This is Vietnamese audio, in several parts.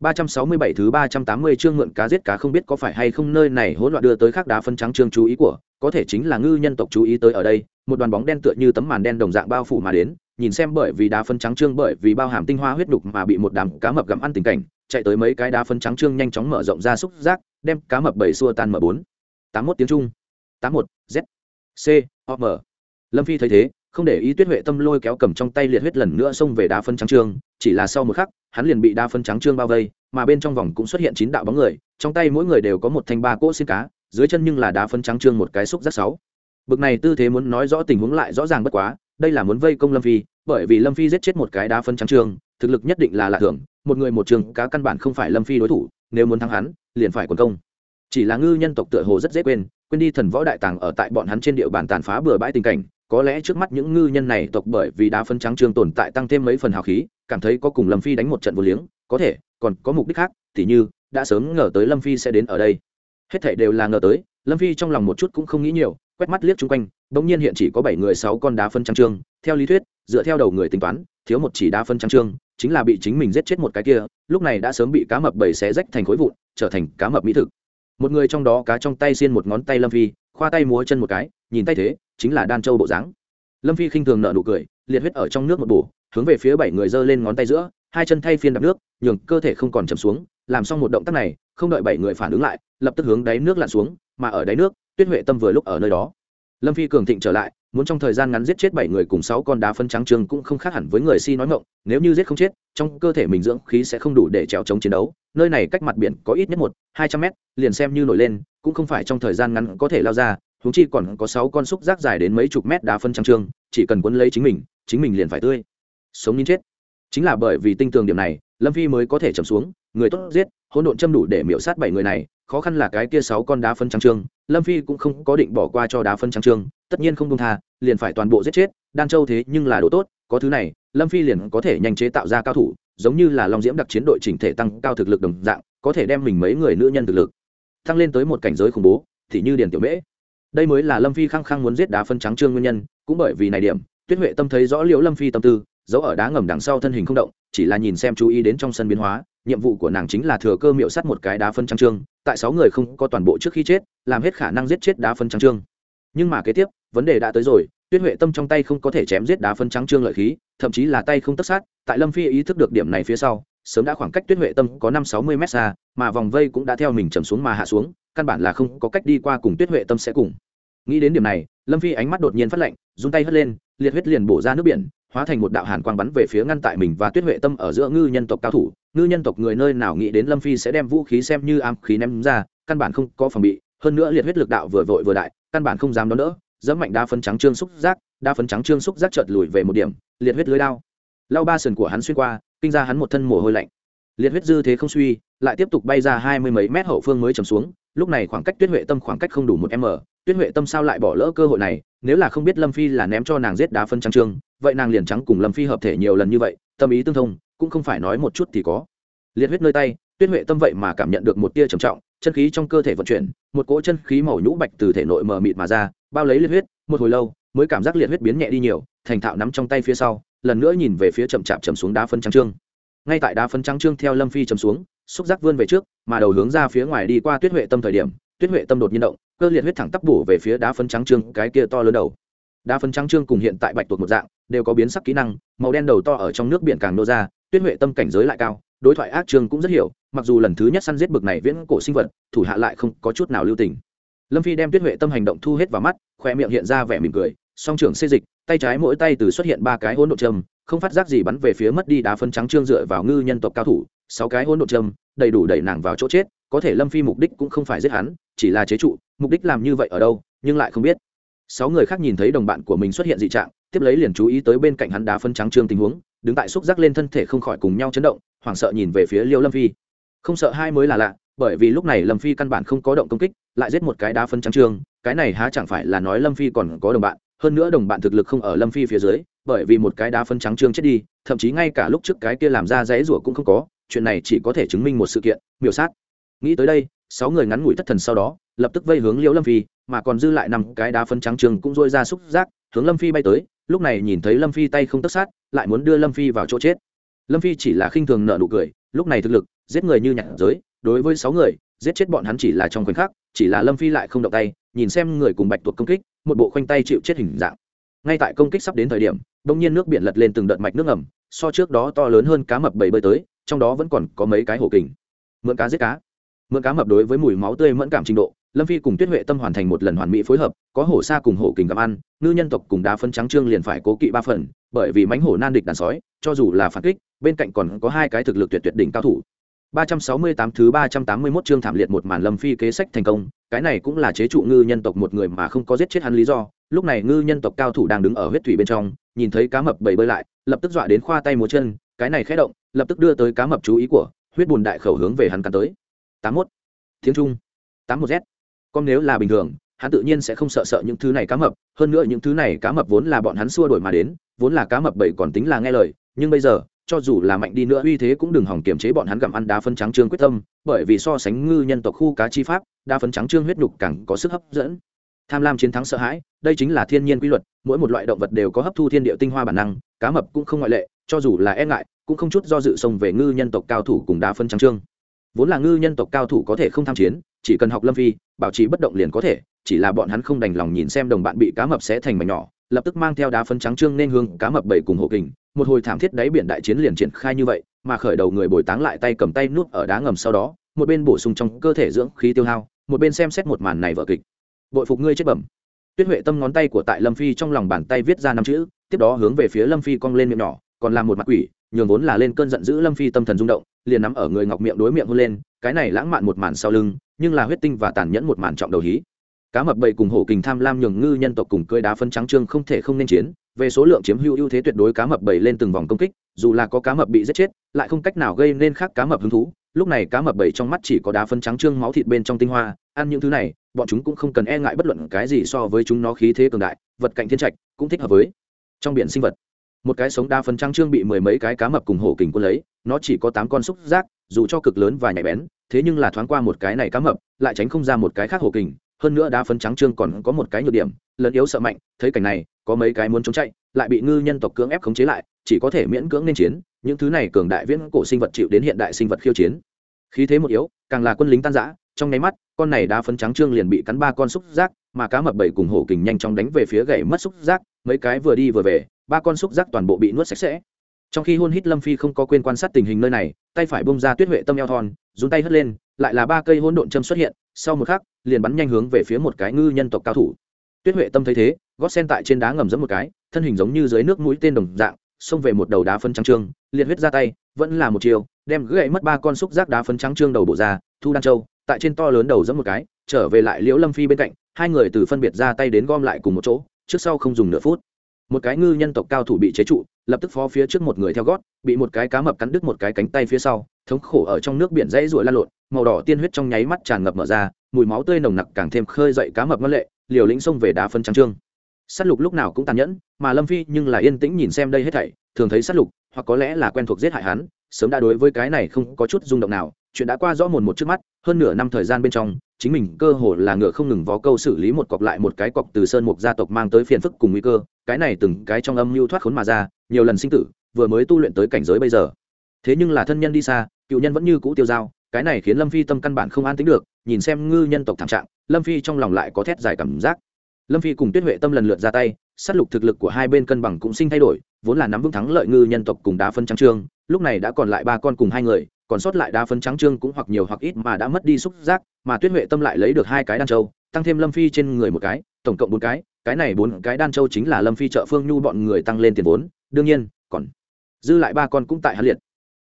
367 thứ 380 chương mượn cá giết cá không biết có phải hay không nơi này hỗn loạn đưa tới khác đá phân trắng chương chú ý của, có thể chính là ngư nhân tộc chú ý tới ở đây, một đoàn bóng đen tựa như tấm màn đen đồng dạng bao phủ mà đến, nhìn xem bởi vì đá phân trắng chương bởi vì bao hàm tinh hoa huyết đục mà bị một đám cá mập gặm ăn tình cảnh, chạy tới mấy cái đá phân trắng chương nhanh chóng mở rộng ra xúc giác, đem cá mập bảy xua tan mở bốn. 81 tiếng Trung. 81 Z. C. O M. Lâm Phi thấy thế, không để ý tuyết huệ tâm lôi kéo cầm trong tay liệt huyết lần nữa xông về đá phân trắng trương, chỉ là sau một khắc, hắn liền bị đá phân trắng trương bao vây, mà bên trong vòng cũng xuất hiện chín đạo bóng người, trong tay mỗi người đều có một thanh ba cỗ xin cá, dưới chân nhưng là đá phân trắng trương một cái xúc rất sáu. Bực này tư thế muốn nói rõ tình huống lại rõ ràng bất quá, đây là muốn vây công lâm phi, bởi vì lâm phi giết chết một cái đá phân trắng trương, thực lực nhất định là lạ thường, một người một trường cá căn bản không phải lâm phi đối thủ, nếu muốn thắng hắn, liền phải quần công. Chỉ là ngư nhân tộc tựa hồ rất dễ quên quên đi thần võ đại tàng ở tại bọn hắn trên địa bàn tàn phá bừa bãi tình cảnh có lẽ trước mắt những ngư nhân này tộc bởi vì đá phân trắng trương tồn tại tăng thêm mấy phần hào khí, cảm thấy có cùng lâm phi đánh một trận vô liếng, có thể, còn có mục đích khác thì như, đã sớm ngờ tới lâm phi sẽ đến ở đây. Hết thảy đều là ngờ tới, lâm phi trong lòng một chút cũng không nghĩ nhiều, quét mắt liếc chung quanh, bỗng nhiên hiện chỉ có bảy người sáu con đá phân trắng trương, theo lý thuyết, dựa theo đầu người tính toán, thiếu một chỉ đá phân trắng trương, chính là bị chính mình giết chết một cái kia, lúc này đã sớm bị cá mập bầy xé rách thành khối vụn, trở thành cá mập mỹ thực. Một người trong đó cá trong tay xiên một ngón tay lâm phi, khoa tay múa chân một cái, nhìn tay thế chính là đan châu bộ dáng. Lâm phi khinh thường nợ nụ cười, liệt huyết ở trong nước một bổ, hướng về phía bảy người giơ lên ngón tay giữa, hai chân thay phiên đập nước, nhường cơ thể không còn chầm xuống, làm xong một động tác này, không đợi bảy người phản ứng lại, lập tức hướng đáy nước lặn xuống, mà ở đáy nước, tuyết huệ tâm vừa lúc ở nơi đó. Lâm phi cường thịnh trở lại, muốn trong thời gian ngắn giết chết bảy người cùng sáu con đá phân trắng trương cũng không khác hẳn với người si nói ngộng nếu như giết không chết, trong cơ thể mình dưỡng khí sẽ không đủ để trèo chống chiến đấu, nơi này cách mặt biển có ít nhất một, hai trăm mét, liền xem như nổi lên, cũng không phải trong thời gian ngắn có thể lao ra huống chi còn có sáu con xúc giác dài đến mấy chục mét đá phân trắng trương, chỉ cần quấn lấy chính mình chính mình liền phải tươi. Sống như chết. Chính là bởi vì tinh tường điểm này, lâm phi mới có thể chầm xuống, người tốt giết, hỗn độn châm đủ để miễu sát bảy người này, khó khăn là cái kia sáu con đá phân trắng trương, lâm phi cũng không có định bỏ qua cho đá phân trắng trương, tất nhiên không công tha, liền phải toàn bộ giết chết, đan châu thế nhưng là đồ tốt, có thứ này, lâm phi liền có thể nhanh chế tạo ra cao thủ, giống như là long diễm đặc chiến đội chỉnh thể tăng cao thực lực đồng dạng, có thể đem mình mấy người nữ nhân thực lực tăng lên tới một cảnh giới khủng bố, thì như điền tiểu mễ đây mới là lâm phi khăng khăng muốn giết đá phân trắng trương nguyên nhân, cũng bởi vì này điểm, tuyết huệ tâm thấy rõ liễu lâm phi tâm tư, giấu ở đá ngầm đằng sau thân hình không động, chỉ là nhìn xem chú ý đến trong sân biến hóa, nhiệm vụ của nàng chính là thừa cơ miệu sắt một cái đá phân trắng trương, tại sáu người không có toàn bộ trước khi chết, làm hết khả năng giết chết đá phân trắng trương. Nhưng mà kế tiếp, vấn đề đã tới rồi, tuyết huệ tâm trong tay không có thể chém giết đá phân trắng trương lợi khí, thậm chí là tay không tất sát, tại lâm phi ý thức được điểm này phía sau, sớm đã khoảng cách tuyết huệ tâm có năm sáu mươi mét xa mà vòng vây cũng đã theo mình chầm xuống mà hạ xuống, căn bản là không có cách đi qua cùng tuyết huệ tâm sẽ cùng. Nghĩ đến điểm này, lâm phi ánh mắt đột nhiên phát lạnh, run tay hất lên, liệt huyết liền bổ ra nước biển, hóa thành một đạo hàn quang bắn về phía ngăn tại mình và tuyết huệ tâm ở giữa ngư nhân tộc cao thủ. Ngư nhân tộc người nơi nào nghĩ đến lâm phi sẽ đem vũ khí xem như am khí ném ra, căn bản không có phòng bị. Hơn nữa liệt huyết lực đạo vừa vội vừa đại, căn bản không dám đón đỡ. Dẫm mạnh đa phấn trắng trương xúc giác đa phấn trắng trương xúc giác chợt lùi về một điểm, liệt huyết lưới đao. Lao ba sườn của hắn xuyên qua, kinh ra hắn một thân mồ hôi lạnh. Liệt huyết dư thế không suy lại tiếp tục bay ra hai mươi mấy mét hậu phương mới chầm xuống. Lúc này khoảng cách tuyết huệ tâm khoảng cách không đủ một m. Tuyết huệ tâm sao lại bỏ lỡ cơ hội này? Nếu là không biết lâm phi là ném cho nàng giết đá phân trắng trương, vậy nàng liền trắng cùng lâm phi hợp thể nhiều lần như vậy, tâm ý tương thông, cũng không phải nói một chút thì có. Liệt huyết nơi tay, tuyết huệ tâm vậy mà cảm nhận được một tia trầm trọng, chân khí trong cơ thể vận chuyển, một cỗ chân khí màu nhũ bạch từ thể nội mờ mịt mà ra, bao lấy liệt huyết, một hồi lâu, mới cảm giác liệt huyết biến nhẹ đi nhiều, thành thạo nắm trong tay phía sau, lần nữa nhìn về phía chậm chạp chầm xuống đá phân trắng trương. Ngay tại đá phân trắng trương theo lâm phi chầm xuống xúc giác vươn về trước, mà đầu hướng ra phía ngoài đi qua tuyết huệ tâm thời điểm, tuyết huệ tâm đột nhiên động, cơ liệt huyết thẳng tắp bổ về phía đá phân trắng trương, cái kia to lớn đầu. Đá phân trắng trương cùng hiện tại bạch tuộc một dạng, đều có biến sắc kỹ năng, màu đen đầu to ở trong nước biển càng nô ra, tuyết huệ tâm cảnh giới lại cao, đối thoại ác trương cũng rất hiểu, mặc dù lần thứ nhất săn giết bực này viễn cổ sinh vật, thủ hạ lại không có chút nào lưu tình. Lâm phi đem tuyết huệ tâm hành động thu hết vào mắt khoe miệng hiện ra vẻ mỉm cười, song trưởng xê dịch, tay trái mỗi tay từ xuất hiện ba cái hỗn độ châm, không phát giác gì bắn về phía mất đi đá phân trắng trương dựa vào ngư nhân tộc cao thủ sáu cái hỗn độ châm, đầy đủ đẩy nàng vào chỗ chết, có thể lâm phi mục đích cũng không phải giết hắn, chỉ là chế trụ, mục đích làm như vậy ở đâu, nhưng lại không biết. Sáu người khác nhìn thấy đồng bạn của mình xuất hiện dị trạng, tiếp lấy liền chú ý tới bên cạnh hắn đá phân trắng trương tình huống, đứng tại xúc giác lên thân thể không khỏi cùng nhau chấn động, hoảng sợ nhìn về phía liêu lâm phi. Không sợ hai mới là lạ, bởi vì lúc này lâm phi căn bản không có động công kích, lại giết một cái đá phân trắng trương, cái này há chẳng phải là nói lâm phi còn có đồng bạn, hơn nữa đồng bạn thực lực không ở lâm phi phía dưới, bởi vì một cái đá phân trắng trương chết đi, thậm chí ngay cả lúc trước cái kia làm ra dãy rủa cũng không có chuyện này chỉ có thể chứng minh một sự kiện, miểu sát. Nghĩ tới đây, sáu người ngắn ngủi thất thần sau đó, lập tức vây hướng liễu lâm phi, mà còn dư lại năm cái đá phân trắng trương cũng dôi ra xúc giác, hướng lâm phi bay tới, lúc này nhìn thấy lâm phi tay không tất sát, lại muốn đưa lâm phi vào chỗ chết. Lâm phi chỉ là khinh thường nợ nụ cười, lúc này thực lực, giết người như nhặt giới đối với sáu người, giết chết bọn hắn chỉ là trong khoảnh khắc, chỉ là lâm phi lại không động tay, nhìn xem người cùng bạch tuộc công kích, một bộ khoanh tay chịu chết hình dạng. Ngay tại công kích sắp đến thời điểm đông nhiên nước biển lật lên từng đợt mạch nước ngầm, so trước đó to lớn hơn cá mập bảy bơi tới trong đó vẫn còn có mấy cái hổ kình. Mượn cá giết cá. Mượn cá mập đối với mùi máu tươi mẫn cảm trình độ lâm phi cùng tuyết huệ tâm hoàn thành một lần hoàn mỹ phối hợp có hổ xa cùng hổ kình gặp ăn ngư nhân tộc cùng đá phân trắng trương liền phải cố kỵ ba phần bởi vì mánh hổ nan địch đàn sói cho dù là phản kích bên cạnh còn có hai cái thực lực tuyệt tuyệt đỉnh cao thủ. 368 thứ 381 chương thảm liệt một màn lâm phi kế sách thành công, cái này cũng là chế trụ ngư nhân tộc một người mà không có giết chết hắn lý do. Lúc này ngư nhân tộc cao thủ đang đứng ở huyết thủy bên trong, nhìn thấy cá mập bầy bơi lại, lập tức dọa đến khoa tay múa chân, cái này khẽ động, lập tức đưa tới cá mập chú ý của, huyết bùn đại khẩu hướng về hắn cắn tới. 81. Tiếng Trung. 81Z. Còn nếu là bình thường, hắn tự nhiên sẽ không sợ sợ những thứ này cá mập, hơn nữa những thứ này cá mập vốn là bọn hắn xua đuổi mà đến, vốn là cá mập bậy còn tính là nghe lời, nhưng bây giờ, cho dù là mạnh đi nữa uy thế cũng đừng hỏng kiềm chế bọn hắn gặm ăn đá phân trắng trương quyết tâm bởi vì so sánh ngư nhân tộc khu cá chi pháp đá phân trắng trương huyết nhục càng có sức hấp dẫn tham lam chiến thắng sợ hãi đây chính là thiên nhiên quy luật mỗi một loại động vật đều có hấp thu thiên địa tinh hoa bản năng cá mập cũng không ngoại lệ cho dù là e ngại cũng không chút do dự xông về ngư nhân tộc cao thủ cùng đá phân trắng trương. Vốn là ngư nhân tộc cao thủ có thể không tham chiến, chỉ cần học lâm phi, bảo trì bất động liền có thể, chỉ là bọn hắn không đành lòng nhìn xem đồng bạn bị cá mập xé thành mảnh nhỏ, lập tức mang theo đá phân trắng trương nên hương cá mập bảy cùng hộ kình, một hồi thảm thiết đáy biển đại chiến liền triển khai như vậy, mà khởi đầu người bồi táng lại tay cầm tay nuốt ở đá ngầm sau đó, một bên bổ sung trong cơ thể dưỡng khí tiêu hao, một bên xem xét một màn này vở kịch. Bội phục ngươi chết bẩm. Tuyết huệ tâm ngón tay của tại lâm phi trong lòng bàn tay viết ra năm chữ, tiếp đó hướng về phía lâm phi cong lên miệng nhỏ, còn làm một mặt quỷ nhường vốn là lên cơn giận dữ lâm phi tâm thần rung động, liền nắm ở người ngọc miệng đối miệng hôn lên, cái này lãng mạn một màn sau lưng, nhưng là huyết tinh và tàn nhẫn một màn trọng đầu hí. Cá mập bầy cùng hổ kình tham lam nhường ngư nhân tộc cùng cưới đá phân trắng trương không thể không nên chiến, về số lượng chiếm hữu ưu thế tuyệt đối cá mập bầy lên từng vòng công kích, dù là có cá mập bị giết chết, lại không cách nào gây nên khác cá mập hứng thú. Lúc này cá mập bầy trong mắt chỉ có đá phân trắng trương máu thịt bên trong tinh hoa, ăn những thứ này, bọn chúng cũng không cần e ngại bất luận cái gì so với chúng nó khí thế cường đại, vật cạnh thiên trạch cũng thích hợp với trong biển sinh vật một cái sống đa phân trắng trương bị mười mấy cái cá mập cùng hổ kình quân lấy, nó chỉ có tám con xúc giác, dù cho cực lớn và nhạy bén, thế nhưng là thoáng qua một cái này cá mập, lại tránh không ra một cái khác hổ kình, hơn nữa đá phấn trắng trương còn có một cái nhược điểm, lẫn yếu sợ mạnh, thấy cảnh này, có mấy cái muốn chống chạy, lại bị ngư nhân tộc cưỡng ép khống chế lại, chỉ có thể miễn cưỡng nên chiến, những thứ này cường đại viễn cổ sinh vật chịu đến hiện đại sinh vật khiêu chiến. Khí thế một yếu, càng là quân lính tan giã trong nháy mắt, con này đá phấn trắng trương liền bị cắn ba con xúc giác, mà cá mập bảy cùng hổ kình nhanh chóng đánh về phía gậy mất xúc giác, mấy cái vừa đi vừa về ba con xúc giác toàn bộ bị nuốt sạch sẽ. Trong khi hôn hít lâm phi không có quên quan sát tình hình nơi này, tay phải bông ra tuyết huệ tâm eo thon dùng tay hất lên, lại là ba cây hôn độn châm xuất hiện, sau một khắc, liền bắn nhanh hướng về phía một cái ngư nhân tộc cao thủ. Tuyết huệ tâm thấy thế, gót sen tại trên đá ngầm dẫm một cái, thân hình giống như dưới nước mũi tên đồng dạng, xông về một đầu đá phân trắng trương, liệt huyết ra tay, vẫn là một chiều đem gãy mất ba con xúc giác đá phân trắng trương đầu bộ ra, thu đan châu, tại trên to lớn đầu dẫm một cái, trở về lại liễu lâm phi bên cạnh, hai người từ phân biệt ra tay đến gom lại cùng một chỗ, trước sau không dùng nửa phút một cái ngư nhân tộc cao thủ bị chế trụ, lập tức phó phía trước một người theo gót, bị một cái cá mập cắn đứt một cái cánh tay phía sau, thống khổ ở trong nước biển dãy ruồi lan lộn, màu đỏ tiên huyết trong nháy mắt tràn ngập mở ra, mùi máu tươi nồng nặc càng thêm khơi dậy cá mập ngân lệ, liều lĩnh xông về đá phân trắng trương. S á t lục lúc nào cũng tàn nhẫn, mà lâm phi nhưng là yên tĩnh nhìn xem đây hết thảy, thường thấy s á t lục, hoặc có lẽ là quen thuộc giết hại hắn, sớm đã đối với cái này không có chút rung động nào, chuyện đã qua rõ mồn một trước mắt, hơn nửa năm thời gian bên trong chính mình cơ hồ là ngựa không ngừng vó câu xử lý một cọc lại một cái cọc từ sơn mục gia tộc mang tới phiền phức cùng nguy cơ, cái này từng cái trong âm mưu thoát khốn mà ra, nhiều lần sinh tử, vừa mới tu luyện tới cảnh giới bây giờ. Thế nhưng là thân nhân đi xa, cựu nhân vẫn như cũ tiêu dao, cái này khiến lâm phi tâm căn bản không an tính được, nhìn xem ngư nhân tộc thảm trạng, lâm phi trong lòng lại có thét dài cảm giác. Lâm phi cùng tuyết huệ tâm lần lượt ra tay s á t lục thực lực của hai bên cân bằng cũng sinh thay đổi, vốn là nắm vững thắng lợi ngư nhân tộc cùng đá phân trắng trương, lúc này đã còn lại ba con cùng hai người còn sót lại đá phân trắng trương cũng hoặc nhiều hoặc ít mà đã mất đi xúc giác, mà tuyết huệ tâm lại lấy được hai cái đan châu, tăng thêm lâm phi trên người một cái, tổng cộng bốn cái cái này bốn cái đan châu chính là lâm phi trợ phương nhu bọn người tăng lên tiền vốn, đương nhiên, còn dư lại ba con cũng tại hạ liệt.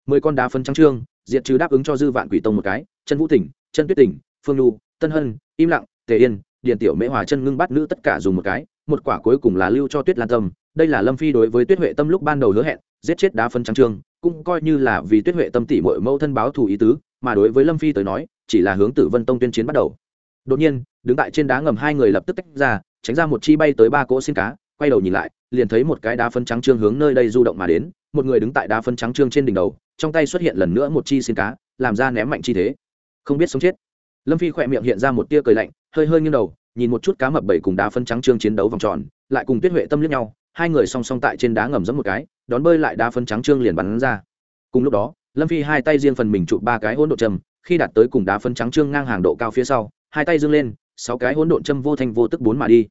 Mười con đá phân trắng trương, diệt trừ đáp ứng cho dư vạn quỷ tông một cái chân vũ tỉnh chân tuyết tỉnh, phương nhu, tân hân, im lặng, tề yên, điền tiểu mễ hòa chân ngưng bắt nữ tất cả dùng một cái, một quả cuối cùng là lưu cho tuyết lan tâm, đây là lâm phi đối với tuyết huệ tâm lúc ban đầu hứa hẹn, giết chết đá phân trắng trương cũng coi như là vì tuyết huệ tâm tỷ mội mẫu thân báo thù ý tứ, mà đối với lâm phi tới nói, chỉ là hướng tử vân tông tuyên chiến bắt đầu. Đột nhiên, đứng tại trên đá ngầm hai người lập tức tách ra, tránh ra một chi bay tới ba cỗ xin cá, quay đầu nhìn lại, liền thấy một cái đá phân trắng trương hướng nơi đây du động mà đến, một người đứng tại đá phân trắng trương trên đỉnh đầu, trong tay xuất hiện lần nữa một chi xin cá, làm ra ném mạnh chi thế. Không biết sống chết. Lâm phi khỏe miệng hiện ra một tia cười lạnh, hơi hơi nghiêng đầu, nhìn một chút cá mập bảy cùng đá phân trắng trương chiến đấu vòng tròn, lại cùng tuyết huệ tâm liếc nhau, hai người song song tại trên đá ngầm dẫm một cái đón bơi lại đá phân trắng trương liền bắn ra. Cùng lúc đó, lâm phi hai tay riêng phần mình chụp ba cái hỗn độn châm, khi đạt tới cùng đá phân trắng trương ngang hàng độ cao phía sau, hai tay dương lên, sáu cái hỗn độn châm vô thanh vô tức bốn mà đi.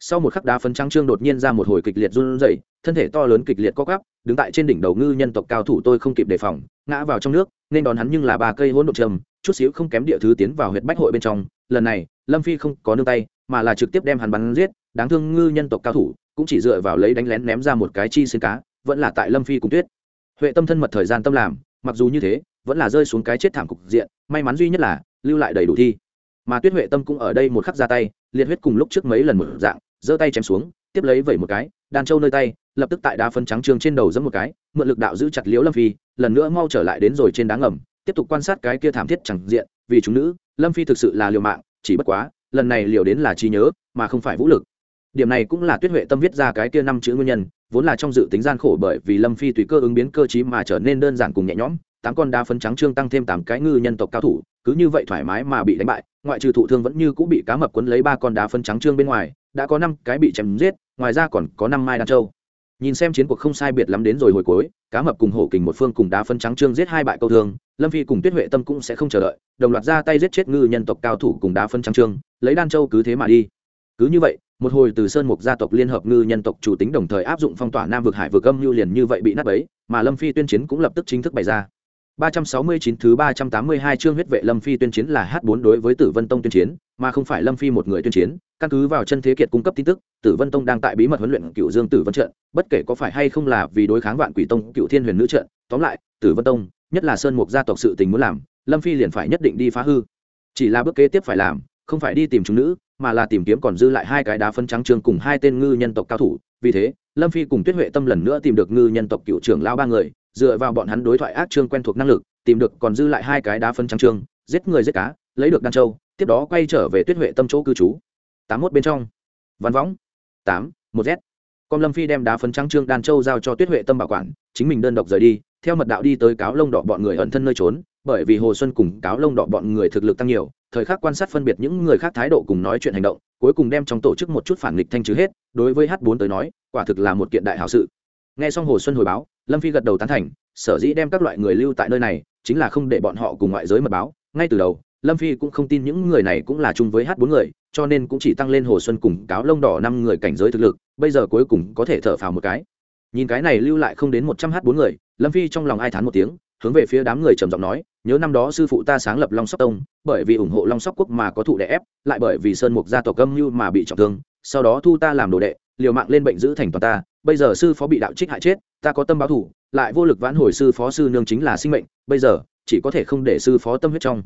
Sau một khắc đá phân trắng trương đột nhiên ra một hồi kịch liệt run rẩy, thân thể to lớn kịch liệt co gắp đứng tại trên đỉnh đầu ngư nhân tộc cao thủ tôi không kịp đề phòng, ngã vào trong nước, nên đón hắn nhưng là ba cây hỗn độn châm, chút xíu không kém địa thứ tiến vào huyệt bách hội bên trong. Lần này, lâm phi không có nương tay, mà là trực tiếp đem hắn bắn giết, đáng thương ngư nhân tộc cao thủ, cũng chỉ dựa vào lấy đánh lén ném ra một cái chi xương cá vẫn là tại lâm phi cùng tuyết. Huệ tâm thân mật thời gian tâm làm, mặc dù như thế, vẫn là rơi xuống cái chết thảm cục diện, may mắn duy nhất là lưu lại đầy đủ thi. Mà tuyết huệ tâm cũng ở đây một khắc ra tay, liệt huyết cùng lúc trước mấy lần một dạng, giơ tay chém xuống, tiếp lấy vẩy một cái, đàn trâu nơi tay, lập tức tại đá phân trắng trương trên đầu giẫm một cái, mượn lực đạo giữ chặt liễu lâm phi, lần nữa mau trở lại đến rồi trên đá ngầm, tiếp tục quan sát cái kia thảm thiết chẳng diện, vì chúng nữ, lâm phi thực sự là liều mạng, chỉ bất quá, lần này liều đến là trí nhớ, mà không phải vũ lực. Điểm này cũng là tuyết huệ tâm viết ra cái kia năm chữ nguyên nhân vốn là trong dự tính gian khổ bởi vì lâm phi tùy cơ ứng biến cơ chí mà trở nên đơn giản cùng nhẹ nhõm, tám con đá phấn trắng trương tăng thêm tám cái ngư nhân tộc cao thủ, cứ như vậy thoải mái mà bị đánh bại, ngoại trừ thụ thương vẫn như cũng bị cá mập quấn lấy ba con đá phấn trắng trương bên ngoài, đã có năm cái bị chém giết, ngoài ra còn có năm mai đan châu. Nhìn xem chiến cuộc không sai biệt lắm đến rồi hồi cuối, cá mập cùng hổ kình một phương cùng đá phân trắng trương giết hai bại câu thương, lâm phi cùng tuyết huệ tâm cũng sẽ không chờ đợi, đồng loạt ra tay giết chết ngư nhân tộc cao thủ cùng đá phân trắng trương, lấy đan châu cứ thế mà đi. Cứ như vậy một hồi từ sơn mục gia tộc liên hợp ngư nhân tộc chủ tính đồng thời áp dụng phong tỏa nam vực hải vực âm lưu liền như vậy bị nát bấy mà lâm phi tuyên chiến cũng lập tức chính thức bày ra 369 thứ 382 chương huyết vệ Lâm Phi tuyên chiến là H4 đối với Tử Vân Tông tuyên chiến, mà không phải Lâm Phi một người tuyên chiến, căn cứ vào chân thế kiệt cung cấp tin tức, Tử Vân Tông đang tại bí mật huấn luyện Cựu Dương Tử Vân trận, bất kể có phải hay không là vì đối kháng Vạn Quỷ Tông, Cựu Thiên Huyền Nữ trận, tóm lại, Tử Vân Tông, nhất là Sơn Mục gia tộc sự tình muốn làm, Lâm Phi liền phải nhất định đi phá hư. Chỉ là bước kế tiếp phải làm, không phải đi tìm chúng nữ, mà là tìm kiếm còn dư lại hai cái đá phân trắng trương cùng hai tên ngư nhân tộc cao thủ, vì thế, Lâm Phi cùng Tuyết Huệ Tâm lần nữa tìm được ngư nhân tộc cựu trưởng lao ba người, dựa vào bọn hắn đối thoại ác trương quen thuộc năng lực, tìm được còn dư lại hai cái đá phân trắng trương giết người giết cá lấy được đan châu tiếp đó quay trở về tuyết huệ tâm chỗ cư trú. Tám mốt bên trong. Văn võng. Tám một z. Con lâm phi đem đá phân trắng trương đan châu giao cho tuyết huệ tâm bảo quản chính mình đơn độc rời đi theo mật đạo đi tới cáo lông đỏ bọn người ẩn thân nơi trốn bởi vì hồ xuân cùng cáo lông đỏ bọn người thực lực tăng nhiều thời khắc quan sát phân biệt những người khác thái độ cùng nói chuyện hành động, cuối cùng đem trong tổ chức một chút phản nghịch thanh trừ hết, đối với h bốn tới nói, quả thực là một kiện đại hảo sự. Nghe xong hồ xuân hồi báo, lâm phi gật đầu tán thành, sở dĩ đem các loại người lưu tại nơi này, chính là không để bọn họ cùng ngoại giới mật báo. Ngay từ đầu, lâm phi cũng không tin những người này cũng là chung với h bốn người, cho nên cũng chỉ tăng lên hồ xuân cùng cáo lông đỏ năm người cảnh giới thực lực, bây giờ cuối cùng có thể thở phào một cái. Nhìn cái này lưu lại không đến một trăm h bốn người, lâm phi trong lòng ai thán một tiếng hướng về phía đám người trầm giọng nói, nhớ năm đó sư phụ ta sáng lập long sóc tông, bởi vì ủng hộ long sóc quốc mà có thụ đẻ ép, lại bởi vì sơn mục gia tộc âm như mà bị trọng thương, sau đó thu ta làm đồ đệ, liều mạng lên bệnh giữ thành toàn ta. Bây giờ sư phó bị đạo trích hại chết, ta có tâm báo thủ, lại vô lực vãn hồi sư phó sư nương chính là sinh mệnh, bây giờ chỉ có thể không để sư phó tâm huyết trong.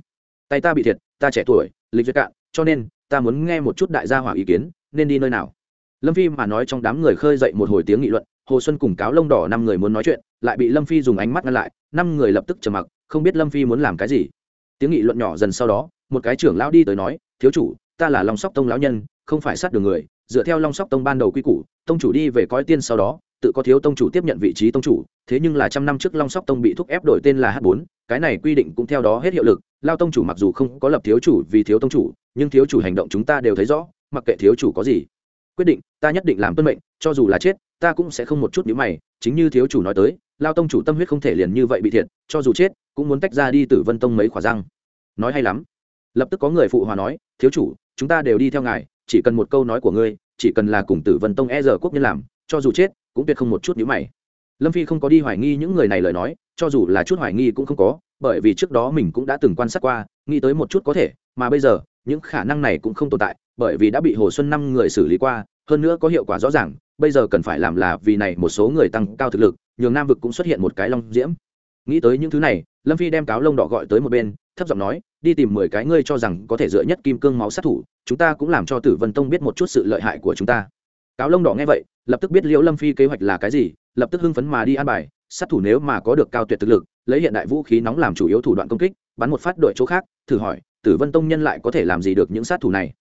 Tay ta bị thiệt, ta trẻ tuổi, lịch duyệt cạn, cho nên ta muốn nghe một chút đại gia hỏa ý kiến, nên đi nơi nào? Lâm phi mà nói trong đám người khơi dậy một hồi tiếng nghị luận hồ xuân cùng cáo lông đỏ năm người muốn nói chuyện, lại bị lâm phi dùng ánh mắt ngăn lại, năm người lập tức trầm mặc, không biết lâm phi muốn làm cái gì. Tiếng nghị luận nhỏ dần sau đó, một cái trưởng lão đi tới nói, thiếu chủ, ta là long sóc tông lão nhân, không phải sát đường người, dựa theo long sóc tông ban đầu quy củ, tông chủ đi về coi tiên sau đó, tự có thiếu tông chủ tiếp nhận vị trí tông chủ, thế nhưng là trăm năm trước long sóc tông bị thúc ép đổi tên là h bốn, cái này quy định cũng theo đó hết hiệu lực, lao tông chủ mặc dù không có lập thiếu chủ vì thiếu tông chủ, nhưng thiếu chủ hành động chúng ta đều thấy rõ, mặc kệ thiếu chủ có gì. Quyết định, ta nhất định làm tuân mệnh, cho dù là chết ta cũng sẽ không một chút nhíu mày, chính như thiếu chủ nói tới, lao tông chủ tâm huyết không thể liền như vậy bị thiệt, cho dù chết, cũng muốn tách ra đi tử vân tông mấy khỏa răng. Nói hay lắm. Lập tức có người phụ hòa nói, thiếu chủ, chúng ta đều đi theo ngài, chỉ cần một câu nói của ngươi, chỉ cần là cùng tử vân tông e giờ quốc nhân làm, cho dù chết, cũng tuyệt không một chút nhíu mày. Lâm phi không có đi hoài nghi những người này lời nói, cho dù là chút hoài nghi cũng không có, bởi vì trước đó mình cũng đã từng quan sát qua, nghĩ tới một chút có thể, mà bây giờ, những khả năng này cũng không tồn tại, bởi vì đã bị hồ xuân năm người xử lý qua, hơn nữa có hiệu quả rõ ràng bây giờ cần phải làm là vì này một số người tăng cao thực lực, nhường nam vực cũng xuất hiện một cái long diễm. Nghĩ tới những thứ này, lâm phi đem cáo lông đỏ gọi tới một bên, thấp giọng nói, đi tìm mười cái ngươi cho rằng có thể dựa nhất kim cương máu sát thủ, chúng ta cũng làm cho tử vân tông biết một chút sự lợi hại của chúng ta. Cáo lông đỏ nghe vậy, lập tức biết liễu lâm phi kế hoạch là cái gì, lập tức hưng phấn mà đi an bài, sát thủ nếu mà có được cao tuyệt thực lực, lấy hiện đại vũ khí nóng làm chủ yếu thủ đoạn công kích, bắn một phát đội chỗ khác, thử hỏi, tử vân tông nhân lại có thể làm gì được những sát thủ này?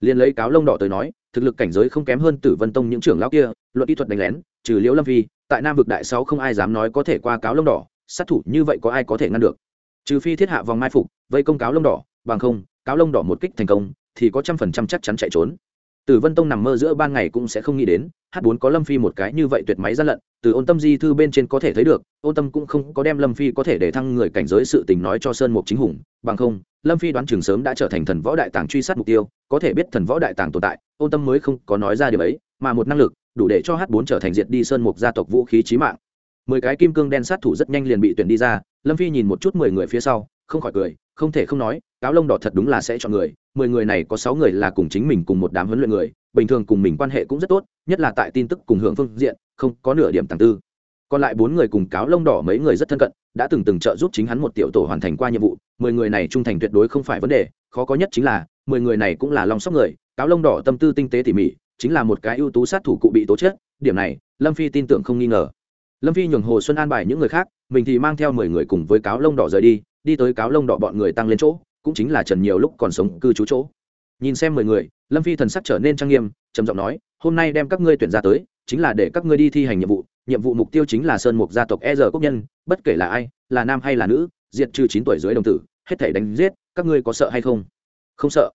Liền lấy cáo lông đỏ tới nói thực lực cảnh giới không kém hơn tử vân tông những trưởng lão kia luận kỹ thuật đánh lén trừ liễu lâm Vi, tại nam vực đại sáu không ai dám nói có thể qua cáo lông đỏ sát thủ như vậy có ai có thể ngăn được? Trừ phi thiết hạ vòng mai phục vây công cáo lông đỏ bằng không cáo lông đỏ một kích thành công thì có trăm phần trăm chắc chắn chạy trốn tử vân tông nằm mơ giữa ban ngày cũng sẽ không nghĩ đến h bốn có lâm phi một cái như vậy tuyệt máy gian lận, từ ôn tâm di thư bên trên có thể thấy được, ôn tâm cũng không có đem lâm phi có thể để thăng người cảnh giới sự tình nói cho sơn mục chính hùng, bằng không, lâm phi đoán chừng sớm đã trở thành thần võ đại tàng truy sát mục tiêu, có thể biết thần võ đại tàng tồn tại, ôn tâm mới không có nói ra điều ấy, mà một năng lực, đủ để cho h bốn trở thành diệt đi sơn mục gia tộc vũ khí trí mạng. Mười cái kim cương đen sát thủ rất nhanh liền bị tuyển đi ra, lâm phi nhìn một chút mười người phía sau, không khỏi cười, không thể không nói, cáo lông đỏ thật đúng là sẽ chọn người mười người này có sáu người là cùng chính mình cùng một đám huấn luyện người, bình thường cùng mình quan hệ cũng rất tốt, nhất là tại tin tức cùng hưởng phương diện, không có nửa điểm tàng tư. Còn lại bốn người cùng cáo lông đỏ mấy người rất thân cận, đã từng từng trợ giúp chính hắn một tiểu tổ hoàn thành qua nhiệm vụ, mười người này trung thành tuyệt đối không phải vấn đề, khó có nhất chính là, mười người này cũng là lòng sóc người, cáo lông đỏ tâm tư tinh tế tỉ mỉ, chính là một cái ưu tú sát thủ cụ bị tố chết điểm này, lâm phi tin tưởng không nghi ngờ. Lâm phi nhường hồ xuân an bài những người khác, mình thì mang theo mười người cùng với cáo lông đỏ rời đi đi tới cáo lông đỏ bọn người tăng lên chỗ cũng chính là trần nhiều lúc còn sống cư trú chỗ. Nhìn xem mười người, lâm phi thần sắc trở nên trang nghiêm, trầm giọng nói, hôm nay đem các ngươi tuyển ra tới, chính là để các ngươi đi thi hành nhiệm vụ. Nhiệm vụ mục tiêu chính là sơn mục gia tộc e r quốc nhân, bất kể là ai, là nam hay là nữ, diệt trừ chín tuổi dưới đồng tử, hết thể đánh giết, các ngươi có sợ hay không? Không sợ.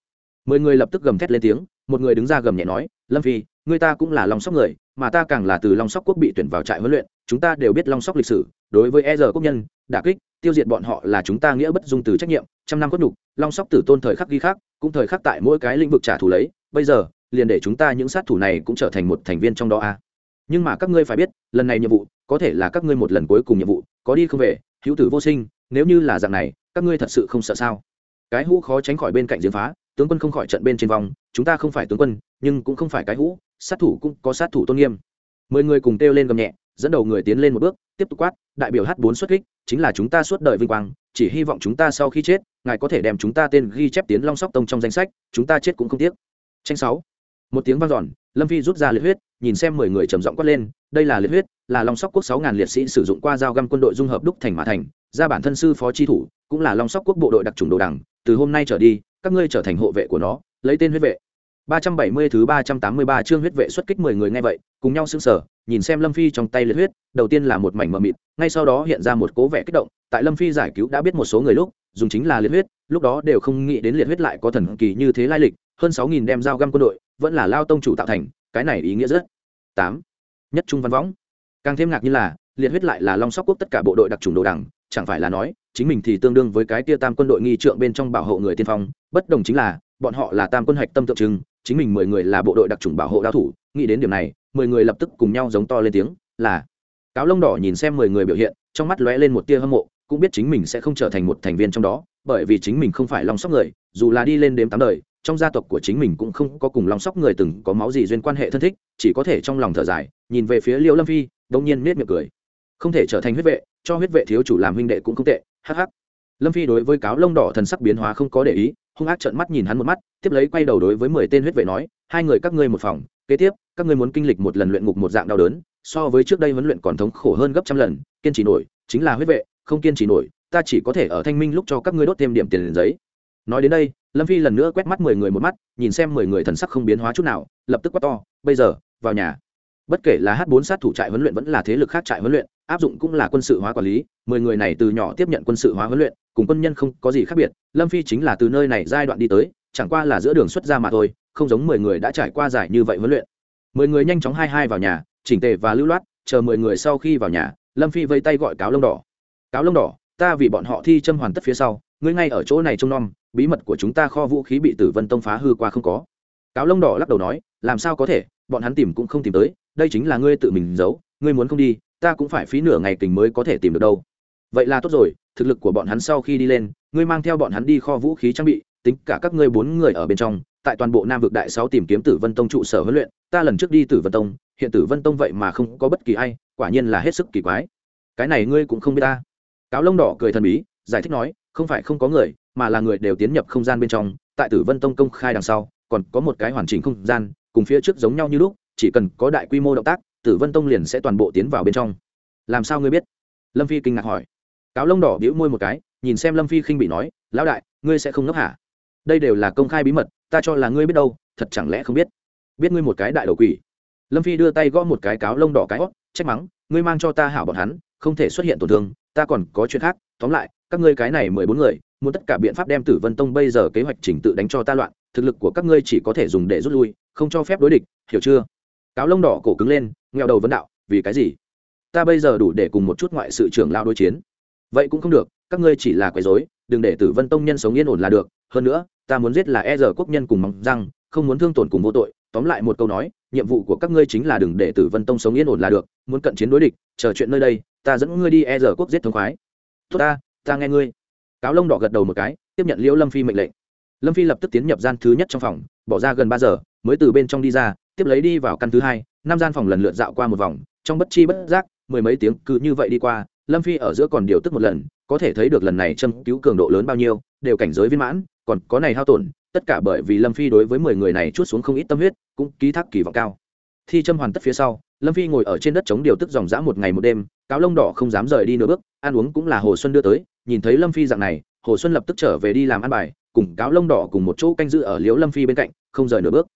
Mười người lập tức gầm thét lên tiếng, một người đứng ra gầm nhẹ nói, lâm phi người ta cũng là long sóc người, mà ta càng là từ long sóc quốc bị tuyển vào trại huấn luyện, chúng ta đều biết long sóc lịch sử, đối với e r quốc nhân, đả kích tiêu diệt bọn họ là chúng ta nghĩa bất dung từ trách nhiệm, trăm năm cốt nhục, long sóc tử tôn thời khắc ghi khác cũng thời khắc tại mỗi cái lĩnh vực trả thù lấy, bây giờ, liền để chúng ta những sát thủ này cũng trở thành một thành viên trong đó a. Nhưng mà các ngươi phải biết, lần này nhiệm vụ, có thể là các ngươi một lần cuối cùng nhiệm vụ, có đi không về, hữu tử vô sinh, nếu như là dạng này, các ngươi thật sự không sợ sao? Cái hũ khó tránh khỏi bên cạnh giếng phá, tướng quân không khỏi trận bên trên vòng, chúng ta không phải tướng quân, nhưng cũng không phải cái hũ, sát thủ cũng có sát thủ tôn nghiêm. Mười người cùng kêu lên gầm nhẹ, dẫn đầu người tiến lên một bước, tiếp tục quát, đại biểu h bốn xuất kích chính là chúng ta suốt đời vinh quang, chỉ hy vọng chúng ta sau khi chết, ngài có thể đem chúng ta tên ghi chép tiến long sóc tông trong danh sách, chúng ta chết cũng không tiếc. Tranh sáu. Một tiếng vang dọn, lâm phi rút ra liệt huyết, nhìn xem mười người trầm giọng quát lên, đây là liệt huyết, là long sóc quốc sáu ngàn liệt sĩ sử dụng qua dao găm quân đội dung hợp đúc thành mã thành, ra bản thân sư phó chi thủ, cũng là long sóc quốc bộ đội đặc trùng đồ đẳng từ hôm nay trở đi, các ngươi trở thành hộ vệ của nó, lấy tên huyết vệ. 370 thứ 383 chương huyết vệ xuất kích 10 người nghe vậy, cùng nhau sững sờ, nhìn xem Lâm Phi trong tay liệt huyết, đầu tiên là một mảnh mờ mịt, ngay sau đó hiện ra một cố vẻ kích động, tại Lâm Phi giải cứu đã biết một số người lúc, dùng chính là liệt huyết, lúc đó đều không nghĩ đến liệt huyết lại có thần kỳ như thế lai lịch, hơn 6000 đem dao găm quân đội, vẫn là lao tông chủ tạo thành, cái này ý nghĩa rất. 8. Nhất trung văn võng. Càng thêm ngạc như là, liệt huyết lại là Long Sóc quốc tất cả bộ đội đặc chủng đồ đẳng, chẳng phải là nói, chính mình thì tương đương với cái tia tam quân đội nghi trượng bên trong bảo hộ người tiên phong, bất đồng chính là, bọn họ là tam quân hạch tâm tượng trưng, chính mình mười người là bộ đội đặc trùng bảo hộ đao thủ, nghĩ đến điểm này, mười người lập tức cùng nhau giống to lên tiếng, là. Cáo lông đỏ nhìn xem mười người biểu hiện, trong mắt lóe lên một tia hâm mộ, cũng biết chính mình sẽ không trở thành một thành viên trong đó, bởi vì chính mình không phải long sóc người, dù là đi lên đếm tám đời, trong gia tộc của chính mình cũng không có cùng long sóc người từng có máu gì duyên quan hệ thân thích, chỉ có thể trong lòng thở dài, nhìn về phía liễu lâm phi đông nhiên nết miệng cười. Không thể trở thành huyết vệ, cho huyết vệ thiếu chủ làm huynh đệ cũng không tệ hh lâm phi đối với cáo lông đỏ thần sắc biến hóa không có để ý hung ác trợn mắt nhìn hắn một mắt, tiếp lấy quay đầu đối với mười tên huyết vệ nói, hai người các ngươi một phòng, kế tiếp, các ngươi muốn kinh lịch một lần luyện ngục một dạng đau đớn, so với trước đây huấn luyện còn thống khổ hơn gấp trăm lần, kiên trì nổi, chính là huyết vệ, không kiên trì nổi, ta chỉ có thể ở thanh minh lúc cho các ngươi đốt thêm điểm tiền giấy. Nói đến đây, lâm phi lần nữa quét mắt mười người một mắt, nhìn xem mười người thần sắc không biến hóa chút nào, lập tức quát to, bây giờ, vào nhà. Bất kể là h bốn sát thủ trại huấn luyện vẫn là thế lực khác trại huấn luyện áp dụng cũng là quân sự hóa quản lý, mười người này từ nhỏ tiếp nhận quân sự hóa huấn luyện, cùng quân nhân không có gì khác biệt, lâm phi chính là từ nơi này giai đoạn đi tới, chẳng qua là giữa đường xuất ra mà thôi, không giống mười người đã trải qua giải như vậy huấn luyện. Mười người nhanh chóng hai hai vào nhà, chỉnh tề và lưu loát, chờ mười người sau khi vào nhà, lâm phi vây tay gọi cáo lông đỏ. Cáo lông đỏ, ta vì bọn họ thi châm hoàn tất phía sau, ngươi ngay ở chỗ này trông nom, bí mật của chúng ta kho vũ khí bị tử vân tông phá hư qua không có. Cáo lông đỏ lắc đầu nói, làm sao có thể, bọn hắn tìm cũng không tìm tới, đây chính là ngươi tự mình giấu, ngươi muốn không đi ta cũng phải phí nửa ngày kình mới có thể tìm được đâu. Vậy là tốt rồi, thực lực của bọn hắn sau khi đi lên, ngươi mang theo bọn hắn đi kho vũ khí trang bị, tính cả các ngươi bốn người ở bên trong, tại toàn bộ nam vực đại sáu tìm kiếm tử vân tông trụ sở huấn luyện, ta lần trước đi tử vân tông, hiện tử vân tông vậy mà không có bất kỳ ai, quả nhiên là hết sức kỳ quái. Cái này ngươi cũng không biết ta. Cáo lông đỏ cười thần bí, giải thích nói, không phải không có người, mà là người đều tiến nhập không gian bên trong, tại tử vân tông công khai đằng sau, còn có một cái hoàn chỉnh không gian, cùng phía trước giống nhau như lúc, chỉ cần có đại quy mô động tác tử vân tông liền sẽ toàn bộ tiến vào bên trong. Làm sao ngươi biết? Lâm phi kinh ngạc hỏi. Cáo lông đỏ bĩu môi một cái, nhìn xem lâm phi khinh bị nói, lão đại, ngươi sẽ không ngốc hả? Đây đều là công khai bí mật, ta cho là ngươi biết đâu, thật chẳng lẽ không biết? Biết ngươi một cái đại đầu quỷ. Lâm phi đưa tay gõ một cái cáo lông đỏ cái hót trách mắng, ngươi mang cho ta hảo bọn hắn, không thể xuất hiện tổn thương, ta còn có chuyện khác, tóm lại, các ngươi cái này mười bốn người, muốn tất cả biện pháp đem tử vân tông bây giờ kế hoạch chỉnh tự đánh cho ta loạn, thực lực của các ngươi chỉ có thể dùng để rút lui, không cho phép đối địch, hiểu chưa? Cáo lông đỏ cổ cứng lên nghèo đầu vấn đạo, vì cái gì? Ta bây giờ đủ để cùng một chút ngoại sự trưởng lao đối chiến. Vậy cũng không được, các ngươi chỉ là quấy rối, đừng để tử vân tông nhân sống yên ổn là được. Hơn nữa, ta muốn giết là e giờ quốc nhân cùng mong rằng không muốn thương tổn cùng vô tội. Tóm lại một câu nói, nhiệm vụ của các ngươi chính là đừng để tử vân tông sống yên ổn là được. Muốn cận chiến đối địch, chờ chuyện nơi đây, ta dẫn ngươi đi e giờ quốc giết thống khoái. Tốt ta ta nghe ngươi. Cáo lông đỏ gật đầu một cái, tiếp nhận liễu lâm phi mệnh lệnh. Lâm phi lập tức tiến nhập gian thứ nhất trong phòng, bỏ ra gần ba giờ, mới từ bên trong đi ra, tiếp lấy đi vào căn thứ hai năm gian phòng lần lượt dạo qua một vòng, trong bất chi bất giác, mười mấy tiếng cứ như vậy đi qua, lâm phi ở giữa còn điều tức một lần, có thể thấy được lần này châm cứu cường độ lớn bao nhiêu, đều cảnh giới viên mãn, còn có này hao tổn, tất cả bởi vì lâm phi đối với mười người này chút xuống không ít tâm huyết, cũng ký thác kỳ vọng cao. Thi châm hoàn tất phía sau, lâm phi ngồi ở trên đất chống điều tức dòng dã một ngày một đêm, cáo lông đỏ không dám rời đi nửa bước, ăn uống cũng là hồ xuân đưa tới, nhìn thấy lâm phi dạng này, hồ xuân lập tức trở về đi làm ăn bài, cùng cáo lông đỏ cùng một chỗ canh giữ ở liếu lâm phi bên cạnh, không rời nửa bước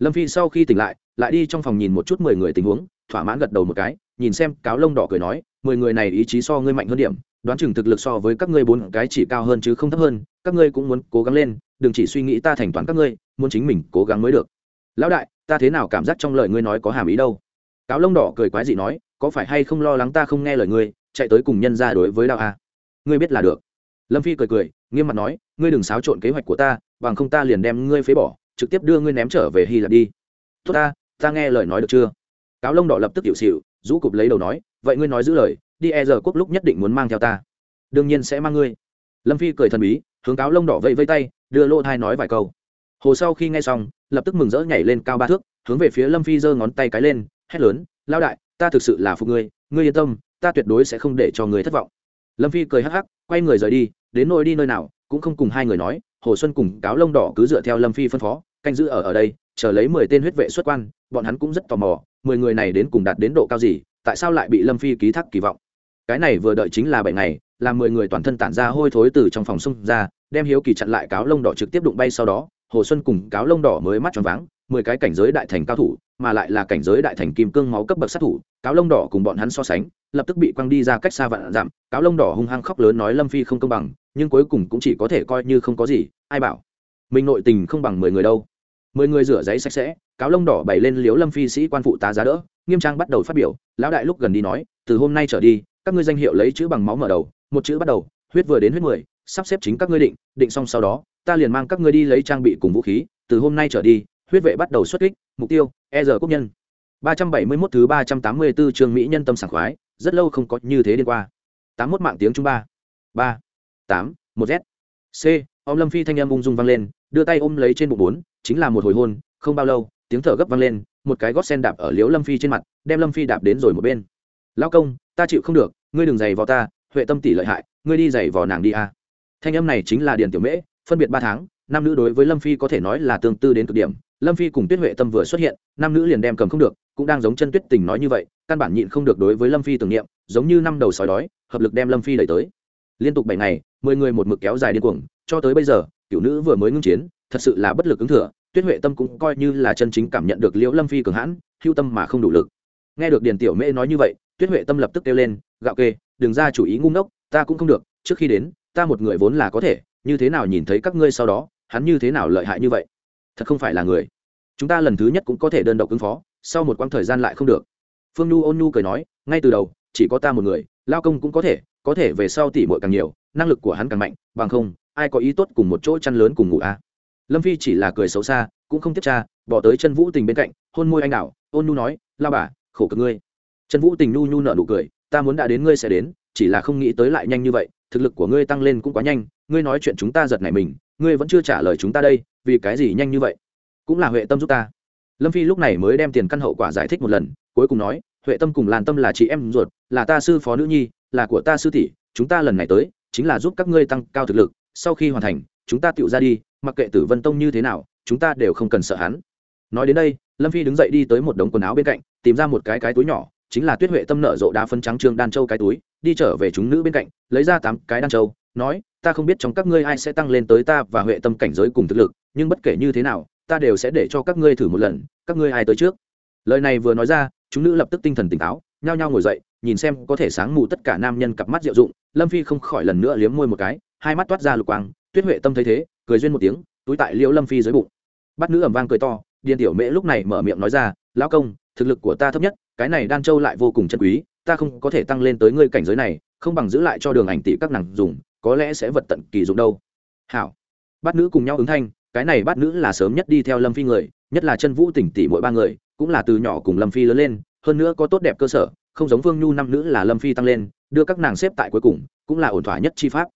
lâm phi sau khi tỉnh lại lại đi trong phòng nhìn một chút mười người tình huống, thỏa mãn gật đầu một cái, nhìn xem cáo lông đỏ cười nói, mười người này ý chí so ngươi mạnh hơn điểm, đoán chừng thực lực so với các ngươi bốn cái chỉ cao hơn chứ không thấp hơn, các ngươi cũng muốn cố gắng lên, đừng chỉ suy nghĩ ta thành toàn các ngươi, muốn chính mình cố gắng mới được. Lão đại, ta thế nào cảm giác trong lời ngươi nói có hàm ý đâu? Cáo lông đỏ cười quái dị nói, có phải hay không lo lắng ta không nghe lời ngươi, chạy tới cùng nhân ra đối với đạo a à? ngươi biết là được. Lâm phi cười cười, nghiêm mặt nói, ngươi đừng xáo trộn kế hoạch của ta, bằng không ta liền đem ngươi phế bỏ trực tiếp đưa ngươi ném trở về hy lạp đi. Tốt ta ta nghe lời nói được chưa? Cáo lông đỏ lập tức hiệu xịu rũ cụp lấy đầu nói, vậy ngươi nói giữ lời, đi e giờ quốc lúc nhất định muốn mang theo ta. Đương nhiên sẽ mang ngươi. Lâm phi cười thần bí, hướng cáo lông đỏ vẫy vây tay, đưa lỗ thai nói vài câu. Hồ sau khi nghe xong, lập tức mừng rỡ nhảy lên cao ba thước, hướng về phía lâm phi giơ ngón tay cái lên, hét lớn lao đại, ta thực sự là phục ngươi ngươi yên tâm, ta tuyệt đối sẽ không để cho ngươi thất vọng. Lâm phi cười hắc hắc, quay người rời đi, đến nơi đi nơi nào, cũng không cùng hai người nói, hồ xuân cùng cáo lông đỏ cứ dựa theo lâm phi phân phó canh giữ ở ở đây, chờ lấy mười tên huyết vệ xuất quan, bọn hắn cũng rất tò mò, mười người này đến cùng đạt đến độ cao gì, tại sao lại bị lâm phi ký thác kỳ vọng? Cái này vừa đợi chính là bảy ngày, làm mười người toàn thân tản ra hôi thối từ trong phòng xung ra, đem hiếu kỳ chặn lại cáo lông đỏ trực tiếp đụng bay sau đó, hồ xuân cùng cáo lông đỏ mới mắt tròn váng, mười cái cảnh giới đại thành cao thủ, mà lại là cảnh giới đại thành kim cương máu cấp bậc sát thủ, cáo lông đỏ cùng bọn hắn so sánh, lập tức bị quăng đi ra cách xa vạn dặm, cáo lông đỏ hung hăng khóc lớn nói lâm phi không công bằng, nhưng cuối cùng cũng chỉ có thể coi như không có gì, ai bảo? Mình nội tình không bằng mười người đâu. Mười người rửa giấy sạch sẽ cáo lông đỏ bày lên liếu lâm phi sĩ quan phụ tá giá đỡ nghiêm trang bắt đầu phát biểu. Lão đại lúc gần đi nói từ hôm nay trở đi các ngươi danh hiệu lấy chữ bằng máu mở đầu một chữ bắt đầu huyết vừa đến huyết mười sắp xếp chính các ngươi định định xong sau đó ta liền mang các ngươi đi lấy trang bị cùng vũ khí từ hôm nay trở đi huyết vệ bắt đầu xuất kích mục tiêu e giờ quốc nhân. Ba trăm bảy mươi 371 thứ ba trăm tám mươi 384 trường Mỹ nhân tâm sảng khoái, rất lâu không có như thế đi qua. tám 81 mạng tiếng Trung ba. Ba. Tám. Một Z. C, ông Lâm Phi thanh âm ung dung vang lên, đưa tay ôm lấy trên bụng bốn, chính là một hồi hôn, không bao lâu, tiếng thở gấp vang lên, một cái gót sen đạp ở Liễu Lâm Phi trên mặt, đem Lâm Phi đạp đến rồi một bên. "Lão công, ta chịu không được, ngươi đừng giày vò ta, Huệ Tâm tỷ lợi hại, ngươi đi giày vò nàng đi a." Thanh âm này chính là Điền Tiểu Mễ, phân biệt ba tháng, nam nữ đối với Lâm Phi có thể nói là tương tư đến cực điểm, lâm phi cùng tuyết huệ tâm vừa xuất hiện nam nữ liền đem cầm không được cũng đang giống chân tuyết tình nói như vậy căn bản nhịn không được đối với lâm phi tưởng niệm giống như năm đầu sói đói hợp lực đem lâm phi đẩy tới liên tục bảy ngày mười người một mực kéo dài điên cuồng cho tới bây giờ cựu nữ vừa mới ngưng chiến, thật sự là bất lực ứng thừa, tuyết huệ tâm cũng coi như là chân chính cảm nhận được liễu lâm phi cường hãn, hưu tâm mà không đủ lực. Nghe được điền tiểu mễ nói như vậy, tuyết huệ tâm lập tức kêu lên, gạo kê, đừng ra chủ ý ngu ngốc, ta cũng không được, trước khi đến, ta một người vốn là có thể, như thế nào nhìn thấy các ngươi sau đó, hắn như thế nào lợi hại như vậy? Thật không phải là người. Chúng ta lần thứ nhất cũng có thể đơn độc ứng phó, sau một quãng thời gian lại không được. Phương nhu ôn nhu cười nói, ngay từ đầu, chỉ có ta một người, lao công cũng có thể có thể về sau tỉ mội càng nhiều, năng lực của hắn càng mạnh, bằng không ai có ý tốt cùng một chỗ chăn lớn cùng ngủ a à. lâm phi chỉ là cười xấu xa, cũng không tiếp tra, bỏ tới chân vũ tình bên cạnh, hôn môi anh đạo ôn nhu nói lao bà, khổ cực ngươi. Chân vũ tình nhu nhu nợ nụ cười, ta muốn đã đến ngươi sẽ đến, chỉ là không nghĩ tới lại nhanh như vậy, thực lực của ngươi tăng lên cũng quá nhanh, ngươi nói chuyện chúng ta giật này mình, ngươi vẫn chưa trả lời chúng ta đây, vì cái gì nhanh như vậy? Cũng là huệ tâm giúp ta. Lâm phi lúc này mới đem tiền căn hậu quả giải thích một lần, cuối cùng nói, huệ tâm cùng làn tâm là chị em ruột, là ta sư phó nữ nhi, là của ta sư tỷ, chúng ta lần này tới, chính là giúp các ngươi tăng cao thực lực sau khi hoàn thành, chúng ta tựu ra đi, mặc kệ tử vân tông như thế nào, chúng ta đều không cần sợ hắn. Nói đến đây, lâm phi đứng dậy đi tới một đống quần áo bên cạnh, tìm ra một cái cái túi nhỏ, chính là tuyết huệ tâm nợ rộ đá phân trắng trương đan châu cái túi, đi trở về chúng nữ bên cạnh, lấy ra tám cái đan châu, nói, ta không biết trong các ngươi ai sẽ tăng lên tới ta và huệ tâm cảnh giới cùng thực lực, nhưng bất kể như thế nào, ta đều sẽ để cho các ngươi thử một lần, các ngươi ai tới trước? Lời này vừa nói ra, chúng nữ lập tức tinh thần tỉnh táo, nhao nhao ngồi dậy, nhìn xem có thể sáng mù tất cả nam nhân cặp mắt diệu dụng, lâm phi không khỏi lần nữa liếm môi một cái hai mắt toát ra lục quang, tuyết huệ tâm thấy thế, cười duyên một tiếng, túi tại liễu lâm phi dưới bụng. Bắt nữ ẩm vang cười to, điền tiểu mễ lúc này mở miệng nói ra, lão công, thực lực của ta thấp nhất, cái này đan châu lại vô cùng chân quý, ta không có thể tăng lên tới ngươi cảnh giới này, không bằng giữ lại cho đường ảnh tỷ các nàng dùng, có lẽ sẽ vật tận kỳ dụng đâu. Hảo. Bát nữ cùng nhau ứng thanh, cái này bát nữ là sớm nhất đi theo lâm phi người, nhất là chân vũ tỉnh tỷ mỗi ba người, cũng là từ nhỏ cùng lâm phi lớn lên, hơn nữa có tốt đẹp cơ sở, không giống vương nhu năm nữ là lâm phi tăng lên, đưa các nàng xếp tại cuối cùng, cũng là ổn thỏa nhất chi pháp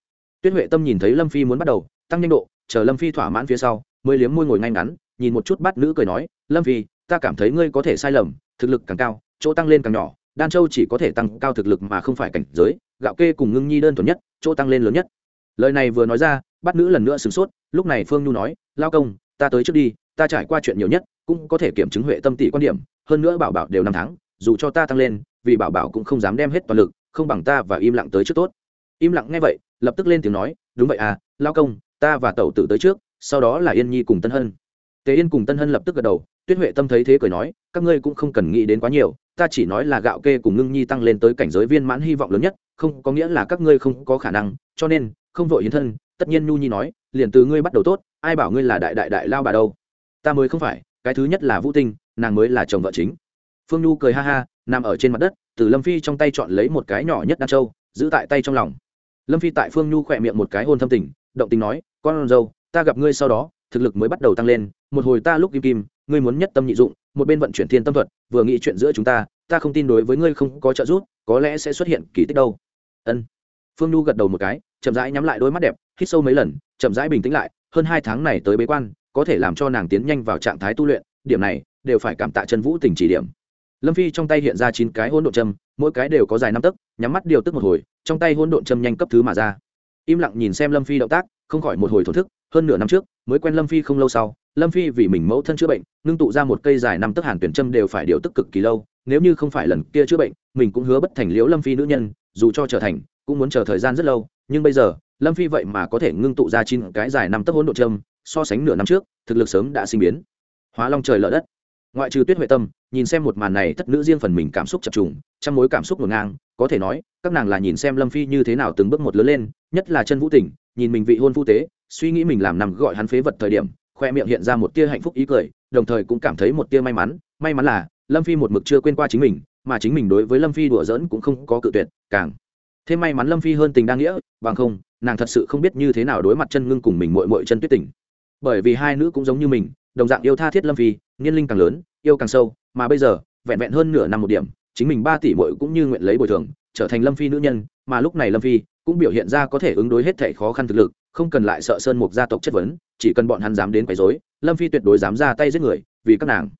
tuyết huệ tâm nhìn thấy lâm phi muốn bắt đầu, tăng nhanh độ, chờ lâm phi thỏa mãn phía sau, mới liếm môi ngồi ngay ngắn, nhìn một chút bát nữ cười nói, lâm phi, ta cảm thấy ngươi có thể sai lầm, thực lực càng cao, chỗ tăng lên càng nhỏ, đan châu chỉ có thể tăng cao thực lực mà không phải cảnh giới, gạo kê cùng ngưng nhi đơn thuần nhất, chỗ tăng lên lớn nhất. Lời này vừa nói ra bắt nữ lần nữa sửng sốt, lúc này phương nhu nói, lao công, ta tới trước đi, ta trải qua chuyện nhiều nhất, cũng có thể kiểm chứng huệ tâm tỷ quan điểm, hơn nữa bảo bảo đều năm tháng, dù cho ta tăng lên, vì bảo bảo cũng không dám đem hết toàn lực, không bằng ta và im lặng tới trước tốt im lặng nghe vậy, lập tức lên tiếng nói, đúng vậy à lao công, ta và tẩu tử tới trước, sau đó là yên nhi cùng tân hân. Tề yên cùng tân hân lập tức gật đầu, tuyết huệ tâm thấy thế cười nói, các ngươi cũng không cần nghĩ đến quá nhiều, ta chỉ nói là gạo kê cùng ngưng nhi tăng lên tới cảnh giới viên mãn hy vọng lớn nhất, không có nghĩa là các ngươi không có khả năng, cho nên, không vội hiến thân, tất nhiên nhu nhi nói, liền từ ngươi bắt đầu tốt, ai bảo ngươi là đại đại đại lao bà đâu. Ta mới không phải, cái thứ nhất là vũ tinh, nàng mới là chồng vợ chính. Phương nhu cười ha ha, nằm ở trên mặt đất, từ lâm phi trong tay chọn lấy một cái nhỏ nhất đan châu, giữ tại tay trong lòng lâm phi tại phương nhu khỏe miệng một cái hôn thâm tình, động tình nói, con dâu, ta gặp ngươi sau đó, thực lực mới bắt đầu tăng lên. Một hồi ta lúc kim kim ngươi muốn nhất tâm nhị dụng, một bên vận chuyển thiên tâm thuật, vừa nghĩ chuyện giữa chúng ta ta không tin đối với ngươi không có trợ giúp, có lẽ sẽ xuất hiện kỳ tích đâu. Ân. Phương nhu gật đầu một cái, chậm rãi nhắm lại đôi mắt đẹp, hít sâu mấy lần, chậm rãi bình tĩnh lại, hơn hai tháng này tới bế quan, có thể làm cho nàng tiến nhanh vào trạng thái tu luyện, điểm này đều phải cảm tạ chân vũ tình chỉ điểm lâm phi trong tay hiện ra chín cái hỗn độn châm, mỗi cái đều có dài năm tấc, nhắm mắt điều tức một hồi, trong tay hỗn độn châm nhanh cấp thứ mà ra. Im lặng nhìn xem lâm phi động tác, không khỏi một hồi thổ thức, hơn nửa năm trước, mới quen lâm phi không lâu sau, lâm phi vì mình mẫu thân chữa bệnh, ngưng tụ ra một cây dài năm tấc hàn tuyển châm đều phải điều tức cực kỳ lâu, nếu như không phải lần kia chữa bệnh, mình cũng hứa bất thành liễu lâm phi nữ nhân, dù cho trở thành, cũng muốn chờ thời gian rất lâu, nhưng bây giờ, lâm phi vậy mà có thể ngưng tụ ra chín cái dài năm tấc hỗn độn châm, so sánh nửa năm trước, thực lực sớm đã sinh biến. Hóa long trời lở đất ngoại trừ tuyết huệ tâm, nhìn xem một màn này thất nữ riêng phần mình cảm xúc chập trùng trong mối cảm xúc ngổn ngang, có thể nói, các nàng là nhìn xem lâm phi như thế nào từng bước một lớn lên, nhất là chân vũ tỉnh nhìn mình vị hôn phu tế, suy nghĩ mình làm nằm gọi hắn phế vật thời điểm, khoe miệng hiện ra một tia hạnh phúc ý cười, đồng thời cũng cảm thấy một tia may mắn may mắn là, lâm phi một mực chưa quên qua chính mình, mà chính mình đối với lâm phi đùa giỡn cũng không có cự tuyệt, càng thêm may mắn lâm phi hơn tình đa nghĩa, bằng không, nàng thật sự không biết như thế nào đối mặt chân ngưng cùng mình mội mội chân tuyết tình bởi vì hai nữ cũng giống như mình, đồng dạng yêu tha thiết lâm phi, niên linh càng lớn, yêu càng sâu, mà bây giờ, vẹn vẹn hơn nửa năm một điểm, chính mình ba tỷ mội cũng như nguyện lấy bồi thường, trở thành lâm phi nữ nhân, mà lúc này lâm phi cũng biểu hiện ra có thể ứng đối hết thể khó khăn thực lực, không cần lại sợ sơn mục gia tộc chất vấn, chỉ cần bọn hắn dám đến quấy rối, lâm phi tuyệt đối dám ra tay giết người, vì các nàng.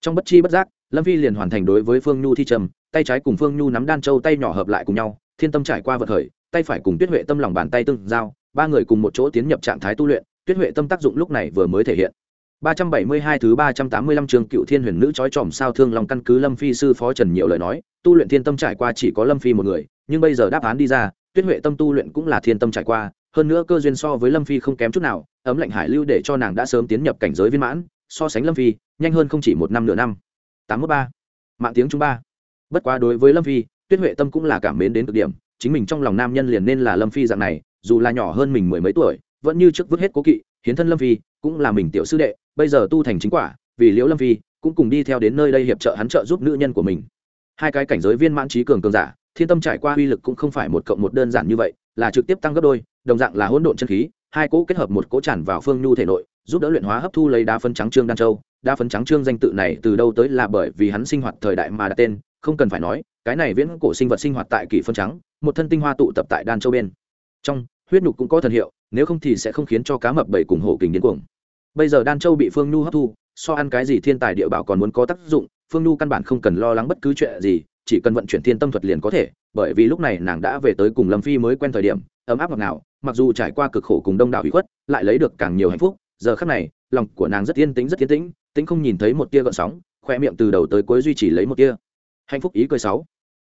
Trong bất chi bất giác, lâm phi liền hoàn thành đối với phương nhu thi trầm, tay trái cùng phương nhu nắm đan châu tay nhỏ hợp lại cùng nhau, thiên tâm trải qua vật khởi, tay phải cùng tuyết huệ tâm lòng bàn tay tương giao, ba người cùng một chỗ tiến nhập trạng thái tu luyện tuyết huệ tâm tác dụng lúc này vừa mới thể hiện 372 thứ 385 trường cựu thiên huyền nữ chói tròm sao thương lòng căn cứ Lâm Phi sư phó Trần nhiều lời nói, tu luyện thiên tâm trải qua chỉ có Lâm Phi một người, nhưng bây giờ đáp án đi ra, Tuyết Huệ tâm tu luyện cũng là thiên tâm trải qua, hơn nữa cơ duyên so với Lâm Phi không kém chút nào, ấm lạnh hải lưu để cho nàng đã sớm tiến nhập cảnh giới viên mãn, so sánh Lâm Phi, nhanh hơn không chỉ một năm nửa năm. 83. Mạng tiếng chúng ba. Bất quá đối với Lâm Phi, Tuyết Huệ tâm cũng là cảm mến đến cực điểm, chính mình trong lòng nam nhân liền nên là Lâm Phi dạng này, dù là nhỏ hơn mình mười mấy tuổi, vẫn như trước vứt hết cố kỵ, hiến thân Lâm Phi, cũng là mình tiểu sư đệ, bây giờ tu thành chính quả vì liễu lâm phi cũng cùng đi theo đến nơi đây hiệp trợ hắn trợ giúp nữ nhân của mình. Hai cái cảnh giới viên mãn trí cường cường giả thiên tâm trải qua uy lực cũng không phải một cộng một đơn giản như vậy là trực tiếp tăng gấp đôi đồng dạng là hỗn độn chân khí hai cỗ kết hợp một cỗ tràn vào phương nhu thể nội giúp đỡ luyện hóa hấp thu lấy đa phân trắng trương đan châu. Đa phân trắng trương danh tự này từ đâu tới là bởi vì hắn sinh hoạt thời đại mà đặt tên không cần phải nói cái này viễn cổ sinh vật sinh hoạt tại kỷ phân trắng một thân tinh hoa tụ tập tại đan châu bên. Trong huyết nhục cũng có thần hiệu, nếu không thì sẽ không khiến cho cá mập bảy cùng hổ kình điên cuồng bây giờ đan châu bị phương nhu hấp thu, so ăn cái gì thiên tài địa bảo còn muốn có tác dụng, phương nhu căn bản không cần lo lắng bất cứ chuyện gì, chỉ cần vận chuyển thiên tâm thuật liền có thể, bởi vì lúc này nàng đã về tới cùng lâm phi mới quen thời điểm, ấm áp ngọt ngào. mặc dù trải qua cực khổ cùng đông đảo hủy khuất, lại lấy được càng nhiều hạnh phúc, giờ khắc này, lòng của nàng rất yên tĩnh, rất yên tĩnh tĩnh không nhìn thấy một tia gợn sóng khoe miệng từ đầu tới cuối duy trì lấy một tia hạnh phúc ý cười sáu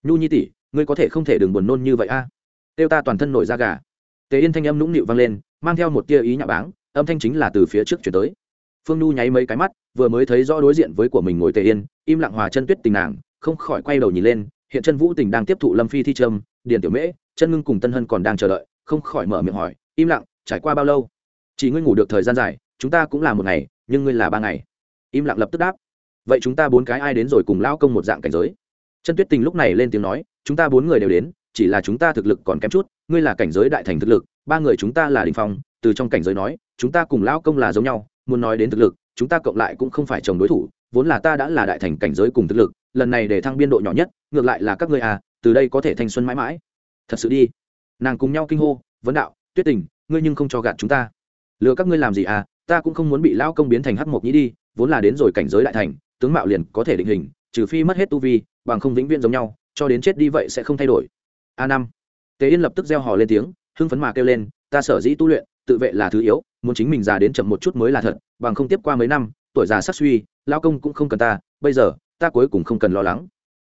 nhu nhi tỷ, ngươi có thể không thể đừng buồn nôn như vậy a à? tiêu ta toàn thân nổi da gà tề yên thanh âm nũng nịu vang lên, mang theo một tia ý nhạo báng, âm thanh chính là từ phía trước chuyển tới. Phương nhu nháy mấy cái mắt, vừa mới thấy rõ đối diện với của mình ngồi tề yên, im lặng hòa chân tuyết tình nàng, không khỏi quay đầu nhìn lên, hiện chân vũ tình đang tiếp thụ lâm phi thi trâm, điền tiểu mễ, chân ngưng cùng tân hân còn đang chờ đợi, không khỏi mở miệng hỏi, im lặng, trải qua bao lâu? Chỉ ngươi ngủ được thời gian dài, chúng ta cũng là một ngày, nhưng ngươi là ba ngày. Im lặng lập tức đáp, vậy chúng ta bốn cái ai đến rồi cùng lao công một dạng cảnh giới? Chân tuyết tình lúc này lên tiếng nói, chúng ta bốn người đều đến chỉ là chúng ta thực lực còn kém chút, ngươi là cảnh giới đại thành thực lực, ba người chúng ta là đình phong, từ trong cảnh giới nói, chúng ta cùng lão công là giống nhau, muốn nói đến thực lực, chúng ta cộng lại cũng không phải chồng đối thủ, vốn là ta đã là đại thành cảnh giới cùng thực lực, lần này để thăng biên độ nhỏ nhất, ngược lại là các ngươi à từ đây có thể thanh xuân mãi mãi. Thật sự đi. Nàng cùng nhau kinh hô, vấn đạo, tuyết tình, ngươi nhưng không cho gạt chúng ta. Lừa các ngươi làm gì à ta cũng không muốn bị lão công biến thành hắc mộc nhĩ đi, vốn là đến rồi cảnh giới đại thành, tướng mạo liền có thể định hình, trừ phi mất hết tu vi, bằng không vĩnh viễn giống nhau, cho đến chết đi vậy sẽ không thay đổi a năm. Tế yên lập tức gieo hò lên tiếng, hưng phấn mà kêu lên, ta sở dĩ tu luyện, tự vệ là thứ yếu, muốn chính mình già đến chậm một chút mới là thật, bằng không tiếp qua mấy năm, tuổi già sắc suy lao công cũng không cần ta, bây giờ, ta cuối cùng không cần lo lắng.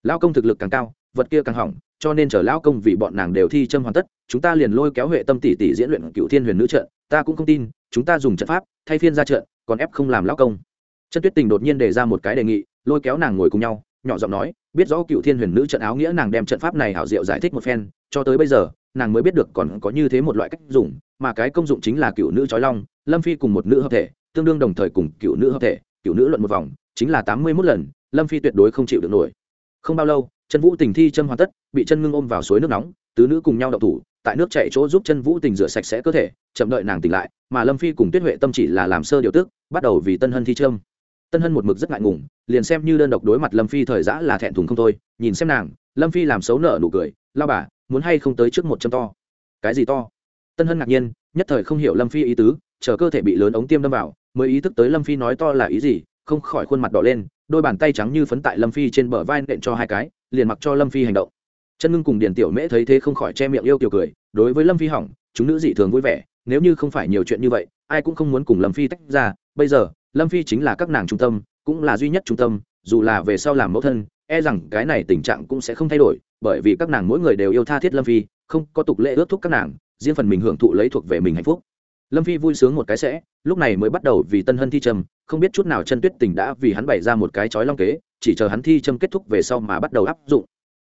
Lao công thực lực càng cao, vật kia càng hỏng, cho nên chờ lao công vì bọn nàng đều thi châm hoàn tất, chúng ta liền lôi kéo huệ tâm tỷ tỷ diễn luyện cựu thiên huyền nữ trận, ta cũng không tin, chúng ta dùng trận pháp, thay phiên ra trận, còn ép không làm lao công. Chân tuyết tình đột nhiên đề ra một cái đề nghị, lôi kéo nàng ngồi cùng nhau nhỏ giọng nói, biết rõ cựu thiên huyền nữ trận áo nghĩa nàng đem trận pháp này hảo diệu giải thích một phen, cho tới bây giờ, nàng mới biết được còn có như thế một loại cách dùng, mà cái công dụng chính là cựu nữ trói long, lâm phi cùng một nữ hợp thể, tương đương đồng thời cùng cựu nữ hợp thể, cựu nữ luận một vòng, chính là tám mươi mốt lần, lâm phi tuyệt đối không chịu được nổi. Không bao lâu chân vũ tình thi chân hoàn tất, bị chân ngưng ôm vào suối nước nóng, tứ nữ cùng nhau đậu thủ, tại nước chạy chỗ giúp chân vũ tình rửa sạch sẽ cơ thể, chậm đợi nàng tỉnh lại, mà lâm phi cùng tuyết huệ tâm chỉ là làm sơ điều tức, bắt đầu vì tân hân thi trâm tân hân một mực rất ngại ngùng, liền xem như đơn độc đối mặt lâm phi thời giã là thẹn thùng không thôi, nhìn xem nàng, lâm phi làm xấu nợ nụ cười, lao bà, muốn hay không tới trước một châm to? Cái gì to? Tân hân ngạc nhiên, nhất thời không hiểu lâm phi ý tứ, chờ cơ thể bị lớn ống tiêm đâm vào, mới ý thức tới lâm phi nói to là ý gì, không khỏi khuôn mặt đỏ lên, đôi bàn tay trắng như phấn tại lâm phi trên bờ vai nện cho hai cái, liền mặc cho lâm phi hành động. Chân ngưng cùng điền tiểu mễ thấy thế không khỏi che miệng yêu kiều cười, đối với lâm phi hỏng, chúng nữ dị thường vui vẻ, nếu như không phải nhiều chuyện như vậy, ai cũng không muốn cùng lâm phi tách ra, bây giờ lâm phi chính là các nàng trung tâm, cũng là duy nhất trung tâm, dù là về sau làm mẫu thân e rằng cái này tình trạng cũng sẽ không thay đổi, bởi vì các nàng mỗi người đều yêu tha thiết lâm phi, không có tục lệ ước thúc các nàng, riêng phần mình hưởng thụ lấy thuộc về mình hạnh phúc. Lâm phi vui sướng một cái sẽ, lúc này mới bắt đầu vì tân hân thi trầm, không biết chút nào chân tuyết tình đã vì hắn bày ra một cái chói long kế, chỉ chờ hắn thi trầm kết thúc về sau mà bắt đầu áp dụng.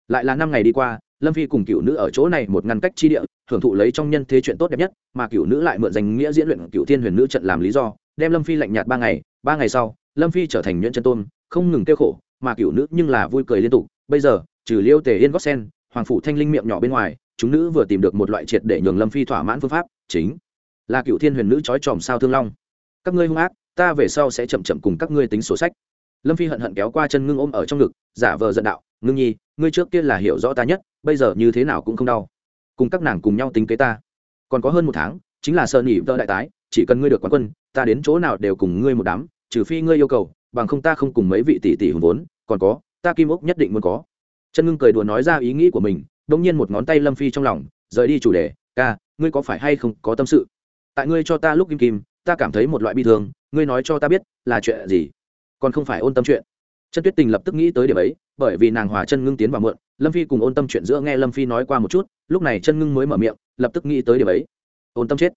Lại là năm ngày đi qua lâm phi cùng cựu nữ ở chỗ này một ngăn cách chi địa, hưởng thụ lấy trong nhân thế chuyện tốt đẹp nhất, mà cựu nữ lại mượn danh nghĩa diễn luyện cựu thiên huyền nữ trận làm lý do, đem lâm phi lạnh nhạt ba ngày ba ngày sau, lâm phi trở thành nhuyễn chân tôn, không ngừng kêu khổ, mà cựu nữ nhưng là vui cười liên tục. Bây giờ, trừ liêu tề yên gót sen, hoàng phủ thanh linh miệng nhỏ bên ngoài, chúng nữ vừa tìm được một loại triệt để nhường lâm phi thỏa mãn phương pháp, chính là cựu thiên huyền nữ trói tròm sao thương long. Các ngươi hung ác, ta về sau sẽ chậm chậm cùng các ngươi tính sổ sách. Lâm phi hận hận kéo qua chân ngưng ôm ở trong ngực, giả vờ giận đạo, ngưng nhi, ngươi trước kia là hiểu rõ ta nhất bây giờ như thế nào cũng không đau. Cùng các nàng cùng nhau tính kế ta. Còn có hơn một tháng, chính là sợ nỉ vợ đại tái, chỉ cần ngươi được quán quân, ta đến chỗ nào đều cùng ngươi một đám, trừ phi ngươi yêu cầu, bằng không ta không cùng mấy vị tỷ tỷ hùng vốn, còn có, ta kim ốc nhất định muốn có. Chân ngưng cười đùa nói ra ý nghĩ của mình đông nhiên một ngón tay lâm phi trong lòng, rời đi chủ đề, ca, ngươi có phải hay không có tâm sự? Tại ngươi cho ta lúc kim kim, ta cảm thấy một loại bi thương, ngươi nói cho ta biết, là chuyện gì? Còn không phải ôn tâm chuyện. Chân tuyết tình lập tức nghĩ tới điểm ấy, bởi vì nàng hòa chân ngưng tiến vào mượn lâm phi cùng ôn tâm chuyện giữa nghe lâm phi nói qua một chút, lúc này chân ngưng mới mở miệng, lập tức nghĩ tới điều ấy. Ôn tâm chết.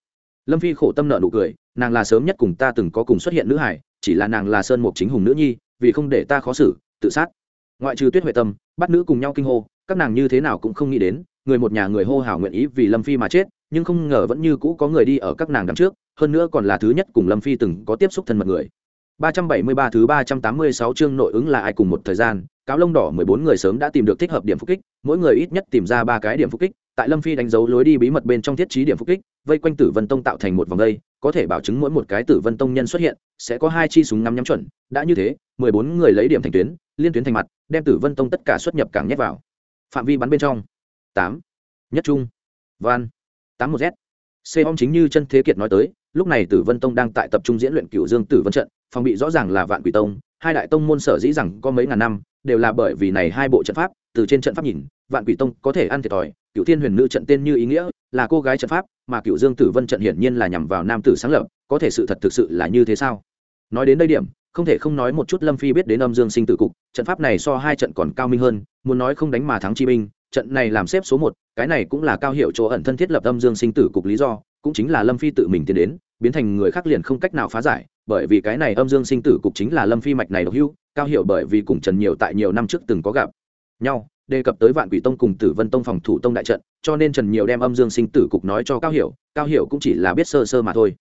Lâm phi khổ tâm nợ nụ cười, nàng là sớm nhất cùng ta từng có cùng xuất hiện nữ hải chỉ là nàng là sơn mục chính hùng nữ nhi, vì không để ta khó xử, tự sát. Ngoại trừ tuyết huệ tâm, bắt nữ cùng nhau kinh hô, các nàng như thế nào cũng không nghĩ đến, người một nhà người hô hào nguyện ý vì lâm phi mà chết, nhưng không ngờ vẫn như cũ có người đi ở các nàng đằng trước, hơn nữa còn là thứ nhất cùng lâm phi từng có tiếp xúc thân mật người. 373 thứ 386 chương nội ứng là ai cùng một thời gian, cáo lông đỏ 14 người sớm đã tìm được thích hợp điểm phục kích, mỗi người ít nhất tìm ra ba cái điểm phục kích, tại Lâm Phi đánh dấu lối đi bí mật bên trong thiết trí điểm phục kích, vây quanh Tử Vân Tông tạo thành một vòng dây, có thể bảo chứng mỗi một cái Tử Vân Tông nhân xuất hiện, sẽ có hai chi súng ngắm nhắm chuẩn, đã như thế, 14 người lấy điểm thành tuyến, liên tuyến thành mặt, đem Tử Vân Tông tất cả xuất nhập càng nhét vào. Phạm vi bắn bên trong. 8. Nhất trung. Van. 81Z. C-hom chính như chân thế kiệt nói tới, lúc này Tử Vân Tông đang tại tập trung diễn luyện Cửu Dương Tử Vân trận, phòng bị rõ ràng là Vạn Quỷ Tông, hai đại tông môn sở dĩ rằng có mấy ngàn năm, đều là bởi vì này hai bộ trận pháp, từ trên trận pháp nhìn, Vạn Quỷ Tông có thể ăn thiệt thòi, Cửu Thiên Huyền Nữ trận tên như ý nghĩa, là cô gái trận pháp, mà Cửu Dương Tử Vân trận hiển nhiên là nhằm vào nam tử sáng lập, có thể sự thật thực sự là như thế sao? Nói đến đây điểm, không thể không nói một chút Lâm Phi biết đến Âm Dương Sinh Tử cục, trận pháp này so hai trận còn cao minh hơn, muốn nói không đánh mà thắng chi binh, trận này làm xếp số một, cái này cũng là cao hiệu chỗ ẩn thân thiết lập Âm Dương Sinh Tử cục lý do, cũng chính là lâm phi tự mình tiến đến biến thành người khác liền không cách nào phá giải, bởi vì cái này âm dương sinh tử cục chính là lâm phi mạch này độc hưu cao hiểu bởi vì cùng trần nhiều tại nhiều năm trước từng có gặp nhau, đề cập tới vạn quỷ tông cùng tử vân tông phòng thủ tông đại trận, cho nên trần nhiều đem âm dương sinh tử cục nói cho cao hiểu cao hiểu cũng chỉ là biết sơ sơ mà thôi.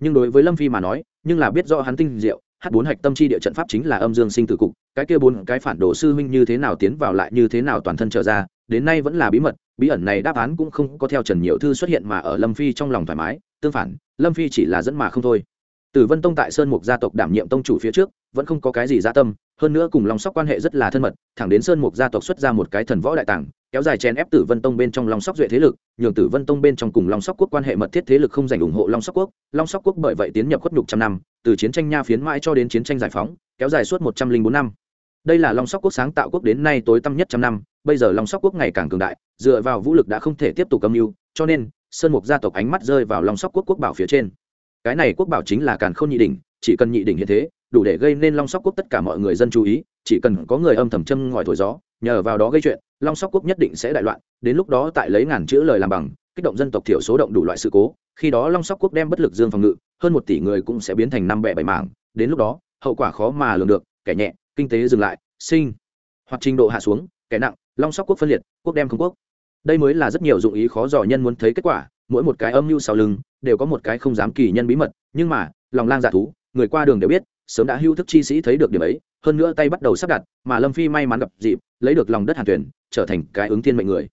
Nhưng đối với lâm phi mà nói, nhưng là biết rõ hắn tinh diệu h bốn hạch tâm chi địa trận pháp chính là âm dương sinh tử cục, cái kia bốn cái phản đồ sư huynh như thế nào tiến vào lại như thế nào toàn thân trở ra đến nay vẫn là bí mật, bí ẩn này đáp án cũng không có theo trần nhiều thư xuất hiện mà ở lâm phi trong lòng thoải mái, tương phản, lâm phi chỉ là dẫn mà không thôi. Tử vân tông tại sơn mục gia tộc đảm nhiệm tông chủ phía trước, vẫn không có cái gì gia tâm, hơn nữa cùng long sóc quan hệ rất là thân mật, thẳng đến sơn mục gia tộc xuất ra một cái thần võ đại tàng, kéo dài chèn ép tử vân tông bên trong long sóc duệ thế lực, nhường tử vân tông bên trong cùng long sóc quốc quan hệ mật thiết thế lực không giành ủng hộ long sóc quốc. Long sóc quốc bởi vậy tiến nhập khuất nhục trăm năm, từ chiến tranh nha phiến mãi cho đến chiến tranh giải phóng, kéo dài suốt một trăm linh bốn năm đây là long sóc quốc sáng tạo quốc đến nay tối tăm nhất trăm năm, bây giờ long sóc quốc ngày càng cường đại, dựa vào vũ lực đã không thể tiếp tục âm mưu, cho nên, sơn mục gia tộc ánh mắt rơi vào long sóc quốc quốc bảo phía trên. Cái này quốc bảo chính là càn khôn nhị đỉnh, chỉ cần nhị đỉnh hiện thế, đủ để gây nên long sóc quốc tất cả mọi người dân chú ý, chỉ cần có người âm thầm châm ngòi thổi gió, nhờ vào đó gây chuyện, long sóc quốc nhất định sẽ đại loạn, đến lúc đó tại lấy ngàn chữ lời làm bằng, kích động dân tộc thiểu số động đủ loại sự cố, khi đó long sóc quốc đem bất lực dương phòng ngự, hơn một tỷ người cũng sẽ biến thành năm bẻ bảy mảng, đến lúc đó, hậu quả khó mà lường được, kẻ nhẹ kinh tế dừng lại, sinh, hoặc trình độ hạ xuống, kẻ nặng, long sóc quốc phân liệt, quốc đem không quốc. Đây mới là rất nhiều dụng ý khó dò nhân muốn thấy kết quả, mỗi một cái âm mưu sau lưng, đều có một cái không dám kỳ nhân bí mật, nhưng mà, lòng lang dạ thú, người qua đường đều biết, sớm đã hưu thức chi sĩ thấy được điểm ấy, hơn nữa tay bắt đầu sắp đặt, mà lâm phi may mắn gặp dịp, lấy được lòng đất hàn tuyển trở thành cái ứng thiên mệnh người.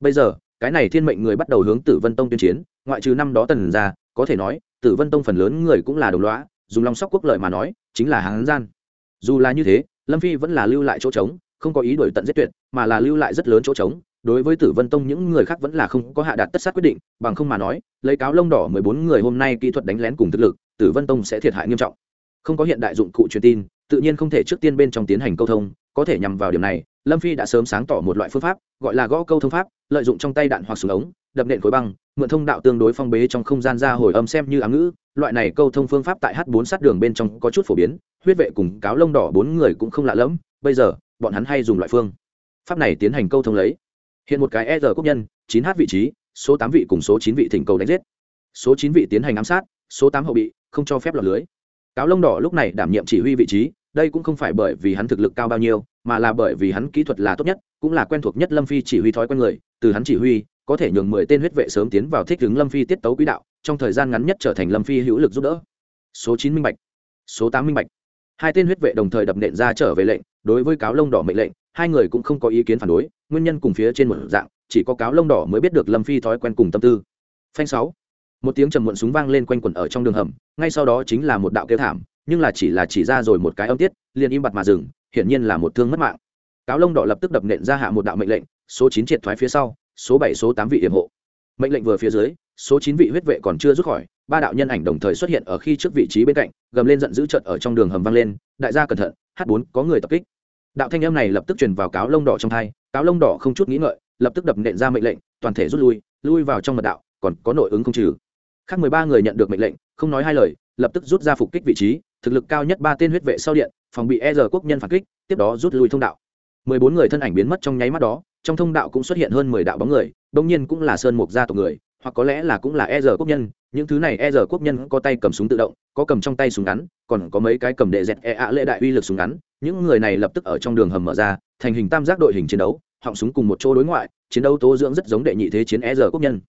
Bây giờ, cái này thiên mệnh người bắt đầu hướng tử vân tông tuyên chiến, ngoại trừ năm đó tần ra, có thể nói, tử vân tông phần lớn người cũng là đồng loã dùng long sóc quốc lợi mà nói, chính là hán gian dù là như thế, lâm phi vẫn là lưu lại chỗ trống, không có ý đổi tận giết tuyệt, mà là lưu lại rất lớn chỗ trống. Đối với tử vân tông những người khác vẫn là không có hạ đạt tất sát quyết định, bằng không mà nói, lấy cáo lông đỏ mười bốn người hôm nay kỹ thuật đánh lén cùng thực lực, tử vân tông sẽ thiệt hại nghiêm trọng. Không có hiện đại dụng cụ truyền tin, tự nhiên không thể trước tiên bên trong tiến hành câu thông, có thể nhằm vào điểm này, lâm phi đã sớm sáng tỏ một loại phương pháp, gọi là gõ câu thông pháp, lợi dụng trong tay đạn hoặc súng ống, đập nện khối băng, mượn thông đạo tương đối phong bế trong không gian ra hồi âm xem như ám ngữ. Loại này câu thông phương pháp tại h 4 sát đường bên trong có chút phổ biến huyết vệ cùng cáo lông đỏ bốn người cũng không lạ lẫm, bây giờ, bọn hắn hay dùng loại phương. Pháp này tiến hành câu thông lấy. Hiện một cái e r quốc nhân, chín h vị trí, số tám vị cùng số chín vị thỉnh cầu đánh giết. Số chín vị tiến hành ám sát, số tám hậu bị, không cho phép lọt lưới. Cáo lông đỏ lúc này đảm nhiệm chỉ huy vị trí, đây cũng không phải bởi vì hắn thực lực cao bao nhiêu, mà là bởi vì hắn kỹ thuật là tốt nhất, cũng là quen thuộc nhất lâm phi chỉ huy thói quen người, từ hắn chỉ huy, có thể nhường mười tên huyết vệ sớm tiến vào thích ứng lâm phi tiết tấu quỹ đạo, trong thời gian ngắn nhất trở thành lâm phi hữu lực giúp đỡ. Số chín minh bạch, số tám minh bạch hai tên huyết vệ đồng thời đập nện ra trở về lệnh, đối với cáo lông đỏ mệnh lệnh, hai người cũng không có ý kiến phản đối, nguyên nhân cùng phía trên một dạng, chỉ có cáo lông đỏ mới biết được lâm phi thói quen cùng tâm tư. Phanh sáu. Một tiếng trầm muộn súng vang lên quanh quẩn ở trong đường hầm, ngay sau đó chính là một đạo kêu thảm, nhưng là chỉ là chỉ ra rồi một cái âm tiết, liền im bặt mà dừng, hiển nhiên là một thương mất mạng. Cáo lông đỏ lập tức đập nện ra hạ một đạo mệnh lệnh, số chín triệt thoái phía sau, số bảy, số tám vị yểm hộ. Mệnh lệnh vừa phía dưới, số chín vị huyết vệ còn chưa rút khỏi ba đạo nhân ảnh đồng thời xuất hiện ở khi trước vị trí bên cạnh, gầm lên giận dữ trận ở trong đường hầm vang lên, đại gia cẩn thận h bốn, có người tập kích. Đạo thanh âm này lập tức truyền vào cáo lông đỏ trong thai, cáo lông đỏ không chút nghĩ ngợi, lập tức đập nện ra mệnh lệnh, toàn thể rút lui lui vào trong mật đạo, còn có nội ứng không trừ. Khác mười ba người nhận được mệnh lệnh, không nói hai lời, lập tức rút ra phục kích vị trí, thực lực cao nhất ba tên huyết vệ sau điện, phòng bị e r quốc nhân phản kích, tiếp đó rút lui thông đạo. Mười bốn người thân ảnh biến mất trong nháy mắt đó, trong thông đạo cũng xuất hiện hơn mười đạo bóng người đông nhiên cũng là sơn mục gia tộc người, hoặc có lẽ là cũng là e r quốc nhân những thứ này e giờ quốc nhân có tay cầm súng tự động, có cầm trong tay súng ngắn, còn có mấy cái cầm đệ dẹt e ạ lệ đại uy lực súng ngắn. Những người này lập tức ở trong đường hầm mở ra, thành hình tam giác đội hình chiến đấu, họng súng cùng một chỗ đối ngoại, chiến đấu tố dưỡng rất giống đệ nhị thế chiến e giờ quốc nhân.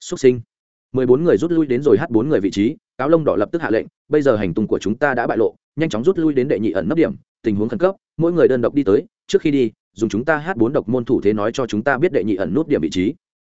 Xuất sinh. Mười bốn người rút lui đến rồi h bốn người vị trí, cáo lông đỏ lập tức hạ lệnh, bây giờ hành tung của chúng ta đã bại lộ, nhanh chóng rút lui đến đệ nhị ẩn nấp điểm, tình huống khẩn cấp, mỗi người đơn độc đi tới, trước khi đi, dùng chúng ta hát bốn độc môn thủ thế nói cho chúng ta biết đệ nhị ẩn nút điểm vị trí.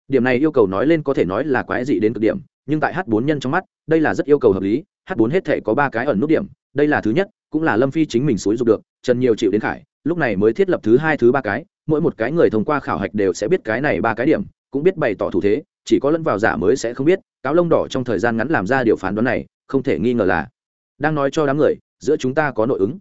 Điểm này yêu cầu nói lên có thể nói là quái dị đến cực điểm nhưng tại h bốn nhân trong mắt, đây là rất yêu cầu hợp lý h bốn hết thể có ba cái ẩn nút điểm, đây là thứ nhất, cũng là lâm phi chính mình xúi dục được, trần nhiều chịu đến khải, lúc này mới thiết lập thứ hai, thứ ba cái, mỗi một cái người thông qua khảo hạch đều sẽ biết cái này ba cái điểm, cũng biết bày tỏ thủ thế, chỉ có lẫn vào giả mới sẽ không biết, cáo lông đỏ trong thời gian ngắn làm ra điều phán đoán này, không thể nghi ngờ là, đang nói cho đám người, giữa chúng ta có nội ứng.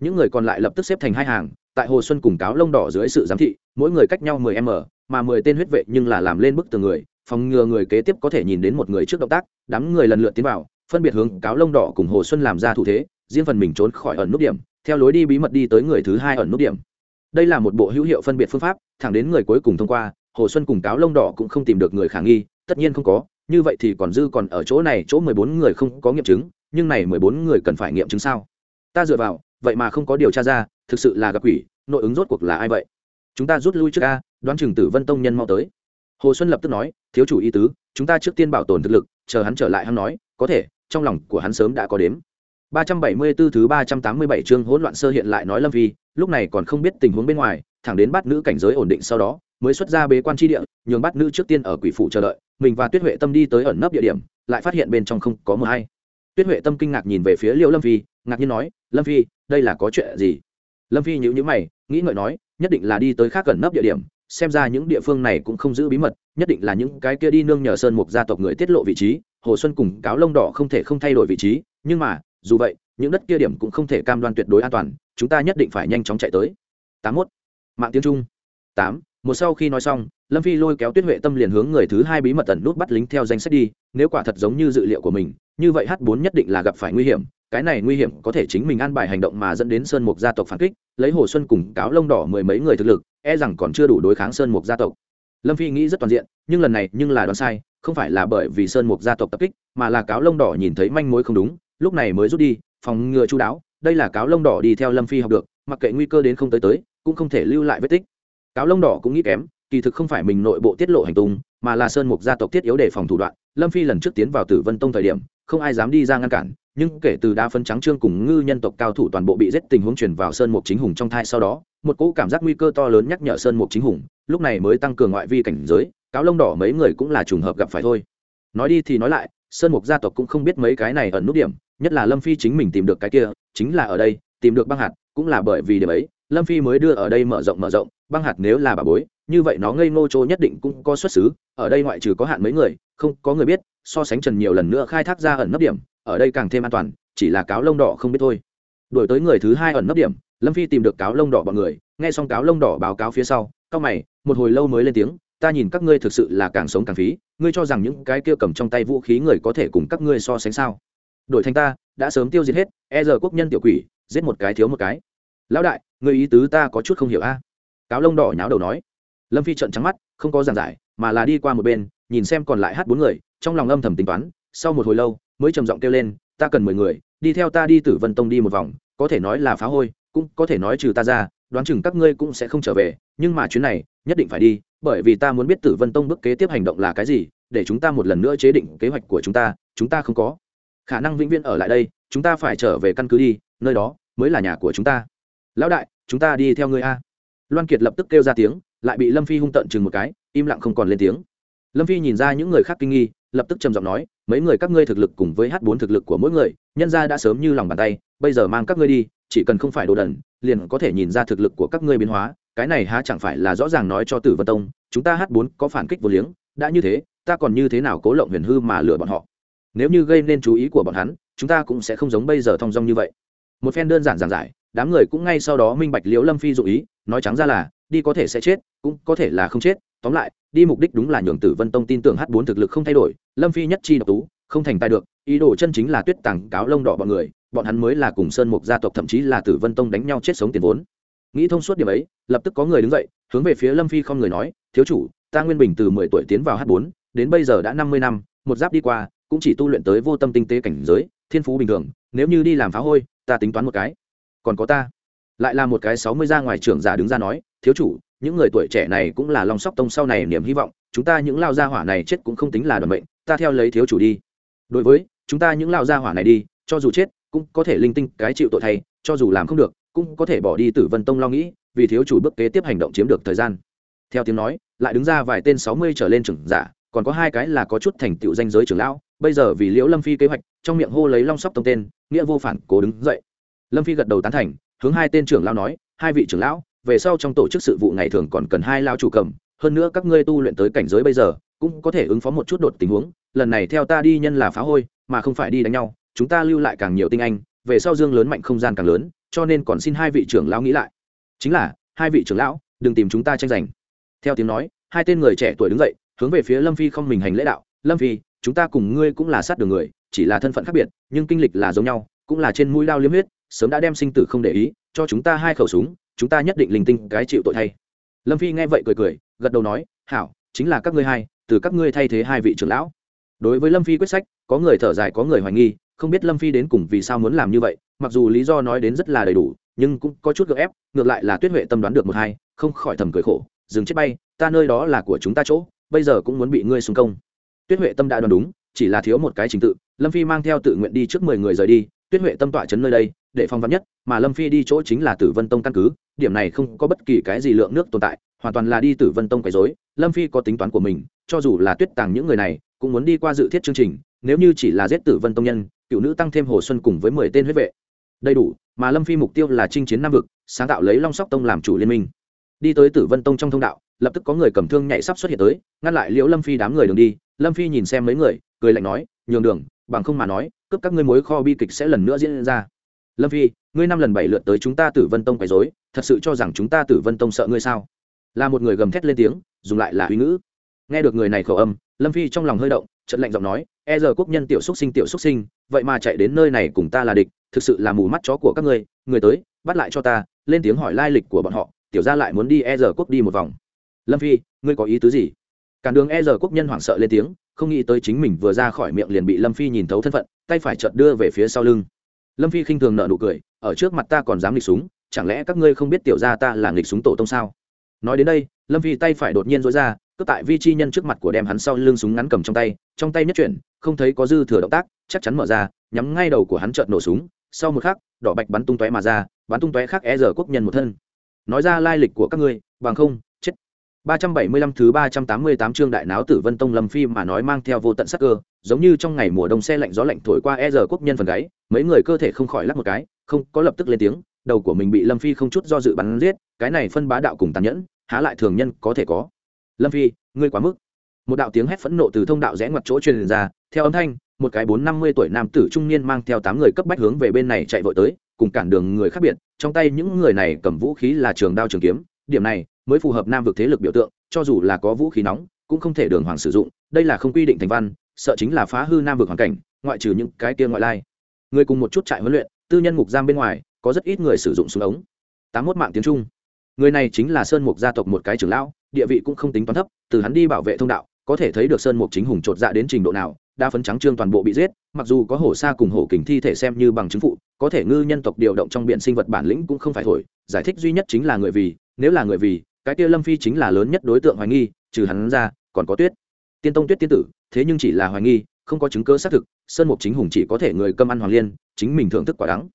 Những người còn lại lập tức xếp thành hai hàng, tại hồ xuân cùng cáo lông đỏ dưới sự giám thị, mỗi người cách nhau mười m mà mười tên huyết vệ nhưng là làm lên bức tường người phòng ngừa người kế tiếp có thể nhìn đến một người trước động tác, đám người lần lượt tiến vào, phân biệt hướng cáo lông đỏ cùng hồ xuân làm ra thủ thế, riêng phần mình trốn khỏi ẩn nút điểm, theo lối đi bí mật đi tới người thứ hai ẩn nút điểm. Đây là một bộ hữu hiệu phân biệt phương pháp, thẳng đến người cuối cùng thông qua, hồ xuân cùng cáo lông đỏ cũng không tìm được người khả nghi, tất nhiên không có, như vậy thì còn dư còn ở chỗ này, chỗ mười bốn người không có nghiệm chứng, nhưng này mười bốn người cần phải nghiệm chứng sao? Ta dựa vào, vậy mà không có điều tra ra, thực sự là gặp quỷ, nội ứng rốt cuộc là ai vậy? Chúng ta rút lui trước a, đoán chừng tử vân tông nhân mau tới hồ xuân lập tức nói thiếu chủ ý tứ chúng ta trước tiên bảo tồn thực lực chờ hắn trở lại hắn nói có thể trong lòng của hắn sớm đã có đếm 374 thứ 387 chương hỗn loạn sơ hiện lại nói Lâm Vi, lúc này còn không biết tình huống bên ngoài, thẳng đến bắt nữ cảnh giới ổn định sau đó, mới xuất ra bế quan chi địa, nhường bắt nữ trước tiên ở quỷ phủ chờ đợi, mình và Tuyết Huệ Tâm đi tới ẩn nấp địa điểm, lại phát hiện bên trong không có mờ hay. Tuyết Huệ Tâm kinh ngạc nhìn về phía Liễu Lâm Vi, ngạc nhiên nói, "Lâm Vi, đây là có chuyện gì?" Lâm Vi nhíu nhíu mày, nghĩ ngợi nói, nhất định là đi tới khác gần nấp địa điểm, xem ra những địa phương này cũng không giữ bí mật, nhất định là những cái kia đi nương nhờ sơn mục gia tộc người tiết lộ vị trí, Hồ Xuân cùng cáo lông đỏ không thể không thay đổi vị trí, nhưng mà, dù vậy, những đất kia điểm cũng không thể cam đoan tuyệt đối an toàn chúng ta nhất định phải nhanh chóng chạy tới. Tám mốt. Mạng tiếng trung. Tám. Một sau khi nói xong lâm phi lôi kéo tuyết huệ tâm liền hướng người thứ hai bí mật tẩn nút bắt lính theo danh sách đi nếu quả thật giống như dự liệu của mình như vậy h bốn nhất định là gặp phải nguy hiểm cái này nguy hiểm có thể chính mình an bài hành động mà dẫn đến sơn mục gia tộc phản kích lấy hồ xuân cùng cáo lông đỏ mười mấy người thực lực e rằng còn chưa đủ đối kháng sơn mục gia tộc. Lâm phi nghĩ rất toàn diện, nhưng lần này nhưng là đoán sai, không phải là bởi vì sơn mục gia tộc tập kích, mà là cáo lông đỏ nhìn thấy manh mối không đúng, lúc này mới rút đi, phòng ngừa chú đáo, đây là cáo lông đỏ đi theo lâm phi học được, mặc kệ nguy cơ đến không tới tới, cũng không thể lưu lại vết tích. Cáo lông đỏ cũng nghĩ kém, kỳ thực không phải mình nội bộ tiết lộ hành tung, mà là sơn mục gia tộc thiết yếu để phòng thủ đoạn, lâm phi lần trước tiến vào tử vân tông thời điểm, không ai dám đi ra ngăn cản nhưng kể từ đa phân trắng trương cùng ngư nhân tộc cao thủ toàn bộ bị giết, tình huống chuyển vào sơn mục chính hùng trong thai sau đó, một cỗ cảm giác nguy cơ to lớn nhắc nhở sơn mục chính hùng, lúc này mới tăng cường ngoại vi cảnh giới, cáo lông đỏ mấy người cũng là trùng hợp gặp phải thôi. Nói đi thì nói lại, sơn mục gia tộc cũng không biết mấy cái này ẩn nút điểm, nhất là lâm phi chính mình tìm được cái kia, chính là ở đây, tìm được băng hạt, cũng là bởi vì điểm ấy, lâm phi mới đưa ở đây mở rộng mở rộng, băng hạt nếu là bà bối, như vậy nó ngây ngô trô nhất định cũng có xuất xứ, ở đây ngoại trừ có hạn mấy người, không có người biết, so sánh trần nhiều lần nữa khai thác ra ẩn nấp điểm ở đây càng thêm an toàn, chỉ là cáo lông đỏ không biết thôi. Đổi tới người thứ hai ẩn nấp điểm, lâm phi tìm được cáo lông đỏ bọn người, nghe xong cáo lông đỏ báo cáo phía sau, cau mày, một hồi lâu mới lên tiếng, ta nhìn các ngươi thực sự là càng sống càng phí, ngươi cho rằng những cái kia cầm trong tay vũ khí người có thể cùng các ngươi so sánh sao? Đổi thành ta, đã sớm tiêu diệt hết e giờ quốc nhân tiểu quỷ, giết một cái thiếu một cái. Lão đại, người ý tứ ta có chút không hiểu a. Cáo lông đỏ nháo đầu nói. Lâm phi trận trắng mắt, không có giảng giải, mà là đi qua một bên, nhìn xem còn lại hát bốn người, trong lòng âm thầm tính toán, sau một hồi lâu mới trầm giọng kêu lên, ta cần mười người, đi theo ta đi tử vân tông đi một vòng, có thể nói là phá hôi, cũng có thể nói trừ ta ra, đoán chừng các ngươi cũng sẽ không trở về, nhưng mà chuyến này, nhất định phải đi, bởi vì ta muốn biết tử vân tông bước kế tiếp hành động là cái gì, để chúng ta một lần nữa chế định kế hoạch của chúng ta chúng ta không có khả năng vĩnh viễn ở lại đây, chúng ta phải trở về căn cứ đi, nơi đó mới là nhà của chúng ta. Lão đại, chúng ta đi theo ngươi a. Loan kiệt lập tức kêu ra tiếng, lại bị lâm phi hung tận chừng một cái, im lặng không còn lên tiếng lâm phi nhìn ra những người khác kinh nghi, lập tức trầm giọng nói, mấy người các ngươi thực lực cùng với h bốn thực lực của mỗi người, nhân ra đã sớm như lòng bàn tay, bây giờ mang các ngươi đi, chỉ cần không phải đồ đần, liền có thể nhìn ra thực lực của các ngươi biến hóa, cái này há chẳng phải là rõ ràng nói cho tử vân tông, chúng ta h bốn có phản kích vô liếng, đã như thế, ta còn như thế nào cố lộng huyền hư mà lừa bọn họ? Nếu như gây nên chú ý của bọn hắn, chúng ta cũng sẽ không giống bây giờ thong dong như vậy. Một phen đơn giản giản giải, đám người cũng ngay sau đó minh bạch liễu lâm phi dụ ý, nói trắng ra là, đi có thể sẽ chết, cũng có thể là không chết tóm lại, đi mục đích đúng là nhường tử vân tông tin tưởng h bốn thực lực không thay đổi, lâm phi nhất chi độc tú, không thành tài được, ý đồ chân chính là tuyết tàng cáo lông đỏ bọn người, bọn hắn mới là cùng sơn mục gia tộc thậm chí là tử vân tông đánh nhau chết sống tiền vốn. Nghĩ thông suốt điểm ấy, lập tức có người đứng dậy, hướng về phía lâm phi không người nói, thiếu chủ, ta nguyên bình từ mười tuổi tiến vào h bốn, đến bây giờ đã năm mươi năm, một giáp đi qua, cũng chỉ tu luyện tới vô tâm tinh tế cảnh giới, thiên phú bình thường, nếu như đi làm phá hôi, ta tính toán một cái. Còn có ta. Lại là một cái sáu mươi ra ngoài trưởng giả đứng ra nói, thiếu chủ những người tuổi trẻ này cũng là long sóc tông sau này niềm hy vọng, chúng ta những lao gia hỏa này chết cũng không tính là đoàn mệnh, ta theo lấy thiếu chủ đi. Đối với, chúng ta những lao gia hỏa này đi, cho dù chết, cũng có thể linh tinh cái chịu tội thay, cho dù làm không được, cũng có thể bỏ đi tử vân tông lo nghĩ, vì thiếu chủ bước kế tiếp hành động chiếm được thời gian. Theo tiếng nói, lại đứng ra vài tên sáu mươi trở lên trưởng giả, còn có hai cái là có chút thành tựu danh giới trưởng lão, bây giờ vì liễu lâm phi kế hoạch, trong miệng hô lấy long sóc tông tên, nghĩa vô phản cố đứng dậy. Lâm phi gật đầu tán thành, hướng hai tên trưởng lão nói, hai vị trưởng lão về sau trong tổ chức sự vụ ngày thường còn cần hai lao chủ cầm, hơn nữa các ngươi tu luyện tới cảnh giới bây giờ, cũng có thể ứng phó một chút đột tình huống, lần này theo ta đi nhân là phá hôi, mà không phải đi đánh nhau, chúng ta lưu lại càng nhiều tinh anh, về sau dương lớn mạnh không gian càng lớn, cho nên còn xin hai vị trưởng lão nghĩ lại. Chính là, hai vị trưởng lão, đừng tìm chúng ta tranh giành. Theo tiếng nói, hai tên người trẻ tuổi đứng dậy, hướng về phía lâm phi không mình hành lễ đạo, lâm phi, chúng ta cùng ngươi cũng là sát đường người, chỉ là thân phận khác biệt, nhưng kinh lịch là giống nhau, cũng là trên mũi lao liếm huyết, sớm đã đem sinh tử không để ý, cho chúng ta hai khẩu súng chúng ta nhất định linh tinh cái chịu tội thay. Lâm phi nghe vậy cười cười, gật đầu nói, hảo, chính là các ngươi hai, từ các ngươi thay thế hai vị trưởng lão. Đối với lâm phi quyết sách, có người thở dài, có người hoài nghi, không biết lâm phi đến cùng vì sao muốn làm như vậy, mặc dù lý do nói đến rất là đầy đủ, nhưng cũng có chút gợ ép, ngược lại là tuyết huệ tâm đoán được một hai, không khỏi thầm cười khổ, dừng chết bay, ta nơi đó là của chúng ta chỗ, bây giờ cũng muốn bị ngươi xung công. Tuyết huệ tâm đã đoán đúng, chỉ là thiếu một cái trình tự, lâm phi mang theo tự nguyện đi trước mười người rời đi, tuyết huệ tâm tỏa chấn nơi đây, để phong vắn nhất, mà lâm phi đi chỗ chính là tử vân tông căn cứ điểm này không có bất kỳ cái gì lượng nước tồn tại, hoàn toàn là đi tử vân tông quấy dối lâm phi có tính toán của mình, cho dù là tuyết tàng những người này, cũng muốn đi qua dự thiết chương trình, nếu như chỉ là giết tử vân tông nhân, cựu nữ tăng thêm hồ xuân cùng với mười tên huyết vệ. Đầy đủ, mà lâm phi mục tiêu là chinh chiến nam vực, sáng tạo lấy long sóc tông làm chủ liên minh. Đi tới tử vân tông trong thông đạo, lập tức có người cầm thương nhảy sắp xuất hiện tới, ngăn lại liễu lâm phi đám người đường đi. Lâm phi nhìn xem mấy người, cười lạnh nói, nhường đường, bằng không mà nói, cướp các ngươi mối kho bi kịch sẽ lần nữa diễn ra. Lâm phi ngươi năm lần bảy lượt tới chúng ta tử vân tông quấy dối thật sự cho rằng chúng ta tử vân tông sợ ngươi sao? Là một người gầm thét lên tiếng, dùng lại là uy ngữ. Nghe được người này khẩu âm, lâm phi trong lòng hơi động trận lạnh giọng nói e giờ quốc nhân tiểu xúc sinh tiểu xúc sinh, vậy mà chạy đến nơi này cùng ta là địch, thực sự là mù mắt chó của các ngươi, người tới, bắt lại cho ta, lên tiếng hỏi lai lịch của bọn họ, tiểu ra lại muốn đi e giờ quốc đi một vòng. Lâm phi, ngươi có ý tứ gì? Cản đường e giờ quốc nhân hoảng sợ lên tiếng, không nghĩ tới chính mình vừa ra khỏi miệng liền bị lâm phi nhìn thấu thân phận, tay phải chợt đưa về phía sau lưng. Lâm phi khinh thường nợ nụ cười ở trước mặt ta còn dám nghịch súng, chẳng lẽ các ngươi không biết tiểu ra ta là nghịch súng tổ tông sao? Nói đến đây, lâm phi tay phải đột nhiên dối ra, cướp tại vi chi nhân trước mặt của đem hắn sau lưng súng ngắn cầm trong tay trong tay nhất chuyển, không thấy có dư thừa động tác, chắc chắn mở ra, nhắm ngay đầu của hắn trợn nổ súng, sau một khắc, đỏ bạch bắn tung tóe mà ra, bắn tung tóe khác e giờ quốc nhân một thân. Nói ra lai lịch của các ngươi, bằng không 375 thứ 388 chương đại náo tử Vân Tông Lâm Phi mà nói mang theo vô tận sắc cơ, giống như trong ngày mùa đông xe lạnh gió lạnh thổi qua e giờ quốc nhân phần gáy, mấy người cơ thể không khỏi lắc một cái, không có lập tức lên tiếng, đầu của mình bị Lâm Phi không chút do dự bắn giết, cái này phân bá đạo cùng tàn nhẫn, há lại thường nhân có thể có. Lâm Phi, ngươi quá mức. Một đạo tiếng hét phẫn nộ từ thông đạo rẽ ngoặt chỗ truyền ra, theo âm thanh, một cái bốn năm mươi tuổi nam tử trung niên mang theo tám người cấp bách hướng về bên này chạy vội tới, cùng cản đường người khác biệt, trong tay những người này cầm vũ khí là trường đao trường kiếm, điểm này mới phù hợp nam vực thế lực biểu tượng, cho dù là có vũ khí nóng, cũng không thể đường hoàng sử dụng, đây là không quy định thành văn, sợ chính là phá hư nam vực hoàn cảnh, ngoại trừ những cái kia ngoại lai. Người cùng một chút trại huấn luyện, tư nhân ngục giam bên ngoài, có rất ít người sử dụng súng ống. Tám mốt mạng tiếng trung. Người này chính là sơn mục gia tộc một cái trưởng lão, địa vị cũng không tính toán thấp, từ hắn đi bảo vệ thông đạo, có thể thấy được sơn mục chính hùng chột dạ đến trình độ nào, đa phấn trắng trương toàn bộ bị giết, mặc dù có hổ xa cùng hổ kình thi thể xem như bằng chứng phụ, có thể ngư nhân tộc điều động trong biển sinh vật bản lĩnh cũng không phải thổi, giải thích duy nhất chính là người vì, nếu là người vì cái kia lâm phi chính là lớn nhất đối tượng hoài nghi, trừ hắn ra, còn có tuyết. Tiên tông tuyết tiên tử, thế nhưng chỉ là hoài nghi, không có chứng cơ xác thực, sơn mục chính hùng chỉ có thể người cơm ăn hoàng liên, chính mình thưởng thức quả đắng.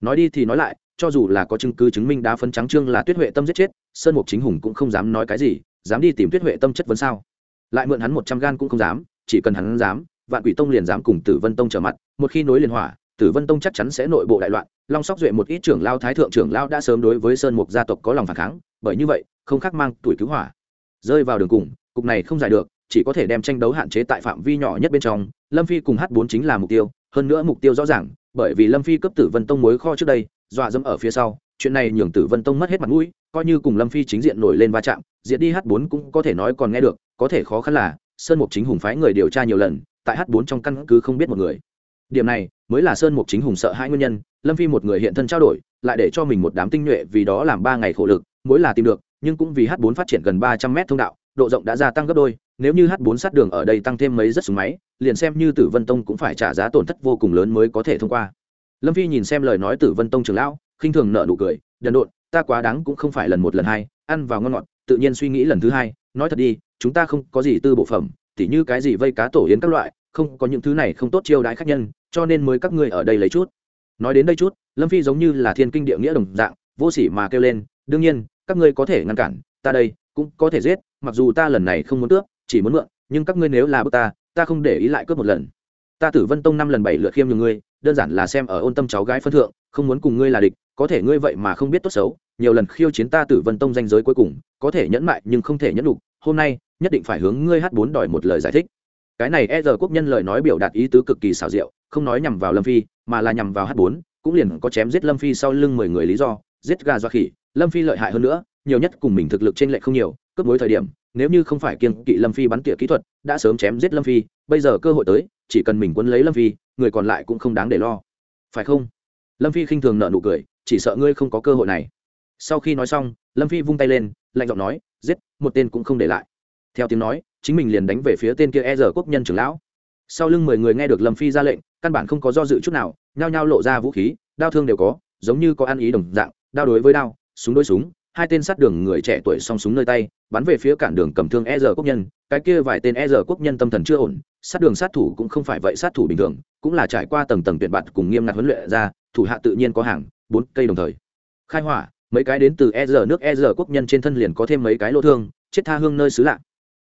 Nói đi thì nói lại, cho dù là có chứng cứ chứng minh đá phân trắng trương là tuyết huệ tâm giết chết, sơn mục chính hùng cũng không dám nói cái gì, dám đi tìm tuyết huệ tâm chất vấn sao? Lại mượn hắn một trăm gan cũng không dám, chỉ cần hắn dám, vạn quỷ tông liền dám cùng tử vân tông trở mặt, một khi nối liền hỏa tử vân tông chắc chắn sẽ nội bộ đại loạn, long sóc duệ một ít trưởng lao, thái thượng trưởng lao đã sớm đối với sơn mục gia tộc có lòng phản kháng, bởi như vậy không khác mang tuổi cứu hỏa. Rơi vào đường cùng, cục này không giải được, chỉ có thể đem tranh đấu hạn chế tại phạm vi nhỏ nhất bên trong. Lâm phi cùng h bốn chính là mục tiêu, hơn nữa mục tiêu rõ ràng, bởi vì lâm phi cấp tử vân tông mối kho trước đây, dọa dẫm ở phía sau, chuyện này nhường tử vân tông mất hết mặt mũi, coi như cùng lâm phi chính diện nổi lên va chạm diện đi h bốn cũng có thể nói còn nghe được, có thể khó khăn là, sơn mục chính hùng phái người điều tra nhiều lần, tại h bốn trong căn cứ không biết một người. Điểm này, mới là sơn mục chính hùng sợ hai nguyên nhân, lâm phi một người hiện thân trao đổi, lại để cho mình một đám tinh nhuệ vì đó làm ba ngày khổ lực, mỗi là tìm được nhưng cũng vì h 4 phát triển gần ba trăm mét thông đạo, độ rộng đã gia tăng gấp đôi, nếu như h 4 sát đường ở đây tăng thêm mấy rất súng máy, liền xem như tử vân tông cũng phải trả giá tổn thất vô cùng lớn mới có thể thông qua. Lâm phi nhìn xem lời nói tử vân tông trưởng lão, khinh thường nợ nụ cười, đần độn, ta quá đáng cũng không phải lần một lần hai, ăn vào ngon ngọt, tự nhiên suy nghĩ lần thứ hai, nói thật đi, chúng ta không có gì tư bộ phẩm, tỉ như cái gì vây cá tổ yến các loại, không có những thứ này không tốt chiêu đãi khách nhân, cho nên mới các ngươi ở đây lấy chút. Nói đến đây chút, lâm phi giống như là thiên kinh địa nghĩa đồng dạng, vô sỉ mà kêu lên, đương nhiên các ngươi có thể ngăn cản, ta đây cũng có thể giết, mặc dù ta lần này không muốn cướp chỉ muốn mượn, nhưng các ngươi nếu là bước ta ta không để ý lại cướp một lần. Ta tử vân tông năm lần bảy lượt khiêm nhường ngươi, đơn giản là xem ở ôn tâm cháu gái phân thượng, không muốn cùng ngươi là địch, có thể ngươi vậy mà không biết tốt xấu, nhiều lần khiêu chiến ta tử vân tông danh giới cuối cùng, có thể nhẫn mại nhưng không thể nhẫn đục hôm nay, nhất định phải hướng ngươi hát bốn đòi một lời giải thích. Cái này e giờ quốc nhân lời nói biểu đạt ý tứ cực kỳ xảo diệu, không nói nhằm vào lâm phi, mà là nhằm vào h bốn, cũng liền có chém giết lâm phi sau lưng mười người lý do, giết gà do khỉ lâm phi lợi hại hơn nữa, nhiều nhất cùng mình thực lực trên lệ không nhiều, cướp mối thời điểm, nếu như không phải kiên kỵ lâm phi bắn tỉa kỹ thuật, đã sớm chém giết lâm phi, bây giờ cơ hội tới, chỉ cần mình quân lấy lâm phi, người còn lại cũng không đáng để lo. Phải không? Lâm phi khinh thường nợ nụ cười, chỉ sợ ngươi không có cơ hội này. Sau khi nói xong, lâm phi vung tay lên, lạnh giọng nói, giết, một tên cũng không để lại. Theo tiếng nói, chính mình liền đánh về phía tên kia e giờ quốc nhân trưởng lão. Sau lưng mười người nghe được lâm phi ra lệnh, căn bản không có do dự chút nào, nhao nhao lộ ra vũ khí, đao thương đều có, giống như có ăn ý đồng dạng, đao đối với đao súng đôi súng, hai tên sát đường người trẻ tuổi song súng nơi tay, bắn về phía cản đường cầm thương e giờ quốc nhân. Cái kia vài tên e giờ quốc nhân tâm thần chưa ổn, sát đường sát thủ cũng không phải vậy, sát thủ bình thường, cũng là trải qua tầng tầng tuyển bạt cùng nghiêm ngặt huấn luyện ra, thủ hạ tự nhiên có hàng, bốn cây đồng thời. Khai hỏa, mấy cái đến từ e r nước e r quốc nhân trên thân liền có thêm mấy cái lỗ thương, chết tha hương nơi xứ lạ.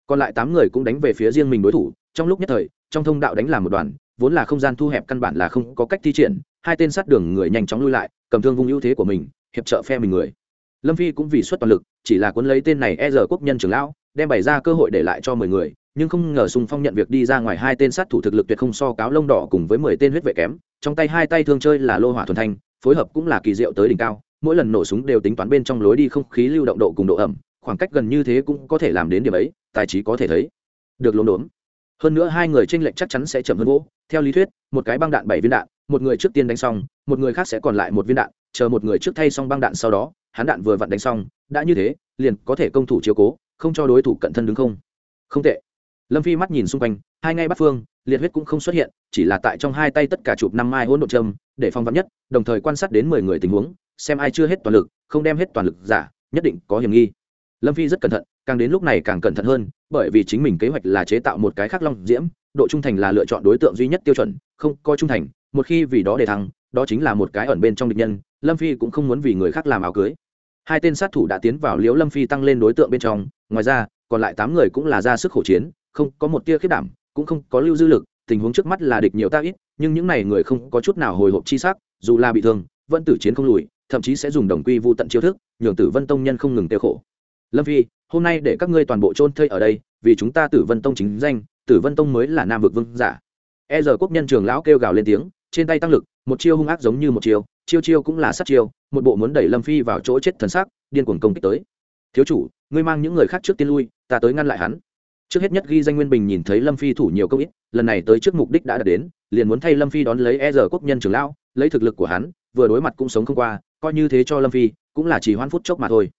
Còn lại tám người cũng đánh về phía riêng mình đối thủ, trong lúc nhất thời, trong thông đạo đánh làm một đoàn, vốn là không gian thu hẹp căn bản là không có cách thi triển, hai tên sát đường người nhanh chóng lui lại, cầm thương vung ưu thế của mình, hiệp trợ phe mình người lâm phi cũng vì xuất toàn lực, chỉ là cuốn lấy tên này e giờ quốc nhân trưởng lão, đem bày ra cơ hội để lại cho mười người, nhưng không ngờ sùng phong nhận việc đi ra ngoài hai tên sát thủ thực lực tuyệt không so cáo lông đỏ cùng với mười tên huyết vệ kém, trong tay hai tay thương chơi là lô hỏa thuần thanh, phối hợp cũng là kỳ diệu tới đỉnh cao, mỗi lần nổ súng đều tính toán bên trong lối đi không khí lưu động độ cùng độ ẩm, khoảng cách gần như thế cũng có thể làm đến điểm ấy, tài trí có thể thấy. Được lốm đốm. Hơn nữa hai người tranh lệch chắc chắn sẽ chậm hơn gỗ, theo lý thuyết, một cái băng đạn, bảy viên đạn, một người trước tiên đánh xong một người khác sẽ còn lại một viên đạn, chờ một người trước thay xong băng đạn sau đó, hắn đạn vừa vặn đánh xong, đã như thế, liền có thể công thủ chiếu cố, không cho đối thủ cận thân đứng không. Không tệ. Lâm phi mắt nhìn xung quanh, hai ngay bắt phương, liệt huyết cũng không xuất hiện, chỉ là tại trong hai tay tất cả chụp năm mai hỗn độ châm, để phong vắn nhất, đồng thời quan sát đến mười người tình huống, xem ai chưa hết toàn lực, không đem hết toàn lực giả, nhất định có hiểm nghi. Lâm phi rất cẩn thận, càng đến lúc này càng cẩn thận hơn, bởi vì chính mình kế hoạch là chế tạo một cái khắc long diễm, độ trung thành là lựa chọn đối tượng duy nhất tiêu chuẩn, không có trung thành một khi vì đó để thăng đó chính là một cái ẩn bên trong địch nhân, lâm phi cũng không muốn vì người khác làm áo cưới. Hai tên sát thủ đã tiến vào liễu lâm phi tăng lên đối tượng bên trong, ngoài ra, còn lại tám người cũng là ra sức khổ chiến, không có một tia khiết đảm, cũng không có lưu dư lực, tình huống trước mắt là địch nhiều ta ít, nhưng những n à y người không có chút nào hồi hộp chi s c dù là bị thương, vẫn tử chiến không lùi, thậm chí sẽ dùng đồng quy vô tận chiêu thức, nhường tử vân tông nhân không ngừng tiêu khổ. Lâm phi, hôm nay để các ngươi toàn bộ trôn thây ở đây, vì chúng ta tử vân tông chính danh, tử vân tông mới là nam vực vương giả. E giờ quốc nhân trường lão kêu gào lên tiếng trên tay tăng lực, một chiêu hung ác giống như một chiêu chiêu chiêu cũng là sát chiêu, một bộ muốn đẩy lâm phi vào chỗ chết thần sắc, điên cuồng công kích tới. Thiếu chủ, ngươi mang những người khác trước tiên lui, ta tới ngăn lại hắn. Trước hết nhất ghi danh nguyên bình nhìn thấy lâm phi thủ nhiều công ít, lần này tới trước mục đích đã đạt đến, liền muốn thay lâm phi đón lấy e giờ quốc nhân trưởng lão, lấy thực lực của hắn, vừa đối mặt cũng sống không qua, coi như thế cho lâm phi, cũng là chỉ hoan phút chốc mà thôi.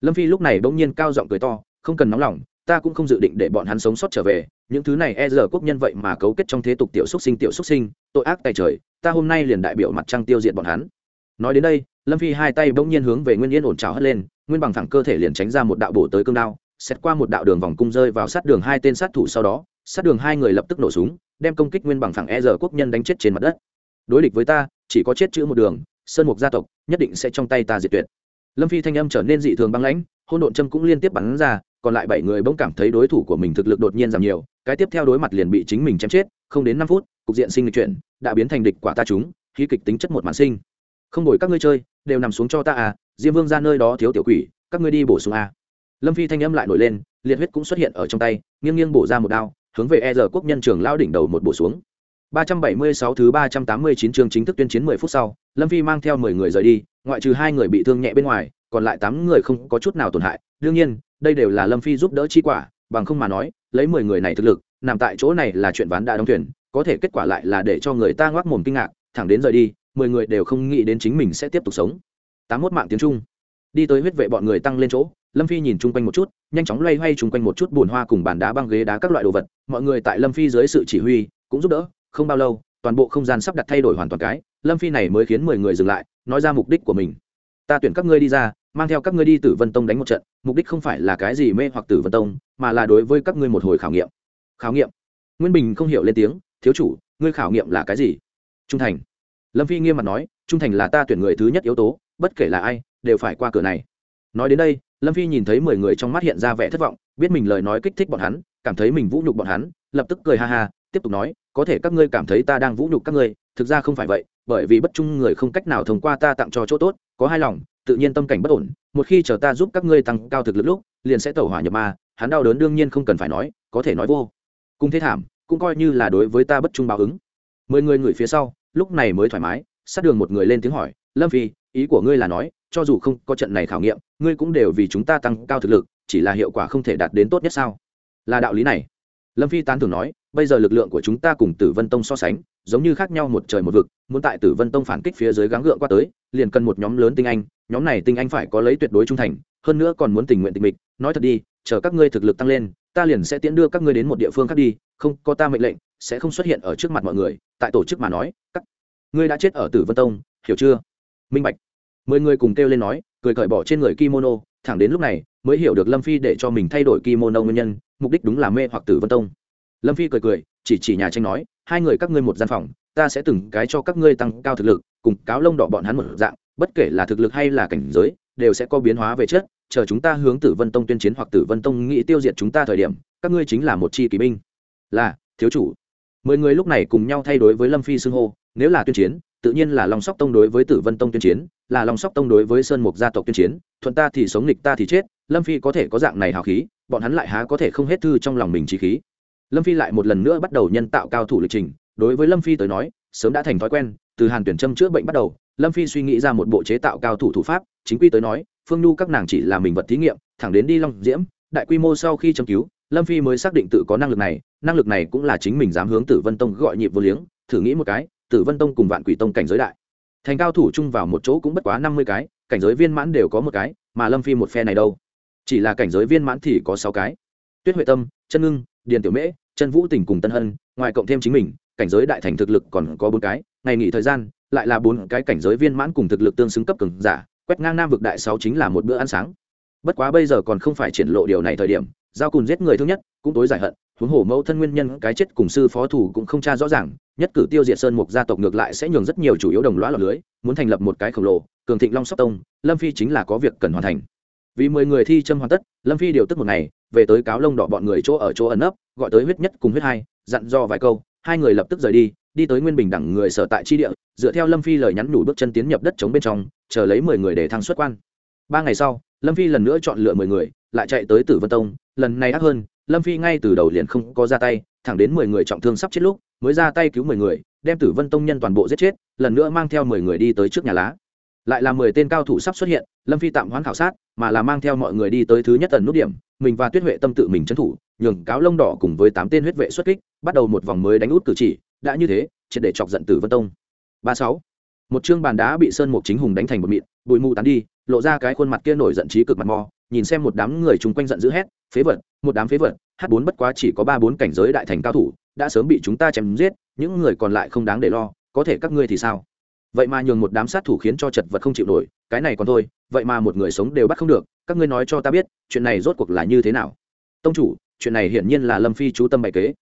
Lâm phi lúc này bỗng nhiên cao giọng cười to, không cần nóng lòng ta cũng không dự định để bọn hắn sống sót trở về, những thứ này e giờ quốc nhân vậy mà cấu kết trong thế tục tiểu xúc sinh, tiểu xúc sinh, tội ác tại trời, ta hôm nay liền đại biểu mặt trăng tiêu diệt bọn hắn. Nói đến đây, lâm phi hai tay bỗng nhiên hướng về nguyên yên ổn trào hất lên, nguyên bằng thẳng cơ thể liền tránh ra một đạo bổ tới cương đao xét qua một đạo đường vòng cung rơi vào sát đường hai tên sát thủ sau đó, sát đường hai người lập tức nổ súng, đem công kích nguyên bằng thẳng e giờ quốc nhân đánh chết trên mặt đất. Đối địch với ta, chỉ có chết chữ một đường, sơn mục gia tộc, nhất định sẽ trong tay ta diệt tuyệt. Lâm phi thanh âm trở nên dị thường băng lãnh hôn độn châm cũng liên tiếp bắn ra còn lại bảy người bỗng cảm thấy đối thủ của mình thực lực đột nhiên giảm nhiều cái tiếp theo đối mặt liền bị chính mình chém chết không đến năm phút cục diện sinh lịch chuyển đã biến thành địch quả ta chúng khí kịch tính chất một màn sinh không đổi các ngươi chơi đều nằm xuống cho ta à diêm vương ra nơi đó thiếu tiểu quỷ các ngươi đi bổ sung à. lâm phi thanh âm lại nổi lên liệt huyết cũng xuất hiện ở trong tay nghiêng nghiêng bổ ra một đao hướng về e quốc nhân trường lao đỉnh đầu một bổ xuống 376 thứ 389 chương chính thức tuyên chiến 10 phút sau, Lâm Phi mang theo 10 người rời đi, ngoại trừ hai người bị thương nhẹ bên ngoài, còn lại 8 người không có chút nào tổn hại. Đương nhiên, đây đều là Lâm Phi giúp đỡ chi quả, bằng không mà nói, lấy 10 người này thực lực, nằm tại chỗ này là chuyện ván đã đóng thuyền, có thể kết quả lại là để cho người ta ngoác mồm kinh ngạc, thẳng đến rời đi, 10 người đều không nghĩ đến chính mình sẽ tiếp tục sống. 81 mạng tiếng Trung. Đi tới huyết vệ bọn người tăng lên chỗ, Lâm Phi nhìn chung quanh một chút, nhanh chóng loay hoay chung quanh một chút buồn hoa cùng bàn đá băng ghế đá các loại đồ vật, mọi người tại Lâm Phi dưới sự chỉ huy, cũng giúp đỡ, không bao lâu toàn bộ không gian sắp đặt thay đổi hoàn toàn cái lâm phi này mới khiến mười người dừng lại nói ra mục đích của mình ta tuyển các ngươi đi ra mang theo các ngươi đi tử vân tông đánh một trận, mục đích không phải là cái gì mê hoặc tử vân tông, mà là đối với các ngươi một hồi khảo nghiệm. Khảo nghiệm? Nguyên bình không hiểu lên tiếng, thiếu chủ, ngươi khảo nghiệm là cái gì? Trung thành. Lâm phi nghiêm mặt nói, trung thành là ta tuyển người thứ nhất yếu tố, bất kể là ai, đều phải qua cửa này. Nói đến đây, lâm phi nhìn thấy mười người trong mắt hiện ra vẻ thất vọng, biết mình lời nói kích thích bọn hắn, cảm thấy mình vũ nhục bọn hắn, lập tức cười ha ha, tiếp tục nói, có thể các ngươi cảm thấy ta đang vũ nhục các ngươi, thực ra không phải vậy, bởi vì bất trung người không cách nào thông qua ta tặng cho chỗ tốt, có hai lòng tự nhiên tâm cảnh bất ổn, một khi chờ ta giúp các ngươi tăng cao thực lực lúc, liền sẽ tẩu hỏa nhập ma, hắn đau đớn đương nhiên không cần phải nói, có thể nói vô. Cùng thế thảm, cũng coi như là đối với ta bất trung báo ứng. Mười người người phía sau, lúc này mới thoải mái, sát đường một người lên tiếng hỏi, lâm phi, ý của ngươi là nói, cho dù không có trận này khảo nghiệm, ngươi cũng đều vì chúng ta tăng cao thực lực, chỉ là hiệu quả không thể đạt đến tốt nhất sao? Là đạo lý này. Lâm phi tán thường nói, bây giờ lực lượng của chúng ta cùng tử vân tông so sánh, giống như khác nhau một trời một vực, muốn tại tử vân tông phản kích phía dưới gắng gượng qua tới, liền cần một nhóm lớn tinh anh nhóm này tinh anh phải có lấy tuyệt đối trung thành, hơn nữa còn muốn tình nguyện tình mịch. Nói thật đi, chờ các ngươi thực lực tăng lên, ta liền sẽ tiễn đưa các ngươi đến một địa phương khác đi, không, có ta mệnh lệnh, sẽ không xuất hiện ở trước mặt mọi người. Tại tổ chức mà nói, các ngươi đã chết ở tử vân tông, hiểu chưa? Minh bạch. Mười người cùng kêu lên nói, cười cởi bỏ trên người kimono, thẳng đến lúc này, mới hiểu được lâm phi để cho mình thay đổi kimono nguyên nhân, mục đích đúng là mê hoặc tử vân tông. Lâm phi cười cười, chỉ chỉ nhà tranh nói, hai người các ngươi một gian phòng, ta sẽ từng cái cho các ngươi tăng cao thực lực, cùng cáo lông đỏ bọn hắn một dạng bất kể là thực lực hay là cảnh giới, đều sẽ có biến hóa về chất, chờ chúng ta hướng tử vân tông tuyên chiến hoặc tử vân tông nghĩ tiêu diệt chúng ta thời điểm, các ngươi chính là một chi kỳ binh. Là, thiếu chủ. Mười người lúc này cùng nhau thay đổi với lâm phi xưng hô, nếu là tuyên chiến, tự nhiên là long sóc tông đối với tử vân tông tuyên chiến, là long sóc tông đối với sơn mục gia tộc tuyên chiến, thuận ta thì sống, nghịch ta thì chết, lâm phi có thể có dạng này hào khí, bọn hắn lại há có thể không hết thư trong lòng mình trí khí. Lâm phi lại một lần nữa bắt đầu nhân tạo cao thủ lịch trình, đối với lâm phi tới nói, sớm đã thành thói quen, từ hàn tuyển châm chữa bệnh bắt đầu lâm phi suy nghĩ ra một bộ chế tạo cao thủ thủ pháp, chính quy tới nói, phương nhu các nàng chỉ là mình vật thí nghiệm, thẳng đến đi long diễm, đại quy mô sau khi châm cứu, lâm phi mới xác định tự có năng lực này, năng lực này cũng là chính mình dám hướng tử vân tông gọi nhịp vô liếng, thử nghĩ một cái, tử vân tông cùng vạn quỷ tông cảnh giới đại. Thành cao thủ chung vào một chỗ cũng bất quá năm mươi cái, cảnh giới viên mãn đều có một cái, mà lâm phi một phe này đâu? Chỉ là cảnh giới viên mãn thì có sáu cái. Tuyết huệ tâm, chân ngưng, điền tiểu mễ, chân vũ tình cùng tân hân, ngoài cộng thêm chính mình, cảnh giới đại thành thực lực còn có bốn cái, ngày nghỉ thời gian lại là bốn cái cảnh giới viên mãn cùng thực lực tương xứng cấp cường giả, quét ngang nam vực đại sáu chính là một bữa ăn sáng. Bất quá bây giờ còn không phải triển lộ điều này thời điểm, giao cùng giết người thương nhất, cũng tối giải hận, huống hồ mẫu thân nguyên nhân, cái chết cùng sư phó thủ cũng không tra rõ ràng, nhất cử tiêu diệt sơn mục gia tộc ngược lại sẽ nhường rất nhiều chủ yếu đồng lõa lọt lưới, muốn thành lập một cái khổng lồ, cường thịnh long sóc tông, lâm phi chính là có việc cần hoàn thành. Vì mười người thi châm hoàn tất, lâm phi điều tức một ngày, về tới cáo lông đỏ bọn người chỗ ở chỗ ẩn ấp gọi tới huyết nhất cùng huyết hai, dặn do vài câu, hai người lập tức rời đi đi tới nguyên bình đẳng người sở tại chi địa, dựa theo lâm phi lời nhắn nhủ bước chân tiến nhập đất chống bên trong, chờ lấy mười người để thăng xuất quan. Ba ngày sau, lâm phi lần nữa chọn lựa mười người, lại chạy tới tử vân tông, lần này ác hơn, lâm phi ngay từ đầu liền không có ra tay, thẳng đến mười người trọng thương sắp chết lúc, mới ra tay cứu mười người, đem tử vân tông nhân toàn bộ giết chết, lần nữa mang theo mười người đi tới trước nhà lá. Lại là mười tên cao thủ sắp xuất hiện, lâm phi tạm hoãn khảo sát, mà là mang theo mọi người đi tới thứ nhất tần nút điểm, mình và tuyết huệ tâm tự mình trấn thủ, nhường cáo lông đỏ cùng với tám tên huyết vệ xuất kích, bắt đầu một vòng mới đánh út cử chỉ đã như thế, triệt để chọc giận tử vân tông. Ba sáu. Một chương bàn đá bị sơn mục chính hùng đánh thành một mịn, bụi mù tán đi, lộ ra cái khuôn mặt kia nổi giận trí cực mặt mò, nhìn xem một đám người chung quanh giận dữ hét, phế vật, một đám phế vật h bốn bất quá chỉ có ba bốn cảnh giới đại thành cao thủ, đã sớm bị chúng ta chém giết, những người còn lại không đáng để lo, có thể các ngươi thì sao? Vậy mà nhường một đám sát thủ khiến cho chật vật không chịu nổi, cái này còn thôi, vậy mà một người sống đều bắt không được, các ngươi nói cho ta biết, chuyện này rốt cuộc là như thế nào? Tông chủ, chuyện này hiển nhiên là lâm phi chú tâm bày kế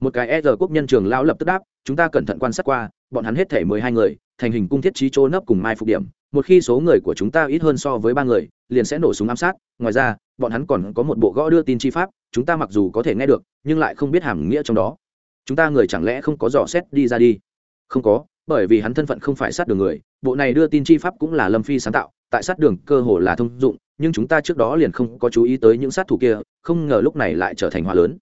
một cái e quốc nhân trường lao lập tức đáp, chúng ta cẩn thận quan sát qua, bọn hắn hết thể mười hai người, thành hình cung thiết trí chỗ nấp cùng mai phục điểm, một khi số người của chúng ta ít hơn so với ba người, liền sẽ nổ súng ám sát. Ngoài ra, bọn hắn còn có một bộ gõ đưa tin chi pháp, chúng ta mặc dù có thể nghe được, nhưng lại không biết hàm nghĩa trong đó. Chúng ta người chẳng lẽ không có dò xét đi ra đi? Không có, bởi vì hắn thân phận không phải sát đường người, bộ này đưa tin chi pháp cũng là lâm phi sáng tạo, tại sát đường cơ hồ là thông dụng, nhưng chúng ta trước đó liền không có chú ý tới những sát thủ kia, không ngờ lúc này lại trở thành hòa lớn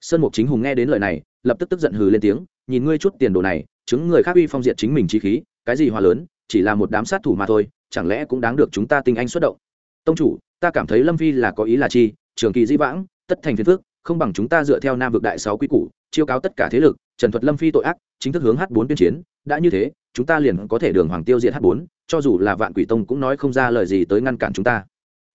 sơn mục chính hùng nghe đến lời này, lập tức tức giận hừ lên tiếng, nhìn ngươi chút tiền đồ này, chứng người khác uy phong diệt chính mình chi khí, cái gì hòa lớn, chỉ là một đám sát thủ mà thôi, chẳng lẽ cũng đáng được chúng ta tinh anh xuất động? Tông chủ, ta cảm thấy lâm phi là có ý là chi, trường kỳ di vãng, tất thành phiền phước không bằng chúng ta dựa theo nam vực đại sáu quy củ, chiêu cáo tất cả thế lực, trần thuật lâm phi tội ác, chính thức hướng h bốn tuyên chiến, đã như thế, chúng ta liền có thể đường hoàng tiêu diệt h bốn, cho dù là vạn quỷ tông cũng nói không ra lời gì tới ngăn cản chúng ta.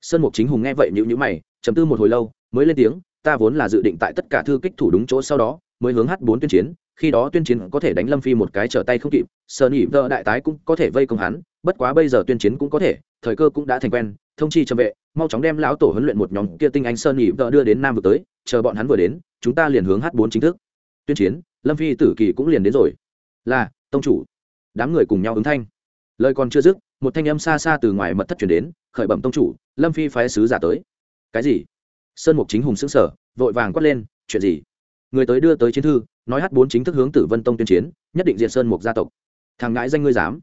Sơn mục chính hùng nghe vậy nhữ nhữ mày chấm tư một hồi lâu, mới lên tiếng ta vốn là dự định tại tất cả thư kích thủ đúng chỗ sau đó, mới hướng h bốn tuyên chiến, khi đó tuyên chiến có thể đánh lâm phi một cái trở tay không kịp sợ nỉ vợ đại tái cũng có thể vây công hắn, bất quá bây giờ tuyên chiến cũng có thể, thời cơ cũng đã thành quen, thông chi trầm vệ, mau chóng đem lão tổ huấn luyện một nhóm kia tinh anh sơn nhị vợ đưa đến nam vực tới, chờ bọn hắn vừa đến, chúng ta liền hướng h bốn chính thức. Tuyên chiến, lâm phi tử kỳ cũng liền đến rồi. Là, tông chủ. Đám người cùng nhau ứng thanh. Lời còn chưa dứt, một thanh âm xa xa từ ngoài mật thất chuyển đến, khởi bẩm tông chủ, lâm phi phái sứ giả tới. Cái gì? Sơn mục chính hùng xứng sở vội vàng quát lên, chuyện gì? Người tới đưa tới chiến thư, nói h bốn chính thức hướng tử vân tông tuyên chiến, nhất định diện sơn mục gia tộc. Thằng ngãi danh ngươi dám.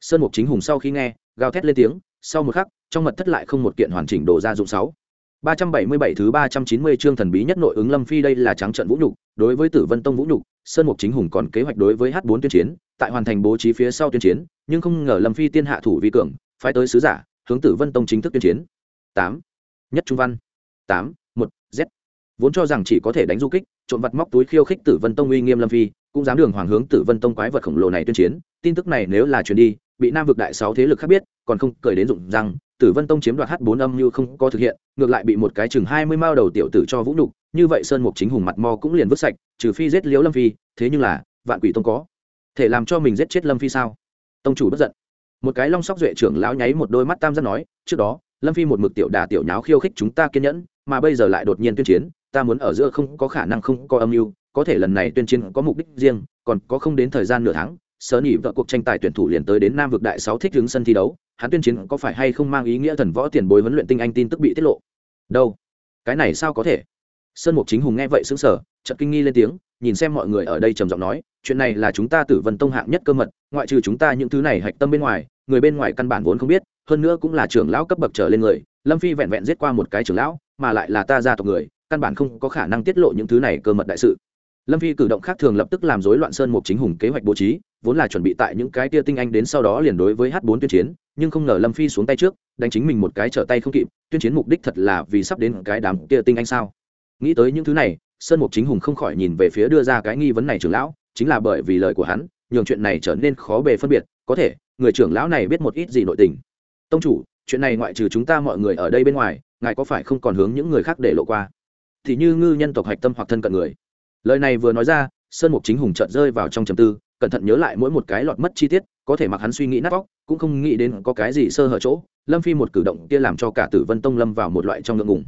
Sơn mục chính hùng sau khi nghe, gào thét lên tiếng, sau một khắc, trong mật thất lại không một kiện hoàn chỉnh đồ gia dụng sáu. ba trăm bảy mươi bảy thứ ba trăm chín mươi chương thần bí nhất nội ứng lâm phi đây là trắng trận vũ nhục, đối với tử vân tông vũ nhục, sơn mục chính hùng còn kế hoạch đối với h bốn tuyên chiến, tại hoàn thành bố trí phía sau tuyên chiến, nhưng không ngờ lâm phi tiên hạ thủ vi cường, phái tới sứ giả, hướng tử vân tông chính thức tuyên chiến. Tám. Nhất trung văn tám, một, z. Vốn cho rằng chỉ có thể đánh du kích, trộm vặt móc túi khiêu khích tử vân tông uy nghiêm lâm phi, cũng dám đường hoàng hướng tử vân tông quái vật khổng lồ này tuyên chiến. Tin tức này nếu là truyền đi, bị nam vực đại sáu thế lực khác biết, còn không cười đến dụng rằng tử vân tông chiếm đoạt h bốn âm như không có thực hiện, ngược lại bị một cái chừng hai mươi mao đầu tiểu tử cho vũ nhục. Như vậy sơn mục chính hùng mặt mo cũng liền vứt sạch, trừ phi giết liễu lâm phi, thế nhưng là, vạn quỷ tông có. Thể làm cho mình giết chết lâm phi sao? Tông chủ bất giận. Một cái long sóc duệ trưởng lão nháy một đôi mắt tam giác nói, trước đó lâm phi một mực tiểu đà tiểu nháo khiêu khích chúng ta kiên nhẫn, mà bây giờ lại đột nhiên tuyên chiến, ta muốn ở giữa không có khả năng không có âm mưu, có thể lần này tuyên chiến có mục đích riêng, còn có không đến thời gian nửa tháng sớ nhị vợ cuộc tranh tài tuyển thủ liền tới đến nam vực đại sáu thích đứng sân thi đấu, hắn tuyên chiến có phải hay không mang ý nghĩa thần võ tiền bối huấn luyện tinh anh tin tức bị tiết lộ? Đâu? Cái này sao có thể? Sơn mục chính hùng nghe vậy xứng sở chợt kinh nghi lên tiếng, nhìn xem mọi người ở đây trầm giọng nói, chuyện này là chúng ta tử vân tông hạng nhất cơ mật, ngoại trừ chúng ta những thứ này hạch tâm bên ngoài, người bên ngoài căn bản vốn không biết hơn nữa cũng là trưởng lão cấp bậc trở lên người, lâm phi vẹn vẹn giết qua một cái trưởng lão, mà lại là ta gia tộc người, căn bản không có khả năng tiết lộ những thứ này cơ mật đại sự. Lâm phi cử động khác thường lập tức làm rối loạn sơn mục chính hùng kế hoạch bố trí, vốn là chuẩn bị tại những cái tia tinh anh đến sau đó liền đối với h 4 tuyên chiến, nhưng không ngờ lâm phi xuống tay trước, đánh chính mình một cái trở tay không kịp, tuyên chiến mục đích thật là vì sắp đến cái đám tia tinh anh sao? Nghĩ tới những thứ này, sơn mục chính hùng không khỏi nhìn về phía đưa ra cái nghi vấn này trưởng lão, chính là bởi vì lời của hắn, nhường chuyện này trở nên khó bề phân biệt, có thể, người trưởng lão này biết một ít gì nội tình tông chủ, chuyện này ngoại trừ chúng ta mọi người ở đây bên ngoài, ngài có phải không còn hướng những người khác để lộ qua? Thì như ngư nhân tộc hạch tâm hoặc thân cận người. Lời này vừa nói ra, sơn mục chính hùng chợt rơi vào trong trầm tư, cẩn thận nhớ lại mỗi một cái lọt mất chi tiết, có thể mặc hắn suy nghĩ nát vóc cũng không nghĩ đến có cái gì sơ hở chỗ, lâm phi một cử động kia làm cho cả tử vân tông lâm vào một loại trong ngượng ngùng.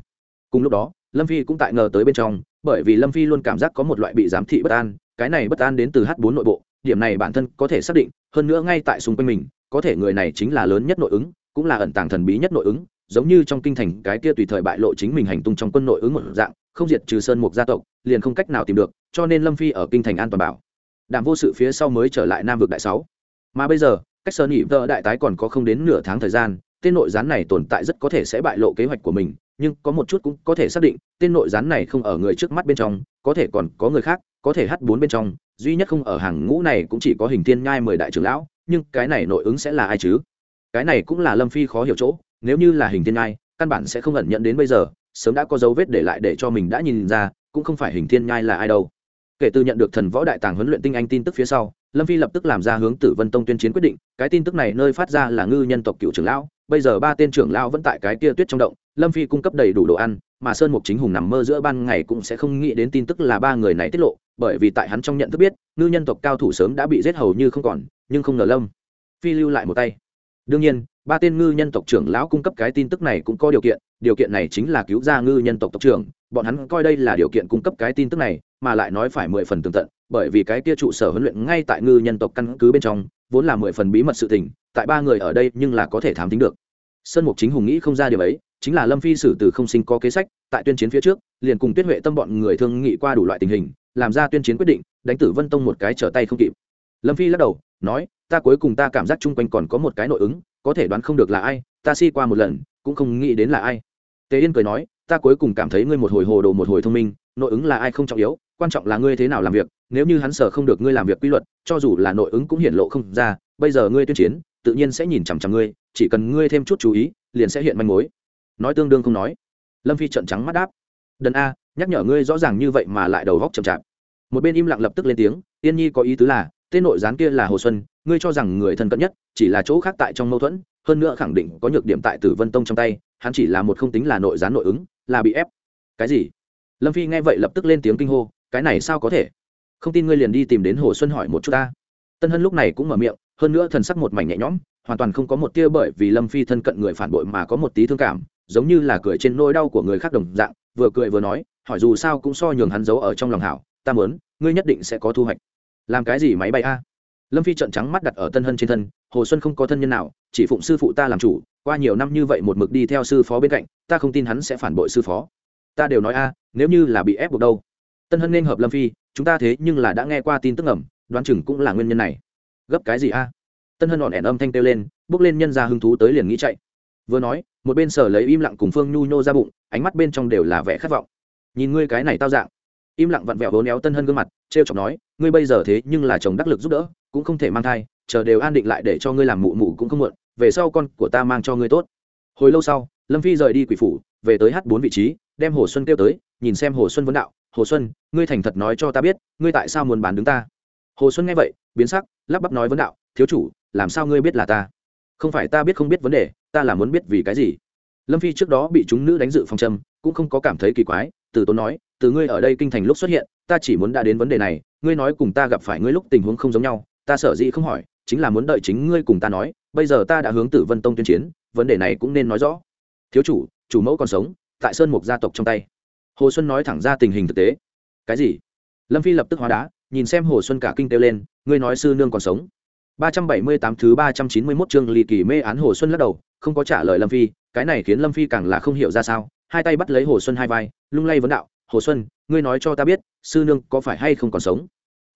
Cùng lúc đó, lâm phi cũng tại ngờ tới bên trong, bởi vì lâm phi luôn cảm giác có một loại bị giám thị bất an, cái này bất an đến từ H4 nội bộ, điểm này bản thân có thể xác định, hơn nữa ngay tại xung quanh mình, có thể người này chính là lớn nhất nội ứng cũng là ẩn tàng thần bí nhất nội ứng, giống như trong kinh thành cái kia tùy thời bại lộ chính mình hành tung trong quân nội ứng một dạng, không diệt trừ sơn mục gia tộc, liền không cách nào tìm được, cho nên lâm phi ở kinh thành an toàn bảo. Đảm vô sự phía sau mới trở lại nam vực đại sáu. Mà bây giờ, cách sơn nhị vợ đại tái còn có không đến nửa tháng thời gian, tên nội gián này tồn tại rất có thể sẽ bại lộ kế hoạch của mình, nhưng có một chút cũng có thể xác định, tên nội gián này không ở người trước mắt bên trong, có thể còn có người khác, có thể h bốn bên trong, duy nhất không ở hàng ngũ này cũng chỉ có hình thiên nhai mười đại trưởng lão, nhưng cái này nội ứng sẽ là ai chứ? Cái này cũng là lâm phi khó hiểu chỗ, nếu như là hình thiên nhai, căn bản sẽ không ẩn nhận đến bây giờ, sớm đã có dấu vết để lại để cho mình đã nhìn ra, cũng không phải hình thiên nhai là ai đâu. Kể từ nhận được thần võ đại tàng huấn luyện tinh anh tin tức phía sau, lâm phi lập tức làm ra hướng tử vân tông tuyên chiến quyết định, cái tin tức này nơi phát ra là ngư nhân tộc cựu trưởng lão, bây giờ ba tên trưởng lão vẫn tại cái kia tuyết trong động, lâm phi cung cấp đầy đủ đồ ăn, mà sơn mục chính hùng nằm mơ giữa ban ngày cũng sẽ không nghĩ đến tin tức là ba người này tiết lộ, bởi vì tại hắn trong nhận thức biết, ngư nhân tộc cao thủ sớm đã bị giết hầu như không còn, nhưng không ngờ lâm phi lưu lại một tay đương nhiên, ba tên ngư nhân tộc trưởng lão cung cấp cái tin tức này cũng có điều kiện điều kiện này chính là cứu ra ngư nhân tộc tộc trưởng, bọn hắn coi đây là điều kiện cung cấp cái tin tức này, mà lại nói phải mười phần tường tận, bởi vì cái kia trụ sở huấn luyện ngay tại ngư nhân tộc căn cứ bên trong, vốn là mười phần bí mật sự tình, tại ba người ở đây nhưng là có thể thám tính được. Sơn mục chính hùng nghĩ không ra điều ấy, chính là lâm phi sử từ không sinh có kế sách, tại tuyên chiến phía trước, liền cùng tuyết huệ tâm bọn người thương nghị qua đủ loại tình hình, làm ra tuyên chiến quyết định, đánh tử vân tông một cái trở tay không kịp lâm phi lắc đầu, nói, ta cuối cùng ta cảm giác chung quanh còn có một cái nội ứng, có thể đoán không được là ai, ta si qua một lần, cũng không nghĩ đến là ai. Tề yên cười nói, ta cuối cùng cảm thấy ngươi một hồi hồ đồ một hồi thông minh, nội ứng là ai không trọng yếu, quan trọng là ngươi thế nào làm việc, nếu như hắn sở không được ngươi làm việc quy luật, cho dù là nội ứng cũng hiển lộ không ra, bây giờ ngươi tuyên chiến, tự nhiên sẽ nhìn chằm chằm ngươi, chỉ cần ngươi thêm chút chú ý, liền sẽ hiện manh mối. Nói tương đương không nói. Lâm phi trận trắng mắt đáp, đần a, nhắc nhở ngươi rõ ràng như vậy mà lại đầu góc chậm chạp. Một bên im lặng lập tức lên tiếng tiên nhi có ý tứ là tên nội gián kia là hồ xuân, ngươi cho rằng người thân cận nhất chỉ là chỗ khác tại trong mâu thuẫn, hơn nữa khẳng định có nhược điểm tại tử vân tông trong tay, hắn chỉ là một không tính là nội gián nội ứng, là bị ép. Cái gì? Lâm phi nghe vậy lập tức lên tiếng kinh hô, cái này sao có thể? Không tin ngươi liền đi tìm đến hồ xuân hỏi một chút ta. Tân hân lúc này cũng mở miệng, hơn nữa thần sắc một mảnh nhẹ nhõm, hoàn toàn không có một tia bởi vì lâm phi thân cận người phản bội mà có một tí thương cảm, giống như là cười trên nỗi đau của người khác đồng dạng, vừa cười vừa nói, hỏi dù sao cũng so nhường hắn giấu ở trong lòng hảo, ta mớn ngươi nhất định sẽ có thu hoạch làm cái gì máy bay a? Lâm phi trận trắng mắt đặt ở tân hân trên thân, hồ xuân không có thân nhân nào, chỉ phụng sư phụ ta làm chủ, qua nhiều năm như vậy một mực đi theo sư phó bên cạnh, ta không tin hắn sẽ phản bội sư phó. Ta đều nói a, nếu như là bị ép buộc đâu. Tân hân nên hợp lâm phi, chúng ta thế nhưng là đã nghe qua tin tức ẩm đoán chừng cũng là nguyên nhân này. Gấp cái gì a? Tân hân hòn ẻn âm thanh kêu lên, bước lên nhân ra hứng thú tới liền nghĩ chạy. Vừa nói, một bên sở lấy im lặng cùng phương nhu nhô ra bụng, ánh mắt bên trong đều là vẻ khát vọng. Nhìn ngươi cái này tao dạng im lặng vặn vẹo vốn éo tân hân gương mặt t r e o chọc nói, ngươi bây giờ thế nhưng là chồng đắc lực giúp đỡ, cũng không thể mang thai, chờ đều an định lại để cho ngươi làm mụ mụ cũng không muộn, về sau con của ta mang cho ngươi tốt. Hồi lâu sau, lâm phi rời đi quỷ phủ, về tới h bốn vị trí, đem hồ xuân kêu tới, nhìn xem hồ xuân vấn đạo, hồ xuân, ngươi thành thật nói cho ta biết, ngươi tại sao muốn bán đứng ta? Hồ xuân nghe vậy, biến sắc, lắp bắp nói vấn đạo, thiếu chủ, làm sao ngươi biết là ta? Không phải ta biết không biết vấn đề, ta là muốn biết vì cái gì? Lâm phi trước đó bị chúng nữ đánh dự phòng châm cũng không có cảm thấy kỳ quái, từ tốn nói từ ngươi ở đây kinh thành lúc xuất hiện, ta chỉ muốn đã đến vấn đề này, ngươi nói cùng ta gặp phải ngươi lúc tình huống không giống nhau, ta sợ dĩ không hỏi, chính là muốn đợi chính ngươi cùng ta nói, bây giờ ta đã hướng tử vân tông tuyên chiến, vấn đề này cũng nên nói rõ. Thiếu chủ chủ mẫu còn sống, tại sơn mục gia tộc trong tay. Hồ xuân nói thẳng ra tình hình thực tế. Cái gì? Lâm phi lập tức hóa đá, nhìn xem hồ xuân cả kinh kêu lên, ngươi nói sư nương còn sống. Ba trăm bảy mươi tám thứ ba trăm chín mươi 391 chương ly kỳ mê án hồ xuân lắc đầu, không có trả lời lâm phi, cái này khiến lâm phi càng là không hiểu ra sao, hai tay bắt lấy hồ xuân hai vai, lung lay vấn đạo hồ xuân, ngươi nói cho ta biết, sư nương có phải hay không còn sống?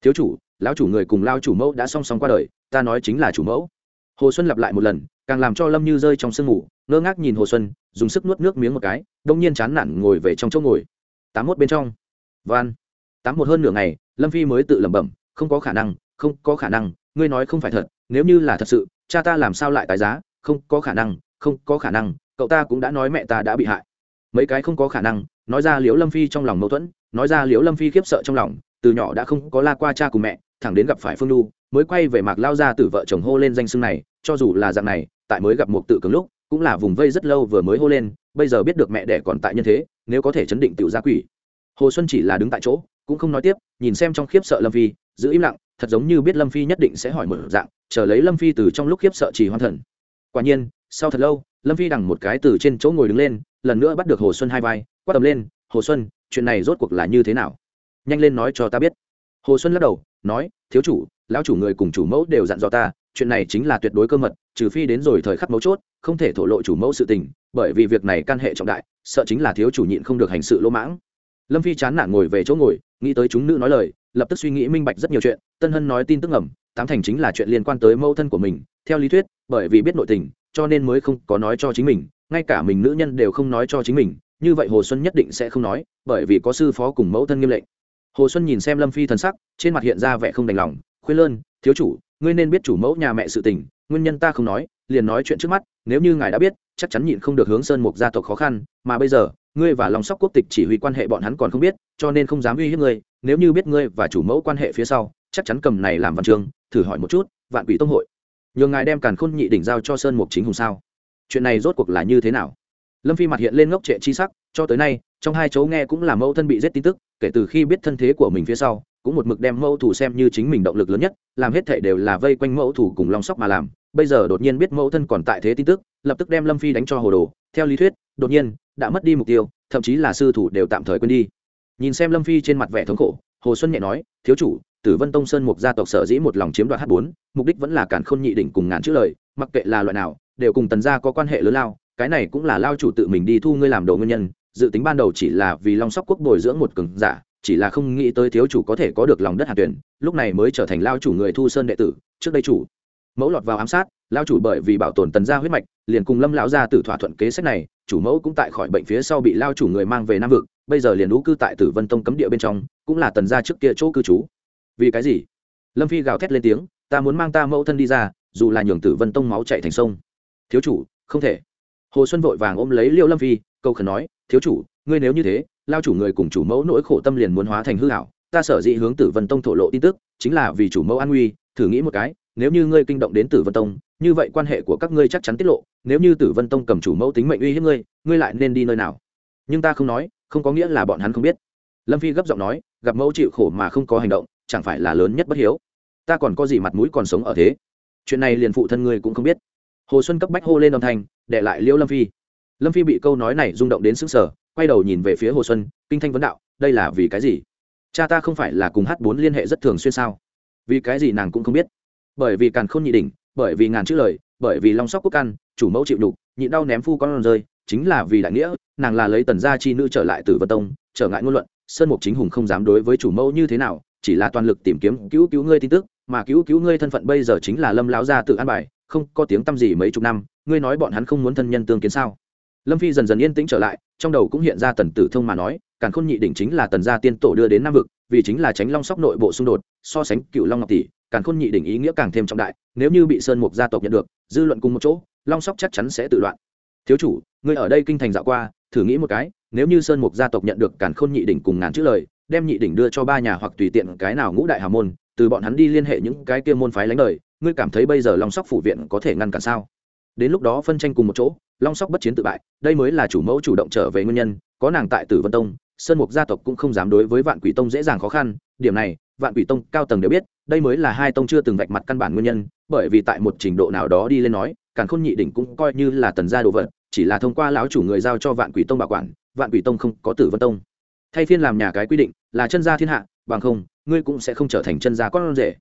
Thiếu chủ, lão chủ người cùng lao chủ mẫu đã song song qua đời, ta nói chính là chủ mẫu. Hồ xuân lặp lại một lần, càng làm cho lâm như rơi trong sương ngủ ngơ ngác nhìn hồ xuân, dùng sức nuốt nước miếng một cái, đông nhiên chán nản ngồi về trong chỗ ngồi. Tám mốt bên trong. Van. Tám một hơn nửa ngày, lâm phi mới tự lẩm bẩm, không có khả năng, không có khả năng, ngươi nói không phải thật, nếu như là thật sự, cha ta làm sao lại tái giá, không có khả năng, không có khả năng, cậu ta cũng đã nói mẹ ta đã bị hại. Mấy cái không có khả năng nói ra liễu lâm phi trong lòng mâu thuẫn, nói ra liễu lâm phi khiếp sợ trong lòng, từ nhỏ đã không có la qua cha cùng mẹ, thẳng đến gặp phải phương lu mới quay về mạc lao ra từ vợ chồng hô lên danh xưng này, cho dù là dạng này, tại mới gặp một tự cường lúc, cũng là vùng vây rất lâu vừa mới hô lên, bây giờ biết được mẹ đẻ còn tại nhân thế, nếu có thể chấn định tiểu gia quỷ. Hồ xuân chỉ là đứng tại chỗ, cũng không nói tiếp, nhìn xem trong khiếp sợ lâm phi, giữ im lặng, thật giống như biết lâm phi nhất định sẽ hỏi một dạng, chờ lấy lâm phi từ trong lúc khiếp sợ chỉ hoan thần. Quả nhiên, sau thật lâu, lâm phi đằng một cái từ trên chỗ ngồi đứng lên, lần nữa bắt được hồ xuân hai vai quát tầm lên hồ xuân chuyện này rốt cuộc là như thế nào? Nhanh lên nói cho ta biết. Hồ xuân lắc đầu nói thiếu chủ lão chủ người cùng chủ mẫu đều dặn dò ta chuyện này chính là tuyệt đối cơ mật trừ phi đến rồi thời khắc mấu chốt không thể thổ lộ chủ mẫu sự tình bởi vì việc này can hệ trọng đại sợ chính là thiếu chủ nhịn không được hành sự lỗ mãng. Lâm phi chán nản ngồi về chỗ ngồi nghĩ tới chúng nữ nói lời lập tức suy nghĩ minh bạch rất nhiều chuyện tân hân nói tin tức ngầm, tám thành chính là chuyện liên quan tới mẫu thân của mình theo lý thuyết bởi vì biết nội tình cho nên mới không có nói cho chính mình ngay cả mình nữ nhân đều không nói cho chính mình như vậy hồ xuân nhất định sẽ không nói, bởi vì có sư phó cùng mẫu thân nghiêm lệnh. Hồ xuân nhìn xem lâm phi thần sắc, trên mặt hiện ra vẻ không đành lòng, khuyên lơn, thiếu chủ, ngươi nên biết chủ mẫu nhà mẹ sự tình, nguyên nhân ta không nói, liền nói chuyện trước mắt, nếu như ngài đã biết, chắc chắn nhịn không được hướng sơn mục gia tộc khó khăn, mà bây giờ, ngươi và lòng sóc quốc tịch chỉ huy quan hệ bọn hắn còn không biết, cho nên không dám uy hiếp ngươi, nếu như biết ngươi và chủ mẫu quan hệ phía sau, chắc chắn cầm này làm văn chương, thử hỏi một chút, vạn quỷ tông hội. Nhường ngài đem càn khôn nhị đỉnh giao cho sơn mục chính hùng sao? Chuyện này rốt cuộc là như thế nào? Lâm phi mặt hiện lên ngốc trệ chi sắc, cho tới nay, trong hai chỗ nghe cũng là mẫu thân bị giết tin tức, kể từ khi biết thân thế của mình phía sau, cũng một mực đem mẫu thủ xem như chính mình động lực lớn nhất, làm hết thể đều là vây quanh mẫu thủ cùng long sóc mà làm. Bây giờ đột nhiên biết mẫu thân còn tại thế tin tức, lập tức đem lâm phi đánh cho hồ đồ. Theo lý thuyết, đột nhiên, đã mất đi mục tiêu, thậm chí là sư thủ đều tạm thời quên đi. Nhìn xem lâm phi trên mặt vẻ thống khổ, hồ xuân nhẹ nói, thiếu chủ, tử vân tông sơn một gia tộc sở dĩ một lòng chiếm đoạt h bốn, mục đích vẫn là cản khôn nhị đỉnh cùng ngàn chữ lời, mặc kệ là loại nào, đều cùng tần gia có quan hệ lớn lao cái này cũng là lao chủ tự mình đi thu ngươi làm đồ nguyên nhân, dự tính ban đầu chỉ là vì long sóc quốc bồi dưỡng một cường giả, chỉ là không nghĩ tới thiếu chủ có thể có được lòng đất hạt tuyển, lúc này mới trở thành lao chủ người thu sơn đệ tử, trước đây chủ. Mẫu lọt vào ám sát, lao chủ bởi vì bảo tồn tần gia huyết mạch, liền cùng lâm lão gia tử thỏa thuận kế sách này, chủ mẫu cũng tại khỏi bệnh phía sau bị lao chủ người mang về nam vực, bây giờ liền đũ cư tại tử vân tông cấm địa bên trong, cũng là tần gia trước kia chỗ cư trú. Vì cái gì? Lâm phi gào thét lên tiếng, ta muốn mang ta mẫu thân đi ra, dù là nhường tử vân tông máu chạy thành sông. Thiếu chủ, không thể hồ xuân vội vàng ôm lấy liêu lâm phi câu khẩn nói, thiếu chủ, ngươi nếu như thế, lao chủ người cùng chủ mẫu nỗi khổ tâm liền muốn hóa thành hư hảo ta sở dĩ hướng tử vân tông thổ lộ tin tức, chính là vì chủ mẫu an nguy, thử nghĩ một cái, nếu như ngươi kinh động đến tử vân tông, như vậy quan hệ của các ngươi chắc chắn tiết lộ. Nếu như tử vân tông cầm chủ mẫu tính mệnh uy hiếp ngươi ngươi lại nên đi nơi nào? Nhưng ta không nói, không có nghĩa là bọn hắn không biết. Lâm phi gấp giọng nói, gặp mẫu chịu khổ mà không có hành động, chẳng phải là lớn nhất bất hiếu. Ta còn có gì mặt mũi còn sống ở thế? Chuyện này liền phụ thân ngươi cũng không biết. Hồ xuân cấp bách hô lên âm thanh đệ lại liễu lâm phi. Lâm phi bị câu nói này rung động đến xứng sở quay đầu nhìn về phía hồ xuân, kinh thanh vấn đạo, đây là vì cái gì? Cha ta không phải là cùng h bốn liên hệ rất thường xuyên sao? Vì cái gì nàng cũng không biết? Bởi vì càn khôn nhị đỉnh, bởi vì ngàn chữ lời, bởi vì long sóc quốc căn chủ mẫu chịu đục nhị đau ném phu con rơi, chính là vì đại nghĩa, nàng là lấy tần gia chi nữ trở lại từ vân tông, trở ngại ngôn luận, sơn mục chính hùng không dám đối với chủ mẫu như thế nào, chỉ là toàn lực tìm kiếm cứu cứu ngươi tin tức, mà cứu cứu ngươi thân phận bây giờ chính là lâm lão gia tự an bài, không có tiếng tăm gì mấy chục năm ngươi nói bọn hắn không muốn thân nhân tương kiến sao? Lâm phi dần dần yên tĩnh trở lại, trong đầu cũng hiện ra tần tử thông mà nói càng khôn nhị đỉnh chính là tần gia tiên tổ đưa đến nam vực, vì chính là tránh long sóc nội bộ xung đột, so sánh cựu long ngọc tỷ càng khôn nhị đỉnh ý nghĩa càng thêm trọng đại, nếu như bị sơn mục gia tộc nhận được, dư luận cùng một chỗ, long sóc chắc chắn sẽ tự loạn. Thiếu chủ, ngươi ở đây kinh thành dạo qua, thử nghĩ một cái, nếu như sơn mục gia tộc nhận được càn khôn nhị đỉnh cùng ngàn chữ lời, đem nhị đỉnh đưa cho ba nhà hoặc tùy tiện cái nào ngũ đại hào môn, từ bọn hắn đi liên hệ những cái kia môn phái lánh đời, ngươi cảm thấy bây giờ long sóc phủ viện có thể ngăn cản sao? Đến lúc đó phân tranh cùng một chỗ, long sóc bất chiến tự bại, đây mới là chủ mẫu chủ động trở về nguyên nhân, có nàng tại tử vân tông, sơn mục gia tộc cũng không dám đối với vạn quỷ tông dễ dàng khó khăn, điểm này, vạn quỷ tông, cao tầng đều biết, đây mới là hai tông chưa từng vạch mặt căn bản nguyên nhân, bởi vì tại một trình độ nào đó đi lên nói, càn khôn nhị đỉnh cũng coi như là tần gia đồ vật, chỉ là thông qua lão chủ người giao cho vạn quỷ tông bảo quản, vạn quỷ tông không có tử vân tông. Thay phiên làm nhà cái quy định, là chân gia thiên hạ, bằng không, ngươi cũng sẽ không trở thành chân gia con rể.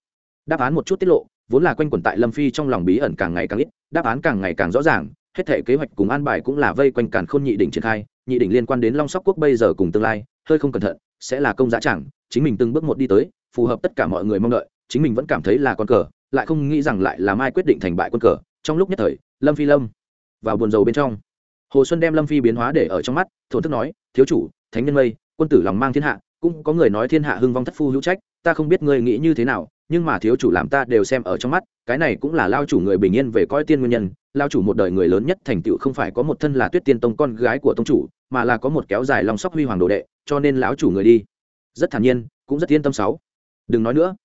Đáp án một chút tiết lộ vốn là quanh quẩn tại lâm phi trong lòng bí ẩn càng ngày càng ít, đáp án càng ngày càng rõ ràng, hết thể kế hoạch cùng an bài cũng là vây quanh càn khôn nhị đỉnh triển khai, nhị đỉnh liên quan đến long sóc quốc bây giờ cùng tương lai, hơi không cẩn thận, sẽ là công giá chẳng, chính mình từng bước một đi tới, phù hợp tất cả mọi người mong đợi, chính mình vẫn cảm thấy là con cờ, lại không nghĩ rằng lại là mai quyết định thành bại quân cờ. Trong lúc nhất thời, lâm phi lâm vào buồn dầu bên trong. Hồ xuân đem lâm phi biến hóa để ở trong mắt, thổn thức nói, thiếu chủ, thánh nhân mây, quân tử lòng mang thiên hạ, cũng có người nói thiên hạ hưng vong thất phu hữu trách ta không biết ngươi nghĩ như thế nào, nhưng mà thiếu chủ làm ta đều xem ở trong mắt, cái này cũng là lao chủ người bình yên về coi tiên nguyên nhân. Lao chủ một đời người lớn nhất thành tựu không phải có một thân là tuyết tiên tông con gái của tông chủ, mà là có một kéo dài lòng sóc huy hoàng đồ đệ, cho nên lão chủ người đi. Rất thản nhiên, cũng rất yên tâm sáu. Đừng nói nữa.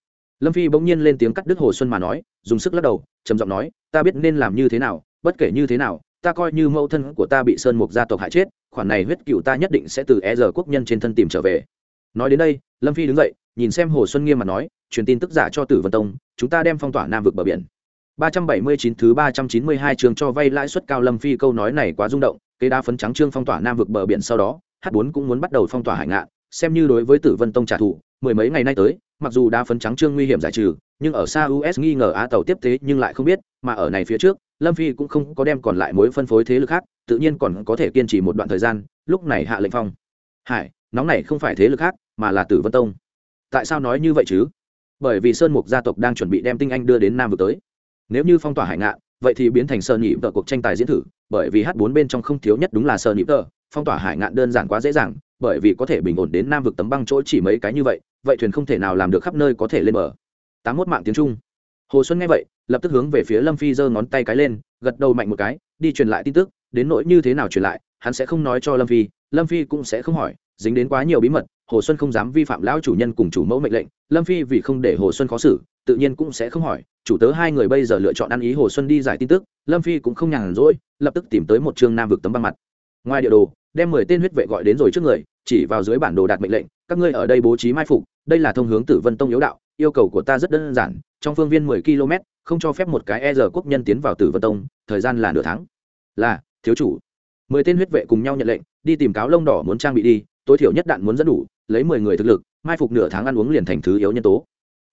Lâm phi bỗng nhiên lên tiếng cắt đứt hồ xuân mà nói, dùng sức lắc đầu, trầm giọng nói, ta biết nên làm như thế nào, bất kể như thế nào, ta coi như mẫu thân của ta bị sơn mục gia tộc hại chết, khoản này huyết cựu ta nhất định sẽ từ e giờ quốc nhân trên thân tìm trở về. Nói đến đây, lâm phi đứng dậy nhìn xem hồ xuân nghiêm mà nói, truyền tin tức giả cho tử vân tông, chúng ta đem phong tỏa nam vực bờ biển. 379 thứ 392 trường cho vay lãi suất cao lâm phi câu nói này quá rung động, kế đa phấn trắng trương phong tỏa nam vực bờ biển sau đó, h 4 cũng muốn bắt đầu phong tỏa hải ngạn, xem như đối với tử vân tông trả thù, mười mấy ngày nay tới, mặc dù đa phấn trắng trương nguy hiểm giải trừ, nhưng ở xa us nghi ngờ á tàu tiếp tế nhưng lại không biết, mà ở này phía trước, lâm phi cũng không có đem còn lại mối phân phối thế lực khác, tự nhiên còn có thể kiên trì một đoạn thời gian, lúc này hạ lệnh phong. Hải, nóng này không phải thế lực khác, mà là tử vân tông tại sao nói như vậy chứ? Bởi vì sơn mục gia tộc đang chuẩn bị đem tinh anh đưa đến nam vực tới. Nếu như phong tỏa hải ngạn, vậy thì biến thành sơn nhị vợ cuộc tranh tài diễn thử, bởi vì h bốn bên trong không thiếu nhất đúng là sơn nhị vợ phong tỏa hải ngạn đơn giản quá dễ dàng, bởi vì có thể bình ổn đến nam vực tấm băng chỗ chỉ mấy cái như vậy vậy thuyền không thể nào làm được khắp nơi có thể lên bờ. Tám mốt mạng tiếng trung. Hồ xuân nghe vậy, lập tức hướng về phía lâm phi giơ ngón tay cái lên, gật đầu mạnh một cái, đi truyền lại tin tức, đến nỗi như thế nào truyền lại, hắn sẽ không nói cho lâm phi lâm phi cũng sẽ không hỏi, dính đến quá nhiều bí mật hồ xuân không dám vi phạm lão chủ nhân cùng chủ mẫu mệnh lệnh, lâm phi vì không để hồ xuân khó xử, tự nhiên cũng sẽ không hỏi. Chủ tớ hai người bây giờ lựa chọn ăn ý hồ xuân đi giải tin tức, lâm phi cũng không nhàn rỗi, lập tức tìm tới một chương nam vực tấm băng mặt. Ngoài địa đồ, đem mười tên huyết vệ gọi đến rồi trước người, chỉ vào dưới bản đồ đạt mệnh lệnh, các ngươi ở đây bố trí mai phục, đây là thông hướng tử vân tông yếu đạo, yêu cầu của ta rất đơn giản, trong phương viên mười km không cho phép một cái e giờ quốc nhân tiến vào tử vân tông, thời gian là nửa tháng. Là, thiếu chủ. Mười tên huyết vệ cùng nhau nhận lệnh, đi tìm cáo lông đỏ muốn trang bị đi, tối thiểu nhất đạn muốn dẫn đủ lấy mười người thực lực, mai phục nửa tháng ăn uống liền thành thứ yếu nhân tố.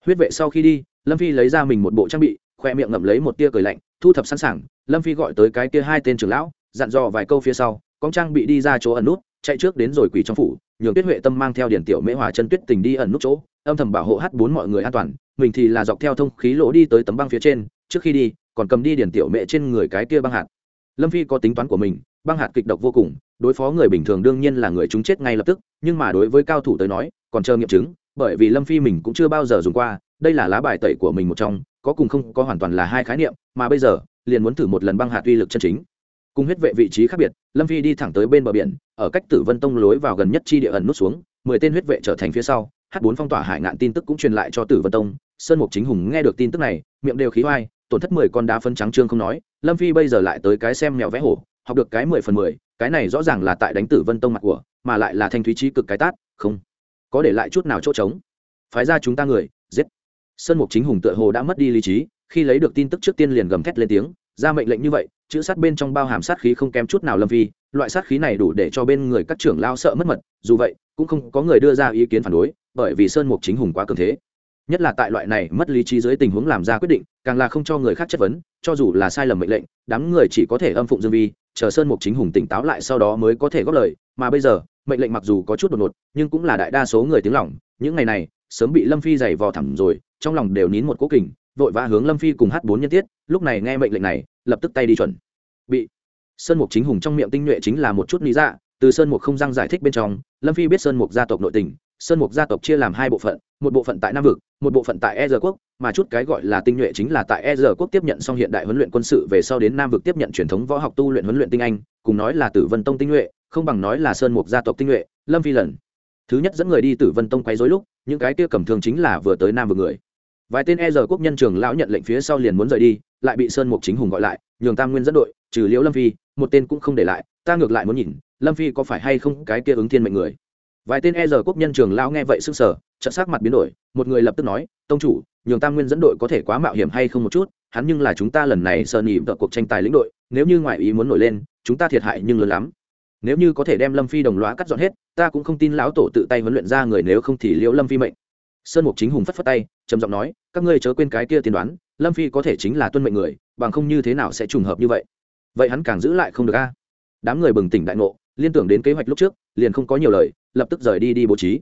Huyết vệ sau khi đi, lâm phi lấy ra mình một bộ trang bị, khoe miệng ngậm lấy một tia cười lạnh, thu thập sẵn sàng, lâm phi gọi tới cái kia hai tên trưởng lão, dặn dò vài câu phía sau, con trang bị đi ra chỗ ẩn nút, chạy trước đến rồi quỳ trong phủ, nhường tuyết huệ tâm mang theo điển tiểu mễ hòa chân tuyết tình đi ẩn nút chỗ, âm thầm bảo hộ h bốn mọi người an toàn, mình thì là dọc theo thông khí lỗ đi tới tấm băng phía trên, trước khi đi, còn cầm đi điển tiểu mễ trên người cái kia băng hạt. Lâm phi có tính toán của mình băng hạt kịch độc vô cùng, đối phó người bình thường đương nhiên là người chúng chết ngay lập tức, nhưng mà đối với cao thủ tới nói, còn chờ nghiệm chứng, bởi vì lâm phi mình cũng chưa bao giờ dùng qua, đây là lá bài tẩy của mình một trong, có cùng không, có hoàn toàn là hai khái niệm, mà bây giờ, liền muốn thử một lần băng hạt uy lực chân chính. Cùng huyết vệ vị trí khác biệt, lâm phi đi thẳng tới bên bờ biển, ở cách tử vân tông lối vào gần nhất chi địa ẩn nút xuống, mười tên huyết vệ trở thành phía sau h bốn phong tỏa hải ngạn tin tức cũng truyền lại cho tử vân tông, sơn mục chính hùng nghe được tin tức này, miệng đều khí oai, tổn thất mười con đá phân trắng trương không nói, lâm phi bây giờ lại tới cái xem mèo vẽ hổ học được cái mười phần mười, cái này rõ ràng là tại đánh tử vân tông mặt của, mà lại là thanh thúy trí cực cái tát, không có để lại chút nào chỗ trống. Phái ra chúng ta người, giết. Sơn mục chính hùng tựa hồ đã mất đi lý trí, khi lấy được tin tức trước tiên liền gầm thét lên tiếng, ra mệnh lệnh như vậy, chữ sát bên trong bao hàm sát khí không kém chút nào lâm vi, loại sát khí này đủ để cho bên người các trưởng lao sợ mất mật, dù vậy, cũng không có người đưa ra ý kiến phản đối, bởi vì sơn mục chính hùng quá cường thế. Nhất là tại loại này mất lý trí dưới tình huống làm ra quyết định, càng là không cho người khác chất vấn, cho dù là sai lầm mệnh lệnh, đám người chỉ có thể âm phụng dương vi chờ sơn mục chính hùng tỉnh táo lại sau đó mới có thể góp lời, mà bây giờ, mệnh lệnh mặc dù có chút đột ngột, nhưng cũng là đại đa số người tiếng lòng, những ngày này, sớm bị lâm phi dày vò thẳm rồi, trong lòng đều nín một cố kình, vội vã hướng lâm phi cùng hát bốn nhân tiết, lúc này nghe mệnh lệnh này, lập tức tay đi chuẩn. Bị sơn mục chính hùng trong miệng tinh nhuệ chính là một chút lý dạ từ sơn mục không răng giải thích bên trong, lâm phi biết sơn mục gia tộc nội tình, sơn mục gia tộc chia làm hai bộ phận một bộ phận tại nam vực, một bộ phận tại e quốc, mà chút cái gọi là tinh nhuệ chính là tại e quốc tiếp nhận xong hiện đại huấn luyện quân sự về sau đến nam vực tiếp nhận truyền thống võ học tu luyện huấn luyện tinh anh, cùng nói là tử vân tông tinh nhuệ, không bằng nói là sơn mục gia tộc tinh nhuệ, lâm phi lần. Thứ nhất dẫn người đi tử vân tông quấy rối lúc, những cái kia cầm thường chính là vừa tới nam vực người. Vài tên e quốc nhân trường lão nhận lệnh phía sau liền muốn rời đi, lại bị sơn mục chính hùng gọi lại, nhường tam nguyên dẫn đội, trừ liễu lâm phi, một tên cũng không để lại, ta ngược lại muốn nhìn, lâm phi có phải hay không cái kia ứng thiên mệnh người vài tên e giờ quốc nhân trường lao nghe vậy sưng sở trận sắc mặt biến đổi, một người lập tức nói, tông chủ, nhường tam nguyên dẫn đội có thể quá mạo hiểm hay không một chút, hắn nhưng là chúng ta lần này sợ nỉ vợ cuộc tranh tài lĩnh đội, nếu như ngoại ý muốn nổi lên, chúng ta thiệt hại nhưng lớn lắm. Nếu như có thể đem lâm phi đồng loá cắt dọn hết, ta cũng không tin lão tổ tự tay huấn luyện ra người nếu không thì liễu lâm phi mệnh. Sơn mục chính hùng phất phất tay, trầm giọng nói, các ngươi chớ quên cái kia tiên đoán, lâm phi có thể chính là tuân mệnh người, bằng không như thế nào sẽ trùng hợp như vậy. Vậy hắn càng giữ lại không được a. Đám người bừng tỉnh đại ngộ, liên tưởng đến kế hoạch lúc trước, liền không có nhiều lời lập tức rời đi đi bố trí.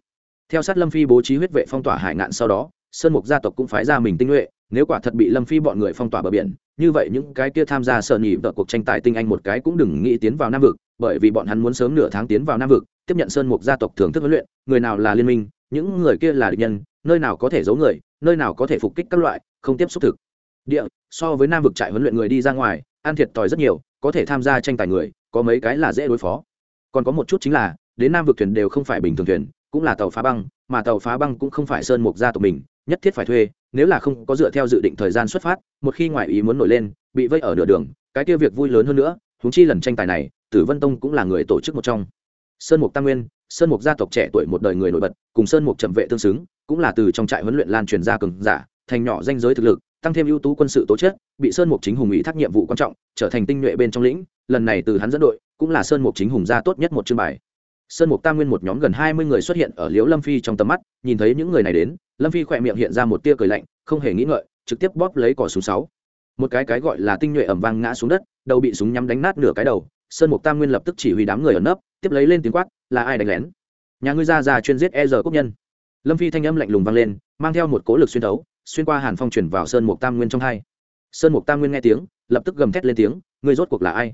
Theo sát lâm phi bố trí huyết vệ phong tỏa hải ngạn sau đó, sơn mục gia tộc cũng phái ra mình tinh nhuệ, nếu quả thật bị lâm phi bọn người phong tỏa bờ biển, như vậy những cái kia tham gia sợ nhị vợ cuộc tranh tài tinh anh một cái cũng đừng nghĩ tiến vào nam vực, bởi vì bọn hắn muốn sớm nửa tháng tiến vào nam vực, tiếp nhận sơn mục gia tộc thưởng thức huấn luyện, người nào là liên minh, những người kia là địch nhân, nơi nào có thể giấu người, nơi nào có thể phục kích các loại, không tiếp xúc thực. Địa, so với nam vực trại huấn luyện người đi ra ngoài, ăn thiệt thòi rất nhiều, có thể tham gia tranh tài người, có mấy cái là dễ đối phó. Còn có một chút chính là đến nam vực thuyền đều không phải bình thường thuyền, cũng là tàu phá băng, mà tàu phá băng cũng không phải sơn mục gia tộc mình, nhất thiết phải thuê, nếu là không có dựa theo dự định thời gian xuất phát, một khi ngoại ý muốn nổi lên, bị vây ở nửa đường, cái kia việc vui lớn hơn nữa húng chi lần tranh tài này, tử vân tông cũng là người tổ chức một trong. Sơn mục tam nguyên, sơn mục gia tộc trẻ tuổi một đời người nổi bật, cùng sơn mục trầm vệ tương xứng, cũng là từ trong trại huấn luyện lan truyền ra cường giả, thành nhỏ danh giới thực lực, tăng thêm ưu tú quân sự tố chất, bị sơn mục chính hùng ủy thác nhiệm vụ quan trọng, trở thành tinh nhuệ bên trong lĩnh, lần này từ hắn dẫn đội, cũng là sơn mục chính hùng gia tốt nhất một chương bài sơn mục tam nguyên một nhóm gần hai mươi người xuất hiện ở liễu lâm phi trong tầm mắt, nhìn thấy những người này đến, lâm phi khỏe miệng hiện ra một tia cười lạnh, không hề nghĩ ngợi, trực tiếp bóp lấy cỏ súng sáu. Một cái cái gọi là tinh nhuệ ẩm vang ngã xuống đất, đầu bị súng nhắm đánh nát nửa cái đầu, sơn mục tam nguyên lập tức chỉ huy đám người ở nấp, tiếp lấy lên tiếng quát, là ai đánh lén? Nhà ngươi ra ra chuyên giết e giờ quốc nhân. Lâm phi thanh âm lạnh lùng vang lên, mang theo một cố lực xuyên thấu, xuyên qua hàn phong chuyển vào sơn mục tam nguyên trong hai. Sơn mục tam nguyên nghe tiếng, lập tức gầm thét lên tiếng, ngươi rốt cuộc là ai?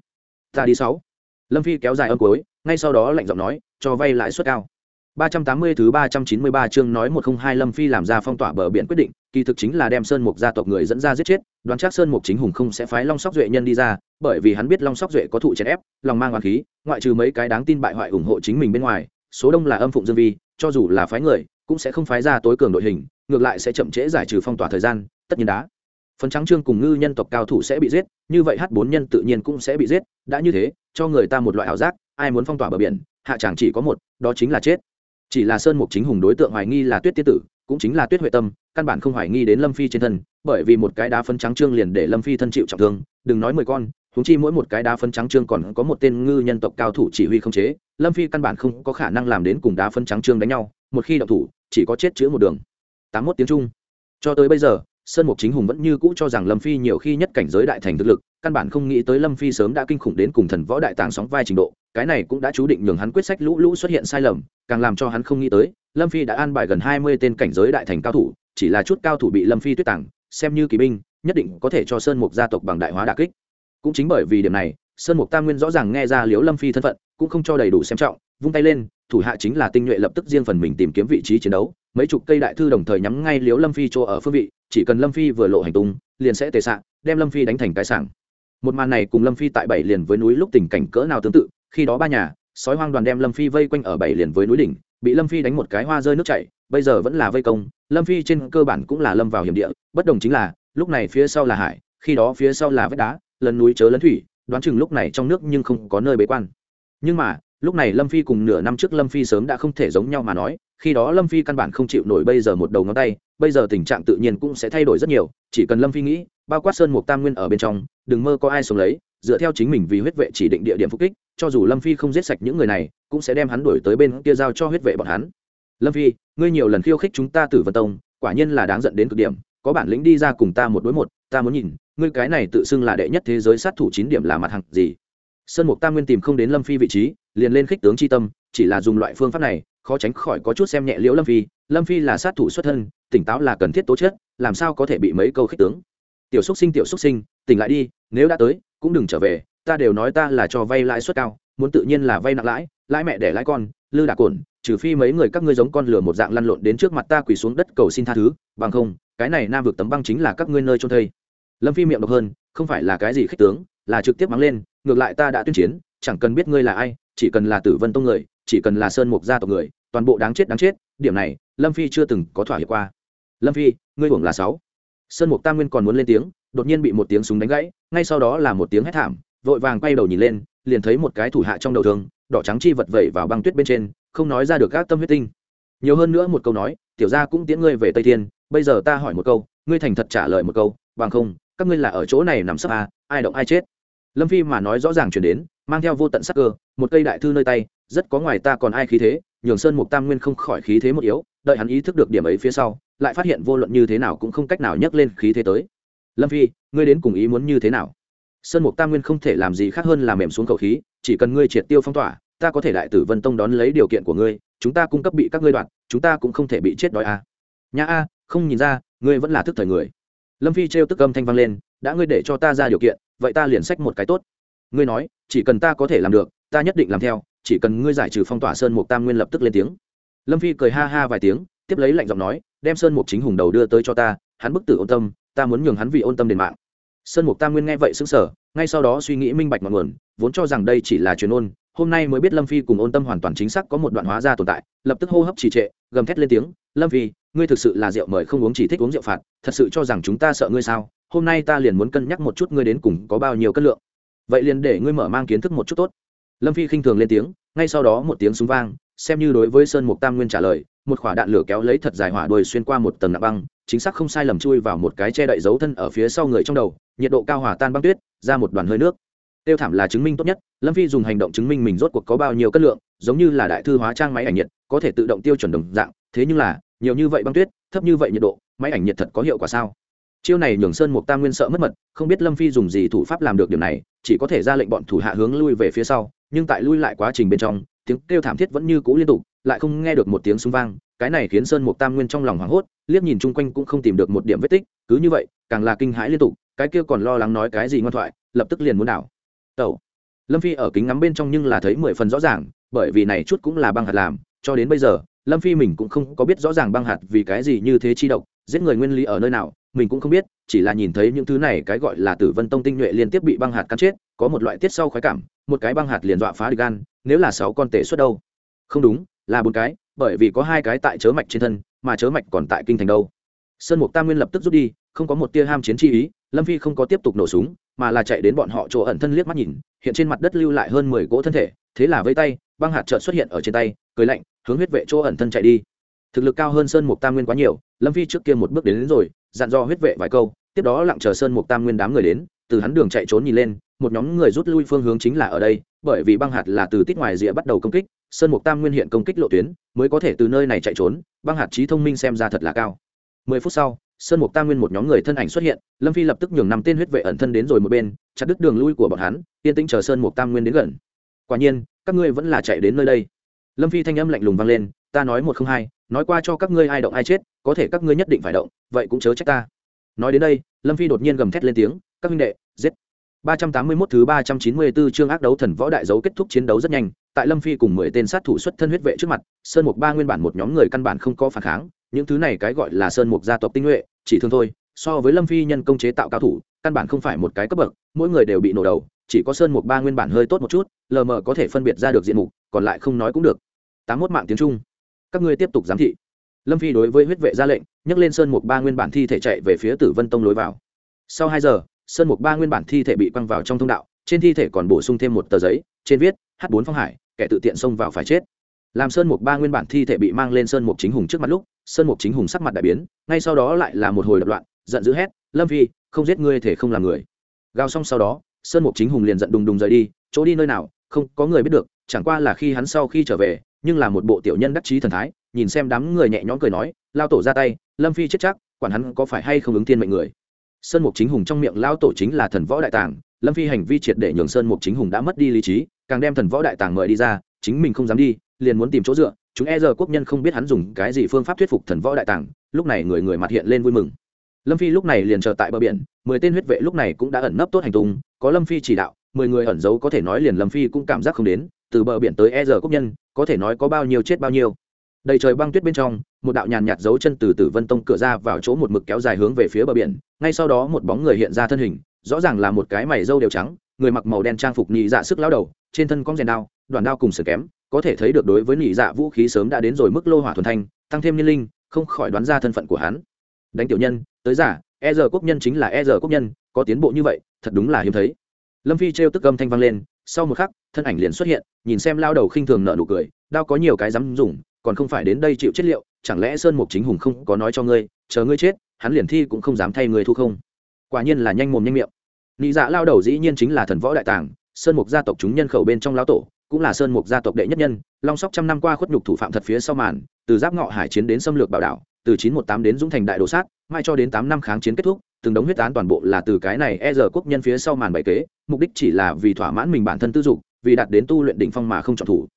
Ta đi sáu. Lâm phi kéo dài âm cuối ngay sau đó lạnh giọng nói cho vay lãi suất cao. 380 thứ 393 chương nói 102 Lâm Phi làm ra phong tỏa bờ biển quyết định, kỳ thực chính là đem Sơn Mục gia tộc người dẫn ra giết chết, đoán chắc Sơn Mục chính hùng không sẽ phái Long Sóc Duệ nhân đi ra, bởi vì hắn biết Long Sóc Duệ có thụ chèn ép, lòng mang oán khí, ngoại trừ mấy cái đáng tin bại hoại ủng hộ chính mình bên ngoài, số đông là âm phụng dương vi, cho dù là phái người, cũng sẽ không phái ra tối cường đội hình, ngược lại sẽ chậm trễ giải trừ phong tỏa thời gian, tất nhiên đã. Phần trắng trương cùng ngư nhân tộc cao thủ sẽ bị giết, như vậy H4 nhân tự nhiên cũng sẽ bị giết, đã như thế, cho người ta một loại ảo giác, ai muốn phong tỏa bờ biển, hạ chẳng chỉ có một, đó chính là chết. Chỉ là sơn mục chính hùng đối tượng hoài nghi là tuyết tiết tử cũng chính là tuyết huệ tâm căn bản không hoài nghi đến lâm phi trên thân bởi vì một cái đá phân trắng trương liền để lâm phi thân chịu trọng thương đừng nói mười con húng chi mỗi một cái đá phân trắng trương còn có một tên ngư nhân tộc cao thủ chỉ huy không chế lâm phi căn bản không có khả năng làm đến cùng đá phân trắng trương đánh nhau một khi đậu thủ chỉ có chết chữa một đường. Tám mốt tiếng trung. Cho tới bây giờ sơn mục chính hùng vẫn như cũ cho rằng lâm phi nhiều khi nhất cảnh giới đại thành thực lực căn bản không nghĩ tới lâm phi sớm đã kinh khủng đến cùng thần võ đại tàng sóng vai trình độ, cái này cũng đã chú định nhường hắn quyết sách lũ lũ xuất hiện sai lầm, càng làm cho hắn không nghĩ tới, lâm phi đã an bài gần hai mươi tên cảnh giới đại thành cao thủ, chỉ là chút cao thủ bị lâm phi tuyết tàng, xem như kỳ binh, nhất định có thể cho sơn mục gia tộc bằng đại hóa đà kích. Cũng chính bởi vì điểm này, sơn mục tam nguyên rõ ràng nghe ra liếu lâm phi thân phận, cũng không cho đầy đủ xem trọng, vung tay lên, thủ hạ chính là tinh nhuệ lập tức riêng phần mình tìm kiếm vị trí chiến đấu, mấy chục cây đại thư đồng thời nhắm ngay liếu lâm phi chỗ ở phương vị, chỉ cần lâm phi vừa lộ hành tung, liền sẽ tề xạ đem lâm phi đánh thành cái sảng một màn này cùng lâm phi tại bảy liền với núi lúc tình cảnh cỡ nào tương tự, khi đó ba nhà, sói hoang đoàn đem lâm phi vây quanh ở bảy liền với núi đỉnh, bị lâm phi đánh một cái hoa rơi nước chảy, bây giờ vẫn là vây công. Lâm phi trên cơ bản cũng là lâm vào hiểm địa, bất đồng chính là, lúc này phía sau là hải, khi đó phía sau là vách đá lần núi chớ lấn thủy, đoán chừng lúc này trong nước nhưng không có nơi bế quan. Nhưng mà, lúc này lâm phi cùng nửa năm trước lâm phi sớm đã không thể giống nhau mà nói, khi đó lâm phi căn bản không chịu nổi bây giờ một đầu ngón tay, bây giờ tình trạng tự nhiên cũng sẽ thay đổi rất nhiều, chỉ cần lâm phi nghĩ, bao quát sơn mục tam nguyên ở bên trong đừng mơ có ai sống lấy, dựa theo chính mình vì huyết vệ chỉ định địa điểm phục kích, cho dù lâm phi không giết sạch những người này, cũng sẽ đem hắn đuổi tới bên kia giao cho huyết vệ bọn hắn. Lâm phi, ngươi nhiều lần khiêu khích chúng ta tử vân tông, quả nhiên là đáng giận đến cực điểm, có bản lĩnh đi ra cùng ta một đối một, ta muốn nhìn, ngươi cái này tự xưng là đệ nhất thế giới sát thủ chín điểm là mặt hàng gì. Sơn mục tam nguyên tìm không đến lâm phi vị trí, liền lên khích tướng c tâm, chỉ là dùng loại phương pháp này, khó tránh khỏi có chút xem nhẹ liễu lâm phi. Lâm phi là sát thủ xuất thân, tỉnh táo là cần thiết tố chất, làm sao có thể bị mấy câu khích tướng? Tiểu xúc sinh, tiểu xúc sinh, tỉnh lại đi, nếu đã tới, cũng đừng trở về, ta đều nói ta là cho vay lãi suất cao, muốn tự nhiên là vay nặng lãi lãi mẹ để lãi con, lư đạc cồn trừ phi mấy người các ngươi giống con lửa một dạng lăn lộn đến trước mặt ta quỳ xuống đất cầu xin tha thứ, bằng không, cái này nam vực tấm băng chính là các ngươi nơi trôn thây. Lâm phi miệng độc hơn, không phải là cái gì khích tướng, là trực tiếp mắng lên, ngược lại ta đã tuyên chiến, chẳng cần biết ngươi là ai, chỉ cần là tử vân tông người, chỉ cần là sơn mục gia tộc người, toàn bộ đáng chết đáng chết, điểm này, lâm phi chưa từng có thỏa hiệp qua. Lâm phi, ngươi hưởng là sáu sơn mục tam nguyên còn muốn lên tiếng đột nhiên bị một tiếng súng đánh gãy ngay sau đó là một tiếng hét thảm vội vàng quay đầu nhìn lên liền thấy một cái thủ hạ trong đầu thương đỏ trắng chi vật vẩy vào băng tuyết bên trên không nói ra được các tâm huyết tinh. Nhiều hơn nữa một câu nói tiểu gia cũng tiễn ngươi về tây thiên bây giờ ta hỏi một câu ngươi thành thật trả lời một câu bằng không các ngươi là ở chỗ này nằm sấp à, ai động ai chết. Lâm phi mà nói rõ ràng chuyển đến mang theo vô tận sắc cơ một cây đại thư nơi tay rất có ngoài ta còn ai khí thế nhường sơn mục tam nguyên không khỏi khí thế một yếu đợi hắn ý thức được điểm ấy phía sau lại phát hiện vô luận như thế nào cũng không cách nào nhấc lên khí thế tới. Lâm phi, ngươi đến cùng ý muốn như thế nào? Sơn mục tam nguyên không thể làm gì khác hơn là mềm xuống khẩu khí, chỉ cần ngươi triệt tiêu phong tỏa, ta có thể đại tử vân tông đón lấy điều kiện của ngươi, chúng ta cung cấp bị các ngươi đoạt chúng ta cũng không thể bị chết đói a à. nhà a, không nhìn ra, ngươi vẫn là thức thời người. Lâm phi trêu tức âm thanh vang lên, đã ngươi để cho ta ra điều kiện, vậy ta liền sách một cái tốt. Ngươi nói, chỉ cần ta có thể làm được, ta nhất định làm theo, chỉ cần ngươi giải trừ phong tỏa sơn mục tam nguyên lập tức lên tiếng. Lâm phi cười ha ha vài tiếng, tiếp lấy lạnh giọng nói đem sơn mục chính hùng đầu đưa tới cho ta, hắn bức tử ôn tâm, ta muốn nhường hắn vì ôn tâm đền mạng. Sơn mục tam nguyên nghe vậy xứng sở ngay sau đó suy nghĩ minh bạch ngọn nguồn, vốn cho rằng đây chỉ là truyền ôn, hôm nay mới biết lâm phi cùng ôn tâm hoàn toàn chính xác có một đoạn hóa ra tồn tại, lập tức hô hấp trì trệ, gầm thét lên tiếng, lâm phi, ngươi thực sự là rượu mời không uống chỉ thích uống rượu phạt, thật sự cho rằng chúng ta sợ ngươi sao? Hôm nay ta liền muốn cân nhắc một chút ngươi đến cùng có bao nhiêu cân lượng. Vậy liền để ngươi mở mang kiến thức một chút tốt. Lâm phi khinh thường lên tiếng, ngay sau đó một tiếng súng vang, xem như đối với sơn mục tam nguyên trả lời một quả đạn lửa kéo lấy thật dài hỏa đuôi xuyên qua một tầng nặng băng, chính xác không sai lầm chui vào một cái che đậy dấu thân ở phía sau người trong đầu, nhiệt độ cao hỏa tan băng tuyết, ra một đoàn hơi nước. Tiêu thảm là chứng minh tốt nhất, lâm phi dùng hành động chứng minh mình rốt cuộc có bao nhiêu cân lượng, giống như là đại thư hóa trang máy ảnh nhiệt, có thể tự động tiêu chuẩn đồng dạng, thế nhưng là, nhiều như vậy băng tuyết, thấp như vậy nhiệt độ, máy ảnh nhiệt thật có hiệu quả sao? Chiêu này nhường sơn mục tam nguyên sợ mất mật, không biết lâm phi dùng gì thủ pháp làm được điều này, chỉ có thể ra lệnh bọn thủ hạ hướng lui về phía sau, nhưng tại lui lại quá trình bên trong, tiếng kêu thảm thiết vẫn như cũ liên tục lại không nghe được một tiếng súng vang, cái này khiến sơn mục tam nguyên trong lòng hoảng hốt, liếc nhìn chung quanh cũng không tìm được một điểm vết tích, cứ như vậy, càng là kinh hãi liên tục, cái kia còn lo lắng nói cái gì ngoan thoại, lập tức liền muốn đảo. Tẩu. Lâm phi ở kính ngắm bên trong nhưng là thấy mười phần rõ ràng, bởi vì này chút cũng là băng hạt làm, cho đến bây giờ, lâm phi mình cũng không có biết rõ ràng băng hạt vì cái gì như thế chi độc, giết người nguyên lý ở nơi nào, mình cũng không biết, chỉ là nhìn thấy những thứ này, cái gọi là tử vân tông tinh nhuệ liên tiếp bị băng hạt cắn chết, có một loại tiết sau khoái cảm, một cái băng hạt liền dọa phá được gan, nếu là sáu con tể xuất đâu không đúng là bốn cái bởi vì có hai cái tại chớ mạch trên thân mà chớ mạch còn tại kinh thành đâu. Sơn mục tam nguyên lập tức rút đi không có một tia ham chiến chi ý lâm phi không có tiếp tục nổ súng mà là chạy đến bọn họ chỗ ẩn thân liếc mắt nhìn hiện trên mặt đất lưu lại hơn mười cỗ thân thể thế là vây tay băng hạt trợn xuất hiện ở trên tay cười lạnh hướng huyết vệ chỗ ẩn thân chạy đi. Thực lực cao hơn sơn mục tam nguyên quá nhiều lâm phi trước kia một bước đến, đến rồi dặn dò huyết vệ vài câu tiếp đó lặng chờ sơn mục tam nguyên đám người đến từ hắn đường chạy trốn nhìn lên một nhóm người rút lui phương hướng chính là ở đây bởi vì băng hạt là từ tít ngoài rìa bắt đầu công kích sơn mục tam nguyên hiện công kích lộ tuyến mới có thể từ nơi này chạy trốn băng hạt trí thông minh xem ra thật là cao. Mười phút sau sơn mục tam nguyên một nhóm người thân ảnh xuất hiện lâm phi lập tức nhường năm tên huyết vệ ẩn thân đến rồi một bên chặt đứt đường lui của bọn hắn yên tĩnh chờ sơn mục tam nguyên đến gần. Quả nhiên các ngươi vẫn là chạy đến nơi đây. Lâm phi thanh âm lạnh lùng vang lên ta nói một không hai nói qua cho các ngươi ai động ai chết có thể các ngươi nhất định phải động vậy cũng chớ trách ta. Nói đến đây lâm phi đột nhiên gầm thét lên tiếng các huynh đệ giết. 381 thứ 394 chương ác đấu thần võ đại dấu kết thúc chiến đấu rất nhanh, tại Lâm Phi cùng 10 tên sát thủ xuất thân huyết vệ trước mặt, Sơn Mục Ba nguyên bản một nhóm người căn bản không có phản kháng, những thứ này cái gọi là Sơn Mục gia tộc tinh nhuệ, chỉ thương thôi, so với Lâm Phi nhân công chế tạo cao thủ, căn bản không phải một cái cấp bậc, mỗi người đều bị nổ đầu, chỉ có Sơn Mục Ba nguyên bản hơi tốt một chút, lờ mờ có thể phân biệt ra được diện mục, còn lại không nói cũng được. 81 mạng tiếng Trung. Các ngươi tiếp tục giám thị. Lâm Phi đối với huyết vệ ra lệnh, nhấc lên Sơn Mục Ba nguyên bản thi thể chạy về phía Tử Vân Tông lối vào. Sau 2 giờ, sơn mục ba nguyên bản thi thể bị quăng vào trong thông đạo trên thi thể còn bổ sung thêm một tờ giấy trên viết h bốn phong hải kẻ tự tiện xông vào phải chết. Làm sơn mục ba nguyên bản thi thể bị mang lên sơn mục chính hùng trước mặt lúc, sơn mục chính hùng sắc mặt đại biến, ngay sau đó lại là một hồi đập loạn, giận dữ hét, lâm phi, không giết ngươi thể không làm người. Gào xong sau đó, sơn mục chính hùng liền giận đùng đùng rời đi, chỗ đi nơi nào, không có người biết được, chẳng qua là khi hắn sau khi trở về, nhưng là một bộ tiểu nhân đắc chí thần thái, nhìn xem đám người nhẹ nhõm cười nói, lao tổ ra tay, lâm phi chết chắc, quản hắn có phải hay không ứng thiên mệnh người. Sơn mục chính hùng trong miệng lao tổ chính là thần võ đại tàng, lâm phi hành vi triệt để nhường sơn mục chính hùng đã mất đi lý trí càng đem thần võ đại tàng mời đi ra, chính mình không dám đi, liền muốn tìm chỗ dựa, chúng e giờ quốc nhân không biết hắn dùng cái gì phương pháp thuyết phục thần võ đại tàng, lúc này người người mặt hiện lên vui mừng. Lâm phi lúc này liền chờ tại bờ biển, mười tên huyết vệ lúc này cũng đã ẩn nấp tốt hành tung, có lâm phi chỉ đạo, mười người ẩn giấu có thể nói liền lâm phi cũng cảm giác không đến, từ bờ biển tới e giờ quốc nhân, có thể nói có bao nhiêu chết bao nhiêu. Đầy trời băng tuyết bên trong, một đạo nhàn nhạt dấu chân từ tử vân tông cửa ra vào chỗ một mực kéo dài hướng về phía bờ biển, ngay sau đó một bóng người hiện ra thân hình, rõ ràng là một cái mày râu đều trắng người mặc màu đen trang phục nhị dạ sức lao đầu, trên thân cong rèn đao, đoàn đao cùng sửa kém, có thể thấy được đối với nhị dạ vũ khí sớm đã đến rồi mức lô hỏa thuần thanh, tăng thêm niên linh, không khỏi đoán ra thân phận của hắn. Đánh tiểu nhân, tới giả e giờ quốc nhân chính là e giờ quốc nhân, có tiến bộ như vậy, thật đúng là hiếm thấy. Lâm phi trêu tức âm thanh vang lên, sau một khắc, thân ảnh liền xuất hiện, nhìn xem lao đầu khinh thường nợ nụ cười, đao có nhiều cái dám dùng, còn không phải đến đây chịu chất liệu, chẳng lẽ sơn mục chính hùng không có nói cho ngươi, chờ ngươi chết, hắn liền thi cũng không dám thay ngươi thu không. Quả nhiên là nhanh mồm nhanh miệng nị dạ lao đầu dĩ nhiên chính là thần võ đại tàng, sơn mục gia tộc chúng nhân khẩu bên trong lão tổ, cũng là sơn mục gia tộc đệ nhất nhân, long sóc trăm năm qua khuất nhục thủ phạm thật phía sau màn, từ giáp ngọ hải chiến đến xâm lược bảo đảo, từ chín một tám đến dũng thành đại đồ sát, mai cho đến tám năm kháng chiến kết thúc, từng đống huyết án toàn bộ là từ cái này e giờ quốc nhân phía sau màn bày kế, mục đích chỉ là vì thỏa mãn mình bản thân tư dục, vì đạt đến tu luyện đỉnh phong mà không chọn thủ.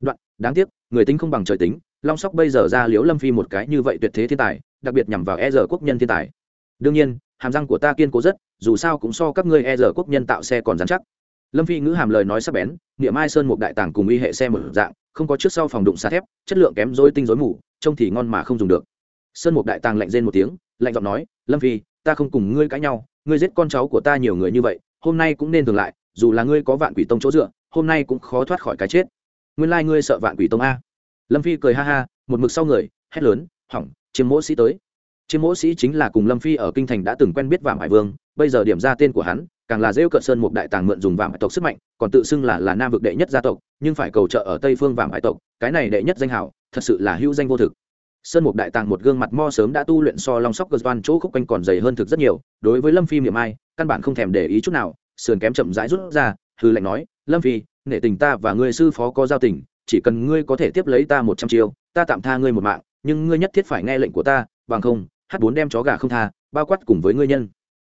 Đoạn, đáng tiếc, người tính không bằng trời tính, long sóc bây giờ ra liễu lâm phi một cái như vậy tuyệt thế thiên tài, đặc biệt nhằm vào e giờ quốc nhân thiên tài. Đương nhiên hàm răng của ta kiên cố rất, dù sao cũng so các ngươi e giờ quốc nhân tạo xe còn dán chắc. Lâm phi ngữ hàm lời nói sắc bén, niệm mai sơn một đại tàng cùng y hệ xe một dạng, không có trước sau phòng đụng xa thép, chất lượng kém dối tinh dối mù, trông thì ngon mà không dùng được. Sơn một đại tàng lạnh rên một tiếng, lạnh giọng nói, lâm phi, ta không cùng ngươi cãi nhau, ngươi giết con cháu của ta nhiều người như vậy, hôm nay cũng nên dừng lại, dù là ngươi có vạn quỷ tông chỗ dựa, hôm nay cũng khó thoát khỏi cái chết. Nguyên lai ngươi sợ vạn quỷ tông a. Lâm phi cười ha ha, một mực sau người, hét lớn, hỏng, chiếm mỗ sĩ tới chiêm mỗ sĩ chính là cùng lâm phi ở kinh thành đã từng quen biết vạm hải vương, bây giờ điểm ra tên của hắn, càng là rêu cợt sơn một đại tàng mượn dùng vạm hải tộc sức mạnh, còn tự xưng là là nam vực đệ nhất gia tộc, nhưng phải cầu trợ ở tây phương vạm hải tộc, cái này đệ nhất danh hảo, thật sự là hữu danh vô thực. Sơn một đại tàng một gương mặt mo sớm đã tu luyện so long sóc cơ quan chỗ khúc quanh còn dày hơn thực rất nhiều, đối với lâm phi miệng ai, căn bản không thèm để ý chút nào, sườn kém chậm rãi rút ra hư lạnh nói, lâm phi, nể tình ta và ngươi sư phó có giao tình, chỉ cần ngươi có thể tiếp lấy ta một trăm chiêu, ta tạm tha ngươi một mạng, nhưng ngươi nhất thiết phải nghe lệnh của ta, bằng không h bốn đem chó gà không tha, bao quát cùng với ngươi nhân.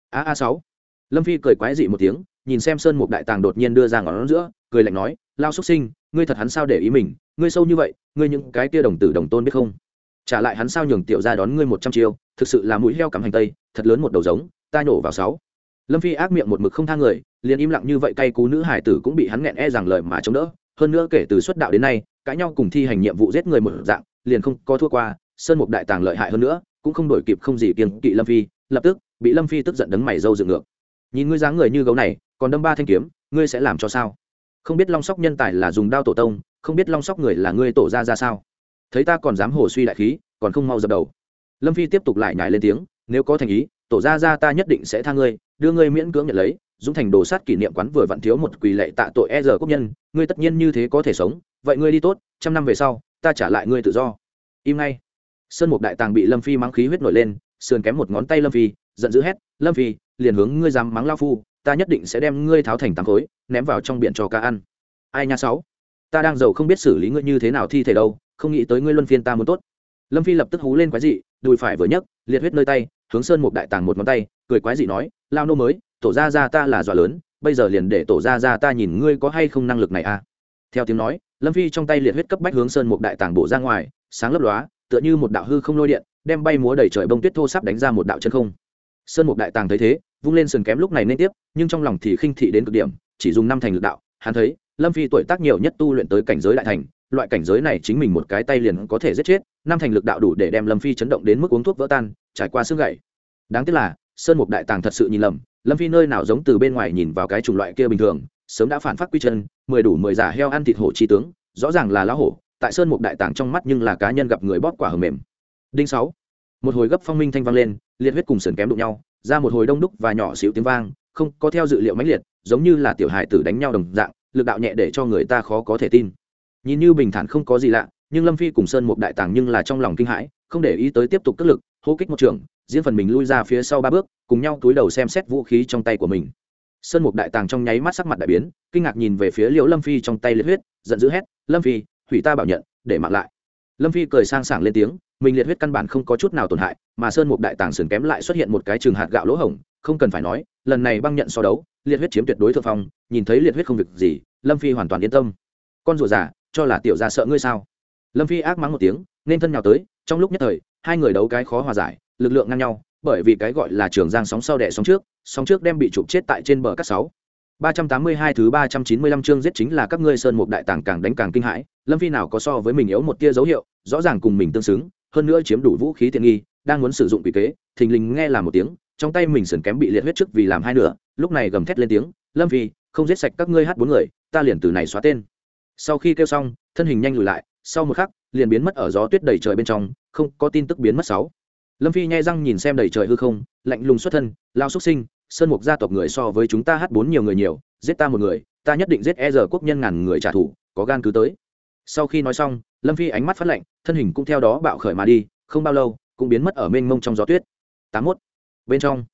A a sáu. Lâm phi cười quái dị một tiếng, nhìn xem sơn mục đại tàng đột nhiên đưa ra ngón giữa, cười lạnh nói, lao xuất sinh, ngươi thật hắn sao để ý mình? Ngươi sâu như vậy, ngươi những cái kia đồng tử đồng tôn biết không? Trả lại hắn sao nhường tiểu ra đón ngươi một trăm chiêu, thực sự là mũi heo cắm hành tây, thật lớn một đầu giống, ta nổ vào sáu. Lâm phi ác miệng một mực không thang người, liền im lặng như vậy cay cú nữ hải tử cũng bị hắn nghẹn e rằng lời mà chống đỡ. Hơn nữa kể từ xuất đạo đến nay, cãi nhau cùng thi hành nhiệm vụ giết người một dạng, liền không có thua qua, sơn mục đại tàng lợi hại hơn nữa cũng không đổi kịp không gì kiêng kỵ lâm phi, lập tức bị lâm phi tức giận đấng mày dâu dựng ngược. Nhìn ngươi dáng người như gấu này, còn đâm ba thanh kiếm, ngươi sẽ làm cho sao? Không biết long sóc nhân tài là dùng đao tổ tông, không biết long sóc người là ngươi tổ ra ra sao? Thấy ta còn dám hồ suy đại khí, còn không mau dập đầu. Lâm phi tiếp tục lại nhảy lên tiếng, nếu có thành ý, tổ ra ra ta nhất định sẽ tha ngươi, đưa ngươi miễn cưỡng nhận lấy, dũng thành đồ sát kỷ niệm quán vừa vặn thiếu một quỳ lệ tạ tội e giờ quốc nhân, ngươi tất nhiên như thế có thể sống, vậy ngươi đi tốt, trăm năm về sau, ta trả lại ngươi tự do. Im ngay sơn mục đại tàng bị lâm phi mắng khí huyết nổi lên, sườn kém một ngón tay lâm phi, giận dữ hét, lâm phi, liền hướng ngươi dám mắng lao phu, ta nhất định sẽ đem ngươi tháo thành tám khối, ném vào trong biển cho cá ăn. Ai nha sáu, ta đang giàu không biết xử lý ngươi như thế nào thi thể đâu, không nghĩ tới ngươi luân phiên ta muốn tốt. Lâm phi lập tức hú lên quái dị, đùi phải vừa nhấc, liệt huyết nơi tay, hướng sơn mục đại tàng một ngón tay, cười quái dị nói, lao nô mới, tổ ra ra ta là dọa lớn, bây giờ liền để tổ ra ra ta nhìn ngươi có hay không năng lực này à. Theo tiếng nói, lâm phi trong tay liệt huyết cấp bách hướng sơn mục đại tàng bổ ra ngoài, sáng lấp lóa tựa như một đạo hư không lôi điện, đem bay múa đầy trời bông tuyết thô sắp đánh ra một đạo chân không. Sơn mục đại tàng thấy thế, vung lên sườn kém lúc này nên tiếp, nhưng trong lòng thì khinh thị đến cực điểm, chỉ dùng năm thành lực đạo, hắn thấy, lâm phi tuổi tác nhiều nhất tu luyện tới cảnh giới đại thành, loại cảnh giới này chính mình một cái tay liền có thể giết chết, năm thành lực đạo đủ để đem lâm phi chấn động đến mức uống thuốc vỡ tan, trải qua xương gậy. Đáng tiếc là, sơn mục đại tàng thật sự nhìn lầm, lâm phi nơi nào giống từ bên ngoài nhìn vào cái chủng loại kia bình thường, sớm đã phản phát quy chân, mười đủ mười giả heo ăn thịt hổ chi tướng, rõ ràng là lão hổ tại sơn mục đại tàng trong mắt nhưng là cá nhân gặp người bóp quả hầm mềm. Đinh sáu. Một hồi gấp phong minh thanh vang lên, liệt huyết cùng sườn kém đụng nhau, ra một hồi đông đúc và nhỏ xíu tiếng vang, không có theo dự liệu mãnh liệt, giống như là tiểu hài tử đánh nhau đồng dạng, lực đạo nhẹ để cho người ta khó có thể tin. Nhìn như bình thản không có gì lạ, nhưng lâm phi cùng sơn mục đại tàng nhưng là trong lòng kinh hãi, không để ý tới tiếp tục tức lực, hô kích một trường, diễn phần mình lui ra phía sau ba bước, cùng nhau túi đầu xem xét vũ khí trong tay của mình. Sơn mục đại tàng trong nháy mắt sắc mặt đại biến, kinh ngạc nhìn về phía liễu lâm phi trong tay liệt huyết, giận dữ hét, lâm phi hủy ta bảo nhận, để mạng lại. Lâm phi cười sang sảng lên tiếng, mình liệt huyết căn bản không có chút nào tổn hại, mà sơn mục đại tàng sườn kém lại xuất hiện một cái trường hạt gạo lỗ hổng, không cần phải nói, lần này băng nhận so đấu, liệt huyết chiếm tuyệt đối thượng phong, nhìn thấy liệt huyết không việc gì, lâm phi hoàn toàn yên tâm. Con rùa giả cho là tiểu gia sợ ngươi sao? Lâm phi ác mắng một tiếng, nên thân nhào tới, trong lúc nhất thời, hai người đấu cái khó hòa giải, lực lượng ngang nhau, bởi vì cái gọi là trường giang sóng sau đẻ sóng trước sóng trước đem bị chụp chết tại trên bờ các sáu ba trăm tám mươi hai thứ ba trăm chín mươi lăm chương giết chính là các ngươi sơn mục đại tàng càng đánh càng kinh hãi, lâm phi nào có so với mình yếu một tia dấu hiệu, rõ ràng cùng mình tương xứng, hơn nữa chiếm đủ vũ khí tiện nghi, đang muốn sử dụng quỷ kế, thình lình nghe là một tiếng, trong tay mình sườn kém bị liệt huyết trước vì làm hai nửa, lúc này gầm thét lên tiếng, lâm phi, không giết sạch các ngươi hát bốn người, ta liền từ này xóa tên. Sau khi kêu xong, thân hình nhanh lùi lại, sau một khắc, liền biến mất ở gió tuyết đầy trời bên trong, không có tin tức biến mất sáu. Lâm phi nhai răng nhìn xem đầy trời hư không, lạnh lùng xuất thân lao xuất sinh sơn mục gia tộc người so với chúng ta hát bốn nhiều người nhiều, giết ta một người, ta nhất định giết e giờ quốc nhân ngàn người trả thù, có gan cứ tới. Sau khi nói xong, lâm phi ánh mắt phát lạnh, thân hình cũng theo đó bạo khởi mà đi, không bao lâu, cũng biến mất ở mênh mông trong gió tuyết. Tám mốt. Bên trong.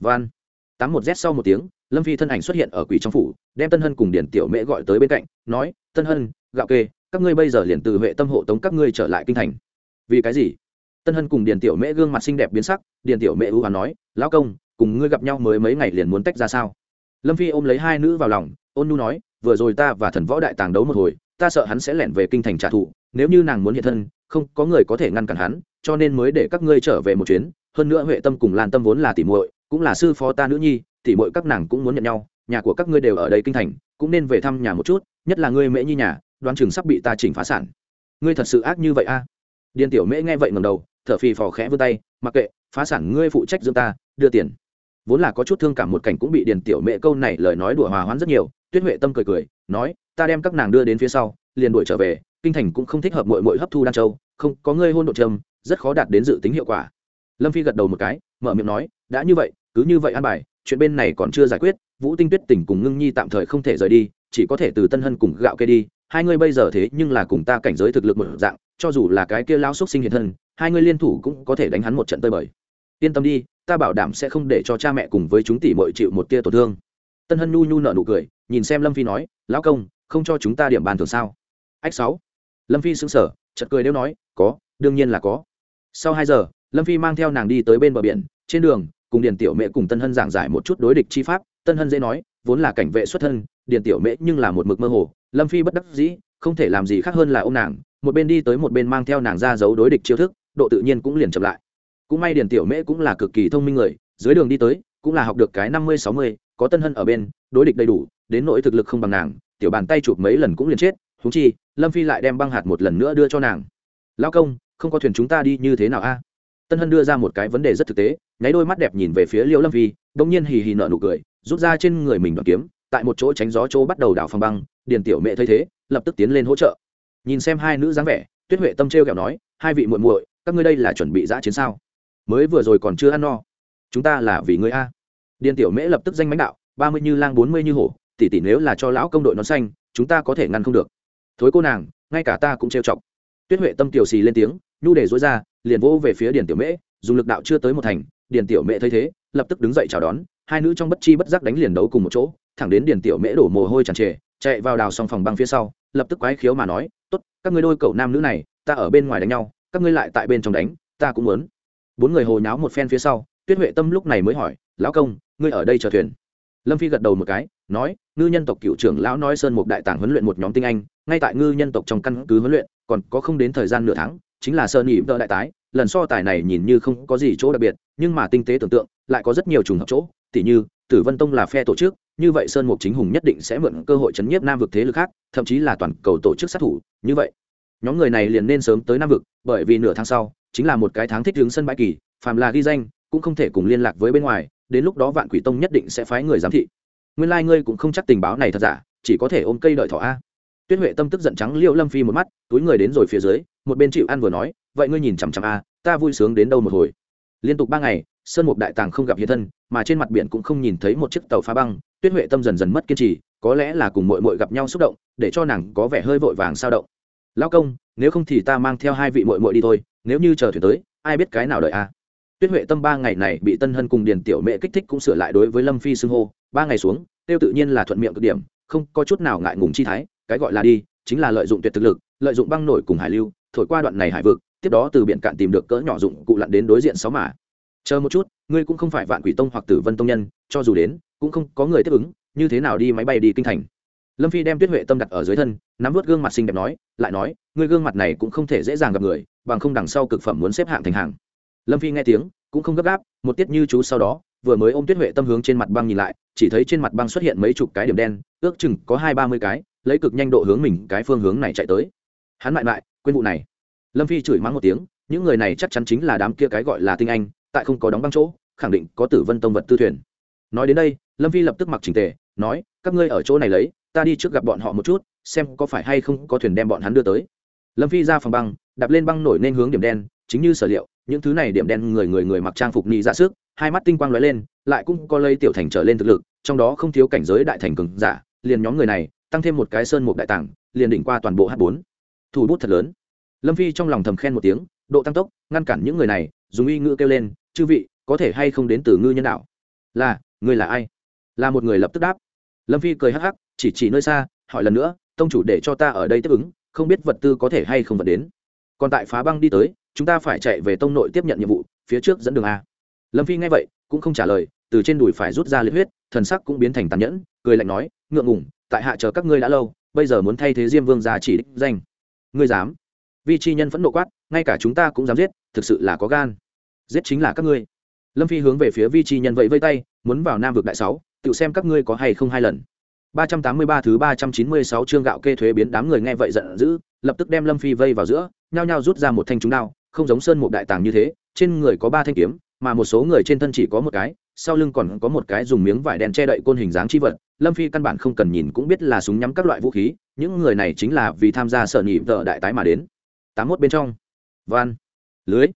Van. Tám một z sau một tiếng, lâm phi thân ảnh xuất hiện ở quỷ trong phủ, đem tân hân cùng điển tiểu mễ gọi tới bên cạnh, nói, tân hân, gạo kê, các ngươi bây giờ liền từ huệ tâm hộ tống các ngươi trở lại kinh thành. Vì cái gì? Tân hân cùng điền tiểu mễ gương mặt xinh đẹp biến sắc, điền tiểu mễ ưu hoàn nói, lão công cùng ngươi gặp nhau mới mấy ngày liền muốn tách ra sao? Lâm phi ôm lấy hai nữ vào lòng, ôn nu nói, vừa rồi ta và thần võ đại tàng đấu một hồi, ta sợ hắn sẽ lẻn về kinh thành trả thù, nếu như nàng muốn hiện thân, không có người có thể ngăn cản hắn, cho nên mới để các ngươi trở về một chuyến. Hơn nữa huệ tâm cùng lan tâm vốn là tỉ muội, cũng là sư phó ta nữ nhi tỉ muội các nàng cũng muốn nhận nhau, nhà của các ngươi đều ở đây kinh thành, cũng nên về thăm nhà một chút, nhất là ngươi mễ nhi nhà, đoán chừng sắp bị ta chỉnh phá sản. Ngươi thật sự ác như vậy a? À? điền tiểu mễ nghe vậy ngầm đầu, thở phì phò khẽ vươn tay, mặc kệ, phá sản ngươi phụ trách dưỡng ta, đưa tiền vốn là có chút thương cảm một cảnh cũng bị điền tiểu mẹ câu này lời nói đùa hòa hoãn rất nhiều, tuyết huệ tâm cười cười, nói, ta đem các nàng đưa đến phía sau, liền đuổi trở về, kinh thành cũng không thích hợp mội mội hấp thu đan châu, không, có ngươi hôn độ trâm rất khó đạt đến dự tính hiệu quả. Lâm phi gật đầu một cái, mở miệng nói, đã như vậy, cứ như vậy an bài, chuyện bên này còn chưa giải quyết, vũ tinh tuyết tỉnh cùng ngưng nhi tạm thời không thể rời đi, chỉ có thể từ tân hân cùng gạo kê đi, hai ngươi bây giờ thế nhưng là cùng ta cảnh giới thực lực một dạng, cho dù là cái kia lao xúc sinh hiện thân, hai ngươi liên thủ cũng có thể đánh hắn một trận tơi bời. Yên tâm đi ta bảo đảm sẽ không để cho cha mẹ cùng với chúng tỷ mội chịu một tia tổn thương. Tân hân nhu nhu nợ nụ cười, nhìn xem lâm phi nói, lão công, không cho chúng ta điểm bàn thường sao? Ách sáu. Lâm phi xứng sở chật cười đeo nói, có, đương nhiên là có. Sau hai giờ, lâm phi mang theo nàng đi tới bên bờ biển, trên đường, cùng điền tiểu mẹ cùng tân hân giảng giải một chút đối địch chi pháp. Tân hân dễ nói, vốn là cảnh vệ xuất thân, điền tiểu mễ nhưng là một mực mơ hồ. Lâm phi bất đắc dĩ, không thể làm gì khác hơn là ô m nàng, một bên đi tới một bên mang theo nàng ra giấu đối địch chiêu thức, độ tự nhiên cũng liền chậm lại cũng may điền tiểu mễ cũng là cực kỳ thông minh người, dưới đường đi tới, cũng là học được cái năm mươi, sáu mươi, có tân hân ở bên, đối địch đầy đủ, đến nỗi thực lực không bằng nàng, tiểu bàn tay chụp mấy lần cũng liền chết húng chi, lâm phi lại đem băng hạt một lần nữa đưa cho nàng. Lao công, không có thuyền chúng ta đi như thế nào a? Tân hân đưa ra một cái vấn đề rất thực tế, nháy đôi mắt đẹp nhìn về phía liêu lâm phi đ ỗ n g nhiên hì hì nợ nụ cười, rút ra trên người mình đoạn kiếm, tại một chỗ tránh gió chỗ bắt đầu đảo phòng băng, điền tiểu mẹ thấy thế, lập tức tiến lên hỗ trợ. Nhìn xem hai nữ dáng vẻ, tuyết huệ tâm t r e o kẹo nói, hai vị muội muội, các ngươi đây là chuẩn bị giã chiến sao? Mới vừa rồi còn chưa ăn no. Chúng ta là vì ngươi a. Điền tiểu mễ lập tức danh mánh đạo, ba mươi như lang, bốn mươi như hổ, tỷ tỷ nếu là cho lão công đội nón xanh, chúng ta có thể ngăn không được. Thối cô nàng, ngay cả ta cũng trêu chọc. Tuyết huệ tâm tiểu xì lên tiếng, nhu để dối ra, liền vỗ về phía điền tiểu mễ, dùng lực đạo chưa tới một thành, điền tiểu mễ thấy thế, lập tức đứng dậy chào đón, hai nữ trong bất chi bất giác đánh liền đấu cùng một chỗ, thẳng đến điền tiểu mễ đổ mồ hôi tràn trề, chạy vào đào xong phòng băng phía sau, lập tức quái khiếu mà nói, tốt, các ngươi đôi cậu nam nữ này, ta ở bên ngoài đánh nhau, các ngươi lại tại bên trong đánh, ta cũng muốn bốn người hồ nháo một phen phía sau, tuyết huệ tâm lúc này mới hỏi, lão công, ngươi ở đây chờ thuyền? Lâm phi gật đầu một cái, nói, ngư nhân tộc cựu trưởng lão nói sơn một đại tàng huấn luyện một nhóm tinh anh, ngay tại ngư nhân tộc trong căn cứ huấn luyện, còn có không đến thời gian nửa tháng, chính là sơn nhị vợ đại tái, lần so tài này nhìn như không có gì chỗ đặc biệt, nhưng mà tinh tế tưởng tượng, lại có rất nhiều trùng hợp chỗ, tỉ như, tử vân tông là phe tổ chức, như vậy sơn mục chính hùng nhất định sẽ mượn cơ hội chấn nhiếp nam vực thế lực khác, thậm chí là toàn cầu tổ chức sát thủ, như vậy, nhóm người này liền nên sớm tới nam vực, bởi vì nửa tháng sau chính là một cái tháng thích hướng sân bãi kỳ, phàm là ghi danh, cũng không thể cùng liên lạc với bên ngoài, đến lúc đó vạn quỷ tông nhất định sẽ phái người giám thị. Nguyên lai、like、ngươi cũng không chắc tình báo này thật giả, chỉ có thể ôm cây đợi thỏ a. Tuyết huệ tâm tức giận trắng liêu lâm phi một mắt, túi người đến rồi phía dưới, một bên chịu ăn vừa nói, vậy ngươi nhìn chằm chằm a, ta vui sướng đến đâu một hồi. Liên tục ba ngày, sơn mục đại tàng không gặp hiện thân, mà trên mặt biển cũng không nhìn thấy một chiếc tàu phá băng, tuyết huệ tâm dần dần mất kiên trì, có lẽ là cùng mội mội gặp nhau xúc động, để cho nàng có vẻ hơi vội vàng sao động. Lão công, nếu không thì ta mang theo hai vị mội mội đi thôi, nếu như chờ thuyền tới, ai biết cái nào đợi a tuyết huệ tâm ba ngày này bị tân hân cùng điền tiểu mẹ kích thích cũng sửa lại đối với lâm phi xưng hô, ba ngày xuống, tiêu tự nhiên là thuận miệng cực điểm, không có chút nào ngại ngùng chi thái, cái gọi là đi, chính là lợi dụng tuyệt thực lực, lợi dụng băng nổi cùng hải lưu, thổi qua đoạn này hải vực, tiếp đó từ biển cạn tìm được cỡ nhỏ dụng cụ lặn đến đối diện sáu mã chờ một chút, ngươi cũng không phải vạn quỷ tông hoặc tử vân tông nhân, cho dù đến, cũng không có người tiếp ứng, như thế nào đi máy bay đi kinh thành? Lâm phi đem tuyết huệ tâm đặt ở dưới thân, nắm vớt gương mặt xinh đẹp nói, lại nói, ngươi gương mặt này cũng không thể dễ dàng gặp người, bằng không đằng sau cực phẩm muốn xếp hạng thành hàng. Lâm phi nghe tiếng, cũng không gấp gáp, một tiết như chú sau đó, vừa mới ôm tuyết huệ tâm hướng trên mặt băng nhìn lại, chỉ thấy trên mặt băng xuất hiện mấy chục cái điểm đen, ước chừng có hai ba mươi cái, lấy cực nhanh độ hướng mình cái phương hướng này chạy tới. Hắn lại lại quên vụ này. Lâm phi chửi mắng một tiếng, những người này chắc chắn chính là đám kia cái gọi là tinh anh, tại không có đóng băng chỗ, khẳng định có tử vân tông vật tư thuyền. Nói đến đây, lâm phi lập tức mặc trình tề, nói, các ngươi ở chỗ này lấy ta đi trước gặp bọn họ một chút, xem có phải hay không có thuyền đem bọn hắn đưa tới. Lâm phi ra phòng băng, đạp lên băng nổi nên hướng điểm đen, chính như sở liệu, những thứ này điểm đen người người người mặc trang phục ni ra sức hai mắt tinh quang lóe lên, lại cũng có lây tiểu thành trở lên thực lực, trong đó không thiếu cảnh giới đại thành cường giả, liền nhóm người này, tăng thêm một cái sơn một đại tảng, liền đỉnh qua toàn bộ h bốn. Thủ bút thật lớn. Lâm phi trong lòng thầm khen một tiếng, độ tăng tốc, ngăn cản những người này, dùng uy ngữ kêu lên, chư vị, có thể hay không đến từ ngư nhân đạo? Là người là ai? Là một người lập tức đáp. Lâm phi cười hắc hắc chỉ chỉ nơi xa, hỏi lần nữa, tông chủ để cho ta ở đây tiếp ứng, không biết vật tư có thể hay không vật đến. Còn tại phá băng đi tới, chúng ta phải chạy về tông nội tiếp nhận nhiệm vụ, phía trước dẫn đường a. Lâm phi nghe vậy, cũng không trả lời, từ trên đùi phải rút ra liệt huyết, thần sắc cũng biến thành tàn nhẫn, cười lạnh nói, ngượng ngủng tại hạ chờ các ngươi đã lâu, bây giờ muốn thay thế diêm vương ra chỉ đích danh. Ngươi dám? Vi chi nhân phẫn nộ quát, ngay cả chúng ta cũng dám giết, thực sự là có gan. Giết chính là các ngươi. Lâm phi hướng về phía vi chi nhân vẫy vây tay, muốn vào nam vực đại sáu, tự xem các ngươi có hay không hai lần. 383 thứ 396 chương gạo kê thuế biến đám người nghe vậy giận dữ, lập tức đem Lâm Phi vây vào giữa, nhao nhao rút ra một thanh trúng đao, không giống sơn một đại tàng như thế, trên người có ba thanh kiếm, mà một số người trên thân chỉ có một cái, sau lưng còn có một cái dùng miếng vải đen che đậy côn hình dáng chi vật, Lâm Phi căn bản không cần nhìn cũng biết là súng nhắm các loại vũ khí, những người này chính là vì tham gia sở nhị vợ đại tái mà đến. 81 bên trong. Van. Lưới.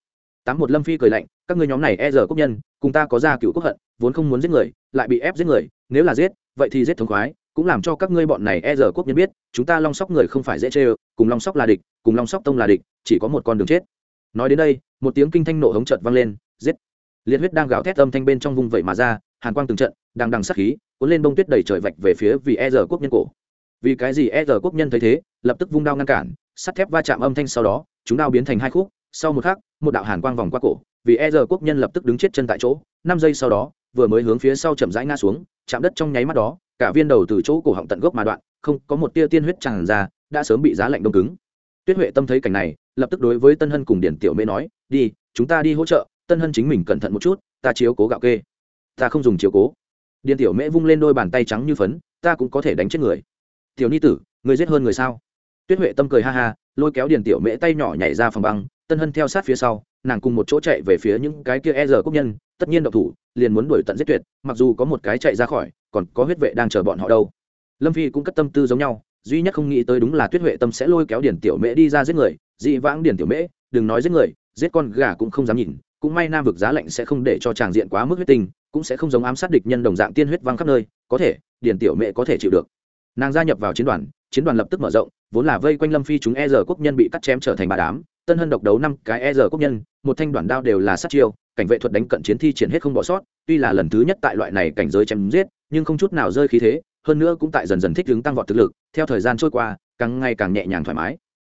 81 Lâm Phi cười lạnh, các ngươi nhóm này e giờ quốc nhân, cùng ta có ra cựu quốc hận, vốn không muốn giết người, lại bị ép giết người, nếu là giết, vậy thì giết thống khoái, cũng làm cho các ngươi bọn này e giờ quốc nhân biết, chúng ta long sóc người không phải dễ chê cùng long sóc là địch, cùng long sóc tông là địch, chỉ có một con đường chết. Nói đến đây, một tiếng kinh thanh nổ hống trợt vang lên, giết. Liệt huyết đang gào thét âm thanh bên trong vùng vẩy mà ra, hàn quang từng trận đang đằng sát khí, cuốn lên bông tuyết đầy trời vạch về phía vì e giờ quốc nhân cổ. Vì cái gì e giờ quốc nhân thấy thế, lập tức vung đao ngăn cản, sắt thép va chạm âm thanh sau đó, chúng đao biến thành hai khúc, sau một khắc, một đạo hàn quang vòng qua cổ, vì e giờ quốc nhân lập tức đứng chết chân tại chỗ, năm giây sau đó, vừa mới hướng phía sau chậm rãi ngã xuống, chạm đất trong nháy mắt đó cả viên đầu từ chỗ cổ họng tận gốc mà đoạn, không có một tia tiên huyết tràn ra, đã sớm bị giá lạnh đông cứng. Tuyết huệ tâm thấy cảnh này, lập tức đối với tân hân cùng điển tiểu mễ nói, đi, chúng ta đi hỗ trợ, tân hân chính mình cẩn thận một chút, ta chiếu cố gạo kê. Ta không dùng chiếu cố. Điển tiểu mễ vung lên đôi bàn tay trắng như phấn, ta cũng có thể đánh chết người. Tiểu ni tử người giết hơn người sao? Tuyết huệ tâm cười ha ha, lôi kéo điển tiểu mễ tay nhỏ nhảy ra phòng băng, tân hân theo sát phía sau, nàng cùng một chỗ chạy về phía những cái kia e giờ quốc nhân, tất nhiên độc thủ liền muốn đuổi tận giết tuyệt mặc dù có một cái chạy ra khỏi còn có huyết vệ đang chờ bọn họ đâu. Lâm phi cũng cất tâm tư giống nhau duy nhất không nghĩ tới đúng là tuyết huệ tâm sẽ lôi kéo điển tiểu mễ đi ra giết người. Dị vãng điển tiểu mễ đừng nói giết người giết con gà cũng không dám nhìn cũng may nam vực giá lạnh sẽ không để cho tràng diện quá mức huyết tình, cũng sẽ không giống ám sát địch nhân đồng dạng tiên huyết văng khắp nơi có thể điển tiểu mễ có thể chịu được. Nàng gia nhập vào chiến đoàn chiến đoàn lập tức mở rộng vốn là vây quanh lâm phi chúng e giờ quốc nhân bị cắt chém trở thành bà đám tân hân độc đấu năm cái e giờ quốc nhân, một thanh đoàn đao đều là sát chiêu, cảnh vệ thuật đánh cận chiến thi triển hết không bỏ sót, tuy là lần thứ nhất tại loại này cảnh giới chém giết, nhưng không chút nào rơi khí thế, hơn nữa cũng tại dần dần thích ứng tăng vọt thực lực, theo thời gian trôi qua, càng ngày càng nhẹ nhàng thoải mái.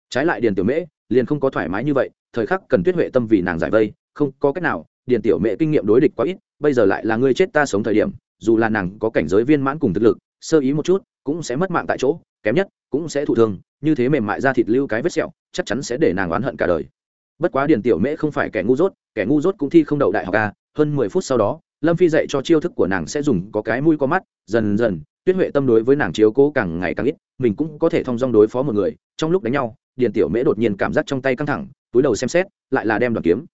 Trái lại điền tiểu mễ, liền không có thoải mái như vậy, thời khắc cần tuyết huệ tâm vì nàng giải vây, không có cách nào, điền tiểu mễ kinh nghiệm đối địch quá ít, bây giờ lại là ngươi chết ta sống thời điểm, dù là nàng có cảnh giới viên mãn cùng thực lực, sơ ý một chút, cũng sẽ mất mạng tại chỗ, kém nhất cũng sẽ thụ thương, như thế mềm mại ra thịt lưu cái vết sẹo, chắc chắn sẽ để nàng oán hận cả đời. Bất quá điền tiểu mễ không phải kẻ ngu dốt, kẻ ngu dốt cũng thi không đậu đại học a, hơn mười phút sau đó, lâm phi dạy cho chiêu thức của nàng sẽ dùng có cái mũi có mắt, dần dần, tuyết huệ tâm đối với nàng chiếu cố càng ngày càng ít, mình cũng có thể thông dong đối phó một người. Trong lúc đánh nhau, điền tiểu mễ đột nhiên cảm giác trong tay căng thẳng, túi đầu xem xét, lại là đem đoàn kiếm.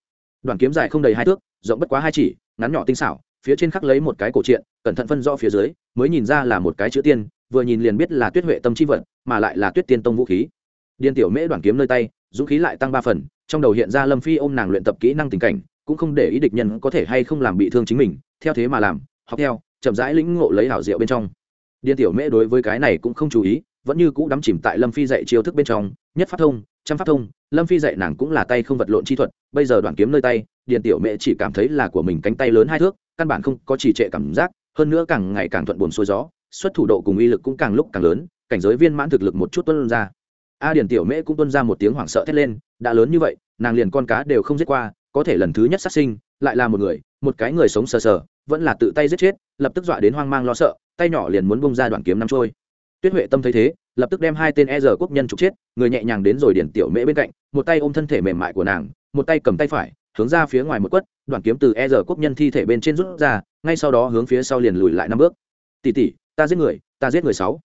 Đoàn kiếm dài không đầy hai thước, rộng bất quá hai chỉ, ngắn nhỏ tinh xảo, phía trên khắc lấy một cái cổ truyện, cẩn thận phân rõ phía dưới, mới nhìn ra là một cái chữ tiên vừa nhìn liền biết là tuyết huệ tâm chi vật, mà lại là tuyết tiên tông vũ khí. Điên tiểu mễ đoàn kiếm nơi tay, dũng khí lại tăng ba phần, trong đầu hiện ra lâm phi ôm nàng luyện tập kỹ năng tình cảnh, cũng không để ý địch nhân có thể hay không làm bị thương chính mình, theo thế mà làm, học theo, chậm rãi lĩnh ngộ lấy hảo diệu bên trong. Điên tiểu mễ đối với cái này cũng không chú ý, vẫn như cũ đắm chìm tại lâm phi dạy chiêu thức bên trong, nhất phát thông, trăm phát thông, lâm phi dạy nàng cũng là tay không vật lộn chi thuật, bây giờ đoạn kiếm nơi tay, điền tiểu mễ chỉ cảm thấy là của mình cánh tay lớn hai thước, căn bản không có chỉ trệ cảm giác, hơn nữa càng ngày càng thuận buồn xuôi gió xuất thủ độ cùng uy lực cũng càng lúc càng lớn, cảnh giới viên mãn thực lực một chút tuân ra. A điền tiểu mễ cũng tuân ra một tiếng hoảng sợ thét lên, đã lớn như vậy, nàng liền con cá đều không giết qua, có thể lần thứ nhất sát sinh, lại là một người, một cái người sống sờ sờ, vẫn là tự tay giết chết, lập tức dọa đến hoang mang lo sợ, tay nhỏ liền muốn bông ra đoạn kiếm năm trôi. Tuyết huệ tâm thấy thế, lập tức đem hai tên e giờ quốc nhân trục chết, người nhẹ nhàng đến rồi điển tiểu mễ bên cạnh, một tay ôm thân thể mềm mại của nàng, một tay cầm tay phải, hướng ra phía ngoài một quất, đoạn kiếm từ e giờ quốc nhân thi thể bên trên rút ra, ngay sau đó hướng phía sau liền lùi lại năm bước. Tỉ tỉ ta giết người, ta giết người sáu.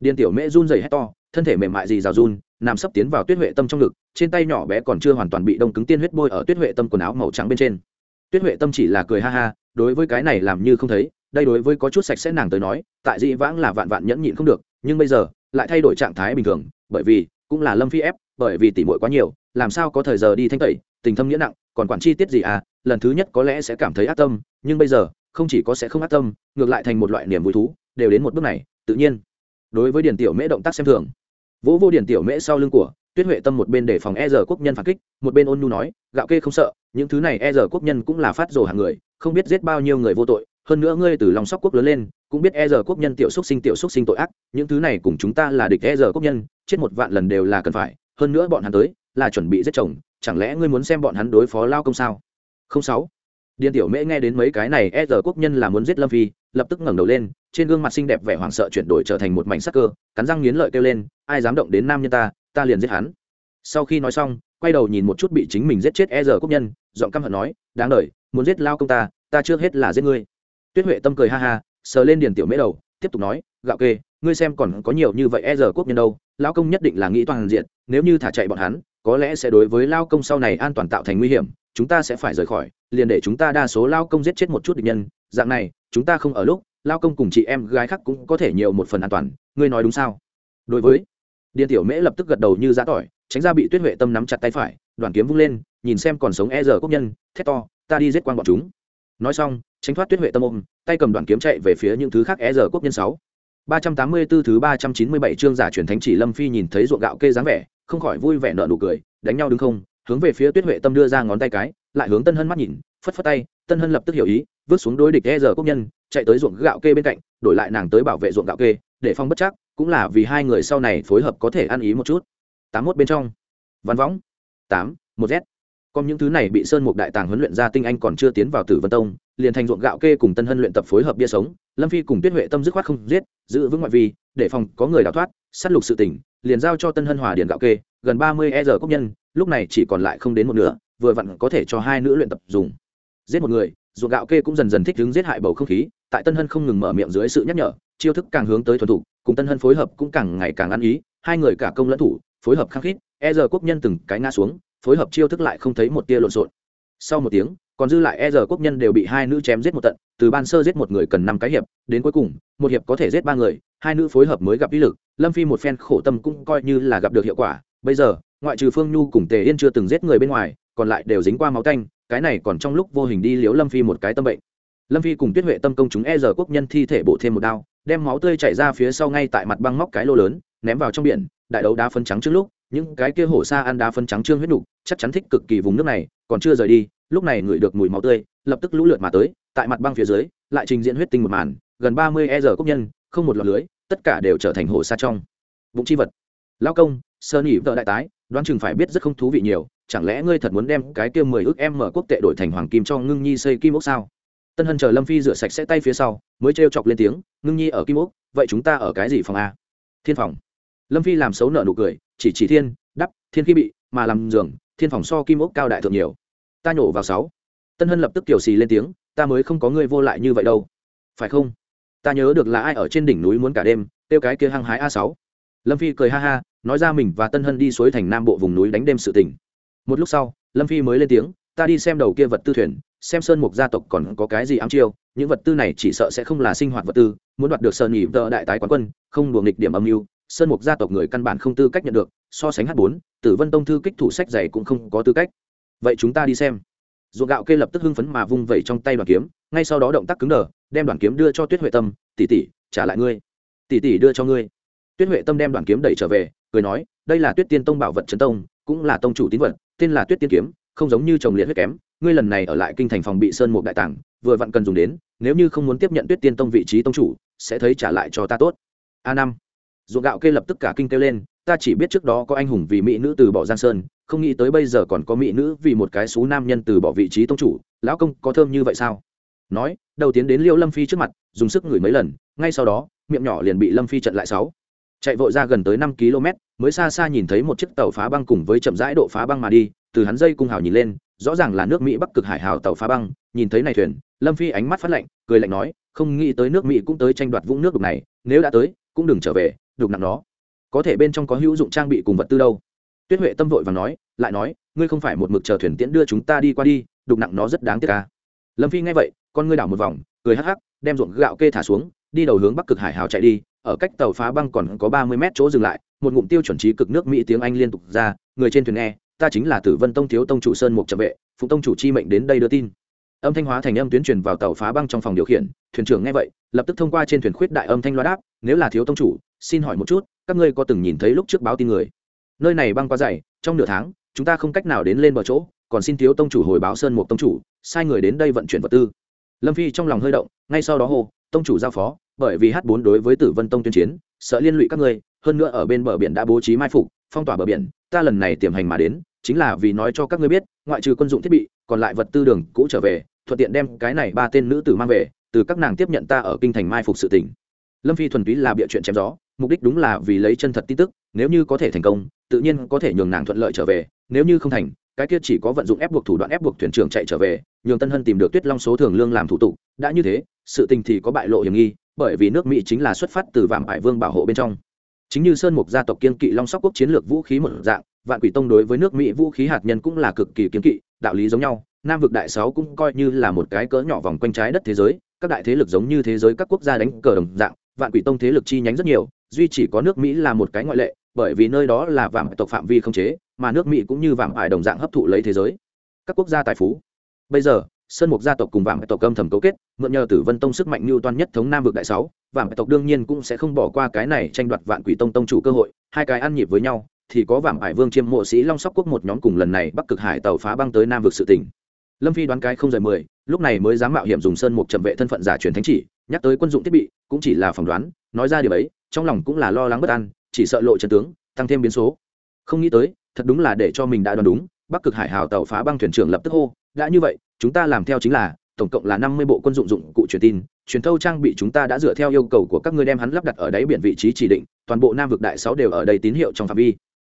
Điền tiểu mễ run rẩy hét to, thân thể mềm mại gì rào run, nằm sấp tiến vào tuyết huệ tâm trong ngực, trên tay nhỏ bé còn chưa hoàn toàn bị đông cứng tiên huyết bôi ở tuyết huệ tâm quần áo màu trắng bên trên. Tuyết huệ tâm chỉ là cười ha ha, đối với cái này làm như không thấy, đây đối với có chút sạch sẽ nàng tới nói, tại dị vãng là vạn vạn nhẫn nhịn không được, nhưng bây giờ, lại thay đổi trạng thái bình thường, bởi vì, cũng là lâm phi ép, bởi vì tỉ muội quá nhiều, làm sao có thời giờ đi thanh tẩy, tình thâm nghĩa nặng, còn quản chi tiết gì à lần thứ nhất có lẽ sẽ cảm thấy ác tâm, nhưng bây giờ, không chỉ có sẽ không ác tâm, ngược lại thành một loại niềm vui thú đều đến một bước này, tự nhiên. Đối với điền tiểu mễ động tác xem thường, vỗ vô điền tiểu mễ sau lưng của tuyết huệ tâm một bên để phòng e giờ quốc nhân phản kích, một bên ôn nhu nói, gạo kê không sợ, những thứ này e giờ quốc nhân cũng là phát rồ hàng người, không biết giết bao nhiêu người vô tội, hơn nữa ngươi từ lòng sóc quốc lớn lên, cũng biết e giờ quốc nhân tiểu xúc sinh tiểu xúc sinh tội ác, những thứ này cùng chúng ta là địch e giờ quốc nhân, chết một vạn lần đều là cần phải, hơn nữa bọn hắn tới, là chuẩn bị giết chồng, chẳng lẽ ngươi muốn xem bọn hắn đối phó lao công sao? Không sáu. Điền tiểu mễ nghe đến mấy cái này e giờ quốc nhân là muốn giết lâm phi lập tức ngẩng đầu lên, trên gương mặt xinh đẹp vẻ hoảng sợ chuyển đổi trở thành một mảnh sắc cơ, cắn răng nghiến lợi kêu lên, ai dám động đến nam nhân ta ta liền giết hắn. Sau khi nói xong, quay đầu nhìn một chút bị chính mình giết chết e giờ quốc nhân, giọng căm hận nói, đáng đời, muốn giết lao công ta ta trước hết là giết ngươi. Tuyết huệ tâm cười ha ha, sờ lên điền tiểu mễ đầu, tiếp tục nói, gạo kê, ngươi xem còn có nhiều như vậy e giờ quốc nhân đâu, lao công nhất định là nghĩ toàn diện, nếu như thả chạy bọn hắn, có lẽ sẽ đối với lao công sau này an toàn tạo thành nguy hiểm chúng ta sẽ phải rời khỏi, liền để chúng ta đa số lao công giết chết một chút địch nhân. Dạng này, chúng ta không ở lúc, lao công cùng chị em gái khác cũng có thể nhiều một phần an toàn. Ngươi nói đúng sao? Đối với điện tiểu mễ lập tức gật đầu như giã tỏi, tránh ra bị tuyết huệ tâm nắm chặt tay phải, đoàn kiếm vung lên, nhìn xem còn sống e giờ quốc nhân, thét to, ta đi giết quan bọn chúng. Nói xong, tránh thoát tuyết huệ tâm ôm, tay cầm đoàn kiếm chạy về phía những thứ khác e giờ quốc nhân sáu. Ba trăm tám mươi 384 thứ ba trăm chín mươi bảy chương giả truyền thánh chỉ lâm phi nhìn thấy ruộng gạo kê dáng vẻ, không khỏi vui vẻ nở nụ cười, đánh nhau đứng không? Hướng về phía tuyết huệ tâm đưa ra ngón tay cái, lại hướng tân hân mắt nhìn, phất phất tay, tân hân lập tức hiểu ý, vứt xuống đối địch e giờ quốc nhân, chạy tới ruộng gạo kê bên cạnh, đổi lại nàng tới bảo vệ ruộng gạo kê, để phong bất chắc, cũng là vì hai người sau này phối hợp có thể ăn ý một chút. Tám mốt bên trong. Văn võng. Tám, một z. Còn những thứ này bị sơn mục đại tàng huấn luyện ra tinh anh còn chưa tiến vào tử vân tông, liền thành ruộng gạo kê cùng tân hân luyện tập phối hợp bia sống, lâm phi cùng tuyết huệ tâm dứt khoát không giết, giữ vững ngoại vi, để phòng có người đào thoát, sát lục sự tỉnh, liền giao cho tân hân hòa điền gạo kê, gần ba mươi e giờ quốc nhân lúc này chỉ còn lại không đến một nửa, vừa vặn có thể cho hai nữ luyện tập dùng. Giết một người ruộng gạo kê cũng dần dần thích ứng giết hại bầu không khí, tại tân hân không ngừng mở miệng dưới sự nhắc nhở, chiêu thức càng hướng tới thuần thủ cùng tân hân phối hợp cũng càng ngày càng ăn ý, hai người cả công lẫn thủ, phối hợp khăng khít e giờ quốc nhân từng cái ngã xuống, phối hợp chiêu thức lại không thấy một tia lộn xộn. Sau một tiếng, còn dư lại e giờ quốc nhân đều bị hai nữ chém giết một tận, từ ban sơ giết một người cần năm cái hiệp, đến cuối cùng, một hiệp có thể giết ba người, hai nữ phối hợp mới gặp ý lực, lâm phi một phen khổ tâm cũng coi như là gặp được hiệu quả, bây giờ ngoại trừ phương nhu cùng tề yên chưa từng giết người bên ngoài, còn lại đều dính qua máu tanh, cái này còn trong lúc vô hình đi liếu lâm phi một cái tâm bệnh. Lâm phi cùng tuyết huệ tâm công chúng e giờ quốc nhân thi thể bổ thêm một đao, đem máu tươi chảy ra phía sau ngay tại mặt băng móc cái lô lớn, ném vào trong biển, đại đấu đá phân trắng trước lúc, những cái kia hổ xa ăn đá phân trắng trương huyết đục chắc chắn thích cực kỳ vùng nước này, còn chưa rời đi, lúc này ngửi được mùi máu tươi, lập tức lũ lượt mà tới, tại mặt băng phía dưới, lại trình diễn huyết tinh một màn, gần ba mươi e giờ quốc nhân, không một lọt lưới, tất cả đều trở thành hổ xa trong. Bụng chi vật. Lao công, sơn nhị vợ đại tái đoán chừng phải biết rất không thú vị nhiều, chẳng lẽ ngươi thật muốn đem cái kia mười ước em mở quốc tệ đổi thành hoàng kim cho ngưng nhi xây kim ốc sao? Tân hân chờ lâm phi rửa sạch sẽ tay phía sau, mới trêu chọc lên tiếng, ngưng nhi ở kim ốc, vậy chúng ta ở cái gì phòng a? Thiên phòng. Lâm phi làm xấu nợ nụ cười, chỉ chỉ thiên, đắp, thiên khi bị, mà làm giường, thiên phòng so kim ốc cao đại thượng nhiều. Ta nhổ vào sáu. Tân hân lập tức kiểu xì lên tiếng, ta mới không có ngươi vô lại như vậy đâu. Phải không? Ta nhớ được là ai ở trên đỉnh núi muốn cả đêm tiêu cái kia hăng hái a sáu lâm phi cười ha ha, nói ra mình và tân hân đi suối thành nam bộ vùng núi đánh đêm sự tình. Một lúc sau, lâm phi mới lên tiếng, ta đi xem đầu kia vật tư thuyền, xem sơn mục gia tộc còn có cái gì ám chiêu, những vật tư này chỉ sợ sẽ không là sinh hoạt vật tư, muốn đoạt được sơn nhị vợ đại tái quán quân, không đùa nghịch điểm âm mưu, sơn mục gia tộc người căn bản không tư cách nhận được, so sánh h bốn, tử vân tông thư kích thủ sách dày cũng không có tư cách. Vậy chúng ta đi xem. Ruột gạo kê lập tức hưng phấn mà vung vẩy trong tay đoàn kiếm, ngay sau đó động tác cứng đờ, đem đoàn kiếm đưa cho tuyết huệ tâm, tỷ tỷ, trả lại ngươi. Tỷ tỷ đưa cho ngươi tuyết huệ tâm đem đoàn kiếm đẩy trở về, cười nói, đây là tuyết tiên tông bảo vật trấn tông, cũng là tông chủ tín vật, tên là tuyết tiên kiếm, không giống như chồng liệt huyết kém, ngươi lần này ở lại kinh thành phòng bị sơn một đại tảng vừa vặn cần dùng đến, nếu như không muốn tiếp nhận tuyết tiên tông vị trí tông chủ, sẽ thấy trả lại cho ta tốt. A năm. Ruộng gạo kê lập tức cả kinh kêu lên, ta chỉ biết trước đó có anh hùng vì mỹ nữ từ bỏ giang sơn, không nghĩ tới bây giờ còn có mỹ nữ vì một cái xú nam nhân từ bỏ vị trí tông chủ, lão công có thơm như vậy sao? Nói, đầu tiến đến liêu lâm phi trước mặt, dùng sức ngửi mấy lần, ngay sau đó, miệng nhỏ liền bị lâm phi trận lại sáu chạy vội ra gần tới năm km, mới xa xa nhìn thấy một chiếc tàu phá băng cùng với chậm rãi độ phá băng mà đi, từ hắn dây cung hào nhìn lên, rõ ràng là nước mỹ bắc cực hải hào tàu phá băng, nhìn thấy này thuyền, lâm phi ánh mắt phát lạnh, cười lạnh nói, không nghĩ tới nước mỹ cũng tới tranh đoạt vũng nước đục này, nếu đã tới, cũng đừng trở về, đục nặng nó. Có thể bên trong có hữu dụng trang bị cùng vật tư đâu. Tuyết huệ tâm vội và nói, lại nói, ngươi không phải một mực chờ thuyền tiễn đưa chúng ta đi qua đi, đục nặng nó rất đáng tiếc ca lâm phi nghe vậy, con ngươi đảo một vòng, cười hắc hắc, đem ruộng gạo kê thả xuống, đi đầu hướng bắc cực hải hào chạy đi ở cách tàu phá băng còn có ba mươi mét chỗ dừng lại, một ngụm tiêu chuẩn trí cực nước mỹ tiếng anh liên tục ra, người trên thuyền nghe, ta chính là tử vân tông thiếu tông chủ sơn mục trợ vệ, phụ tông chủ chi mệnh đến đây đưa tin. Âm thanh hóa thành âm tuyến truyền vào tàu phá băng trong phòng điều khiển, thuyền trưởng nghe vậy, lập tức thông qua trên thuyền khuyết đại âm thanh loa đáp, nếu là thiếu tông chủ, xin hỏi một chút, các ngươi có từng nhìn thấy lúc trước báo tin người? Nơi này băng quá dày, trong nửa tháng, chúng ta không cách nào đến lên bờ chỗ, còn xin thiếu tông chủ hồi báo sơn mục tông chủ, sai người đến đây vận chuyển vật tư. Lâm phi trong lòng hơi động, ngay sau đó hô, tông chủ giao phó bởi vì h bốn đối với tử vân tông tuyên chiến, sợ liên lụy các ngươi, hơn nữa ở bên bờ biển đã bố trí mai phục, phong tỏa bờ biển, ta lần này tiềm hành mà đến, chính là vì nói cho các ngươi biết, ngoại trừ quân dụng thiết bị, còn lại vật tư đường cũ trở về, thuận tiện đem cái này ba tên nữ tử mang về, từ các nàng tiếp nhận ta ở kinh thành mai phục sự tỉnh lâm phi thuần túy là bịa chuyện chém gió, mục đích đúng là vì lấy chân thật tin tức, nếu như có thể thành công, tự nhiên có thể nhường nàng thuận lợi trở về, nếu như không thành, cái kia chỉ có vận dụng ép buộc thủ đoạn ép buộc thuyền trưởng chạy trở về, nhường tân hân tìm được tuyết long số thường lương làm thủ tục, đã như thế, sự tình thì có bại lộ hiểm nghi bởi vì nước mỹ chính là xuất phát từ vạm ải vương bảo hộ bên trong. Chính như sơn mục gia tộc kiên kỵ long sóc quốc chiến lược vũ khí một dạng, vạn quỷ tông đối với nước mỹ vũ khí hạt nhân cũng là cực kỳ kiên kỵ, đạo lý giống nhau. Nam vực đại sáu cũng coi như là một cái cỡ nhỏ vòng quanh trái đất thế giới, các đại thế lực giống như thế giới các quốc gia đánh cờ đồng dạng, vạn quỷ tông thế lực chi nhánh rất nhiều, duy chỉ có nước mỹ là một cái ngoại lệ, bởi vì nơi đó là vàng tộc phạm vi không chế, mà nước mỹ cũng như vàng ải đồng dạng hấp thụ lấy thế giới. Các quốc gia tài phú. Bây giờ sơn mục gia tộc cùng vàng tộc âm thầm cấu kết, mượn nhờ tử vân tông sức mạnh mưu toan nhất thống nam vực đại sáu vàng tộc đương nhiên cũng sẽ không bỏ qua cái này tranh đoạt vạn quỷ tông tông chủ cơ hội, hai cái ăn nhịp với nhau, thì có vàng hải vương chiêm mộ sĩ long sóc quốc một nhóm cùng lần này bắc cực hải tàu phá băng tới nam vực sự tỉnh lâm phi đoán cái không rời mười, lúc này mới dám mạo hiểm dùng sơn mục trầm vệ thân phận giả truyền thánh chỉ, nhắc tới quân dụng thiết bị, cũng chỉ là phỏng đoán, nói ra điều ấy, trong lòng cũng là lo lắng bất an, chỉ sợ lộ trận tướng, tăng thêm biến số. Không nghĩ tới, thật đúng là để cho mình đã đoán đúng, bắc cực hải hào tàu phá băng thuyền trưởng lập tức hô, đã như vậy chúng ta làm theo chính là, tổng cộng là năm mươi bộ quân dụng dụng cụ truyền tin, truyền thâu trang bị chúng ta đã dựa theo yêu cầu của các ngươi đem hắn lắp đặt ở đáy biển vị trí chỉ định, toàn bộ nam vực đại sáu đều ở đây tín hiệu trong phạm vi.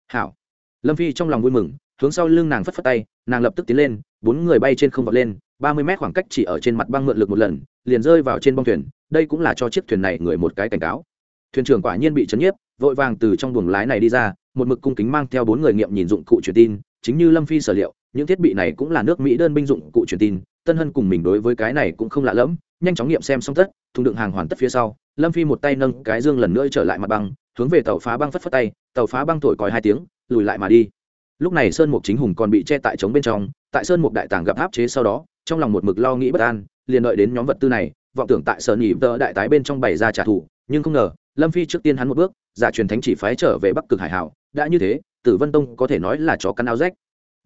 Hảo. Lâm phi trong lòng vui mừng, hướng sau lưng nàng phất phất tay, nàng lập tức tiến lên, bốn người bay trên không vọt lên, ba mươi mét khoảng cách chỉ ở trên mặt băng mượn lực một lần, liền rơi vào trên bong thuyền, đây cũng là cho chiếc thuyền này người một cái cảnh cáo. Thuyền trưởng quả nhiên bị chấn nhiếp, vội vàng từ trong buồng lái này đi ra, một mực cung kính mang theo bốn người nghiệm nhìn dụng cụ truyền tin, chính như lâm phi sở liệu những thiết bị này cũng là nước mỹ đơn binh dụng cụ truyền tin, tân hân cùng mình đối với cái này cũng không lạ lẫm, nhanh chóng nghiệm xem xong tất, thùng đựng hàng hoàn tất phía sau, lâm phi một tay nâng cái dương lần nữa trở lại mặt băng, hướng về tàu phá băng phất phất tay, tàu phá băng thổi còi hai tiếng, lùi lại mà đi. Lúc này sơn mục chính hùng còn bị che tại trống bên trong, tại sơn mục đại tàng gặp áp chế sau đó, trong lòng một mực lo nghĩ bất an, liền đợi đến nhóm vật tư này, vọng tưởng tại sơn nhị tơ đại tái bên trong bày ra trả thù, nhưng không ngờ, lâm phi trước tiên hắn một bước, giả truyền thánh chỉ phái trở về bắc cực hải hảo, đã như thế, tử vân tông có thể nói là chó cắn áo rách.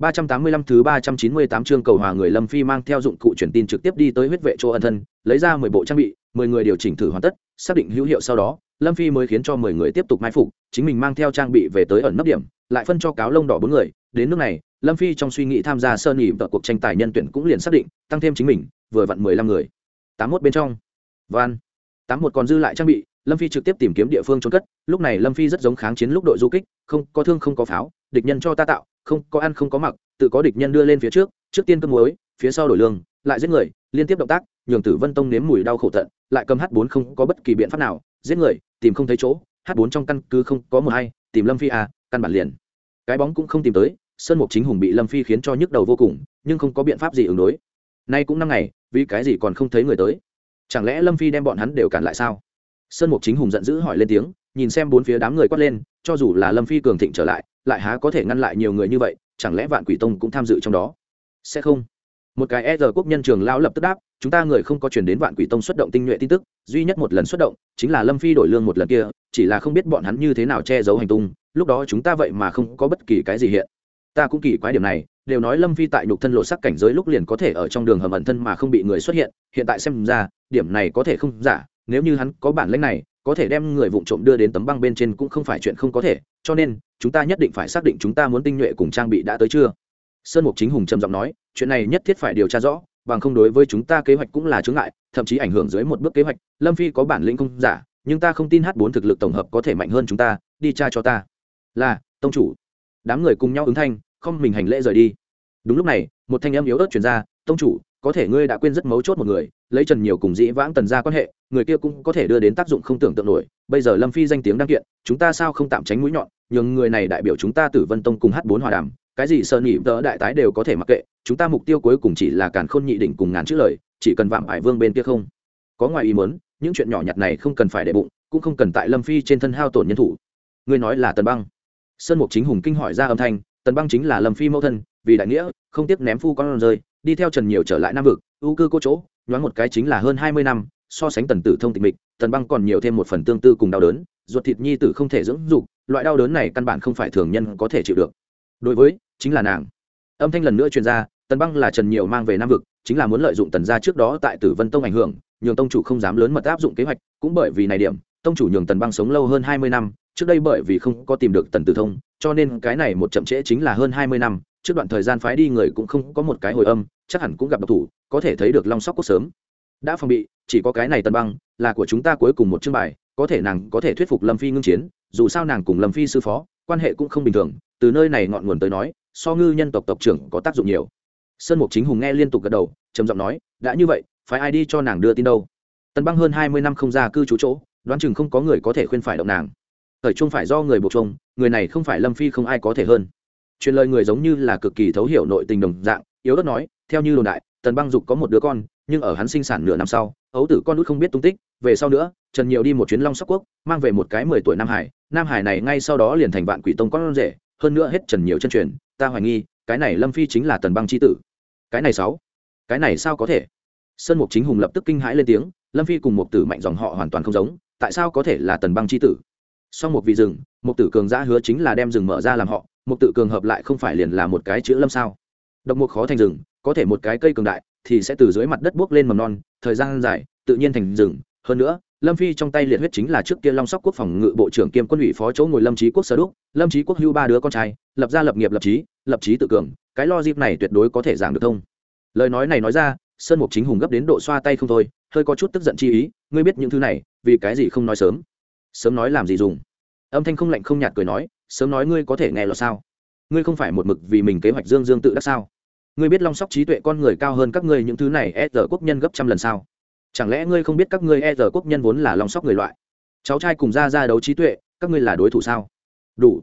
385 thứ 398 chương cầu hòa người Lâm Phi mang theo dụng cụ truyền tin trực tiếp đi tới huyết vệ chỗ ẩn thân, lấy ra 10 bộ trang bị, 10 người điều chỉnh thử hoàn tất, xác định hữu hiệu sau đó, Lâm Phi mới khiến cho 10 người tiếp tục mai phục, chính mình mang theo trang bị về tới ẩn nấp điểm, lại phân cho cáo lông đỏ bốn người, đến nước này, Lâm Phi trong suy nghĩ tham gia sơn nhị vào cuộc tranh tài nhân tuyển cũng liền xác định, tăng thêm chính mình, vừa vặn 15 người. 81 bên trong. Van. 81 còn dư lại trang bị, lâm phi trực tiếp tìm kiếm địa phương trốn cất lúc này lâm phi rất giống kháng chiến lúc đội du kích không có thương không có pháo địch nhân cho ta tạo không có ăn không có mặc, tự có địch nhân đưa lên phía trước trước tiên cơm muối, phía sau đổi lương, lại giết người, liên tiếp động tác, nhường tử vân tông nếm mùi đau khổ tận, lại cầm h 4 không có bất kỳ biện pháp nào, giết người, tìm không thấy chỗ h 4 trong căn cứ không có một hay tìm lâm phi à căn bản liền. Cái bóng cũng không tìm tới, sơn mục chính hùng bị lâm phi khiến cho nhức đầu vô cùng, nhưng không có biện pháp gì ứng đối. Nay cũng năm ngày, vì cái gì còn không thấy người tới? Chẳng lẽ lâm phi đem bọn hắn đều cản lại sao? Sơn mục chính hùng giận dữ hỏi lên tiếng, nhìn xem bốn phía đám người quát lên, cho dù là lâm phi cường thịnh trở lại lại há có thể ngăn lại nhiều người như vậy, chẳng lẽ vạn quỷ tông cũng tham dự trong đó? Sẽ không. Một cái e quốc nhân trường lão lập tức đáp, chúng ta người không có chuyển đến vạn quỷ tông xuất động tinh nhuệ tin tức, duy nhất một lần xuất động, chính là lâm phi đổi lương một lần kia, chỉ là không biết bọn hắn như thế nào che giấu hành tung, lúc đó chúng ta vậy mà không có bất kỳ cái gì hiện. Ta cũng kỳ quái điểm này, đều nói lâm phi tại nhục thân lộ sắc cảnh giới lúc liền có thể ở trong đường hầm ẩn thân mà không bị người xuất hiện hiện tại xem ra, điểm này có thể không giả, nếu như hắn có bản lĩnh này có thể đem người vụng trộm đưa đến tấm băng bên trên cũng không phải chuyện không có thể, cho nên, chúng ta nhất định phải xác định chúng ta muốn tinh nhuệ cùng trang bị đã tới chưa? Sơn mục chính hùng trầm giọng nói, chuyện này nhất thiết phải điều tra rõ, bằng không đối với chúng ta kế hoạch cũng là chướng ngại, thậm chí ảnh hưởng dưới một bước kế hoạch, lâm phi có bản lĩnh không giả, nhưng ta không tin h bốn thực lực tổng hợp có thể mạnh hơn chúng ta, đi tra cho ta. Là, tông chủ. Đám người cùng nhau ứng thanh, không mình hành lễ rời đi. Đúng lúc này, một thanh em yếu ớt chuyển ra, tông chủ, có thể ngươi đã quên rất mấu chốt một người, lấy trần nhiều cùng dĩ vãng tần ra quan hệ người kia cũng có thể đưa đến tác dụng không tưởng tượng nổi. Bây giờ lâm phi danh tiếng đăng kiện, chúng ta sao không tạm tránh mũi nhọn? Nhường người này đại biểu chúng ta tử vân tông cùng h bốn hòa đàm. Cái gì sợ nhị tớ đại tái đều có thể mặc kệ, chúng ta mục tiêu cuối cùng chỉ là càn khôn nhị đỉnh cùng ngàn chữ lời, chỉ cần vạm hải vương bên kia không có ngoài ý muốn, những chuyện nhỏ nhặt này không cần phải để bụng, cũng không cần tại lâm phi trên thân hao tổn nhân thủ. Ngươi nói là tần băng. Sơn mục chính hùng kinh hỏi ra âm thanh, tần băng chính là lâm phi mẫu thân, vì đại nghĩa, không tiếc ném phu con rơi, đi theo trần nhiều trở lại nam vực, ưu cư cô chỗ, nhoáng một cái chính là hơn hai mươi năm so sánh tần tử thông tịch mịch, tần băng còn nhiều thêm một phần tương tư cùng đau đớn, ruột thịt nhi tử không thể dưỡng dục, loại đau đớn này căn bản không phải thường nhân có thể chịu được. Đối với, chính là nàng. Âm thanh lần nữa truyền ra, tần băng là trần nhiều mang về nam vực, chính là muốn lợi dụng tần gia trước đó tại tử vân tông ảnh hưởng, nhường tông chủ không dám lớn mật áp dụng kế hoạch, cũng bởi vì này điểm, tông chủ nhường tần băng sống lâu hơn hai mươi năm, trước đây bởi vì không có tìm được tần tử thông, cho nên cái này một chậm trễ chính là hơn hai mươi năm, trước đoạn thời gian phái đi người cũng không có một cái hồi âm, chắc hẳn cũng gặp độc thủ, có thể thấy được long sóc cốt sớm đã phòng bị, chỉ có cái này tần băng, là của chúng ta cuối cùng một chương bài, có thể nàng có thể thuyết phục lâm phi ngưng chiến, dù sao nàng cùng lâm phi sư phó, quan hệ cũng không bình thường, từ nơi này ngọn nguồn tới nói, so ngư nhân tộc tộc trưởng có tác dụng nhiều. Sơn mục chính hùng nghe liên tục gật đầu, trầm giọng nói, đã như vậy phải ai đi cho nàng đưa tin đâu? Tần băng hơn hai mươi năm không ra cư trú chỗ, đoán chừng không có người có thể khuyên phải động nàng. Thời chung phải do người buộc trông người này không phải lâm phi không ai có thể hơn. Truyền lời người giống như là cực kỳ thấu hiểu nội tình đồng dạng, yếu đất nói, theo như đồn đại, tần băng dục có một đứa con nhưng ở hắn sinh sản nửa năm sau, ấu tử con út không biết tung tích, về sau nữa, trần nhiều đi một chuyến long sóc quốc, mang về một cái mười tuổi nam hải nam hải này ngay sau đó liền thành vạn quỷ tông con rể, hơn nữa hết trần nhiều chân truyền, ta hoài nghi, cái này lâm phi chính là tần băng c h i tử. Cái này sáu, cái này sao có thể? Sơn mục chính hùng lập tức kinh hãi lên tiếng, lâm phi cùng một tử mạnh dòng họ hoàn toàn không giống, tại sao có thể là tần băng c h i tử? Sau một vị rừng một tử cường giã hứa chính là đem rừng mở ra làm họ một tử cường hợp lại không phải liền là một cái chữ lâm sao? Độc mục khó thành rừng, có thể một cái cây cường đại thì sẽ từ dưới mặt đất buốc lên mầm non, thời gian dài, tự nhiên thành rừng. Hơn nữa, lâm phi trong tay liệt huyết chính là trước kia long sóc quốc phòng ngự bộ trưởng kiêm quân ủy phó chỗ ngồi lâm trí quốc sở đúc. Lâm trí quốc hưu ba đứa con trai, lập ra lập nghiệp lập trí lập trí tự cường. Cái lo dịp này tuyệt đối có thể giảng được thông. Lời nói này nói ra, sơn mục chính hùng gấp đến độ xoa tay không thôi, hơi có chút tức giận chi ý. Ngươi biết những thứ này, vì cái gì không nói sớm? Sớm nói làm gì dùng? Âm thanh không lạnh không nhạt cười nói, sớm nói ngươi có thể nghe lọt sao? Ngươi không phải một mực vì mình kế hoạch dương dương tự đắc sao? Ngươi biết long sóc trí tuệ con người cao hơn các ngươi những thứ này e rờ quốc nhân gấp trăm lần sao? Chẳng lẽ ngươi không biết các ngươi e rờ quốc nhân vốn là long sóc người loại? Cháu trai cùng ra ra đấu trí tuệ, các ngươi là đối thủ sao? Đủ.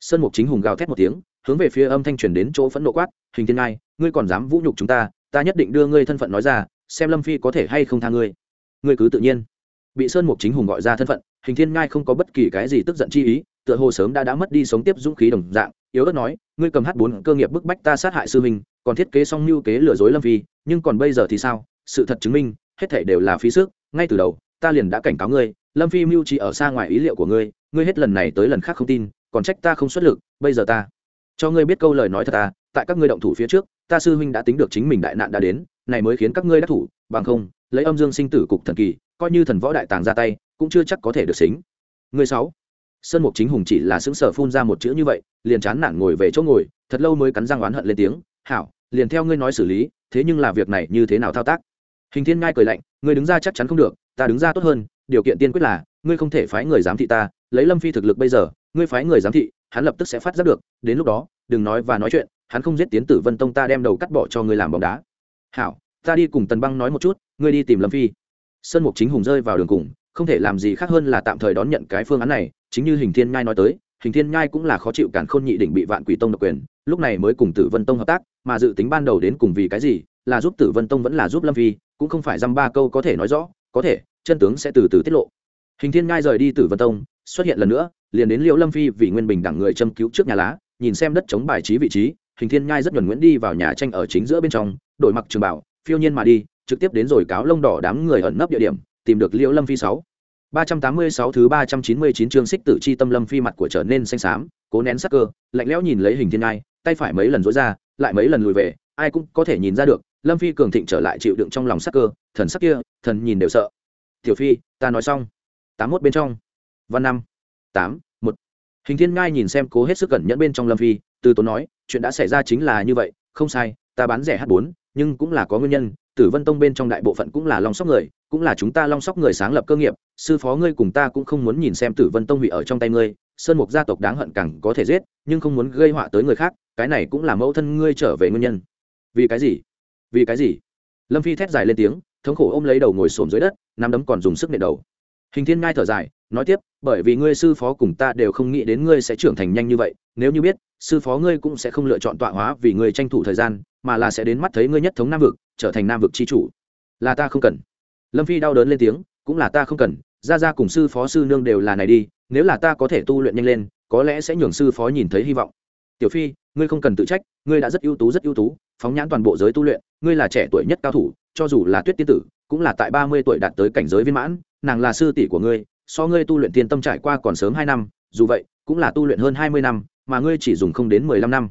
Sơn mục chính hùng gào thét một tiếng, hướng về phía âm thanh truyền đến chỗ phẫn nộ quát, hình thiên ngai, ngươi còn dám vũ nhục chúng ta ta nhất định đưa ngươi thân phận nói ra, xem lâm phi có thể hay không tha ngươi. Ngươi cứ tự nhiên. Bị sơn mục chính hùng gọi ra thân phận, hình thiên ngai không có bất kỳ cái gì tức giận chi ý, tựa hồ sớm đã đã mất đi sống tiếp dũng khí đồng dạng yếu ớt nói, ngươi cầm h bốn cơ nghiệp bức bách ta sát hại sư minh còn thiết kế xong mưu kế lừa dối lâm phi, nhưng còn bây giờ thì sao? Sự thật chứng minh, hết thể đều là phí sức, ngay từ đầu, ta liền đã cảnh cáo ngươi, lâm phi mưu chỉ ở xa ngoài ý liệu của ngươi ngươi hết lần này tới lần khác không tin, còn trách ta không xuất lực, bây giờ ta cho ngươi biết câu lời nói thật ta, tại các ngươi động thủ phía trước, ta sư huynh đã tính được chính mình đại nạn đã đến, này mới khiến các ngươi đắc thủ, bằng không, lấy âm dương sinh tử cục thần kỳ, coi như thần võ đại tàng ra tay, cũng chưa chắc có thể được xính. Người sáu sơn mục chính hùng chỉ là xứng sở phun ra một chữ như vậy, liền chán nản ngồi về chỗ ngồi, thật lâu mới cắn răng oán hận lên tiếng, hảo, liền theo ngươi nói xử lý, thế nhưng là việc này như thế nào thao tác? Hình thiên ngai cười lạnh, ngươi đứng ra chắc chắn không được, ta đứng ra tốt hơn, điều kiện tiên quyết là, ngươi không thể phái người giám thị ta, lấy lâm phi thực lực bây giờ, ngươi phái người giám thị, hắn lập tức sẽ phát giác được, đến lúc đó, đừng nói và nói chuyện, hắn không giết tiến tử vân tông ta đem đầu cắt bỏ cho ngươi làm bóng đá. Hảo, ta đi cùng tần băng nói một chút, ngươi đi tìm lâm phi. Sơn mục chính hùng rơi vào đường cùng, không thể làm gì khác hơn là tạm thời đón nhận cái phương án này chính như hình thiên nhai nói tới, hình thiên nhai cũng là khó chịu cản khôn nhị đỉnh bị vạn quỷ tông độc quyền, lúc này mới cùng tử vân tông hợp tác, mà dự tính ban đầu đến cùng vì cái gì, là giúp tử vân tông vẫn là giúp lâm phi, cũng không phải dăm ba câu có thể nói rõ, có thể, chân tướng sẽ từ từ tiết lộ. Hình thiên nhai rời đi tử vân tông, xuất hiện lần nữa, liền đến liễu lâm phi vì nguyên bình đẳng người châm cứu trước nhà lá, nhìn xem đất chống bài trí vị trí, hình thiên nhai rất nhuẩn nguyễn đi vào nhà tranh ở chính giữa bên trong, đổi mặc trường bảo phiêu nhiên mà đi, trực tiếp đến rồi cáo lông đỏ đám người ẩn nấp địa điểm, tìm được liễu lâm phi sáu ba trăm tám mươi sáu thứ ba trăm chín mươi chín chương xích tử chi tâm lâm phi mặt của trở nên xanh xám cố nén sắc cơ lạnh lẽo nhìn lấy hình thiên ai, tay phải mấy lần rũa ra lại mấy lần lùi về ai cũng có thể nhìn ra được lâm phi cường thịnh trở lại chịu đựng trong lòng sắc cơ thần sắc kia thần nhìn đều sợ. Tiểu phi ta nói xong. Tám mốt bên trong. Văn năm. Tám một. Hình thiên ngai nhìn xem cố hết sức cẩn nhẫn bên trong lâm phi từ tốn nói chuyện đã xảy ra chính là như vậy không sai ta bán rẻ h bốn nhưng cũng là có nguyên nhân tử vân tông bên trong đại bộ phận cũng là long sóc người, cũng là chúng ta long sóc người sáng lập cơ nghiệp, sư phó ngươi cùng ta cũng không muốn nhìn xem tử vân tông hủy ở trong tay ngươi, sơn mục gia tộc đáng hận càng có thể giết, nhưng không muốn gây họa tới người khác, cái này cũng là mẫu thân ngươi trở về nguyên nhân. Vì cái gì? Vì cái gì? Lâm phi thét dài lên tiếng, thống khổ ôm lấy đầu ngồi xổm dưới đất, nắm đấm còn dùng sức nện đầu. Hình thiên ngai thở dài, nói tiếp, bởi vì ngươi sư phó cùng ta đều không nghĩ đến ngươi sẽ trưởng thành nhanh như vậy, nếu như biết, sư phó ngươi cũng sẽ không lựa chọn tọa hóa vì ngươi tranh thủ thời gian mà là sẽ đến mắt thấy ngươi nhất thống nam vực, trở thành nam vực c h i chủ. Là ta không cần. Lâm phi đau đớn lên tiếng, cũng là ta không cần ra ra cùng sư phó sư nương đều là này đi, nếu là ta có thể tu luyện nhanh lên, có lẽ sẽ nhường sư phó nhìn thấy hy vọng. Tiểu phi, ngươi không cần tự trách, ngươi đã rất ưu tú, rất ưu tú, phóng nhãn toàn bộ giới tu luyện, ngươi là trẻ tuổi nhất cao thủ, cho dù là tuyết tiên tử, cũng là tại ba mươi tuổi đạt tới cảnh giới viên mãn, nàng là sư tỷ của ngươi, so ngươi tu luyện tiên tâm trải qua còn sớm hai năm, dù vậy, cũng là tu luyện hơn hai mươi năm, mà ngươi chỉ dùng không đến mười lăm năm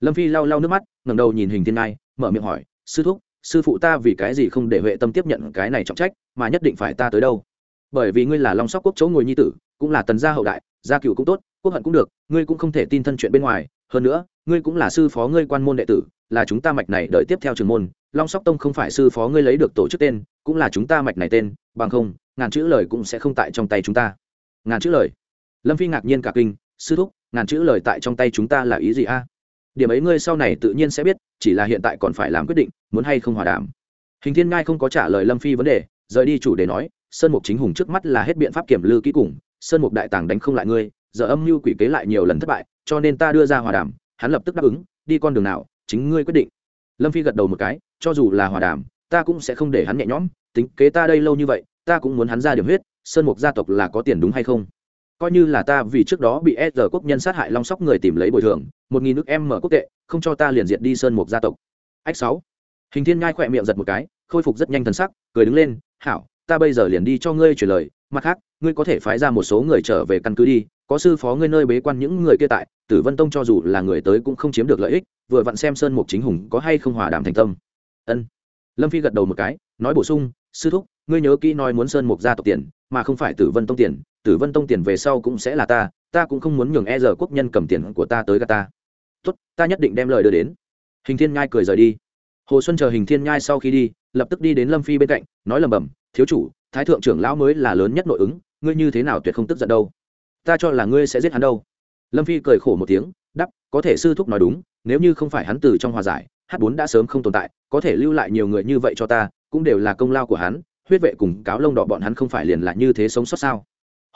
lâm phi lau lau nước mắt, ngẩng đầu nhìn hình thiên ngai, mở miệng hỏi, sư thúc, sư phụ ta vì cái gì không để huệ tâm tiếp nhận cái này trọng trách, mà nhất định phải ta tới đâu? Bởi vì ngươi là long sóc quốc chỗ ngồi nhi tử, cũng là tần gia hậu đại, gia cựu cũng tốt, quốc hận cũng được, ngươi cũng không thể tin thân chuyện bên ngoài. Hơn nữa, ngươi cũng là sư phó ngươi quan môn đệ tử, là chúng ta mạch này đợi tiếp theo trường môn. Long sóc tông không phải sư phó ngươi lấy được tổ chức tên, cũng là chúng ta mạch này tên, bằng không, ngàn chữ lời cũng sẽ không tại trong tay chúng ta. Ngàn chữ lời? Lâm phi ngạc nhiên cả kinh, sư thúc, ngàn chữ lời tại trong tay chúng ta là ý gì a? Điểm ấy ngươi sau này tự nhiên sẽ biết, chỉ là hiện tại còn phải làm quyết định, muốn hay không hòa đàm. Hình thiên ngai không có trả lời lâm phi vấn đề, rời đi chủ đề nói, sơn mục chính hùng trước mắt là hết biện pháp kiểm lư kỹ cùng, sơn mục đại tàng đánh không lại ngươi, giờ âm mưu quỷ kế lại nhiều lần thất bại, cho nên ta đưa ra hòa đàm, hắn lập tức đáp ứng, đi con đường nào, chính ngươi quyết định. Lâm phi gật đầu một cái, cho dù là hòa đàm, ta cũng sẽ không để hắn nhẹ nhõm, tính kế ta đây lâu như vậy, ta cũng muốn hắn ra điểm huyết, sơn mục gia tộc là có tiền đúng hay không? Coi như là ta vì trước đó bị s quốc nhân sát hại long sóc người tìm lấy bồi thường, một nghìn nước em mở quốc tệ, không cho ta liền diệt đi sơn mục gia tộc. Ách sáu. Hình thiên nhai khỏe miệng giật một cái, khôi phục rất nhanh thần sắc, cười đứng lên, hảo, ta bây giờ liền đi cho ngươi chuyển lời, mặt khác, ngươi có thể phái ra một số người trở về căn cứ đi, có sư phó ngươi nơi bế quan những người kia tại, tử vân tông cho dù là người tới cũng không chiếm được lợi ích, vừa vặn xem sơn mục chính hùng có hay không hòa đàm thành tâm. Ân. Lâm phi gật đầu một cái, nói bổ sung, sư thúc ngươi nhớ kỹ nói muốn sơn mục gia tộc tiền, mà không phải tử vân tông tiền, tử vân tông tiền về sau cũng sẽ là ta ta cũng không muốn nhường e giờ quốc nhân cầm tiền của ta tới gà ta. Tốt, ta nhất định đem lời đưa đến. Hình thiên nhai cười rời đi. Hồ xuân chờ hình thiên nhai sau khi đi, lập tức đi đến lâm phi bên cạnh, nói lầm bầm thiếu chủ, thái thượng trưởng lão mới là lớn nhất nội ứng, ngươi như thế nào tuyệt không tức giận đâu? Ta cho là ngươi sẽ giết hắn đâu. Lâm phi cười khổ một tiếng đắp có thể sư thúc nói đúng, nếu như không phải hắn từ trong hòa giải h bốn đã sớm không tồn tại, có thể lưu lại nhiều người như vậy cho ta, cũng đều là công lao của hắn huyết vệ cùng cáo lông đỏ bọn hắn không phải liền là như thế sống sót sao?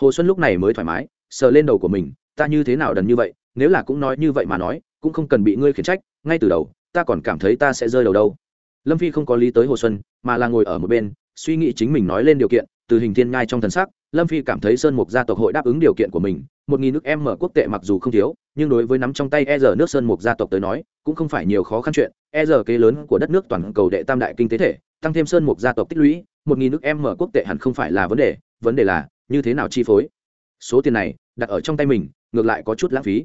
Hồ xuân lúc này mới thoải mái, sờ lên đầu của mình, ta như thế nào đần như vậy? Nếu là cũng nói như vậy mà nói, cũng không cần bị ngươi khiển trách, ngay từ đầu, ta còn cảm thấy ta sẽ rơi đầu đâu. Lâm phi không có lý tới hồ xuân, mà là ngồi ở một bên, suy nghĩ chính mình nói lên điều kiện, từ hình thiên ngai trong thần sắc, lâm phi cảm thấy sơn mục gia tộc hội đáp ứng điều kiện của mình, một nghìn nước em mở quốc tệ mặc dù không thiếu, nhưng đối với nắm trong tay e giờ nước sơn mục gia tộc tới nói, cũng không phải nhiều khó khăn chuyện e giờ kế lớn của đất nước toàn cầu đệ tam đại kinh tế thể, tăng thêm sơn mục gia tộc tích lũy một nghìn nước em mở quốc tệ hẳn không phải là vấn đề vấn đề là, như thế nào chi phối? Số tiền này, đặt ở trong tay mình, ngược lại có chút lãng phí.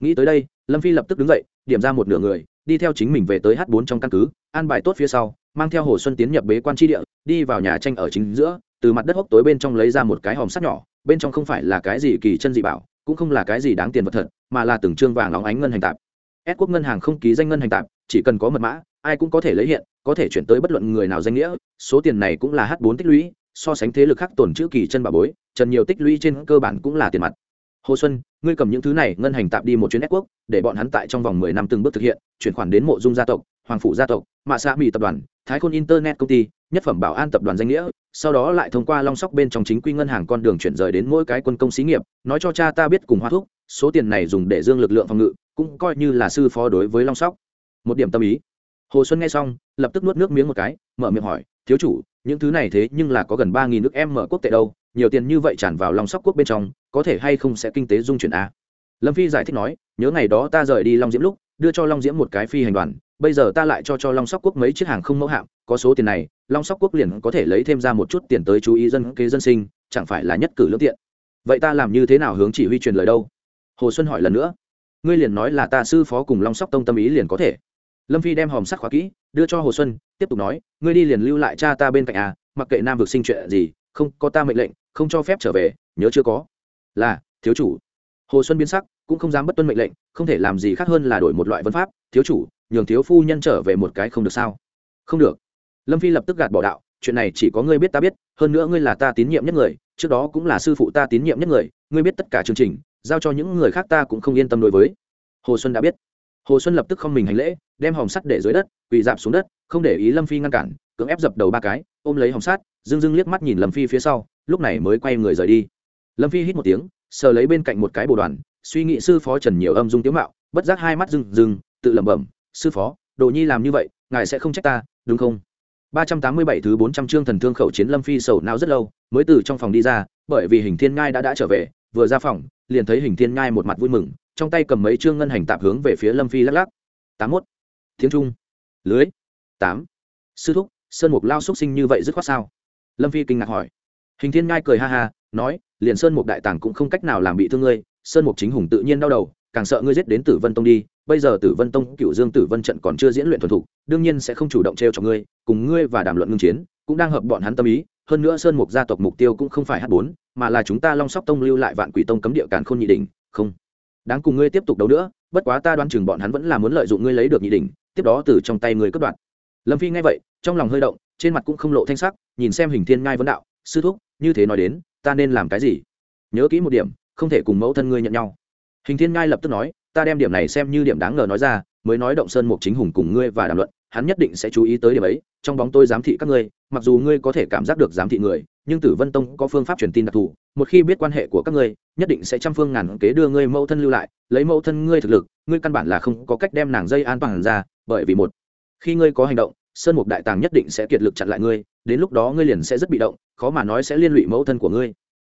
Nghĩ tới đây, lâm phi lập tức đứng dậy, điểm ra một nửa người, đi theo chính mình về tới h bốn trong căn cứ, an bài tốt phía sau, mang theo hồ xuân tiến nhập bế quan tri địa, đi vào nhà tranh ở chính giữa, từ mặt đất hốc tối bên trong lấy ra một cái hòm sắt nhỏ, bên trong không phải là cái gì kỳ chân dị bảo, cũng không là cái gì đáng tiền vật thật, mà là từng trương vàng óng ánh ngân hành tạp. Ép quốc ngân hàng không ký danh ngân hành tạp, chỉ cần có mật mã, ai cũng có thể lấy hiện có thể chuyển tới bất luận người nào danh nghĩa, số tiền này cũng là h bốn tích lũy, so sánh thế lực khác tổn chữ kỳ chân bà bối, trần nhiều tích lũy trên cơ bản cũng là tiền mặt. Hồ xuân, ngươi cầm những thứ này, ngân hành tạm đi một chuyến ép quốc để bọn hắn tại trong vòng mười năm từng bước thực hiện, chuyển khoản đến mộ dung gia tộc, hoàng phủ gia tộc, mạ xã mỹ tập đoàn, thái khôn internet công ty, nhất phẩm bảo an tập đoàn danh nghĩa, sau đó lại thông qua long sóc bên trong chính quy ngân hàng con đường chuyển rời đến mỗi cái quân công xí nghiệp, nói cho cha ta biết cùng hoa thuốc số tiền này dùng để dương lực lượng phòng ngự, cũng coi như là sư phó đối với long sóc. Một điểm tâm ý hồ xuân nghe xong, lập tức nuốt nước miếng một cái, mở miệng hỏi, thiếu chủ, những thứ này thế nhưng là có gần ba nghìn nước em mở quốc tệ đâu, nhiều tiền như vậy tràn vào lòng sóc quốc bên trong, có thể hay không sẽ kinh tế dung chuyển a? Lâm phi giải thích nói, nhớ ngày đó ta rời đi long diễm lúc, đưa cho long diễm một cái phi hành đoàn, bây giờ ta lại cho cho long sóc quốc mấy chiếc hàng không mẫu hạm, có số tiền này, long sóc quốc liền có thể lấy thêm ra một chút tiền tới chú ý dân kế dân sinh, chẳng phải là nhất cử lương tiện. Vậy ta làm như thế nào hướng chỉ huy truyền lời đâu? Hồ xuân hỏi lần nữa, ngươi liền nói là ta sư phó cùng long sóc tông tâm ý liền có thể lâm phi đem hòm sắt khóa kỹ, đưa cho hồ xuân, tiếp tục nói, ngươi đi liền lưu lại cha ta bên cạnh à mặc kệ nam vực sinh chuyện gì, không có ta mệnh lệnh, không cho phép trở về, nhớ chưa có. Là, thiếu chủ. Hồ xuân biến sắc, cũng không dám bất tuân mệnh lệnh, không thể làm gì khác hơn là đổi một loại vân pháp, thiếu chủ, nhường thiếu phu nhân trở về một cái không được sao? Không được. Lâm phi lập tức gạt bỏ đạo, chuyện này chỉ có ngươi biết ta biết, hơn nữa ngươi là ta tín nhiệm nhất người, trước đó cũng là sư phụ ta tín nhiệm nhất người, ngươi biết tất cả chương trình, giao cho những người khác ta cũng không yên tâm đối với. Hồ xuân đã biết hồ xuân lập tức không mình hành lễ, đem hòm sắt để dưới đất, quỳ dạp xuống đất, không để ý lâm phi ngăn cản, cưỡng ép dập đầu ba cái, ôm lấy hòm sắt dưng dưng liếc mắt nhìn lâm phi phía sau, lúc này mới quay người rời đi. Lâm phi hít một tiếng, sờ lấy bên cạnh một cái bồ đoàn, suy nghĩ sư phó trần nhiều âm dung tiếu mạo, bất giác hai mắt rừng rừng tự lẩm bẩm, sư phó, đồ nhi làm như vậy, ngài sẽ không trách ta, đúng không? Ba trăm tám mươi bảy thứ bốn trăm chương thần thương khẩu chiến lâm phi sầu não rất lâu, mới từ trong phòng đi ra, bởi vì hình thiên ngai đã đã trở về vừa ra phòng, liền thấy hình thiên ngai một mặt vui mừng, trong tay cầm mấy chương ngân hành tạp hướng về phía lâm phi lắc lắc. Tám mốt. Tiếng trung. Lưới. Tám. Sư thúc, sơn mục lao xúc sinh như vậy dứt khoát sao? Lâm phi kinh ngạc hỏi. Hình thiên ngai cười ha ha, nói, liền sơn mục đại tàng cũng không cách nào làm bị thương ngươi, sơn mục chính hùng tự nhiên đau đầu, càng sợ ngươi giết đến tử vân tông đi, bây giờ tử vân tông cựu dương tử vân trận còn chưa diễn luyện thuần thục, đương nhiên sẽ không chủ động t r e o cho ngươi, cùng ngươi và đàm luận ngưng chiến, cũng đang hợp bọn hắn tâm ý hơn nữa sơn mục gia tộc mục tiêu cũng không phải h bốn, mà là chúng ta long sóc tông lưu lại vạn quỷ tông cấm địa càn khôn nhị đỉnh, không. Đáng cùng ngươi tiếp tục đấu nữa, bất quá ta đoán chừng bọn hắn vẫn là muốn lợi dụng ngươi lấy được nhị đỉnh, tiếp đó từ trong tay ngươi cất đoạn lâm phi nghe vậy, trong lòng hơi động, trên mặt cũng không lộ thanh sắc, nhìn xem hình thiên ngai vấn đạo, sư thúc, như thế nói đến, ta nên làm cái gì? Nhớ kỹ một điểm, không thể cùng mẫu thân ngươi nhận nhau. Hình thiên ngai lập tức nói, ta đem điểm này xem như điểm đáng ngờ nói ra, mới nói động sơn mục chính hùng cùng ngươi và đàm luận hắn nhất định sẽ chú ý tới điểm ấy, trong bóng tôi giám thị các ngươi, mặc dù ngươi có thể cảm giác được giám thị người, nhưng tử vân tông có phương pháp truyền tin đặc thù, một khi biết quan hệ của các ngươi, nhất định sẽ trăm phương ngàn kế đưa ngươi mẫu thân lưu lại, lấy mẫu thân ngươi thực lực, ngươi căn bản là không có cách đem nàng dây an toàn ra, bởi vì một, khi ngươi có hành động, sơn mục đại tàng nhất định sẽ kiệt lực chặn lại ngươi, đến lúc đó ngươi liền sẽ rất bị động, khó mà nói sẽ liên lụy mẫu thân của ngươi.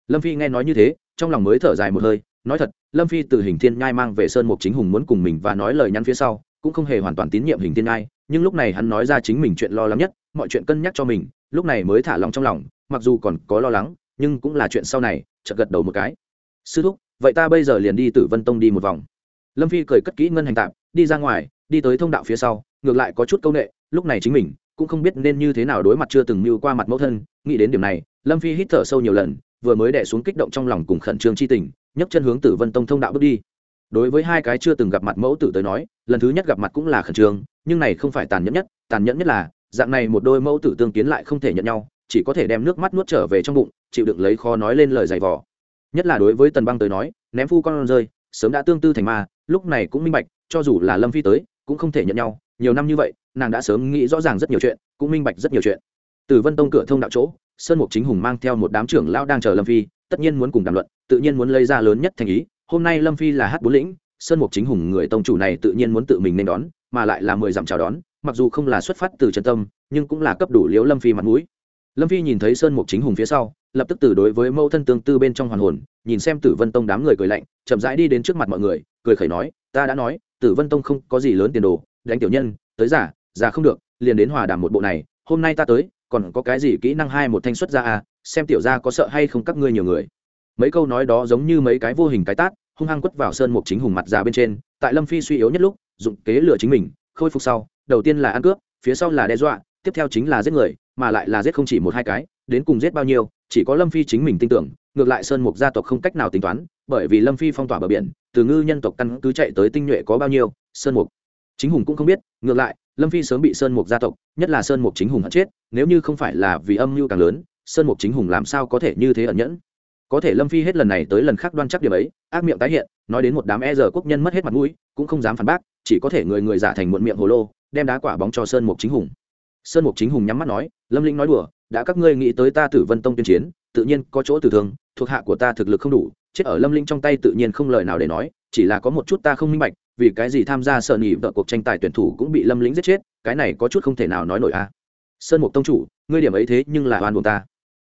Lâm phi nghe nói như thế, trong lòng mới thở dài một hơi, nói thật, lâm phi từ hình thiên nhai mang về sơn mục chính hùng muốn cùng mình và nói lời nhắn phía sau, cũng không hề hoàn toàn tín nhiệm hình thiên nhai nhưng lúc này hắn nói ra chính mình chuyện lo lắng nhất, mọi chuyện cân nhắc cho mình, lúc này mới thả lòng trong lòng, mặc dù còn có lo lắng, nhưng cũng là chuyện sau này, chợt gật đầu một cái. Sư thúc, vậy ta bây giờ liền đi tử vân tông đi một vòng. Lâm phi cười cất kỹ ngân hành tạm đi ra ngoài, đi tới thông đạo phía sau, ngược lại có chút c â u n ệ lúc này chính mình cũng không biết nên như thế nào đối mặt chưa từng mưu qua mặt mẫu thân, nghĩ đến điểm này, lâm phi hít thở sâu nhiều lần, vừa mới đẻ xuống kích động trong lòng cùng khẩn trương c h i tình, nhấc chân hướng tử vân tông thông đạo bước đi đối với hai cái chưa từng gặp mặt mẫu tử tới nói, lần thứ nhất gặp mặt cũng là khẩn trương, nhưng này không phải tàn nhẫn nhất, tàn nhẫn nhất là, dạng này một đôi mẫu tử tương kiến lại không thể nhận nhau, chỉ có thể đem nước mắt nuốt trở về trong bụng, chịu đựng lấy khó nói lên lời giày vò. Nhất là đối với tần băng tới nói, ném phu con rơi, sớm đã tương tư thành ma, lúc này cũng minh bạch, cho dù là lâm phi tới, cũng không thể nhận nhau, nhiều năm như vậy, nàng đã sớm nghĩ rõ ràng rất nhiều chuyện, cũng minh bạch rất nhiều chuyện. Từ vân tông cửa thông đạo chỗ, sơn mục chính hùng mang theo một đám trưởng lão đang chờ lâm phi, tất nhiên muốn cùng đàm luận, tự nhiên muốn lấy ra lớn nhất thành ý hôm nay lâm phi là hát bốn lĩnh, sơn mục chính hùng người tông chủ này tự nhiên muốn tự mình nên đón, mà lại là mười dặm chào đón, mặc dù không là xuất phát từ chân tâm, nhưng cũng là cấp đủ liễu lâm phi mặt mũi. Lâm phi nhìn thấy sơn mục chính hùng phía sau, lập tức từ đối với Mẫu thân tương tư bên trong hoàn hồn, nhìn xem tử vân tông đám người cười lạnh, chậm rãi đi đến trước mặt mọi người, cười khẩy nói, ta đã nói, tử vân tông không có gì lớn tiền đồ, đánh tiểu nhân, tới giả giả không được, liền đến hòa đàm một bộ này, hôm nay ta tới, còn có cái gì kỹ năng hai một thanh xuất ra à xem tiểu gia có sợ hay không các ngươi nhiều người. Mấy câu nói đó giống như mấy cái vô hình cái tát hung hăng quất vào sơn mục chính hùng mặt già bên trên, tại lâm phi suy yếu nhất lúc, dụng kế lửa chính mình, khôi phục sau, đầu tiên là ăn cướp, phía sau là đe dọa, tiếp theo chính là giết người, mà lại là giết không chỉ một hai cái, đến cùng giết bao nhiêu, chỉ có lâm phi chính mình tin tưởng, ngược lại sơn mục gia tộc không cách nào tính toán, bởi vì lâm phi phong tỏa bờ biển, từ ngư nhân tộc căn cứ chạy tới tinh nhuệ có bao nhiêu, sơn mục. Chính hùng cũng không biết, ngược lại, lâm phi sớm bị sơn mục gia tộc, nhất là sơn mục chính hùng hận chết, nếu như không phải là vì âm mưu càng lớn, sơn mục chính hùng làm sao có thể như thế ẩn nhẫn? Có thể lâm phi hết lần này tới lần khác đoan chắc điểm ấy, ác miệng tái hiện, nói đến một đám e giờ quốc nhân mất hết mặt mũi, cũng không dám phản bác, chỉ có thể người người giả thành muộn miệng hồ lô, đem đá quả bóng cho sơn mục chính hùng. Sơn mục chính hùng nhắm mắt nói, lâm linh nói đùa, đã các ngươi nghĩ tới ta tử vân tông tuyên chiến, tự nhiên có chỗ tử thương, thuộc hạ của ta thực lực không đủ, chết ở lâm linh trong tay tự nhiên không lời nào để nói, chỉ là có một chút ta không minh bạch, vì cái gì tham gia sợ nghỉ vợ cuộc tranh tài tuyển thủ cũng bị lâm lĩnh giết chết, cái này có chút không thể nào nói nổi a. Sơn mục tông chủ, ngươi điểm ấy thế nhưng là oan buồn ta.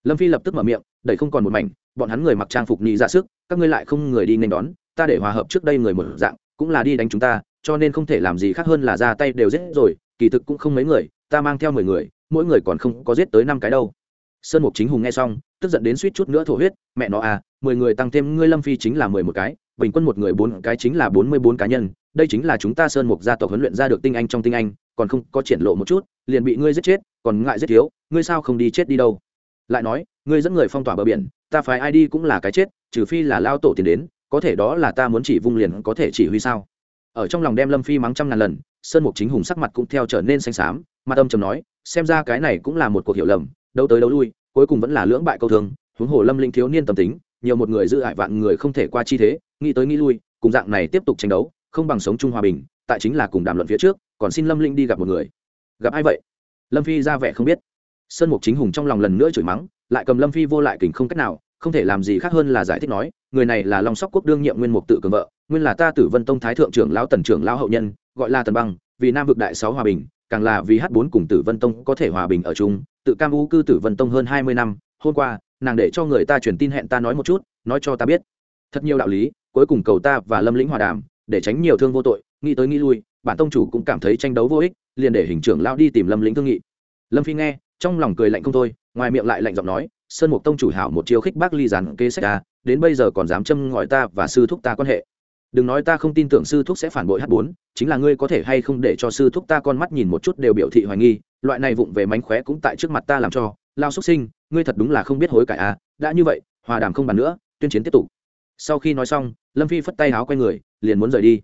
Lâm phi lập tức mở miệng, đẩy không còn một mảnh bọn hắn người mặc trang phục nhị ra sức, các ngươi lại không người đi nên đón, ta để hòa hợp trước đây người một dạng, cũng là đi đánh chúng ta, cho nên không thể làm gì khác hơn là ra tay đều giết rồi, kỳ thực cũng không mấy người, ta mang theo mười người, mỗi người còn không có giết tới năm cái đâu. Sơn mục chính hùng nghe xong, tức giận đến suýt chút nữa thổ huyết, mẹ nó à mười người tăng thêm ngươi lâm phi chính là mười một cái, bình quân một người bốn cái chính là bốn mươi bốn cá nhân, đây chính là chúng ta sơn mục gia tộc huấn luyện ra được tinh anh trong tinh anh, còn không có triển lộ một chút, liền bị ngươi giết chết, còn ngại giết thiếu, ngươi sao không đi chết đi đâu? Lại nói, ngươi dẫn người phong tỏa bờ biển, ta phải ai đi cũng là cái chết, trừ phi là lao tổ tiền đến, có thể đó là ta muốn chỉ vung liền có thể chỉ huy sao? Ở trong lòng đem lâm phi mắng trăm ngàn lần, sơn mục chính hùng sắc mặt cũng theo trở nên xanh xám, mặt âm trầm nói, xem ra cái này cũng là một cuộc hiểu lầm đâu tới đâu lui, cuối cùng vẫn là lưỡng bại câu thương, huống hồ lâm linh thiếu niên tâm tính, nhiều một người giữ hại vạn người không thể qua chi thế, nghĩ tới nghĩ lui, cùng dạng này tiếp tục tranh đấu, không bằng sống chung hòa bình, tại chính là cùng đàm luận phía trước, còn xin lâm linh đi gặp một người. Gặp ai vậy? Lâm phi ra vẻ không biết sơn mục chính hùng trong lòng lần nữa chửi mắng, lại cầm lâm phi vô lại kình không cách nào, không thể làm gì khác hơn là giải thích nói, người này là long sóc quốc đương nhiệm nguyên mục tự cường vợ, nguyên là ta tử vân tông thái thượng trưởng lão tần trưởng lão hậu nhân, gọi là tần băng, vì nam vực đại sáu hòa bình, càng là vì h bốn cùng tử vân tông có thể hòa bình ở chung, tự cam u cư tử vân tông hơn hai mươi năm, hôm qua, nàng để cho người ta truyền tin hẹn ta nói một chút, nói cho ta biết. Thật nhiều đạo lý, cuối cùng cầu ta và lâm lĩnh hòa đàm, để tránh nhiều thương vô tội, nghĩ tới nghĩ lui, bản tông chủ cũng cảm thấy tranh đấu vô ích, liền để hình trưởng lao đi tìm lâm lĩnh thương nghị. Lâm phi nghe trong lòng cười lạnh không thôi, ngoài miệng lại lạnh giọng nói, sơn mục tông chủ hảo một chiêu khích bác ly giàn kê sách ta, đến bây giờ còn dám châm ngòi ta và sư thúc ta quan hệ. Đừng nói ta không tin tưởng sư thúc sẽ phản bội h bốn, chính là ngươi có thể hay không để cho sư thúc ta con mắt nhìn một chút đều biểu thị hoài nghi, loại này vụng về mánh khóe cũng tại trước mặt ta làm cho. Lao xuất sinh, ngươi thật đúng là không biết hối cải à đã như vậy, hòa đàm không bàn nữa, tuyên chiến tiếp tục. Sau khi nói xong, lâm phi phất tay áo quay người, liền muốn rời đi.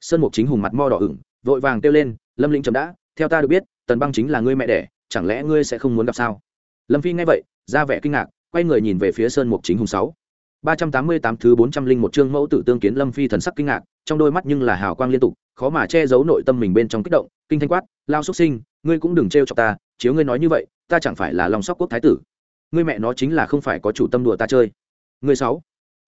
Sơn mục chính hùng mặt mo đỏ ửng, vội vàng kêu lên, lâm lĩnh chậm đã, theo ta được biết, tần băng chính là ngươi mẹ đẻ chẳng lẽ ngươi sẽ không muốn gặp sao? Lâm phi nghe vậy, ra vẻ kinh ngạc, quay người nhìn về phía sơn mục chính hùng sáu. Ba trăm tám mươi tám thứ bốn trăm linh một chương mẫu tử tương kiến lâm phi thần sắc kinh ngạc, trong đôi mắt nhưng là hào quang liên tục, khó mà che giấu nội tâm mình bên trong kích động, kinh thanh quát, lao xuất sinh, ngươi cũng đừng trêu cho ta, chiếu ngươi nói như vậy, ta chẳng phải là lòng sóc quốc thái tử. Ngươi mẹ nó chính là không phải có chủ tâm đùa ta chơi. Ngươi sáu.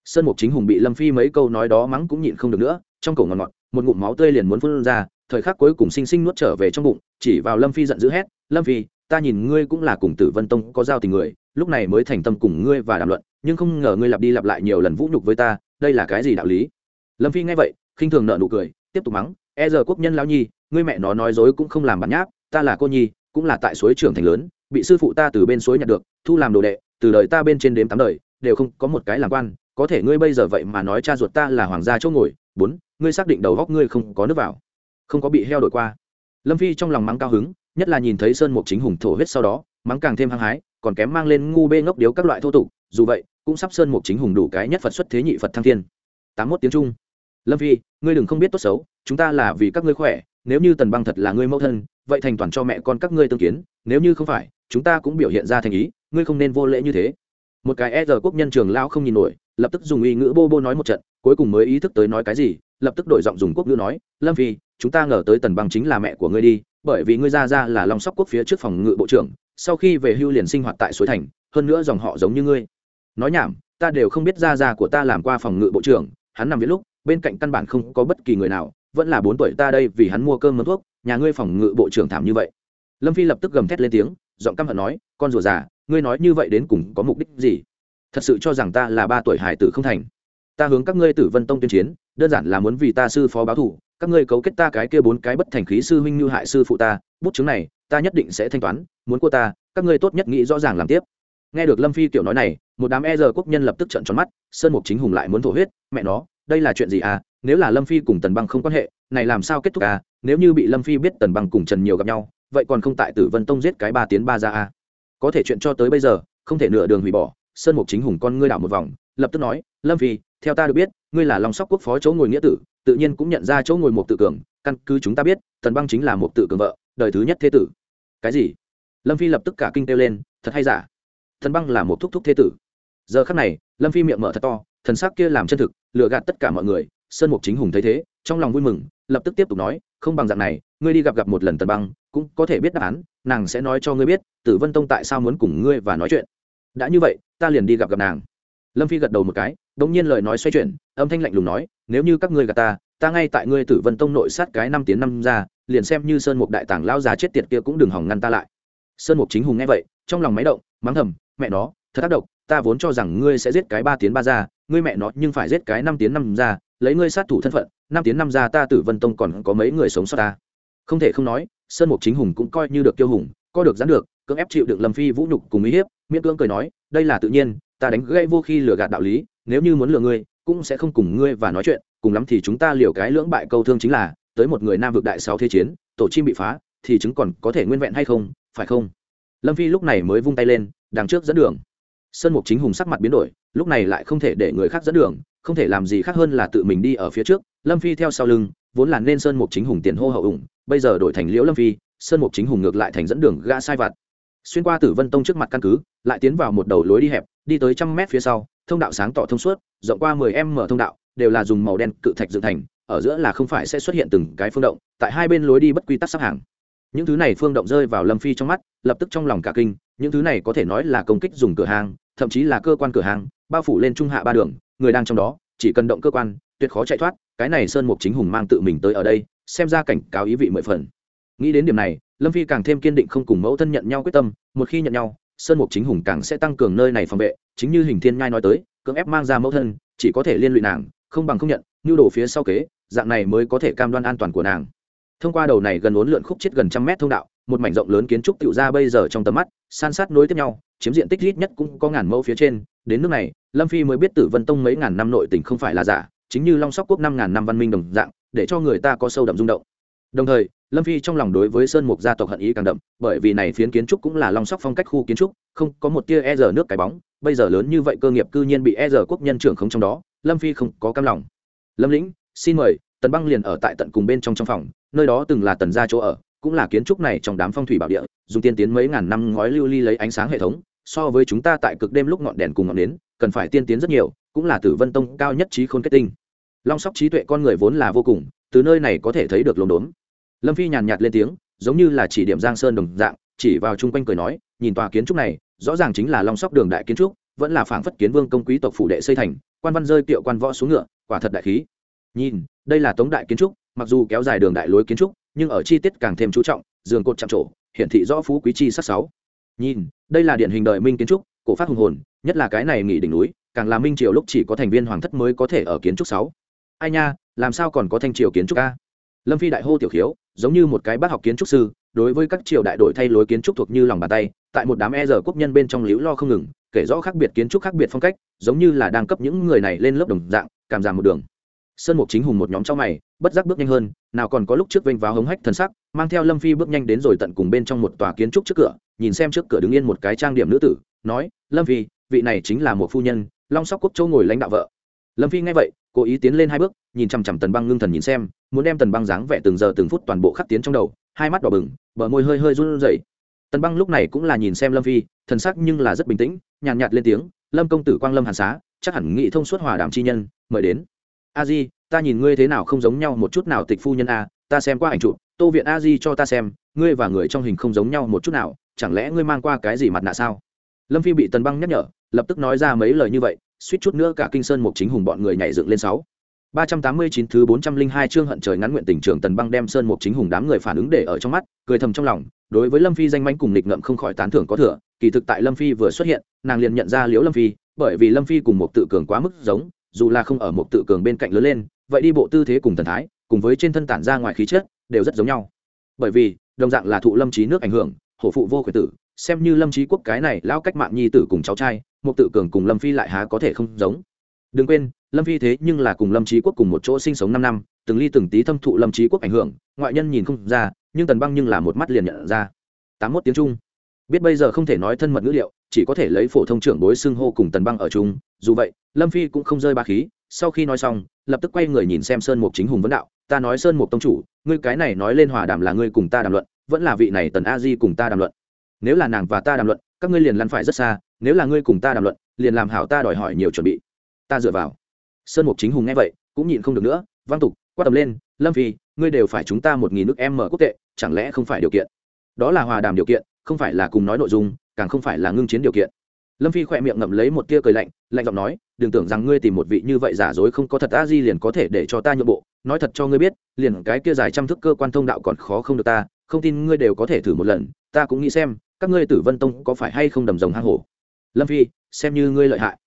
Sơn mục chính hùng bị lâm phi mấy câu nói đó mắng cũng nhịn không được nữa, trong cổ ngọt ngọt, một ngụm máu tươi liền muốn phun ra thời khắc cuối cùng sinh sinh nuốt trở về trong bụng, chỉ vào lâm phi giận dữ hét, lâm phi, ta nhìn ngươi cũng là cùng tử vân tông có giao tình người, lúc này mới thành tâm cùng ngươi và đàm luận, nhưng không ngờ ngươi lặp đi lặp lại nhiều lần vũ nhục với ta, đây là cái gì đạo lý? Lâm phi nghe vậy, khinh thường nợ nụ cười, tiếp tục mắng e giờ quốc nhân lão nhi, ngươi mẹ nó nói dối cũng không làm bản nháp, ta là cô nhi, cũng là tại suối trưởng thành lớn, bị sư phụ ta từ bên suối nhặt được, thu làm đồ đệ, từ đời ta bên trên đếm tám đời, đều không có một cái làm quan, có thể ngươi bây giờ vậy mà nói cha ruột ta là hoàng gia chỗ ngồi, bốn, ngươi xác định đầu góc ngươi không có nước vào không có bị heo đổi qua. Lâm phi trong lòng mắng cao hứng, nhất là nhìn thấy sơn mục chính hùng thổ huyết sau đó, mắng càng thêm hăng hái, còn kém mang lên ngu bê ngốc điếu các loại thô tục, dù vậy, cũng sắp sơn mục chính hùng đủ cái nhất phật xuất thế nhị phật thăng thiên. Tám mốt tiếng trung. Lâm phi, ngươi đừng không biết tốt xấu, chúng ta là vì các ngươi khỏe, nếu như tần băng thật là ngươi mẫu thân, vậy thành toàn cho mẹ con các ngươi tương kiến, nếu như không phải, chúng ta cũng biểu hiện ra thành ý, ngươi không nên vô lễ như thế. Một cái e giờ quốc nhân trường lao không nhìn nổi, lập tức dùng uy ngữ bô bô nói một trận, cuối cùng mới ý thức tới nói cái gì, lập tức đổi giọng dùng quốc ngữ nói, lâm phi chúng ta ngờ tới tần băng chính là mẹ của ngươi đi, bởi vì ngươi ra ra là long sóc quốc phía trước phòng ngự bộ trưởng, sau khi về hưu liền sinh hoạt tại suối thành, hơn nữa dòng họ giống như ngươi. Nói nhảm, ta đều không biết ra ra của ta làm qua phòng ngự bộ trưởng, hắn nằm viết lúc, bên cạnh căn bản không có bất kỳ người nào, vẫn là bốn tuổi ta đây vì hắn mua cơm mướn thuốc, nhà ngươi phòng ngự bộ trưởng thảm như vậy. Lâm phi lập tức gầm thét lên tiếng, giọng căm hận nói, con rùa già, ngươi nói như vậy đến cùng có mục đích gì? Thật sự cho rằng ta là ba tuổi hải tử không thành ta hướng các ngươi tử vân tông tuyên chiến, đơn giản là muốn vì ta sư phó báo thủ, các ngươi cấu kết ta cái kia bốn cái bất thành khí sư huynh như hại sư phụ ta, bút chứng này, ta nhất định sẽ thanh toán, muốn của ta, các ngươi tốt nhất nghĩ rõ ràng làm tiếp. Nghe được lâm phi kiểu nói này, một đám e giờ quốc nhân lập tức trận tròn mắt, sơn mục chính hùng lại muốn thổ huyết, mẹ nó, đây là chuyện gì à? Nếu là lâm phi cùng tần băng không quan hệ, này làm sao kết thúc à? Nếu như bị lâm phi biết tần băng cùng trần nhiều gặp nhau, vậy còn không tại tử vân tông giết cái ba tiến ba ra à? Có thể chuyện cho tới bây giờ, không thể nửa đường hủy bỏ. Sơn mục chính hùng con ngươi đảo một vòng, lập tức nói, lâm phi theo ta được biết, ngươi là long sóc quốc phó chỗ ngồi nghĩa tử, tự nhiên cũng nhận ra chỗ ngồi một tự cường, căn cứ chúng ta biết tần băng chính là một tự cường vợ, đời thứ nhất thế tử. Cái gì? Lâm phi lập tức cả kinh kêu lên, thật hay giả? Thần băng là một thúc thúc thế tử. Giờ khắc này, lâm phi miệng mở thật to, thần sắc kia làm chân thực, lừa gạt tất cả mọi người, sơn mục chính hùng thấy thế, trong lòng vui mừng, lập tức tiếp tục nói, không bằng dạng này, ngươi đi gặp gặp một lần tần băng, cũng có thể biết đáp án, nàng sẽ nói cho ngươi biết, tử vân tông tại sao muốn cùng ngươi và nói chuyện. Đã như vậy, ta liền đi gặp gặp nàng. Lâm phi gật đầu một cái đ ỗ n g nhiên lời nói xoay chuyển, âm thanh lạnh lùng nói, nếu như các ngươi gặp ta ta ngay tại ngươi tử vân tông nội sát cái năm tiếng năm ra, liền xem như sơn mục đại tàng lao già chết tiệt kia cũng đừng hỏng ngăn ta lại. Sơn mục chính hùng nghe vậy, trong lòng máy động, mắng thầm, mẹ nó, thật tác động ta vốn cho rằng ngươi sẽ giết cái ba tiếng ba ra, ngươi mẹ nó nhưng phải giết cái năm tiếng năm ra, lấy ngươi sát thủ thân phận, năm tiếng năm ra ta tử vân tông còn có mấy người sống sót ta. Không thể không nói, sơn mục chính hùng cũng coi như được kiêu hùng, coi được gián được, cưỡng ép chịu đựng lâm phi vũ nhục cùng uy hiếp, miễn cưỡng cười nói, đây là tự nhiên, ta đánh gãy vô khi lừa gạt đạo lý nếu như muốn lừa ngươi, cũng sẽ không cùng ngươi và nói chuyện, cùng lắm thì chúng ta liều cái lưỡng bại câu thương chính là, tới một người nam vực đại sáu thế chiến, tổ chim bị phá, thì chứng còn có thể nguyên vẹn hay không, phải không? Lâm phi lúc này mới vung tay lên, đằng trước dẫn đường. Sơn mục chính hùng sắc mặt biến đổi, lúc này lại không thể để người khác dẫn đường, không thể làm gì khác hơn là tự mình đi ở phía trước. Lâm phi theo sau lưng, vốn là nên sơn mục chính hùng tiền hô hậu ủng, bây giờ đổi thành liễu lâm phi, sơn mục chính hùng ngược lại thành dẫn đường gã sai vặt. Xuyên qua tử vân tông trước mặt căn cứ, lại tiến vào một đầu lối đi hẹp, đi tới trăm mét phía sau thông đạo sáng tỏ thông suốt, rộng qua mười em mở thông đạo, đều là dùng màu đen cự thạch dựng thành, ở giữa là không phải sẽ xuất hiện từng cái phương động, tại hai bên lối đi bất quy tắc sắp hàng. Những thứ này phương động rơi vào lâm phi trong mắt, lập tức trong lòng cả kinh, những thứ này có thể nói là công kích dùng cửa hàng, thậm chí là cơ quan cửa hàng, bao phủ lên trung hạ ba đường, người đang trong đó, chỉ cần động cơ quan, tuyệt khó chạy thoát, cái này sơn mục chính hùng mang tự mình tới ở đây, xem ra cảnh cáo ý vị mười phần. Nghĩ đến điểm này, lâm phi càng thêm kiên định không cùng mẫu thân nhận nhau quyết tâm, một khi nhận nhau sơn mục chính hùng càng sẽ tăng cường nơi này phòng vệ, chính như hình thiên nhai nói tới, cưỡng ép mang ra mẫu thân, chỉ có thể liên lụy nàng, không bằng không nhận, nhu đồ phía sau kế, dạng này mới có thể cam đoan an toàn của nàng. Thông qua đầu này gần uốn lượn khúc chết gần trăm mét thông đạo, một mảnh rộng lớn kiến trúc tựu ra bây giờ trong tầm mắt, san sát nối tiếp nhau, chiếm diện tích ít nhất cũng có ngàn mẫu phía trên. Đến nước này, lâm phi mới biết tử vân tông mấy ngàn năm nội tỉnh không phải là giả, chính như long sóc quốc năm ngàn năm văn minh đồng dạng, để cho người ta có sâu đậm rung động. Đồng thời lâm phi trong lòng đối với sơn mục gia tộc hận ý càng đậm, bởi vì này phiến kiến trúc cũng là long sóc phong cách khu kiến trúc, không có một tia e rờ nước cái bóng, bây giờ lớn như vậy cơ nghiệp cư nhiên bị e rờ quốc nhân trưởng không trong đó, lâm phi không có cam lòng. Lâm lĩnh, xin mời, tần băng liền ở tại tận cùng bên trong trong phòng, nơi đó từng là tần gia chỗ ở, cũng là kiến trúc này trong đám phong thủy bảo địa, dùng tiên tiến mấy ngàn năm ngói lưu ly lấy ánh sáng hệ thống, so với chúng ta tại cực đêm lúc ngọn đèn cùng ngọn nến, cần phải tiên tiến rất nhiều, cũng là tử vân tông cao nhất trí khôn kết tinh. Long sóc trí tuệ con người vốn là vô cùng, từ nơi này có thể thấy được lồn đốn lâm phi nhàn nhạt lên tiếng, giống như là chỉ điểm giang sơn đồng dạng, chỉ vào chung quanh cười nói, nhìn tòa kiến trúc này, rõ ràng chính là long sóc đường đại kiến trúc, vẫn là phảng phất kiến vương công quý tộc phủ đệ xây thành, quan văn rơi kiệu quan võ xuống ngựa, quả thật đại khí. Nhìn, đây là tống đại kiến trúc, mặc dù kéo dài đường đại lối kiến trúc, nhưng ở chi tiết càng thêm chú trọng, giường cột chạm trổ, hiển thị rõ phú quý chi sắc sáu. Nhìn, đây là điển hình đời minh kiến trúc, cổ phát hùng hồn, nhất là cái này nghỉ đỉnh núi, càng là minh triều lúc chỉ có thành viên hoàng thất mới có thể ở kiến trúc sáu. Ai nha, làm sao còn có thanh triều kiến trúc a lâm phi đại hô tiểu khiếu, giống như một cái bác học kiến trúc sư, đối với các triều đại đổi thay lối kiến trúc thuộc như lòng bàn tay, tại một đám e giờ quốc nhân bên trong liễu lo không ngừng, kể rõ khác biệt kiến trúc khác biệt phong cách, giống như là đang cấp những người này lên lớp đồng dạng, cảm giảm một đường. Sơn mục chính hùng một nhóm trong mày, bất giác bước nhanh hơn, nào còn có lúc trước vênh vào hống hách thần sắc, mang theo lâm phi bước nhanh đến rồi tận cùng bên trong một tòa kiến trúc trước cửa, nhìn xem trước cửa đứng yên một cái trang điểm nữ tử, nói, lâm phi, vị này chính là một phu nhân, long sóc quốc châu ngồi lãnh đạo vợ. Lâm phi nghe vậy, cố ý tiến lên hai bước, nhìn chằm chằm tần băng ngưng thần nhìn xem muốn đem tần băng dáng vẻ từng giờ từng phút toàn bộ khắc tiến trong đầu hai mắt đỏ bừng bờ môi hơi hơi run rẩy. Tần băng lúc này cũng là nhìn xem lâm phi thần sắc nhưng là rất bình tĩnh nhàn nhạt, nhạt lên tiếng lâm công tử quang lâm hàn xá chắc hẳn nghị thông suốt hòa đàm chi nhân mời đến. A di ta nhìn ngươi thế nào không giống nhau một chút nào tịch phu nhân a ta xem qua ảnh chụp tô viện a di cho ta xem ngươi và người trong hình không giống nhau một chút nào chẳng lẽ ngươi mang qua cái gì mặt nạ sao? Lâm phi bị tần băng nhắc nhở lập tức nói ra mấy lời như vậy suýt chút nữa cả kinh sơn một chính hùng bọn người nhảy dựng lên sáu ba trăm tám mươi chín thứ bốn trăm linh hai chương hận trời ngắn nguyện tình trường tần băng đem sơn một chính hùng đám người phản ứng để ở trong mắt, cười thầm trong lòng, đối với lâm phi danh manh cùng nghịch ngợm không khỏi tán thưởng có thừa, kỳ thực tại lâm phi vừa xuất hiện, nàng liền nhận ra liễu lâm phi, bởi vì lâm phi cùng một tự cường quá mức giống, dù là không ở một tự cường bên cạnh lớn lên, vậy đi bộ tư thế cùng thần thái, cùng với trên thân tản ra ngoài khí chất, đều rất giống nhau. Bởi vì, đồng dạng là thụ lâm trí nước ảnh hưởng, hổ phụ vô khuyết tử, xem như lâm trí quốc cái này lao cách mạng nhi tử cùng cháu trai một tự cường cùng lâm phi lại há có thể không giống. Đừng quên lâm phi thế nhưng là cùng lâm trí quốc cùng một chỗ sinh sống năm năm, từng ly từng tí thâm thụ lâm trí quốc ảnh hưởng, ngoại nhân nhìn không ra, nhưng tần băng nhưng là một mắt liền nhận ra. Tám mốt tiếng trung. Biết bây giờ không thể nói thân mật ngữ liệu, chỉ có thể lấy phổ thông trưởng bối xưng hô cùng tần băng ở chung. Dù vậy, lâm phi cũng không rơi ba khí, sau khi nói xong, lập tức quay người nhìn xem sơn mục chính hùng vấn đạo, ta nói sơn mục tông chủ, ngươi cái này nói lên hòa đàm là ngươi cùng ta đàm luận, vẫn là vị này tần a di cùng ta đàm luận. Nếu là nàng và ta đàm luận, các ngươi liền lăn phải rất xa, nếu là ngươi cùng ta đàm luận, liền làm hảo ta đòi hỏi nhiều chuẩn bị. Ta dựa vào sơn mục chính hùng nghe vậy, cũng nhịn không được nữa, văn tục quát tầm lên, lâm phi, ngươi đều phải chúng ta một nghìn nước em mở quốc tệ, chẳng lẽ không phải điều kiện? Đó là hòa đàm điều kiện, không phải là cùng nói nội dung, càng không phải là ngưng chiến điều kiện. Lâm phi khỏe miệng ngậm lấy một tia cười lạnh lạnh giọng nói, đừng tưởng rằng ngươi tìm một vị như vậy giả dối không có thật a di liền có thể để cho ta nhượng bộ. Nói thật cho ngươi biết, liền cái kia dài trăm thức cơ quan thông đạo còn khó không được ta, không tin ngươi đều có thể thử một lần, ta cũng nghĩ xem, các ngươi tử vân tông có phải hay không đầm rồng hang hổ? Lâm phi, xem như ngươi lợi hại.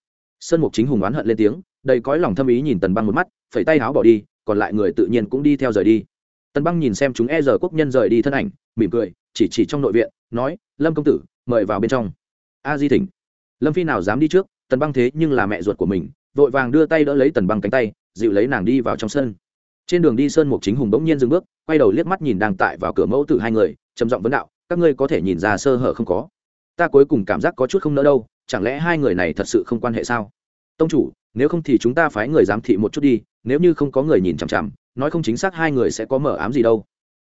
Sơn mục chính hùng oán hận lên tiếng đầy cõi lòng thâm ý nhìn tần băng một mắt, phẩy tay áo bỏ đi, còn lại người tự nhiên cũng đi theo rời đi. Tần băng nhìn xem chúng e giờ quốc nhân rời đi thân ảnh, mỉm cười, chỉ chỉ trong nội viện, nói, lâm công tử, mời vào bên trong. A di thỉnh. Lâm phi nào dám đi trước, tần băng thế nhưng là mẹ ruột của mình, vội vàng đưa tay đỡ lấy tần băng cánh tay, dịu lấy nàng đi vào trong sân. Trên đường đi sơn mục chính hùng bỗng nhiên dừng bước, quay đầu liếc mắt nhìn đang tại vào cửa mẫu tử hai người, trầm giọng vấn đạo, các ngươi có thể nhìn ra sơ hở không có? Ta cuối cùng cảm giác có chút không nỡ đâu, chẳng lẽ hai người này thật sự không quan hệ sao? Tông chủ nếu không thì chúng ta phái người giám thị một chút đi, nếu như không có người nhìn chằm chằm, nói không chính xác hai người sẽ có mở ám gì đâu.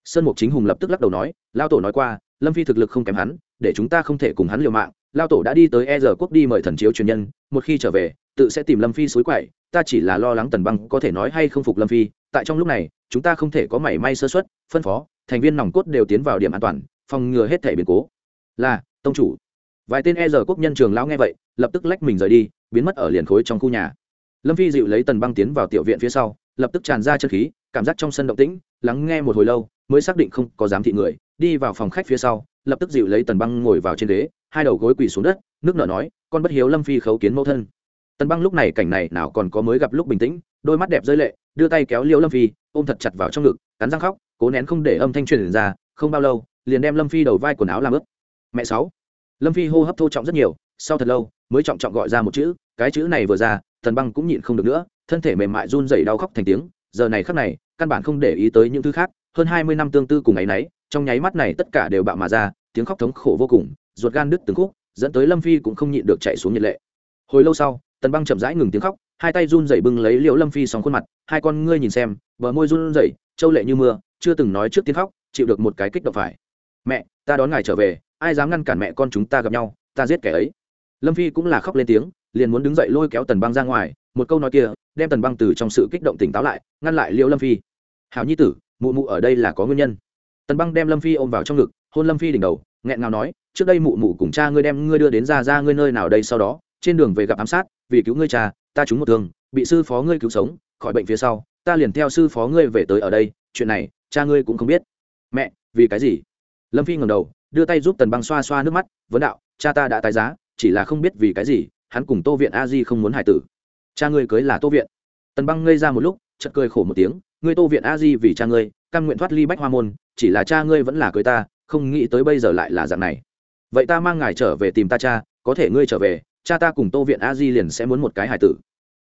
Sơn mục chính hùng lập tức lắc đầu nói, lao tổ nói qua, lâm phi thực lực không kém hắn, để chúng ta không thể cùng hắn liều mạng. Lao tổ đã đi tới e giờ quốc đi mời thần chiếu truyền nhân, một khi trở về, tự sẽ tìm lâm phi suối quậy. Ta chỉ là lo lắng tần băng có thể nói hay không phục lâm phi, tại trong lúc này, chúng ta không thể có mảy may sơ xuất phân phó, thành viên nòng cốt đều tiến vào điểm an toàn, phòng ngừa hết thể biến cố. Là, tông chủ. Vài tên e giờ quốc nhân trường lão nghe vậy, lập tức lách mình rời đi biến mất ở liền khối trong khu nhà. Lâm phi dịu lấy tần băng tiến vào tiểu viện phía sau, lập tức tràn ra chân khí, cảm giác trong sân động tĩnh, lắng nghe một hồi lâu, mới xác định không có dám thị người, đi vào phòng khách phía sau, lập tức dịu lấy tần băng ngồi vào trên ghế, hai đầu gối quỳ xuống đất, nước nở nói, con bất hiếu lâm phi khấu kiến mẫu thân. Tần băng lúc này cảnh này nào còn có mới gặp lúc bình tĩnh, đôi mắt đẹp rơi lệ, đưa tay kéo liễu lâm phi, ôm thật chặt vào trong ngực, cắn răng khóc, cố nén không để âm thanh truyền ra, không bao lâu, liền đem lâm phi đầu vai quần áo làm ướt. Mẹ sáu. Lâm phi hô hấp thô trọng rất nhiều sau thật lâu, mới trọng trọng gọi ra một chữ, cái chữ này vừa ra tần băng cũng nhịn không được nữa, thân thể mềm mại run rẩy đau khóc thành tiếng, giờ này khắc này, căn bản không để ý tới những thứ khác, hơn hai mươi năm tương tư cùng ngày nấy, trong nháy mắt này tất cả đều bạo mà ra, tiếng khóc thống khổ vô cùng, ruột gan đứt từng khúc, dẫn tới lâm phi cũng không nhịn được chạy xuống nhiệt lệ. Hồi lâu sau tần băng chậm rãi ngừng tiếng khóc, hai tay run rẩy bưng lấy liệu lâm phi sóng khuôn mặt, hai con ngươi nhìn xem, bờ môi run rẩy châu lệ như mưa, chưa từng nói trước tiếng khóc, chịu được một cái kích động phải. Mẹ, ta đón ngài trở về, ai dám ngăn cản mẹ con chúng ta gặp nhau, ta giết kẻ ấy lâm phi cũng là khóc lên tiếng, liền muốn đứng dậy lôi kéo tần băng ra ngoài, một câu nói kia, đem tần băng từ trong sự kích động tỉnh táo lại, ngăn lại liễu lâm phi. Hảo nhi tử, mụ mụ ở đây là có nguyên nhân. Tần băng đem lâm phi ôm vào trong ngực, hôn lâm phi đỉnh đầu, nghẹn ngào nói, trước đây mụ mụ cùng cha ngươi đem ngươi đưa đến ra ra ngươi nơi nào đây sau đó, trên đường về gặp ám sát, vì cứu ngươi cha, ta trúng một thương, bị sư phó ngươi cứu sống, khỏi bệnh phía sau, ta liền theo sư phó ngươi về tới ở đây, chuyện này, cha ngươi cũng không biết. Mẹ, vì cái gì? Lâm phi ngầm đầu, đưa tay giúp tần băng xoa xoa nước mắt, vấn đạo, cha ta đã tái giá chỉ là không biết vì cái gì, hắn cùng tô viện a di không muốn hải tử. Cha ngươi cưới là tô viện. Tần băng ngây ra một lúc chật cười khổ một tiếng, ngươi tô viện a di vì cha ngươi căn nguyện thoát ly bách hoa môn, chỉ là cha ngươi vẫn là cưới ta, không nghĩ tới bây giờ lại là dạng này. Vậy ta mang ngài trở về tìm ta cha, có thể ngươi trở về, cha ta cùng tô viện a di liền sẽ muốn một cái hải tử.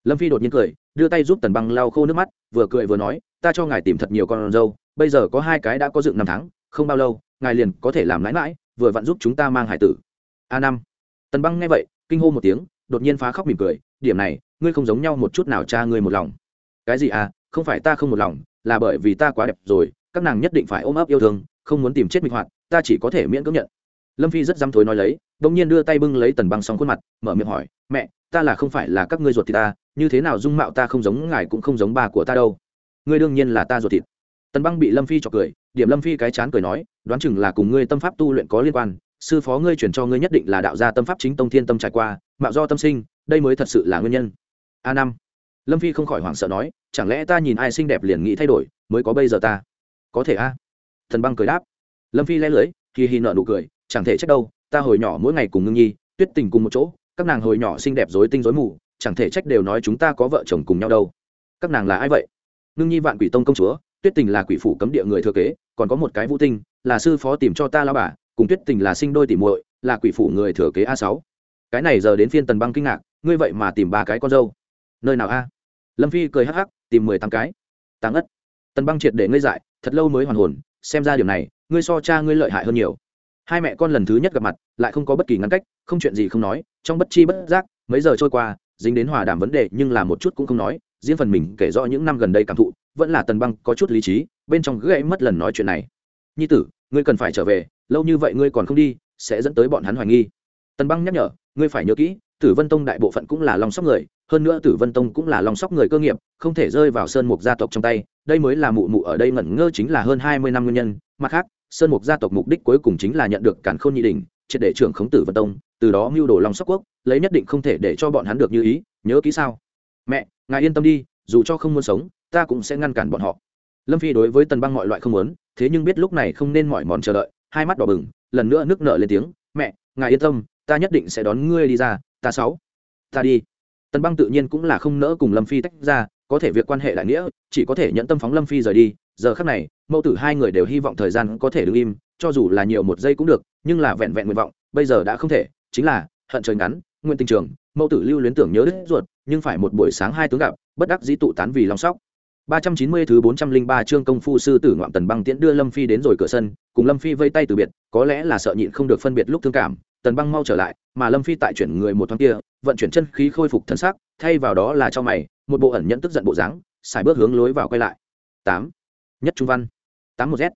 Lâm phi đột nhiên cười, đưa tay giúp tần băng lau khô nước mắt, vừa cười vừa nói, ta cho ngài tìm thật nhiều con dâu, bây giờ có hai cái đã có dựng năm tháng, không bao lâu, ngài liền có thể làm mãi mãi, vừa vặn giúp chúng ta mang hải tử. A năm tần băng nghe vậy, kinh hô một tiếng, đột nhiên phá khóc mỉm cười, điểm này, ngươi không giống nhau một chút nào cha ngươi một lòng. Cái gì à? Không phải ta không một lòng, là bởi vì ta quá đẹp rồi, các nàng nhất định phải ôm ấp yêu thương, không muốn tìm chết minh hoạt, ta chỉ có thể miễn cưỡng nhận. Lâm phi rất dám thối nói lấy đ ỗ n g nhiên đưa tay bưng lấy tần băng xong khuôn mặt, mở miệng hỏi, mẹ, ta là không phải là các ngươi ruột thì ta, như thế nào dung mạo ta không giống ngài cũng không giống bà của ta đâu. Ngươi đương nhiên là ta ruột thịt. Tần băng bị lâm phi chọc cười, điểm lâm phi cái chán cười nói, đoán chừng là cùng ngươi tâm pháp tu luyện có liên quan sư phó ngươi chuyển cho ngươi nhất định là đạo gia tâm pháp chính tông thiên tâm trải qua, mạo do tâm sinh, đây mới thật sự là nguyên nhân. A năm. Lâm phi không khỏi hoảng sợ nói, chẳng lẽ ta nhìn ai xinh đẹp liền nghĩ thay đổi, mới có bây giờ ta? Có thể a. Thần băng cười đáp. Lâm phi le lưới kỳ hi nợ nụ cười, chẳng thể trách đâu, ta hồi nhỏ mỗi ngày cùng ngưng nhi, tuyết tình cùng một chỗ, các nàng hồi nhỏ xinh đẹp dối tinh dối mù, chẳng thể trách đều nói chúng ta có vợ chồng cùng nhau đâu. Các nàng là ai vậy? Ngưng nhi vạn quỷ tông công chúa, tuyết tình là quỷ phủ cấm địa người thừa kế, còn có một cái vũ tinh, là sư phó tìm cho ta lao bà cùng tuyết tình là sinh đôi tỉ muội, là quỷ phủ người thừa kế a sáu. Cái này giờ đến phiên tần băng kinh ngạc, ngươi vậy mà tìm ba cái con dâu. Nơi nào a? Lâm phi cười hắc hắc, tìm mười tám cái. Tăng ất tần băng triệt để ngươi dại, thật lâu mới hoàn hồn, xem ra điều này, ngươi so cha ngươi lợi hại hơn nhiều. Hai mẹ con lần thứ nhất gặp mặt, lại không có bất kỳ ngăn cách, không chuyện gì không nói, trong bất chi bất giác, mấy giờ trôi qua, dính đến hòa đàm vấn đề nhưng là một chút cũng không nói, riêng phần mình kể rõ những năm gần đây cảm thụ, vẫn là tần băng có chút lý trí, bên trong gãy mất lần nói chuyện này. Nhi tử, ngươi cần phải trở về lâu như vậy ngươi còn không đi, sẽ dẫn tới bọn hắn hoài nghi. Tần băng nhắc nhở, ngươi phải nhớ kỹ, tử vân tông đại bộ phận cũng là lòng sóc người, hơn nữa tử vân tông cũng là lòng sóc người cơ nghiệp, không thể rơi vào sơn mục gia tộc trong tay, đây mới là mụ mụ ở đây ngẩn ngơ chính là hơn hai mươi năm nguyên nhân. Mặt khác, sơn mục gia tộc mục đích cuối cùng chính là nhận được cản khôn nhị đình triệt để trưởng khống tử vân tông, từ đó mưu đồ lòng sóc quốc, lấy nhất định không thể để cho bọn hắn được như ý, nhớ kỹ sao? Mẹ, ngài yên tâm đi, dù cho không muốn sống, ta cũng sẽ ngăn cản bọn họ. Lâm phi đối với tần băng mọi loại không muốn, thế nhưng biết lúc này không nên mỏi mòn chờ đợi hai mắt đỏ bừng, lần nữa nước nợ lên tiếng, mẹ, ngài yên tâm, ta nhất định sẽ đón ngươi đi ra, ta sáu, ta đi. Tần băng tự nhiên cũng là không nỡ cùng lâm phi tách ra, có thể việc quan hệ đại nghĩa, chỉ có thể nhận tâm phóng lâm phi rời đi. Giờ khắc này, mẫu tử hai người đều hy vọng thời gian có thể đứng im, cho dù là nhiều một giây cũng được, nhưng là vẹn vẹn nguyện vọng, bây giờ đã không thể, chính là hận trời ngắn nguyên tình trường. Mẫu tử lưu luyến tưởng nhớ đứt ruột, nhưng phải một buổi sáng hai tướng gặp, bất đắc dĩ tụ tán vì lòng sóc. 390 thứ 403 chương công phu sư tử ngoạm tần băng tiễn đưa Lâm Phi đến rồi cửa sân, cùng Lâm Phi vây tay từ biệt, có lẽ là sợ nhịn không được phân biệt lúc thương cảm, tần băng mau trở lại, mà Lâm Phi tại chuyển người một thoáng kia, vận chuyển chân khí khôi phục thân sắc thay vào đó là cho mày, một bộ ẩn nhẫn tức giận bộ dáng, xài bước hướng lối vào quay lại. 8. Nhất trung văn. 81 z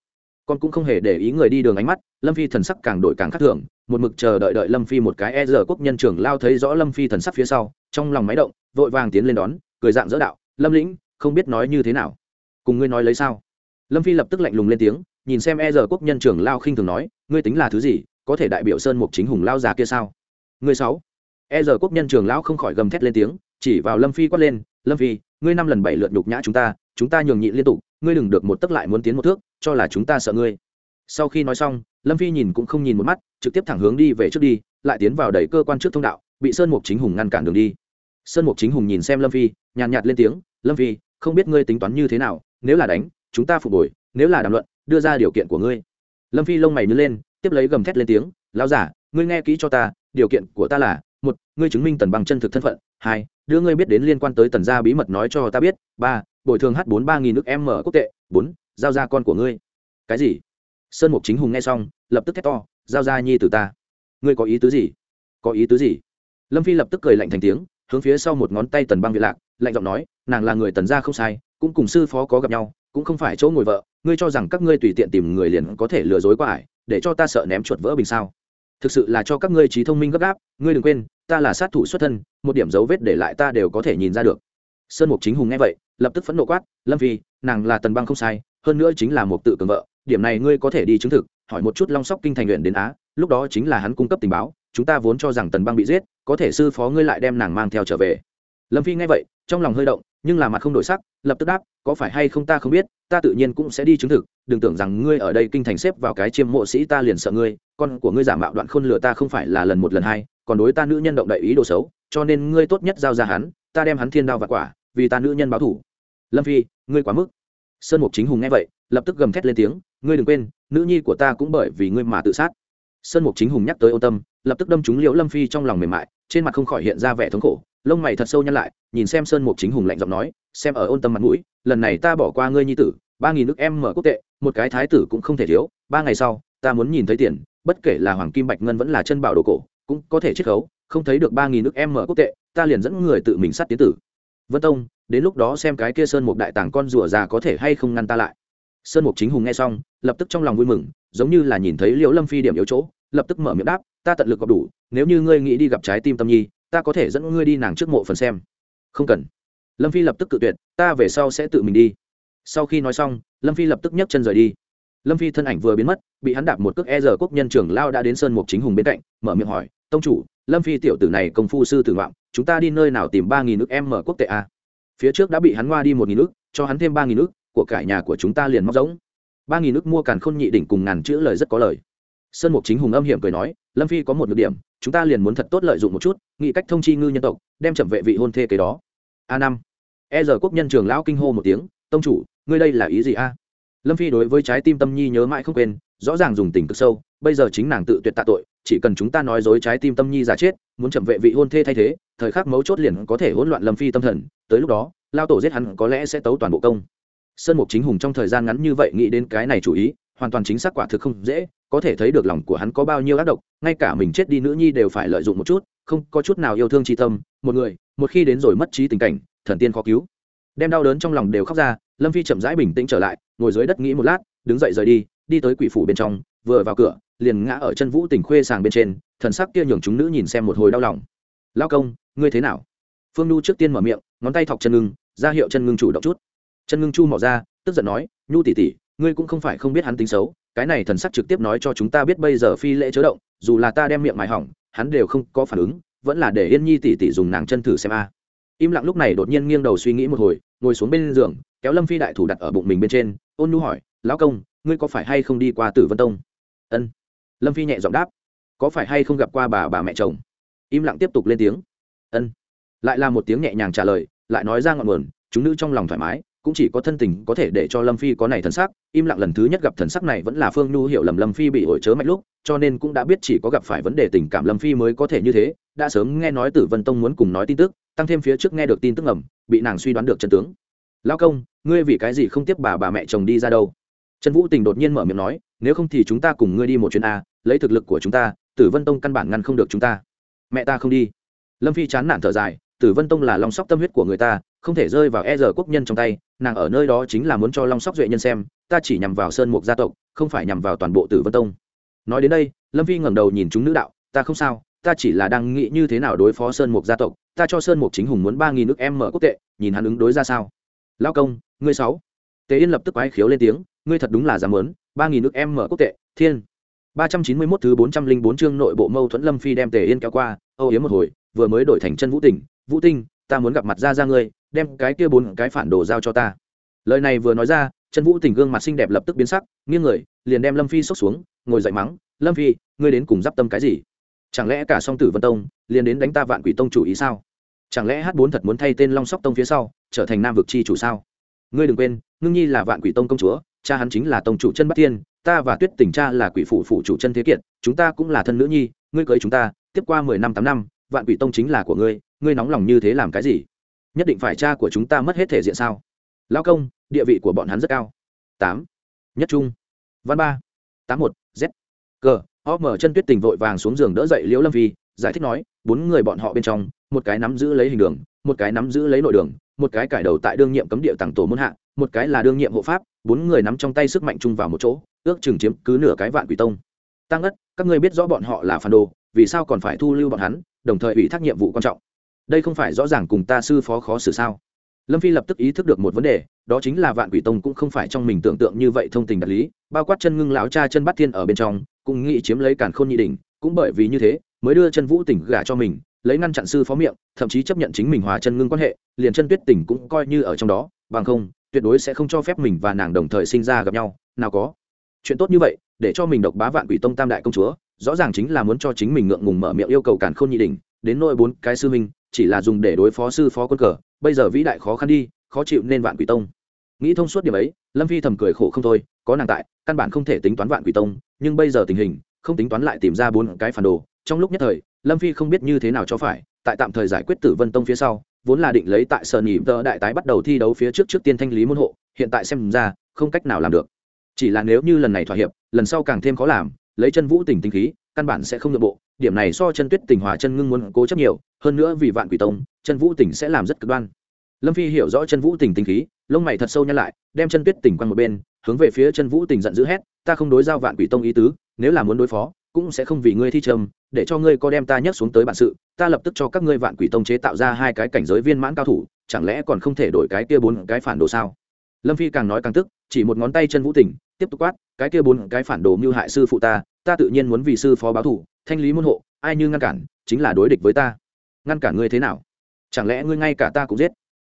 Con cũng không hề để ý người đi đường ánh mắt, Lâm Phi thần sắc càng đổi càng khác thường, một mực chờ đợi đợi Lâm Phi một cái e giờ quốc nhân trưởng lao thấy rõ Lâm Phi thần sắc phía sau, trong lòng máy động, vội vàng tiến lên đón, cười dạng dỡ đạo, "Lâm lĩnh, không biết nói như thế nào. Cùng ngươi nói lấy sao? Lâm phi lập tức lạnh lùng lên tiếng nhìn xem e giờ quốc nhân trưởng lao khinh thường nói ngươi tính là thứ gì có thể đại biểu sơn mục chính hùng lao già kia sao? Ngươi sáu. E giờ quốc nhân trưởng lão không khỏi gầm thét lên tiếng chỉ vào lâm phi quát lên lâm phi ngươi năm lần bảy lượt nhục nhã chúng ta chúng ta nhường nhịn liên tục ngươi đừng được một tấc lại muốn tiến một thước cho là chúng ta sợ ngươi. Sau khi nói xong lâm phi nhìn cũng không nhìn một mắt trực tiếp thẳng hướng đi về trước đi lại tiến vào đẩy cơ quan trước thông đạo bị sơn mục chính hùng ngăn cản đường đi. Sơn mục chính hùng nhìn xem lâm phi nhàn nhạt, nhạt lên tiếng lâm phi không biết ngươi tính toán như thế nào, nếu là đánh, chúng ta phục hồi, nếu là đàm luận, đưa ra điều kiện của ngươi. Lâm phi lông mày nhớ lên, tiếp lấy gầm thét lên tiếng lao giả, ngươi nghe kỹ cho ta, điều kiện của ta là, một, ngươi chứng minh tần bằng chân thực thân phận, hai, đưa ngươi biết đến liên quan tới tần gia bí mật nói cho ta biết, ba, bồi thường h bốn ba nghìn nước m quốc tệ, bốn, giao ra con của ngươi. Cái gì? Sơn mục chính hùng nghe xong, lập tức thét to, giao ra nhi từ ta. Ngươi có ý tứ gì? Có ý tứ gì? Lâm phi lập tức cười lạnh thành tiếng, hướng phía sau một ngón tay tần băng việt lạc lạnh giọng nói, nàng là người tần gia không sai, cũng cùng sư phó có gặp nhau, cũng không phải chỗ ngồi vợ, ngươi cho rằng các ngươi tùy tiện tìm người liền có thể lừa dối qua ải để cho ta sợ ném chuột vỡ bình sao? Thực sự là cho các ngươi trí thông minh gấp gáp, ngươi đừng quên, ta là sát thủ xuất thân, một điểm dấu vết để lại ta đều có thể nhìn ra được. Sơn mục chính hùng nghe vậy, lập tức phẫn nộ quát, lâm phi, nàng là tần băng không sai, hơn nữa chính là một tự cường vợ, điểm này ngươi có thể đi chứng thực, hỏi một chút long sóc kinh thành luyện đến á, lúc đó chính là hắn cung cấp tình báo, chúng ta vốn cho rằng tần băng bị giết, có thể sư phó ngươi lại đem nàng mang theo trở về lâm phi nghe vậy, trong lòng hơi động, nhưng là mặt không đổi sắc, lập tức đáp, có phải hay không ta không biết, ta tự nhiên cũng sẽ đi chứng thực, đừng tưởng rằng ngươi ở đây kinh thành xếp vào cái chiêm mộ sĩ ta liền sợ ngươi, con của ngươi giả mạo đoạn khôn lửa ta không phải là lần một lần hai, còn đối ta nữ nhân động đại ý đồ xấu, cho nên ngươi tốt nhất giao ra hắn, ta đem hắn thiên đao và quả, vì ta nữ nhân báo thủ. Lâm phi, ngươi quá mức. Sơn mục chính hùng nghe vậy, lập tức gầm thét lên tiếng, ngươi đừng quên, nữ nhi của ta cũng bởi vì ngươi mà tự sát. Sơn mục chính hùng nhắc tới ô tâm lập tức đâm trúng liễu lâm phi trong lòng mềm mại, trên mặt không khỏi hiện ra vẻ thống khổ, lông mày thật sâu nhăn lại, nhìn xem sơn mục chính hùng lạnh giọng nói, xem ở ôn tâm mặt mũi, lần này ta bỏ qua ngươi nhi tử, ba nghìn nước em mở quốc tệ, một cái thái tử cũng không thể thiếu, ba ngày sau, ta muốn nhìn thấy tiền, bất kể là hoàng kim bạch ngân vẫn là chân bảo đồ cổ, cũng có thể chiết khấu, không thấy được ba nghìn nước em mở quốc tệ, ta liền dẫn người tự mình sát tiến tử. Vân tông, đến lúc đó xem cái kia sơn mục đại tàng con rùa già có thể hay không ngăn ta lại. Sơn mục chính hùng nghe xong, lập tức trong lòng vui mừng, giống như là nhìn thấy liễu lâm phi điểm yếu chỗ lập tức mở miệng đáp, ta tận lực gặp đủ, nếu như ngươi nghĩ đi gặp trái tim tâm nhi, ta có thể dẫn ngươi đi nàng trước mộ phần xem. Không cần. Lâm phi lập tức cự tuyệt, ta về sau sẽ tự mình đi. Sau khi nói xong, lâm phi lập tức nhấc chân rời đi. Lâm phi thân ảnh vừa biến mất, bị hắn đạp một cước e giờ quốc nhân trưởng lao đã đến sơn mục chính hùng bên cạnh, mở miệng hỏi, tông chủ, lâm phi tiểu tử này công phu sư tử ngoạm, chúng ta đi nơi nào tìm ba nghìn nước em mở quốc tệ a? Phía trước đã bị hắn ngoa đi một nghìn nước cho hắn thêm ba nghìn nước của cải nhà của chúng ta liền móc giống. Ba nghìn nước mua càn khôn nhị đỉnh cùng ngàn chữ lời rất có lời sơn mục chính hùng âm hiểm cười nói, lâm phi có một nhược điểm, chúng ta liền muốn thật tốt lợi dụng một chút, nghĩ cách thông chi ngư nhân tộc, đem chậm vệ vị hôn thê kế đó. A năm. E giờ quốc nhân trường lão kinh hô một tiếng, tông chủ, ngươi đây là ý gì a? Lâm phi đối với trái tim tâm nhi nhớ mãi không quên, rõ ràng dùng tình cực sâu, bây giờ chính nàng tự tuyệt tạ tội, chỉ cần chúng ta nói dối trái tim tâm nhi giả chết, muốn chậm vệ vị hôn thê thay thế, thời khắc mấu chốt liền có thể hỗn loạn lâm phi tâm thần, tới lúc đó, lao tổ giết hắn có lẽ sẽ tấu toàn bộ công. Sơn mục chính hùng trong thời gian ngắn như vậy nghĩ đến cái này chủ ý hoàn toàn chính xác quả thực không dễ, có thể thấy được lòng của hắn có bao nhiêu ác độc, ngay cả mình chết đi nữ nhi đều phải lợi dụng một chút, không có chút nào yêu thương tri tâm, một người, một khi đến rồi mất trí tình cảnh, thần tiên khó cứu. Đem đau đớn trong lòng đều khóc ra, lâm phi chậm rãi bình tĩnh trở lại, ngồi dưới đất nghĩ một lát, đứng dậy rời đi đi tới quỷ phủ bên trong, vừa vào cửa, liền ngã ở chân vũ tỉnh khuê sàng bên trên, thần sắc kia nhường chúng nữ nhìn xem một hồi đau lòng. Lao công, ngươi thế nào? Phương nhu trước tiên mở miệng, ngón tay thọc chân ngưng, ra hiệu chân ngưng chủ động chút. Chân ngưng chu mỏ ra, tức giận nói, nhu tỉ tỉ ngươi cũng không phải không biết hắn tính xấu, cái này thần sắc trực tiếp nói cho chúng ta biết bây giờ phi lễ chớ động, dù là ta đem miệng mài hỏng, hắn đều không có phản ứng, vẫn là để yên nhi tỉ tỉ dùng nàng chân thử xem a. Im lặng lúc này đột nhiên nghiêng đầu suy nghĩ một hồi, ngồi xuống bên giường, kéo lâm phi đại thủ đặt ở bụng mình bên trên, ôn nhu hỏi, lão công, ngươi có phải hay không đi qua tử vân tông? Ân. Lâm phi nhẹ giọng đáp, có phải hay không gặp qua bà bà mẹ chồng? Im lặng tiếp tục lên tiếng, ân. Lại là một tiếng nhẹ nhàng trả lời, lại nói ra ngọn nguồn, chúng nữ trong lòng thoải mái cũng chỉ có thân tình có thể để cho lâm phi có này thần sắc, im lặng lần thứ nhất gặp thần sắc này vẫn là phương nhu hiểu lầm lâm phi bị ổi chớ mạnh lúc, cho nên cũng đã biết chỉ có gặp phải vấn đề tình cảm lâm phi mới có thể như thế. Đã sớm nghe nói tử vân tông muốn cùng nói tin tức, tăng thêm phía trước nghe được tin tức ẩm bị nàng suy đoán được chân tướng. Lao công, ngươi vì cái gì không tiếp bà bà mẹ chồng đi ra đâu? Trần vũ tình đột nhiên mở miệng nói, nếu không thì chúng ta cùng ngươi đi một chuyến a, lấy thực lực của chúng ta, tử vân tông căn bản ngăn không được chúng ta. Mẹ ta không đi. Lâm phi chán nản thở dài, tử vân tông là lòng sóc tâm huyết của người ta, không thể rơi vào e giờ quốc nhân trong tay nàng ở nơi đó chính là muốn cho long sóc duệ nhân xem, ta chỉ nhằm vào sơn mục gia tộc, không phải nhằm vào toàn bộ tử vân tông. Nói đến đây, lâm Vi ngẩng đầu nhìn chúng nữ đạo, ta không sao, ta chỉ là đang nghĩ như thế nào đối phó sơn mục gia tộc, ta cho sơn mục chính hùng muốn ba nghìn nước em mở quốc tệ, nhìn hắn ứng đối ra sao. Lao công, ngươi sáu. Tề yên lập tức quái khiếu lên tiếng, ngươi thật đúng là dám lớn. ba nghìn nước em mở quốc tệ, thiên. ba trăm chín mươi mốt thứ bốn trăm linh bốn chương nội bộ mâu thuẫn lâm phi đem tề yên kéo qua, âu yếm một hồi, vừa mới đổi thành chân vũ tình, vũ tinh, ta muốn gặp mặt ra ra ngươi đem cái kia bốn cái phản đồ giao cho ta. Lời này vừa nói ra chân vũ tình gương mặt xinh đẹp lập tức biến sắc, nghiêng người, liền đem lâm phi xốc xuống, ngồi dậy mắng, lâm phi, ngươi đến cùng d i p tâm cái gì? Chẳng lẽ cả song tử vân tông liền đến đánh ta vạn quỷ tông chủ ý sao? Chẳng lẽ h bốn thật muốn thay tên long sóc tông phía sau, trở thành nam vực chi chủ sao? Ngươi đừng quên, ngưng nhi là vạn quỷ tông công chúa, cha hắn chính là tông chủ chân bắc thiên, ta và tuyết tình cha là quỷ phủ phủ chủ chân thế kiệt, chúng ta cũng là thân nữ nhi, ngươi cưới chúng ta, tiếp qua mười năm tám năm, vạn quỷ tông chính là của ngươi ngươi nóng lòng như thế làm cái gì? Nhất định phải cha của chúng ta mất hết thể diện sao? Lao công địa vị của bọn hắn rất cao. Tám. Nhất trung. Văn ba. Tám một. Z. Cờ o mở chân tuyết tình vội vàng xuống giường đỡ dậy liễu lâm Vi, giải thích nói bốn người bọn họ bên trong một cái nắm giữ lấy hình đường một cái nắm giữ lấy nội đường một cái cải đầu tại đương nhiệm cấm địa tặng tổ môn hạ một cái là đương nhiệm hộ pháp bốn người nắm trong tay sức mạnh chung vào một chỗ ước chừng chiếm cứ nửa cái vạn quỷ tông. Tăng ất các ngươi biết rõ bọn họ là phản đồ vì sao còn phải thu lưu bọn hắn đồng thời ủy thác nhiệm vụ quan trọng đây không phải rõ ràng cùng ta sư phó khó xử sao? Lâm phi lập tức ý thức được một vấn đề, đó chính là vạn quỷ tông cũng không phải trong mình tưởng tượng như vậy thông tình đạt lý, bao quát chân ngưng lão cha chân bắt thiên ở bên trong, cũng nghĩ chiếm lấy cản khôn nhị đỉnh, cũng bởi vì như thế, mới đưa chân vũ tỉnh gả cho mình, lấy ngăn chặn sư phó miệng, thậm chí chấp nhận chính mình hòa chân ngưng quan hệ, liền chân tuyết tỉnh cũng coi như ở trong đó, bằng không, tuyệt đối sẽ không cho phép mình và nàng đồng thời sinh ra gặp nhau, nào có. Chuyện tốt như vậy, để cho mình độc bá vạn quỷ tông tam đại công chúa, rõ ràng chính là muốn cho chính mình ngượng ngùng mở miệng yêu cầu cản khôn nhị đỉnh đến nỗi bốn cái sư minh chỉ là dùng để đối phó sư phó quân cờ, bây giờ vĩ đại khó khăn đi, khó chịu nên vạn quỷ tông. Nghĩ thông suốt điểm ấy, lâm phi thầm cười khổ không thôi, có nàng tại, căn bản không thể tính toán vạn quỷ tông, nhưng bây giờ tình hình, không tính toán lại tìm ra bốn cái phản đồ. Trong lúc nhất thời, lâm phi không biết như thế nào cho phải, tại tạm thời giải quyết tử vân tông phía sau, vốn là định lấy tại sở nhị tờ đại tái bắt đầu thi đấu phía trước trước tiên thanh lý môn hộ, hiện tại xem ra, không cách nào làm được. Chỉ là nếu như lần này thỏa hiệp, lần sau càng thêm khó làm, lấy chân vũ tỉnh tinh khí, căn bản sẽ không nội bộ điểm này so chân tuyết tình hòa chân ngưng muốn cố chấp nhiều, hơn nữa vì vạn quỷ tông, chân vũ tình sẽ làm rất cực đoan. Lâm phi hiểu rõ chân vũ tình tinh khí, lông mày thật sâu nhăn lại, đem chân tuyết tình quanh một bên, hướng về phía chân vũ tình giận dữ hét, ta không đối giao vạn quỷ tông ý tứ, nếu là muốn đối phó, cũng sẽ không vì ngươi thi trầm, để cho ngươi có đem ta nhấc xuống tới bản sự, ta lập tức cho các ngươi vạn quỷ tông chế tạo ra hai cái cảnh giới viên mãn cao thủ, chẳng lẽ còn không thể đổi cái kia bốn cái phản đồ sao? Lâm phi càng nói càng tức, chỉ một ngón tay chân vũ tỉnh tiếp tục quát, cái kia bốn cái phản đồ mưu hại sư phụ ta ta tự nhiên muốn vì sư phó báo thủ thanh lý môn hộ, ai như ngăn cản, chính là đối địch với ta. Ngăn cản ngươi thế nào? Chẳng lẽ ngươi ngay cả ta cũng giết?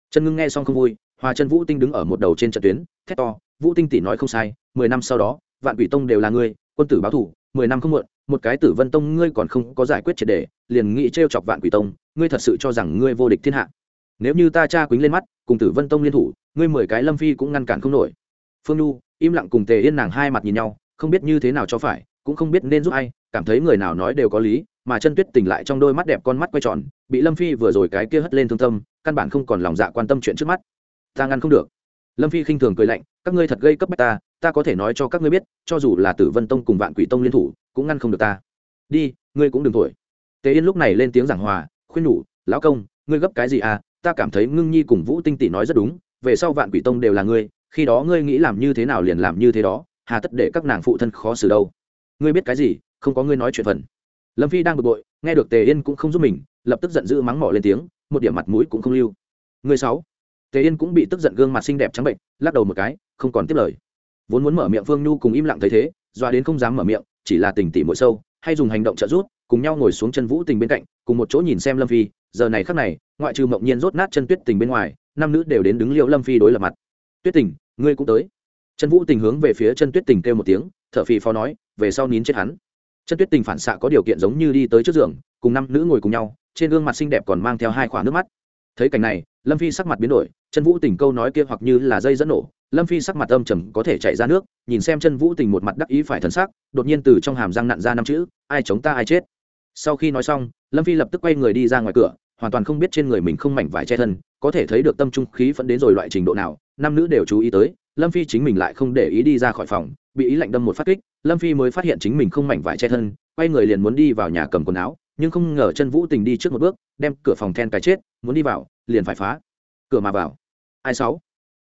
Chân ngưng nghe xong không vui hòa chân vũ tinh đứng ở một đầu trên trận tuyến, thét to, vũ tinh tỷ nói không sai, mười năm sau đó, vạn quỷ tông đều là ngươi, quân tử báo thủ, mười năm không muộn, một cái tử vân tông ngươi còn không có giải quyết triệt đề liền nghĩ t chọc vạn quỷ tông, ngươi thật sự cho rằng ngươi vô địch thiên hạ. Nếu như ta cha quýnh lên mắt, cùng tử vân tông liên thủ, ngươi mười cái lâm phi cũng ngăn cản không nổi. Phương nhu im lặng cùng tề yên nàng hai mặt nhìn nhau, không biết như thế nào cho phải cũng không biết nên giúp ai, cảm thấy người nào nói đều có lý, mà chân tuyết tỉnh lại trong đôi mắt đẹp con mắt quay tròn, bị lâm phi vừa rồi cái kia hất lên thương tâm, căn bản không còn lòng dạ quan tâm chuyện trước mắt. Ta ngăn không được. Lâm phi khinh thường cười lạnh, các ngươi thật gây cấp bách ta ta có thể nói cho các ngươi biết, cho dù là tử vân tông cùng vạn quỷ tông liên thủ, cũng ngăn không được ta. Đi, ngươi cũng đừng thổi. Tề yên lúc này lên tiếng giảng hòa, khuyên nhủ, lão công, ngươi gấp cái gì à? Ta cảm thấy ngưng nhi cùng vũ tinh tỷ nói rất đúng, về sau vạn quỷ tông đều là ngươi, khi đó ngươi nghĩ làm như thế nào liền làm như thế đó, hà tất để các nàng phụ thân khó xử đâu ngươi biết cái gì, không có ngươi nói chuyện phần. Lâm phi đang bực bội, nghe được tề yên cũng không giúp mình, lập tức giận dữ mắng mỏ lên tiếng, một điểm mặt mũi cũng không lưu. Người sáu. Tề yên cũng bị tức giận gương mặt xinh đẹp trắng bệnh, lắc đầu một cái, không còn tiếp lời. Vốn muốn mở miệng phương nhu cùng im lặng thấy thế, doa đến không dám mở miệng, chỉ là tình tỉ mỗi sâu, hay dùng hành động trợ giúp, cùng nhau ngồi xuống chân vũ tình bên cạnh, cùng một chỗ nhìn xem lâm phi, giờ này khắc này, ngoại trừ mộng nhiên rốt nát chân tuyết tình bên ngoài, nam nữ đều đến đứng liệu lâm phi đối lập mặt. Tuyết tình, ngươi cũng tới chân vũ tình hướng về phía chân tuyết tình kêu một tiếng, thở phì phò nói, về sau nín chết hắn. Chân tuyết tình phản xạ có điều kiện giống như đi tới trước giường, cùng năm nữ ngồi cùng nhau, trên gương mặt xinh đẹp còn mang theo hai khoả nước mắt. Thấy cảnh này, lâm phi sắc mặt biến đổi chân vũ tình câu nói kia hoặc như là dây dẫn nổ, lâm phi sắc mặt âm trầm có thể chạy ra nước, nhìn xem chân vũ tình một mặt đắc ý phải thần sắc, đột nhiên từ trong hàm răng nặn ra năm chữ, ai chống ta ai chết. Sau khi nói xong, lâm phi lập tức quay người đi ra ngoài cửa, hoàn toàn không biết trên người mình không mảnh vải che thân, có thể thấy được tâm trung khí phấn đến rồi loại trình độ nào, năm nữ đều chú ý tới lâm phi chính mình lại không để ý đi ra khỏi phòng, bị ý lạnh đâm một phát kích, lâm phi mới phát hiện chính mình không mảnh vải che thân, quay người liền muốn đi vào nhà cầm quần áo, nhưng không ngờ chân vũ tình đi trước một bước, đem cửa phòng then cái chết, muốn đi vào, liền phải phá. Cửa mà vào. Ai sáu?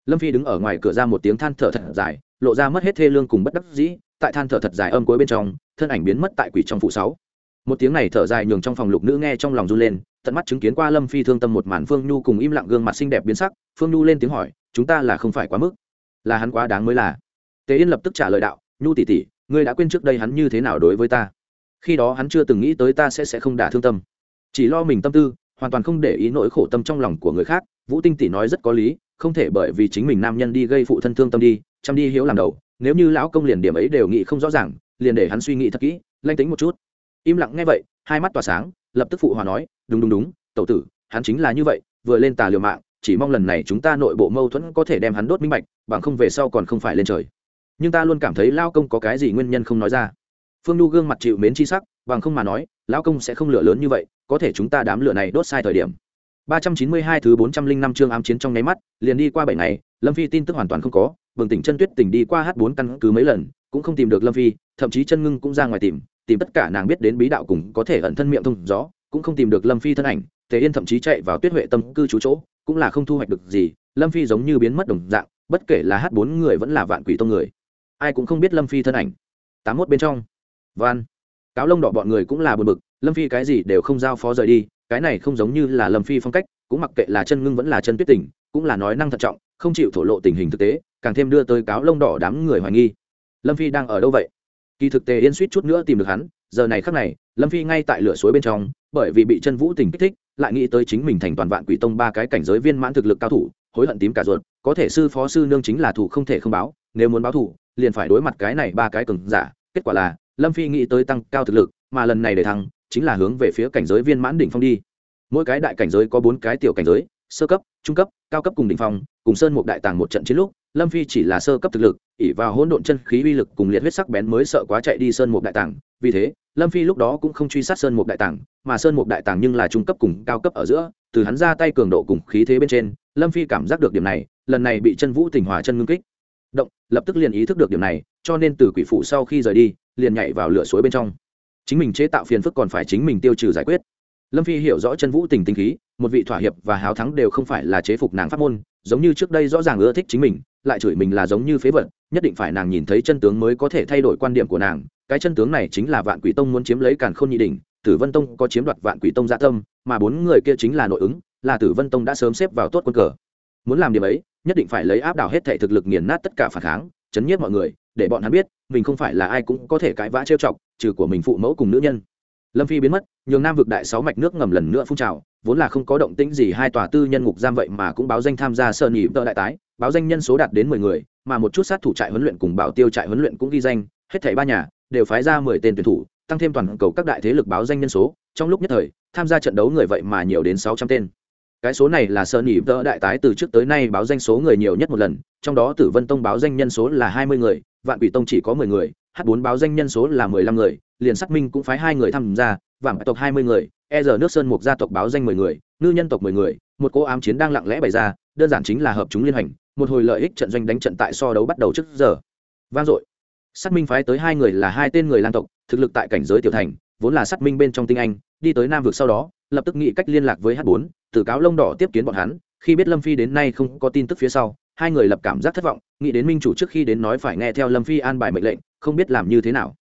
Lâm phi đứng ở ngoài cửa ra một tiếng than thở thật dài, lộ ra mất hết thê lương cùng bất đắc dĩ, tại than thở thật dài âm cuối bên trong, thân ảnh biến mất tại quỷ trong phụ sáu. Một tiếng này thở dài nhường trong phòng lục nữ nghe trong lòng run lên, tận mắt chứng kiến qua lâm phi thương tâm một màn phương nhu cùng im lặng gương mặt xinh đẹp biến sắc, phương nhu lên tiếng hỏi, chúng ta là không phải quá mức là hắn quá đáng mới là. Tề yên lập tức trả lời đạo, nhu tỷ tỷ, ngươi đã quên trước đây hắn như thế nào đối với ta. Khi đó hắn chưa từng nghĩ tới ta sẽ sẽ không đả thương tâm. Chỉ lo mình tâm tư, hoàn toàn không để ý nỗi khổ tâm trong lòng của người khác. Vũ tinh tỷ nói rất có lý, không thể bởi vì chính mình nam nhân đi gây phụ thân thương tâm đi, chăm đi hiếu làm đầu. Nếu như lão công liền điểm ấy đều nghĩ không rõ ràng, liền để hắn suy nghĩ thật kỹ, lanh tính một chút. Im lặng nghe vậy, hai mắt tỏa sáng, lập tức phụ hòa nói, đúng đúng đúng, tẩu tử, hắn chính là như vậy, vừa lên tà liều mạng chỉ mong lần này chúng ta nội bộ mâu thuẫn có thể đem hắn đốt minh bạch bằng không về sau còn không phải lên trời. Nhưng ta luôn cảm thấy lao công có cái gì nguyên nhân không nói ra. Phương n gương mặt chịu mến chi sắc bằng không mà nói lao công sẽ không lửa lớn như vậy có thể chúng ta đám lửa này đốt sai thời điểm. 392 thứ 405 chương ám chiến trong nháy mắt, liền đi qua bảy ngày, Lâm Phi tin tức hoàn toàn không có, Bừng tỉnh chân tuyết tỉnh đi qua h bốn căn cứ mấy lần, cũng không tìm được Lâm Phi, thậm chí chân ngưng cũng ra ngoài tìm, tìm tất cả nàng biết đến bí đạo cùng có thể ẩn thân miệng thông gió, cũng không tìm được Lâm Phi thân ảnh, Tề Yên thậm chí chạy vào Tuyết Huệ tâm cư trú chỗ, cũng là không thu hoạch được gì, Lâm Phi giống như biến mất đồng dạng, bất kể là hát bốn người vẫn là vạn quỷ tông người. Ai cũng không biết Lâm Phi thân ảnh. 81 bên trong. Van. Cáo lông đỏ bọn người cũng là buồn bực, Lâm Phi cái gì đều không giao phó rời đi, cái này không giống như là lâm phi phong cách cũng mặc kệ là chân ngưng vẫn là chân tuyết tình cũng là nói năng thận trọng không chịu thổ lộ tình hình thực tế càng thêm đưa tới cáo lông đỏ đám người hoài nghi lâm phi đang ở đâu vậy kỳ thực tề yên suýt chút nữa tìm được hắn, giờ này khắc này, lâm phi ngay tại lửa suối bên trong, bởi vì bị chân vũ tình kích thích, lại nghĩ tới chính mình thành toàn vạn quỷ tông ba cái cảnh giới viên mãn thực lực cao thủ, hối hận tím cả ruột, có thể sư phó sư nương chính là thủ không thể không báo, nếu muốn báo thủ, liền phải đối mặt cái này ba cái cường giả, kết quả là, lâm phi nghĩ tới tăng cao thực lực, mà lần này để thăng, chính là hướng về phía cảnh giới viên mãn đỉnh phong đi. Mỗi cái đại cảnh giới có bốn cái tiểu cảnh giới, sơ cấp, trung cấp, cao cấp cùng đỉnh phong, cùng sơn một đại tàng một trận chiến lúc lâm phi chỉ là sơ cấp thực lực ỉ vào hỗn độn chân khí uy lực cùng liệt huyết sắc bén mới sợ quá chạy đi sơn mục đại tàng. Vì thế, lâm phi lúc đó cũng không truy sát sơn mục đại tàng, mà sơn mục đại tàng nhưng là trung cấp cùng cao cấp ở giữa, từ hắn ra tay cường độ cùng khí thế bên trên, lâm phi cảm giác được điểm này, lần này bị chân vũ tỉnh hòa chân ngưng kích. Động, lập tức liền ý thức được điểm này, cho nên từ quỷ phụ sau khi rời đi, liền nhảy vào lửa suối bên trong. Chính mình chế tạo phiền phức còn phải chính mình tiêu trừ giải quyết. Lâm phi hiểu rõ chân vũ tình tinh khí, một vị thỏa hiệp và háo thắng đều không phải là chế phục nàng pháp môn, giống như trước đây rõ ràng ưa thích chính mình lại chửi mình là giống như phế vật, nhất định phải nàng nhìn thấy chân tướng mới có thể thay đổi quan điểm của nàng. Cái chân tướng này chính là vạn quỷ tông muốn chiếm lấy càn khôn nhị đỉnh, tử vân tông có chiếm đoạt vạn quỷ tông dạ tâm, mà bốn người kia chính là nội ứng, là tử vân tông đã sớm xếp vào tốt quân cờ. Muốn làm điểm ấy, nhất định phải lấy áp đảo hết thể thực lực nghiền nát tất cả phản kháng, chấn nhiếp mọi người, để bọn hắn biết, mình không phải là ai cũng có thể cãi vã trêu chọc, trừ của mình phụ mẫu cùng nữ nhân. Lâm phi biến mất, nhường nam vực đại sáu mạch nước ngầm lần nữa phun trào, vốn là không có động tĩnh gì, hai tòa tư nhân ngục giam vậy mà cũng báo danh tham gia sơn nhị tợ đại tái báo danh nhân số đạt đến mười người, mà một chút sát thủ trại huấn luyện cùng bảo tiêu trại huấn luyện cũng ghi danh, hết thảy ba nhà đều phái ra mười tên tuyển thủ, tăng thêm toàn cầu các đại thế lực báo danh nhân số. Trong lúc nhất thời, tham gia trận đấu người vậy mà nhiều đến sáu trăm tên. Cái số này là sơn nhị tợ đại tái từ trước tới nay báo danh số người nhiều nhất một lần, trong đó tử vân tông báo danh nhân số là hai mươi người, vạn quỷ tông chỉ có mười người h bốn báo danh nhân số là mười lăm người, liền xác minh cũng phái hai người tham gia vàng tộc hai mươi người e giờ nước sơn mục gia tộc báo danh mười người, ngư nhân tộc mười người, một cô ám chiến đang lặng lẽ bày ra, đơn giản chính là hợp chúng liên hành một hồi lợi ích trận doanh đánh trận tại so đấu bắt đầu trước giờ. Vang dội. Sát minh phái tới hai người là hai tên người lan tộc, thực lực tại cảnh giới tiểu thành, vốn là sát minh bên trong tinh anh, đi tới nam vực sau đó, lập tức nghĩ cách liên lạc với h bốn, từ cáo lông đỏ tiếp kiến bọn hắn, khi biết lâm phi đến nay không có tin tức phía sau, hai người lập cảm giác thất vọng, nghĩ đến minh chủ trước khi đến nói phải nghe theo lâm phi an bài mệnh lệnh, không biết làm như thế nào.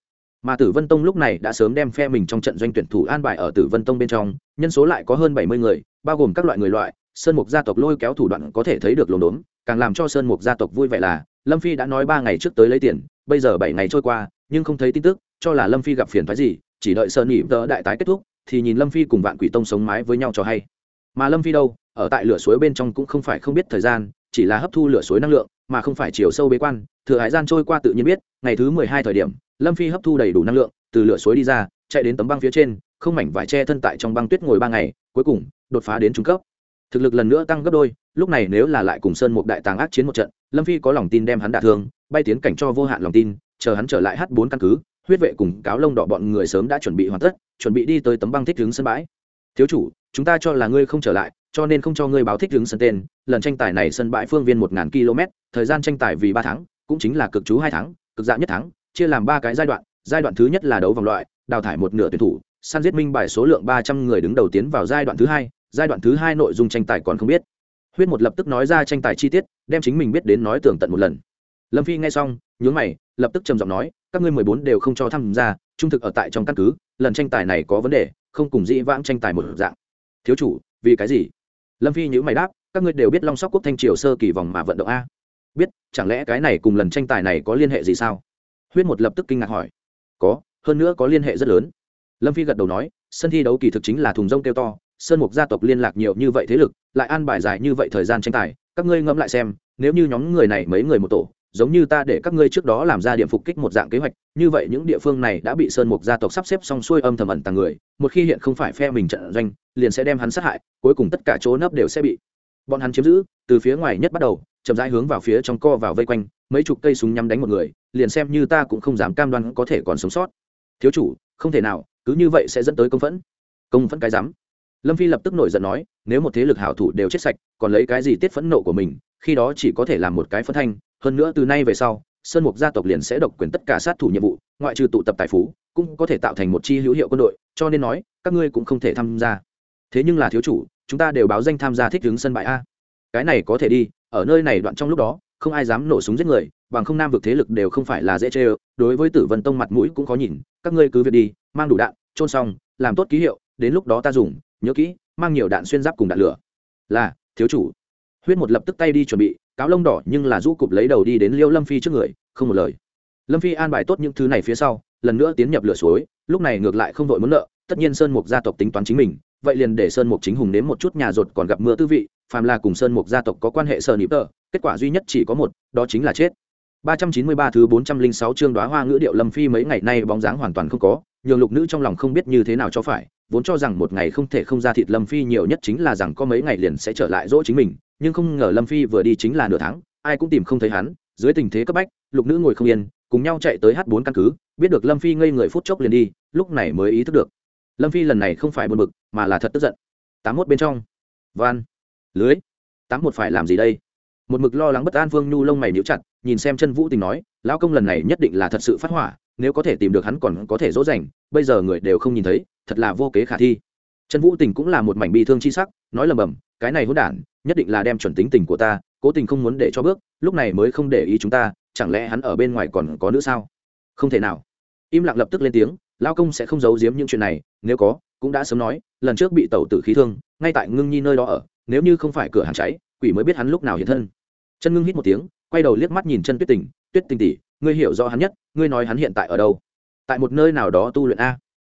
Mà tử vân tông lúc này đã sớm đem phe mình trong trận doanh tuyển thủ an bài ở tử vân tông bên trong, nhân số lại có hơn bảy mươi người, bao gồm các loại người loại, sơn mục gia tộc lôi kéo thủ đoạn có thể thấy được lồn đốn càng làm cho sơn mục gia tộc vui vẻ là, lâm phi đã nói ba ngày trước tới lấy tiền, bây giờ bảy ngày trôi qua, nhưng không thấy tin tức, cho là lâm phi gặp phiền phái gì, chỉ đợi sơn nhị tớ đại tái kết thúc, thì nhìn lâm phi cùng vạn quỷ tông sống mái với nhau cho hay. Mà lâm phi đâu, ở tại lửa suối bên trong cũng không phải không biết thời gian, chỉ là hấp thu lửa suối năng lượng, mà không phải chiều sâu bế quan, thừa hải gian trôi qua tự nhiên biết, ngày thứ mười hai thời điểm, lâm phi hấp thu đầy đủ năng lượng, từ lửa suối đi ra, chạy đến tấm băng phía trên, không mảnh vải che thân tại trong băng tuyết ngồi ba ngày, cuối cùng, đột phá đến trung cấp thực lực lần nữa tăng gấp đôi, lúc này nếu là lại cùng sơn một đại tàng ác chiến một trận, lâm phi có lòng tin đem hắn đả thương, bay tiến cảnh cho vô hạn lòng tin, chờ hắn trở lại h bốn căn cứ, huyết vệ cùng cáo lông đỏ bọn người sớm đã chuẩn bị hoàn tất, chuẩn bị đi tới tấm băng thích đứng sân bãi. Thiếu chủ, chúng ta cho là ngươi không trở lại, cho nên không cho ngươi báo thích đứng sân tên, lần tranh tài này sân bãi phương viên một ngàn km, thời gian tranh tài vì ba tháng, cũng chính là cực chú hai tháng, cực dạng nhất tháng, chia làm ba cái giai đoạn giai đoạn thứ nhất là đấu vòng loại, đào thải một nửa tuyển thủ, săn giết minh bài số lượng ba trăm người đứng đầu tiến vào giai đoạn thứ hai giai đoạn thứ hai nội dung tranh tài còn không biết. Huyết một lập tức nói ra tranh tài chi tiết, đem chính mình biết đến nói tường tận một lần. Lâm phi nghe xong, nhướng mày, lập tức trầm giọng nói, các ngươi mười bốn đều không cho tham gia, trung thực ở tại trong căn cứ, lần tranh tài này có vấn đề, không cùng dĩ vãng tranh tài một dạng. Thiếu chủ, vì cái gì? Lâm phi nhữ mày đáp, các ngươi đều biết long sóc quốc thanh triều sơ kỳ vòng mà vận động a. Biết, chẳng lẽ cái này cùng lần tranh tài này có liên hệ gì sao? Huyết một lập tức kinh ngạc hỏi. Có, hơn nữa có liên hệ rất lớn. Lâm phi gật đầu nói, sân thi đấu kỳ thực chính là thùng rông kêu to sơn mục gia tộc liên lạc nhiều như vậy thế lực, lại an bài dài như vậy thời gian tranh tài, các ngươi ngẫm lại xem, nếu như nhóm người này mấy người một tổ, giống như ta để các ngươi trước đó làm ra điểm phục kích một dạng kế hoạch, như vậy những địa phương này đã bị sơn mục gia tộc sắp xếp xong xuôi âm thầm ẩn tàng người, một khi hiện không phải phe mình trận doanh, liền sẽ đem hắn sát hại, cuối cùng tất cả chỗ nấp đều sẽ bị bọn hắn chiếm giữ, từ phía ngoài nhất bắt đầu, chậm rãi hướng vào phía trong co vào vây quanh, mấy chục cây súng nhắm đánh một người, liền xem như ta cũng không dám cam đoan có thể còn sống sót. Thiếu chủ, không thể nào, cứ như vậy sẽ dẫn tới công phẫn. Công phẫn cái rắm lâm phi lập tức nổi giận nói, nếu một thế lực hảo thủ đều chết sạch, còn lấy cái gì tiết phẫn nộ của mình, khi đó chỉ có thể làm một cái phân thanh, hơn nữa từ nay về sau, sơn mục gia tộc liền sẽ độc quyền tất cả sát thủ nhiệm vụ, ngoại trừ tụ tập tài phú, cũng có thể tạo thành một chi hữu hiệu quân đội, cho nên nói, các ngươi cũng không thể tham gia. Thế nhưng là thiếu chủ, chúng ta đều báo danh tham gia thích ứng sân bãi a. Cái này có thể đi, ở nơi này đoạn trong lúc đó, không ai dám nổ súng giết người, bằng không nam vực thế lực đều không phải là dễ chê ơ đối với tử vân tông mặt mũi cũng khó nhìn, các ngươi cứ việc đi, mang đủ đạn trôn xong, làm tốt ký hiệu, đến lúc đó ta dùng nhớ kỹ, mang nhiều đạn xuyên giáp cùng đạn lửa. Là, thiếu chủ. Huyết một lập tức tay đi chuẩn bị, cáo lông đỏ nhưng là rũ cụp lấy đầu đi đến liêu lâm phi trước người, không một lời. Lâm phi an bài tốt những thứ này phía sau, lần nữa tiến nhập lửa suối, lúc này ngược lại không vội muốn nợ, tất nhiên sơn mục gia tộc tính toán chính mình, vậy liền để sơn mục chính hùng nếm một chút nhà rột còn gặp mưa tư vị, phàm là cùng sơn mục gia tộc có quan hệ sơ nịp tờ, kết quả duy nhất chỉ có một, đó chính là chết. 393 thứ 406 chương đóa hoa ngữ điệu lâm phi mấy ngày nay bóng dáng hoàn toàn không có, nhường lục nữ trong lòng không biết như thế nào cho phải vốn cho rằng một ngày không thể không ra thịt lâm phi nhiều nhất chính là rằng có mấy ngày liền sẽ trở lại dỗ chính mình, nhưng không ngờ lâm phi vừa đi chính là nửa tháng, ai cũng tìm không thấy hắn, dưới tình thế cấp bách, lục nữ ngồi không yên, cùng nhau chạy tới h 4 căn cứ, biết được lâm phi ngây người phút chốc liền đi, lúc này mới ý thức được. Lâm phi lần này không phải buồn bực, mà là thật tức giận. Tám mốt bên trong. Van. Lưới. Tám một phải làm gì đây? Một mực lo lắng bất an Vương nhu lông mày níu chặt, nhìn xem chân vũ tình nói, lão công lần này nhất định là thật sự phát hỏa, nếu có thể tìm được hắn còn có thể dỗ dành, bây giờ người đều không nhìn thấy thật là vô kế khả thi. Trần vũ tình cũng là một mảnh bi thương chi sắc nói lầm bầm cái này hỗn đản nhất định là đem chuẩn tính tình của ta cố tình không muốn để cho bước lúc này mới không để ý chúng ta chẳng lẽ hắn ở bên ngoài còn có nữa sao? Không thể nào. Im lặng lập tức lên tiếng lao công sẽ không giấu giếm những chuyện này nếu có cũng đã sớm nói lần trước bị tẩu tử khí thương ngay tại ngưng nhi nơi đó ở nếu như không phải cửa hàng cháy quỷ mới biết hắn lúc nào hiện thân. Chân ngưng hít một tiếng quay đầu liếc mắt nhìn chân tuyết tình tuyết tình tỷ, ngươi hiểu rõ hắn nhất ngươi nói hắn hiện tại ở đâu? Tại một nơi nào đó tu luyện a?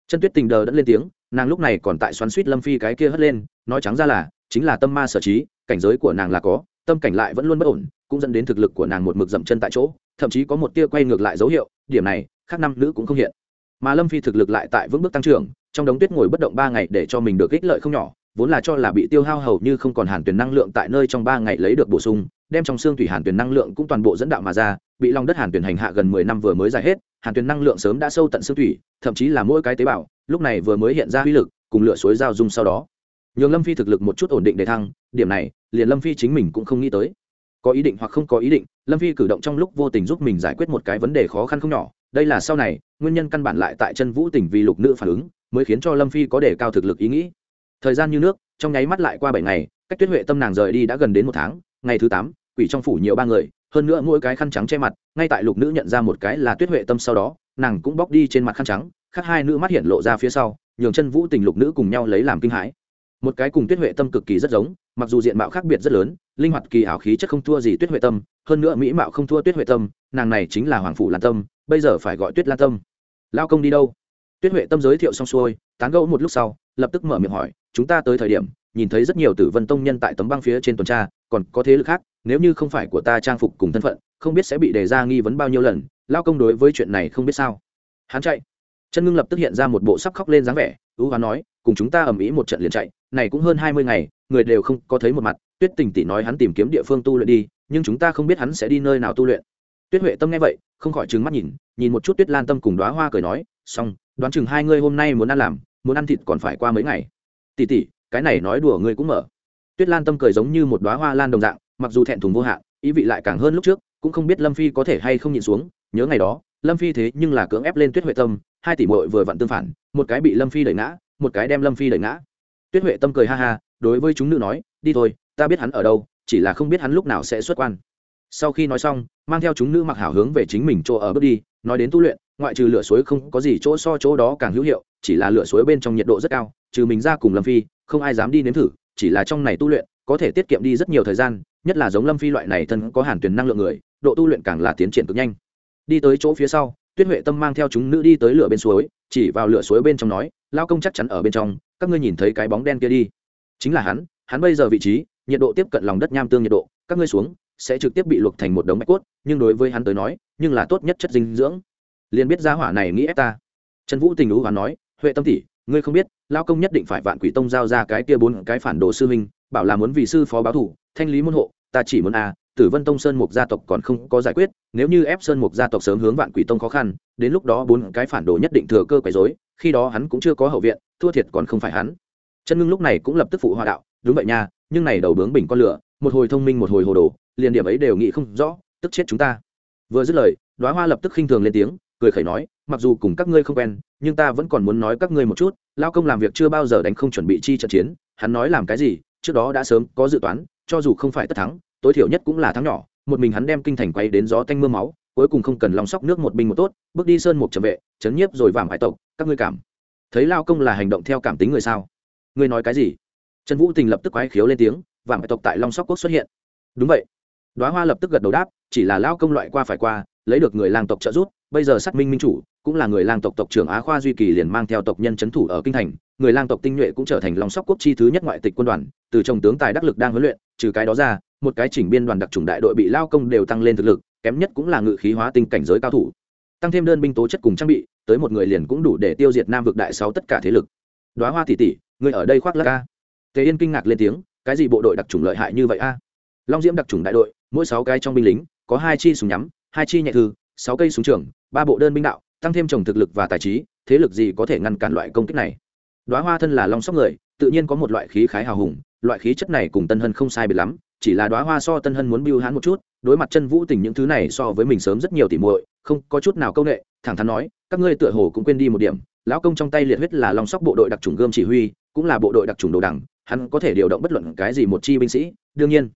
Chân tuyết tình đờ đẫn lên tiếng, nàng lúc này còn tại xoắn suýt lâm phi cái kia hất lên, nói trắng ra là, chính là tâm ma sở trí, cảnh giới của nàng là có, tâm cảnh lại vẫn luôn bất ổn, cũng dẫn đến thực lực của nàng một mực dậm chân tại chỗ, thậm chí có một tia quay ngược lại dấu hiệu, điểm này, khác năm nữ cũng không hiện. Mà lâm phi thực lực lại tại vững bước tăng trưởng, trong đống tuyết ngồi bất động ba ngày để cho mình được ích lợi không nhỏ, vốn là cho là bị tiêu hao hầu như không còn hàn tuyển năng lượng tại nơi trong ba ngày lấy được bổ sung, đem trong xương thủy hàn tuyển năng lượng cũng toàn bộ dẫn đạo mà ra bị lòng đất hàn tuyển hành hạ gần mười năm vừa mới giải hết, hàn tuyển năng lượng sớm đã sâu tận xương thủy, thậm chí là mỗi cái tế bào, lúc này vừa mới hiện ra uy lực, cùng lửa suối giao dung sau đó. Nhường lâm phi thực lực một chút ổn định để thăng, điểm này, liền lâm phi chính mình cũng không nghĩ tới. Có ý định hoặc không có ý định, lâm phi cử động trong lúc vô tình giúp mình giải quyết một cái vấn đề khó khăn không nhỏ. Đây là sau này, nguyên nhân căn bản lại tại chân vũ tỉnh vì lục nữ phản ứng, mới khiến cho lâm phi có đề cao thực lực ý nghĩ. Thời gian như nước, trong nháy mắt lại qua bảy ngày, cách tuyết huệ tâm nàng rời đi đã gần đến một tháng, ngày thứ tám, quỷ trong phủ nhiều ba người hơn nữa mỗi cái khăn trắng che mặt, ngay tại lục nữ nhận ra một cái là tuyết huệ tâm sau đó, nàng cũng bóc đi trên mặt khăn trắng, khác hai nữ mắt hiện lộ ra phía sau, nhường chân vũ tình lục nữ cùng nhau lấy làm kinh hãi. Một cái cùng tuyết huệ tâm cực kỳ rất giống, mặc dù diện mạo khác biệt rất lớn, linh hoạt kỳ ảo khí chất không thua gì tuyết huệ tâm, hơn nữa mỹ mạo không thua tuyết huệ tâm, nàng này chính là hoàng phủ lan tâm, bây giờ phải gọi tuyết lan tâm. Lao công đi đâu? Tuyết huệ tâm giới thiệu xong xuôi, tán gẫu một lúc sau, lập tức mở miệng hỏi, chúng ta tới thời điểm, nhìn thấy rất nhiều tử vân tông nhân tại tấm băng phía trên tuần tra, còn có thế lực khác nếu như không phải của ta trang phục cùng thân phận, không biết sẽ bị đề ra nghi vấn bao nhiêu lần, lao công đối với chuyện này không biết sao. Hắn chạy. Chân ngưng lập tức hiện ra một bộ sắp khóc lên dáng vẻ, ưu hoán nói, cùng chúng ta ầm ĩ một trận liền chạy, này cũng hơn hai mươi ngày, người đều không có thấy một mặt, tuyết tình tỷ nói hắn tìm kiếm địa phương tu luyện đi, nhưng chúng ta không biết hắn sẽ đi nơi nào tu luyện. Tuyết huệ tâm nghe vậy, không khỏi trừng mắt nhìn nhìn một chút tuyết lan tâm cùng đoá hoa cười nói, xong, đoán chừng hai ngươi hôm nay muốn ăn làm, muốn ăn thịt còn phải qua mấy ngày. Tỷ tỷ, cái này nói đùa ngươi cũng mở. Tuyết lan tâm cười giống như một đoá hoa lan đồng dạng mặc dù thẹn thùng vô hạn, ý vị lại càng hơn lúc trước, cũng không biết lâm phi có thể hay không nhịn xuống, nhớ ngày đó, lâm phi thế nhưng là cưỡng ép lên tuyết huệ tâm, hai tỷ mội vừa vặn tương phản, một cái bị lâm phi đẩy ngã, một cái đem lâm phi đẩy ngã. Tuyết huệ tâm cười ha ha, đối với chúng nữ nói, đi thôi, ta biết hắn ở đâu, chỉ là không biết hắn lúc nào sẽ xuất quan. Sau khi nói xong, mang theo chúng nữ mặc hảo hướng về chính mình chỗ ở bước đi, nói đến tu luyện, ngoại trừ lửa suối không có gì chỗ so chỗ đó càng hữu hiệu, chỉ là lửa suối bên trong nhiệt độ rất cao, trừ mình ra cùng lâm phi, không ai dám đi nếm thử, chỉ là trong này tu luyện có thể tiết kiệm đi rất nhiều thời gian, nhất là giống lâm phi loại này thân có hàn tuyển năng lượng người, độ tu luyện càng là tiến triển cực nhanh. Đi tới chỗ phía sau, tuyết huệ tâm mang theo chúng nữ đi tới lửa bên suối, chỉ vào lửa suối bên trong nói lao công chắc chắn ở bên trong, các ngươi nhìn thấy cái bóng đen kia đi. Chính là hắn hắn bây giờ vị trí, nhiệt độ tiếp cận lòng đất nham tương nhiệt độ, các ngươi xuống, sẽ trực tiếp bị luộc thành một đống bạch cốt, nhưng đối với hắn tới nói, nhưng là tốt nhất chất dinh dưỡng. Liền biết giá hỏa này nghĩ ép ta. Trần vũ tình lũ và nói, huệ tâm tỷ, ngươi không biết lao công nhất định phải vạn quỷ tông giao ra cái kia bốn cái phản đồ sư minh bảo là muốn vì sư phó báo thủ, thanh lý môn hộ, ta chỉ muốn a tử vân tông sơn mục gia tộc còn không có giải quyết, nếu như ép sơn mục gia tộc sớm hướng vạn quỷ tông khó khăn, đến lúc đó bốn cái phản đồ nhất định thừa cơ quấy dối khi đó hắn cũng chưa có hậu viện, thua thiệt còn không phải hắn. Chân ngưng lúc này cũng lập tức phụ hòa đạo, đúng vậy nha, nhưng này đầu bướng bình con lửa, một hồi thông minh một hồi hồ đồ, liền điểm ấy đều nghĩ không rõ, tức chết chúng ta. Vừa dứt lời, đoá hoa lập tức khinh thường lên tiếng, cười khẩy nói, mặc dù cùng các ngươi không quen, nhưng ta vẫn còn muốn nói các ngươi một chút lao công làm việc chưa bao giờ đánh không chuẩn bị chi trận chiến, hắn nói làm cái gì trước đó đã sớm có dự toán, cho dù không phải tất thắng, tối thiểu nhất cũng là thắng nhỏ, một mình hắn đem kinh thành quay đến gió tanh mưa máu, cuối cùng không cần lòng sóc nước một binh một tốt, bước đi sơn một trầm vệ, chấn nhiếp rồi vàng hải tộc, các ngươi cảm. Thấy lao công là hành động theo cảm tính người sao? Ngươi nói cái gì? Trần vũ tình lập tức quái khiếu lên tiếng, vàng hải tộc tại long sóc quốc xuất hiện. Đúng vậy. Đoá hoa lập tức gật đầu đáp, chỉ là lao công loại qua phải qua, lấy được người lang tộc trợ giúp, bây giờ sát minh minh chủ, cũng là người lang tộc tộc trưởng á khoa duy kỳ liền mang theo tộc nhân c h ấ n thủ ở kinh thành, người lang tộc tinh nhuệ cũng trở thành lòng sóc quốc chi thứ nhất ngoại tịch quân đoàn từ trong tướng tài đắc lực đang huấn luyện, trừ cái đó ra, một cái chỉnh biên đoàn đặc trùng đại đội bị lao công đều tăng lên thực lực, kém nhất cũng là ngự khí hóa tinh cảnh giới cao thủ. Tăng thêm đơn binh tố chất cùng trang bị, tới một người liền cũng đủ để tiêu diệt nam vực đại sáu tất cả thế lực. Đoá hoa tỷ tỷ người ở đây khoác lắc ca tề yên kinh ngạc lên tiếng, cái gì bộ đội đặc trùng lợi hại như vậy a? Long diễm đặc trùng đại đội, mỗi sáu cái trong binh lính, có hai chi súng nhắm, hai chi nhẹ thư, sáu cây súng trường, ba bộ đơn binh đạo, tăng thêm trồng thực lực và tài trí, thế lực gì có thể ngăn cản loại công kích này? Đoá hoa thân là long sóc người, tự nhiên có một loại khí khái hào hùng loại khí chất này cùng tân hân không sai biệt lắm, chỉ là đoá hoa so tân hân muốn biêu hãn một chút, đối mặt chân vũ tình những thứ này so với mình sớm rất nhiều tỉ muội, không có chút nào công nghệ thẳng thắn nói, các ngươi tựa hồ cũng quên đi một điểm, lão công trong tay liệt huyết là long sóc bộ đội đặc trùng gươm chỉ huy, cũng là bộ đội đặc trùng đồ đẳng, hắn có thể điều động bất luận cái gì một chi binh sĩ, đương nhiên,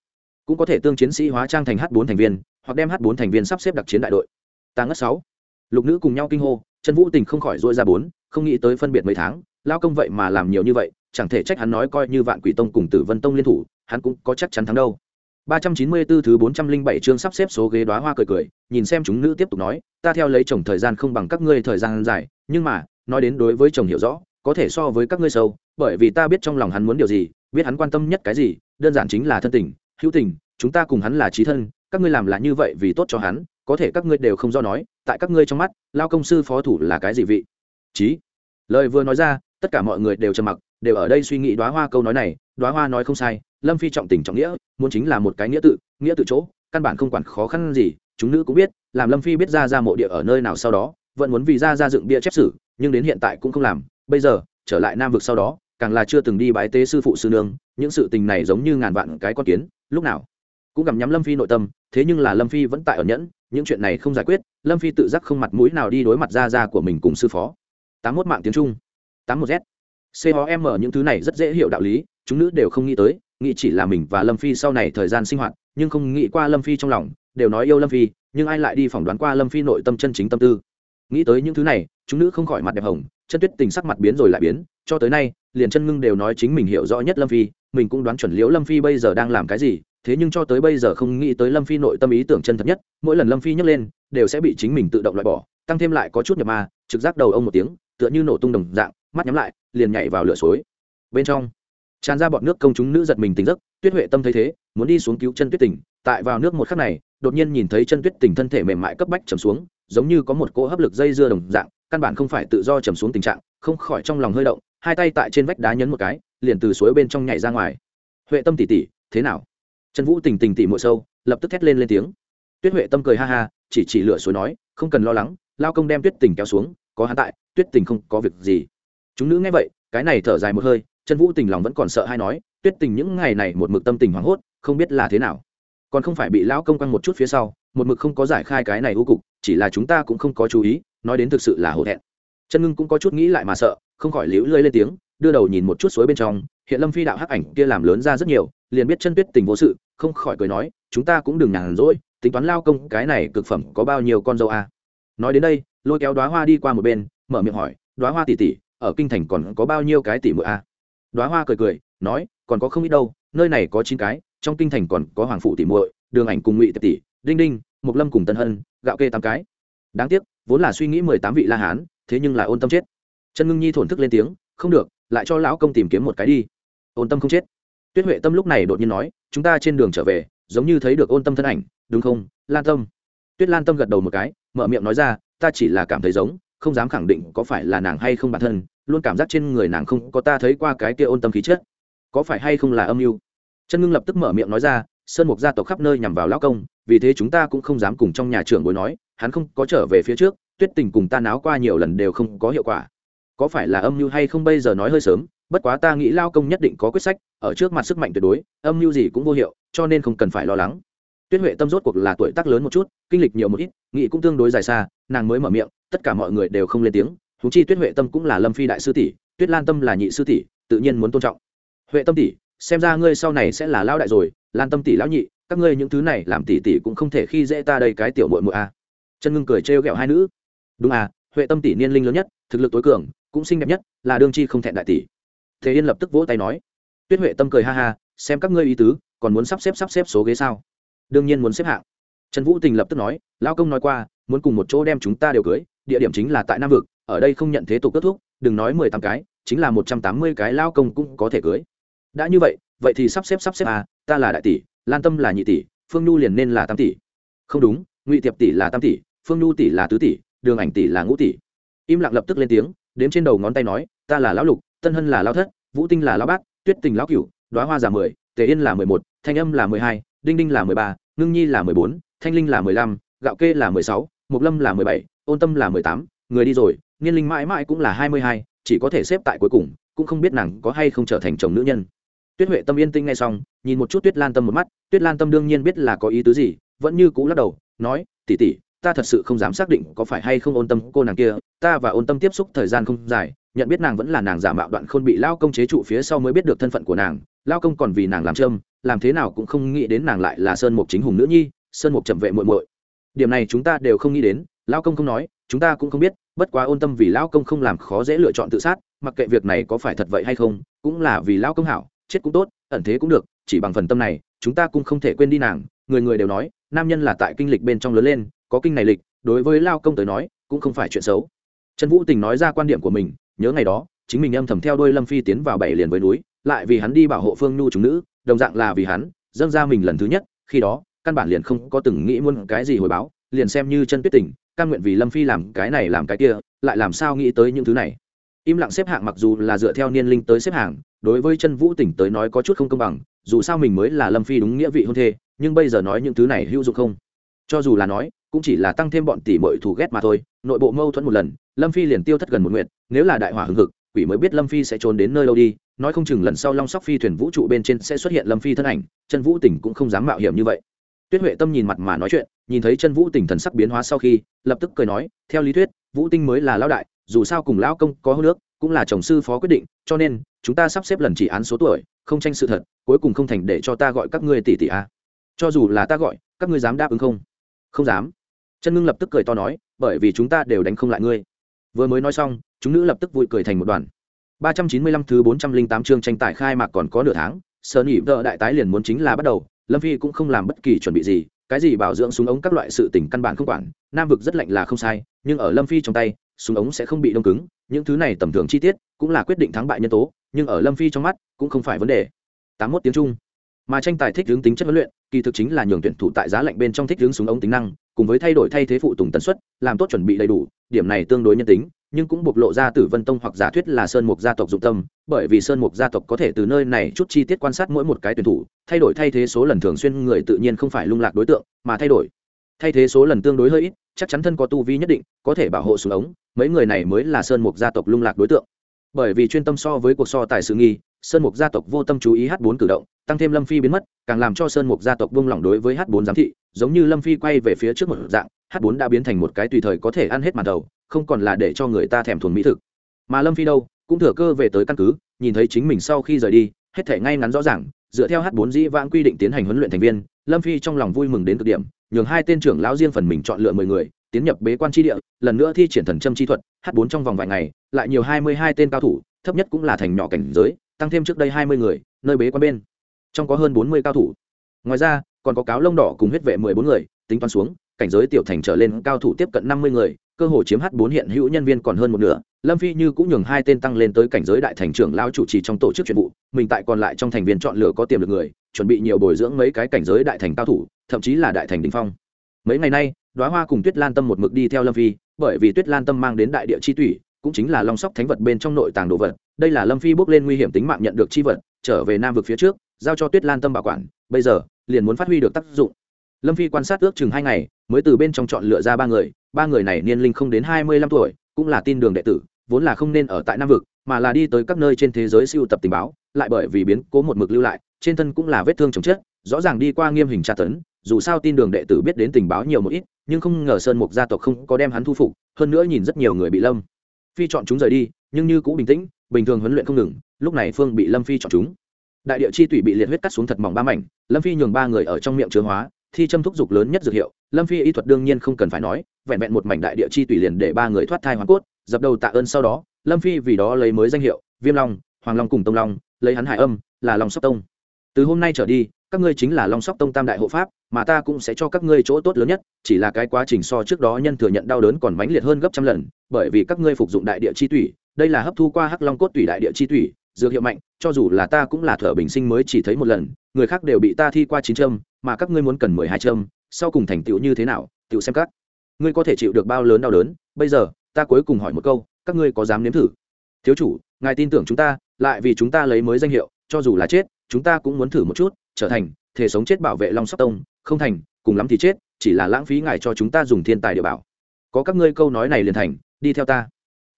cũng có thể tương chiến sĩ hóa trang thành h bốn thành viên, hoặc đem h bốn thành viên sắp xếp đặc chiến đại đội. Tàng ngất sáu. Lục nữ cùng nhau kinh hô, chân vũ tình không khỏi dội ra bốn, không nghĩ tới phân biệt mấy tháng lao công vậy mà làm nhiều như vậy chẳng thể trách hắn nói coi như vạn quỷ tông cùng tử vân tông liên thủ hắn cũng có chắc chắn thắng đâu. 394 thứ 407 chương sắp xếp số ghế đóa hoa cười cười, nhìn xem chúng nữ tiếp tục nói, ta theo lấy chồng thời gian không bằng các ngươi thời gian dài, nhưng mà, nói đến đối với chồng hiểu rõ, có thể so với các ngươi sâu, bởi vì ta biết trong lòng hắn muốn điều gì, biết hắn quan tâm nhất cái gì, đơn giản chính là thân tình, hữu tình, chúng ta cùng hắn là chí thân, các ngươi làm là như vậy vì tốt cho hắn, có thể các ngươi đều không do nói tại các ngươi trong mắt lao công sư phó thủ là cái gì vị? Trí lời vừa nói ra tất cả mọi người đều trầm mặc đều ở đây suy nghĩ đoá hoa câu nói này, đoá hoa nói không sai, lâm phi trọng tình trọng nghĩa, muốn chính là một cái nghĩa tự nghĩa tự chỗ, căn bản không quản khó khăn gì, chúng nữ cũng biết, làm lâm phi biết ra ra mộ địa ở nơi nào sau đó, vẫn muốn vì ra ra dựng bia chép sử, nhưng đến hiện tại cũng không làm, bây giờ, trở lại nam vực sau đó, càng là chưa từng đi bái tế sư phụ sư nương, những sự tình này giống như ngàn vạn cái con kiến, lúc nào cũng gặm nhắm lâm phi nội tâm, thế nhưng là lâm phi vẫn tại ở nhẫn, những chuyện này không giải quyết, lâm phi tự giác không mặt mũi nào đi đối mặt ra ra của mình cùng sư phó. Tám mốt mạng tiếng trung. Tám một z com những thứ này rất dễ hiểu đạo lý, chúng nữ đều không nghĩ tới, nghĩ chỉ là mình và lâm phi sau này thời gian sinh hoạt, nhưng không nghĩ qua lâm phi trong lòng, đều nói yêu lâm phi, nhưng ai lại đi phỏng đoán qua lâm phi nội tâm chân chính tâm tư. Nghĩ tới những thứ này, chúng nữ không khỏi mặt đẹp hồng, chân tuyết tình sắc mặt biến rồi lại biến, cho tới nay, liền chân ngưng đều nói chính mình hiểu rõ nhất lâm phi, mình cũng đoán chuẩn liễu lâm phi bây giờ đang làm cái gì, thế nhưng cho tới bây giờ không nghĩ tới lâm phi nội tâm ý tưởng chân thật nhất, mỗi lần lâm phi nhấc lên, đều sẽ bị chính mình tự động loại bỏ, tăng thêm lại có chút nhập ma, trực giác đầu ông một tiếng, tựa như nổ tung đồng dạng mắt nhắm lại, liền nhảy vào lửa suối. Bên trong, tràn ra bọn nước công chúng nữ giật mình tỉnh giấc, tuyết huệ tâm thấy thế, muốn đi xuống cứu chân tuyết tỉnh tại vào nước một khắc này, đột nhiên nhìn thấy chân tuyết tỉnh thân thể mềm mại cấp bách trầm xuống, giống như có một cỗ hấp lực dây dưa đồng dạng, căn bản không phải tự do trầm xuống tình trạng, không khỏi trong lòng hơi động, hai tay tại trên vách đá nhấn một cái, liền từ suối bên trong nhảy ra ngoài. Huệ tâm tỉ tỉ, thế nào? Trần vũ tình tình tỉ mụi sâu, lập tức thét lên lên tiếng. Tuyết huệ tâm cười ha ha, chỉ chỉ lửa suối nói, không cần lo lắng, lao công đem tuyết tình kéo xuống, có hắn tại, tuyết tình không có việc gì chúng nữ nghe vậy, cái này thở dài một hơi chân vũ tình lòng vẫn còn sợ hay nói, tuyết tình những ngày này một mực tâm tình hoảng hốt, không biết là thế nào còn không phải bị lão công quăng một chút phía sau, một mực không có giải khai cái này u cục, chỉ là chúng ta cũng không có chú ý, nói đến thực sự là hổ thẹn chân ngưng cũng có chút nghĩ lại mà sợ, không khỏi liễu lơi lên tiếng, đưa đầu nhìn một chút suối bên trong, hiện lâm phi đạo hắc ảnh kia làm lớn ra rất nhiều, liền biết chân tuyết tình vô sự, không khỏi cười nói, chúng ta cũng đừng nhàn rỗi, tính toán lao công cái này cực phẩm có bao nhiêu con dâu à. nói đến đây, lôi kéo đoá hoa đi qua một bên, mở miệng hỏi, đoá hoa tỷ tỷ ở kinh thành còn có bao nhiêu cái tỷ muội à. đoá hoa cười cười, nói, còn có không ít đâu, nơi này có chín cái, trong kinh thành còn có hoàng phụ tỷ muội, đường ảnh cùng ngụy tỷ, đinh đinh mục lâm cùng tân hân, gạo kê tám cái. Đáng tiếc, vốn là suy nghĩ mười tám vị la hán, thế nhưng là ôn tâm chết. Chân ngưng nhi thổn thức lên tiếng, không được, lại cho lão công tìm kiếm một cái đi. Ôn tâm không chết. Tuyết huệ tâm lúc này đột nhiên nói, chúng ta trên đường trở về, giống như thấy được ôn tâm thân ảnh, đúng không, lan tâm? Tuyết lan tâm gật đầu một cái, mở miệng nói ra, ta chỉ là cảm thấy giống, không dám khẳng định có phải là nàng hay không bản thân luôn cảm giác trên người nàng không có ta thấy qua cái kia ôn tâm khí chất có phải hay không là âm mưu? Chân ngưng lập tức mở miệng nói ra, sơn mục gia tộc khắp nơi nhằm vào lão công, vì thế chúng ta cũng không dám cùng trong nhà trưởng bối nói, hắn không có trở về phía trước, tuyết tình cùng ta náo qua nhiều lần đều không có hiệu quả. Có phải là âm mưu hay không bây giờ nói hơi sớm, bất quá ta nghĩ lao công nhất định có quyết sách, ở trước mặt sức mạnh tuyệt đối, âm mưu gì cũng vô hiệu, cho nên không cần phải lo lắng. Tuyết huệ tâm rốt cuộc là tuổi tác lớn một chút, kinh lịch nhiều một ít nghị cũng tương đối dài xa, nàng mới mở miệng, tất cả mọi người đều không lên tiếng thú chi tuyết huệ tâm cũng là lâm phi đại sư tỷ, tuyết lan tâm là nhị sư tỷ, tự nhiên muốn tôn trọng. Huệ tâm tỷ, xem ra ngươi sau này sẽ là lão đại rồi, lan tâm tỷ lão nhị, các ngươi những thứ này làm tỷ tỷ cũng không thể khi dễ ta đây cái tiểu muội muội a. À. chân ngưng cười trêu ghẹo hai nữ. Đúng à huệ tâm tỷ niên linh lớn nhất, thực lực tối cường, cũng xinh đẹp nhất, là đương chi không thẹn đại tỷ. Thế yên lập tức vỗ tay nói. Tuyết huệ tâm cười ha ha, xem các ngươi ý tứ, còn muốn sắp xếp sắp xếp số ghế sao? Đương nhiên muốn xếp hạng. Trần vũ tình lập tức nói, lão công nói qua, muốn cùng một chỗ đem chúng ta đều cưới, địa điểm chính là tại nam vực ở đây không nhận thế tục kết thúc, đừng nói mười tám cái, chính là một trăm tám mươi cái lao công cũng có thể cưới. Đã như vậy vậy thì sắp xếp sắp xếp à ta là đại tỷ, lan tâm là nhị tỷ, phương nhu liền nên là tam tỷ. Không đúng, ngụy tiệp tỷ là tam tỷ, phương nhu tỷ là tứ tỷ, đường ảnh tỷ là ngũ tỷ. Im lặng lập tức lên tiếng, đếm trên đầu ngón tay nói, ta là lão lục, tân hân là lão thất, vũ tinh là lão bát, tuyết tình lão cửu, đoá hoa già mười, tề yên là mười một, thanh âm là mười hai, đinh đinh là mười ba, ngưng nhi là mười bốn, thanh linh là mười lăm, gạo kê là mười sáu mục lâm là mười bảy, ôn tâm là mười tám, người đi rồi niên linh mãi mãi cũng là hai mươi hai, chỉ có thể xếp tại cuối cùng, cũng không biết nàng có hay không trở thành chồng nữ nhân. Tuyết huệ tâm yên tinh ngay xong, nhìn một chút tuyết lan tâm một mắt, tuyết lan tâm đương nhiên biết là có ý tứ gì, vẫn như cũ lắc đầu, nói tỉ tỉ ta thật sự không dám xác định có phải hay không ôn tâm cô nàng kia, ta và ôn tâm tiếp xúc thời gian không dài, nhận biết nàng vẫn là nàng giả mạo đoạn khôn bị lao công chế trụ phía sau mới biết được thân phận của nàng, lao công còn vì nàng làm trâm, làm thế nào cũng không nghĩ đến nàng lại là sơn mục chính hùng nữ nhi, sơn mục trầm vệ muội muội. Điểm này chúng ta đều không nghĩ đến lao công không nói, chúng ta cũng không biết, bất quá ôn tâm vì lao công không làm khó dễ lựa chọn tự sát, mặc kệ việc này có phải thật vậy hay không, cũng là vì lao công hảo, chết cũng tốt, ẩn thế cũng được, chỉ bằng phần tâm này, chúng ta cũng không thể quên đi nàng, người người đều nói, nam nhân là tại kinh lịch bên trong lớn lên, có kinh này lịch, đối với lao công tới nói, cũng không phải chuyện xấu. Trần vũ tình nói ra quan điểm của mình, nhớ ngày đó, chính mình âm thầm theo đôi lâm phi tiến vào bảy liền với núi, lại vì hắn đi bảo hộ phương nhu chúng nữ, đồng dạng là vì hắn, dâng ra mình lần thứ nhất, khi đó, căn bản liền không có từng nghĩ muốn cái gì hồi báo, liền xem như chân tuyết tình căn nguyện vì lâm phi làm cái này làm cái kia, lại làm sao nghĩ tới những thứ này? Im lặng xếp hạng mặc dù là dựa theo niên linh tới xếp hạng, đối với chân vũ tỉnh tới nói có chút không công bằng, dù sao mình mới là lâm phi đúng nghĩa vị hôn thê, nhưng bây giờ nói những thứ này hữu dụng không? Cho dù là nói, cũng chỉ là tăng thêm bọn tỷ mội thù ghét mà thôi, nội bộ mâu thuẫn một lần, lâm phi liền tiêu thất gần một nguyện, nếu là đại hỏa hưng hực, quỷ mới biết lâm phi sẽ trốn đến nơi đâu đi, nói không chừng lần sau long sóc phi thuyền vũ trụ bên trên sẽ xuất hiện lâm phi thân ảnh, chân vũ tỉnh cũng không dám mạo hiểm như vậy tuyết huệ tâm nhìn mặt mà nói chuyện, nhìn thấy chân vũ tình thần sắc biến hóa sau khi, lập tức cười nói, theo lý thuyết, vũ tinh mới là lão đại, dù sao cùng lão công có hô nước cũng là chồng sư phó quyết định, cho nên, chúng ta sắp xếp lần chỉ án số tuổi, không tranh sự thật, cuối cùng không thành để cho ta gọi các ngươi tỷ tỷ a cho dù là ta gọi, các ngươi dám đáp ứng không? Không dám. Chân ngưng lập tức cười to nói, bởi vì chúng ta đều đánh không lại ngươi. Vừa mới nói xong, chúng nữ lập tức vui cười thành một đoàn. Ba trăm chín mươi lăm thứ bốn trăm linh tám chương tranh tài khai mạc còn có nửa tháng sở nhị vợ đại tái liền muốn chính là bắt đầu lâm phi cũng không làm bất kỳ chuẩn bị gì, cái gì bảo dưỡng súng ống các loại sự tỉnh căn bản không quản, nam vực rất lạnh là không sai, nhưng ở lâm phi trong tay, súng ống sẽ không bị đông cứng, những thứ này tầm thường chi tiết cũng là quyết định thắng bại nhân tố, nhưng ở lâm phi trong mắt cũng không phải vấn đề. Tám mốt tiếng trung, mà tranh tài thích hướng tính chất huấn luyện, kỳ thực chính là nhường tuyển thủ tại giá lạnh bên trong thích hướng súng ống tính năng, cùng với thay đổi thay thế phụ tùng tần suất, làm tốt chuẩn bị đầy đủ, điểm này tương đối nhân tính nhưng cũng bộc lộ ra tử vân tông hoặc giả thuyết là sơn mục gia tộc dụng tâm, bởi vì sơn mục gia tộc có thể từ nơi này chút chi tiết quan sát mỗi một cái tuyển thủ, thay đổi thay thế số lần thường xuyên người tự nhiên không phải lung lạc đối tượng, mà thay đổi. Thay thế số lần tương đối hơi ít, chắc chắn thân có tu vi nhất định, có thể bảo hộ súng ống, mấy người này mới là sơn mục gia tộc lung lạc đối tượng. Bởi vì chuyên tâm so với cuộc so tài sự nghi, sơn mục gia tộc vô tâm chú ý h bốn cử động, tăng thêm lâm phi biến mất, càng làm cho sơn mục gia tộc buông lỏng đối với h bốn giám thị, giống như lâm phi quay về phía trước một dạng, h bốn đã biến thành một cái tùy thời có thể ăn hết màn đầu không còn là để cho người ta thèm thuần mỹ thực. Mà lâm phi đâu, cũng thừa cơ về tới căn cứ, nhìn thấy chính mình sau khi rời đi, hết thể ngay ngắn rõ ràng, dựa theo H4 dĩ vãng quy định tiến hành huấn luyện thành viên, lâm phi trong lòng vui mừng đến cực điểm, nhường hai tên trưởng lão riêng phần mình chọn lựa mười người, tiến nhập bế quan tri địa, lần nữa thi triển thần châm chi thuật H4 trong vòng vài ngày, lại nhiều hai mươi hai tên cao thủ, thấp nhất cũng là thành nhỏ cảnh giới, tăng thêm trước đây hai mươi người, nơi bế quan bên. Trong có hơn bốn mươi cao thủ. Ngoài ra, còn có cáo lông đỏ cùng huyết vệ mười bốn người, tính toán xuống, cảnh giới tiểu thành trở lên, cao thủ tiếp cận năm mươi người cơ hồ chiếm h bốn hiện hữu nhân viên còn hơn một nửa, lâm phi như cũng nhường hai tên tăng lên tới cảnh giới đại thành trưởng lao chủ trì trong tổ chức chuyện vụ, mình tại còn lại trong thành viên chọn lựa có tiềm lực người, chuẩn bị nhiều bồi dưỡng mấy cái cảnh giới đại thành cao thủ, thậm chí là đại thành đình phong. Mấy ngày nay, đoá hoa cùng tuyết lan tâm một mực đi theo lâm phi, bởi vì tuyết lan tâm mang đến đại địa chi tủy, cũng chính là long sóc thánh vật bên trong nội tàng đồ vật. Đây là lâm phi bước lên nguy hiểm tính mạng nhận được chi vật, trở về nam vực phía trước, giao cho tuyết lan tâm bảo quản, bây giờ, liền muốn phát huy được tác dụng. Lâm phi quan sát ước chừng hai ngày, mới từ bên trong chọn lựa ra ba người ba người này niên linh không đến hai mươi lăm tuổi, cũng là tin đường đệ tử, vốn là không nên ở tại nam vực, mà là đi tới các nơi trên thế giới siêu tập tình báo, lại bởi vì biến cố một mực lưu lại, trên thân cũng là vết thương chồng chết, rõ ràng đi qua nghiêm hình tra tấn, dù sao tin đường đệ tử biết đến tình báo nhiều một ít, nhưng không ngờ sơn mục gia tộc không có đem hắn thu phục, hơn nữa nhìn rất nhiều người bị lâm phi chọn chúng rời đi, nhưng như cũng bình tĩnh, bình thường huấn luyện không ngừng, lúc này phương bị lâm phi chọn chúng. Đại địa chi tủy bị liệt huyết cắt xuống thật mỏng ba mảnh, lâm phi nhường ba người ở trong miệng chứa hóa thi châm thúc dục lớn nhất dược hiệu, lâm phi y thuật đương nhiên không cần phải nói, vẹn vẹn một mảnh đại địa chi tùy liền để ba người thoát thai hoàn cốt, dập đầu tạ ơn sau đó, lâm phi vì đó lấy mới danh hiệu, viêm long, hoàng long cùng tông long, lấy hắn hải âm, là long sóc tông. Từ hôm nay trở đi, các ngươi chính là long sóc tông tam đại hộ pháp, mà ta cũng sẽ cho các ngươi chỗ tốt lớn nhất, chỉ là cái quá trình so trước đó nhân thừa nhận đau đớn còn mãnh liệt hơn gấp trăm lần, bởi vì các ngươi phục dụng đại địa chi tủy đây là hấp thu qua hắc long cốt tủy đại địa chi tủy dược hiệu mạnh, cho dù là ta cũng là thở bình sinh mới chỉ thấy một lần người khác đều bị ta thi qua chín châm, mà các ngươi muốn cần mười hai châm, sau cùng thành tựu như thế nào, tựu xem các. Ngươi có thể chịu được bao lớn đau đớn, bây giờ, ta cuối cùng hỏi một câu, các ngươi có dám nếm thử? Thiếu chủ, ngài tin tưởng chúng ta, lại vì chúng ta lấy mới danh hiệu, cho dù là chết, chúng ta cũng muốn thử một chút, trở thành, thể sống chết bảo vệ long sóc tông, không thành, cùng lắm thì chết, chỉ là lãng phí ngài cho chúng ta dùng thiên tài địa bảo. Có các ngươi câu nói này liền thành, đi theo ta.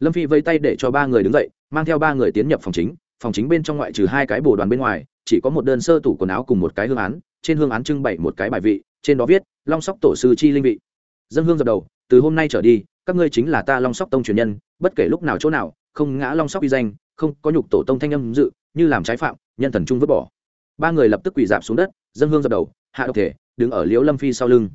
Lâm phi vây tay để cho ba người đứng dậy, mang theo ba người tiến nhập phòng chính phòng chính bên trong ngoại trừ hai cái bồ đoàn bên ngoài chỉ có một đơn sơ tủ quần áo cùng một cái hương án, trên hương án trưng bày một cái bài vị, trên đó viết, long sóc tổ sư chi linh vị. Dân hương dập đầu, từ hôm nay trở đi, các ngươi chính là ta long sóc tông truyền nhân, bất kể lúc nào chỗ nào, không ngã long sóc uy danh, không có nhục tổ tông thanh âm dự, như làm trái phạm, nhân thần trung vứt bỏ. Ba người lập tức quỳ dạp xuống đất, dân hương dập đầu, hạ độc thể, đứng ở liễu lâm phi sau lưng.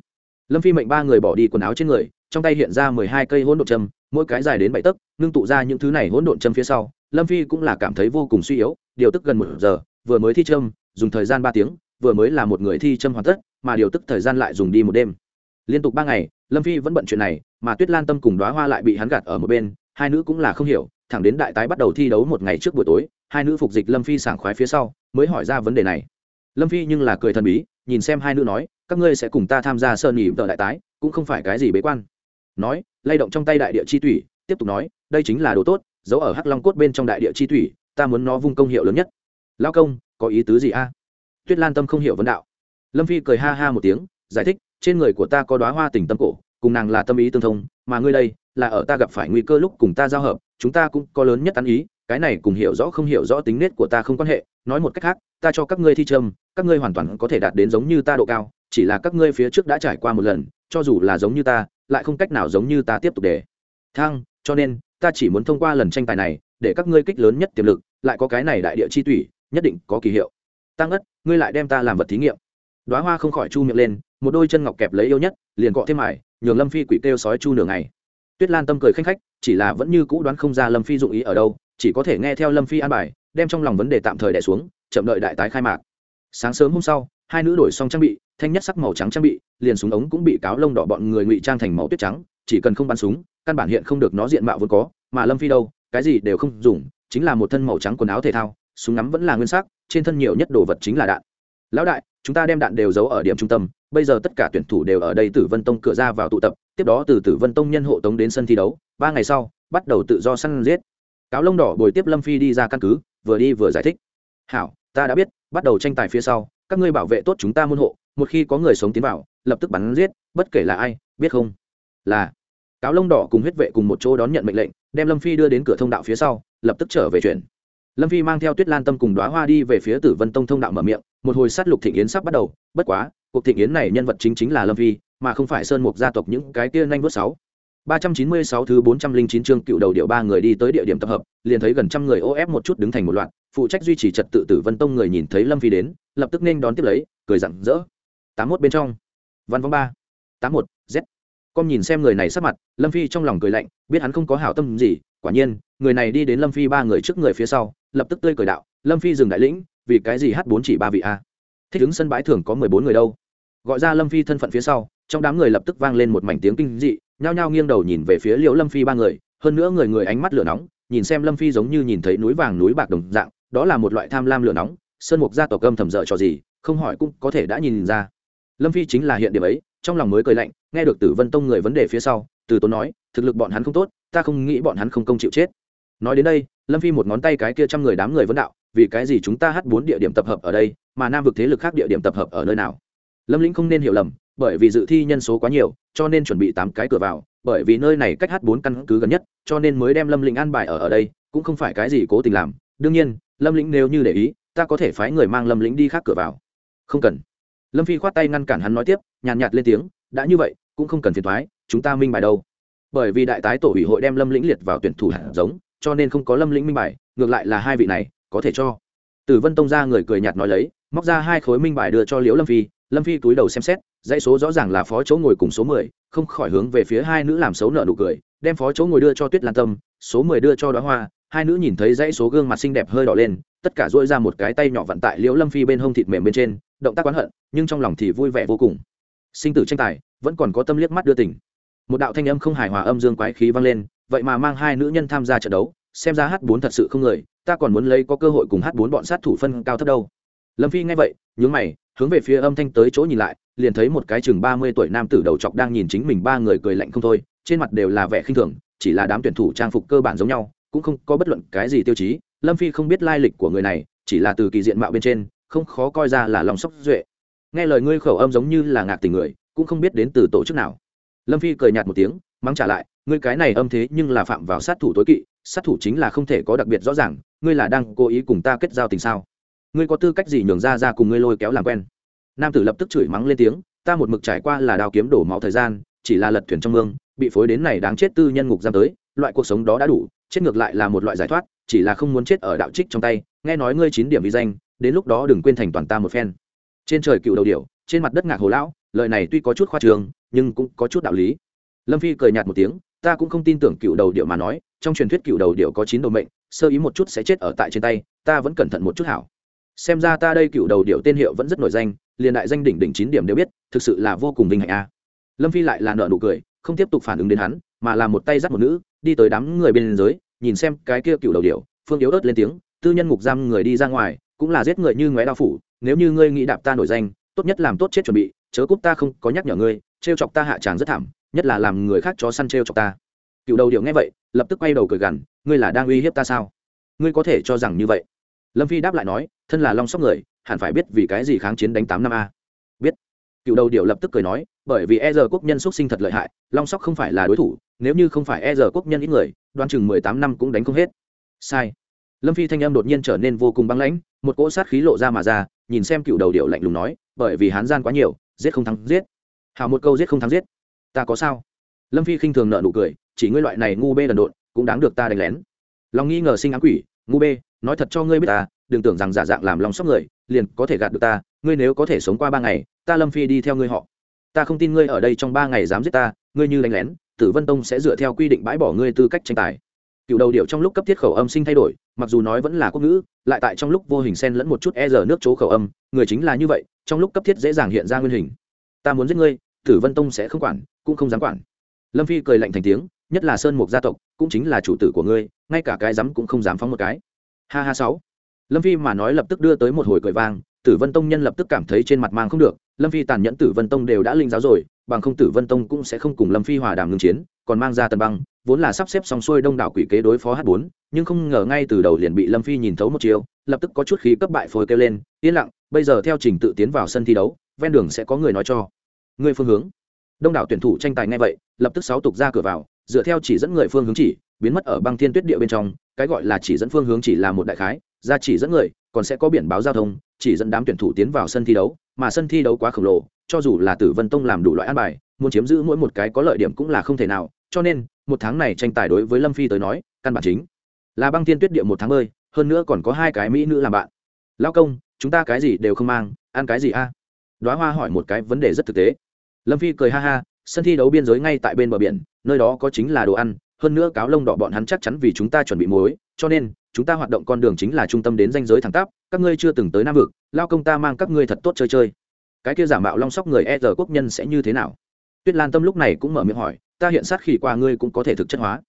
Lâm phi mệnh ba người bỏ đi quần áo trên người, trong tay hiện ra mười hai cây hỗn độn châm, mỗi cái dài đến bảy tấc, ngưng tụ ra những thứ này hỗn độn châm phía sau. Lâm phi cũng là cảm thấy vô cùng suy yếu, điều tức gần một giờ vừa mới thi châm, dùng thời gian ba tiếng, vừa mới là một người thi châm hoàn tất, mà điều tức thời gian lại dùng đi một đêm. Liên tục ba ngày, lâm phi vẫn bận chuyện này, mà tuyết lan tâm cùng đoá hoa lại bị hắn gạt ở một bên, hai nữ cũng là không hiểu, thẳng đến đại tái bắt đầu thi đấu một ngày trước buổi tối, hai nữ phục dịch lâm phi sảng khoái phía sau, mới hỏi ra vấn đề này. Lâm phi nhưng là cười thần bí, nhìn xem hai nữ nói, các ngươi sẽ cùng ta tham gia sơn nghỉ tờ đại tái, cũng không phải cái gì bế quan. Nói, lay động trong tay đại địa chi thủy, tiếp tục nói, đây chính là đồ tốt giấu ở hắc long cốt bên trong đại địa chi thủy, ta muốn nó vung công hiệu lớn nhất lao công, có ý tứ gì a? Tuyết lan tâm không hiểu vấn đạo. Lâm phi cười ha ha một tiếng, giải thích, trên người của ta có đoá hoa tình tâm cổ, cùng nàng là tâm ý tương thông, mà ngươi đây là ở ta gặp phải nguy cơ lúc cùng ta giao hợp, chúng ta cũng có lớn nhất tán ý, cái này cùng hiểu rõ không hiểu rõ tính nết của ta không quan hệ, nói một cách khác, ta cho các ngươi thi trâm, các ngươi hoàn toàn có thể đạt đến giống như ta độ cao, chỉ là các ngươi phía trước đã trải qua một lần, cho dù là giống như ta, lại không cách nào giống như ta tiếp tục để. Thăng cho nên, ta chỉ muốn thông qua lần tranh tài này, để các ngươi kích lớn nhất tiềm lực, lại có cái này đại địa chi tủy nhất định có kỳ hiệu. Tăng ất ngươi lại đem ta làm vật thí nghiệm. Đoá hoa không khỏi chu miệng lên, một đôi chân ngọc kẹp lấy yêu nhất, liền cọ thêm mải nhường lâm phi quỷ kêu sói chu nửa ngày. Tuyết lan tâm cười khanh khách, chỉ là vẫn như cũ đoán không ra lâm phi dụng ý ở đâu, chỉ có thể nghe theo lâm phi an bài, đem trong lòng vấn đề tạm thời đẻ xuống, chậm đợi đại tái khai mạc. Sáng sớm hôm sau, hai nữ đổi xong trang bị, thanh nhất sắc màu trắng trang bị, liền súng ống cũng bị cáo lông đỏ bọn người ngụy trang thành màu tuyết trắng, chỉ cần không bắn súng, căn bản hiện không được nó diện mạo vốn có, mà lâm phi đâu, cái gì đều không dùng, chính là một thân màu trắng quần áo thể thao súng ngắm vẫn là nguyên sắc, trên thân nhiều nhất đồ vật chính là đạn. Lão đại, chúng ta đem đạn đều giấu ở điểm trung tâm, bây giờ tất cả tuyển thủ đều ở đây tử vân tông cửa ra vào tụ tập, tiếp đó từ tử vân tông nhân hộ tống đến sân thi đấu, ba ngày sau, bắt đầu tự do săn giết. Cáo lông đỏ bồi tiếp lâm phi đi ra căn cứ, vừa đi vừa giải thích. Hảo, ta đã biết, bắt đầu tranh tài phía sau, các ngươi bảo vệ tốt chúng ta môn hộ, một khi có người sống tiến vào, lập tức bắn giết, bất kể là ai, biết không? Là, cáo lông đỏ cùng huyết vệ cùng một chỗ đón nhận mệnh lệnh, đem lâm phi đưa đến cửa thông đạo phía sau, lập tức trở về chuyển lâm phi mang theo tuyết lan tâm cùng đoá hoa đi về phía tử vân tông thông đạo mở miệng, một hồi sát lục thịnh yến sắp bắt đầu, bất quá, cuộc thịnh yến này nhân vật chính chính là lâm phi, mà không phải sơn mục gia tộc những cái kia nhanh vớt sáu. ba trăm chín mươi sáu thứ bốn trăm linh chín chương cựu đầu điệu ba người đi tới địa điểm tập hợp, liền thấy gần trăm người ô ép một chút đứng thành một loạt, phụ trách duy trì trật tự tử vân tông người nhìn thấy lâm phi đến, lập tức nên đón tiếp lấy, cười rặng rỡ. tám mốt bên trong. Văn vong ba. tám một, z. Con nhìn xem người này sắc mặt, lâm phi trong lòng cười lạnh, biết hắn không có hảo tâm gì, quả nhiên, người này đi đến lâm phi ba người trước người phía sau lập tức tươi cười đạo, lâm phi dừng đại lĩnh, vì cái gì h bốn chỉ ba vị a? Thích ứng sân bãi thường có mười bốn người đâu. Gọi ra lâm phi thân phận phía sau, trong đám người lập tức vang lên một mảnh tiếng kinh dị, nhao nhao nghiêng đầu nhìn về phía liễu lâm phi ba người, hơn nữa người người ánh mắt lửa nóng, nhìn xem lâm phi giống như nhìn thấy núi vàng núi bạc đồng dạng, đó là một loại tham lam lửa nóng, sơn mục gia tộc âm thầm dở cho gì, không hỏi cũng có thể đã nhìn ra. Lâm phi chính là hiện điểm ấy, trong lòng mới cười lạnh, nghe được tử vân tông người vấn đề phía sau, từ tốn nói, thực lực bọn hắn không tốt, ta không nghĩ bọn hắn không công chịu chết nói đến đây lâm phi một ngón tay cái kia trăm người đám người vấn đạo vì cái gì chúng ta hát bốn địa điểm tập hợp ở đây mà nam vực thế lực khác địa điểm tập hợp ở nơi nào? Lâm lĩnh không nên hiểu lầm bởi vì dự thi nhân số quá nhiều cho nên chuẩn bị tám cái cửa vào bởi vì nơi này cách hát bốn căn cứ gần nhất cho nên mới đem lâm lĩnh an bài ở ở đây cũng không phải cái gì cố tình làm. Đương nhiên lâm lĩnh nếu như để ý ta có thể phái người mang lâm lĩnh đi khác cửa vào. Không cần. Lâm phi khoát tay ngăn cản hắn nói tiếp nhàn nhạt, nhạt lên tiếng đã như vậy cũng không cần phiền thoái chúng ta minh bài đâu. Bởi vì đại tái tổ ủy hội đem lâm lĩnh liệt vào tuyển thủ hạt giống cho nên không có lâm lĩnh minh bài, ngược lại là hai vị này, có thể cho. Tử vân tông ra người cười nhạt nói lấy, móc ra hai khối minh bài đưa cho liễu lâm phi lâm phi túi đầu xem xét, dãy số rõ ràng là phó chỗ ngồi cùng số mười, không khỏi hướng về phía hai nữ làm xấu nợ nụ cười, đem phó chỗ ngồi đưa cho tuyết lan tâm, số mười đưa cho đoá hoa, hai nữ nhìn thấy dãy số gương mặt xinh đẹp hơi đỏ lên, tất cả dỗi ra một cái tay nhỏ vận tại liễu lâm phi bên hông thịt mềm bên trên, động tác oán hận, nhưng trong lòng thì vui vẻ vô cùng. Sinh tử tranh tài, vẫn còn có tâm liếc mắt đưa tỉnh. Một đạo thanh âm không hài hòa âm dương quái khí vang lên vậy mà mang hai nữ nhân tham gia trận đấu, xem ra h bốn thật sự không người, ta còn muốn lấy có cơ hội cùng h bốn bọn sát thủ phân cao thấp đâu. Lâm phi nghe vậy, nhướng mày, hướng về phía âm thanh tới chỗ nhìn lại, liền thấy một cái chừng ba mươi tuổi nam tử đầu chọc đang nhìn chính mình ba người cười lạnh không thôi, trên mặt đều là vẻ khinh thường, chỉ là đám tuyển thủ trang phục cơ bản giống nhau, cũng không có bất luận cái gì tiêu chí. Lâm phi không biết lai lịch của người này, chỉ là từ kỳ diện mạo bên trên, không khó coi ra là lòng sóc duệ. Nghe lời ngươi khẩu âm giống như là ngạc tình người, cũng không biết đến từ tổ chức nào. Lâm phi cười nhạt một tiếng, mắng trả lại ngươi cái này âm thế nhưng là phạm vào sát thủ tối kỵ, sát thủ chính là không thể có đặc biệt rõ ràng, ngươi là đang cố ý cùng ta kết giao tình sao? Ngươi có tư cách gì nhường ra ra cùng ngươi lôi kéo làm quen? Nam tử lập tức chửi mắng lên tiếng, ta một mực trải qua là đao kiếm đổ máu thời gian, chỉ là lật thuyền trong mương, bị phối đến này đáng chết tư nhân ngục giam tới, loại cuộc sống đó đã đủ, chết ngược lại là một loại giải thoát, chỉ là không muốn chết ở đạo trích trong tay, nghe nói ngươi chín điểm vi danh, đến lúc đó đừng quên thành toàn ta một phen. Trên trời cựu đầu điểu, trên mặt đất ngạc hồ lão, lời này tuy có chút khoa trường nhưng cũng có chút đạo lý. Lâm phi cười nhạt một tiếng ta cũng không tin tưởng cựu đầu điệu mà nói, trong truyền thuyết cựu đầu điệu có chín đầu mệnh, sơ ý một chút sẽ chết ở tại trên tay, ta vẫn cẩn thận một chút hảo. Xem ra ta đây cựu đầu điệu tên hiệu vẫn rất nổi danh, liền đại danh đỉnh đỉnh chín điểm đều biết, thực sự là vô cùng vinh hạnh a. Lâm phi lại là nợ nụ cười, không tiếp tục phản ứng đến hắn, mà là một tay dắt một nữ, đi tới đám người bên dưới, nhìn xem cái kia cựu đầu điệu, phương yếu ớt lên tiếng, tư nhân ngục giam người đi ra ngoài, cũng là giết người như ngoé đao phủ, nếu như ngươi nghĩ đạp ta nổi danh, tốt nhất làm tốt chết chuẩn bị, chớ cúp ta không có nhắc nhở ngươi trêu chọc ta hạ tràng rất thảm, nhất là làm người khác chó săn trêu chọc ta. Cựu đầu điệu nghe vậy, lập tức quay đầu cười gằn, ngươi là đang uy hiếp ta sao? Ngươi có thể cho rằng như vậy? Lâm phi đáp lại nói, thân là long sóc người, hẳn phải biết vì cái gì kháng chiến đánh tám năm a. Biết. Cựu đầu điệu lập tức cười nói, bởi vì e giờ quốc nhân xuất sinh thật lợi hại, long sóc không phải là đối thủ, nếu như không phải e giờ quốc nhân ít người đoan chừng mười tám năm cũng đánh không hết. Sai. Lâm phi thanh âm đột nhiên trở nên vô cùng băng lãnh, một cỗ sát khí lộ ra mà ra, nhìn xem cựu đầu điệu lạnh lùng nói, bởi vì hán gian quá nhiều, giết không thắng, giết hào một câu giết không thắng giết. Ta có sao? Lâm phi khinh thường nợ nụ cười, chỉ ngươi loại này ngu bê đần độn, cũng đáng được ta đánh lén. Lòng nghi ngờ sinh ám quỷ, ngu bê, nói thật cho ngươi biết ta, đừng tưởng rằng giả dạng làm lòng sóc người, liền có thể gạt được ta, ngươi nếu có thể sống qua ba ngày, ta lâm phi đi theo ngươi họ. Ta không tin ngươi ở đây trong ba ngày dám giết ta, ngươi như đánh lén, tử vân tông sẽ dựa theo quy định bãi bỏ ngươi tư cách tranh tài. Cựu đầu điệu trong lúc cấp thiết khẩu âm sinh thay đổi, mặc dù nói vẫn là quốc ngữ, lại tại trong lúc vô hình xen lẫn một chút e giờ nước chỗ khẩu âm, người chính là như vậy, trong lúc cấp thiết dễ dàng hiện ra nguyên hình ta muốn giết ngươi, tử vân tông sẽ không quản, cũng không dám quản. Lâm phi cười lạnh thành tiếng, nhất là sơn mục gia tộc, cũng chính là chủ tử của ngươi, ngay cả cái dám cũng không dám phóng một cái. Ha ha sáu. Lâm phi mà nói lập tức đưa tới một hồi cười vang, tử vân tông nhân lập tức cảm thấy trên mặt mang không được, lâm phi tàn nhẫn tử vân tông đều đã linh giáo rồi, bằng không tử vân tông cũng sẽ không cùng lâm phi hòa đàm ngưng chiến, còn mang ra tần băng, vốn là sắp xếp xong xuôi đông đảo quỷ kế đối phó h 4 nhưng không ngờ ngay từ đầu liền bị lâm phi nhìn thấu một chiều lập tức có chút khí cấp bại phôi kêu lên, yên lặng, bây giờ theo trình tự tiến vào sân thi đấu ven đường sẽ có người nói cho. Người phương hướng. Đông đảo tuyển thủ tranh tài ngay vậy, lập tức sáu tục ra cửa vào, dựa theo chỉ dẫn người phương hướng chỉ, biến mất ở băng thiên tuyết địa bên trong, cái gọi là chỉ dẫn phương hướng chỉ là một đại khái, ra chỉ dẫn người, còn sẽ có biển báo giao thông, chỉ dẫn đám tuyển thủ tiến vào sân thi đấu, mà sân thi đấu quá khổng lồ, cho dù là tử vân tông làm đủ loại an bài, muốn chiếm giữ mỗi một cái có lợi điểm cũng là không thể nào, cho nên, một tháng này tranh tài đối với lâm phi tới nói, căn bản chính là băng thiên tuyết địa một tháng bơi, hơn nữa còn có hai cái mỹ nữ làm bạn. Lao công, chúng ta cái gì đều không mang, ăn cái gì a? à? Đoá hoa hỏi một cái vấn đề rất thực tế. Lâm phi cười ha ha, sân thi đấu biên giới ngay tại bên bờ biển, nơi đó có chính là đồ ăn, hơn nữa cáo lông đỏ bọn hắn chắc chắn vì chúng ta chuẩn bị mối cho nên, chúng ta hoạt động con đường chính là trung tâm đến danh giới thẳng tắp, các ngươi chưa từng tới nam vực, lao công ta mang các ngươi thật tốt chơi chơi. Cái kia giả mạo long sóc người e giờ quốc nhân sẽ như thế nào? Tuyết lan tâm lúc này cũng mở miệng hỏi, ta hiện sát khí qua ngươi cũng có thể thực chất hóa.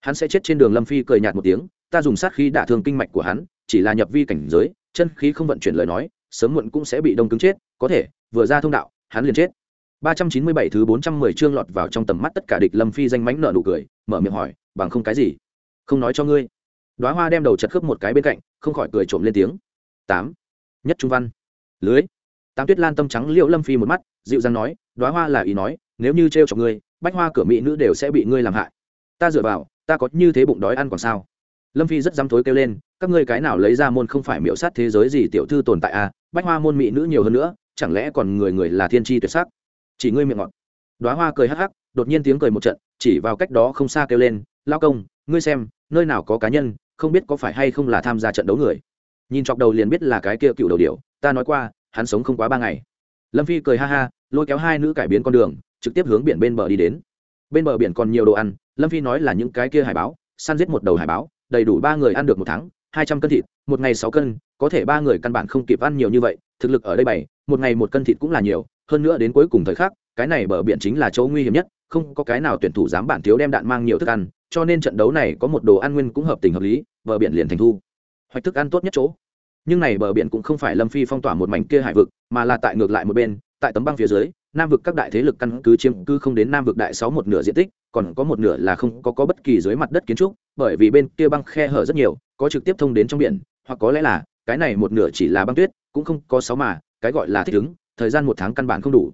Hắn sẽ chết trên đường lâm phi cười nhạt một tiếng, ta dùng sát khí đả thương kinh mạch của hắn, chỉ là nhập vi cảnh giới, chân khí không vận chuyển lời nói, sớm muộn cũng sẽ bị đông cứng chết, có thể vừa ra thông đạo, hắn liền chết. 397 thứ 410 chương lọt vào trong tầm mắt tất cả địch lâm phi danh mánh nợ nụ cười, mở miệng hỏi, bằng không cái gì? Không nói cho ngươi. Đóa hoa đem đầu chật khớp một cái bên cạnh, không khỏi cười trộm lên tiếng. Tám, nhất trung văn. Lưới. Tam tuyết lan tâm trắng liệu lâm phi một mắt, dịu dàng nói, đoá hoa là ý nói, nếu như trêu chọc ngươi, bách hoa cửa mỹ nữ đều sẽ bị ngươi làm hại. Ta dựa vào, ta có như thế bụng đói ăn còn sao? Lâm phi rất dám thối kêu lên, các ngươi cái nào lấy ra môn không phải miễu sát thế giới gì tiểu thư tồn tại à? Bách hoa môn mỹ nữ nhiều hơn nữa chẳng lẽ còn người người là thiên tri tuyệt sắc? Chỉ ngươi miệng ngọt. Đoá hoa cười hắc hắc, đột nhiên tiếng cười một trận, chỉ vào cách đó không xa kêu lên lao công, ngươi xem, nơi nào có cá nhân, không biết có phải hay không là tham gia trận đấu người. Nhìn chọc đầu liền biết là cái kia cựu đầu điệu ta nói qua, hắn sống không quá ba ngày. Lâm phi cười ha ha, lôi kéo hai nữ cải biến con đường, trực tiếp hướng biển bên bờ đi đến. Bên bờ biển còn nhiều đồ ăn, lâm phi nói là những cái kia hải báo, săn giết một đầu hải báo, đầy đủ ba người ăn được một tháng, hai trăm cân thịt, một ngày sáu cân có thể ba người căn bản không kịp ăn nhiều như vậy thực lực ở đây bảy một ngày một cân thịt cũng là nhiều hơn nữa đến cuối cùng thời khắc cái này bờ biển chính là chỗ nguy hiểm nhất không có cái nào tuyển thủ dám bản thiếu đem đạn mang nhiều thức ăn cho nên trận đấu này có một đồ ăn nguyên cũng hợp tình hợp lý bờ biển liền thành thu. Hoạch thức ăn tốt nhất chỗ. Nhưng này bờ biển cũng không phải lâm phi phong tỏa một mảnh kia hải vực mà là tại ngược lại một bên tại tấm băng phía dưới nam vực các đại thế lực căn cứ chiếm cư không đến nam vực đại sáu một nửa diện tích còn có một nửa là không có, có bất kỳ dưới mặt đất kiến trúc bởi vì bên kia băng khe hở rất nhiều có trực tiếp thông đến trong biển hoặc có lẽ là cái này một nửa chỉ là băng tuyết, cũng không có sáu mà, cái gọi là thích ứng, thời gian một tháng căn bản không đủ.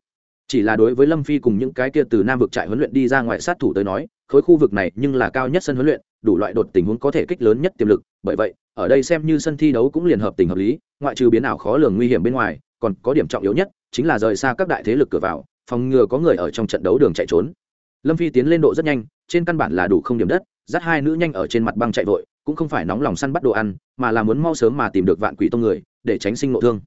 Chỉ là đối với lâm phi cùng những cái kia từ nam vực trại huấn luyện đi ra ngoài sát thủ tới nói, khối khu vực này nhưng là cao nhất sân huấn luyện, đủ loại đột tình huống có thể kích lớn nhất tiềm lực, bởi vậy, ở đây xem như sân thi đấu cũng liền hợp tình hợp lý, ngoại trừ biến ảo khó lường nguy hiểm bên ngoài, còn có điểm trọng yếu nhất, chính là rời xa các đại thế lực cửa vào, phòng ngừa có người ở trong trận đấu đường chạy trốn. Lâm phi tiến lên độ rất nhanh, trên căn bản là đủ không điểm đất, dắt hai nữ nhanh ở trên mặt băng chạy vội cũng không phải nóng lòng săn bắt đồ ăn mà là muốn mau sớm mà tìm được vạn quỷ tông người để tránh sinh nội thương.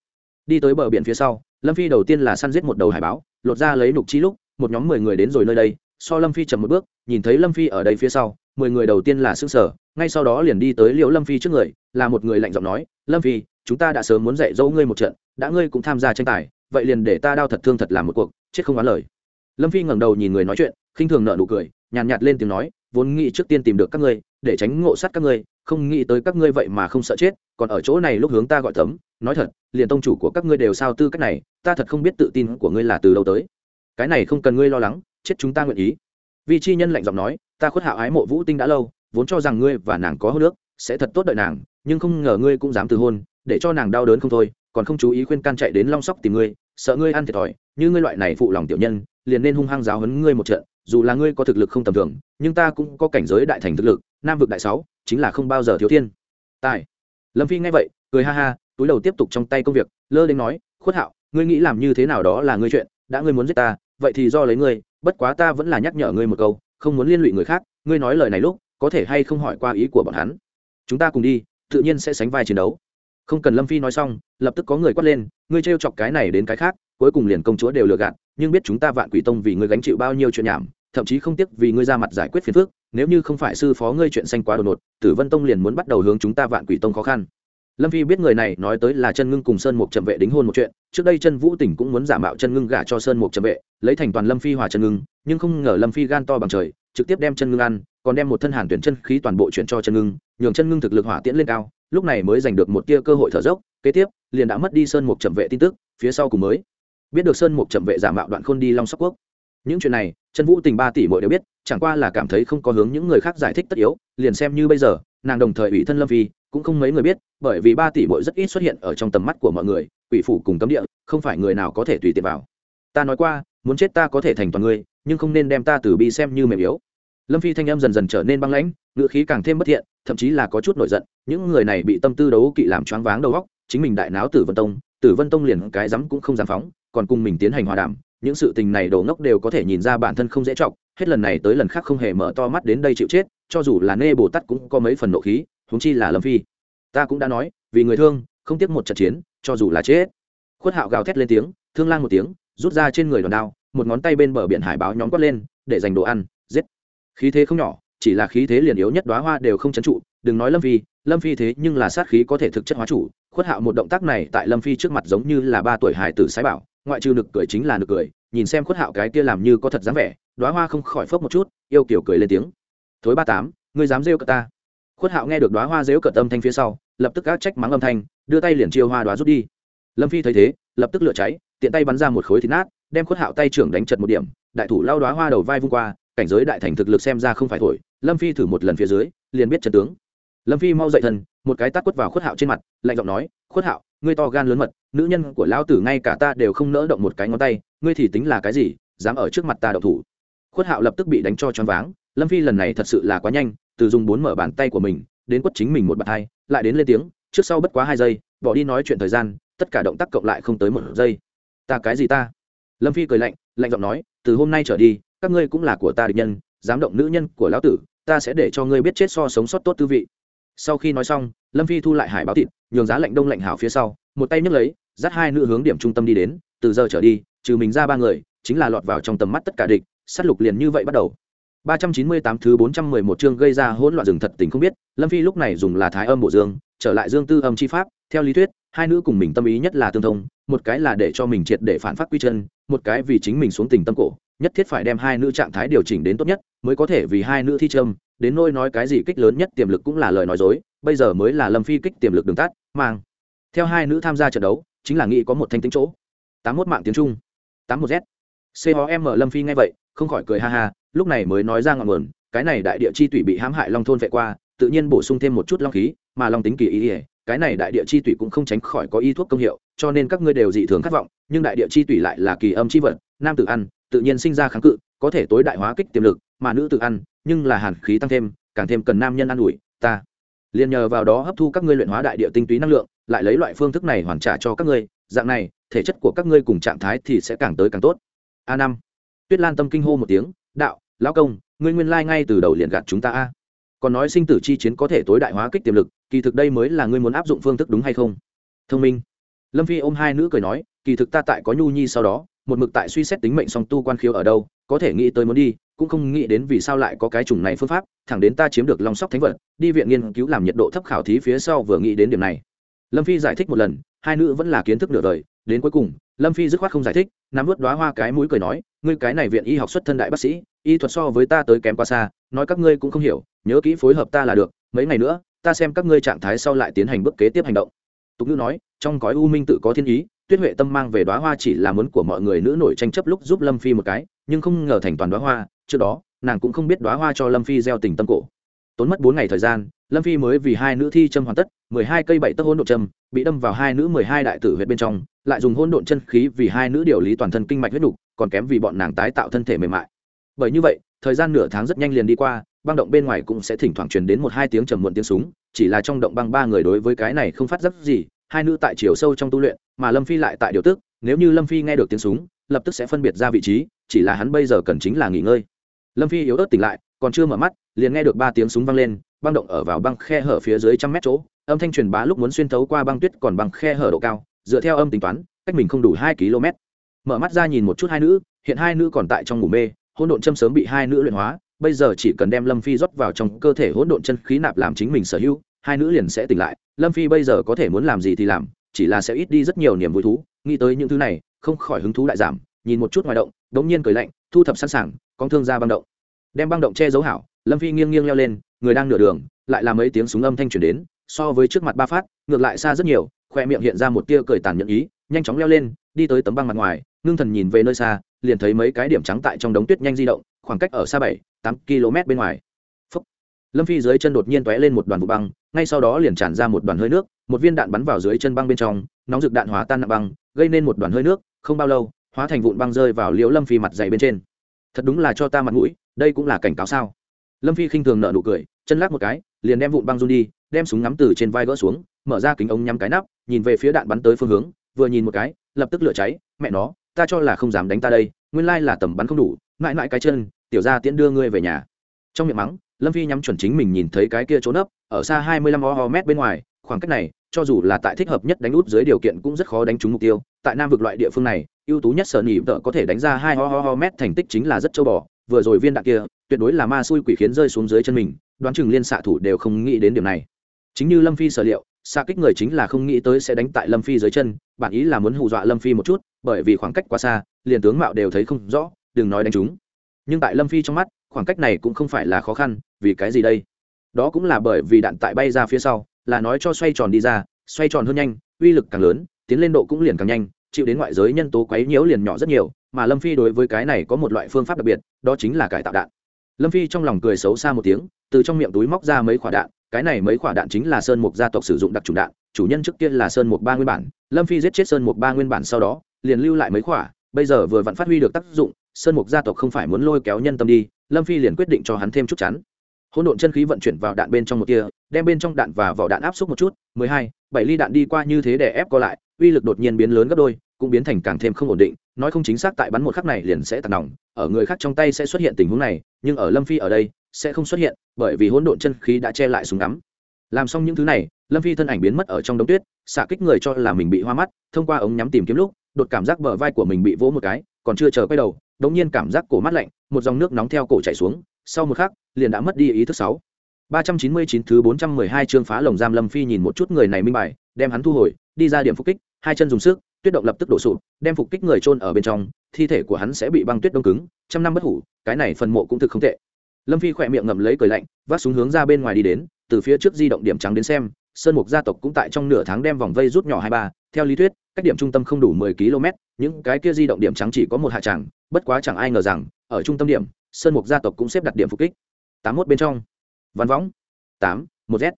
Đi tới bờ biển phía sau lâm phi đầu tiên là săn giết một đầu hải báo lột ra lấy nục chi lúc một nhóm mười người đến rồi nơi đây so lâm phi chậm một bước nhìn thấy lâm phi ở đây phía sau mười người đầu tiên là xương sở ngay sau đó liền đi tới liễu lâm phi trước người là một người lạnh giọng nói lâm phi chúng ta đã sớm muốn dạy dỗ ngươi một trận đã ngươi cũng tham gia tranh tài vậy liền để ta đau thật thương thật làm một cuộc chết không oán lời. Lâm phi ngẩng đầu nhìn người nói chuyện khinh thường nợ nụ cười nhàn nhạt, nhạt lên tiếng nói vốn nghĩ trước tiên tìm được các ngươi để tránh ngộ sát các ngươi, không nghĩ tới các ngươi vậy mà không sợ chết, còn ở chỗ này lúc hướng ta gọi tấm nói thật, liền tông chủ của các ngươi đều sao tư cách này, ta thật không biết tự tin của ngươi là từ đâu tới. Cái này không cần ngươi lo lắng, chết chúng ta nguyện ý. Vì chi nhân lạnh giọng nói, ta khuất hạo ái mộ vũ tinh đã lâu, vốn cho rằng ngươi và nàng có hô nước sẽ thật tốt đợi nàng, nhưng không ngờ ngươi cũng dám từ hôn, để cho nàng đau đớn không thôi, còn không chú ý khuyên can chạy đến long sóc tìm ngươi, sợ ngươi ăn thiệt thòi, như ngươi loại này phụ lòng tiểu nhân, liền nên hung hăng giáo hấn ngươi một trận, dù là ngươi có thực lực không tầm thường, nhưng ta cũng có cảnh giới đại thành thực lực nam vực đại sáu, chính là không bao giờ thiếu thiên. Tài. Lâm phi nghe vậy, cười ha ha, túi đầu tiếp tục trong tay công việc, lơ đến nói, khuất hạo, ngươi nghĩ làm như thế nào đó là ngươi chuyện, đã ngươi muốn giết ta, vậy thì do lấy ngươi, bất quá ta vẫn là nhắc nhở ngươi một câu, không muốn liên lụy người khác, ngươi nói lời này lúc, có thể hay không hỏi qua ý của bọn hắn. Chúng ta cùng đi, tự nhiên sẽ sánh vai chiến đấu. Không cần lâm phi nói xong, lập tức có người quát lên, ngươi trêu chọc cái này đến cái khác, cuối cùng liền công chúa đều lừa gạt, nhưng biết chúng ta vạn quỷ tông vì ngươi gánh chịu bao nhiêu chuyện nhảm, thậm chí không tiếc vì ngươi ra mặt giải quyết phiền phức nếu như không phải sư phó ngươi chuyện xanh quá đột ngột, tử vân tông liền muốn bắt đầu hướng chúng ta vạn quỷ tông khó khăn. Lâm phi biết người này nói tới là chân ngưng cùng sơn mục trầm vệ đính hôn một chuyện, trước đây chân vũ tỉnh cũng muốn giả mạo chân ngưng gả cho sơn mục trầm vệ, lấy thành toàn lâm phi hòa chân ngưng, nhưng không ngờ lâm phi gan to bằng trời, trực tiếp đem chân ngưng ăn, còn đem một thân hàn tuyển chân khí toàn bộ chuyển cho chân ngưng, nhường chân ngưng thực lực hỏa tiễn lên cao, lúc này mới giành được một tia cơ hội thở dốc, kế tiếp, liền đã mất đi sơn mục trầm vệ tin tức, phía sau cùng mới. Biết được sơn mục trầm vệ giả mạo đoạn khôn đi long sóc quốc. Những chuyện này chân vũ tình ba tỷ mỗi đều biết, chẳng qua là cảm thấy không có hướng những người khác giải thích tất yếu, liền xem như bây giờ, nàng đồng thời ủy thân lâm phi, cũng không mấy người biết, bởi vì ba tỷ mỗi rất ít xuất hiện ở trong tầm mắt của mọi người, quỷ phủ cùng cấm địa, không phải người nào có thể tùy tiện vào. Ta nói qua, muốn chết ta có thể thành toàn ngươi, nhưng không nên đem ta từ bi xem như mềm yếu. Lâm phi thanh em dần dần trở nên băng lãnh, ngữ khí càng thêm bất thiện, thậm chí là có chút nổi giận, những người này bị tâm tư đấu kỵ làm choáng váng đầu óc, chính mình đại náo tử vân tông, tử vân tông liền cái dám cũng không dám phóng, còn cùng mình tiến hành hòa đàm những sự tình này đồ ngốc đều có thể nhìn ra bản thân không dễ chọc, hết lần này tới lần khác không hề mở to mắt đến đây chịu chết, cho dù là nê bồ tát cũng có mấy phần nộ khí, huống chi là lâm phi. Ta cũng đã nói, vì người thương, không tiếc một trận chiến, cho dù là chết. Khuất hạo gào thét lên tiếng, thương lang một tiếng, rút ra trên người đòn đao, một ngón tay bên bờ biển hải báo nhóm quát lên, để dành đồ ăn, giết. Khí thế không nhỏ, chỉ là khí thế liền yếu nhất đóa hoa đều không chấn trụ, đừng nói lâm phi lâm phi thế nhưng là sát khí có thể thực chất hóa chủ. Khuất hạo một động tác này tại lâm phi trước mặt giống như là ba tuổi hải tử sái bảo ngoại trừ nực cười chính là nực cười, nhìn xem khuất hạo cái kia làm như có thật dáng vẻ, đóa hoa không khỏi phớp một chút, yêu kiểu cười lên tiếng. Thối ba tám, ngươi dám rêu cợt ta? Khuất hạo nghe được đóa hoa rêu cợt âm thanh phía sau, lập tức gác trách mắng âm thanh, đưa tay liền chiêu hoa đóa rút đi. Lâm phi thấy thế, lập tức lửa cháy, tiện tay bắn ra một khối thịt nát, đem khuất hạo tay trưởng đánh chật một điểm, đại thủ lao đóa hoa đầu vai vung qua, cảnh giới đại thành thực lực xem ra không phải thổi, lâm phi thử một lần phía dưới, liền biết trận tướng. Lâm phi mau dậy thần một cái tát quất vào khuất hạo trên mặt, lạnh giọng nói, khuất hạo ngươi to gan lớn mật, nữ nhân của lão tử ngay cả ta đều không nỡ động một cái ngón tay, ngươi thì tính là cái gì, dám ở trước mặt ta động thủ. Khuất hạo lập tức bị đánh cho choáng váng, lâm phi lần này thật sự là quá nhanh, từ dùng bốn mở bàn tay của mình, đến quất chính mình một bàn tay, lại đến lên tiếng, trước sau bất quá hai giây, bỏ đi nói chuyện thời gian, tất cả động tác cộng lại không tới một giây. Ta cái gì ta? Lâm phi cười lạnh lạnh giọng nói, từ hôm nay trở đi, các ngươi cũng là của ta địch nhân, dám động nữ nhân của lão tử, ta sẽ để cho ngươi biết chết so sống sót tốt tư vị sau khi nói xong lâm phi thu lại hải báo thịt nhường giá lạnh đông lạnh hảo phía sau một tay nhấc lấy dắt hai nữ hướng điểm trung tâm đi đến từ giờ trở đi trừ mình ra ba người chính là lọt vào trong tầm mắt tất cả địch sát lục liền như vậy bắt đầu 398 thứ 411 chương gây ra hỗn loạn rừng thật tình không biết, Lâm Phi lúc này dùng là thái âm bộ dương, trở lại dương tư âm chi pháp, theo lý thuyết, hai nữ cùng mình tâm ý nhất là tương thông, một cái là để cho mình triệt để phản phát quy chân, một cái vì chính mình xuống tình tâm cổ, nhất thiết phải đem hai nữ trạng thái điều chỉnh đến tốt nhất, mới có thể vì hai nữ thi trâm đến nôi nói cái gì kích lớn nhất tiềm lực cũng là lời nói dối, bây giờ mới là Lâm Phi kích tiềm lực đường tắt, mang. Theo hai nữ tham gia trận đấu, chính là nghĩ có một thanh tính chỗ. 81 mạng tiếng Trung, 81Z. COM Lâm Phi nghe vậy, không khỏi cười ha ha, lúc này mới nói ra ngọn nguồn cái này đại địa chi tủy bị hãm hại long thôn vệ qua tự nhiên bổ sung thêm một chút long khí mà long tính kỳ ý ỉa cái này đại địa chi tủy cũng không tránh khỏi có y thuốc công hiệu cho nên các ngươi đều dị thường khát vọng nhưng đại địa chi tủy lại là kỳ âm chi vật nam tự ăn tự nhiên sinh ra kháng cự có thể tối đại hóa kích tiềm lực mà nữ tự ăn nhưng là hàn khí tăng thêm, càng thêm cần nam nhân ăn ủi, ta liền nhờ vào đó hấp thu các ngươi luyện hóa đại địa tinh túy năng lượng, lại lấy loại phương thức này hoàn trả cho các ngươi, dạng này, thể chất của các ngươi cùng trạng thái thì sẽ càng tới càng tốt. A năm tuyết lan tâm kinh hô một tiếng, đạo, lão công, ngươi nguyên lai ngay từ đầu liền gạt chúng ta a. Còn nói sinh tử chi chiến có thể tối đại hóa kích tiềm lực, kỳ thực đây mới là ngươi muốn áp dụng phương thức đúng hay không? Thông minh, lâm phi ôm hai nữ cười nói, kỳ thực ta tại có nhu nhi sau đó một mực tại suy xét tính mệnh song tu quan khiếu ở đâu, có thể nghĩ tới muốn đi, cũng không nghĩ đến vì sao lại có cái chủng này phương pháp, thẳng đến ta chiếm được long sóc thánh vật, đi viện nghiên cứu làm nhiệt độ thấp khảo thí phía sau vừa nghĩ đến điểm này. Lâm phi giải thích một lần, hai nữ vẫn là kiến thức nửa đời, đến cuối cùng, lâm phi dứt khoát không giải thích, nắm vớt đoá hoa cái mũi cười nói, ngươi cái này viện y học xuất thân đại bác sĩ, y thuật so với ta tới kém quá xa, nói các ngươi cũng không hiểu, nhớ kỹ phối hợp ta là được, mấy ngày nữa, ta xem các ngươi trạng thái sau lại tiến hành bước kế tiếp hành động. Tục ngữ nói, trong gói u minh tự có thiên ý tuyết huệ tâm mang về đoá hoa chỉ là muốn của mọi người nữ nổi tranh chấp lúc giúp lâm phi một cái, nhưng không ngờ thành toàn đoá hoa, trước đó, nàng cũng không biết đoá hoa cho lâm phi gieo tình tâm cổ. Tốn mất bốn ngày thời gian, lâm phi mới vì hai nữ thi châm hoàn tất, mười hai cây bảy tấc hỗn độn châm, bị đâm vào hai nữ mười hai đại tử huyệt bên trong, lại dùng hỗn độn chân khí vì hai nữ điều lý toàn thân kinh mạch huyết đục, còn kém vì bọn nàng tái tạo thân thể mềm mại. Bởi như vậy, thời gian nửa tháng rất nhanh liền đi qua, băng động bên ngoài cũng sẽ thỉnh thoảng truyền đến một hai tiếng trầm muộn tiếng súng, chỉ là trong động băng ba người đối với cái này không phát giác gì, hai nữ tại chiều sâu trong tu luyện mà lâm phi lại tại điều tức, nếu như lâm phi nghe được tiếng súng, lập tức sẽ phân biệt ra vị trí, chỉ là hắn bây giờ cần chính là nghỉ ngơi. Lâm phi yếu ớt tỉnh lại, còn chưa mở mắt, liền nghe được ba tiếng súng vang lên, băng động ở vào băng khe hở phía dưới trăm mét chỗ, âm thanh truyền bá lúc muốn xuyên thấu qua băng tuyết còn băng khe hở độ cao, dựa theo âm tính toán, cách mình không đủ hai km. Mở mắt ra nhìn một chút hai nữ, hiện hai nữ còn tại trong ngủ mê, hỗn độn châm sớm bị hai nữ luyện hóa, bây giờ chỉ cần đem lâm phi rót vào trong cơ thể hỗn độn chân khí nạp làm chính mình sở hữu, hai nữ liền sẽ tỉnh lại, lâm phi bây giờ có thể muốn làm gì thì làm chỉ là sẽ ít đi rất nhiều niềm vui thú. Nghĩ tới những thứ này, không khỏi hứng thú lại giảm, nhìn một chút ngoài động, đống nhiên cười lạnh, thu thập sẵn sàng, con thương ra băng động. Đem băng động che giấu hảo, lâm phi nghiêng nghiêng leo lên, người đang nửa đường, lại làm mấy tiếng súng âm thanh chuyển đến, so với trước mặt ba phát, ngược lại xa rất nhiều, khoe miệng hiện ra một tia cười tàn nhẫn ý, nhanh chóng leo lên, đi tới tấm băng mặt ngoài, ngưng thần nhìn về nơi xa, liền thấy mấy cái điểm trắng tại trong đống tuyết nhanh di động, khoảng cách ở xa bảy, tám km bên ngoài lâm phi dưới chân đột nhiên tóe lên một đoàn vụ băng, ngay sau đó liền tràn ra một đoàn hơi nước, một viên đạn bắn vào dưới chân băng bên trong, nóng rực đạn hóa tan nặng băng, gây nên một đoàn hơi nước, không bao lâu, hóa thành vụn băng rơi vào liễu lâm phi mặt dày bên trên. Thật đúng là cho ta mặt mũi, đây cũng là cảnh cáo sao? Lâm phi khinh thường nợ nụ cười, chân lắc một cái, liền đem vụn băng run đi, đem súng ngắm từ trên vai gỡ xuống, mở ra kính ống nhắm cái nắp, nhìn về phía đạn bắn tới phương hướng, vừa nhìn một cái, lập tức lửa cháy, mẹ nó, ta cho là không dám đánh ta đây, nguyên lai là tầm bắn không đủ, mãi mãi cái chân, tiểu ra tiễn đưa ngươi về nhà. Trong miệng mắng lâm phi nhắm chuẩn chính mình nhìn thấy cái kia trốn ấp ở xa hai mươi lăm ho mét bên ngoài, khoảng cách này, cho dù là tại thích hợp nhất đánh út dưới điều kiện cũng rất khó đánh trúng mục tiêu. Tại nam vực loại địa phương này, ưu tú nhất sở nỉ vợ có thể đánh ra hai ho ho ho mét thành tích chính là rất châu bò. Vừa rồi viên đạn kia, tuyệt đối là ma xui quỷ khiến rơi xuống dưới chân mình, đoán chừng liên xạ thủ đều không nghĩ đến điểm này. Chính như lâm phi sở liệu xa kích người chính là không nghĩ tới sẽ đánh tại lâm phi dưới chân, bản ý là muốn hù dọa lâm phi một chút, bởi vì khoảng cách quá xa, liền tướng mạo đều thấy không rõ, đừng nói đánh chúng nhưng tại lâm phi trong mắt khoảng cách này cũng không phải là khó khăn, vì cái gì đây? Đó cũng là bởi vì đạn tại bay ra phía sau, là nói cho xoay tròn đi ra, xoay tròn hơn nhanh, uy lực càng lớn, tiến lên độ cũng liền càng nhanh, chịu đến ngoại giới nhân tố quấy nhiễu liền nhỏ rất nhiều, mà lâm phi đối với cái này có một loại phương pháp đặc biệt, đó chính là cải tạo đạn. Lâm phi trong lòng cười xấu xa một tiếng, từ trong miệng túi móc ra mấy quả đạn, cái này mấy quả đạn chính là sơn mục gia tộc sử dụng đặc trùng đạn, chủ nhân trước kia là sơn mục ba nguyên bản, lâm phi giết chết sơn mục ba nguyên bản sau đó, liền lưu lại mấy quả, bây giờ vừa vặn phát huy được tác dụng, sơn mục gia tộc không phải muốn lôi kéo nhân tâm đi lâm phi liền quyết định cho hắn thêm chút chắn. Hỗn độn chân khí vận chuyển vào đạn bên trong một tia, đem bên trong đạn và vỏ đạn áp suất một chút, mười hai, bảy ly đạn đi qua như thế để ép co lại, uy lực đột nhiên biến lớn gấp đôi, cũng biến thành càng thêm không ổn định, nói không chính xác tại bắn một khắc này liền sẽ tạt nòng, ở người khác trong tay sẽ xuất hiện tình huống này, nhưng ở lâm phi ở đây, sẽ không xuất hiện, bởi vì hỗn độn chân khí đã che lại súng ngắm. Làm xong những thứ này, lâm phi thân ảnh biến mất ở trong đống tuyết, xạ kích người cho là mình bị hoa mắt, thông qua ống nhắm tìm kiếm lúc, đột cảm giác bờ vai của mình bị vỗ một cái, còn chưa chờ quay đầu đống nhiên cảm giác cổ mắt lạnh, một dòng nước nóng theo cổ chảy xuống, sau một khắc, liền đã mất đi ý thức sáu. ba trăm chín mươi chín thứ bốn trăm mười hai chương phá lồng giam lâm phi nhìn một chút người này minh bài, đem hắn thu hồi, đi ra điểm phục kích, hai chân dùng sức, tuyết động lập tức đổ sụp, đem phục kích người trôn ở bên trong, thi thể của hắn sẽ bị băng tuyết đông cứng, trăm năm bất hủ, cái này phần mộ cũng thực không tệ. Lâm phi khỏe miệng ngậm lấy cười lạnh, vác xuống hướng ra bên ngoài đi đến, từ phía trước di động điểm trắng đến xem, sơn mục gia tộc cũng tại trong nửa tháng đem vòng vây rút nhỏ hai ba, theo lý thuyết, cách điểm trung tâm không đủ mười km những cái kia di động điểm trắng chỉ có một hạ tràng bất quá chẳng ai ngờ rằng, ở trung tâm điểm, sơn mục gia tộc cũng xếp đặt điểm phục kích. Tám mốt bên trong. Văn võng. Tám, một z.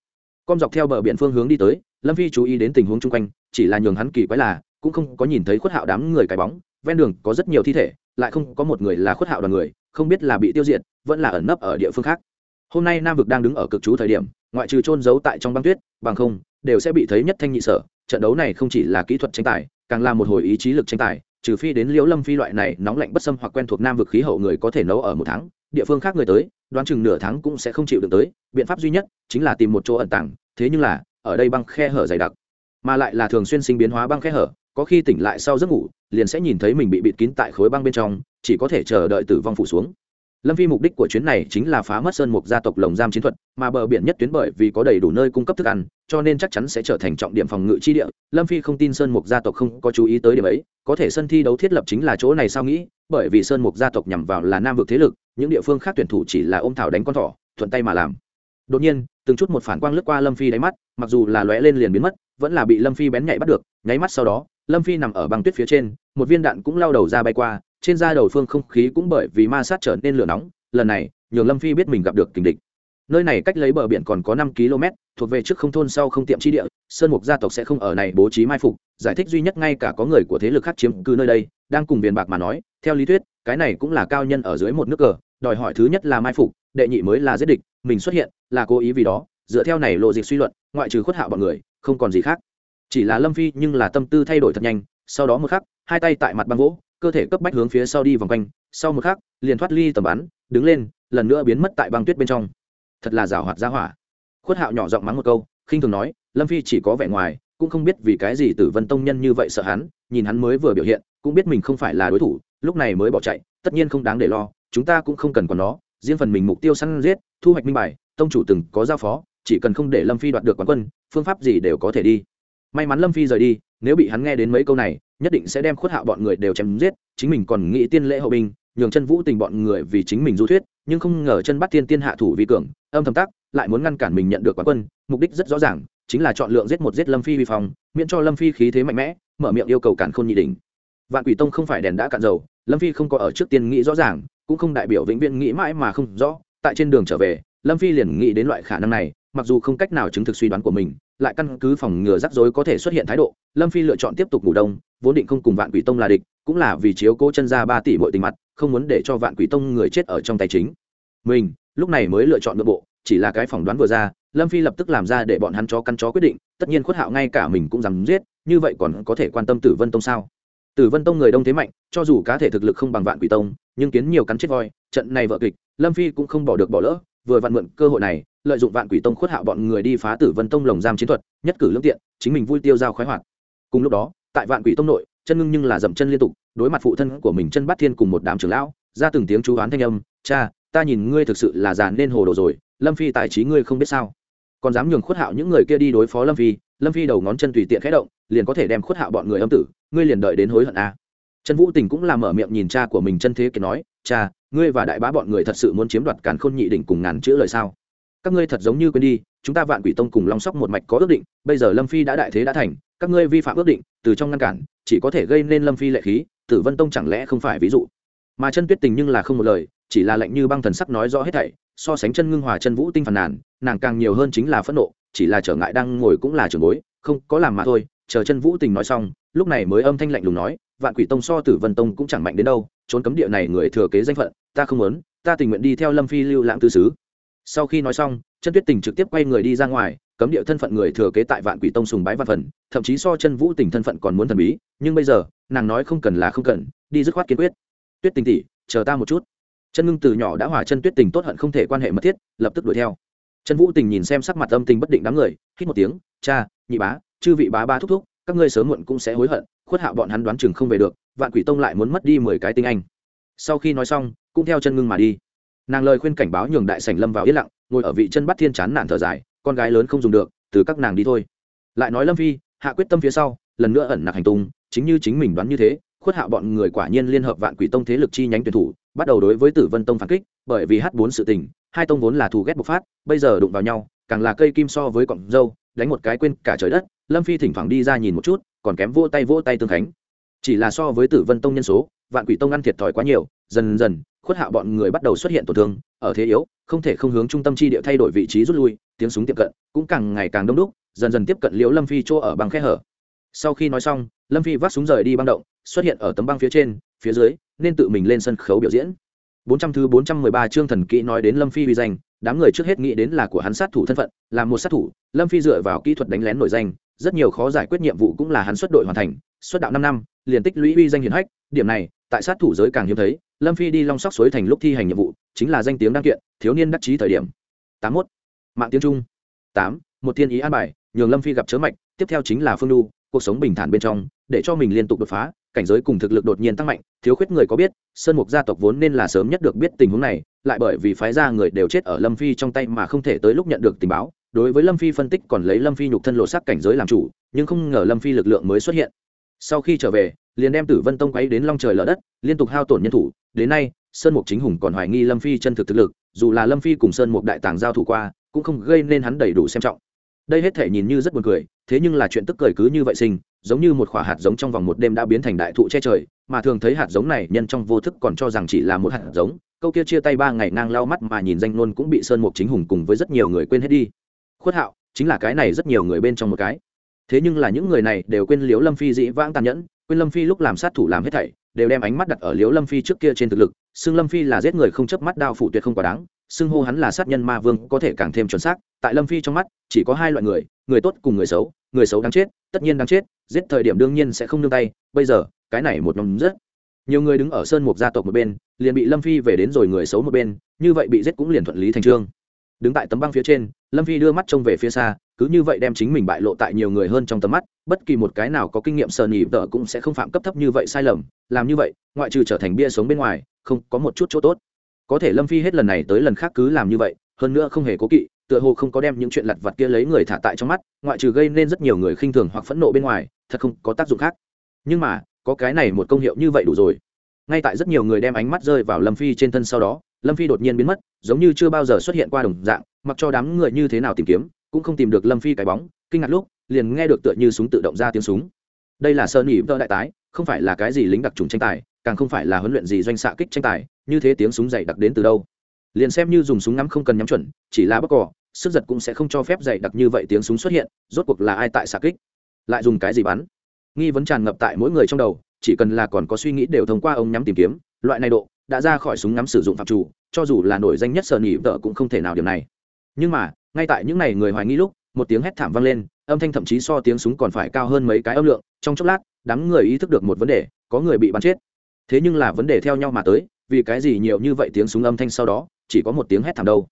Com dọc theo bờ biển phương hướng đi tới, lâm phi chú ý đến tình huống chung quanh, chỉ là nhường hắn kỳ quái là, cũng không có nhìn thấy khuất hạo đám người cái bóng, ven đường có rất nhiều thi thể, lại không có một người là khuất hạo đoàn người, không biết là bị tiêu diệt, vẫn là ẩn nấp ở địa phương khác. Hôm nay nam vực đang đứng ở cực trú thời điểm, ngoại trừ trôn giấu tại trong băng tuyết, bằng không, đều sẽ bị thấy nhất thanh nhị sở. Trận đấu này không chỉ là kỹ thuật tranh tài, càng là một hồi ý chí lực tranh tài trừ phi đến liễu lâm phi loại này nóng lạnh bất xâm hoặc quen thuộc nam vực khí hậu người có thể nấu ở một tháng, địa phương khác người tới, đoán chừng nửa tháng cũng sẽ không chịu được tới, biện pháp duy nhất chính là tìm một chỗ ẩn tàng, thế nhưng là, ở đây băng khe hở dày đặc, mà lại là thường xuyên sinh biến hóa băng khe hở, có khi tỉnh lại sau giấc ngủ, liền sẽ nhìn thấy mình bị bịt kín tại khối băng bên trong, chỉ có thể chờ đợi tử vong phủ xuống lâm phi mục đích của chuyến này chính là phá mất sơn mục gia tộc lồng giam chiến thuật, mà bờ biển nhất tuyến bởi vì có đầy đủ nơi cung cấp thức ăn, cho nên chắc chắn sẽ trở thành trọng điểm phòng ngự chi địa. Lâm phi không tin sơn mục gia tộc không có chú ý tới điểm ấy, có thể sân thi đấu thiết lập chính là chỗ này sao nghĩ, bởi vì sơn mục gia tộc nhằm vào là nam vực thế lực, những địa phương khác tuyển thủ chỉ là ôm thảo đánh con thỏ, thuận tay mà làm. Đột nhiên, từng chút một phản quang lướt qua lâm phi đáy mắt, mặc dù là lóe lên liền biến mất, vẫn là bị lâm phi bén nhạy bắt được. Nháy mắt sau đó, lâm phi nằm ở băng tuyết phía trên, một viên đạn cũng lao đầu ra bay qua trên da đầu phương không khí cũng bởi vì ma sát trở nên lửa nóng, lần này, nhường lâm phi biết mình gặp được kình địch. Nơi này cách lấy bờ biển còn có năm km, thuộc về trước không thôn sau không tiệm chi địa, sơn mục gia tộc sẽ không ở này bố trí mai phục, giải thích duy nhất ngay cả có người của thế lực khác chiếm cứ nơi đây, đang cùng viền bạc mà nói, theo lý thuyết, cái này cũng là cao nhân ở dưới một nước cờ, đòi hỏi thứ nhất là mai phục, đệ nhị mới là giết địch, mình xuất hiện là cố ý vì đó, dựa theo này lộ dịch suy luận, ngoại trừ khuất hạo bọn người, không còn gì khác. Chỉ là lâm phi nhưng là tâm tư thay đổi thật nhanh, sau đó một khắc, hai tay tại mặt băng gỗ cơ thể cấp bách hướng phía sau đi vòng quanh, sau một khắc, liền thoát ly tầm bắn, đứng lên, lần nữa biến mất tại băng tuyết bên trong. Thật là rào hoạt ra hỏa. Khuất hạo nhỏ giọng mắng một câu, khinh thường nói, lâm phi chỉ có vẻ ngoài, cũng không biết vì cái gì tử vân tông nhân như vậy sợ hắn, nhìn hắn mới vừa biểu hiện, cũng biết mình không phải là đối thủ, lúc này mới bỏ chạy, tất nhiên không đáng để lo, chúng ta cũng không cần còn nó, riêng phần mình mục tiêu săn giết, thu hoạch minh bài, tông chủ từng có giao phó, chỉ cần không để lâm phi đoạt được quán quân, phương pháp gì đều có thể đi. May mắn lâm phi rời đi, nếu bị hắn nghe đến mấy câu này nhất định sẽ đem khuất hạo bọn người đều chém giết, chính mình còn nghĩ tiên lễ hậu binh, nhường chân vũ tình bọn người vì chính mình du thuyết, nhưng không ngờ chân bắt tiên tiên hạ thủ vi cường, âm thầm tắc, lại muốn ngăn cản mình nhận được quán quân, mục đích rất rõ ràng, chính là chọn lượng giết một giết lâm phi vi phong, miễn cho lâm phi khí thế mạnh mẽ, mở miệng yêu cầu cản khôn nhị đỉnh. Vạn quỷ tông không phải đèn đã cạn dầu, lâm phi không có ở trước tiên nghĩ rõ ràng, cũng không đại biểu vĩnh viễn nghĩ mãi mà không rõ, tại trên đường trở về, lâm phi liền nghĩ đến loại khả năng này, mặc dù không cách nào chứng thực suy đoán của mình lại căn cứ phòng ngừa rắc rối có thể xuất hiện thái độ, lâm phi lựa chọn tiếp tục ngủ đông, vốn định không cùng vạn quỷ tông là địch, cũng là vì chiếu cố chân ra ba tỷ mọi tình mặt, không muốn để cho vạn quỷ tông người chết ở trong tay chính. Mình, lúc này mới lựa chọn nội bộ, chỉ là cái phỏng đoán vừa ra, lâm phi lập tức làm ra để bọn hắn chó căn chó quyết định, tất nhiên khuất hạo ngay cả mình cũng dám giết, như vậy còn có thể quan tâm tử vân tông sao? Tử vân tông người đông thế mạnh, cho dù cá thể thực lực không bằng vạn quỷ tông, nhưng kiến nhiều cắn chết voi, trận này vợ kịch, lâm phi cũng không bỏ được bỏ lỡ, vừa vặn mượn cơ hội này lợi dụng vạn quỷ tông khuất hạo bọn người đi phá tử vân tông lồng giam chiến thuật, nhất cử lương tiện, chính mình vui tiêu giao khoái hoạt. Cùng lúc đó, tại vạn quỷ tông nội, chân ngưng nhưng là dậm chân liên tục, đối mặt phụ thân của mình chân bắt thiên cùng một đám trưởng lão, ra từng tiếng chú oán thanh âm, cha, ta nhìn ngươi thực sự là già nên hồ đồ rồi, lâm phi tài trí ngươi không biết sao? Còn dám nhường khuất hạo những người kia đi đối phó lâm phi lâm phi đầu ngón chân tùy tiện khẽ động, liền có thể đem khuất hạo bọn người âm tử, ngươi liền đợi đến hối hận a à. trần vũ tình cũng làm mở miệng nhìn cha của mình chân thế kiệt nói, cha, ngươi và đại bá bọn người thật sự muốn chiếm đoạt càn khôn nhị đỉnh cùng ngàn chữ lời sao? Các ngươi thật giống như quên đi, chúng ta vạn quỷ tông cùng long sóc một mạch có ước định, bây giờ lâm phi đã đại thế đã thành, các ngươi vi phạm ước định, từ trong ngăn cản, chỉ có thể gây nên lâm phi lệ khí, tử vân tông chẳng lẽ không phải ví dụ? Mà chân tuyết tình nhưng là không một lời, chỉ là lệnh như băng thần sắc nói rõ hết thảy, so sánh chân ngưng hòa chân vũ tinh phản nàn, nàng càng nhiều hơn chính là phẫn nộ, chỉ là trở ngại đang ngồi cũng là trường bối, không có làm mà thôi, chờ chân vũ tình nói xong, lúc này mới âm thanh lạnh lùng nói, vạn quỷ tông so tử vân tông cũng chẳng mạnh đến đâu, trốn cấm địa này người thừa kế danh phận, ta không muốn, ta tình nguyện đi theo lâm phi lưu lãng tư sứ sau khi nói xong chân tuyết tình trực tiếp quay người đi ra ngoài, cấm địa thân phận người thừa kế tại vạn quỷ tông sùng bái văn phần, thậm chí so chân vũ tình thân phận còn muốn thần bí, nhưng bây giờ, nàng nói không cần là không cần, đi dứt khoát kiên quyết. Tuyết tình tỉ chờ ta một chút. Chân ngưng từ nhỏ đã hòa chân tuyết tình tốt hận không thể quan hệ mật thiết, lập tức đuổi theo. Chân vũ tình nhìn xem sắc mặt âm tình bất định đám người, hít một tiếng, cha, nhị bá, chư vị bá ba thúc thúc, các ngươi sớm muộn cũng sẽ hối hận, khuất hạ bọn hắn đoán chừng không về được, vạn quỷ tông lại muốn mất đi mười cái tinh anh. Sau khi nói xong, cũng theo chân ngưng mà đi nàng lời khuyên cảnh báo nhường đại sảnh lâm vào yên lặng, ngồi ở vị chân bắt thiên chán nản thở dài, con gái lớn không dùng được, từ các nàng đi thôi. Lại nói lâm phi, hạ quyết tâm phía sau, lần nữa ẩn nặc hành tung, chính như chính mình đoán như thế, khuất hạ bọn người quả nhiên liên hợp vạn quỷ tông thế lực chi nhánh tuyển thủ, bắt đầu đối với tử vân tông phản kích, bởi vì h bốn sự tình, hai tông vốn là thù ghét bộc phát, bây giờ đụng vào nhau, càng là cây kim so với cọng dâu, đánh một cái quên cả trời đất, lâm phi thỉnh thoảng đi ra nhìn một chút, còn kém vỗ tay vỗ tay tương khánh. Chỉ là so với tử vân tông nhân số, vạn quỷ tông ăn thiệt thòi quá nhiều, dần dần khuất hạ bọn người bắt đầu xuất hiện tổn thương ở thế yếu không thể không hướng trung tâm chi địa thay đổi vị trí rút lui tiếng súng tiệm cận cũng càng ngày càng đông đúc dần dần tiếp cận liễu lâm phi chỗ ở bằng khe hở. Sau khi nói xong lâm phi vác súng rời đi băng động xuất hiện ở tấm băng phía trên phía dưới nên tự mình lên sân khấu biểu diễn. 400 thứ 413 chương thần kỹ nói đến Lâm Phi uy danh, đám người trước hết nghĩ đến là của hắn sát thủ thân phận, là một sát thủ, Lâm Phi dựa vào kỹ thuật đánh lén nổi danh, rất nhiều khó giải quyết nhiệm vụ cũng là hắn xuất đội hoàn thành, xuất đạo 5 năm, liền tích lũy uy danh hiển hách, điểm này, tại sát thủ giới càng hiếm thấy, Lâm Phi đi long sóc suối thành lúc thi hành nhiệm vụ, chính là danh tiếng đăng kiện, thiếu niên đắc chí thời điểm. 81. Mạng tiếng Trung. 8. Một thiên ý an bài, nhường Lâm Phi gặp chớ mạch, tiếp theo chính là Phương Du, cuộc sống bình thản bên trong, để cho mình liên tục đột phá, cảnh giới cùng thực lực đột nhiên tăng mạnh thiếu khuyết người có biết sơn mục gia tộc vốn nên là sớm nhất được biết tình huống này lại bởi vì phái gia người đều chết ở lâm phi trong tay mà không thể tới lúc nhận được tình báo đối với lâm phi phân tích còn lấy lâm phi nhục thân lộ sắc cảnh giới làm chủ nhưng không ngờ lâm phi lực lượng mới xuất hiện sau khi trở về liền đem tử vân tông quấy đến long trời lở đất, liên tục hao tổn nhân thủ. Đến nay, sơn mục chính hùng còn hoài nghi lâm phi chân thực thực lực, dù là lâm phi cùng sơn mục đại tàng giao thủ qua, cũng không gây nên hắn đầy đủ xem trọng. Đây hết thể nhìn như rất buồn cười, thế nhưng là chuyện tức cười cứ như vậy sinh, giống như một quả hạt giống trong vòng một đêm đã biến thành đại thụ che trời, mà thường thấy hạt giống này nhân trong vô thức còn cho rằng chỉ là một hạt giống, câu kia chia tay ba ngày ngang lao mắt mà nhìn danh luôn cũng bị sơn mục chính hùng cùng với rất nhiều người quên hết đi. Khuất hạo, chính là cái này rất nhiều người bên trong một cái. Thế nhưng là những người này đều quên liếu lâm phi dĩ vãng tàn nhẫn quên lâm phi lúc làm sát thủ làm hết thảy, đều đem ánh mắt đặt ở liếu lâm phi trước kia trên thực lực, xưng lâm phi là giết người không chớp mắt đao phủ tuyệt không quá đáng, xưng hô hắn là sát nhân ma vương có thể càng thêm chuẩn xác, tại lâm phi trong mắt, chỉ có hai loại người người tốt cùng người xấu người xấu đáng chết, tất nhiên đáng chết, giết thời điểm đương nhiên sẽ không nương tay, bây giờ, cái này một nhóm rất. Nhiều người đứng ở sơn mục gia tộc một bên, liền bị lâm phi về đến rồi người xấu một bên, như vậy bị giết cũng liền thuận lý thành trương đứng tại tấm băng phía trên, lâm phi đưa mắt trông về phía xa, cứ như vậy đem chính mình bại lộ tại nhiều người hơn trong tầm mắt, bất kỳ một cái nào có kinh nghiệm sờ nhì tợ cũng sẽ không phạm cấp thấp như vậy sai lầm, làm như vậy, ngoại trừ trở thành bia sống bên ngoài, không có một chút chỗ tốt. Có thể lâm phi hết lần này tới lần khác cứ làm như vậy, hơn nữa không hề cố kỵ, tựa hồ không có đem những chuyện lặt vặt kia lấy người thả tại trong mắt, ngoại trừ gây nên rất nhiều người khinh thường hoặc phẫn nộ bên ngoài, thật không có tác dụng khác. Nhưng mà, có cái này một công hiệu như vậy đủ rồi. Ngay tại rất nhiều người đem ánh mắt rơi vào lâm phi trên thân sau đó, lâm phi đột nhiên biến mất giống như chưa bao giờ xuất hiện qua đồng dạng, mặc cho đám người như thế nào tìm kiếm, cũng không tìm được lâm phi cái bóng, kinh ngạc lúc, liền nghe được tựa như súng tự động ra tiếng súng. Đây là sơn nhị vợ đại tái, không phải là cái gì lính đặc trùng tranh tài, càng không phải là huấn luyện gì doanh xạ kích tranh tài, như thế tiếng súng dày đặc đến từ đâu? Liền xem như dùng súng ngắm không cần nhắm chuẩn, chỉ là bóc cỏ sức giật cũng sẽ không cho phép dày đặc như vậy tiếng súng xuất hiện, rốt cuộc là ai tại xạ kích? Lại dùng cái gì bắn? Nghi vấn tràn ngập tại mỗi người trong đầu, chỉ cần là còn có suy nghĩ đều thông qua ông nhắm tìm kiếm, loại này độ đã ra khỏi súng ngắm sử dụng phạm chủ, cho dù là nổi danh nhất sở nỉ vợ cũng không thể nào điểm này. Nhưng mà, ngay tại những ngày người hoài nghi lúc, một tiếng hét thảm vang lên, âm thanh thậm chí so tiếng súng còn phải cao hơn mấy cái âm lượng, trong chốc lát, đám người ý thức được một vấn đề, có người bị bắn chết. Thế nhưng là vấn đề theo nhau mà tới, vì cái gì nhiều như vậy tiếng súng âm thanh sau đó, chỉ có một tiếng hét thảm đâu?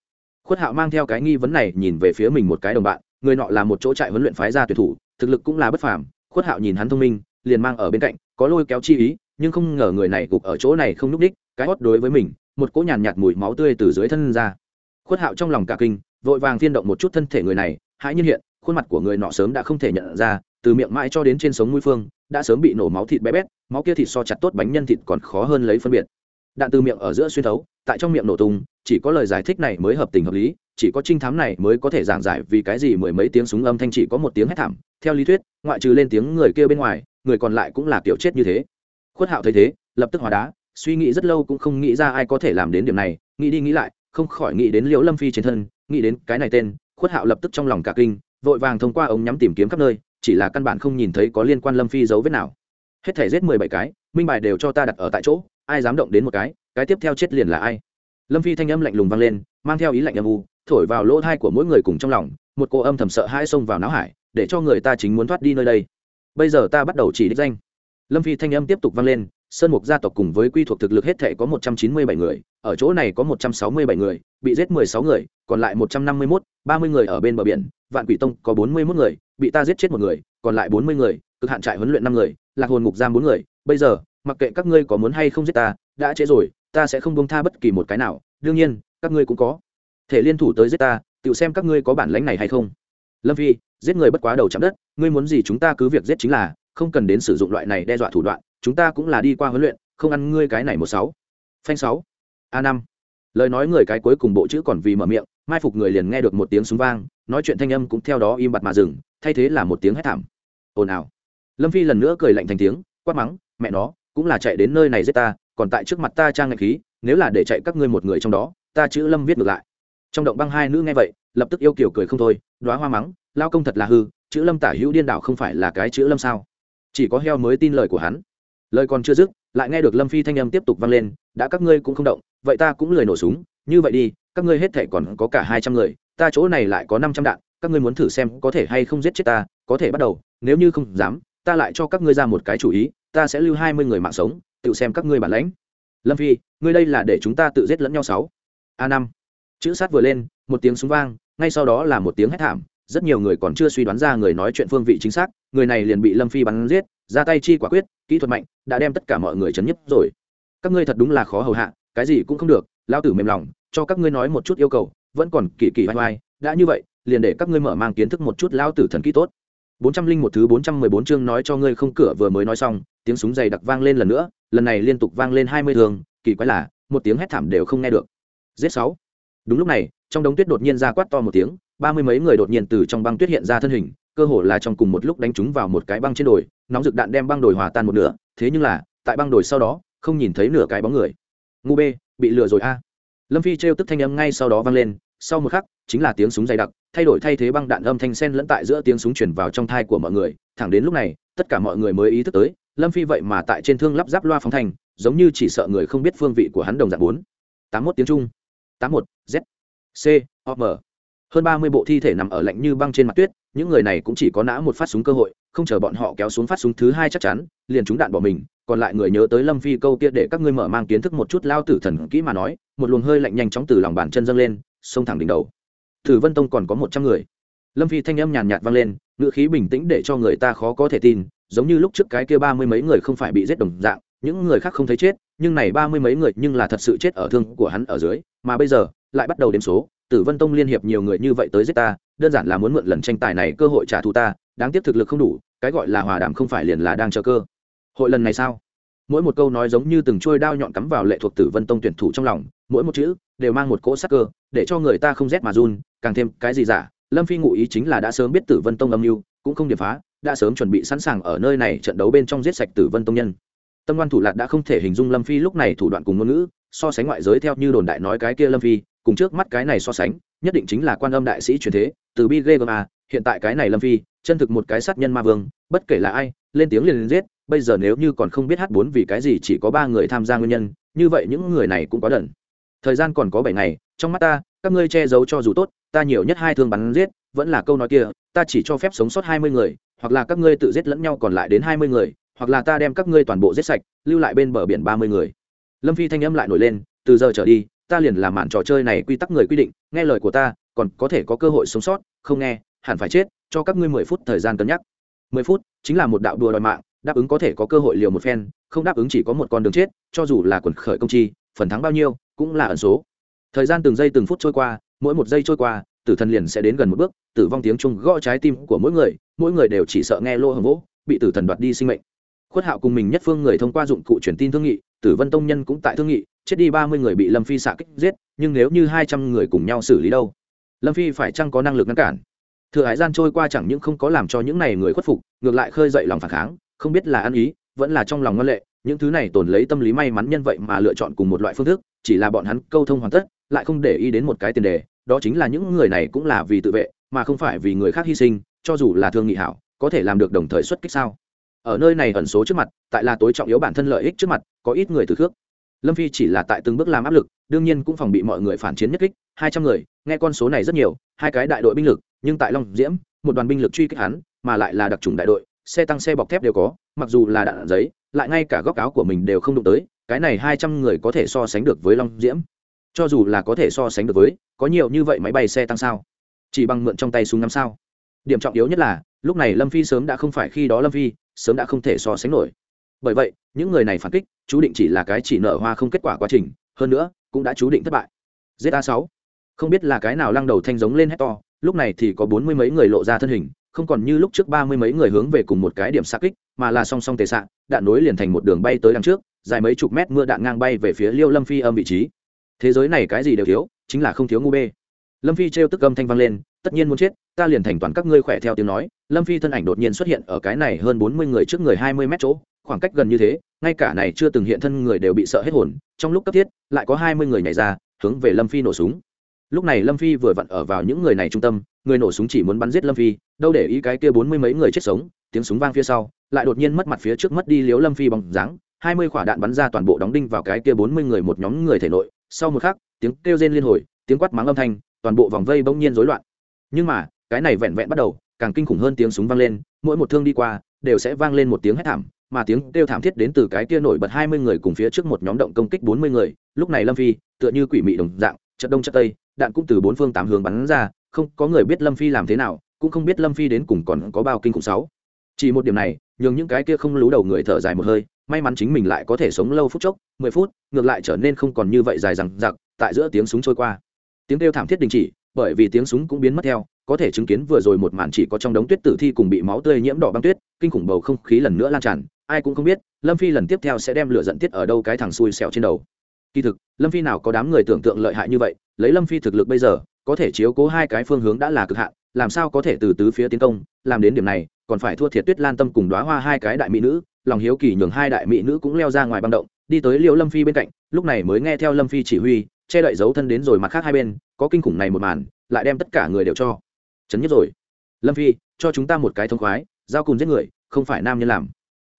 Khuất hạo mang theo cái nghi vấn này nhìn về phía mình một cái đồng bạn, người nọ là một chỗ trại huấn luyện phái ra tuyển thủ, thực lực cũng là bất phàm, khuất hạo nhìn hắn thông minh, liền mang ở bên cạnh, có lôi kéo chi ý, nhưng không ngờ người này gục ở chỗ này không núp đích cái hót đối với mình, một cỗ nhàn nhạt mùi máu tươi từ dưới thân ra. Khuất hạo trong lòng cả kinh, vội vàng phiên động một chút thân thể người này, hãi nhiên hiện, khuôn mặt của người nọ sớm đã không thể nhận ra, từ miệng mãi cho đến trên sống mũi phương, đã sớm bị nổ máu thịt bé bét, máu kia thịt so chặt tốt bánh nhân thịt còn khó hơn lấy phân biệt. Đạn từ miệng ở giữa xuyên thấu, tại trong miệng nổ tung, chỉ có lời giải thích này mới hợp tình hợp lý, chỉ có trinh thám này mới có thể giảng giải vì cái gì mười mấy tiếng súng âm thanh chỉ có một tiếng hét thảm. Theo lý thuyết, ngoại trừ lên tiếng người kia bên ngoài, người còn lại cũng là kiểu chết như thế. Khuất hạo thấy thế, lập tức hóa đá suy nghĩ rất lâu cũng không nghĩ ra ai có thể làm đến điểm này, nghĩ đi nghĩ lại, không khỏi nghĩ đến liễu lâm phi trên thân, nghĩ đến cái này tên, khuất hạo lập tức trong lòng cả kinh, vội vàng thông qua ống nhắm tìm kiếm khắp nơi, chỉ là căn bản không nhìn thấy có liên quan lâm phi dấu vết nào. Hết thể giết mười bảy cái, minh bài đều cho ta đặt ở tại chỗ, ai dám động đến một cái cái tiếp theo chết liền là ai? Lâm phi thanh âm lạnh lùng vang lên, mang theo ý lạnh âm u, thổi vào lỗ thai của mỗi người cùng trong lòng, một cô âm thầm sợ hai xông vào não hải, để cho người ta chính muốn thoát đi nơi đây. Bây giờ ta bắt đầu chỉ đích danh. Lâm phi thanh âm tiếp tục vang lên sơn mục gia tộc cùng với quy thuộc thực lực hết thể có một trăm chín mươi bảy người, ở chỗ này có một trăm sáu mươi bảy người, bị giết mười sáu người, còn lại một trăm năm mươi mốt, ba mươi người ở bên bờ biển, vạn quỷ tông có bốn mươi mốt người, bị ta giết chết một người, còn lại bốn mươi người, cực hạn trại huấn luyện năm người, lạc hồn ngục giam bốn người. Bây giờ, mặc kệ các ngươi có muốn hay không giết ta, đã trễ rồi, ta sẽ không bông tha bất kỳ một cái nào. Đương nhiên, các ngươi cũng có. Thể liên thủ tới giết ta, tự xem các ngươi có bản lãnh này hay không. Lâm phi, giết người bất quá đầu chạm đất, ngươi muốn gì chúng ta cứ việc giết chính là, không cần đến sử dụng loại này đe dọa thủ đoạn chúng ta cũng là đi qua huấn luyện, không ăn ngươi cái này một sáu. Phanh sáu. A năm. Lời nói người cái cuối cùng bộ chữ còn vì mở miệng, mai phục người liền nghe được một tiếng súng vang, nói chuyện thanh âm cũng theo đó im bặt mà dừng, thay thế là một tiếng hét thảm. Ồn ào. Lâm phi lần nữa cười lạnh thành tiếng, quát mắng, mẹ nó, cũng là chạy đến nơi này giết ta, còn tại trước mặt ta trang ngạch khí, nếu là để chạy các ngươi một người trong đó, ta chữ lâm viết ngược lại. Trong động băng hai nữ nghe vậy, lập tức yêu kiểu cười không thôi đoá hoa mắng, lao công thật là hư, chữ lâm tả hữu điên đảo không phải là cái chữ lâm sao? Chỉ có heo mới tin lời của hắn lời còn chưa dứt, lại nghe được lâm phi thanh âm tiếp tục vang lên, đã các ngươi cũng không động, vậy ta cũng lười nổ súng, như vậy đi, các ngươi hết thể còn có cả hai trăm người, ta chỗ này lại có năm trăm đạn, các ngươi muốn thử xem có thể hay không giết chết ta, có thể bắt đầu, nếu như không dám, ta lại cho các ngươi ra một cái chủ ý, ta sẽ lưu hai mươi người mạng sống, tự xem các ngươi bản lãnh. Lâm phi, ngươi đây là để chúng ta tự giết lẫn nhau sáu. A năm. Chữ sát vừa lên, một tiếng súng vang, ngay sau đó là một tiếng hét thảm, rất nhiều người còn chưa suy đoán ra người nói chuyện phương vị chính xác, người này liền bị lâm phi bắn giết ra tay chi quả quyết, kỹ thuật mạnh, đã đem tất cả mọi người chấn nhất rồi. Các ngươi thật đúng là khó hầu hạ, cái gì cũng không được lao tử mềm lòng, cho các ngươi nói một chút yêu cầu, vẫn còn kỳ kỳ vai vai đã như vậy, liền để các ngươi mở mang kiến thức một chút lao tử thần kỹ tốt. Bốn trăm linh một thứ bốn trăm mười bốn chương nói cho ngươi không cửa vừa mới nói xong, tiếng súng dày đặc vang lên lần nữa, lần này liên tục vang lên hai mươi thường kỳ quái là, một tiếng hét thảm đều không nghe được. Giết sáu. Đúng lúc này, trong đống tuyết đột nhiên ra quát to một tiếng, ba mươi mấy người đột nhiên từ trong băng tuyết hiện ra thân hình, cơ hồ là trong cùng một lúc đánh chúng vào một cái băng trên đồi nóng rực đạn đem băng đồi hòa tan một nửa, thế nhưng là, tại băng đồi sau đó, không nhìn thấy nửa cái bóng người. Ngu bê, bị lừa rồi a. Lâm phi trêu tức thanh âm ngay sau đó vang lên, sau một khắc, chính là tiếng súng dày đặc, thay đổi thay thế băng đạn âm thanh sen lẫn tại giữa tiếng súng chuyển vào trong thai của mọi người. Thẳng đến lúc này, tất cả mọi người mới ý thức tới, lâm phi vậy mà tại trên thương lắp ráp loa phóng thanh, giống như chỉ sợ người không biết phương vị của hắn đồng dạng bốn. Tám mốt tiếng trung. Tám một z, c, o, m. Hơn ba mươi bộ thi thể nằm ở lạnh như băng trên mặt tuyết những người này cũng chỉ có nã một phát súng cơ hội, không chờ bọn họ kéo xuống phát súng thứ hai chắc chắn, liền trúng đạn bỏ mình. Còn lại người nhớ tới lâm phi câu kia để các ngươi mở mang kiến thức một chút lao tử thần kỹ mà nói, một luồng hơi lạnh nhanh chóng từ lòng bàn chân dâng lên, xông thẳng đỉnh đầu. Thử vân tông còn có một trăm người. Lâm phi thanh âm nhàn nhạt vang lên, ngữ khí bình tĩnh để cho người ta khó có thể tin, giống như lúc trước cái kia ba mươi mấy người không phải bị giết đồng dạng, những người khác không thấy chết, nhưng này ba mươi mấy người nhưng là thật sự chết ở thương của hắn ở dưới, mà bây giờ, lại bắt đầu đếm số, tử vân tông liên hiệp nhiều người như vậy tới giết ta đơn giản là muốn mượn lần tranh tài này cơ hội trả thù ta, đáng tiếc thực lực không đủ, cái gọi là hòa đàm không phải liền là đang chờ cơ. Hội lần này sao? Mỗi một câu nói giống như từng trôi đao nhọn cắm vào lệ thuộc tử vân tông tuyển thủ trong lòng, mỗi một chữ đều mang một cỗ sắc cơ, để cho người ta không rét mà run, càng thêm cái gì giả, lâm phi ngụ ý chính là đã sớm biết tử vân tông âm mưu, cũng không điệp phá, đã sớm chuẩn bị sẵn sàng ở nơi này trận đấu bên trong giết sạch tử vân tông nhân. Tâm ngoan thủ lạc đã không thể hình dung lâm phi lúc này thủ đoạn cùng ngôn ngữ, so sánh ngoại giới theo như đồn đại nói cái kia lâm phi cùng trước mắt cái này so sánh, nhất định chính là quan âm đại sĩ truyền thế, từ bi ghê gớm à, hiện tại cái này lâm phi, chân thực một cái sát nhân ma vương, bất kể là ai, lên tiếng liền liền giết, bây giờ nếu như còn không biết hát bốn vì cái gì chỉ có ba người tham gia nguyên nhân, như vậy những người này cũng có đần. Thời gian còn có bảy ngày, trong mắt ta, các ngươi che giấu cho dù tốt, ta nhiều nhất hai thương bắn giết, vẫn là câu nói kia, ta chỉ cho phép sống sót hai mươi người, hoặc là các ngươi tự giết lẫn nhau còn lại đến hai mươi người, hoặc là ta đem các ngươi toàn bộ giết sạch, lưu lại bên bờ biển ba mươi người. Lâm phi thanh âm lại nổi lên, từ giờ trở đi ta liền làm màn trò chơi này quy tắc người quy định, nghe lời của ta, còn có thể có cơ hội sống sót, không nghe, hẳn phải chết, cho các ngươi mười phút thời gian cân nhắc. Mười phút chính là một đạo đùa đòi mạng, đáp ứng có thể có cơ hội liều một phen, không đáp ứng chỉ có một con đường chết, cho dù là quần khởi công chi, phần thắng bao nhiêu, cũng là ẩn số. Thời gian từng giây từng phút trôi qua, mỗi một giây trôi qua, tử thần liền sẽ đến gần một bước, tử vong tiếng chung gõ trái tim của mỗi người mỗi người đều chỉ sợ nghe lô hồng gỗ bị tử thần đoạt đi sinh mệnh. Khuất hạo cùng mình nhất phương người thông qua dụng cụ truyền tin thương nghị, tử vân tông nhân cũng tại thương nghị chết đi ba mươi người bị lâm phi xạ kích giết, nhưng nếu như hai trăm người cùng nhau xử lý đâu? Lâm phi phải chăng có năng lực ngăn cản? Thừa hải gian trôi qua chẳng những không có làm cho những này người khuất phục, ngược lại khơi dậy lòng phản kháng, không biết là ăn ý, vẫn là trong lòng ngân lệ, những thứ này tồn lấy tâm lý may mắn nhân vậy mà lựa chọn cùng một loại phương thức, chỉ là bọn hắn câu thông hoàn tất, lại không để ý đến một cái tiền đề, đó chính là những người này cũng là vì tự vệ, mà không phải vì người khác hy sinh, cho dù là thương nghị hảo, có thể làm được đồng thời xuất kích sao? Ở nơi này ẩn số trước mặt, tại là tối trọng yếu bản thân lợi ích trước mặt, có ít người từ khước lâm phi chỉ là tại từng bước làm áp lực, đương nhiên cũng phòng bị mọi người phản chiến nhất kích, hai trăm người, nghe con số này rất nhiều, hai cái đại đội binh lực, nhưng tại long diễm, một đoàn binh lực truy kích hắn, mà lại là đặc trùng đại đội, xe tăng xe bọc thép đều có, mặc dù là đạn giấy, lại ngay cả góc áo của mình đều không đụng tới, cái này hai trăm người có thể so sánh được với long diễm. Cho dù là có thể so sánh được với, có nhiều như vậy máy bay xe tăng sao? Chỉ bằng mượn trong tay súng năm sao? Điểm trọng yếu nhất là, lúc này lâm phi sớm đã không phải khi đó lâm phi, sớm đã không thể so sánh nổi. Bởi vậy, những người này phản kích chú định chỉ là cái chỉ nở hoa không kết quả quá trình, hơn nữa, cũng đã chú định thất bại. Za sáu. Không biết là cái nào lăng đầu thanh giống lên hét to, lúc này thì có bốn mươi mấy người lộ ra thân hình, không còn như lúc trước ba mươi mấy người hướng về cùng một cái điểm xa kích, mà là song song tề xạ đạn nối liền thành một đường bay tới đằng trước, dài mấy chục mét mưa đạn ngang bay về phía liêu lâm phi âm vị trí. Thế giới này cái gì đều thiếu, chính là không thiếu ngu bê. Lâm phi trêu tức âm thanh vang lên, tất nhiên muốn chết, ta liền thành toàn các ngươi khỏe theo tiếng nói. Lâm phi thân ảnh đột nhiên xuất hiện ở cái này hơn bốn mươi người trước người hai mươi mét chỗ khoảng cách gần như thế, ngay cả này chưa từng hiện thân người đều bị sợ hết hồn, trong lúc cấp thiết, lại có hai mươi người nhảy ra, hướng về lâm phi nổ súng. Lúc này lâm phi vừa vặn ở vào những người này trung tâm, người nổ súng chỉ muốn bắn giết lâm phi, đâu để ý cái kia bốn mươi mấy người chết sống, tiếng súng vang phía sau, lại đột nhiên mất mặt phía trước mất đi liếu lâm phi bằng dáng, hai mươi quả đạn bắn ra toàn bộ đóng đinh vào cái kia bốn mươi người một nhóm người thể nội, sau một khắc, tiếng kêu rên liên hồi, tiếng quát mắng âm thanh, toàn bộ vòng vây bỗng nhiên rối loạn. Nhưng mà, cái này vẹn vẹn bắt đầu, càng kinh khủng hơn tiếng súng vang lên, mỗi một thương đi qua, đều sẽ vang lên một tiếng hét thảm mà tiếng kêu thảm thiết đến từ cái kia nổi bật hai mươi người cùng phía trước một nhóm động công kích bốn mươi người. Lúc này lâm phi, tựa như quỷ mị đồng dạng, chợt đông chợt tây, đạn cũng từ bốn phương tám hướng bắn ra, không có người biết lâm phi làm thế nào, cũng không biết lâm phi đến cùng còn có bao kinh khủng sáu. Chỉ một điểm này, nhường những cái kia không lú đầu người thở dài một hơi, may mắn chính mình lại có thể sống lâu phút chốc, mười phút, ngược lại trở nên không còn như vậy dài rằng dặc, tại giữa tiếng súng trôi qua. Tiếng kêu thảm thiết đình chỉ, bởi vì tiếng súng cũng biến mất theo, có thể chứng kiến vừa rồi một màn chỉ có trong đống tuyết tử thi cùng bị máu tươi nhiễm đỏ băng tuyết, kinh khủng bầu không khí lần nữa lan tràn ai cũng không biết, lâm phi lần tiếp theo sẽ đem lửa dẫn tiết ở đâu cái thằng xui xẻo trên đầu. Kỳ thực, lâm phi nào có đám người tưởng tượng lợi hại như vậy, lấy lâm phi thực lực bây giờ, có thể chiếu cố hai cái phương hướng đã là cực hạn, làm sao có thể từ tứ phía tiến công, làm đến điểm này, còn phải thua thiệt tuyết lan tâm cùng đoá hoa hai cái đại mỹ nữ, lòng hiếu kỳ nhường hai đại mỹ nữ cũng leo ra ngoài băng động, đi tới liệu lâm phi bên cạnh, lúc này mới nghe theo lâm phi chỉ huy, che đậy dấu thân đến rồi mặt khác hai bên, có kinh khủng này một màn, lại đem tất cả người đều cho chấn nhất rồi. Lâm phi, cho chúng ta một cái thông khoái, giao cùng giết người, không phải nam nhân làm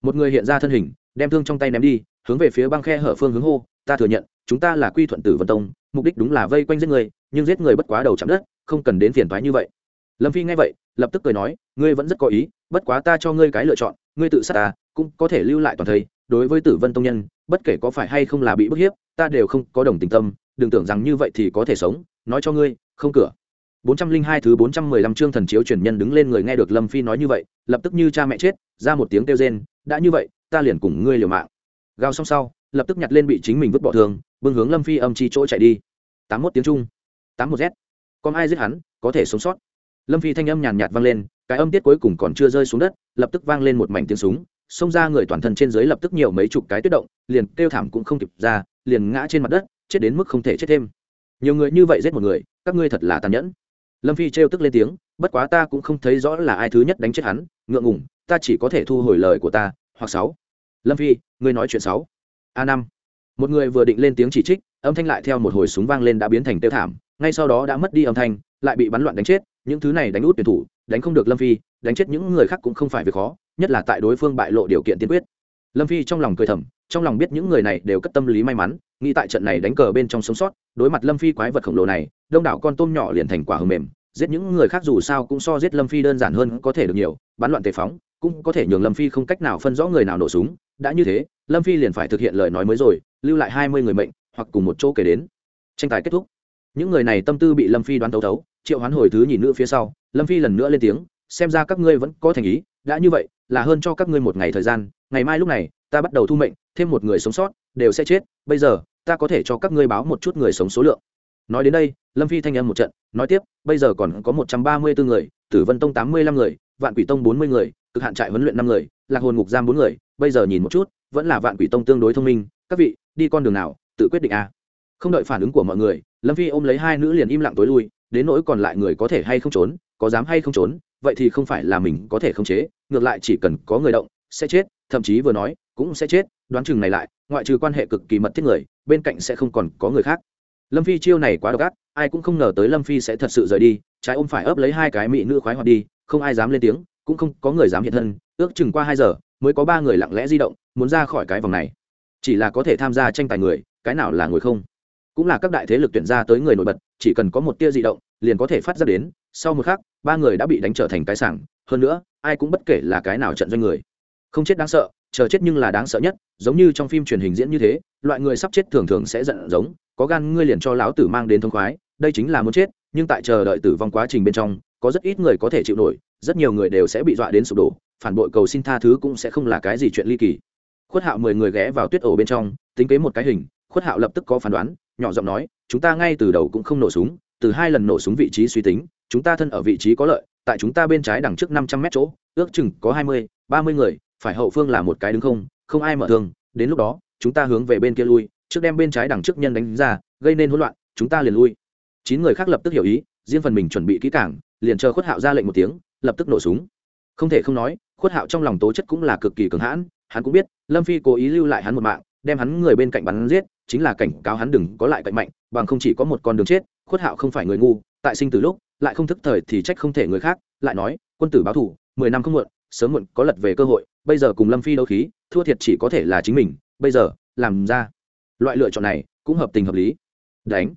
một người hiện ra thân hình đem thương trong tay ném đi hướng về phía băng khe hở phương hướng hô ta thừa nhận chúng ta là quy thuận tử vân tông mục đích đúng là vây quanh giết người nhưng giết người bất quá đầu chạm đất không cần đến phiền thoái như vậy. Lâm phi nghe vậy lập tức cười nói ngươi vẫn rất có ý bất quá ta cho ngươi cái lựa chọn ngươi tự sát ta cũng có thể lưu lại toàn thây. Đối với tử vân tông nhân bất kể có phải hay không là bị bức hiếp ta đều không có đồng tình tâm đừng tưởng rằng như vậy thì có thể sống nói cho ngươi không cửa. 402 thứ 415 chương thần chiếu truyền nhân đứng lên người nghe được Lâm Phi nói như vậy, lập tức như cha mẹ chết, ra một tiếng kêu rên, đã như vậy, ta liền cùng ngươi liều mạng. Gào xong sau, lập tức nhặt lên bị chính mình vứt bỏ thường, bưng hướng Lâm Phi âm chi chỗ chạy đi. 81 tiếng trung, 81 z. Còn ai giết hắn, có thể sống sót. Lâm Phi thanh âm nhàn nhạt vang lên, cái âm tiết cuối cùng còn chưa rơi xuống đất, lập tức vang lên một mảnh tiếng súng, xông ra người toàn thân trên dưới lập tức nhiều mấy chục cái tuyết động, liền kêu thảm cũng không kịp ra, liền ngã trên mặt đất, chết đến mức không thể chết thêm. Nhiều người như vậy giết một người, các ngươi thật là tàn nhẫn lâm phi trêu tức lên tiếng bất quá ta cũng không thấy rõ là ai thứ nhất đánh chết hắn ngượng ngùng ta chỉ có thể thu hồi lời của ta, hoặc sáu. Lâm phi, ngươi nói chuyện sáu. A năm. Một người vừa định lên tiếng chỉ trích, âm thanh lại theo một hồi súng vang lên đã biến thành tiêu thảm, ngay sau đó đã mất đi âm thanh, lại bị bắn loạn đánh chết, những thứ này đánh út tuyển thủ, đánh không được lâm phi, đánh chết những người khác cũng không phải việc khó, nhất là tại đối phương bại lộ điều kiện tiên quyết. Lâm phi trong lòng cười thầm, trong lòng biết những người này đều cất tâm lý may mắn, nghĩ tại trận này đánh cờ bên trong sống sót, đối mặt lâm phi quái vật khổng lồ này, đông đảo con tôm nhỏ liền thành quả hầm mềm, giết những người khác dù sao cũng so giết lâm phi đơn giản hơn có thể được nhiều, bắn loạn tề phóng cũng có thể nhường lâm phi không cách nào phân rõ người nào nổ súng, đã như thế, lâm phi liền phải thực hiện lời nói mới rồi, lưu lại hai mươi người mệnh, hoặc cùng một chỗ kể đến. Tranh tài kết thúc. Những người này tâm tư bị lâm phi đoán thấu thấu triệu hoán hồi thứ nhìn nữ phía sau, lâm phi lần nữa lên tiếng, xem ra các ngươi vẫn có thành ý, đã như vậy, là hơn cho các ngươi một ngày thời gian, ngày mai lúc này, ta bắt đầu thu mệnh, thêm một người sống sót, đều sẽ chết, bây giờ, ta có thể cho các ngươi báo một chút người sống số lượng. Nói đến đây, lâm phi thanh âm một trận, nói tiếp, bây giờ còn có một trăm ba mươi bốn người, tử vân tông tám mươi lăm người, vạn quỷ tông bốn mươi người cực hạn trại huấn luyện năm người, lạc hồn ngục giam bốn người, bây giờ nhìn một chút, vẫn là vạn quỷ tông tương đối thông minh. Các vị, đi con đường nào, tự quyết định a. À. không đợi phản ứng của mọi người, lâm phi ôm lấy hai nữ liền im lặng tối lui, đến nỗi còn lại người có thể hay không trốn, có dám hay không trốn, vậy thì không phải là mình có thể không chế, ngược lại chỉ cần có người động, sẽ chết, thậm chí vừa nói, cũng sẽ chết. Đoán chừng này lại, ngoại trừ quan hệ cực kỳ mật thiết người, bên cạnh sẽ không còn có người khác. Lâm phi chiêu này quá độc ác, ai cũng không ngờ tới lâm phi sẽ thật sự rời đi, trái ôm phải ấp lấy hai cái mỹ nữ khoái hoạt đi, không ai dám lên tiếng cũng không có người dám hiện thân, ước chừng qua hai giờ, mới có ba người lặng lẽ di động, muốn ra khỏi cái vòng này. Chỉ là có thể tham gia tranh tài người, cái nào là người không? Cũng là các đại thế lực tuyển ra tới người nổi bật, chỉ cần có một tia di động, liền có thể phát ra đến, sau một khắc, ba người đã bị đánh trở thành cái sảng. Hơn nữa, ai cũng bất kể là cái nào trận doanh người. Không chết đáng sợ, chờ chết nhưng là đáng sợ nhất, giống như trong phim truyền hình diễn như thế, loại người sắp chết thường thường sẽ giận giống, có gan ngươi liền cho lão tử mang đến thông khoái, đây chính là muốn chết, nhưng tại chờ đợi tử vong quá trình bên trong, có rất ít người có thể chịu nổi rất nhiều người đều sẽ bị dọa đến sụp đổ, phản bội cầu xin tha thứ cũng sẽ không là cái gì chuyện ly kỳ. Khuất hạo mười người ghé vào tuyết ổ bên trong, tính kế một cái hình, khuất hạo lập tức có phán đoán, nhỏ giọng nói, chúng ta ngay từ đầu cũng không nổ súng, từ hai lần nổ súng vị trí suy tính, chúng ta thân ở vị trí có lợi, tại chúng ta bên trái đằng trước năm trăm mét chỗ, ước chừng có hai mươi, ba mươi người, phải hậu phương là một cái đứng không không ai mở thương đến lúc đó, chúng ta hướng về bên kia lui, trước đem bên trái đằng trước nhân đánh ra, gây nên hỗn loạn, chúng ta liền lui. Chín người khác lập tức hiểu ý, riêng phần mình chuẩn bị kỹ cảng liền chờ khuất hạo ra lệnh một tiếng lập tức nổ súng. Không thể không nói, khuất hạo trong lòng tố chất cũng là cực kỳ cường hãn, hắn cũng biết, lâm phi cố ý lưu lại hắn một mạng, đem hắn người bên cạnh bắn giết, chính là cảnh cáo hắn đừng có lại cạnh mạnh, bằng không chỉ có một con đường chết, khuất hạo không phải người ngu, tại sinh từ lúc, lại không thức thời thì trách không thể người khác, lại nói, quân tử báo thủ mười năm không muộn, sớm muộn có lật về cơ hội, bây giờ cùng lâm phi đấu khí, thua thiệt chỉ có thể là chính mình, bây giờ, làm ra loại lựa chọn này cũng hợp tình hợp lý. Đánh.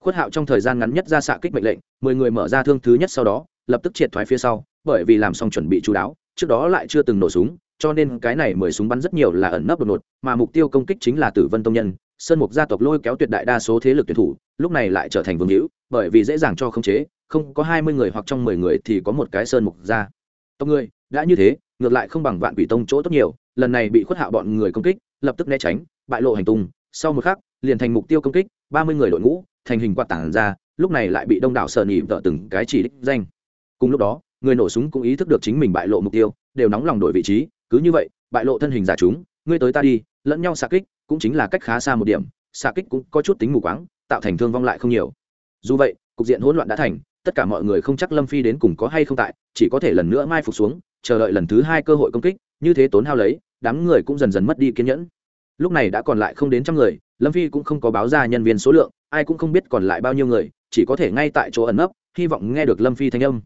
Khuất hạo trong thời gian ngắn nhất ra xạ kích mệnh lệnh, mười người mở ra thương thứ nhất sau đó lập tức triệt thoái phía sau, bởi vì làm xong chuẩn bị chú đáo, trước đó lại chưa từng nổ súng, cho nên cái này mười súng bắn rất nhiều là ẩn nấp đột ngột, mà mục tiêu công kích chính là tử vân tông nhân, sơn mục gia tộc lôi kéo tuyệt đại đa số thế lực tuyển thủ, lúc này lại trở thành vương hữu, bởi vì dễ dàng cho khống chế, không có hai mươi người hoặc trong mười người thì có một cái sơn mục gia. Tộc người đã như thế, ngược lại không bằng vạn quỷ tông chỗ tốt nhiều, lần này bị khuất hạ bọn người công kích, lập tức né tránh, bại lộ hành tung, sau một khắc, liền thành mục tiêu công kích, ba mươi người đội ngũ, thành hình quạt tản ra, lúc này lại bị đông đảo sợ nhị vợ từng cái chỉ đích danh cùng lúc đó, người nổ súng cũng ý thức được chính mình bại lộ mục tiêu, đều nóng lòng đổi vị trí, cứ như vậy, bại lộ thân hình giả chúng, ngươi tới ta đi, lẫn nhau xạ kích, cũng chính là cách khá xa một điểm, xạ kích cũng có chút tính mù quáng, tạo thành thương vong lại không nhiều. Dù vậy, cục diện hỗn loạn đã thành, tất cả mọi người không chắc lâm phi đến cùng có hay không tại, chỉ có thể lần nữa mai phục xuống, chờ đợi lần thứ hai cơ hội công kích, như thế tốn hao lấy, đám người cũng dần dần mất đi kiên nhẫn. Lúc này đã còn lại không đến trăm người, lâm phi cũng không có báo ra nhân viên số lượng, ai cũng không biết còn lại bao nhiêu người, chỉ có thể ngay tại chỗ ẩn nấp, hy vọng nghe được lâm phi thanh âm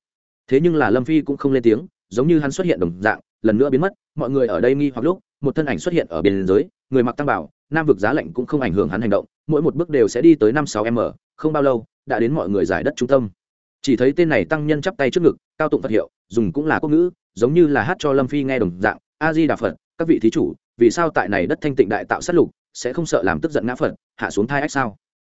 thế nhưng là lâm phi cũng không lên tiếng, giống như hắn xuất hiện đồng dạng, lần nữa biến mất, mọi người ở đây nghi hoặc lúc, một thân ảnh xuất hiện ở biên giới, người mặc tăng bảo, nam vực giá lạnh cũng không ảnh hưởng hắn hành động, mỗi một bước đều sẽ đi tới năm sáu m, không bao lâu, đã đến mọi người giải đất trung tâm. Chỉ thấy tên này tăng nhân chắp tay trước ngực, cao tụng phật hiệu, dùng cũng là quốc ngữ, giống như là hát cho lâm phi nghe đồng dạng a di đà phật, các vị thí chủ, vì sao tại này đất thanh tịnh đại tạo sát lục, sẽ không sợ làm tức giận ngã phật, hạ xuống thai ách sao?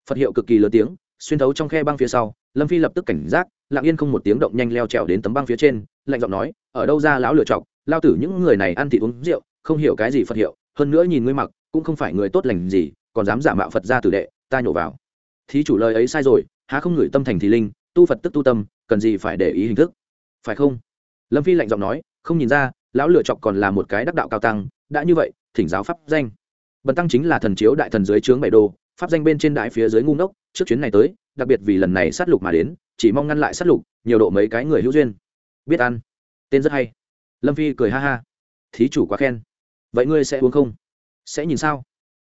Phật hiệu cực kỳ lớn tiếng xuyên thấu trong khe băng phía sau, lâm phi lập tức cảnh giác, lặng yên không một tiếng động nhanh leo trèo đến tấm băng phía trên, lạnh giọng nói, ở đâu ra lão lựa chọc lao tử những người này ăn thịt uống rượu, không hiểu cái gì phật hiệu, hơn nữa nhìn ngươi mặc, cũng không phải người tốt lành gì, còn dám giả mạo phật ra tử đệ, ta nhổ vào. Thí chủ lời ấy sai rồi, há không ngửi tâm thành thì linh, tu phật tức tu tâm, cần gì phải để ý hình thức? Phải không? Lâm phi lạnh giọng nói, không nhìn ra, lão lựa chọc còn là một cái đắc đạo cao tăng, đã như vậy, thỉnh giáo pháp danh. Bần tăng chính là thần chiếu đại thần dưới trướng bảy đô pháp danh bên trên đại phía dưới ngu ngốc, trước chuyến này tới, đặc biệt vì lần này sát lục mà đến, chỉ mong ngăn lại sát lục, nhiều độ mấy cái người hữu duyên. Biết ăn. Tên rất hay. Lâm phi cười ha ha. Thí chủ quá khen. Vậy ngươi sẽ uống không? Sẽ nhìn sao?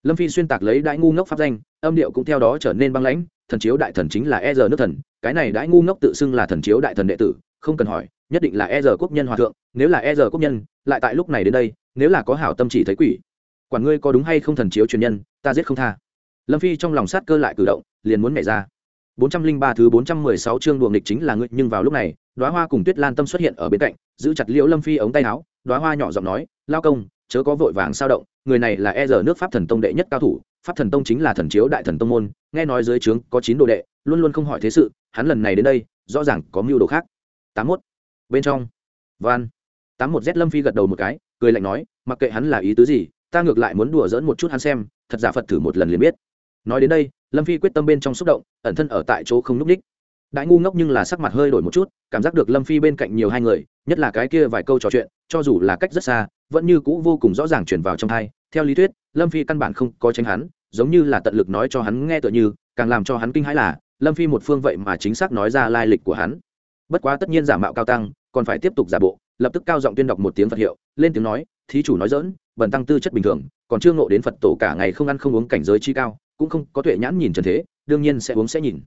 Lâm phi xuyên tạc lấy đại ngu ngốc pháp danh, âm điệu cũng theo đó trở nên băng lãnh, thần chiếu đại thần chính là e giờ nước thần, cái này đại ngu ngốc tự xưng là thần chiếu đại thần đệ tử, không cần hỏi, nhất định là e giờ quốc nhân hòa thượng, nếu là e giờ quốc nhân, lại tại lúc này đến đây, nếu là có hảo tâm chỉ thấy quỷ. Quản ngươi có đúng hay không thần chiếu truyền nhân, ta giết không tha lâm phi trong lòng sát cơ lại cử động liền muốn nhảy ra 403 thứ 416 chương đùa nghịch chính là ngươi, nhưng vào lúc này, Đóa Hoa cùng Tuyết Lan Tâm xuất hiện ở bên cạnh, giữ chặt Liễu Lâm Phi ống tay áo, Đóa Hoa nhỏ giọng nói, "Lao công, chớ có vội vàng sao động, người này là e giờ nước Pháp Thần Tông đệ nhất cao thủ, Pháp Thần Tông chính là thần chiếu đại thần tông môn, nghe nói dưới trướng có 9 đồ đệ, luôn luôn không hỏi thế sự, hắn lần này đến đây, rõ ràng có mưu đồ khác." 81. Bên trong. Van. 81Z Lâm Phi gật đầu một cái, cười lạnh nói, mặc kệ hắn là ý tứ gì, ta ngược lại muốn đùa giỡn một chút hắn xem, thật giả Phật thử một lần liền biết. Nói đến đây, lâm phi quyết tâm bên trong xúc động ẩn thân ở tại chỗ không n ú c ních đại ngu ngốc nhưng là sắc mặt hơi đổi một chút cảm giác được lâm phi bên cạnh nhiều hai người nhất là cái kia vài câu trò chuyện cho dù là cách rất xa vẫn như cũ vô cùng rõ ràng chuyển vào trong thai theo lý thuyết lâm phi căn bản không có tránh hắn giống như là tận lực nói cho hắn nghe tựa như càng làm cho hắn kinh hãi là lâm phi một phương vậy mà chính xác nói ra lai lịch của hắn. Bất quá tất nhiên giả mạo cao tăng còn phải tiếp tục giả bộ lập tức cao giọng tuyên đọc một tiếng phật hiệu lên tiếng nói thí chủ nói dỡn bần tăng tư chất bình thường còn chưa ngộ đến phật tổ cả ngày không ăn không uống cảnh giới chi cao cũng không có tuệ nhãn nhìn trần thế, đương nhiên sẽ uống sẽ nhìn.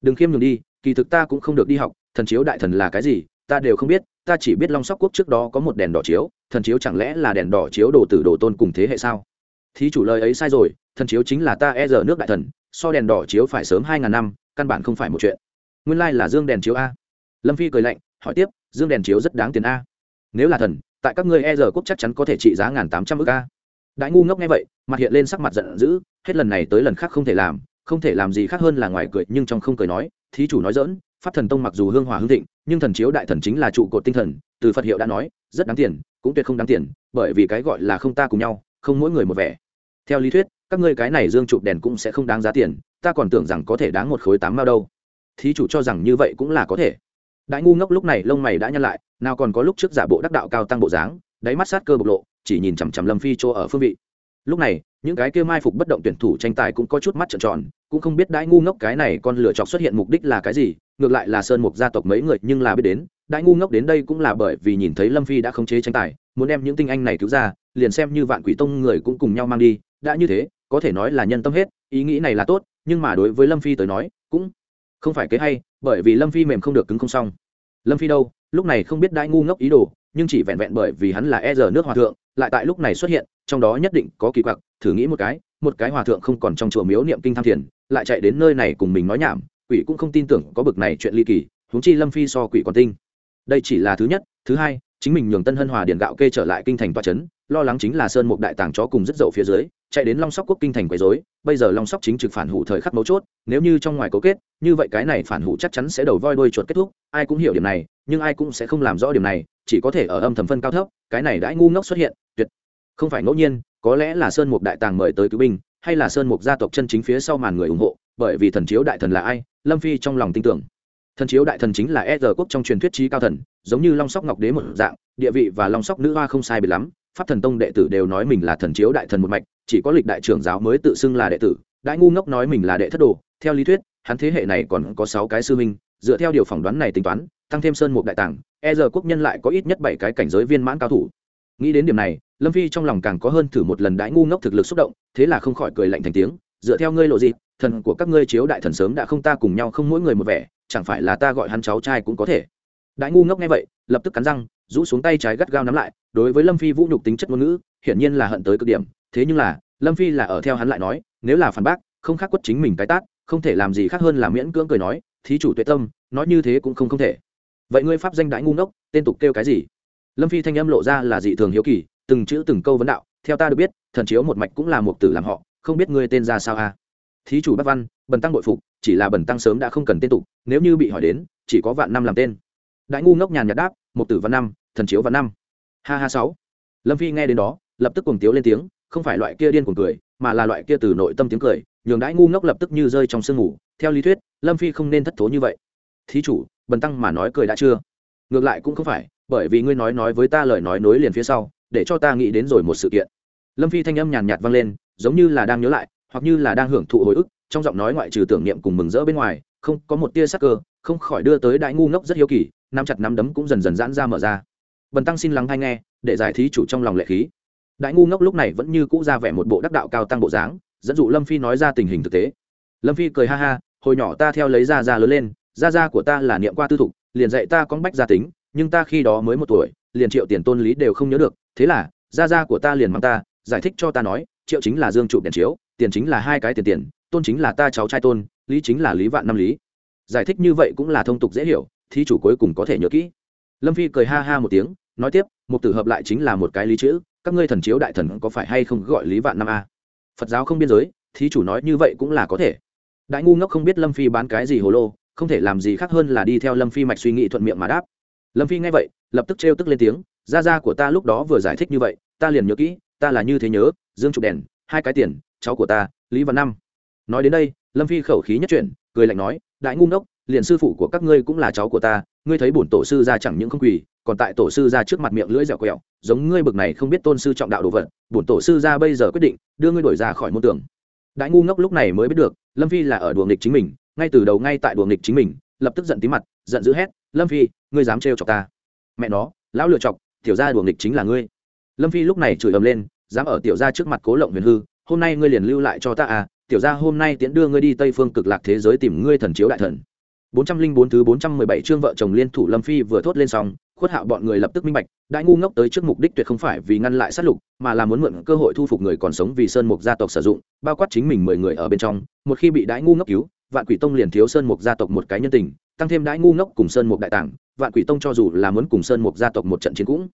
Đừng khiêm nhường đi, kỳ thực ta cũng không được đi học, thần chiếu đại thần là cái gì, ta đều không biết, ta chỉ biết long sóc quốc trước đó có một đèn đỏ chiếu, thần chiếu chẳng lẽ là đèn đỏ chiếu đồ tử đồ tôn cùng thế hệ sao? Thí chủ lời ấy sai rồi, thần chiếu chính là ta e giờ nước đại thần, so đèn đỏ chiếu phải sớm hai ngàn năm, căn bản không phải một chuyện. Nguyên lai là dương đèn chiếu a. Lâm phi cười lạnh, hỏi tiếp, dương đèn chiếu rất đáng tiền a. Nếu là thần, tại các ngươi e giờ quốc chắc chắn có thể trị giá ngàn tám trăm ước a đại ngu ngốc nghe vậy, mặt hiện lên sắc mặt giận dữ, hết lần này tới lần khác không thể làm, không thể làm gì khác hơn là ngoài cười, nhưng trong không cười nói, thí chủ nói dỡn pháp thần tông mặc dù hương hòa hương thịnh, nhưng thần chiếu đại thần chính là trụ cột tinh thần, từ phật hiệu đã nói, rất đáng tiền, cũng tuyệt không đáng tiền, bởi vì cái gọi là không ta cùng nhau, không mỗi người một vẻ. Theo lý thuyết, các ngươi cái này dương chụp đèn cũng sẽ không đáng giá tiền, ta còn tưởng rằng có thể đáng một khối tám mao đâu. Thí chủ cho rằng như vậy cũng là có thể. Đại ngu ngốc lúc này lông mày đã nhăn lại, nào còn có lúc trước giả bộ đắc đạo cao tăng bộ dáng, đáy mắt sát cơ bộc lộ chỉ nhìn chằm chằm lâm phi chỗ ở phương vị. Lúc này, những cái kia mai phục bất động tuyển thủ tranh tài cũng có chút mắt trợn tròn, cũng không biết đãi ngu ngốc cái này con lựa chọc xuất hiện mục đích là cái gì, ngược lại là sơn mục gia tộc mấy người nhưng là biết đến, đãi ngu ngốc đến đây cũng là bởi vì nhìn thấy lâm phi đã khống chế tranh tài, muốn đem những tinh anh này cứu ra, liền xem như vạn quỷ tông người cũng cùng nhau mang đi, đã như thế, có thể nói là nhân tâm hết, ý nghĩ này là tốt, nhưng mà đối với lâm phi tới nói, cũng không phải kế hay, bởi vì lâm phi mềm không được cứng không xong. Lâm phi đâu? Lúc này không biết đãi ngu ngốc ý đồ nhưng chỉ vẹn vẹn bởi vì hắn là e giờ nước hòa thượng, lại tại lúc này xuất hiện, trong đó nhất định có kỳ quặc, thử nghĩ một cái một cái hòa thượng không còn trong chùa miếu niệm kinh tham thiền, lại chạy đến nơi này cùng mình nói nhảm, quỷ cũng không tin tưởng có bực này chuyện ly kỳ, huống chi lâm phi so quỷ còn tinh. Đây chỉ là thứ nhất, thứ hai, chính mình nhường tân hân hòa điện gạo kê trở lại kinh thành toa trấn lo lắng chính là sơn mục đại tàng chó cùng rất dậu phía dưới, chạy đến long sóc quốc kinh thành quấy dối bây giờ long sóc chính trực phản hủ thời khắc mấu chốt, nếu như trong ngoài cấu kết, như vậy cái này phản hủ chắc chắn sẽ đầu voi đuôi chuột kết thúc, ai cũng hiểu điểm này, nhưng ai cũng sẽ không làm rõ điểm này chỉ có thể ở âm thầm phân cao thấp, cái này đãi ngu ngốc xuất hiện, tuyệt. Không phải ngẫu nhiên, có lẽ là sơn mục đại tàng mời tới cứu binh, hay là sơn mục gia tộc chân chính phía sau màn người ủng hộ, bởi vì thần chiếu đại thần là ai, lâm phi trong lòng tin tưởng. Thần chiếu đại thần chính là e r quốc trong truyền thuyết trí cao thần, giống như long sóc ngọc đế một dạng, địa vị và long sóc nữ hoa không sai biệt lắm, pháp thần tông đệ tử đều nói mình là thần chiếu đại thần một mạch, chỉ có lịch đại trưởng giáo mới tự xưng là đệ tử đại ngu ngốc nói mình là đệ thất đồ, theo lý thuyết hắn thế hệ này còn có sáu cái sư minh dựa theo điều phỏng đoán này tính toán, tăng thêm sơn một đại tàng e giờ quốc nhân lại có ít nhất bảy cái cảnh giới viên mãn cao thủ. Nghĩ đến điểm này, lâm phi trong lòng càng có hơn thử một lần đãi ngu ngốc thực lực xúc động, thế là không khỏi cười lạnh thành tiếng, dựa theo ngươi lộ gì thần của các ngươi chiếu đại thần sớm đã không ta cùng nhau không mỗi người một vẻ, chẳng phải là ta gọi hắn cháu trai cũng có thể. Đại ngu ngốc nghe vậy, lập tức cắn răng, rũ xuống tay trái gắt gao nắm lại, đối với lâm phi vũ nhục tính chất ngôn ngữ, hiển nhiên là hận tới cực điểm, thế nhưng là, lâm phi là ở theo hắn lại nói, nếu là phản bác, không khác quất chính mình cái tát không thể làm gì khác hơn là miễn cưỡng cười nói, thí chủ tuệ tâm, nói như thế cũng không không thể. Vậy ngươi pháp danh đại ngu ngốc, tên tục kêu cái gì? Lâm phi thanh âm lộ ra là dị thường hiếu kỳ, từng chữ từng câu vấn đạo, theo ta được biết, thần chiếu một mạch cũng là một tử làm họ, không biết ngươi tên ra sao a à? thí chủ bắc văn, bần tăng bội phục, chỉ là bần tăng sớm đã không cần tên tục, nếu như bị hỏi đến, chỉ có vạn năm làm tên. Đại ngu ngốc nhàn nhạt đáp, một tử văn năm, thần chiếu văn năm. Ha ha sáu. Lâm phi nghe đến đó, lập tức cùng tiếu lên tiếng, không phải loại kia điên cuồng cười, mà là loại kia từ nội tâm tiếng cười nhường đãi ngu ngốc lập tức như rơi trong sương ngủ theo lý thuyết, lâm phi không nên thất thố như vậy. Thí chủ, bần tăng mà nói cười đã chưa? Ngược lại cũng không phải, bởi vì ngươi nói nói với ta lời nói nối liền phía sau, để cho ta nghĩ đến rồi một sự kiện. Lâm phi thanh âm nhàn nhạt vang lên, giống như là đang nhớ lại, hoặc như là đang hưởng thụ hồi ức, trong giọng nói ngoại trừ tưởng niệm cùng mừng rỡ bên ngoài, không, có một tia sắc cơ, không khỏi đưa tới đại ngu ngốc rất hiếu kỳ, nắm chặt nắm đấm cũng dần dần giãn ra mở ra. Bần tăng xin lắng hay nghe, để giải thí chủ trong lòng lệ khí. Đại ngu ngốc lúc này vẫn như cũ ra vẻ một bộ đắc đạo cao tăng bộ dáng dẫn dụ lâm phi nói ra tình hình thực tế. Lâm phi cười ha ha, hồi nhỏ ta theo lấy ra ra lớn lên ra ra của ta là niệm qua tư thục, liền dạy ta con bách gia tính, nhưng ta khi đó mới một tuổi, liền triệu tiền tôn lý đều không nhớ được, thế là ra ra của ta liền mang ta, giải thích cho ta nói, triệu chính là dương trụ đèn chiếu, tiền chính là hai cái tiền tiền, tôn chính là ta cháu trai tôn, lý chính là lý vạn năm lý. Giải thích như vậy cũng là thông tục dễ hiểu, thí chủ cuối cùng có thể nhớ kỹ. Lâm phi cười ha ha một tiếng, nói tiếp một tử hợp lại chính là một cái lý chữ, các ngươi thần chiếu đại thần có phải hay không gọi lý vạn năm a? Phật giáo không biên giới, thí chủ nói như vậy cũng là có thể. Đại ngu ngốc không biết lâm phi bán cái gì hồ lô, không thể làm gì khác hơn là đi theo lâm phi mạch suy nghĩ thuận miệng mà đáp. Lâm phi nghe vậy, lập tức trêu tức lên tiếng, gia gia của ta lúc đó vừa giải thích như vậy, ta liền nhớ kỹ, ta là như thế nhớ, dương chụp đèn, hai cái tiền, cháu của ta, lý văn năm. Nói đến đây, lâm phi khẩu khí nhất chuyển, cười lạnh nói, đại ngu ngốc, liền sư phụ của các ngươi cũng là cháu của ta ngươi thấy bổn tổ sư ra chẳng những không quỳ, còn tại tổ sư ra trước mặt miệng lưỡi dẻo quẹo, giống ngươi bực này không biết tôn sư trọng đạo đồ vật, bổn tổ sư ra bây giờ quyết định đưa ngươi đổi ra khỏi môn tưởng đại ngu ngốc lúc này mới biết được, lâm phi là ở đùa nghịch chính mình, ngay từ đầu ngay tại đùa nghịch chính mình, lập tức giận tí mặt, giận dữ hét, lâm phi, ngươi dám trêu chọc ta? Mẹ nó, lão lựa chọc, tiểu gia đùa nghịch chính là ngươi. Lâm phi lúc này chửi ầm lên, dám ở tiểu gia trước mặt cố lộng huyền hư, hôm nay ngươi liền lưu lại cho ta à tiểu gia hôm nay tiễn đưa ngươi đi tây phương cực lạc thế giới tìm ngươi thần chiếu đại thần. 404 thứ 417 chương vợ chồng liên thủ lâm phi vừa thốt lên xong, khuất hạo bọn người lập tức minh bạch, đại ngu ngốc tới trước mục đích tuyệt không phải vì ngăn lại sát lục, mà là muốn mượn cơ hội thu phục người còn sống vì sơn mục gia tộc sử dụng, bao quát chính mình mười người ở bên trong, một khi bị đại ngu ngốc cứu, vạn quỷ tông liền thiếu sơn mục gia tộc một cái nhân tình, tăng thêm đại ngu ngốc cùng sơn mục đại tảng, vạn quỷ tông cho dù là muốn cùng sơn mục gia tộc một trận chiến cũng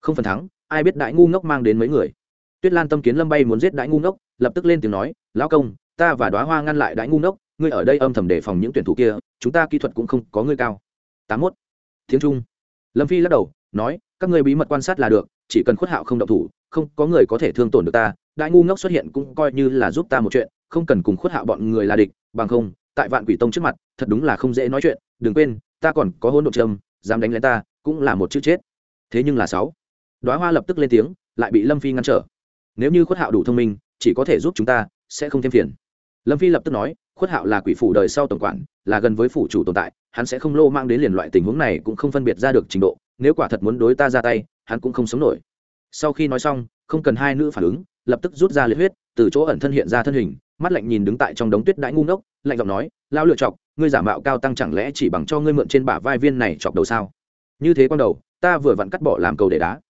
không phần thắng, ai biết đại ngu ngốc mang đến mấy người. Tuyết lan tâm kiến lâm bay muốn giết đại ngu ngốc, lập tức lên tiếng nói, lão công, ta và Đóa hoa ngăn lại đại ngu ngốc ngươi ở đây âm thầm đề phòng những tuyển thủ kia, chúng ta kỹ thuật cũng không có ngươi cao. Tám mốt. Tiếng trung. Lâm phi lắc đầu, nói, các ngươi bí mật quan sát là được, chỉ cần khuất hạo không động thủ, không có người có thể thương tổn được ta, đại ngu ngốc xuất hiện cũng coi như là giúp ta một chuyện, không cần cùng khuất hạo bọn người là địch, bằng không, tại vạn quỷ tông trước mặt, thật đúng là không dễ nói chuyện, đừng quên, ta còn có hôn đ ộ trâm, dám đánh lên ta, cũng là một chữ chết. Thế nhưng là sáu. Đoá hoa lập tức lên tiếng, lại bị lâm phi ngăn trở. Nếu như khuất hạo đủ thông minh, chỉ có thể giúp chúng ta, sẽ không thêm phiền. Lâm phi lập tức nói khuất hạo là quỷ phủ đời sau tổng quản, là gần với phủ chủ tồn tại, hắn sẽ không lô mang đến liền loại tình huống này cũng không phân biệt ra được trình độ, nếu quả thật muốn đối ta ra tay, hắn cũng không sống nổi. Sau khi nói xong, không cần hai nữ phản ứng, lập tức rút ra liệt huyết, từ chỗ ẩn thân hiện ra thân hình, mắt lạnh nhìn đứng tại trong đống tuyết đãi ngu ngốc, lạnh giọng nói lao lựa chọc, ngươi giả mạo cao tăng chẳng lẽ chỉ bằng cho ngươi mượn trên bả vai viên này chọc đầu sao? Như thế con đầu, ta vừa vặn cắt bỏ làm cầu để đá.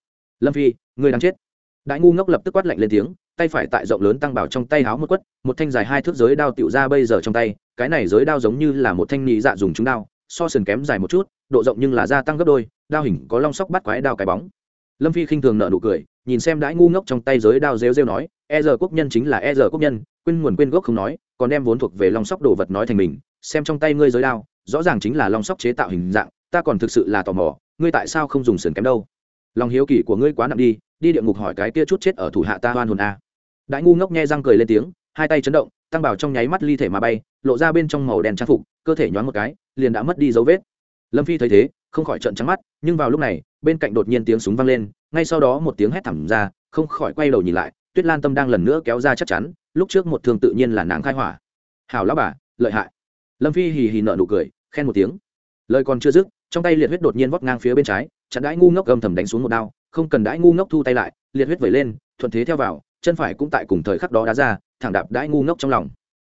Lâm phi, ngươi đang chết. Đại ngu ngốc lập tức quát lạnh lên tiếng tay phải tại rộng lớn tăng bảo trong tay háo một quất, một thanh dài hai thước giới đao tiểu ra bây giờ trong tay, cái này giới đao giống như là một thanh nhị dạ dùng chúng đao, so sườn kém dài một chút, độ rộng nhưng là gia tăng gấp đôi, đao hình có long sóc bắt quái đao cái bóng. Lâm phi khinh thường nợ nụ cười, nhìn xem đãi ngu ngốc trong tay giới đao rêu rêu nói e giờ quốc nhân chính là e giờ quốc nhân, quên nguồn quên gốc không nói, còn đem vốn thuộc về long sóc đồ vật nói thành mình, xem trong tay ngươi giới đao, rõ ràng chính là long sóc chế tạo hình dạng, ta còn thực sự là tò mò, ngươi tại sao không dùng sườn kém đâu? Lòng hiếu kỳ của ngươi quá nặng đi đi địa ngục hỏi cái kia chút chết ở thủ hạ ta hoan hồn a đại ngu ngốc nghe răng cười lên tiếng, hai tay chấn động, tăng bảo trong nháy mắt ly thể mà bay, lộ ra bên trong màu đen trang phục, cơ thể nhoáng một cái, liền đã mất đi dấu vết. Lâm phi thấy thế, không khỏi trận trắng mắt, nhưng vào lúc này, bên cạnh đột nhiên tiếng súng vang lên, ngay sau đó một tiếng hét thảm ra, không khỏi quay đầu nhìn lại, tuyết lan tâm đang lần nữa kéo ra chắc chắn, lúc trước một thường tự nhiên là nàng khai hỏa. Hảo lão bà, lợi hại. Lâm phi hì hì nợ nụ cười, khen một tiếng. Lời còn chưa dứt, trong tay liệt huyết đột nhiên vót ngang phía bên trái, chặn đãi ngu ngốc gầm thầm đánh xuống một đao, không cần đãi ngu ngốc thu tay lại, liệt huyết vẩy lên, thuận thế theo vào chân phải cũng tại cùng thời khắc đó đá ra, thẳng đạp đãi ngu ngốc trong lòng.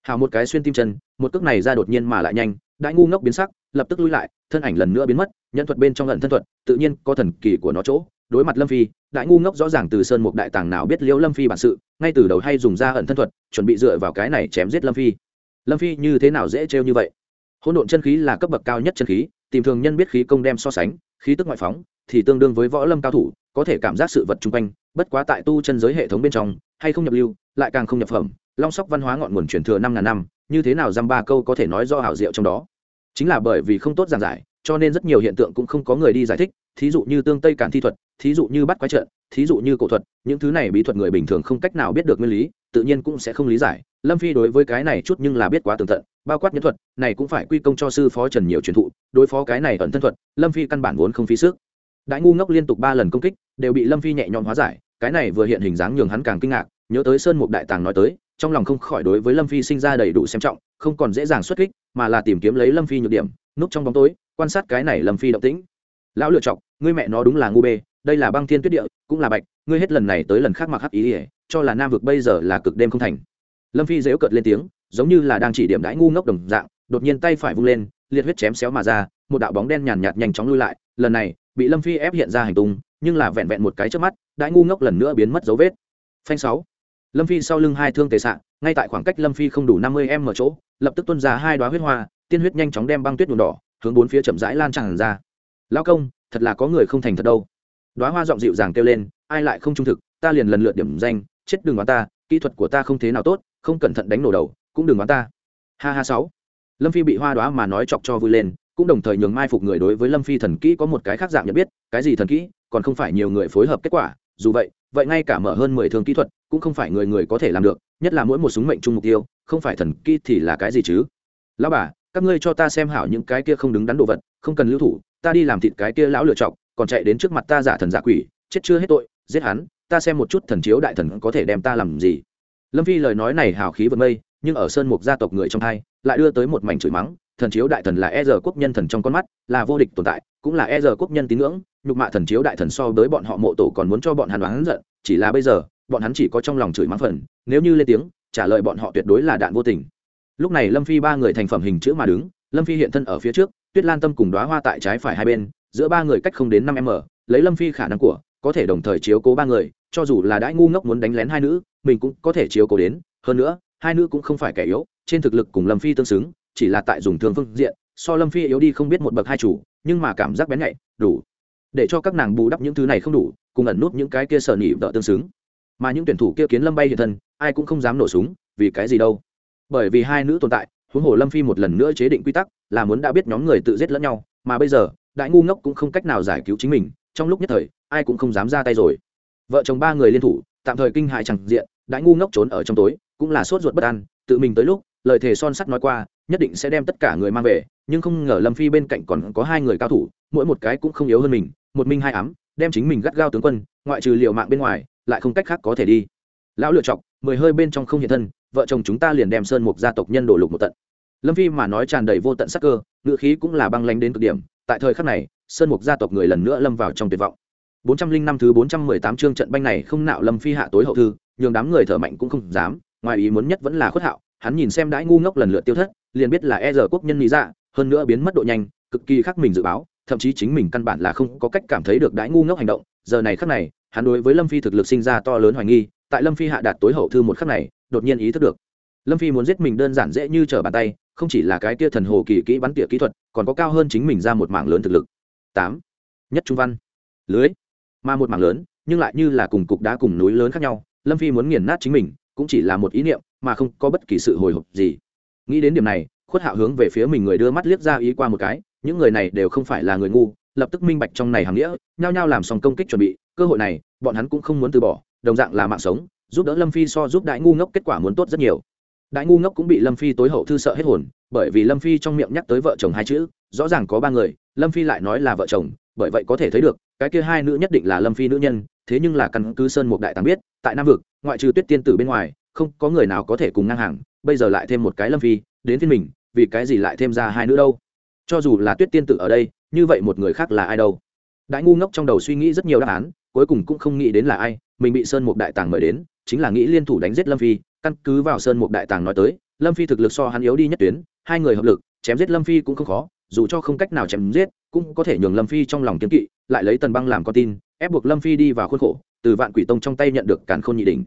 Hào một cái xuyên tim chân, một cước này ra đột nhiên mà lại nhanh, đãi ngu ngốc biến sắc, lập tức lui lại, thân ảnh lần nữa biến mất, nhân thuật bên trong lần thân thuật, tự nhiên có thần kỳ của nó chỗ. Đối mặt lâm phi đại ngu ngốc rõ ràng từ sơn mục đại tàng nào biết liễu lâm phi bản sự, ngay từ đầu hay dùng ra ẩn thân thuật, chuẩn bị dựa vào cái này chém giết lâm phi. Lâm phi như thế nào dễ trêu như vậy? Hỗn độn chân khí là cấp bậc cao nhất chân khí, tìm thường nhân biết khí công đem so sánh, khí tức ngoại phóng, thì tương đương với võ lâm cao thủ có thể cảm giác sự vật chung quanh, bất quá tại tu chân giới hệ thống bên trong, hay không nhập lưu, lại càng không nhập phẩm. Long sóc văn hóa ngọn nguồn truyền thừa năm ngàn năm, như thế nào dăm ba câu có thể nói do hảo diệu trong đó? Chính là bởi vì không tốt giảng giải, cho nên rất nhiều hiện tượng cũng không có người đi giải thích, thí dụ như tương tây cản thi thuật, thí dụ như bắt quái trận, thí dụ như cổ thuật, những thứ này bí thuật người bình thường không cách nào biết được nguyên lý, tự nhiên cũng sẽ không lý giải. Lâm phi đối với cái này chút nhưng là biết quá tường tận, bao quát nhân thuật, này cũng phải quy công cho sư phó trần nhiều truyền thụ, đối phó cái này ẩn thân thuật, lâm phi căn bản vốn không phí sức đại ngu ngốc liên tục ba lần công kích, đều bị lâm phi nhẹ nhõm hóa giải, cái này vừa hiện hình dáng nhường hắn càng kinh ngạc, nhớ tới sơn mục đại tàng nói tới, trong lòng không khỏi đối với lâm phi sinh ra đầy đủ xem trọng, không còn dễ dàng xuất kích, mà là tìm kiếm lấy lâm phi nhược điểm, núp trong bóng tối, quan sát cái này lâm phi động tĩnh. Lão lựa chọc, ngươi mẹ nó đúng là ngu bê, đây là băng thiên tuyết địa, cũng là bạch, ngươi hết lần này tới lần khác mặc hắc ý ỉa cho là nam vực bây giờ là cực đêm không thành. Lâm phi dễu cợt lên tiếng, giống như là đang chỉ điểm đãi ngu ngốc đồng dạng, đột nhiên tay phải vung lên, liệt huyết chém xéo mà ra, một đạo bóng đen nhàn nhạt nhanh chóng lui lại, lần này bị lâm phi ép hiện ra hành tung, nhưng là vẹn vẹn một cái trước mắt đã ngu ngốc lần nữa biến mất dấu vết. Phanh sáu. Lâm phi sau lưng hai thương tề xạ ngay tại khoảng cách lâm phi không đủ năm mươi m ở chỗ, lập tức tuân ra hai đoá huyết hoa, tiên huyết nhanh chóng đem băng tuyết nhuộm đỏ, hướng bốn phía chậm rãi lan tràn ra. Lao công, thật là có người không thành thật đâu. Đoá hoa giọng dịu dàng kêu lên, ai lại không trung thực, ta liền lần lượt điểm danh, chết đừng đoán ta, kỹ thuật của ta không thế nào tốt, không cẩn thận đánh nổ đầu, cũng đừng đoán ta. Ha ha sáu. Lâm phi bị hoa đoá mà nói chọc cho vui lên cũng đồng thời nhường mai phục người đối với lâm phi thần kỹ có một cái khác dạng nhận biết, cái gì thần kỹ, còn không phải nhiều người phối hợp kết quả, dù vậy vậy ngay cả mở hơn mười thương kỹ thuật cũng không phải người người có thể làm được, nhất là mỗi một súng mệnh chung mục tiêu, không phải thần kỹ thì là cái gì chứ? Lão bà, các ngươi cho ta xem hảo những cái kia không đứng đắn đồ vật, không cần lưu thủ, ta đi làm thịt cái kia lão lựa chọc còn chạy đến trước mặt ta giả thần giả quỷ, chết chưa hết tội, giết hắn, ta xem một chút thần chiếu đại thần có thể đem ta làm gì. Lâm phi lời nói này hào khí vượt mây nhưng ở sơn mục gia tộc người trong hai, lại đưa tới một mảnh chửi mắng thần chiếu đại thần là e giờ quốc nhân thần trong con mắt, là vô địch tồn tại, cũng là e giờ quốc nhân tín ngưỡng. Nhục mạ thần chiếu đại thần so với bọn họ mộ tổ còn muốn cho bọn hắn oán giận, chỉ là bây giờ, bọn hắn chỉ có trong lòng chửi mắng phần, nếu như lên tiếng, trả lời bọn họ tuyệt đối là đạn vô tình. Lúc này lâm phi ba người thành phẩm hình chữ mà đứng, lâm phi hiện thân ở phía trước, tuyết lan tâm cùng đoá hoa tại trái phải hai bên, giữa ba người cách không đến năm m lấy lâm phi khả năng của, có thể đồng thời chiếu cố ba người, cho dù là đãi ngu ngốc muốn đánh lén hai nữ, mình cũng có thể chiếu cố đến. Hơn nữa, hai nữ cũng không phải kẻ yếu, trên thực lực cùng lâm phi tương xứng chỉ là tại dùng thương phương diện, so lâm phi yếu đi không biết một bậc hai chủ, nhưng mà cảm giác bén nhạy, đủ. Để cho các nàng bù đắp những thứ này không đủ, cùng ẩn nút những cái kia sở nỉ vợ tương xứng. Mà những tuyển thủ kia kiến lâm bay hiện thân, ai cũng không dám nổ súng, vì cái gì đâu. Bởi vì hai nữ tồn tại, huống hồ lâm phi một lần nữa chế định quy tắc, là muốn đã biết nhóm người tự giết lẫn nhau, mà bây giờ, đại ngu ngốc cũng không cách nào giải cứu chính mình, trong lúc nhất thời, ai cũng không dám ra tay rồi. Vợ chồng ba người liên thủ, tạm thời kinh hại chẳng diện, đại ngu ngốc trốn ở trong tối, cũng là sốt ruột bất an, tự mình tới lúc lời thề son sắt nói qua, nhất định sẽ đem tất cả người mang về, nhưng không ngờ lâm phi bên cạnh còn có hai người cao thủ, mỗi một cái cũng không yếu hơn mình, một minh hai ám, đem chính mình gắt gao tướng quân, ngoại trừ liều mạng bên ngoài, lại không cách khác có thể đi. Lão lựa chọc, mười hơi bên trong không hiện thân, vợ chồng chúng ta liền đem sơn mục gia tộc nhân đổ lục một tận. Lâm phi mà nói tràn đầy vô tận sắc cơ, ngựa khí cũng là băng lánh đến cực điểm, tại thời khắc này, sơn mục gia tộc người lần nữa lâm vào trong tuyệt vọng. Bốn trăm linh năm thứ bốn trăm mười tám chương trận banh này không nạo lâm phi hạ tối hậu thư, nhường đám người thở mạnh cũng không dám, ngoài ý muốn nhất vẫn là khuất hạo hắn nhìn xem đãi ngu ngốc lần lượt tiêu thất, liền biết là e giờ quốc nhân lý dạ hơn nữa biến mất độ nhanh, cực kỳ khác mình dự báo, thậm chí chính mình căn bản là không có cách cảm thấy được đãi ngu ngốc hành động. Giờ này khắc này, hắn đối với lâm phi thực lực sinh ra to lớn hoài nghi, tại lâm phi hạ đạt tối hậu thư một khắc này, đột nhiên ý thức được. Lâm phi muốn giết mình đơn giản dễ như trở bàn tay, không chỉ là cái tia thần hồ kỳ kỹ bắn tỉa kỹ thuật, còn có cao hơn chính mình ra một mảng lớn thực lực. Tám. Nhất trung văn. Lưới. Mà một mảng lớn, nhưng lại như là cùng cục đá cùng núi lớn khác nhau, lâm phi muốn nghiền nát chính mình cũng chỉ là một ý niệm, mà không có bất kỳ sự hồi hộp gì. Nghĩ đến điểm này, khuất hạo hướng về phía mình người đưa mắt liếc ra ý qua một cái, những người này đều không phải là người ngu, lập tức minh bạch trong này hàm nghĩa, nhao nhao làm xong công kích chuẩn bị, cơ hội này, bọn hắn cũng không muốn từ bỏ, đồng dạng là mạng sống, giúp đỡ lâm phi so giúp đại ngu ngốc kết quả muốn tốt rất nhiều. Đại ngu ngốc cũng bị lâm phi tối hậu thư sợ hết hồn, bởi vì lâm phi trong miệng nhắc tới vợ chồng hai chữ, rõ ràng có ba người, lâm phi lại nói là vợ chồng bởi vậy có thể thấy được, cái kia hai nữ nhất định là lâm phi nữ nhân, thế nhưng là căn cứ sơn Mục đại tàng biết, tại nam vực, ngoại trừ tuyết tiên tử bên ngoài, không có người nào có thể cùng ngang hàng, bây giờ lại thêm một cái lâm phi, đến phiên mình, vì cái gì lại thêm ra hai nữ đâu? Cho dù là tuyết tiên tử ở đây, như vậy một người khác là ai đâu? Đại ngu ngốc trong đầu suy nghĩ rất nhiều đáp án, cuối cùng cũng không nghĩ đến là ai, mình bị sơn mục đại tàng mời đến, chính là nghĩ liên thủ đánh giết lâm phi, căn cứ vào sơn mục đại tàng nói tới, lâm phi thực lực so hắn yếu đi nhất tuyến, hai người hợp lực, chém giết lâm phi cũng không khó, dù cho không cách nào chém giết cũng có thể nhường lâm phi trong lòng kiếm kỵ, lại lấy tần băng làm con tin, ép buộc lâm phi đi vào khuôn khổ, từ vạn quỷ tông trong tay nhận được càn khôn nhị đỉnh.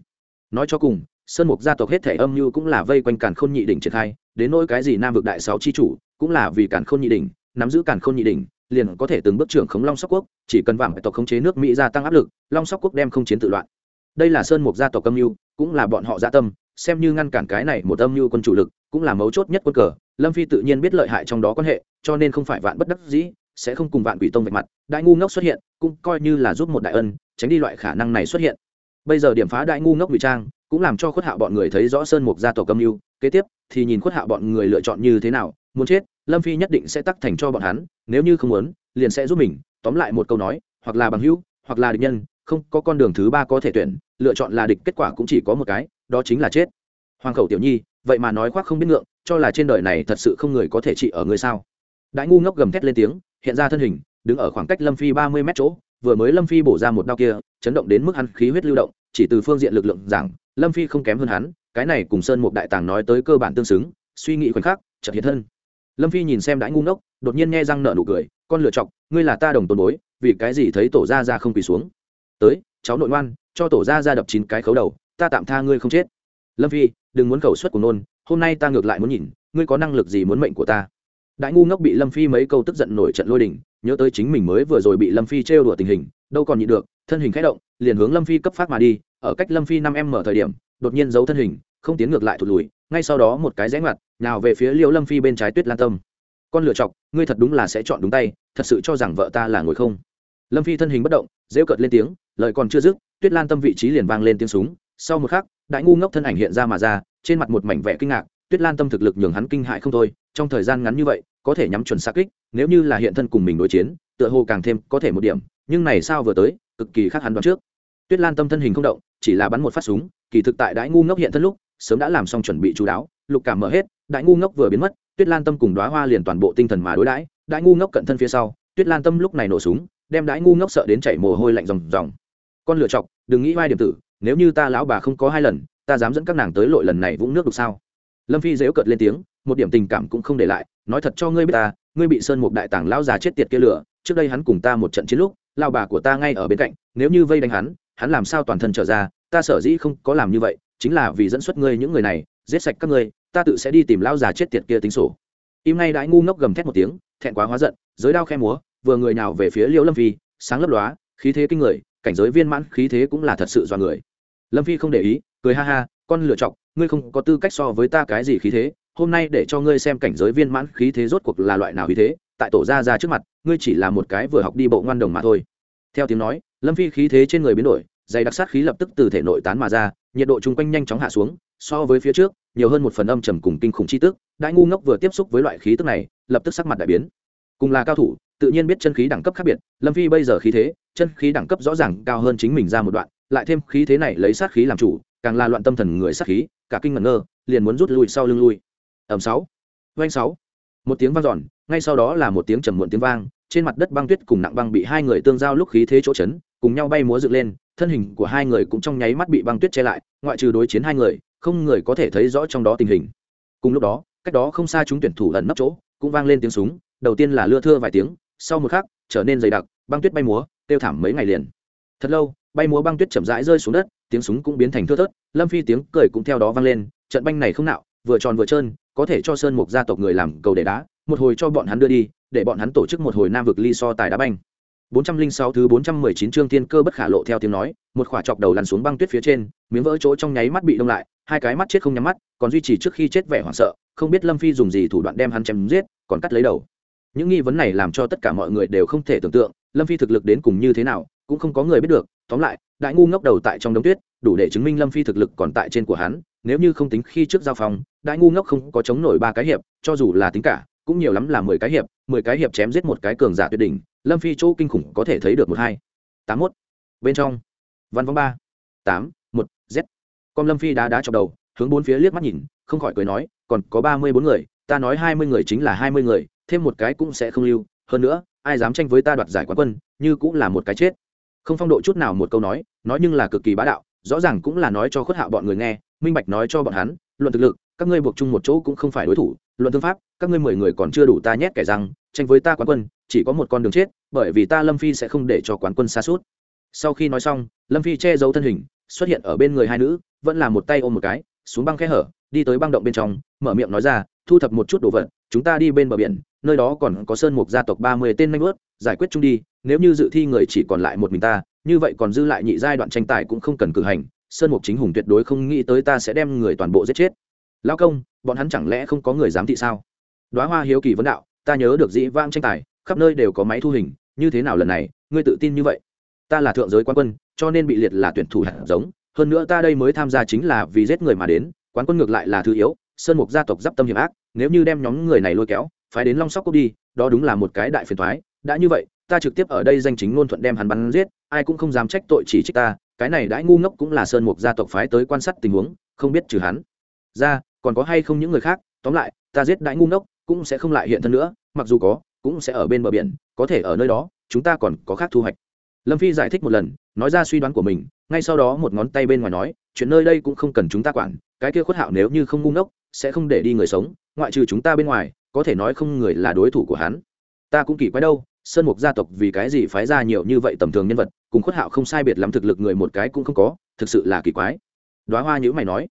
Nói cho cùng, sơn mục gia tộc hết thể âm như cũng là vây quanh càn khôn nhị đỉnh triển khai, đến nỗi cái gì nam vực đại sáu chi chủ, cũng là vì càn khôn nhị đỉnh, nắm giữ càn khôn nhị đỉnh, liền có thể từng bước trưởng khống long sóc quốc, chỉ cần vàng tộc khống chế nước mỹ gia tăng áp lực, long sóc quốc đem không chiến tự loạn. Đây là sơn mục gia tộc âm mưu, cũng là bọn họ gia tâm, xem như ngăn cản cái này một âm mưu quân chủ lực, cũng là mấu chốt nhất quân cờ, lâm phi tự nhiên biết lợi hại trong đó quan hệ, cho nên không phải vạn bất đắc dĩ sẽ không cùng vạn quỷ tông vạch mặt, đại ngu ngốc xuất hiện, cũng coi như là giúp một đại ân, tránh đi loại khả năng này xuất hiện. Bây giờ điểm phá đại ngu ngốc ngụy trang, cũng làm cho khuất hạo bọn người thấy rõ sơn mục gia tộc âm mưu, kế tiếp thì nhìn khuất hạo bọn người lựa chọn như thế nào, muốn chết, lâm phi nhất định sẽ tắc thành cho bọn hắn, nếu như không muốn, liền sẽ giúp mình, tóm lại một câu nói, hoặc là bằng hữu, hoặc là địch nhân, không có con đường thứ ba có thể tuyển, lựa chọn là địch kết quả cũng chỉ có một cái, đó chính là chết. Hoàng khẩu tiểu nhi, vậy mà nói khoác không biết ngượng, cho là trên đời này thật sự không người có thể trị ở người sao? Đại ngu ngốc gầm thét lên tiếng hiện ra thân hình, đứng ở khoảng cách lâm phi ba mươi mét chỗ, vừa mới lâm phi bổ ra một đao kia, chấn động đến mức hắn khí huyết lưu động, chỉ từ phương diện lực lượng rằng lâm phi không kém hơn hắn, cái này cùng sơn một đại tàng nói tới cơ bản tương xứng, suy nghĩ khoảnh khắc, chợt hiện thân. Lâm phi nhìn xem đãi ngu ngốc, đột nhiên nghe răng nợ nụ cười, con lựa chọc, ngươi là ta đồng tôn bối, vì cái gì thấy tổ ra ra không quỳ xuống? Tới, cháu nội ngoan, cho tổ ra ra đập chín cái khấu đầu, ta tạm tha ngươi không chết. Lâm phi, đừng muốn khẩu suất của nôn, hôm nay ta ngược lại muốn nhìn, ngươi có năng lực gì muốn mệnh của ta? Đại ngu ngốc bị lâm phi mấy câu tức giận nổi trận lôi đình, nhớ tới chính mình mới vừa rồi bị lâm phi trêu đùa tình hình, đâu còn nhịn được, thân hình khẽ động, liền hướng lâm phi cấp phát mà đi, ở cách lâm phi năm em mở thời điểm, đột nhiên giấu thân hình, không tiến ngược lại thụt lùi, ngay sau đó một cái rẽ ngoặt, nào về phía liêu lâm phi bên trái tuyết lan tâm. Con lựa chọc, ngươi thật đúng là sẽ chọn đúng tay, thật sự cho rằng vợ ta là ngồi không? Lâm phi thân hình bất động, rêu cợt lên tiếng, lời còn chưa dứt, tuyết lan tâm vị trí liền vang lên tiếng súng. Sau một khắc, đại ngu ngốc thân ảnh hiện ra mà ra, trên mặt một mảnh vẻ kinh ngạc tuyết lan tâm thực lực nhường hắn kinh hại không thôi, trong thời gian ngắn như vậy, có thể nhắm chuẩn xa kích, nếu như là hiện thân cùng mình đối chiến, tựa hồ càng thêm có thể một điểm, nhưng này sao vừa tới, cực kỳ khác hắn đoán trước. Tuyết lan tâm thân hình không động, chỉ là bắn một phát súng, kỳ thực tại đại ngu ngốc hiện thân lúc, sớm đã làm xong chuẩn bị chú đáo, lục cảm mở hết, đại ngu ngốc vừa biến mất, tuyết lan tâm cùng đoá hoa liền toàn bộ tinh thần mà đối đãi, đại ngu ngốc cận thân phía sau, tuyết lan tâm lúc này nổ súng, đem đại ngu ngốc sợ đến chảy mồ hôi lạnh ròng ròng. Con lựa chọc đừng nghĩ vai điểm tử, nếu như ta lão bà không có hai lần, ta dám dẫn các nàng tới lội lần này vũng nước được sao? Lâm phi dễu cợt lên tiếng, một điểm tình cảm cũng không để lại, nói thật cho ngươi biết ta, ngươi bị sơn mục đại tàng lao già chết tiệt kia lửa trước đây hắn cùng ta một trận chiến lúc, lao bà của ta ngay ở bên cạnh, nếu như vây đánh hắn hắn làm sao toàn thân trở ra, ta sở dĩ không có làm như vậy, chính là vì dẫn xuất ngươi những người này, giết sạch các ngươi, ta tự sẽ đi tìm lao già chết tiệt kia tính sổ. Im ngay đãi ngu ngốc gầm thét một tiếng, thẹn quá hóa giận, giới đao khe múa, vừa người nào về phía liễu lâm phi, sáng lấp lóa, khí thế kinh người, cảnh giới viên mãn, khí thế cũng là thật sự do người. Lâm phi không để ý, cười ha ha, con lựa chọc ngươi không có tư cách so với ta cái gì khí thế, hôm nay để cho ngươi xem cảnh giới viên mãn khí thế rốt cuộc là loại nào khí thế, tại tổ ra ra trước mặt, ngươi chỉ là một cái vừa học đi bộ ngoan đồng mà thôi. Theo tiếng nói, lâm phi khí thế trên người biến đổi, dày đặc sát khí lập tức từ thể nội tán mà ra, nhiệt độ chung quanh nhanh chóng hạ xuống, so với phía trước, nhiều hơn một phần âm trầm cùng kinh khủng chi tức, đại ngu ngốc vừa tiếp xúc với loại khí tức này, lập tức sắc mặt đại biến. Cùng là cao thủ, tự nhiên biết chân khí đẳng cấp khác biệt, lâm phi bây giờ khí thế, chân khí đẳng cấp rõ ràng cao hơn chính mình ra một đoạn, lại thêm khí thế này lấy sát khí làm chủ, càng là loạn tâm thần người sát khí cả kinh ngẩn ngơ, liền muốn rút lui sau lưng lui. Ẩm sáu vanh sáu. Một tiếng vang dọn, ngay sau đó là một tiếng trầm muộn tiếng vang, trên mặt đất băng tuyết cùng nặng băng bị hai người tương giao lúc khí thế chỗ chấn, cùng nhau bay múa dựng lên, thân hình của hai người cũng trong nháy mắt bị băng tuyết che lại, ngoại trừ đối chiến hai người, không người có thể thấy rõ trong đó tình hình. Cùng lúc đó, cách đó không xa chúng tuyển thủ ẩn nấp chỗ, cũng vang lên tiếng súng, đầu tiên là lưa thưa vài tiếng, sau một khắc, trở nên dày đặc, băng tuyết bay múa, tiêu thảm mấy ngày liền. Thật lâu bay múa băng tuyết chậm rãi rơi xuống đất tiếng súng cũng biến thành thưa thớt lâm phi tiếng cười cũng theo đó vang lên trận banh này không nạo vừa tròn vừa trơn có thể cho sơn mục gia tộc người làm cầu để đá một hồi cho bọn hắn đưa đi để bọn hắn tổ chức một hồi nam vực ly so tài đá banh 406 thứ 419 chương tiên cơ bất khả lộ theo tiếng nói, một khỏa chọc đầu lăn xuống băng tuyết phía trên, miếng vỡ chỗ trong nháy mắt bị đông lại, hai cái mắt chết không nhắm mắt, còn duy trì trước khi chết vẻ hoảng sợ, không biết Lâm Phi dùng gì thủ đoạn đem hắn chém giết, còn cắt lấy đầu. Những nghi vấn này làm cho tất cả mọi người đều không thể tưởng tượng, Lâm Phi thực lực đến cùng như thế nào, cũng không có người biết được, tóm lại, đại ngu ngốc đầu tại trong đống tuyết, đủ để chứng minh Lâm Phi thực lực còn tại trên của hắn, nếu như không tính khi trước giao phòng, đại ngu ngốc không có chống nổi ba cái hiệp, cho dù là tính cả, cũng nhiều lắm là mười cái hiệp, mười cái hiệp chém giết một cái cường giả tuyệt đỉnh, lâm phi chỗ kinh khủng có thể thấy được một hai tám mốt. Bên trong văn vong ba tám một z. Con lâm phi đá đá trong đầu hướng bốn phía liếc mắt nhìn không khỏi cười nói còn có ba mươi bốn người ta nói hai mươi người chính là hai mươi người thêm một cái cũng sẽ không lưu hơn nữa ai dám tranh với ta đoạt giải quán quân như cũng là một cái chết không phong độ chút nào một câu nói nói nhưng là cực kỳ bá đạo, rõ ràng cũng là nói cho khuất hạo bọn người nghe, minh bạch nói cho bọn hắn, luận thực lực, các ngươi buộc chung một chỗ cũng không phải đối thủ, luận thương pháp, các ngươi mười người còn chưa đủ ta nhét kẻ răng, tranh với ta quán quân, chỉ có một con đường chết, bởi vì ta lâm phi sẽ không để cho quán quân xa suốt. Sau khi nói xong, lâm phi che giấu thân hình, xuất hiện ở bên người hai nữ, vẫn là một tay ôm một cái, xuống băng khe hở, đi tới băng động bên trong, mở miệng nói ra, thu thập một chút đồ vật, chúng ta đi bên bờ biển, nơi đó còn có sơn mục gia tộc ba mươi tên nanh ướt giải quyết chung đi nếu như dự thi người chỉ còn lại một mình ta, như vậy còn dư lại nhị giai đoạn tranh tài cũng không cần cử hành, sơn mục chính hùng tuyệt đối không nghĩ tới ta sẽ đem người toàn bộ giết chết. Lao công, bọn hắn chẳng lẽ không có người giám thị sao? Đoá hoa hiếu kỳ vấn đạo, ta nhớ được dĩ vang tranh tài, khắp nơi đều có máy thu hình, như thế nào lần này, ngươi tự tin như vậy? Ta là thượng giới quan quân, cho nên bị liệt là tuyển thủ hạt giống, hơn nữa ta đây mới tham gia chính là vì giết người mà đến, quán quân ngược lại là thứ yếu, sơn mục gia tộc d i p tâm hiểm ác, nếu như đem nhóm người này lôi kéo phải đến long sóc cốc đi, đó đúng là một cái đại phiền thoái đã như vậy, ta trực tiếp ở đây danh chính ngôn thuận đem hắn bắn giết, ai cũng không dám trách tội chỉ trích ta, cái này đãi ngu ngốc cũng là sơn mục gia tộc phái tới quan sát tình huống, không biết trừ hắn. Ra, còn có hay không những người khác, tóm lại, ta giết đãi ngu ngốc cũng sẽ không lại hiện thân nữa, mặc dù có, cũng sẽ ở bên bờ biển, có thể ở nơi đó, chúng ta còn có khác thu hoạch. Lâm phi giải thích một lần, nói ra suy đoán của mình, ngay sau đó một ngón tay bên ngoài nói, chuyện nơi đây cũng không cần chúng ta quản, cái kia khuất hạo nếu như không ngu ngốc, sẽ không để đi người sống, ngoại trừ chúng ta bên ngoài, có thể nói không người là đối thủ của hắn. Ta cũng kỳ quái đâu sơn mục gia tộc vì cái gì phái ra nhiều như vậy tầm thường nhân vật, cùng khuất hạo không sai biệt lắm thực lực người một cái cũng không có, thực sự là kỳ quái. Đoá hoa nhữ mày nói.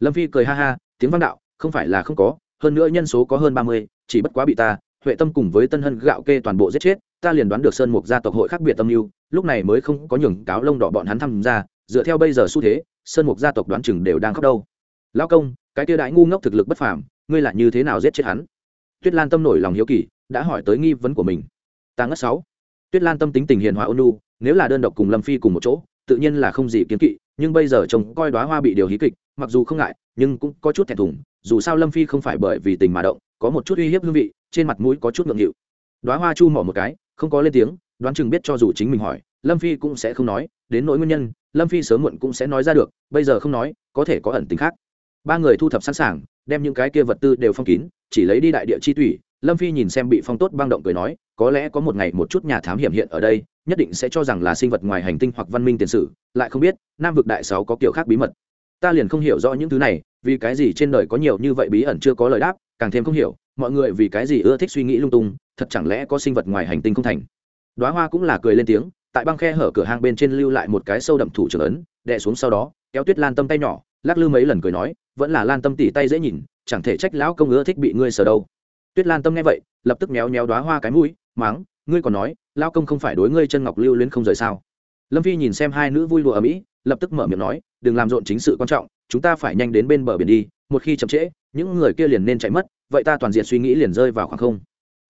Lâm phi cười ha ha, tiếng văn đạo, không phải là không có, hơn nữa nhân số có hơn ba mươi, chỉ bất quá bị ta, huệ tâm cùng với tân hân gạo kê toàn bộ giết chết, ta liền đoán được sơn mục gia tộc hội khác biệt tâm mưu, lúc này mới không có nhường cáo lông đỏ bọn hắn tham gia, dựa theo bây giờ xu thế, sơn mục gia tộc đoán chừng đều đang khóc đâu. Lão công, cái tia đại ngu ngốc thực lực bất phàm, ngươi là như thế nào giết chết hắn? Tuyết lan tâm nổi lòng hiếu kỳ, đã hỏi tới nghi vấn của mình ta ngất sáu. Tuyết lan tâm tính tình hiền hòa ôn nu nếu là đơn độc cùng lâm phi cùng một chỗ, tự nhiên là không gì kiến kỵ, nhưng bây giờ chồng coi đoá hoa bị điều hí kịch, mặc dù không ngại, nhưng cũng có chút thẹn thùng, dù sao lâm phi không phải bởi vì tình mà động, có một chút uy hiếp hương vị, trên mặt mũi có chút ngượng nghịu. Đoá hoa chu mỏ một cái, không có lên tiếng, đoán chừng biết cho dù chính mình hỏi, lâm phi cũng sẽ không nói, đến nỗi nguyên nhân, lâm phi sớm muộn cũng sẽ nói ra được, bây giờ không nói, có thể có ẩn tính khác ba người thu thập sẵn sàng, đem những cái kia vật tư đều phong kín, chỉ lấy đi đại địa chi thủy lâm phi nhìn xem bị phong tốt băng động cười nói, có lẽ có một ngày một chút nhà thám hiểm hiện ở đây, nhất định sẽ cho rằng là sinh vật ngoài hành tinh hoặc văn minh tiền sử, lại không biết, nam vực đại sáu có kiểu khác bí mật. Ta liền không hiểu rõ những thứ này, vì cái gì trên đời có nhiều như vậy bí ẩn chưa có lời đáp, càng thêm không hiểu, mọi người vì cái gì ưa thích suy nghĩ lung tung, thật chẳng lẽ có sinh vật ngoài hành tinh không thành? Đoá hoa cũng là cười lên tiếng, tại băng khe hở cửa hang bên trên lưu lại một cái sâu đậm thủ trưởng ấn, đè xuống sau đó, kéo tuyết lan tâm tay nhỏ, lắc lư mấy lần cười nói vẫn là lan tâm tỉ tay dễ nhìn, chẳng thể trách lão công ưa thích bị ngươi sờ đâu. Tuyết lan tâm nghe vậy, lập tức méo méo đoá hoa cái mũi máng ngươi còn nói lao công không phải đối ngươi chân ngọc lưu luyến không rời sao? Lâm phi nhìn xem hai nữ vui đùa ở mỹ, lập tức mở miệng nói, đừng làm rộn chính sự quan trọng, chúng ta phải nhanh đến bên bờ biển đi, một khi chậm trễ, những người kia liền nên chạy mất, vậy ta toàn diện suy nghĩ liền rơi vào khoảng không.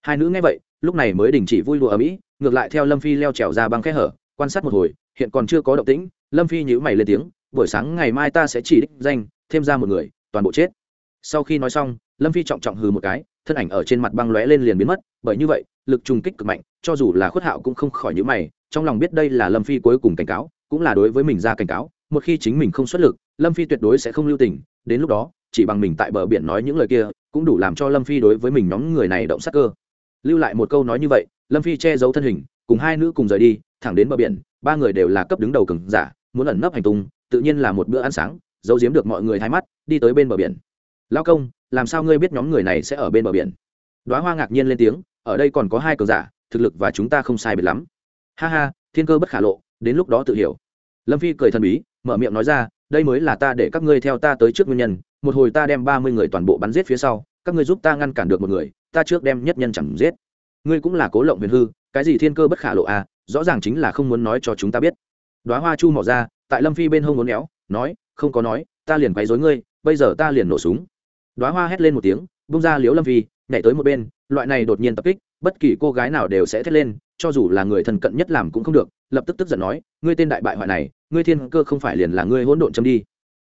Hai nữ nghe vậy, lúc này mới đình chỉ vui đùa ở mỹ, ngược lại theo lâm phi leo trèo ra băng kẽ hở, quan sát một hồi, hiện còn chưa có động tĩnh, lâm phi nhữ mày lên tiếng, buổi sáng ngày mai ta sẽ chỉ đích danh thêm ra một người, toàn bộ chết. Sau khi nói xong, lâm phi trọng trọng hừ một cái, thân ảnh ở trên mặt băng lóe lên liền biến mất, bởi như vậy, lực trùng kích cực mạnh, cho dù là khuất hạo cũng không khỏi nhữ mày, trong lòng biết đây là lâm phi cuối cùng cảnh cáo, cũng là đối với mình ra cảnh cáo, một khi chính mình không xuất lực, lâm phi tuyệt đối sẽ không lưu tình, đến lúc đó, chỉ bằng mình tại bờ biển nói những lời kia, cũng đủ làm cho lâm phi đối với mình nhóm người này động sắc cơ. Lưu lại một câu nói như vậy, lâm phi che giấu thân hình, cùng hai nữ cùng rời đi, thẳng đến bờ biển, ba người đều là cấp đứng đầu cừng giả, muốn ẩn nấp hành tung, tự nhiên là một bữa ăn sáng giấu giếm được mọi người thay mắt, đi tới bên bờ biển. Lao công, làm sao ngươi biết nhóm người này sẽ ở bên bờ biển? Đoá hoa ngạc nhiên lên tiếng, ở đây còn có hai cờ giả, thực lực và chúng ta không sai biệt lắm. Ha ha, thiên cơ bất khả lộ, đến lúc đó tự hiểu. Lâm phi cười thần bí, mở miệng nói ra, đây mới là ta để các ngươi theo ta tới trước nguyên nhân, một hồi ta đem ba mươi người toàn bộ bắn giết phía sau, các ngươi giúp ta ngăn cản được một người, ta trước đem nhất nhân chẳng giết. Ngươi cũng là cố lộng huyền hư, cái gì thiên cơ bất khả lộ à rõ ràng chính là không muốn nói cho chúng ta biết. Đoá hoa chu mỏ ra, tại lâm phi bên hông muốn éo, nói không có nói ta liền quấy dối ngươi bây giờ ta liền nổ súng đoá hoa hét lên một tiếng bung ra liếu lâm phi nhảy tới một bên loại này đột nhiên tập kích bất kỳ cô gái nào đều sẽ thét lên cho dù là người thân cận nhất làm cũng không được lập tức tức giận nói ngươi tên đại bại hoại này ngươi thiên cơ không phải liền là ngươi hỗn độn châm đi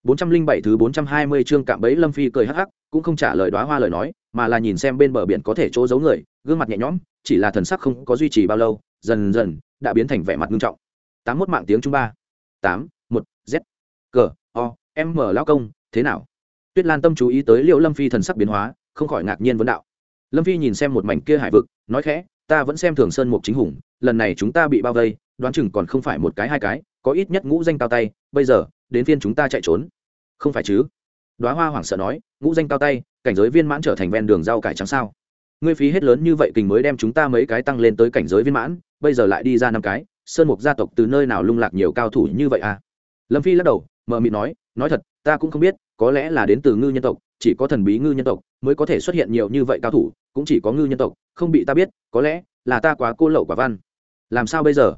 407 thứ 420 chương cạm bẫy Lâm Phi cười hắc hắc, cũng không trả lời đóa hoa lời nói, mà là nhìn xem bên bờ biển có thể chỗ giấu người, gương mặt nhẹ nhõm, chỉ là thần sắc không có duy trì bao lâu, dần dần đã biến thành vẻ mặt nghiêm trọng. 81 mạng tiếng trung ba. 8, 1, Z. Cờ, O, M lão công, thế nào? Tuyết Lan tâm chú ý tới Liễu Lâm Phi thần sắc biến hóa, không khỏi ngạc nhiên vấn đạo. Lâm Phi nhìn xem một mảnh kia hải vực, nói khẽ, ta vẫn xem thường sơn mục chính hùng, lần này chúng ta bị bao vây, đoán chừng còn không phải một cái hai cái, có ít nhất ngũ danh cao tay, bây giờ, đến phiên chúng ta chạy trốn không phải chứ đoá hoa hoảng sợ nói ngũ danh cao tay cảnh giới viên mãn trở thành ven đường rau cải trắng sao ngươi phí hết lớn như vậy kình mới đem chúng ta mấy cái tăng lên tới cảnh giới viên mãn bây giờ lại đi ra năm cái sơn mục gia tộc từ nơi nào lung lạc nhiều cao thủ như vậy à lâm phi lắc đầu mờ mịt nói nói thật, ta cũng không biết, có lẽ là đến từ ngư nhân tộc, chỉ có thần bí ngư nhân tộc mới có thể xuất hiện nhiều như vậy cao thủ, cũng chỉ có ngư nhân tộc, không bị ta biết, có lẽ là ta quá cô lậu quả văn. Làm sao bây giờ?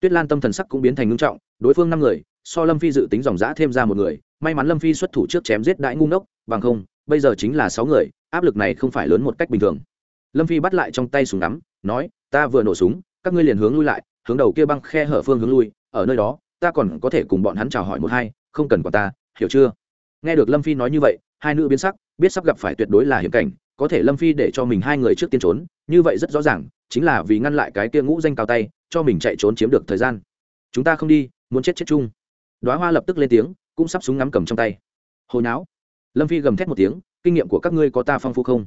Tuyết lan tâm thần sắc cũng biến thành ngưng trọng, đối phương năm người, so lâm phi dự tính dòng giã thêm ra một người, may mắn lâm phi xuất thủ trước chém giết đại ngu ngốc, bằng không, bây giờ chính là sáu người, áp lực này không phải lớn một cách bình thường. Lâm phi bắt lại trong tay súng ngắm, nói, ta vừa nổ súng, các ngươi liền hướng lui lại, hướng đầu kia băng khe hở phương hướng lui, ở nơi đó, ta còn có thể cùng bọn hắn chào hỏi một hai không cần quản ta, hiểu chưa? Nghe được lâm phi nói như vậy, hai nữ biến sắc, biết sắp gặp phải tuyệt đối là hiểm cảnh, có thể lâm phi để cho mình hai người trước tiên trốn, như vậy rất rõ ràng, chính là vì ngăn lại cái kia ngũ danh cao tay, cho mình chạy trốn chiếm được thời gian. Chúng ta không đi, muốn chết chết chung. Đoá hoa lập tức lên tiếng, cũng sắp súng ngắm cầm trong tay. Hồi não lâm phi gầm thét một tiếng, kinh nghiệm của các ngươi có ta phong phú không?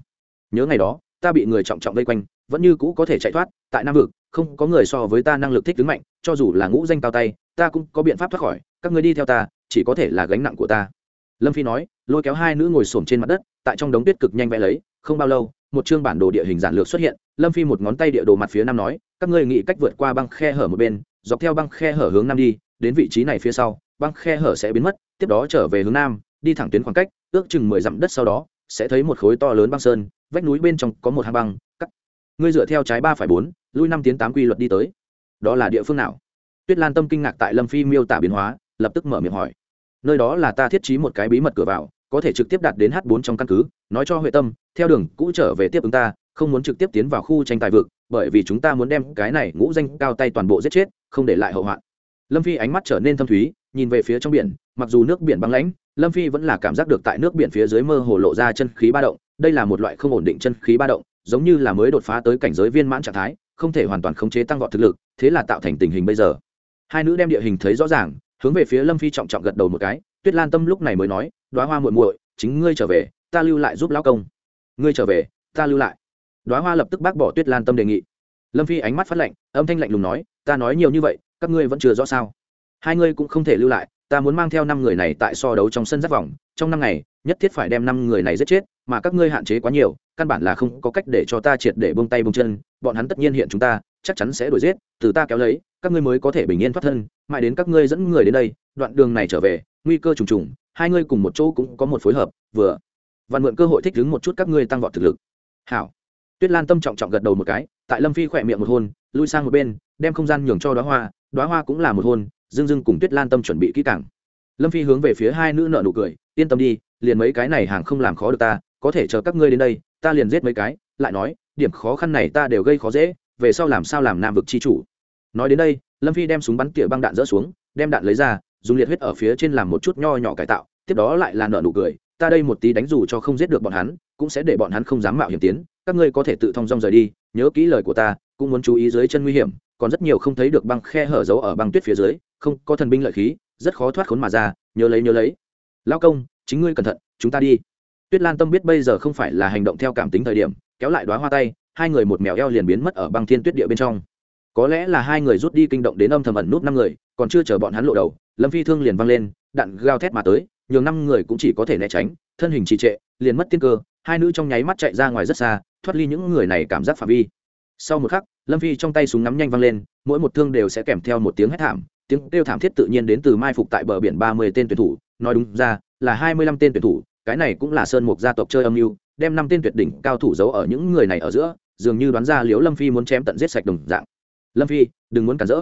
Nhớ ngày đó, ta bị người trọng trọng vây quanh, vẫn như cũ có thể chạy thoát, tại nam vực, không có người so với ta năng lực thích ứng mạnh, cho dù là ngũ danh cao tay, ta cũng có biện pháp thoát khỏi, các ngươi đi theo ta chỉ có thể là gánh nặng của ta. Lâm phi nói, lôi kéo hai nữ ngồi xổm trên mặt đất, tại trong đống tuyết cực nhanh vẽ lấy, không bao lâu, một chương bản đồ địa hình giản lược xuất hiện, lâm phi một ngón tay địa đồ mặt phía nam nói, các ngươi nghĩ cách vượt qua băng khe hở một bên, dọc theo băng khe hở hướng nam đi, đến vị trí này phía sau, băng khe hở sẽ biến mất, tiếp đó trở về hướng nam, đi thẳng tuyến khoảng cách, ước chừng mười dặm đất sau đó, sẽ thấy một khối to lớn băng sơn, vách núi bên trong có một hang băng, cắt. Ngươi dựa theo trái ba phải bốn, lui năm tiến tám quy luật đi tới. Đó là địa phương nào? Tuyết lan tâm kinh ngạc tại lâm phi miêu tả biến hóa, lập tức mở miệng hỏi nơi đó là ta thiết trí một cái bí mật cửa vào, có thể trực tiếp đạt đến H4 trong căn cứ. Nói cho huệ tâm, theo đường, cũ trở về tiếp ứng ta, không muốn trực tiếp tiến vào khu tranh tài vực, bởi vì chúng ta muốn đem cái này ngũ danh cao tay toàn bộ giết chết, không để lại hậu hoạn. Lâm phi ánh mắt trở nên thâm thúy, nhìn về phía trong biển, mặc dù nước biển băng lãnh, lâm phi vẫn là cảm giác được tại nước biển phía dưới mơ hồ lộ ra chân khí ba động, đây là một loại không ổn định chân khí ba động, giống như là mới đột phá tới cảnh giới viên mãn trạng thái, không thể hoàn toàn khống chế tăng vọt thực lực, thế là tạo thành tình hình bây giờ. Hai nữ đem địa hình thấy rõ ràng hướng về phía lâm phi trọng trọng gật đầu một cái, tuyết lan tâm lúc này mới nói, đoá hoa muội muội, chính ngươi trở về, ta lưu lại giúp lão công. Ngươi trở về, ta lưu lại. Đoá hoa lập tức bác bỏ tuyết lan tâm đề nghị. Lâm phi ánh mắt phát lạnh, âm thanh lạnh lùng nói, ta nói nhiều như vậy, các ngươi vẫn chưa rõ sao? Hai ngươi cũng không thể lưu lại, ta muốn mang theo năm người này tại so đấu trong sân giáp vòng, trong năm ngày, nhất thiết phải đem năm người này giết chết, mà các ngươi hạn chế quá nhiều, căn bản là không có cách để cho ta triệt để bông tay bông chân, bọn hắn tất nhiên hiện chúng ta, chắc chắn sẽ đuổi giết, từ ta kéo lấy các ngươi mới có thể bình yên thoát thân, mãi đến các ngươi dẫn người đến đây, đoạn đường này trở về, nguy cơ trùng trùng, hai ngươi cùng một chỗ cũng có một phối hợp, vừa. Và mượn cơ hội thích ứng một chút các ngươi tăng vọt thực lực. Hảo. Tuyết lan tâm trọng trọng gật đầu một cái, tại lâm phi khỏe miệng một hôn, lui sang một bên, đem không gian nhường cho đoá hoa đoá hoa cũng là một hôn dưng dưng cùng tuyết lan tâm chuẩn bị kỹ càng. Lâm phi hướng về phía hai nữ nợ nụ cười, yên tâm đi, liền mấy cái này hàng không làm khó được ta, có thể chờ các ngươi đến đây, ta liền giết mấy cái. Lại nói, điểm khó khăn này ta đều gây khó dễ, về sau làm sao làm nam vực chi chủ? Nói đến đây, lâm phi đem súng bắn tỉa băng đạn rỡ xuống, đem đạn lấy ra, dùng liệt huyết ở phía trên làm một chút nho nhỏ cải tạo, tiếp đó lại là nợ nụ cười, ta đây một tí đánh dù cho không giết được bọn hắn, cũng sẽ để bọn hắn không dám mạo hiểm tiến, các ngươi có thể tự thông dong rời đi, nhớ kỹ lời của ta, cũng muốn chú ý dưới chân nguy hiểm, còn rất nhiều không thấy được băng khe hở giấu ở băng tuyết phía dưới, không có thần binh lợi khí, rất khó thoát khốn mà ra, nhớ lấy nhớ lấy. Lao công, chính ngươi cẩn thận, chúng ta đi. Tuyết lan tâm biết bây giờ không phải là hành động theo cảm tính thời điểm, kéo lại đoá hoa tay, hai người một mèo eo liền biến mất ở băng thiên tuyết địa bên trong có lẽ là hai người rút đi kinh động đến âm thầm ẩn nút năm người, còn chưa chờ bọn hắn lộ đầu, lâm phi thương liền văng lên, đạn gao thét mà tới, nhường năm người cũng chỉ có thể né tránh, thân hình trì trệ, liền mất tiên cơ, hai nữ trong nháy mắt chạy ra ngoài rất xa, thoát ly những người này cảm giác phạm vi. Sau một khắc, lâm phi trong tay súng ngắm nhanh văng lên, mỗi một thương đều sẽ kèm theo một tiếng hét thảm, tiếng kêu thảm thiết tự nhiên đến từ mai phục tại bờ biển ba mươi tên tuyển thủ, nói đúng ra, là hai mươi lăm tên tuyển thủ, cái này cũng là sơn mục gia tộc chơi âm mưu, đem năm tên tuyệt đỉnh cao thủ giấu ở những người này ở giữa, dường như đoán ra liếu lâm phi muốn chém tận giết sạch đồng dạng lâm phi, đừng muốn cản rỡ.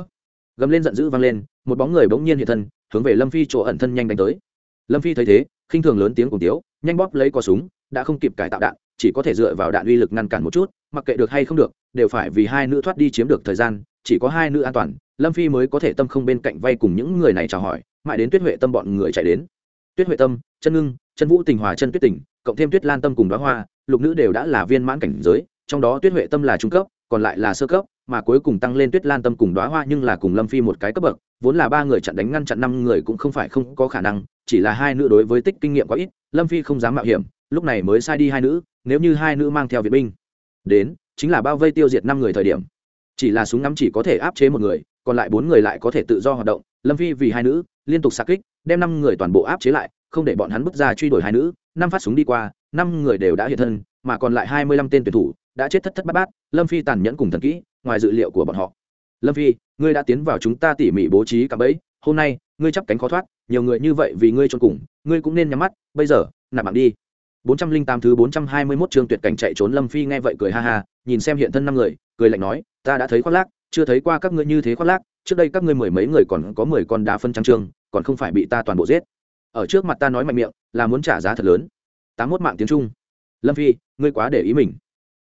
Gầm lên giận dữ vang lên, một bóng người bỗng nhiên hiện thân, hướng về lâm phi chỗ ẩn thân nhanh đánh tới. Lâm phi thấy thế, khinh thường lớn tiếng cùng tiếu, nhanh bóp lấy cò súng, đã không kịp cải tạo đạn, chỉ có thể dựa vào đạn uy lực ngăn cản một chút, mặc kệ được hay không được, đều phải vì hai nữ thoát đi chiếm được thời gian, chỉ có hai nữ an toàn, lâm phi mới có thể tâm không bên cạnh vay cùng những người này chào hỏi, mãi đến tuyết huệ tâm bọn người chạy đến. Tuyết huệ tâm, chân ngưng, chân vũ tình hòa chân tuyết tình, cộng thêm tuyết lan tâm cùng đoá hoa, lục nữ đều đã là viên mãn cảnh giới, trong đó tuyết huệ tâm là trung cấp, còn lại là sơ cấp mà cuối cùng tăng lên tuyết lan tâm cùng đoá hoa nhưng là cùng lâm phi một cái cấp bậc, vốn là ba người chặn đánh ngăn chặn năm người cũng không phải không có khả năng, chỉ là hai nữ đối với tích kinh nghiệm quá ít, lâm phi không dám mạo hiểm, lúc này mới sai đi hai nữ, nếu như hai nữ mang theo viện binh đến, chính là bao vây tiêu diệt năm người thời điểm. Chỉ là súng ngắm chỉ có thể áp chế một người, còn lại bốn người lại có thể tự do hoạt động, lâm phi vì hai nữ, liên tục xa kích, đem năm người toàn bộ áp chế lại, không để bọn hắn bước ra truy đuổi hai nữ, năm phát súng đi qua, năm người đều đã hiện thân, mà còn lại hai mươi lăm tên tuyển thủ đã chết thất thất bát bát, lâm phi tàn nhẫn cùng thần kỹ ngoài dự liệu của bọn họ lâm phi ngươi đã tiến vào chúng ta tỉ mỉ bố trí cả bẫy hôm nay ngươi chắp cánh khó thoát nhiều người như vậy vì ngươi trốn cùng ngươi cũng nên nhắm mắt bây giờ nạp mạng đi bốn trăm linh tám thứ bốn trăm hai mươi 421 chương tuyệt cảnh chạy trốn Lâm Phi nghe vậy cười ha ha, nhìn xem hiện thân năm người, cười lạnh nói, ta đã thấy khoác lác, chưa thấy qua các ngươi như thế khoác lác, trước đây các ngươi mười mấy người còn có mười con đá phân trắng trương, còn không phải bị ta toàn bộ giết. Ở trước mặt ta nói mạnh miệng, là muốn trả giá thật lớn. Tám mốt mạng tiếng Trung. Lâm Phi, ngươi quá để ý mình.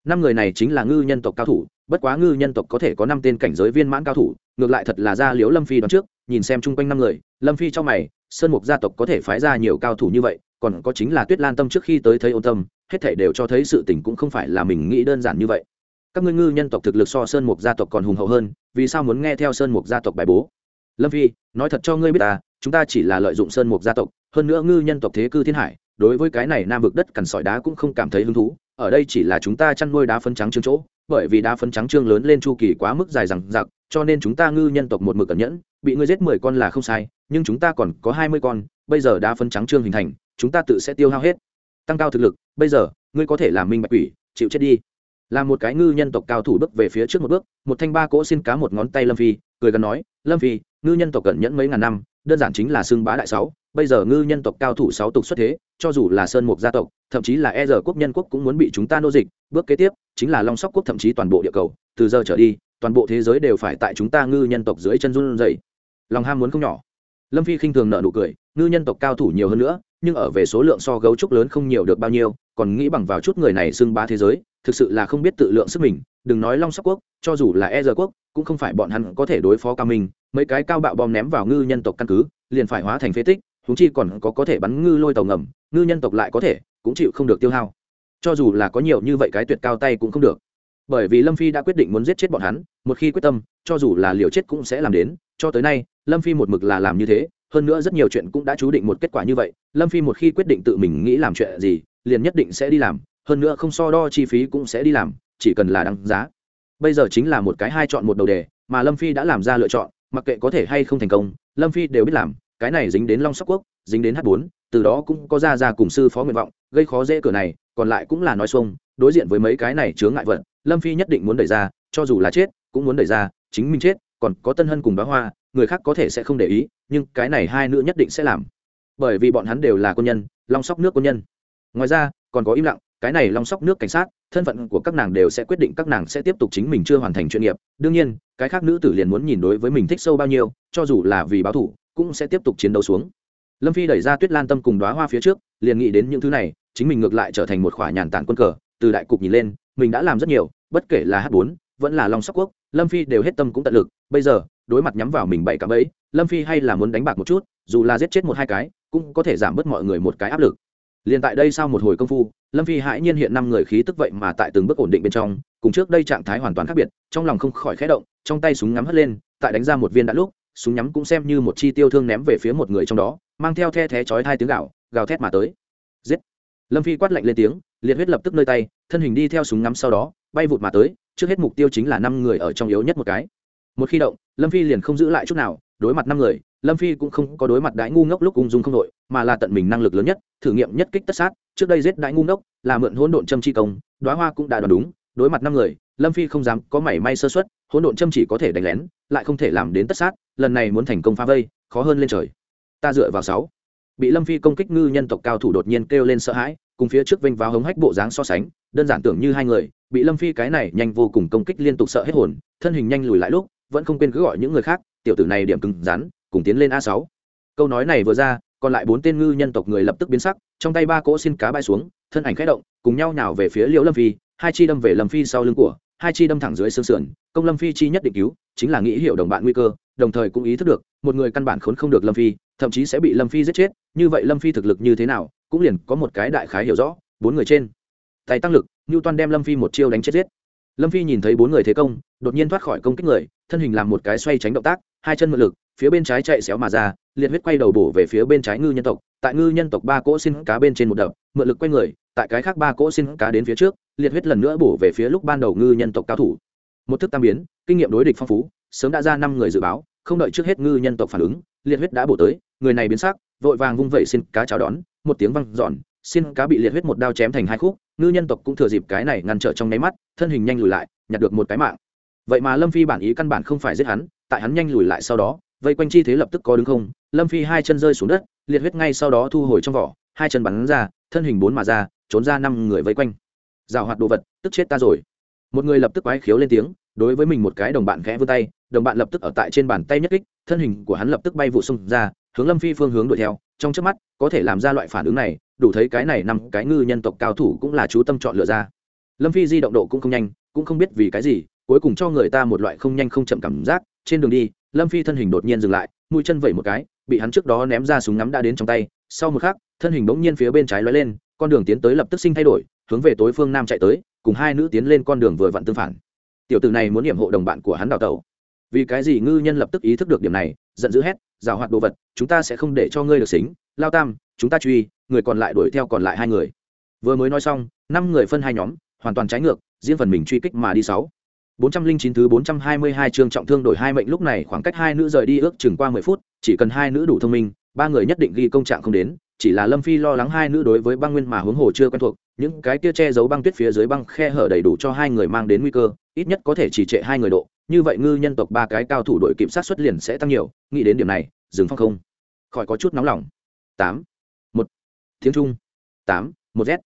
Năm người này chính là ngư nhân tộc cao thủ, bất quá ngư nhân tộc có thể có năm tên cảnh giới viên mãn cao thủ, ngược lại thật là ra liếu Lâm Phi đoán trước, nhìn xem chung quanh năm người, Lâm Phi cho mày, sơn mục gia tộc có thể phái ra nhiều cao thủ như vậy, còn có chính là tuyết lan tâm trước khi tới thấy ôn tâm hết thể đều cho thấy sự tình cũng không phải là mình nghĩ đơn giản như vậy. Các ngươi ngư nhân tộc thực lực so sơn mục gia tộc còn hùng hậu hơn vì sao muốn nghe theo sơn mục gia tộc bài bố? Lâm phi nói thật cho ngươi biết ta chúng ta chỉ là lợi dụng sơn mục gia tộc hơn nữa ngư nhân tộc thế cư thiên hải đối với cái này nam vực đất cằn sỏi đá cũng không cảm thấy hứng thú, ở đây chỉ là chúng ta chăn nuôi đá phân trắng trương chỗ, bởi vì đá phân trắng trương lớn lên chu kỳ quá mức dài rằng giặc cho nên chúng ta ngư nhân tộc một mực cẩn nhẫn, bị ngươi giết mười con là không sai, nhưng chúng ta còn có hai mươi con, bây giờ đá phân trắng trương hình thành, chúng ta tự sẽ tiêu hao hết. Tăng cao thực lực, bây giờ, ngươi có thể làm minh bạch quỷ, chịu chết đi. Là một cái ngư nhân tộc cao thủ bước về phía trước một bước, một thanh ba cỗ xin cá một ngón tay lâm phi, cười gần nói, lâm phi, ngư nhân tộc cẩn nhẫn mấy ngàn năm đơn giản chính là xưng bá đại sáu, bây giờ ngư nhân tộc cao thủ sáu tục xuất thế, cho dù là sơn mục gia tộc, thậm chí là e giờ quốc nhân quốc cũng muốn bị chúng ta nô dịch. Bước kế tiếp, chính là long sóc quốc thậm chí toàn bộ địa cầu, từ giờ trở đi, toàn bộ thế giới đều phải tại chúng ta ngư nhân tộc dưới chân run dày lòng ham muốn không nhỏ. Lâm phi khinh thường nợ nụ cười, ngư nhân tộc cao thủ nhiều hơn nữa, nhưng ở về số lượng so gấu trúc lớn không nhiều được bao nhiêu, còn nghĩ bằng vào chút người này xưng bá thế giới, thực sự là không biết tự lượng sức mình. Đừng nói long sóc quốc, cho dù là e giờ quốc cũng không phải bọn hắn có thể đối phó cao minh, mấy cái cao bạo bom ném vào ngư nhân tộc căn cứ, liền phải hóa thành phế tích húng chi còn có có thể bắn ngư lôi tàu ngầm, ngư nhân tộc lại có thể, cũng chịu không được tiêu hao. Cho dù là có nhiều như vậy cái tuyệt cao tay cũng không được. Bởi vì lâm phi đã quyết định muốn giết chết bọn hắn, một khi quyết tâm, cho dù là liều chết cũng sẽ làm đến, cho tới nay, lâm phi một mực là làm như thế, hơn nữa rất nhiều chuyện cũng đã chú định một kết quả như vậy, lâm phi một khi quyết định tự mình nghĩ làm chuyện gì, liền nhất định sẽ đi làm, hơn nữa không so đo chi phí cũng sẽ đi làm, chỉ cần là đăng giá bây giờ chính là một cái hai chọn một đầu đề, mà lâm phi đã làm ra lựa chọn, mặc kệ có thể hay không thành công, lâm phi đều biết làm, cái này dính đến long sóc quốc, dính đến h bốn, từ đó cũng có ra ra cùng sư phó nguyện vọng, gây khó dễ cửa này, còn lại cũng là nói xuông, đối diện với mấy cái này chướng ngại vật, lâm phi nhất định muốn đẩy ra, cho dù là chết, cũng muốn đẩy ra, chính mình chết, còn có tân hân cùng bá hoa, người khác có thể sẽ không để ý, nhưng cái này hai nữ nhất định sẽ làm. Bởi vì bọn hắn đều là quân nhân, long sóc nước quân nhân. Ngoài ra, còn có im lặng cái này long sóc nước cảnh sát, thân phận của các nàng đều sẽ quyết định các nàng sẽ tiếp tục chính mình chưa hoàn thành chuyên nghiệp. Đương nhiên, cái khác nữ tử liền muốn nhìn đối với mình thích sâu bao nhiêu, cho dù là vì báo thủ, cũng sẽ tiếp tục chiến đấu xuống. Lâm phi đẩy ra tuyết lan tâm cùng đoá hoa phía trước, liền nghĩ đến những thứ này, chính mình ngược lại trở thành một khỏa nhàn tản quân cờ, từ đại cục nhìn lên, mình đã làm rất nhiều, bất kể là h bốn, vẫn là long sóc quốc, lâm phi đều hết tâm cũng tận lực. Bây giờ, đối mặt nhắm vào mình bảy cả ấy lâm phi hay là muốn đánh bạc một chút, dù là giết chết một hai cái, cũng có thể giảm bớt mọi người một cái áp lực. Liền tại đây sau một hồi công phu lâm phi hãi nhiên hiện năm người khí tức vậy mà tại từng bước ổn định bên trong, cùng trước đây trạng thái hoàn toàn khác biệt, trong lòng không khỏi khẽ động, trong tay súng ngắm hất lên, tại đánh ra một viên đã lúc, súng nhắm cũng xem như một chi tiêu thương ném về phía một người trong đó, mang theo the thé chói hai tiếng gạo gào thét mà tới. Giết! Lâm phi quát lạnh lên tiếng, liệt huyết lập tức nơi tay, thân hình đi theo súng ngắm sau đó, bay vụt mà tới, trước hết mục tiêu chính là năm người ở trong yếu nhất một cái một khi động, lâm phi liền không giữ lại chút nào, đối mặt năm người, lâm phi cũng không có đối mặt đại ngu ngốc lúc ung dung không đội, mà là tận mình năng lực lớn nhất, thử nghiệm nhất kích tất sát, trước đây giết đại ngu ngốc, là mượn hỗn độn châm chi công, đoá hoa cũng đã đoán đúng, đối mặt năm người, lâm phi không dám có mảy may sơ xuất hỗn độn châm chỉ có thể đánh lén, lại không thể làm đến tất sát, lần này muốn thành công phá vây, khó hơn lên trời. Ta dựa vào sáu. Bị lâm phi công kích ngư nhân tộc cao thủ đột nhiên kêu lên sợ hãi, cùng phía trước vinh vào hống hách bộ dáng so sánh, đơn giản tưởng như hai người, bị lâm phi cái này nhanh vô cùng công kích liên tục sợ hết hồn, thân hình nhanh lùi lại lúc vẫn không quên cứ gọi những người khác, tiểu tử này điểm cứng rắn, cùng tiến lên a sáu. Câu nói này vừa ra, còn lại bốn tên ngư nhân tộc người lập tức biến sắc, trong tay ba cỗ xin cá bay xuống, thân ảnh khẽ động, cùng nhau nào về phía liễu lâm phi, hai chi đâm về lâm phi sau lưng của, hai chi đâm thẳng dưới xương sườn, công lâm phi chi nhất định cứu, chính là nghĩ hiểu đồng bạn nguy cơ, đồng thời cũng ý thức được, một người căn bản khốn không được lâm phi, thậm chí sẽ bị lâm phi giết chết, như vậy lâm phi thực lực như thế nào, cũng liền có một cái đại khái hiểu rõ, bốn người trên. Tay tăng lực như toàn đem lâm phi một chiêu đánh chết giết lâm phi nhìn thấy bốn người thế công, đột nhiên thoát khỏi công kích người, thân hình làm một cái xoay tránh động tác, hai chân mượn lực, phía bên trái chạy xéo mà ra, liệt huyết quay đầu bổ về phía bên trái ngư nhân tộc, tại ngư nhân tộc ba cỗ xin cá bên trên một đập, mượn lực quay người, tại cái khác ba cỗ xin cá đến phía trước, liệt huyết lần nữa bổ về phía lúc ban đầu ngư nhân tộc cao thủ. Một thức tam biến, kinh nghiệm đối địch phong phú, sớm đã ra năm người dự báo, không đợi trước hết ngư nhân tộc phản ứng, liệt huyết đã bổ tới, người này biến sắc, vội vàng vung vẩy xin cá chào đón, một tiếng văng giòn xin cá bị liệt huyết một đao chém thành hai khúc, ngư nhân tộc cũng thừa dịp cái này ngăn trở trong nháy mắt, thân hình nhanh lùi lại, nhặt được một cái mạng. Vậy mà lâm phi bản ý căn bản không phải giết hắn, tại hắn nhanh lùi lại sau đó, vây quanh chi thế lập tức có đứng không, lâm phi hai chân rơi xuống đất, liệt huyết ngay sau đó thu hồi trong vỏ, hai chân bắn ra, thân hình bốn mà ra, trốn ra năm người vây quanh. Rào hoạt đồ vật, tức chết ta rồi. Một người lập tức quái khiếu lên tiếng, đối với mình một cái đồng bạn khẽ vươn tay, đồng bạn lập tức ở tại trên bàn tay nhất kích, thân hình của hắn lập tức bay vụ xung ra, hướng lâm phi phương hướng đuổi theo trong trước mắt, có thể làm ra loại phản ứng này, đủ thấy cái này năm cái ngư nhân tộc cao thủ cũng là chú tâm chọn lựa ra. Lâm phi di động độ cũng không nhanh, cũng không biết vì cái gì, cuối cùng cho người ta một loại không nhanh không chậm cảm giác, trên đường đi, lâm phi thân hình đột nhiên dừng lại, mũi chân vẩy một cái, bị hắn trước đó ném ra súng ngắm đã đến trong tay, sau một khắc, thân hình bỗng nhiên phía bên trái lóe lên, con đường tiến tới lập tức sinh thay đổi, hướng về tối phương nam chạy tới, cùng hai nữ tiến lên con đường vừa vặn tương phản. Tiểu tử này muốn nhiệm hộ đồng bạn của hắn đào tẩu vì cái gì ngư nhân lập tức ý thức được điểm này, giận dữ hét rào hoạt đồ vật, chúng ta sẽ không để cho ngươi được xính, lao tam, chúng ta truy, người còn lại đuổi theo còn lại hai người. Vừa mới nói xong, năm người phân hai nhóm, hoàn toàn trái ngược, riêng phần mình truy kích mà đi sáu. bốn trăm linh chín thứ bốn trăm hai mươi hai chương trọng thương đổi hai mệnh lúc này khoảng cách hai nữ rời đi ước chừng qua mười phút, chỉ cần hai nữ đủ thông minh, ba người nhất định ghi công trạng không đến, chỉ là lâm phi lo lắng hai nữ đối với băng nguyên mà huống hồ chưa quen thuộc, những cái kia che giấu băng tuyết phía dưới băng khe hở đầy đủ cho hai người mang đến nguy cơ, ít nhất có thể chỉ trệ hai người độ như vậy ngư nhân tộc ba cái cao thủ đội kiểm sát xuất liền sẽ tăng nhiều, nghĩ đến điểm này, dừng phong không khỏi có chút nóng lòng. Tám, một, tiếng trung. Tám, một z.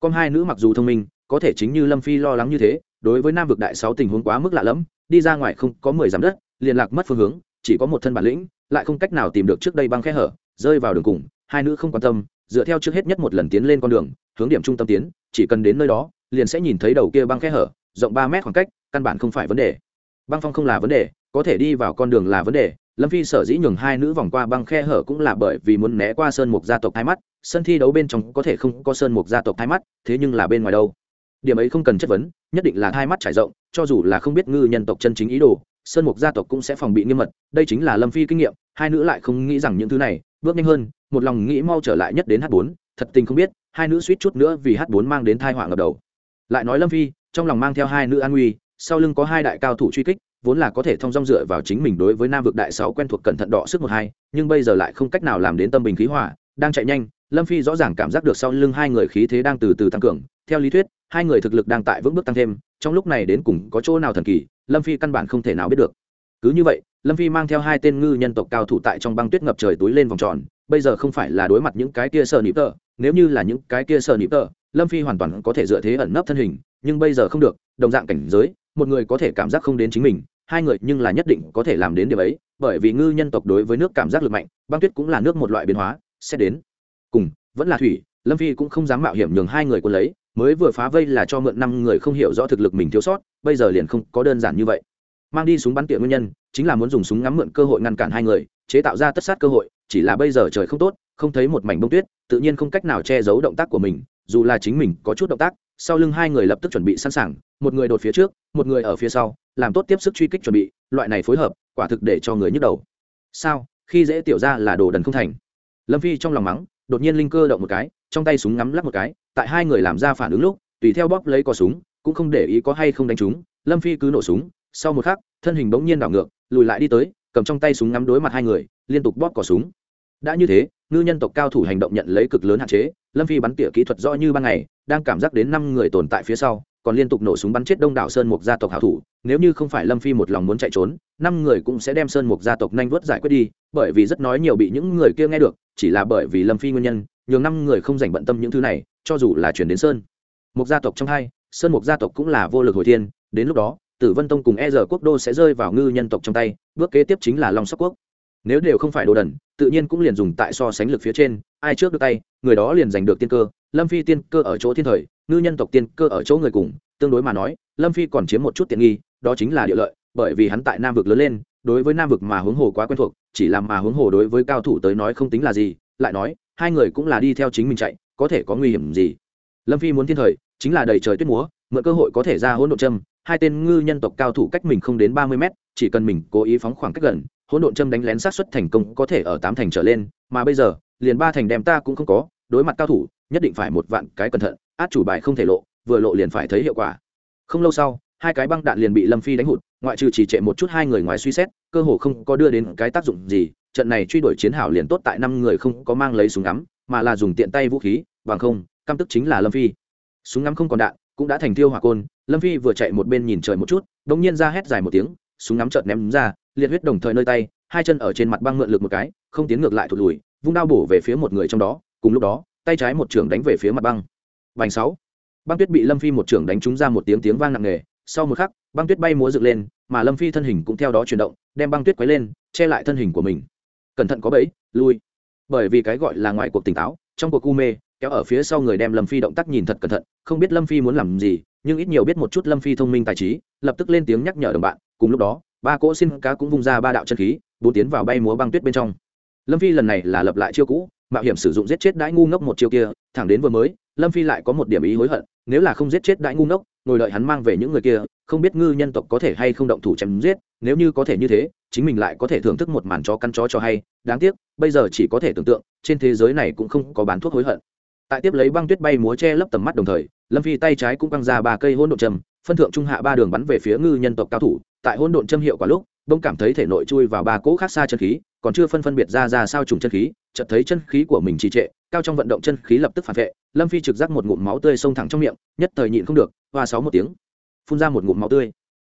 Con hai nữ mặc dù thông minh, có thể chính như lâm phi lo lắng như thế, đối với nam vực đại sáu tình huống quá mức lạ lẫm, đi ra ngoài không có mười dặm đất liên lạc mất phương hướng, chỉ có một thân bản lĩnh, lại không cách nào tìm được trước đây băng khe hở, rơi vào đường cùng, hai nữ không quan tâm, dựa theo trước hết nhất một lần tiến lên con đường, hướng điểm trung tâm tiến, chỉ cần đến nơi đó, liền sẽ nhìn thấy đầu kia băng khe hở, rộng ba mét khoảng cách, căn bản không phải vấn đề băng phong không là vấn đề, có thể đi vào con đường là vấn đề. Lâm phi sở dĩ nhường hai nữ vòng qua băng khe hở cũng là bởi vì muốn né qua sơn mục gia tộc hai mắt. Sân thi đấu bên trong có thể không có sơn mục gia tộc hai mắt, thế nhưng là bên ngoài đâu. Điểm ấy không cần chất vấn, nhất định là hai mắt trải rộng, cho dù là không biết ngư nhân tộc chân chính ý đồ, sơn mục gia tộc cũng sẽ phòng bị nghiêm mật. Đây chính là lâm phi kinh nghiệm, hai nữ lại không nghĩ rằng những thứ này. Bước nhanh hơn, một lòng nghĩ mau trở lại nhất đến h bốn, thật tình không biết, hai nữ suýt chút nữa vì h bốn mang đến thai họa ngập đầu. Lại nói lâm phi, trong lòng mang theo hai nữ an nguy sau lưng có hai đại cao thủ truy kích, vốn là có thể thông dong dựa vào chính mình đối với nam vực đại sáu quen thuộc cẩn thận đọ sức một hai, nhưng bây giờ lại không cách nào làm đến tâm bình khí hỏa đang chạy nhanh, lâm phi rõ ràng cảm giác được sau lưng hai người khí thế đang từ từ tăng cường. Theo lý thuyết, hai người thực lực đang tại vững bước tăng thêm, trong lúc này đến cùng có chỗ nào thần kỳ, lâm phi căn bản không thể nào biết được. Cứ như vậy, lâm phi mang theo hai tên ngư nhân tộc cao thủ tại trong băng tuyết ngập trời túi lên vòng tròn, bây giờ không phải là đối mặt những cái kia sờ nịp tờ, nếu như là những cái kia sờ nịp tờ, lâm phi hoàn toàn có thể dựa thế ẩn nấp thân hình, nhưng bây giờ không được, đồng dạng cảnh giới một người có thể cảm giác không đến chính mình, hai người nhưng là nhất định có thể làm đến điều ấy, bởi vì ngư nhân tộc đối với nước cảm giác lực mạnh, băng tuyết cũng là nước một loại biến hóa, sẽ đến. Cùng, vẫn là thủy, lâm phi cũng không dám mạo hiểm nhường hai người quân lấy, mới vừa phá vây là cho mượn năm người không hiểu rõ thực lực mình thiếu sót, bây giờ liền không có đơn giản như vậy. Mang đi súng bắn tiện nguyên nhân, chính là muốn dùng súng ngắm mượn cơ hội ngăn cản hai người, chế tạo ra tất sát cơ hội, chỉ là bây giờ trời không tốt, không thấy một mảnh bông tuyết, tự nhiên không cách nào che giấu động tác của mình, dù là chính mình có chút động tác sau lưng hai người lập tức chuẩn bị sẵn sàng, một người đột phía trước, một người ở phía sau, làm tốt tiếp sức truy kích chuẩn bị, loại này phối hợp, quả thực để cho người nhức đầu. Sao? Khi dễ tiểu ra là đồ đần không thành. Lâm phi trong lòng mắng, đột nhiên linh cơ động một cái, trong tay súng ngắm lắp một cái, tại hai người làm ra phản ứng lúc, tùy theo bóp lấy cò súng, cũng không để ý có hay không đánh chúng, lâm phi cứ nổ súng, sau một khắc, thân hình bỗng nhiên đảo ngược, lùi lại đi tới, cầm trong tay súng ngắm đối mặt hai người, liên tục bóp cò súng đã như thế, ngư nhân tộc cao thủ hành động nhận lấy cực lớn hạn chế, lâm phi bắn tỉa kỹ thuật rõ như ban ngày, đang cảm giác đến năm người tồn tại phía sau, còn liên tục nổ súng bắn chết đông đảo sơn mục gia tộc hảo thủ. Nếu như không phải lâm phi một lòng muốn chạy trốn, năm người cũng sẽ đem sơn mục gia tộc nhanh vớt giải quyết đi, bởi vì rất nói nhiều bị những người kia nghe được, chỉ là bởi vì lâm phi nguyên nhân, nhường năm người không dành bận tâm những thứ này, cho dù là chuyển đến sơn mục gia tộc trong hai, sơn mục gia tộc cũng là vô lực hồi thiên, đến lúc đó, tử vân tông cùng e r quốc đô sẽ rơi vào ngư nhân tộc trong tay, bước kế tiếp chính là long sóc quốc nếu đều không phải đồ đần, tự nhiên cũng liền dùng tại so sánh lực phía trên. Ai trước được tay, người đó liền giành được tiên cơ. Lâm phi tiên cơ ở chỗ thiên thời, ngư nhân tộc tiên cơ ở chỗ người cùng. Tương đối mà nói, lâm phi còn chiếm một chút tiện nghi, đó chính là địa lợi, bởi vì hắn tại nam vực lớn lên, đối với nam vực mà hướng hồ quá quen thuộc, chỉ làm mà hướng hồ đối với cao thủ tới nói không tính là gì. Lại nói, hai người cũng là đi theo chính mình chạy, có thể có nguy hiểm gì? Lâm phi muốn thiên thời, chính là đầy trời tuyết múa, mượn cơ hội có thể ra hỗn độ châm. Hai tên ngư nhân tộc cao thủ cách mình không đến ba mươi mét, chỉ cần mình cố ý phóng khoảng cách gần hỗn độn châm đánh lén sát xuất thành công có thể ở tám thành trở lên, mà bây giờ, liền ba thành đem ta cũng không có, đối mặt cao thủ, nhất định phải một vạn cái cẩn thận, át chủ bài không thể lộ, vừa lộ liền phải thấy hiệu quả. Không lâu sau, hai cái băng đạn liền bị lâm phi đánh hụt, ngoại trừ chỉ trệ một chút hai người ngoài suy xét, cơ hồ không có đưa đến cái tác dụng gì, trận này truy đuổi chiến hảo liền tốt tại năm người không có mang lấy súng ngắm, mà là dùng tiện tay vũ khí, bằng không, căm tức chính là lâm phi. Súng ngắm không còn đạn, cũng đã thành tiêu hỏa côn, lâm phi vừa chạy một bên nhìn trời một chút đ ỗ n g nhiên ra hét dài một tiếng, súng ngắm chợt ném ra liệt huyết đồng thời nơi tay, hai chân ở trên mặt băng mượn lực một cái, không tiến ngược lại thụt lùi, vung đao bổ về phía một người trong đó, cùng lúc đó, tay trái một trưởng đánh về phía mặt băng. Vành sáu. Băng tuyết bị lâm phi một trưởng đánh trúng ra một tiếng tiếng vang nặng nề, sau một khắc, băng tuyết bay múa dựng lên, mà lâm phi thân hình cũng theo đó chuyển động, đem băng tuyết quấy lên, che lại thân hình của mình. Cẩn thận có bẫy, lui. Bởi vì cái gọi là ngoài cuộc tỉnh táo, trong cuộc u mê, kéo ở phía sau người đem lâm phi động tác nhìn thật cẩn thận, không biết lâm phi muốn làm gì, nhưng ít nhiều biết một chút lâm phi thông minh tài trí, lập tức lên tiếng nhắc nhở đồng bạn, cùng lúc đó ba cỗ xin cá cũng vung ra ba đạo chân khí bốn tiến vào bay múa băng tuyết bên trong. Lâm phi lần này là lập lại chiêu cũ mạo hiểm sử dụng giết chết đãi ngu ngốc một chiêu kia thẳng đến vừa mới lâm phi lại có một điểm ý hối hận nếu là không giết chết đãi ngu ngốc ngồi đợi hắn mang về những người kia không biết ngư nhân tộc có thể hay không động thủ chém giết nếu như có thể như thế chính mình lại có thể thưởng thức một màn chó căn chó cho hay đáng tiếc bây giờ chỉ có thể tưởng tượng trên thế giới này cũng không có bán thuốc hối hận. Tại tiếp lấy băng tuyết bay múa che lấp tầm mắt đồng thời lâm phi tay trái cũng băng ra ba cây hỗn độn trầm, phân thượng trung hạ ba đường bắn về phía ngư nhân tộc cao thủ tại hỗn độn châm hiệu quả lúc, bỗng cảm thấy thể nội chui vào ba cỗ khác xa chân khí, còn chưa phân phân biệt ra ra sao trùng chân khí, chợt thấy chân khí của mình trì trệ, cao trong vận động chân khí lập tức phản vệ, lâm phi trực giác một ngụm máu tươi xông thẳng trong miệng, nhất thời nhịn không được, hoa sáu một tiếng, phun ra một ngụm máu tươi.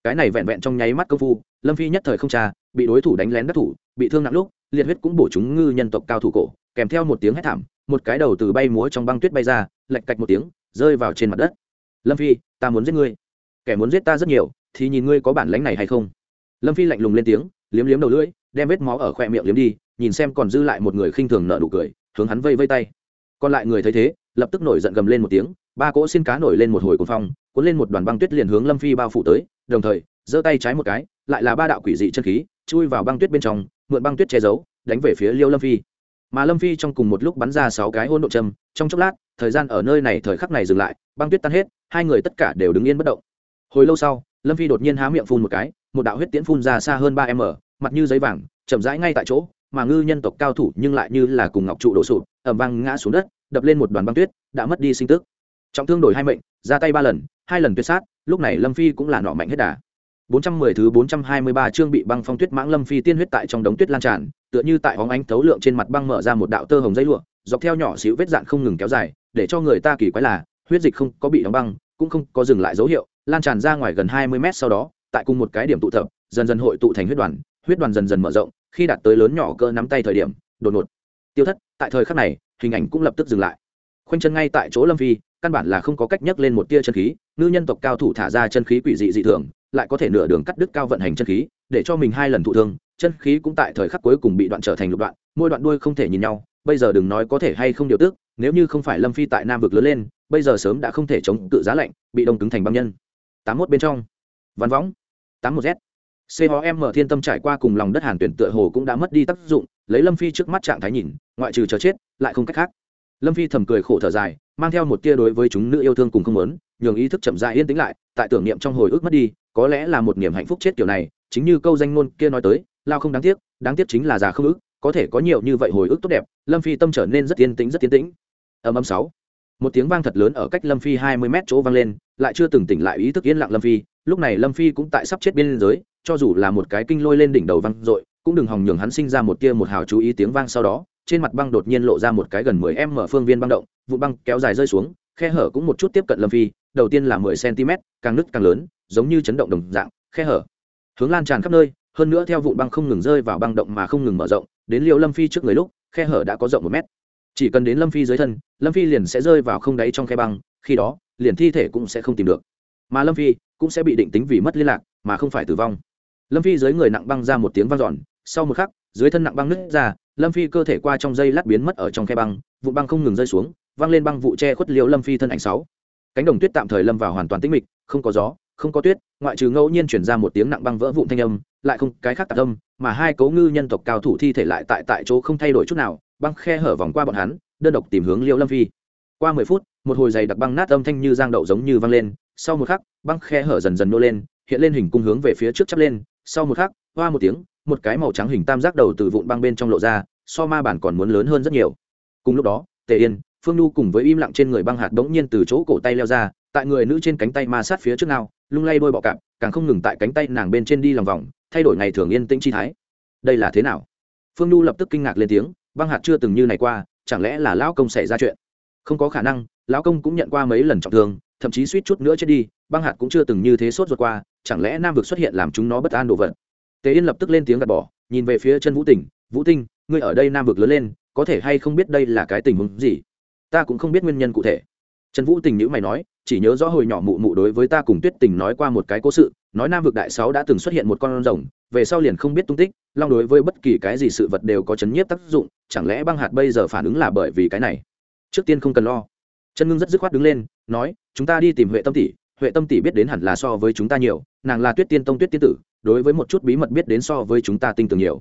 Cái này vẹn vẹn trong nháy mắt công phu, lâm phi nhất thời không tra, bị đối thủ đánh lén đắc thủ, bị thương nặng lúc, liệt huyết cũng bổ chúng ngư nhân tộc cao thủ cổ, kèm theo một tiếng hét thảm, một cái đầu từ bay múa trong băng tuyết bay ra lạch cạch một tiếng, rơi vào trên mặt đất. Lâm phi, ta muốn giết ngươi. Kẻ muốn giết ta rất nhiều thì nhìn ngươi có bản lánh này hay không? Lâm phi lạnh lùng lên tiếng, liếm liếm đầu lưỡi, đem vết máu ở khoe miệng liếm đi, nhìn xem còn dư lại một người khinh thường nợ nụ cười, hướng hắn vây vây tay. Còn lại người thấy thế, lập tức nổi giận gầm lên một tiếng, ba cỗ xin cá nổi lên một hồi cuồng phong, cuốn lên một đoàn băng tuyết liền hướng lâm phi bao phủ tới, đồng thời, giơ tay trái một cái, lại là ba đạo quỷ dị chân khí, chui vào băng tuyết bên trong, mượn băng tuyết che giấu, đánh về phía liêu lâm phi. Mà lâm phi trong cùng một lúc bắn ra sáu cái hôn độ châm, trong chốc lát, thời gian ở nơi này thời khắc này dừng lại, băng tuyết tan hết, hai người tất cả đều đứng yên bất động. Hồi lâu sau lâm phi đột nhiên há miệng phun một cái một đạo huyết tiễn phun ra xa hơn ba m mặt như giấy vàng chậm rãi ngay tại chỗ mà ngư nhân tộc cao thủ nhưng lại như là cùng ngọc trụ đổ sụp ẩm vang ngã xuống đất đập lên một đoàn băng tuyết đã mất đi sinh tức. Trọng thương đổi hai mệnh ra tay ba lần hai lần tuyệt sát lúc này lâm phi cũng là nọ mạnh hết đà. 410 thứ 423 chương bị băng phong tuyết mãng lâm phi tiên huyết tại trong đống tuyết lan tràn, tựa như tại hóng ánh thấu lượng trên mặt băng mở ra một đạo tơ hồng dây lụa, dọc theo nhỏ xíu vết dạn không ngừng kéo dài, để cho người ta kỳ quái là, huyết dịch không có bị đóng băng, cũng không có dừng lại dấu hiệu, lan tràn ra ngoài gần 20 mét sau đó, tại cùng một cái điểm tụ tập, dần dần hội tụ thành huyết đoàn, huyết đoàn dần dần mở rộng, khi đạt tới lớn nhỏ cỡ nắm tay thời điểm, đột ngột tiêu thất, tại thời khắc này, hình ảnh cũng lập tức dừng lại. Khoanh chân ngay tại chỗ Lâm Phi, căn bản là không có cách nhấc lên một tia chân khí, ngư nhân tộc cao thủ thả ra chân khí quỷ dị dị thường, lại có thể nửa đường cắt đứt cao vận hành chân khí để cho mình hai lần thụ thương chân khí cũng tại thời khắc cuối cùng bị đoạn trở thành lục đoạn mỗi đoạn đuôi không thể nhìn nhau bây giờ đừng nói có thể hay không điều tức nếu như không phải lâm phi tại nam vực lớn lên bây giờ sớm đã không thể chống cự giá lạnh bị đông cứng thành băng nhân tám mốt bên trong. Văn võng tám một z. COM thiên tâm trải qua cùng lòng đất hàn tuyển tựa hồ cũng đã mất đi tác dụng, lấy Lâm Phi trước mắt trạng thái nhìn, ngoại trừ chờ chết, lại không cách khác. Lâm Phi thầm cười khổ thở dài, mang theo một tia đối với chúng nữ yêu thương cùng không muốn, nhường ý thức chậm rãi yên tĩnh lại, tại tưởng niệm trong hồi ức mất đi, có lẽ là một niềm hạnh phúc chết kiểu này chính như câu danh ngôn kia nói tới lao không đáng tiếc đáng tiếc chính là già không ức có thể có nhiều như vậy hồi ức tốt đẹp lâm phi tâm trở nên rất yên tĩnh rất yên tĩnh. Âm âm sáu một tiếng vang thật lớn ở cách lâm phi hai mươi mét chỗ vang lên, lại chưa từng tỉnh lại ý thức yên lặng lâm phi, lúc này lâm phi cũng tại sắp chết biên giới, cho dù là một cái kinh lôi lên đỉnh đầu vang i cũng đừng hòng nhường hắn sinh ra một tia một hào chú ý tiếng vang sau đó, trên mặt băng đột nhiên lộ ra một cái gần mười m phương viên băng động vụ băng kéo dài rơi xuống, khe hở cũng một chút tiếp cận lâm phi, đầu tiên là mười cm càng nứt càng lớn, giống như chấn động đồng dạng, khe hở. Hướng lan tràn khắp nơi, hơn nữa theo vụ băng không ngừng rơi vào băng động mà không ngừng mở rộng, đến liệu lâm phi trước người lúc, khe hở đã có rộng một mét chỉ cần đến lâm phi dưới thân, lâm phi liền sẽ rơi vào không đáy trong khe băng, khi đó, liền thi thể cũng sẽ không tìm được. Mà lâm phi cũng sẽ bị định tính vì mất liên lạc, mà không phải tử vong. Lâm phi dưới người nặng băng ra một tiếng vang dọn, sau một khắc, dưới thân nặng băng nứt ra, lâm phi cơ thể qua trong dây lát biến mất ở trong khe băng vụ băng không ngừng rơi xuống văng lên băng vụ che khuất liễu lâm phi thân ảnh sáu. Cánh đồng tuyết tạm thời lâm vào hoàn toàn tĩnh mịch, không có gió, không có tuyết, ngoại trừ ngẫu nhiên chuyển ra một tiếng nặng băng vỡ vụn thanh âm, lại không cái khác tạc âm, mà hai cấu ngư nhân tộc cao thủ thi thể lại tại tại chỗ không thay đổi chút nào băng khe hở vòng qua bọn hắn, đơn độc tìm hướng liễu lâm phi. Qua mười phút, một hồi giày đặc băng nát âm thanh như giang đậu giống như văng lên, sau một khắc, băng khe hở dần dần nô lên, hiện lên hình cung hướng về phía trước chắp lên, sau một khắc, hoa một tiếng, một cái màu trắng hình tam giác đầu từ vụn băng bên trong lộ ra, so ma bản còn muốn lớn hơn rất nhiều. Cùng lúc đó, tề yên, phương nhu cùng với im lặng trên người băng hạt bỗng nhiên từ chỗ cổ tay leo ra, tại người nữ trên cánh tay ma sát phía trước nào, lung lay đôi bọ cạp, càng không ngừng tại cánh tay nàng bên trên đi lòng vòng, thay đổi ngày thường yên tĩnh chi thái. Đây là thế nào? Phương nhu lập tức kinh ngạc lên tiếng băng hạt chưa từng như này qua, chẳng lẽ là lão công xảy ra chuyện? Không có khả năng, lão công cũng nhận qua mấy lần trọng thương, thậm chí suýt chút nữa chết đi, băng hạt cũng chưa từng như thế sốt ruột qua, chẳng lẽ nam vực xuất hiện làm chúng nó bất an đồ vật? Tề yên lập tức lên tiếng gạt bỏ, nhìn về phía chân vũ tỉnh vũ tinh, ngươi ở đây nam vực lớn lên, có thể hay không biết đây là cái tình huống gì? Ta cũng không biết nguyên nhân cụ thể. Trần vũ tình nhữ mày nói, chỉ nhớ rõ hồi nhỏ mụ mụ đối với ta cùng tuyết tình nói qua một cái cố sự nói nam vực đại sáu đã từng xuất hiện một con rồng, về sau liền không biết tung tích, long đối với bất kỳ cái gì sự vật đều có chấn nhiếp tác dụng, chẳng lẽ băng hạt bây giờ phản ứng là bởi vì cái này? Trước tiên không cần lo. Chân ngưng rất dứt khoát đứng lên, nói, chúng ta đi tìm huệ tâm tỷ, huệ tâm tỷ biết đến hẳn là so với chúng ta nhiều, nàng là tuyết tiên tông tuyết tiên tử, đối với một chút bí mật biết đến so với chúng ta tinh tường nhiều.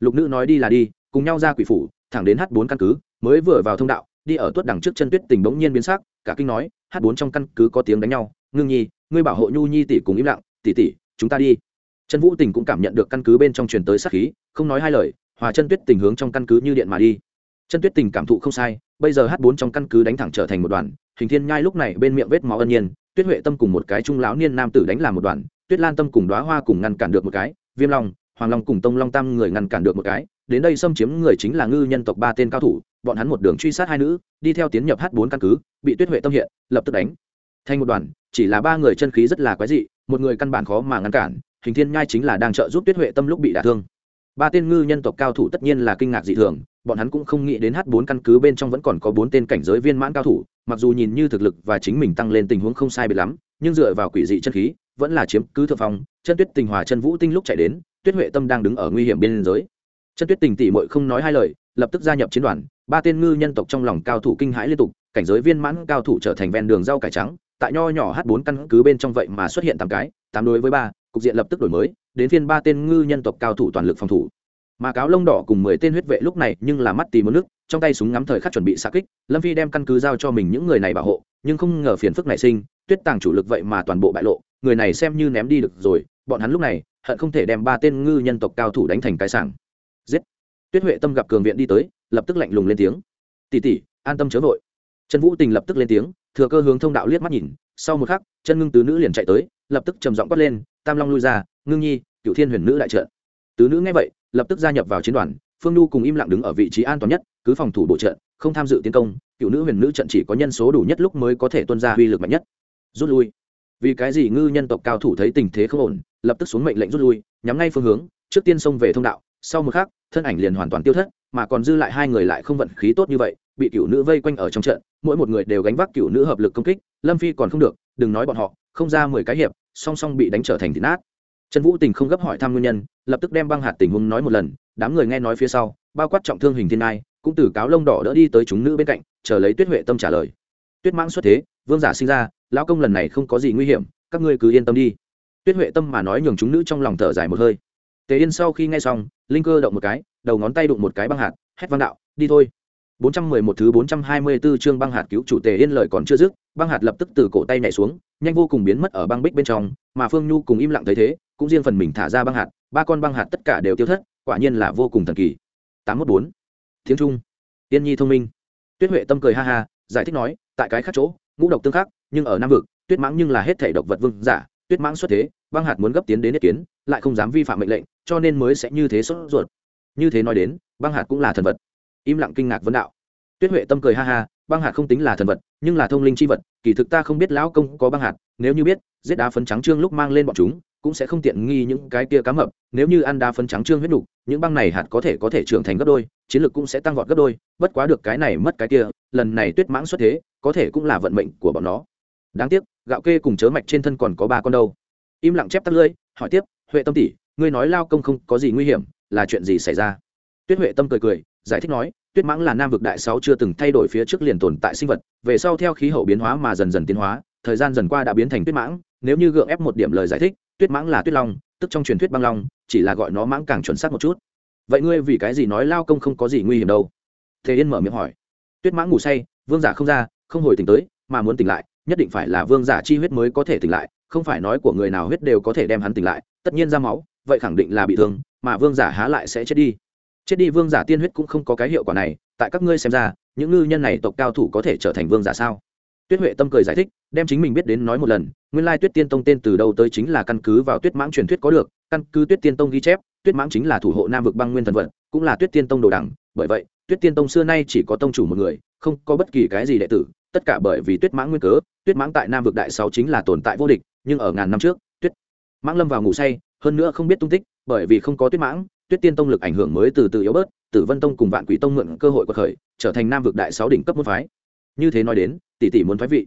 Lục nữ nói đi là đi, cùng nhau ra quỷ phủ, thẳng đến h bốn căn cứ, mới vừa vào thông đạo, đi ở tuất đằng trước chân tuyết tình bỗng nhiên biến sắc, cả kinh nói h bốn trong căn cứ có tiếng đánh nhau, ngưng nhi, ngươi bảo hộ nhu nhi tỷ cùng im lặng tỷ tỷ, chúng ta đi. Trần vũ tình cũng cảm nhận được căn cứ bên trong truyền tới sát khí, không nói hai lời, hòa chân tuyết tình hướng trong căn cứ như điện mà đi. Chân tuyết tình cảm thụ không sai, bây giờ hát bốn trong căn cứ đánh thẳng trở thành một đoàn, hình thiên nhai lúc này bên miệng vết máu ân nhiên, tuyết huệ tâm cùng một cái trung lão niên nam tử đánh làm một đoàn, tuyết lan tâm cùng đoá hoa cùng ngăn cản được một cái, viêm long, hoàng long cùng tông long tam người ngăn cản được một cái, đến đây xâm chiếm người chính là ngư nhân tộc ba tên cao thủ, bọn hắn một đường truy sát hai nữ, đi theo tiến nhập h bốn căn cứ, bị tuyết huệ tâm hiện, lập tức đánh. Thành một đoàn, chỉ là ba người chân khí rất là quái dị một người căn bản khó mà ngăn cản, hình thiên nhai chính là đang trợ giúp tuyết huệ tâm lúc bị đả thương. Ba tên ngư nhân tộc cao thủ tất nhiên là kinh ngạc dị thường, bọn hắn cũng không nghĩ đến h bốn căn cứ bên trong vẫn còn có bốn tên cảnh giới viên mãn cao thủ, mặc dù nhìn như thực lực và chính mình tăng lên tình huống không sai biệt lắm, nhưng dựa vào quỷ dị chân khí, vẫn là chiếm cứ thượng phong, chân tuyết tình hòa chân vũ tinh lúc chạy đến, tuyết huệ tâm đang đứng ở nguy hiểm biên giới. Chân tuyết tình tỉ mội không nói hai lời, lập tức gia nhập chiến đoàn, ba tên ngư nhân tộc trong lòng cao thủ kinh hãi liên tục, cảnh giới viên mãn cao thủ trở thành ven đường rau cải trắng tại nho nhỏ h bốn căn cứ bên trong vậy mà xuất hiện tám cái, tám đối với ba, cục diện lập tức đổi mới, đến phiên ba tên ngư nhân tộc cao thủ toàn lực phòng thủ. Mà cáo lông đỏ cùng mười tên huyết vệ lúc này nhưng là mắt tìm một nước, trong tay súng ngắm thời khắc chuẩn bị xạ kích, lâm phi đem căn cứ giao cho mình những người này bảo hộ, nhưng không ngờ phiền phức nảy sinh, tuyết tàng chủ lực vậy mà toàn bộ bại lộ, người này xem như ném đi được rồi, bọn hắn lúc này hận không thể đem ba tên ngư nhân tộc cao thủ đánh thành cái sảng. Giết! Tuyết huệ tâm gặp cường viện đi tới, lập tức lạnh lùng lên tiếng. Tỉ tỉ an tâm chớ vội trần vũ tình lập tức lên tiếng, thừa cơ hướng thông đạo liếc mắt nhìn, sau một khắc, chân ngưng tứ nữ liền chạy tới, lập tức trầm giọng quát lên, tam long lui ra, ngưng nhi cựu thiên huyền nữ đại trận. Tứ nữ nghe vậy, lập tức gia nhập vào chiến đoàn, phương nhu cùng im lặng đứng ở vị trí an toàn nhất, cứ phòng thủ bộ trận, không tham dự tiến công cựu nữ huyền nữ trận chỉ có nhân số đủ nhất lúc mới có thể tuân ra uy lực mạnh nhất. Rút lui. Vì cái gì ngư nhân tộc cao thủ thấy tình thế không ổn, lập tức xuống mệnh lệnh rút lui, nhắm ngay phương hướng, trước tiên xông về thông đạo, sau một khắc, thân ảnh liền hoàn toàn tiêu thất, mà còn dư lại hai người lại không vận khí tốt như vậy, bị cựu nữ vây quanh ở trong trận mỗi một người đều gánh vác cựu nữ hợp lực công kích, lâm phi còn không được, đừng nói bọn họ, không ra mười cái hiệp, song song bị đánh trở thành thịt nát. Trần vũ tình không gấp hỏi thăm nguyên nhân, lập tức đem băng hạt tình huống nói một lần, đám người nghe nói phía sau, bao quát trọng thương hình thiên ai cũng từ cáo lông đỏ đỡ đi tới chúng nữ bên cạnh, chờ lấy tuyết huệ tâm trả lời. Tuyết mãng xuất thế, vương giả sinh ra, lão công lần này không có gì nguy hiểm, các ngươi cứ yên tâm đi. Tuyết huệ tâm mà nói nhường chúng nữ trong lòng thở dài một hơi. Tề yên sau khi nghe xong, linh cơ động một cái, đầu ngón tay đụng một cái băng hạt, hét vang đạo, đi thôi. 411 thứ 424 chương băng hạt cứu chủ Tề Yên lời còn chưa dứt, băng hạt lập tức từ cổ tay nhảy xuống, nhanh vô cùng biến mất ở băng bích bên trong, mà Phương Nhu cùng im lặng thấy thế, cũng riêng phần mình thả ra băng hạt, ba con băng hạt tất cả đều tiêu thất, quả nhiên là vô cùng thần kỳ. 814. Tiếng Trung. Tiên Nhi thông minh. Tuyết Huệ tâm cười ha ha, giải thích nói, tại cái khác chỗ, ngũ độc tương khắc, nhưng ở Nam vực, Tuyết Mãng nhưng là hết thảy độc vật vương giả, Tuyết Mãng xuất thế, băng hạt muốn gấp tiến đến ý kiến, lại không dám vi phạm mệnh lệnh, cho nên mới sẽ như thế sốt ruột. Như thế nói đến, băng hạt cũng là thần vật. Im lặng kinh ngạc vấn đạo. Tuyết huệ tâm cười ha ha băng hạt không tính là thần vật nhưng là thông linh chi vật kỳ thực ta không biết lão công có băng hạt nếu như biết giết đá phấn trắng trương lúc mang lên bọn chúng cũng sẽ không tiện nghi những cái kia cá mập nếu như ăn đá phấn trắng trương huyết đủ, những băng này hạt có thể có thể trưởng thành gấp đôi chiến lược cũng sẽ tăng vọt gấp đôi bất quá được cái này mất cái kia lần này tuyết mãng xuất thế có thể cũng là vận mệnh của bọn nó. Đáng tiếc gạo kê cùng chớ mạch trên thân còn có ba con đâu. Im lặng chép tắt lưỡi hỏi tiếp huệ tâm tỷ ngươi nói lao công không có gì nguy hiểm là chuyện gì xảy ra? Tuyết huệ tâm cười cười giải thích nói, tuyết mãng là nam vực đại sáu chưa từng thay đổi phía trước liền tồn tại sinh vật, về sau theo khí hậu biến hóa mà dần dần tiến hóa, thời gian dần qua đã biến thành tuyết mãng, nếu như gượng ép một điểm lời giải thích, tuyết mãng là tuyết long, tức trong truyền thuyết băng long, chỉ là gọi nó mãng càng chuẩn xác một chút. Vậy ngươi vì cái gì nói lao công không có gì nguy hiểm đâu? Thế yên mở miệng hỏi. Tuyết mãng ngủ say, vương giả không ra, không hồi tỉnh tới, mà muốn tỉnh lại, nhất định phải là vương giả chi huyết mới có thể tỉnh lại, không phải nói của người nào huyết đều có thể đem hắn tỉnh lại, tất nhiên ra máu, vậy khẳng định là bị thương, mà vương giả há lại sẽ chết đi chết đi vương giả tiên huyết cũng không có cái hiệu quả này, tại các ngươi xem ra, những ngư nhân này tộc cao thủ có thể trở thành vương giả sao? Tuyết huệ tâm cười giải thích, đem chính mình biết đến nói một lần, nguyên lai tuyết tiên tông tên từ đâu tới chính là căn cứ vào tuyết mãng truyền thuyết có được, căn cứ tuyết tiên tông ghi chép, tuyết mãng chính là thủ hộ nam vực băng nguyên thần vật, cũng là tuyết tiên tông đồ đẳng, bởi vậy, tuyết tiên tông xưa nay chỉ có tông chủ một người, không có bất kỳ cái gì đệ tử, tất cả bởi vì tuyết mãng nguyên cớ, tuyết mãng tại nam vực đại sáu chính là tồn tại vô địch, nhưng ở ngàn năm trước, tuyết mãng lâm vào ngủ say, hơn nữa không biết tung tích, bởi vì không có tuyết mãng tuyết tiên tông lực ảnh hưởng mới từ từ yếu bớt, tử vân tông cùng vạn quỷ tông mượn cơ hội của khởi, trở thành nam vực đại sáu đỉnh cấp môn phái. Như thế nói đến, tỷ tỷ muốn phái vị.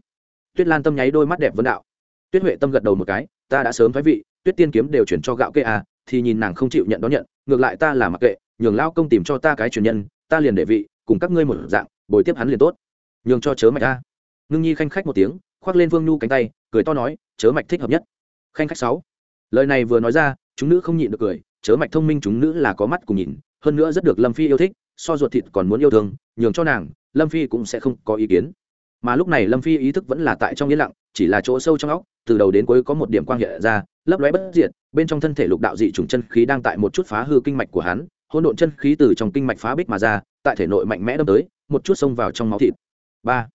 Tuyết lan tâm nháy đôi mắt đẹp vấn đạo. Tuyết huệ tâm gật đầu một cái, ta đã sớm phái vị, tuyết tiên kiếm đều chuyển cho gạo kê à thì nhìn nàng không chịu nhận đón nhận, ngược lại ta là mặc kệ, nhường lao công tìm cho ta cái truyền nhân, ta liền để vị, cùng các ngươi một dạng, bồi tiếp hắn liền tốt. Nhường cho chớ mạch ta ngưng nhi khanh khách một tiếng, khoác lên vương nhu cánh tay, cười to nói, chớ mạch thích hợp nhất. Khanh khách sáu. Lời này vừa nói ra, chúng nữ không nhịn được cười chớ mạch thông minh chúng nữ là có mắt cùng nhìn, hơn nữa rất được lâm phi yêu thích, so ruột thịt còn muốn yêu thương, nhường cho nàng, lâm phi cũng sẽ không có ý kiến. Mà lúc này lâm phi ý thức vẫn là tại trong yên lặng, chỉ là chỗ sâu trong óc, từ đầu đến cuối có một điểm quang hiện ra, lấp lóe bất diệt, bên trong thân thể lục đạo dị chủng chân khí đang tại một chút phá hư kinh mạch của hắn, hỗn độn chân khí từ trong kinh mạch phá bích mà ra, tại thể nội mạnh mẽ đâm tới, một chút xông vào trong máu thịt. Ba.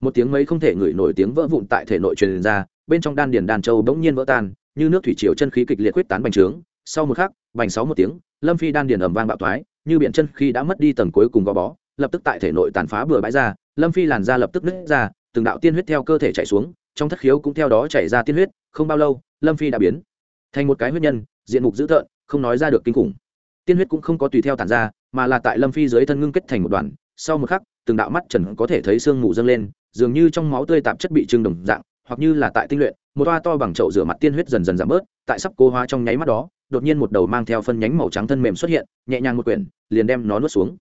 Một tiếng mấy không thể ngửi nổi tiếng vỡ vụn tại thể nội truyền ra, bên trong đan điền đàn châu bỗng nhiên vỡ tan, như nước thủy triều chân khí kịch liệt quyết tán bành trướng. Sau một khắc bành sáu một tiếng, lâm phi đan điền ầm vang bạo thoái, như biện chân khi đã mất đi tầng cuối cùng gò bó, lập tức tại thể nội tàn phá bừa bãi ra, lâm phi làn ra lập tức nứt ra, từng đạo tiên huyết theo cơ thể chảy xuống, trong thất khiếu cũng theo đó chảy ra tiên huyết, không bao lâu, lâm phi đã biến thành một cái huyết nhân, diện mục dữ tợn, không nói ra được kinh khủng. Tiên huyết cũng không có tùy theo tàn ra, mà là tại lâm phi dưới thân ngưng kết thành một đoàn, sau một khắc, từng đạo mắt trần có thể thấy sương mù dâng lên, dường như trong máu tươi tạp chất bị trưng đồng dạng, hoặc như là tại tinh luyện, một toa to bằng chậu rửa mặt tiên huyết dần dần giảm bớt, tại sắp cố hóa trong nháy mắt đó đột nhiên một đầu mang theo phân nhánh màu trắng thân mềm xuất hiện, nhẹ nhàng một quyển, liền đem nó nuốt xuống.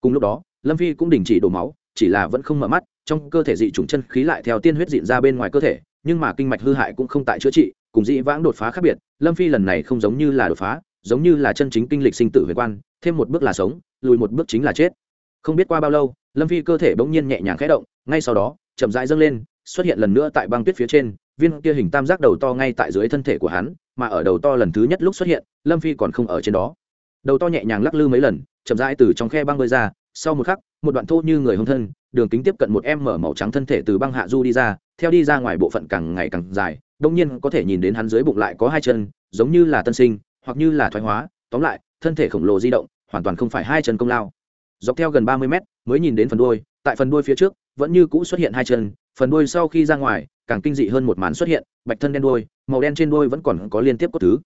Cùng lúc đó, lâm phi cũng đình chỉ đổ máu, chỉ là vẫn không mở mắt, trong cơ thể dị trùng chân khí lại theo tiên huyết dịn ra bên ngoài cơ thể, nhưng mà kinh mạch hư hại cũng không tại chữa trị, cùng dị vãng đột phá khác biệt, lâm phi lần này không giống như là đột phá, giống như là chân chính kinh lịch sinh tử huyền quan, thêm một bước là sống, lùi một bước chính là chết. Không biết qua bao lâu, lâm phi cơ thể bỗng nhiên nhẹ nhàng khẽ động, ngay sau đó, chậm rãi dâng lên, xuất hiện lần nữa tại băng tuyết phía trên, viên kia hình tam giác đầu to ngay tại dưới thân thể của hắn mà ở đầu to lần thứ nhất lúc xuất hiện, lâm phi còn không ở trên đó. Đầu to nhẹ nhàng lắc lư mấy lần, chậm rãi từ trong khe băng bơi ra, sau một khắc, một đoạn thô như người hông thân, đường kính tiếp cận một em mở màu trắng thân thể từ băng hạ du đi ra, theo đi ra ngoài bộ phận càng ngày càng dài, đông nhiên có thể nhìn đến hắn dưới bụng lại có hai chân, giống như là tân sinh, hoặc như là thoái hóa, tóm lại, thân thể khổng lồ di động, hoàn toàn không phải hai chân công lao. Dọc theo gần ba mươi mét, mới nhìn đến phần đuôi, tại phần đuôi phía trước, vẫn như cũ xuất hiện hai chân, phần đuôi sau khi ra ngoài càng kinh dị hơn một màn xuất hiện, bạch thân đen đuôi, màu đen trên đuôi vẫn còn có liên tiếp cốt thứ.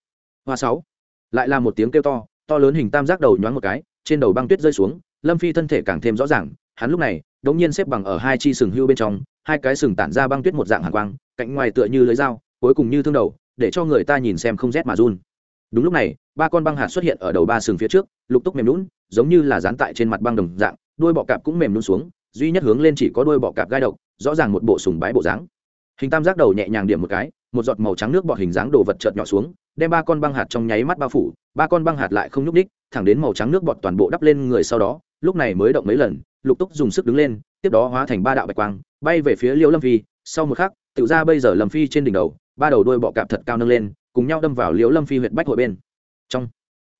Hoa sáu. Lại là một tiếng kêu to to lớn hình tam giác đầu nhoáng một cái, trên đầu băng tuyết rơi xuống, lâm phi thân thể càng thêm rõ ràng, hắn lúc này, đống nhiên xếp bằng ở hai chi sừng hưu bên trong, hai cái sừng tản ra băng tuyết một dạng hàn quang, cạnh ngoài tựa như lưới dao, cuối cùng như thương đầu, để cho người ta nhìn xem không rét mà run. Đúng lúc này, ba con băng hạt xuất hiện ở đầu ba sừng phía trước, lục túc mềm lún giống như là dán tại trên mặt băng đồng dạng, đuôi bọ cạp cũng mềm lún xuống, duy nhất hướng lên chỉ có đuôi bọ cạp gai độc, rõ ràng một bộ sùng bái bộ dáng hình tam giác đầu nhẹ nhàng điểm một cái, một giọt màu trắng nước bọt hình dáng đồ vật chợt nhỏ xuống, đem ba con băng hạt trong nháy mắt bao phủ, ba con băng hạt lại không nhúc ních thẳng đến màu trắng nước bọt toàn bộ đắp lên người sau đó, lúc này mới động mấy lần, lục túc dùng sức đứng lên, tiếp đó hóa thành ba đạo bạch quang, bay về phía liễu lâm phi, sau một khắc tự ra bây giờ lâm phi trên đỉnh đầu, ba đầu đuôi bọ cạp thật cao nâng lên, cùng nhau đâm vào liễu lâm phi huyện bách hội bên. Trong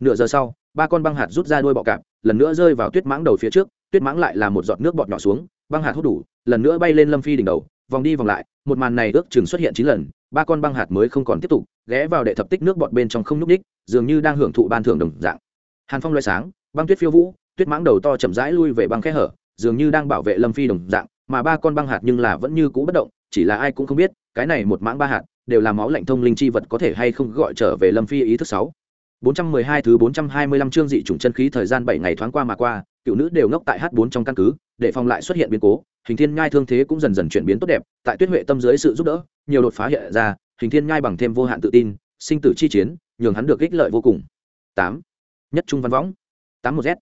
nửa giờ sau, ba con băng hạt rút ra đuôi bọ cạp, lần nữa rơi vào tuyết mãng đầu phía trước, tuyết mãng lại là một giọt nước bọt nhỏ xuống, băng hạt hút đủ, lần nữa bay lên lâm phi đỉnh đầu vòng đi vòng lại một màn này ước chừng xuất hiện chín lần ba con băng hạt mới không còn tiếp tục ghé vào đệ thập tích nước bọt bên trong không n ú c ních dường như đang hưởng thụ ban thưởng đồng dạng. Hàn phong loay sáng băng tuyết phiêu vũ tuyết mãng đầu to chậm rãi lui về băng khe hở dường như đang bảo vệ lâm phi đồng dạng mà ba con băng hạt nhưng là vẫn như cũ bất động chỉ là ai cũng không biết cái này một mãng ba hạt đều là máu lạnh thông linh chi vật có thể hay không gọi trở về lâm phi ý thức sáu. 412 thứ 425 chương dị chủng chân khí thời gian 7 ngày thoáng qua mà qua, cựu nữ đều ngốc tại H4 trong căn cứ, để phòng lại xuất hiện biến cố, Hình Thiên Nhai thương thế cũng dần dần chuyển biến tốt đẹp, tại Tuyết Huệ tâm dưới sự giúp đỡ, nhiều đột phá hiện ra, Hình Thiên Nhai bằng thêm vô hạn tự tin, sinh tử chi chiến, nhường hắn được ích lợi vô cùng. Tám Nhất trung văn võng. 81Z.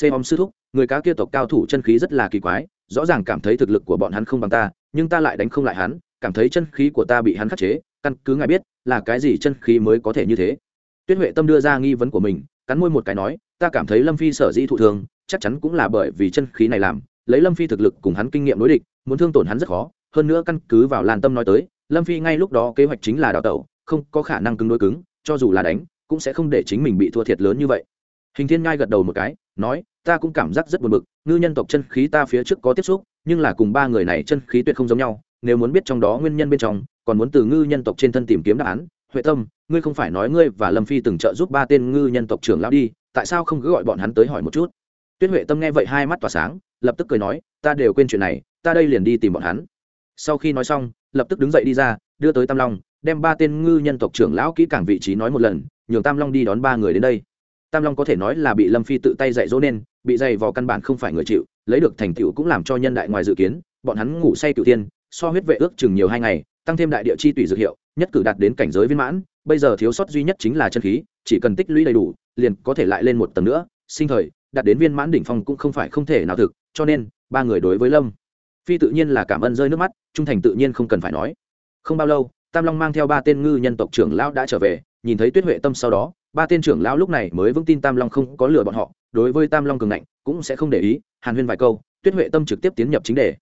C om sư thúc, người cá kia tộc cao thủ chân khí rất là kỳ quái, rõ ràng cảm thấy thực lực của bọn hắn không bằng ta, nhưng ta lại đánh không lại hắn, cảm thấy chân khí của ta bị hắn khắc chế, căn cứ ngài biết, là cái gì chân khí mới có thể như thế tuyết huệ tâm đưa ra nghi vấn của mình cắn môi một cái nói ta cảm thấy lâm phi sở dĩ thụ thường chắc chắn cũng là bởi vì chân khí này làm lấy lâm phi thực lực cùng hắn kinh nghiệm đối địch, muốn thương tổn hắn rất khó, hơn nữa căn cứ vào lan tâm nói tới, lâm phi ngay lúc đó kế hoạch chính là đào tẩu, không có khả năng cứng đối cứng, cho dù là đánh, cũng sẽ không để chính mình bị thua thiệt lớn như vậy. Hình thiên ngai gật đầu một cái, nói, ta cũng cảm giác rất buồn bực, ngư nhân tộc chân khí ta phía trước có tiếp xúc, nhưng là cùng ba người này chân khí tuyệt không giống nhau, nếu muốn biết trong đó nguyên nhân bên trong, còn muốn từ ngư nhân tộc trên thân tìm kiếm đáp án. Huệ tâm, ngươi không phải nói ngươi và lâm phi từng trợ giúp ba tên ngư nhân tộc trưởng lão đi, tại sao không cứ gọi bọn hắn tới hỏi một chút? Tuyết huệ tâm nghe vậy hai mắt tỏa sáng lập tức cười nói, ta đều quên chuyện này, ta đây liền đi tìm bọn hắn. Sau khi nói xong, lập tức đứng dậy đi ra, đưa tới tam long, đem ba tên ngư nhân tộc trưởng lão kỹ càng vị trí nói một lần, nhường tam long đi đón ba người đến đây. Tam long có thể nói là bị lâm phi tự tay dạy dỗ nên, bị dày vào căn bản không phải người chịu, lấy được thành tựu cũng làm cho nhân đại ngoài dự kiến, bọn hắn ngủ say cựu tiên so huyết vệ ước chừng nhiều hai ngày, tăng thêm đại địa chi tùy dược hiệu, nhất cử đạt đến cảnh giới viên mãn, bây giờ thiếu sót duy nhất chính là chân khí, chỉ cần tích lũy đầy đủ, liền có thể lại lên một tầng nữa, sinh thời đạt đến viên mãn đỉnh phong cũng không phải không thể nào thực, cho nên, ba người đối với lâm phi tự nhiên là cảm ơn rơi nước mắt, trung thành tự nhiên không cần phải nói. Không bao lâu, tam long mang theo ba tên ngư nhân tộc trưởng lão đã trở về, nhìn thấy tuyết huệ tâm sau đó, ba tên trưởng lão lúc này mới vững tin tam long không có lừa bọn họ, đối với tam long cường ngạnh cũng sẽ không để ý, hàn huyên vài câu, tuyết huệ tâm trực tiếp tiến nhập chính đề.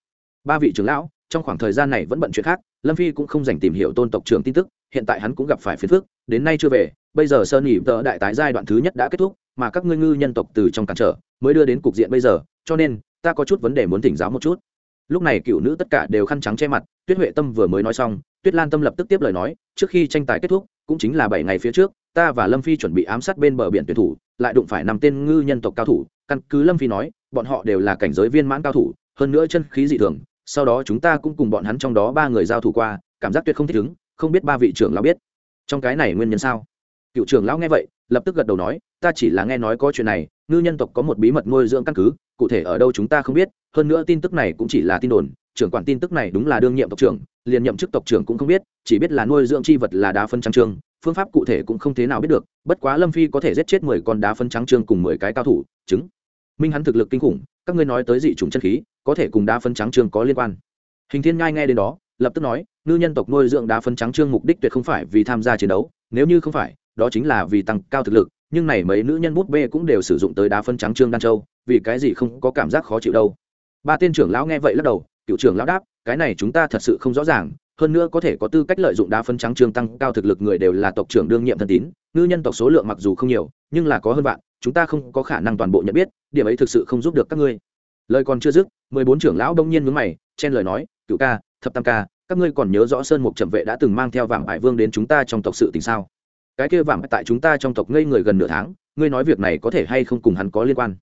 Ba vị trưởng lão, trong khoảng thời gian này vẫn bận chuyện khác, lâm phi cũng không dành tìm hiểu tôn tộc trưởng tin tức, hiện tại hắn cũng gặp phải phiền phức, đến nay chưa về, bây giờ sơn nghỉ tờ đại tái giai đoạn thứ nhất đã kết thúc mà các ngươi ngư nhân tộc từ trong cản trở mới đưa đến cục diện bây giờ, cho nên ta có chút vấn đề muốn thỉnh giáo một chút. Lúc này cựu nữ tất cả đều khăn trắng che mặt, tuyết huệ tâm vừa mới nói xong, tuyết lan tâm lập tức tiếp lời nói, trước khi tranh tài kết thúc, cũng chính là bảy ngày phía trước, ta và lâm phi chuẩn bị ám sát bên bờ biển tuyển thủ, lại đụng phải năm tên ngư nhân tộc cao thủ, căn cứ lâm phi nói, bọn họ đều là cảnh giới viên mãn cao thủ, hơn nữa chân khí dị thường, sau đó chúng ta cũng cùng bọn hắn trong đó ba người giao thủ qua, cảm giác tuyệt không thích ứng, không biết ba vị trưởng lão biết. Trong cái này nguyên nhân sao? Cựu trưởng lão nghe vậy, lập tức gật đầu nói ta chỉ là nghe nói có chuyện này, ngư nhân tộc có một bí mật nuôi dưỡng căn cứ, cụ thể ở đâu chúng ta không biết, hơn nữa tin tức này cũng chỉ là tin đồn, trưởng quản tin tức này đúng là đương nhiệm tộc trưởng, liền nhậm chức tộc trưởng cũng không biết, chỉ biết là nuôi dưỡng chi vật là đá phân trắng trương, phương pháp cụ thể cũng không thế nào biết được, bất quá lâm phi có thể giết chết mười con đá phân trắng trương cùng mười cái cao thủ, chứng minh hắn thực lực kinh khủng, các ngươi nói tới dị chủng chân khí, có thể cùng đá phân trắng trương có liên quan. Hình thiên ngai nghe đến đó, lập tức nói, ngư nhân tộc nuôi dưỡng đá phân trắng trương mục đích tuyệt không phải vì tham gia chiến đấu, nếu như không phải, đó chính là vì tăng cao thực lực nhưng này mấy nữ nhân bút bê cũng đều sử dụng tới đá phân trắng trương đan châu, vì cái gì không có cảm giác khó chịu đâu. Ba tên trưởng lão nghe vậy lắc đầu, cựu trưởng lão đáp, cái này chúng ta thật sự không rõ ràng, hơn nữa có thể có tư cách lợi dụng đá phân trắng trương tăng cao thực lực người đều là tộc trưởng đương nhiệm thân tín, ngư nhân tộc số lượng mặc dù không nhiều, nhưng là có hơn bạn chúng ta không có khả năng toàn bộ nhận biết, điểm ấy thực sự không giúp được các ngươi. Lời còn chưa dứt, mười bốn trưởng lão đông nhiên mướn mày, chen lời nói, cựu ca, thập tam ca, các ngươi còn nhớ rõ sơn mục trầm vệ đã từng mang theo vàng hải vương đến chúng ta trong tộc sự tình sao? Cái kia vạm tại chúng ta trong tộc ngây người gần nửa tháng, ngươi nói việc này có thể hay không cùng hắn có liên quan?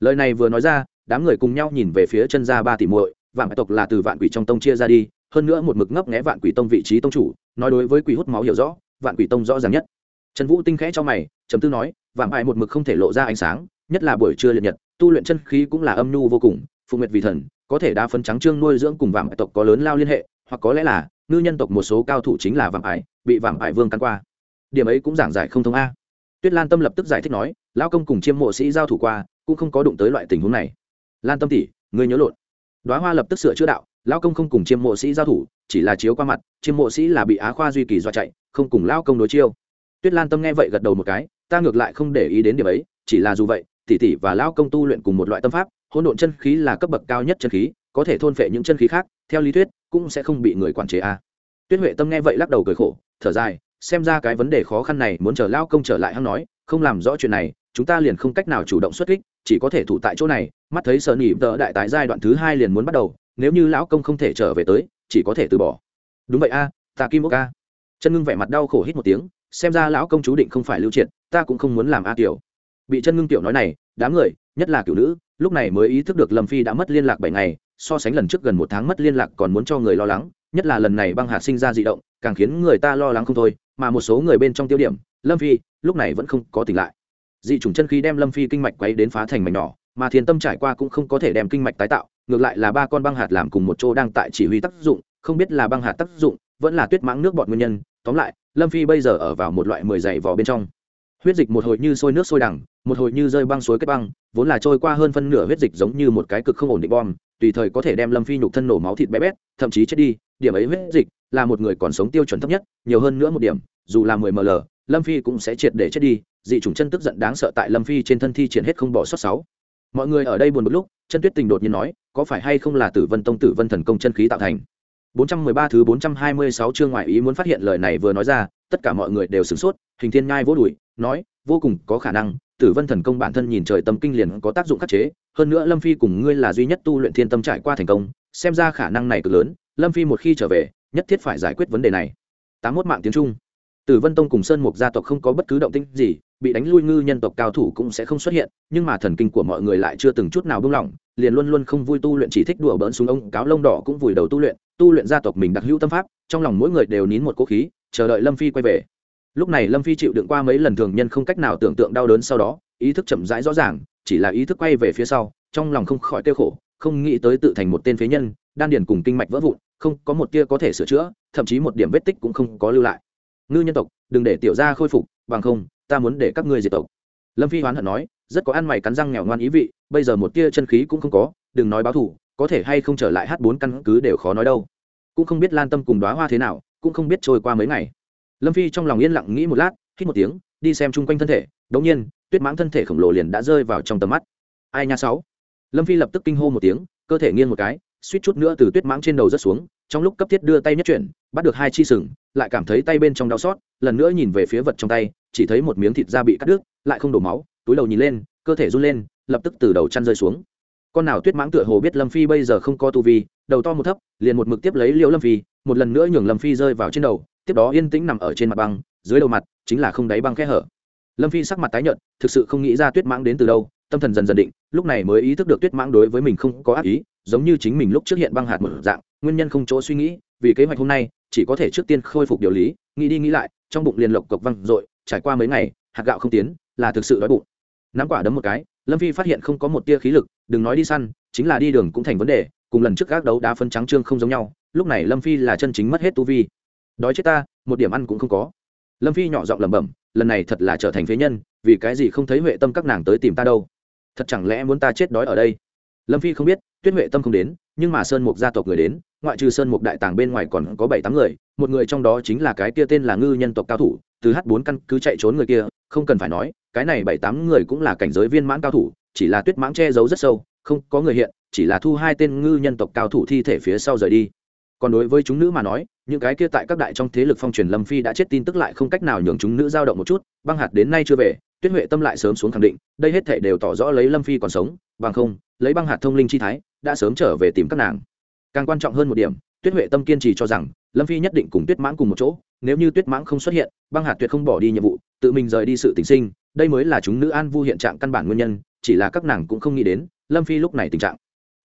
Lời này vừa nói ra, đám người cùng nhau nhìn về phía chân gia ba tỷ muội vạn tộc là từ vạn quỷ trong tông chia ra đi, hơn nữa một mực ngấp nghé vạn quỷ tông vị trí tông chủ, nói đối với quỷ hút máu hiểu rõ, vạn quỷ tông rõ ràng nhất. Trần vũ tinh khẽ cho mày chấm tư nói vạn bại một mực không thể lộ ra ánh sáng, nhất là buổi trưa liệt nhật, tu luyện chân khí cũng là âm nhu vô cùng, phụ nguyệt vì thần, có thể đa phân trắng trương nuôi dưỡng cùng vạn tộc có lớn lao liên hệ, hoặc có lẽ là, ngư nhân tộc một số cao thủ chính là vạn ải bị vạn ải vương căn qua điểm ấy cũng giảng giải không thông a. Tuyết lan tâm lập tức giải thích nói lao công cùng chiêm mộ sĩ giao thủ qua, cũng không có đụng tới loại tình huống này. Lan tâm tỷ, ngươi nhớ lộn. Đoá hoa lập tức sửa chữa đạo lao công không cùng chiêm mộ sĩ giao thủ, chỉ là chiếu qua mặt, chiêm mộ sĩ là bị á khoa duy kỳ do chạy, không cùng lao công đối chiêu. Tuyết lan tâm nghe vậy gật đầu một cái, ta ngược lại không để ý đến điểm ấy, chỉ là dù vậy, tỷ tỷ và lao công tu luyện cùng một loại tâm pháp, hỗn độn chân khí là cấp bậc cao nhất chân khí, có thể thôn phệ những chân khí khác, theo lý thuyết, cũng sẽ không bị người quản chế a. Tuyết huệ tâm nghe vậy lắc đầu cười khổ, thở dài xem ra cái vấn đề khó khăn này muốn chờ lao công trở lại hăng nói không làm rõ chuyện này chúng ta liền không cách nào chủ động xuất kích chỉ có thể thủ tại chỗ này. Mắt thấy sợ nỉ tờ đại tái giai đoạn thứ hai liền muốn bắt đầu nếu như lão công không thể trở về tới chỉ có thể từ bỏ. Đúng vậy a à, ta kim ốc a. Chân ngưng vẻ mặt đau khổ hít một tiếng xem ra lão công chú định không phải lưu triệt ta cũng không muốn làm a tiểu bị chân ngưng tiểu nói này đám người nhất là kiểu nữ lúc này mới ý thức được lâm phi đã mất liên lạc bảy ngày so sánh lần trước gần một tháng mất liên lạc còn muốn cho người lo lắng nhất là lần này băng hà sinh ra dị động càng khiến người ta lo lắng không thôi mà một số người bên trong tiêu điểm, lâm phi, lúc này vẫn không có tỉnh lại. Dị chủng chân khí đem lâm phi kinh mạch quấy đến phá thành mảnh nhỏ, mà thiền tâm trải qua cũng không có thể đem kinh mạch tái tạo, ngược lại là ba con băng hạt làm cùng một chỗ đang tại chỉ huy tác dụng, không biết là băng hạt tác dụng, vẫn là tuyết mãng nước bọt nguyên nhân. Tóm lại, lâm phi bây giờ ở vào một loại mười dày vỏ bên trong. Huyết dịch một hồi như sôi nước sôi đằng, một hồi như rơi băng suối kết băng, vốn là trôi qua hơn phân nửa huyết dịch giống như một cái cực không ổn định bom tùy thời có thể đem lâm phi nhục thân nổ máu thịt bé bét, thậm chí chết đi, điểm ấy huyết dịch là một người còn sống tiêu chuẩn thấp nhất, nhiều hơn nữa một điểm, dù là mười ml, lâm phi cũng sẽ triệt để chết đi, dị chủng chân tức giận đáng sợ tại lâm phi trên thân thi triển hết không bỏ sót sáu. Mọi người ở đây buồn một lúc, chân tuyết tình đột nhiên nói, có phải hay không là tử vân tông tử vân thần công chân khí tạo thành? 413 thứ 426 chương ngoại ý muốn phát hiện lời này vừa nói ra, tất cả mọi người đều sửng sốt, hình thiên ngai vỗ đùi, nói, vô cùng có khả năng tử vân thần công bản thân nhìn trời tâm kinh liền có tác dụng khắc chế, hơn nữa lâm phi cùng ngươi là duy nhất tu luyện thiên tâm trải qua thành công, xem ra khả năng này cực lớn, lâm phi một khi trở về, nhất thiết phải giải quyết vấn đề này. Tám mốt mạng tiếng trung. Tử vân tông cùng sơn mục gia tộc không có bất cứ động tĩnh gì, bị đánh lui ngư nhân tộc cao thủ cũng sẽ không xuất hiện, nhưng mà thần kinh của mọi người lại chưa từng chút nào buông lỏng, liền luôn luôn không vui tu luyện chỉ thích đùa bỡn xuống ông cáo lông đỏ cũng vùi đầu tu luyện tu luyện gia tộc mình đặc hữu tâm pháp, trong lòng mỗi người đều nín một cố khí, chờ đợi lâm phi quay về lúc này lâm phi chịu đựng qua mấy lần thường nhân không cách nào tưởng tượng đau đớn sau đó, ý thức chậm rãi rõ ràng, chỉ là ý thức quay về phía sau, trong lòng không khỏi tiêu khổ, không nghĩ tới tự thành một tên phế nhân, đan điền cùng kinh mạch vỡ vụn, không có một tia có thể sửa chữa, thậm chí một điểm vết tích cũng không có lưu lại. Ngư nhân tộc, đừng để tiểu gia khôi phục, bằng không, ta muốn để các ngươi diệt tộc. Lâm phi hoán hận nói, rất có ăn mày cắn răng nghèo ngoan ý vị, bây giờ một tia chân khí cũng không có, đừng nói báo thủ có thể hay không trở lại h bốn căn cứ đều khó nói đâu. Cũng không biết lan tâm cùng đoá hoa thế nào, cũng không biết trôi qua mấy ngày lâm phi trong lòng yên lặng nghĩ một lát, hít một tiếng, đi xem chung quanh thân thể. Đống nhiên, tuyết mãng thân thể khổng lồ liền đã rơi vào trong tầm mắt. Ai nha sáu? Lâm phi lập tức kinh hô một tiếng, cơ thể nghiêng một cái, suýt chút nữa từ tuyết mãng trên đầu rớt xuống, trong lúc cấp thiết đưa tay nhất chuyển, bắt được hai chi sừng, lại cảm thấy tay bên trong đau xót, lần nữa nhìn về phía vật trong tay, chỉ thấy một miếng thịt da bị cắt đứt, lại không đổ máu, túi đầu nhìn lên, cơ thể run lên, lập tức từ đầu chăn rơi xuống. Con nào tuyết mãng tựa hồ biết lâm phi bây giờ không có tu vi, đầu to một thấp, liền một mực tiếp lấy liễu lâm phi, một lần nữa nhường lâm phi rơi vào trên đầu tiếp đó yên tĩnh nằm ở trên mặt băng, dưới đầu mặt chính là không đáy băng khe hở. Lâm phi sắc mặt tái nhợt, thực sự không nghĩ ra tuyết mãng đến từ đâu, tâm thần dần dần định, lúc này mới ý thức được tuyết mãng đối với mình không có ác ý, giống như chính mình lúc trước hiện băng hạt một dạng, nguyên nhân không chỗ suy nghĩ, vì kế hoạch hôm nay, chỉ có thể trước tiên khôi phục điều lý, nghĩ đi nghĩ lại, trong bụng liền lộc cộc văng r trải qua mấy ngày, hạt gạo không tiến, là thực sự đói bụng. Nắm quả đấm một cái, lâm phi phát hiện không có một tia khí lực, đừng nói đi săn, chính là đi đường cũng thành vấn đề, cùng lần trước các đấu đá phân trắng trương không giống nhau, lúc này lâm phi là chân chính mất hết tu vi đói chết ta, một điểm ăn cũng không có. Lâm phi nhỏ giọng lẩm bẩm, lần này thật là trở thành phế nhân, vì cái gì không thấy huệ tâm các nàng tới tìm ta đâu? Thật chẳng lẽ muốn ta chết đói ở đây? Lâm phi không biết, tuyết huệ tâm không đến, nhưng mà sơn mục gia tộc người đến, ngoại trừ sơn mục đại tàng bên ngoài còn có bảy tám người, một người trong đó chính là cái kia tên là ngư nhân tộc cao thủ, từ h bốn căn cứ chạy trốn người kia, không cần phải nói, cái này bảy tám người cũng là cảnh giới viên mãn cao thủ, chỉ là tuyết mãng che giấu rất sâu, không có người hiện, chỉ là thu hai tên ngư nhân tộc cao thủ thi thể phía sau rời đi. Còn đối với chúng nữ mà nói những cái kia tại các đại trong thế lực phong truyền lâm phi đã chết tin tức lại không cách nào nhường chúng nữ dao động một chút, băng hạt đến nay chưa về, tuyết huệ tâm lại sớm xuống khẳng định, đây hết thể đều tỏ rõ lấy lâm phi còn sống, bằng không, lấy băng hạt thông linh chi thái, đã sớm trở về tìm các nàng. Càng quan trọng hơn một điểm, tuyết huệ tâm kiên trì cho rằng, lâm phi nhất định cùng tuyết mãng cùng một chỗ, nếu như tuyết mãng không xuất hiện, băng hạt tuyệt không bỏ đi nhiệm vụ, tự mình rời đi sự tình sinh, đây mới là chúng nữ an vu hiện trạng căn bản nguyên nhân, chỉ là các nàng cũng không nghĩ đến, lâm phi lúc này tình trạng.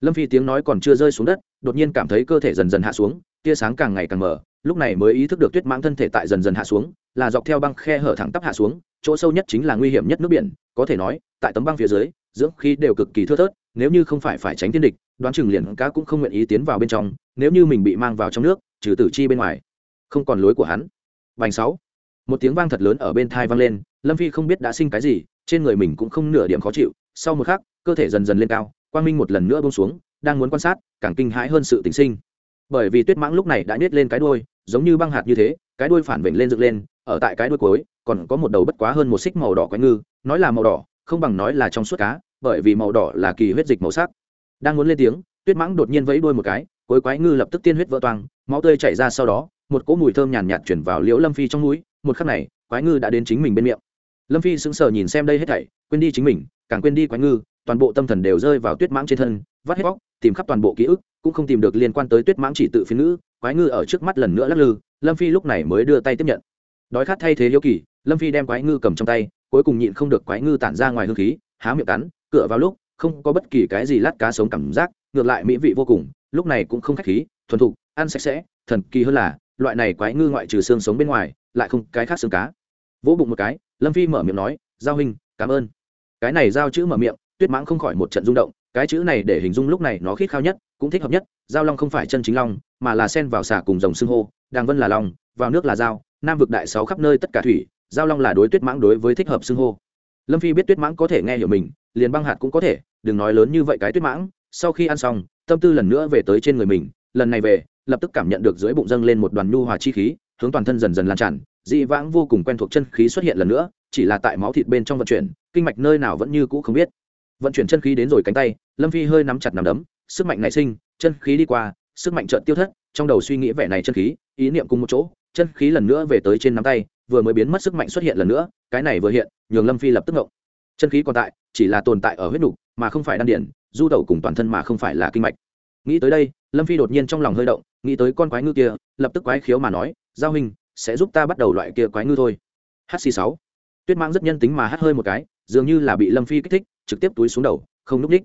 Lâm phi tiếng nói còn chưa rơi xuống đất, đột nhiên cảm thấy cơ thể dần dần hạ xuống tia sáng càng ngày càng mở lúc này mới ý thức được tuyết mãng thân thể tại dần dần hạ xuống, là dọc theo băng khe hở thẳng tắp hạ xuống, chỗ sâu nhất chính là nguy hiểm nhất nước biển, có thể nói, tại tấm băng phía dưới, dưỡng khí đều cực kỳ thưa thớt, nếu như không phải phải tránh tiên địch, đoán chừng liền cá cũng không nguyện ý tiến vào bên trong, nếu như mình bị mang vào trong nước, trừ tử chi bên ngoài, không còn lối của hắn. Vành sáu. Một tiếng vang thật lớn ở bên thai vang lên, lâm phi không biết đã sinh cái gì, trên người mình cũng không nửa điểm khó chịu, sau một khắc, cơ thể dần dần lên cao, quang minh một lần nữa bông xuống, đang muốn quan sát, càng kinh hãi hơn sự tính sinh bởi vì tuyết mãng lúc này đã nhét lên cái đuôi, giống như băng hạt như thế, cái đuôi phản vểnh lên dựng lên, ở tại cái đuôi cuối, còn có một đầu bất quá hơn một xích màu đỏ quái ngư, nói là màu đỏ, không bằng nói là trong suốt cá, bởi vì màu đỏ là kỳ huyết dịch màu sắc. Đang muốn lên tiếng, tuyết mãng đột nhiên vẫy đuôi một cái, cuối quái ngư lập tức tiên huyết vỡ toang, máu tươi chảy ra sau đó, một cỗ mùi thơm nhàn nhạt chuyển vào liễu lâm phi trong núi một khắc này, quái ngư đã đến chính mình bên miệng. Lâm phi sững sờ nhìn xem đây hết thảy, quên đi chính mình, càng quên đi quái ngư toàn bộ tâm thần đều rơi vào tuyết mãng trên thân, vắt hết bóc tìm khắp toàn bộ ký ức, cũng không tìm được liên quan tới tuyết mãng chỉ tự phiên ngữ, quái ngư ở trước mắt lần nữa lắc lư, lâm phi lúc này mới đưa tay tiếp nhận. Đói khát thay thế hiếu kỳ, lâm phi đem quái ngư cầm trong tay, cuối cùng nhịn không được quái ngư tản ra ngoài hương khí, há miệng cắn cựa vào lúc, không có bất kỳ cái gì lát cá sống cảm giác, ngược lại mỹ vị vô cùng, lúc này cũng không khách khí, thuần thục, ăn sạch sẽ, thần kỳ hơn là, loại này quái ngư ngoại trừ xương sống bên ngoài, lại không cái khác xương cá. Vỗ bụng một cái, lâm phi mở miệng nói, giao hình cảm ơn. Cái này giao chữ mở miệng tuyết mãng không khỏi một trận rung động, cái chữ này để hình dung lúc này nó khít khao nhất, cũng thích hợp nhất, giao long không phải chân chính long, mà là sen vào xả cùng dòng xương hô, đàng vân là long, vào nước là giao, nam vực đại sáu khắp nơi tất cả thủy, giao long là đối tuyết mãng đối với thích hợp xưng hô. Lâm phi biết tuyết mãng có thể nghe hiểu mình, liền băng hạt cũng có thể, đừng nói lớn như vậy cái tuyết mãng, sau khi ăn xong, tâm tư lần nữa về tới trên người mình, lần này về, lập tức cảm nhận được dưới bụng dâng lên một đoàn nhu hòa chi khí, hướng toàn thân dần dần lan tràn, dị vãng vô cùng quen thuộc chân khí xuất hiện lần nữa, chỉ là tại máu thịt bên trong vận chuyển, kinh mạch nơi nào vẫn như cũ không biết vận chuyển chân khí đến rồi cánh tay, lâm phi hơi nắm chặt nắm đấm, sức mạnh nảy sinh, chân khí đi qua, sức mạnh trợn tiêu thất, trong đầu suy nghĩ vẻ này chân khí, ý niệm cùng một chỗ, chân khí lần nữa về tới trên nắm tay, vừa mới biến mất sức mạnh xuất hiện lần nữa, cái này vừa hiện, nhường lâm phi lập tức ngộng. Chân khí còn tại, chỉ là tồn tại ở huyết nục, mà không phải đan điển, du tẩu cùng toàn thân mà không phải là kinh mạch. Nghĩ tới đây, lâm phi đột nhiên trong lòng hơi động, nghĩ tới con quái ngư kia, lập tức quái khiếu mà nói, giao hình sẽ giúp ta bắt đầu loại kia quái ngư thôi. Hc sáu tuyết mang rất nhân tính mà hắt hơi một cái dường như là bị lâm phi kích thích trực tiếp túi xuống đầu không núp ních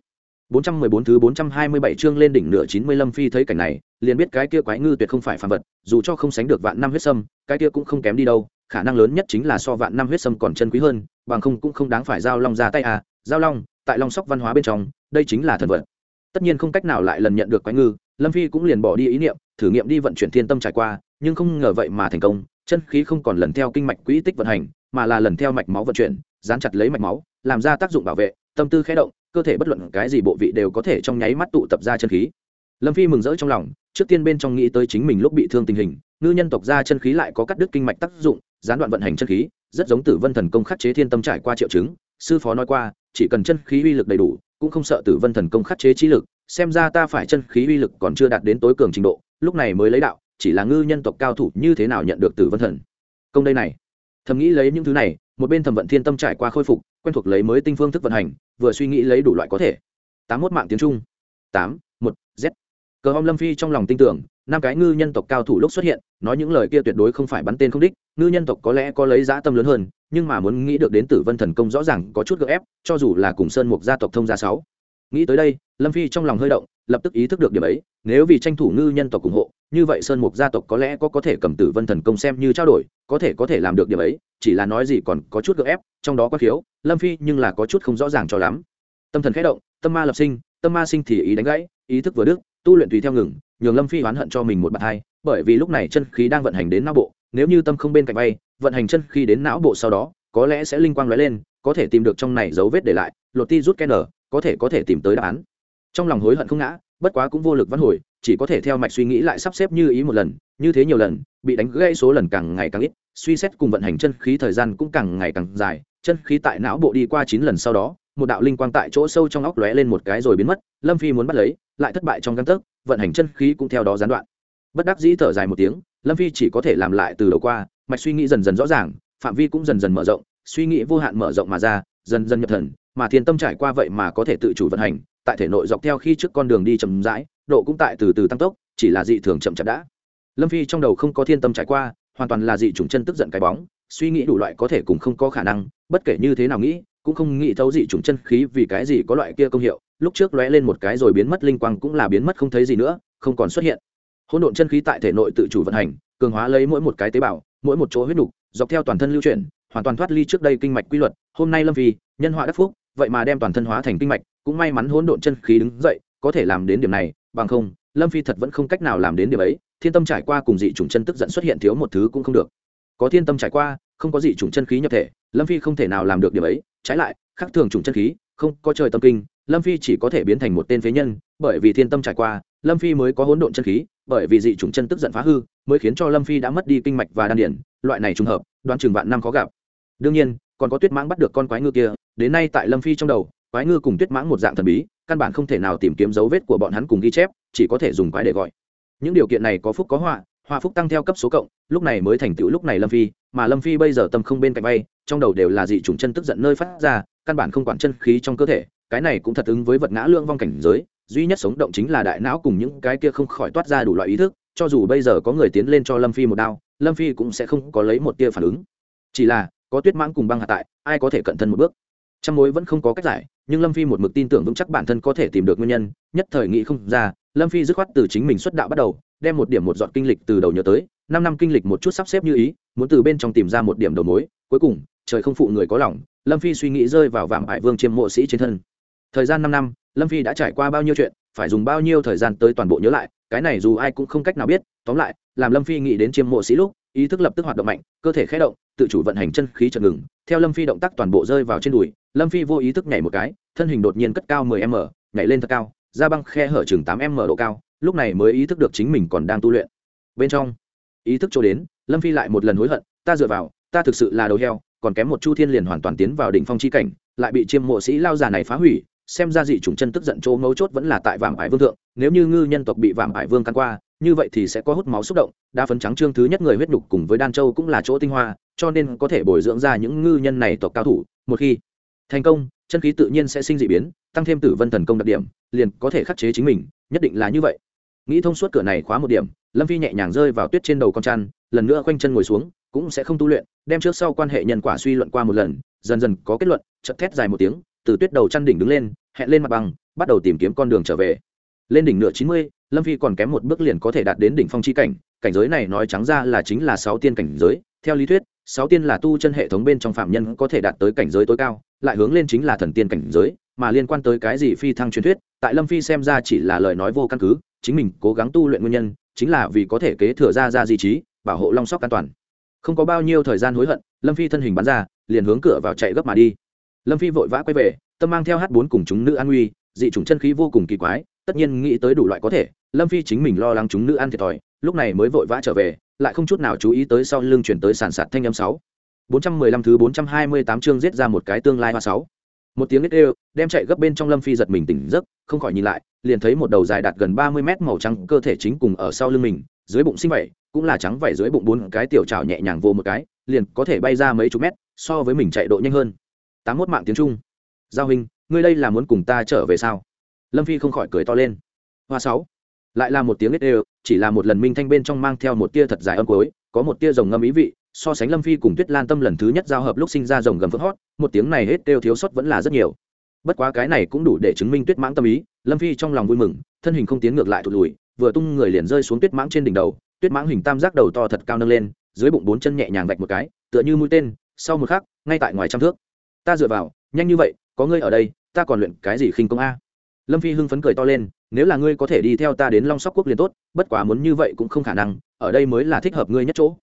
414 thứ 427 chương lên đỉnh nửa 90 Lâm Phi thấy cảnh này, liền biết cái kia quái ngư tuyệt không phải phàm vật, dù cho không sánh được vạn năm huyết sâm, cái kia cũng không kém đi đâu, khả năng lớn nhất chính là so vạn năm huyết sâm còn chân quý hơn, bằng không cũng không đáng phải giao long ra tay à, giao long, tại long sóc văn hóa bên trong, đây chính là thần vật. Tất nhiên không cách nào lại lần nhận được quái ngư, Lâm Phi cũng liền bỏ đi ý niệm, thử nghiệm đi vận chuyển thiên tâm trải qua, nhưng không ngờ vậy mà thành công, chân khí không còn lần theo kinh mạch quỹ tích vận hành, mà là lần theo mạch máu vận chuyển, dán chặt lấy mạch máu, làm ra tác dụng bảo vệ, tâm tư khé động, cơ thể bất luận cái gì bộ vị đều có thể trong nháy mắt tụ tập ra chân khí. Lâm phi mừng rỡ trong lòng trước tiên bên trong nghĩ tới chính mình lúc bị thương tình hình ngư nhân tộc ra chân khí lại có cắt đứt kinh mạch tác dụng gián đoạn vận hành chân khí rất giống tử vân thần công khắc chế thiên tâm trải qua triệu chứng sư phó nói qua chỉ cần chân khí uy lực đầy đủ cũng không sợ tử vân thần công khắc chế trí lực xem ra ta phải chân khí uy lực còn chưa đạt đến tối cường trình độ lúc này mới lấy đạo chỉ là ngư nhân tộc cao thủ như thế nào nhận được tử vân thần. Công đây này thầm nghĩ lấy những thứ này, một bên thẩm vận thiên tâm trải qua khôi phục, quen thuộc lấy mới tinh phương thức vận hành, vừa suy nghĩ lấy đủ loại có thể. Tám mốt mạng tiếng trung. Tám, một, z. Cờ hom lâm phi trong lòng tin tưởng, năm cái ngư nhân tộc cao thủ lúc xuất hiện, nói những lời kia tuyệt đối không phải bắn tên không đích, ngư nhân tộc có lẽ có lấy giá tâm lớn hơn, nhưng mà muốn nghĩ được đến tử vân thần công rõ ràng có chút gợ ép, cho dù là cùng sơn mục gia tộc thông gia sáu nghĩ tới đây, lâm phi trong lòng hơi động, lập tức ý thức được điểm ấy, nếu vì tranh thủ ngư nhân tộc ủng hộ, như vậy sơn mục gia tộc có lẽ có có thể cầm tử vân thần công xem như trao đổi, có thể có thể làm được điểm ấy, chỉ là nói gì còn có chút gợ ép, trong đó có thiếu lâm phi nhưng là có chút không rõ ràng cho lắm. Tâm thần khẽ động, tâm ma lập sinh, tâm ma sinh thì ý đánh gãy, ý thức vừa đức tu luyện tùy theo ngừng, nhường lâm phi oán hận cho mình một bàn hai, bởi vì lúc này chân khí đang vận hành đến não bộ, nếu như tâm không bên cạnh bay, vận hành chân khí đến não bộ sau đó, có lẽ sẽ linh quang lóe lên, có thể tìm được trong này dấu vết để lại, lột ti rút ken có thể có thể tìm tới đáp án. Trong lòng hối hận không ngã, bất quá cũng vô lực văn hồi, chỉ có thể theo mạch suy nghĩ lại sắp xếp như ý một lần, như thế nhiều lần, bị đánh gãy số lần càng ngày càng ít, suy xét cùng vận hành chân khí thời gian cũng càng ngày càng dài, chân khí tại não bộ đi qua chín lần sau đó, một đạo linh quang tại chỗ sâu trong óc lóe lên một cái rồi biến mất, lâm phi muốn bắt lấy, lại thất bại trong găng tấc, vận hành chân khí cũng theo đó gián đoạn. Bất đắc dĩ thở dài một tiếng, lâm phi chỉ có thể làm lại từ đầu qua, mạch suy nghĩ dần dần rõ ràng, phạm vi cũng dần dần mở rộng, suy nghĩ vô hạn mở rộng mà ra, dần dần nhập thần mà thiên tâm trải qua vậy mà có thể tự chủ vận hành, tại thể nội dọc theo khi trước con đường đi chậm rãi, độ cũng tại từ từ tăng tốc, chỉ là dị thường chậm chạp đã. Lâm phi trong đầu không có thiên tâm trải qua, hoàn toàn là dị chủng chân tức giận cái bóng, suy nghĩ đủ loại có thể cùng không có khả năng, bất kể như thế nào nghĩ, cũng không nghĩ thấu dị chủng chân khí vì cái gì có loại kia công hiệu, lúc trước lóe lên một cái rồi biến mất linh quang cũng là biến mất không thấy gì nữa, không còn xuất hiện. Hỗn độn chân khí tại thể nội tự chủ vận hành, cường hóa lấy mỗi một cái tế bào, mỗi một chỗ huyết nục, dọc theo toàn thân lưu chuyển, hoàn toàn thoát ly trước đây kinh mạch quy luật. Hôm nay lâm phi, nhân họa đắc phúc vậy mà đem toàn thân hóa thành kinh mạch, cũng may mắn hỗn độn chân khí đứng dậy, có thể làm đến điểm này, bằng không, lâm phi thật vẫn không cách nào làm đến điểm ấy, thiên tâm trải qua cùng dị chủng chân tức giận xuất hiện thiếu một thứ cũng không được. Có thiên tâm trải qua, không có dị chủng chân khí nhập thể, lâm phi không thể nào làm được điểm ấy, trái lại, khác thường chủng chân khí, không có trời tâm kinh, lâm phi chỉ có thể biến thành một tên phế nhân, bởi vì thiên tâm trải qua, lâm phi mới có hỗn độn chân khí, bởi vì dị chủng chân tức giận phá hư, mới khiến cho lâm phi đã mất đi kinh mạch và đan điển loại này trùng hợp, đoán chừng vạn năm khó gặp. Đương nhiên còn có tuyết mãng bắt được con quái ngư kia, đến nay tại lâm phi trong đầu, quái ngư cùng tuyết mãng một dạng thần bí, căn bản không thể nào tìm kiếm dấu vết của bọn hắn cùng ghi chép, chỉ có thể dùng quái để gọi. Những điều kiện này có phúc có họa họa phúc tăng theo cấp số cộng, lúc này mới thành tựu lúc này lâm phi, mà lâm phi bây giờ tâm không bên cạnh bay, trong đầu đều là dị chủng chân tức giận nơi phát ra, căn bản không quản chân khí trong cơ thể, cái này cũng thật ứng với vật ngã lương vong cảnh giới, duy nhất sống động chính là đại não cùng những cái kia không khỏi toát ra đủ loại ý thức, cho dù bây giờ có người tiến lên cho lâm phi một đao, lâm phi cũng sẽ không có lấy một tia phản ứng. Chỉ là có tuyết mãng cùng băng hạ tại, ai có thể cận thân một bước? Trăm mối vẫn không có cách giải, nhưng lâm phi một mực tin tưởng vững chắc bản thân có thể tìm được nguyên nhân, nhất thời nghĩ không ra, lâm phi dứt khoát từ chính mình xuất đạo bắt đầu, đem một điểm một dọn kinh lịch từ đầu nhớ tới, năm năm kinh lịch một chút sắp xếp như ý, muốn từ bên trong tìm ra một điểm đầu mối, cuối cùng, trời không phụ người có lòng, lâm phi suy nghĩ rơi vào vạm ải vương chiêm mộ sĩ trên thân. Thời gian năm năm, lâm phi đã trải qua bao nhiêu chuyện, phải dùng bao nhiêu thời gian tới toàn bộ nhớ lại, cái này dù ai cũng không cách nào biết, tóm lại, làm lâm phi nghĩ đến chiêm mộ sĩ lúc ý thức lập tức hoạt động mạnh, cơ thể khé động, tự chủ vận hành chân khí chật ngừng. Theo lâm phi động tác toàn bộ rơi vào trên đùi, lâm phi vô ý thức nhảy một cái, thân hình đột nhiên cất cao 10 m, nhảy lên thật cao ra băng khe hở chừng 8 m độ cao, lúc này mới ý thức được chính mình còn đang tu luyện. Bên trong, ý thức trôi đến, lâm phi lại một lần hối hận, ta dựa vào, ta thực sự là đầu heo, còn kém một chu thiên liền hoàn toàn tiến vào đỉnh phong chi cảnh, lại bị chiêm mộ sĩ lao già này phá hủy, xem ra dị chủng chân tức giận chỗ ngấu chốt vẫn là tại vạm ải vương thượng, nếu như ngư nhân tộc bị vạm ải vương căn qua như vậy thì sẽ có hút máu xúc động, đa phấn trắng trương thứ nhất người huyết nhục cùng với đan châu cũng là chỗ tinh hoa, cho nên có thể bồi dưỡng ra những ngư nhân này tộc cao thủ, một khi thành công, chân khí tự nhiên sẽ sinh dị biến, tăng thêm tử vân thần công đặc điểm, liền có thể khắc chế chính mình, nhất định là như vậy. Nghĩ thông suốt cửa này khóa một điểm, lâm phi nhẹ nhàng rơi vào tuyết trên đầu con chăn, lần nữa khoanh chân ngồi xuống, cũng sẽ không tu luyện, đem trước sau quan hệ nhân quả suy luận qua một lần, dần dần có kết luận chật thét dài một tiếng, từ tuyết đầu chăn đỉnh đứng lên, hẹn lên mặt bằng, bắt đầu tìm kiếm con đường trở về. Lên đỉnh nửa chín mươi lâm phi còn kém một bước liền có thể đạt đến đỉnh phong chi cảnh cảnh giới này nói trắng ra là chính là sáu tiên cảnh giới. Theo lý thuyết sáu tiên là tu chân hệ thống bên trong phạm nhân có thể đạt tới cảnh giới tối cao lại hướng lên chính là thần tiên cảnh giới mà liên quan tới cái gì phi thăng truyền thuyết tại lâm phi xem ra chỉ là lời nói vô căn cứ chính mình cố gắng tu luyện nguyên nhân chính là vì có thể kế thừa ra ra di trí bảo hộ long sóc an toàn. Không có bao nhiêu thời gian hối hận lâm phi thân hình bắn ra liền hướng cửa vào chạy gấp mà đi. Lâm phi vội vã quay về tâm mang theo h bốn cùng chúng nữ an uy, dị chủng chân khí vô cùng kỳ quái tất nhiên nghĩ tới đủ loại có thể, lâm phi chính mình lo lắng chúng nữ ăn thiệt thòi, lúc này mới vội vã trở về, lại không chút nào chú ý tới sau lưng chuyển tới sàn sạt thanh âm sáu. Bốn trăm mười lăm thứ bốn trăm hai mươi tám chương giết ra một cái tương lai hoa sáu. Một tiếng nít ê đem chạy gấp bên trong lâm phi giật mình tỉnh giấc, không khỏi nhìn lại, liền thấy một đầu dài đạt gần ba mươi mét màu trắng cơ thể chính cùng ở sau lưng mình, dưới bụng sinh vẩy cũng là trắng vẩy dưới bụng bốn cái tiểu trào nhẹ nhàng vô một cái, liền có thể bay ra mấy chục mét, so với mình chạy độ nhanh hơn. Tám mốt mạng tiếng trung. Giao hình ngươi đây là muốn cùng ta trở về sao? Lâm phi không khỏi cười to lên. Hoa sáu. Lại là một tiếng ếch ê chỉ là một lần minh thanh bên trong mang theo một tia thật dài âm cối có một tia rồng ngâm ý vị, so sánh lâm phi cùng tuyết lan tâm lần thứ nhất giao hợp lúc sinh ra rồng gầm phước hót, một tiếng này hết đều thiếu sót vẫn là rất nhiều. Bất quá cái này cũng đủ để chứng minh tuyết mãng tâm ý, lâm phi trong lòng vui mừng, thân hình không tiến ngược lại thụt lùi, vừa tung người liền rơi xuống tuyết mãng trên đỉnh đầu, tuyết mãng hình tam giác đầu to thật cao nâng lên, dưới bụng bốn chân nhẹ nhàng vạch một cái, tựa như mũi tên, sau một khắc, ngay tại ngoài trăm thước. Ta dựa vào, nhanh như vậy, có ngươi ở đây, ta còn luyện cái gì khinh công a? Lâm phi hưng phấn cười to lên, nếu là ngươi có thể đi theo ta đến long sóc quốc liền tốt, bất quá muốn như vậy cũng không khả năng, ở đây mới là thích hợp ngươi nhất chỗ.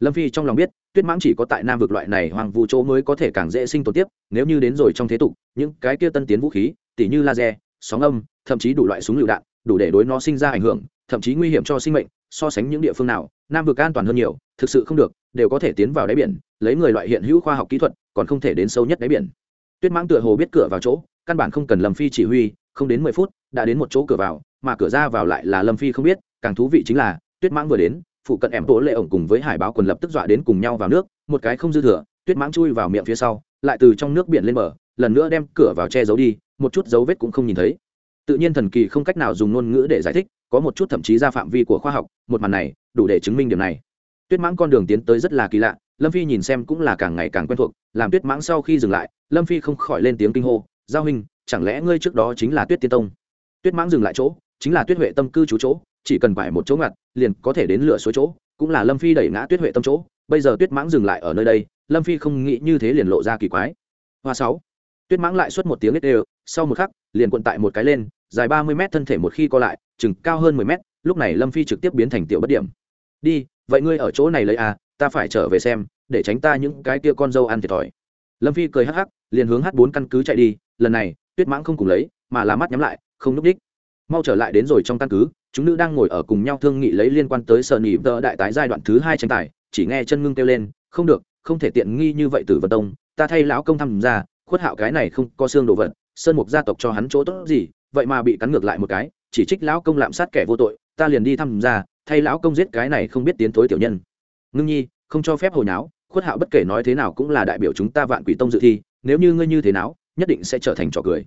Lâm phi trong lòng biết, tuyết mãng chỉ có tại nam vực loại này hoàng vũ chỗ mới có thể càng dễ sinh tồn tiếp, nếu như đến rồi trong thế tục, những cái kia tân tiến vũ khí, tỉ như laser, sóng âm, thậm chí đủ loại súng lựu đạn, đủ để đối nó sinh ra ảnh hưởng, thậm chí nguy hiểm cho sinh mệnh, so sánh những địa phương nào, nam vực an toàn hơn nhiều, thực sự không được, đều có thể tiến vào đáy biển, lấy người loại hiện hữu khoa học kỹ thuật, còn không thể đến sâu nhất đáy biển. Tuyết mãng tựa hồ biết cửa vào chỗ, căn bản không cần lâm phi chỉ huy không đến mười phút, đã đến một chỗ cửa vào, mà cửa ra vào lại là lâm phi không biết, càng thú vị chính là, tuyết mãng vừa đến, phụ cận em tổ lệ ổng cùng với hải báo quần lập tức dọa đến cùng nhau vào nước, một cái không dư thừa, tuyết mãng chui vào miệng phía sau, lại từ trong nước biển lên bờ, lần nữa đem cửa vào che giấu đi, một chút dấu vết cũng không nhìn thấy. Tự nhiên thần kỳ không cách nào dùng ngôn ngữ để giải thích, có một chút thậm chí ra phạm vi của khoa học, một màn này, đủ để chứng minh điểm này. Tuyết mãng con đường tiến tới rất là kỳ lạ, lâm phi nhìn xem cũng là càng ngày càng quen thuộc, làm tuyết mãng sau khi dừng lại, lâm phi không khỏi lên tiếng kinh hô giao hình chẳng lẽ ngươi trước đó chính là tuyết tiên tông? Tuyết mãng dừng lại chỗ, chính là tuyết huệ tâm cư trú chỗ, chỉ cần phải một chỗ ngặt, liền có thể đến lửa suối chỗ, cũng là lâm phi đẩy ngã tuyết huệ tâm chỗ. Bây giờ tuyết mãng dừng lại ở nơi đây, lâm phi không nghĩ như thế liền lộ ra kỳ quái. Hoa sáu. Tuyết mãng lại xuất một tiếng ếch đều, sau một khắc, liền quận tại một cái lên, dài ba mươi mét thân thể một khi co lại, chừng cao hơn mười mét. lúc này lâm phi trực tiếp biến thành tiểu bất điểm. Đi, vậy ngươi ở chỗ này lấy à ta phải trở về xem, để tránh ta những cái kia con dâu ăn thiệt thòi lâm phi cười hắc hắc, liền hướng h bốn căn cứ chạy đi, lần này, tuyết mãng không cùng lấy, mà là mắt nhắm lại, không núp đích mau trở lại đến rồi trong căn cứ, chúng nữ đang ngồi ở cùng nhau thương nghị lấy liên quan tới sợ nỉ vợ đại tái giai đoạn thứ hai tranh tài, chỉ nghe chân ngưng kêu lên, không được, không thể tiện nghi như vậy tử vân tông, ta thay lão công tham gia, khuất hạo cái này không có xương đồ vật, sơn mục gia tộc cho hắn chỗ tốt gì, vậy mà bị cắn ngược lại một cái, chỉ trích lão công lạm sát kẻ vô tội, ta liền đi tham gia, thay lão công giết cái này không biết tiến thối tiểu nhân. Ngưng nhi, không cho phép hồi náo khuất hạo bất kể nói thế nào cũng là đại biểu chúng ta vạn quỷ tông dự thi, nếu như ngươi như thế nào, nhất định sẽ trở thành trò cười.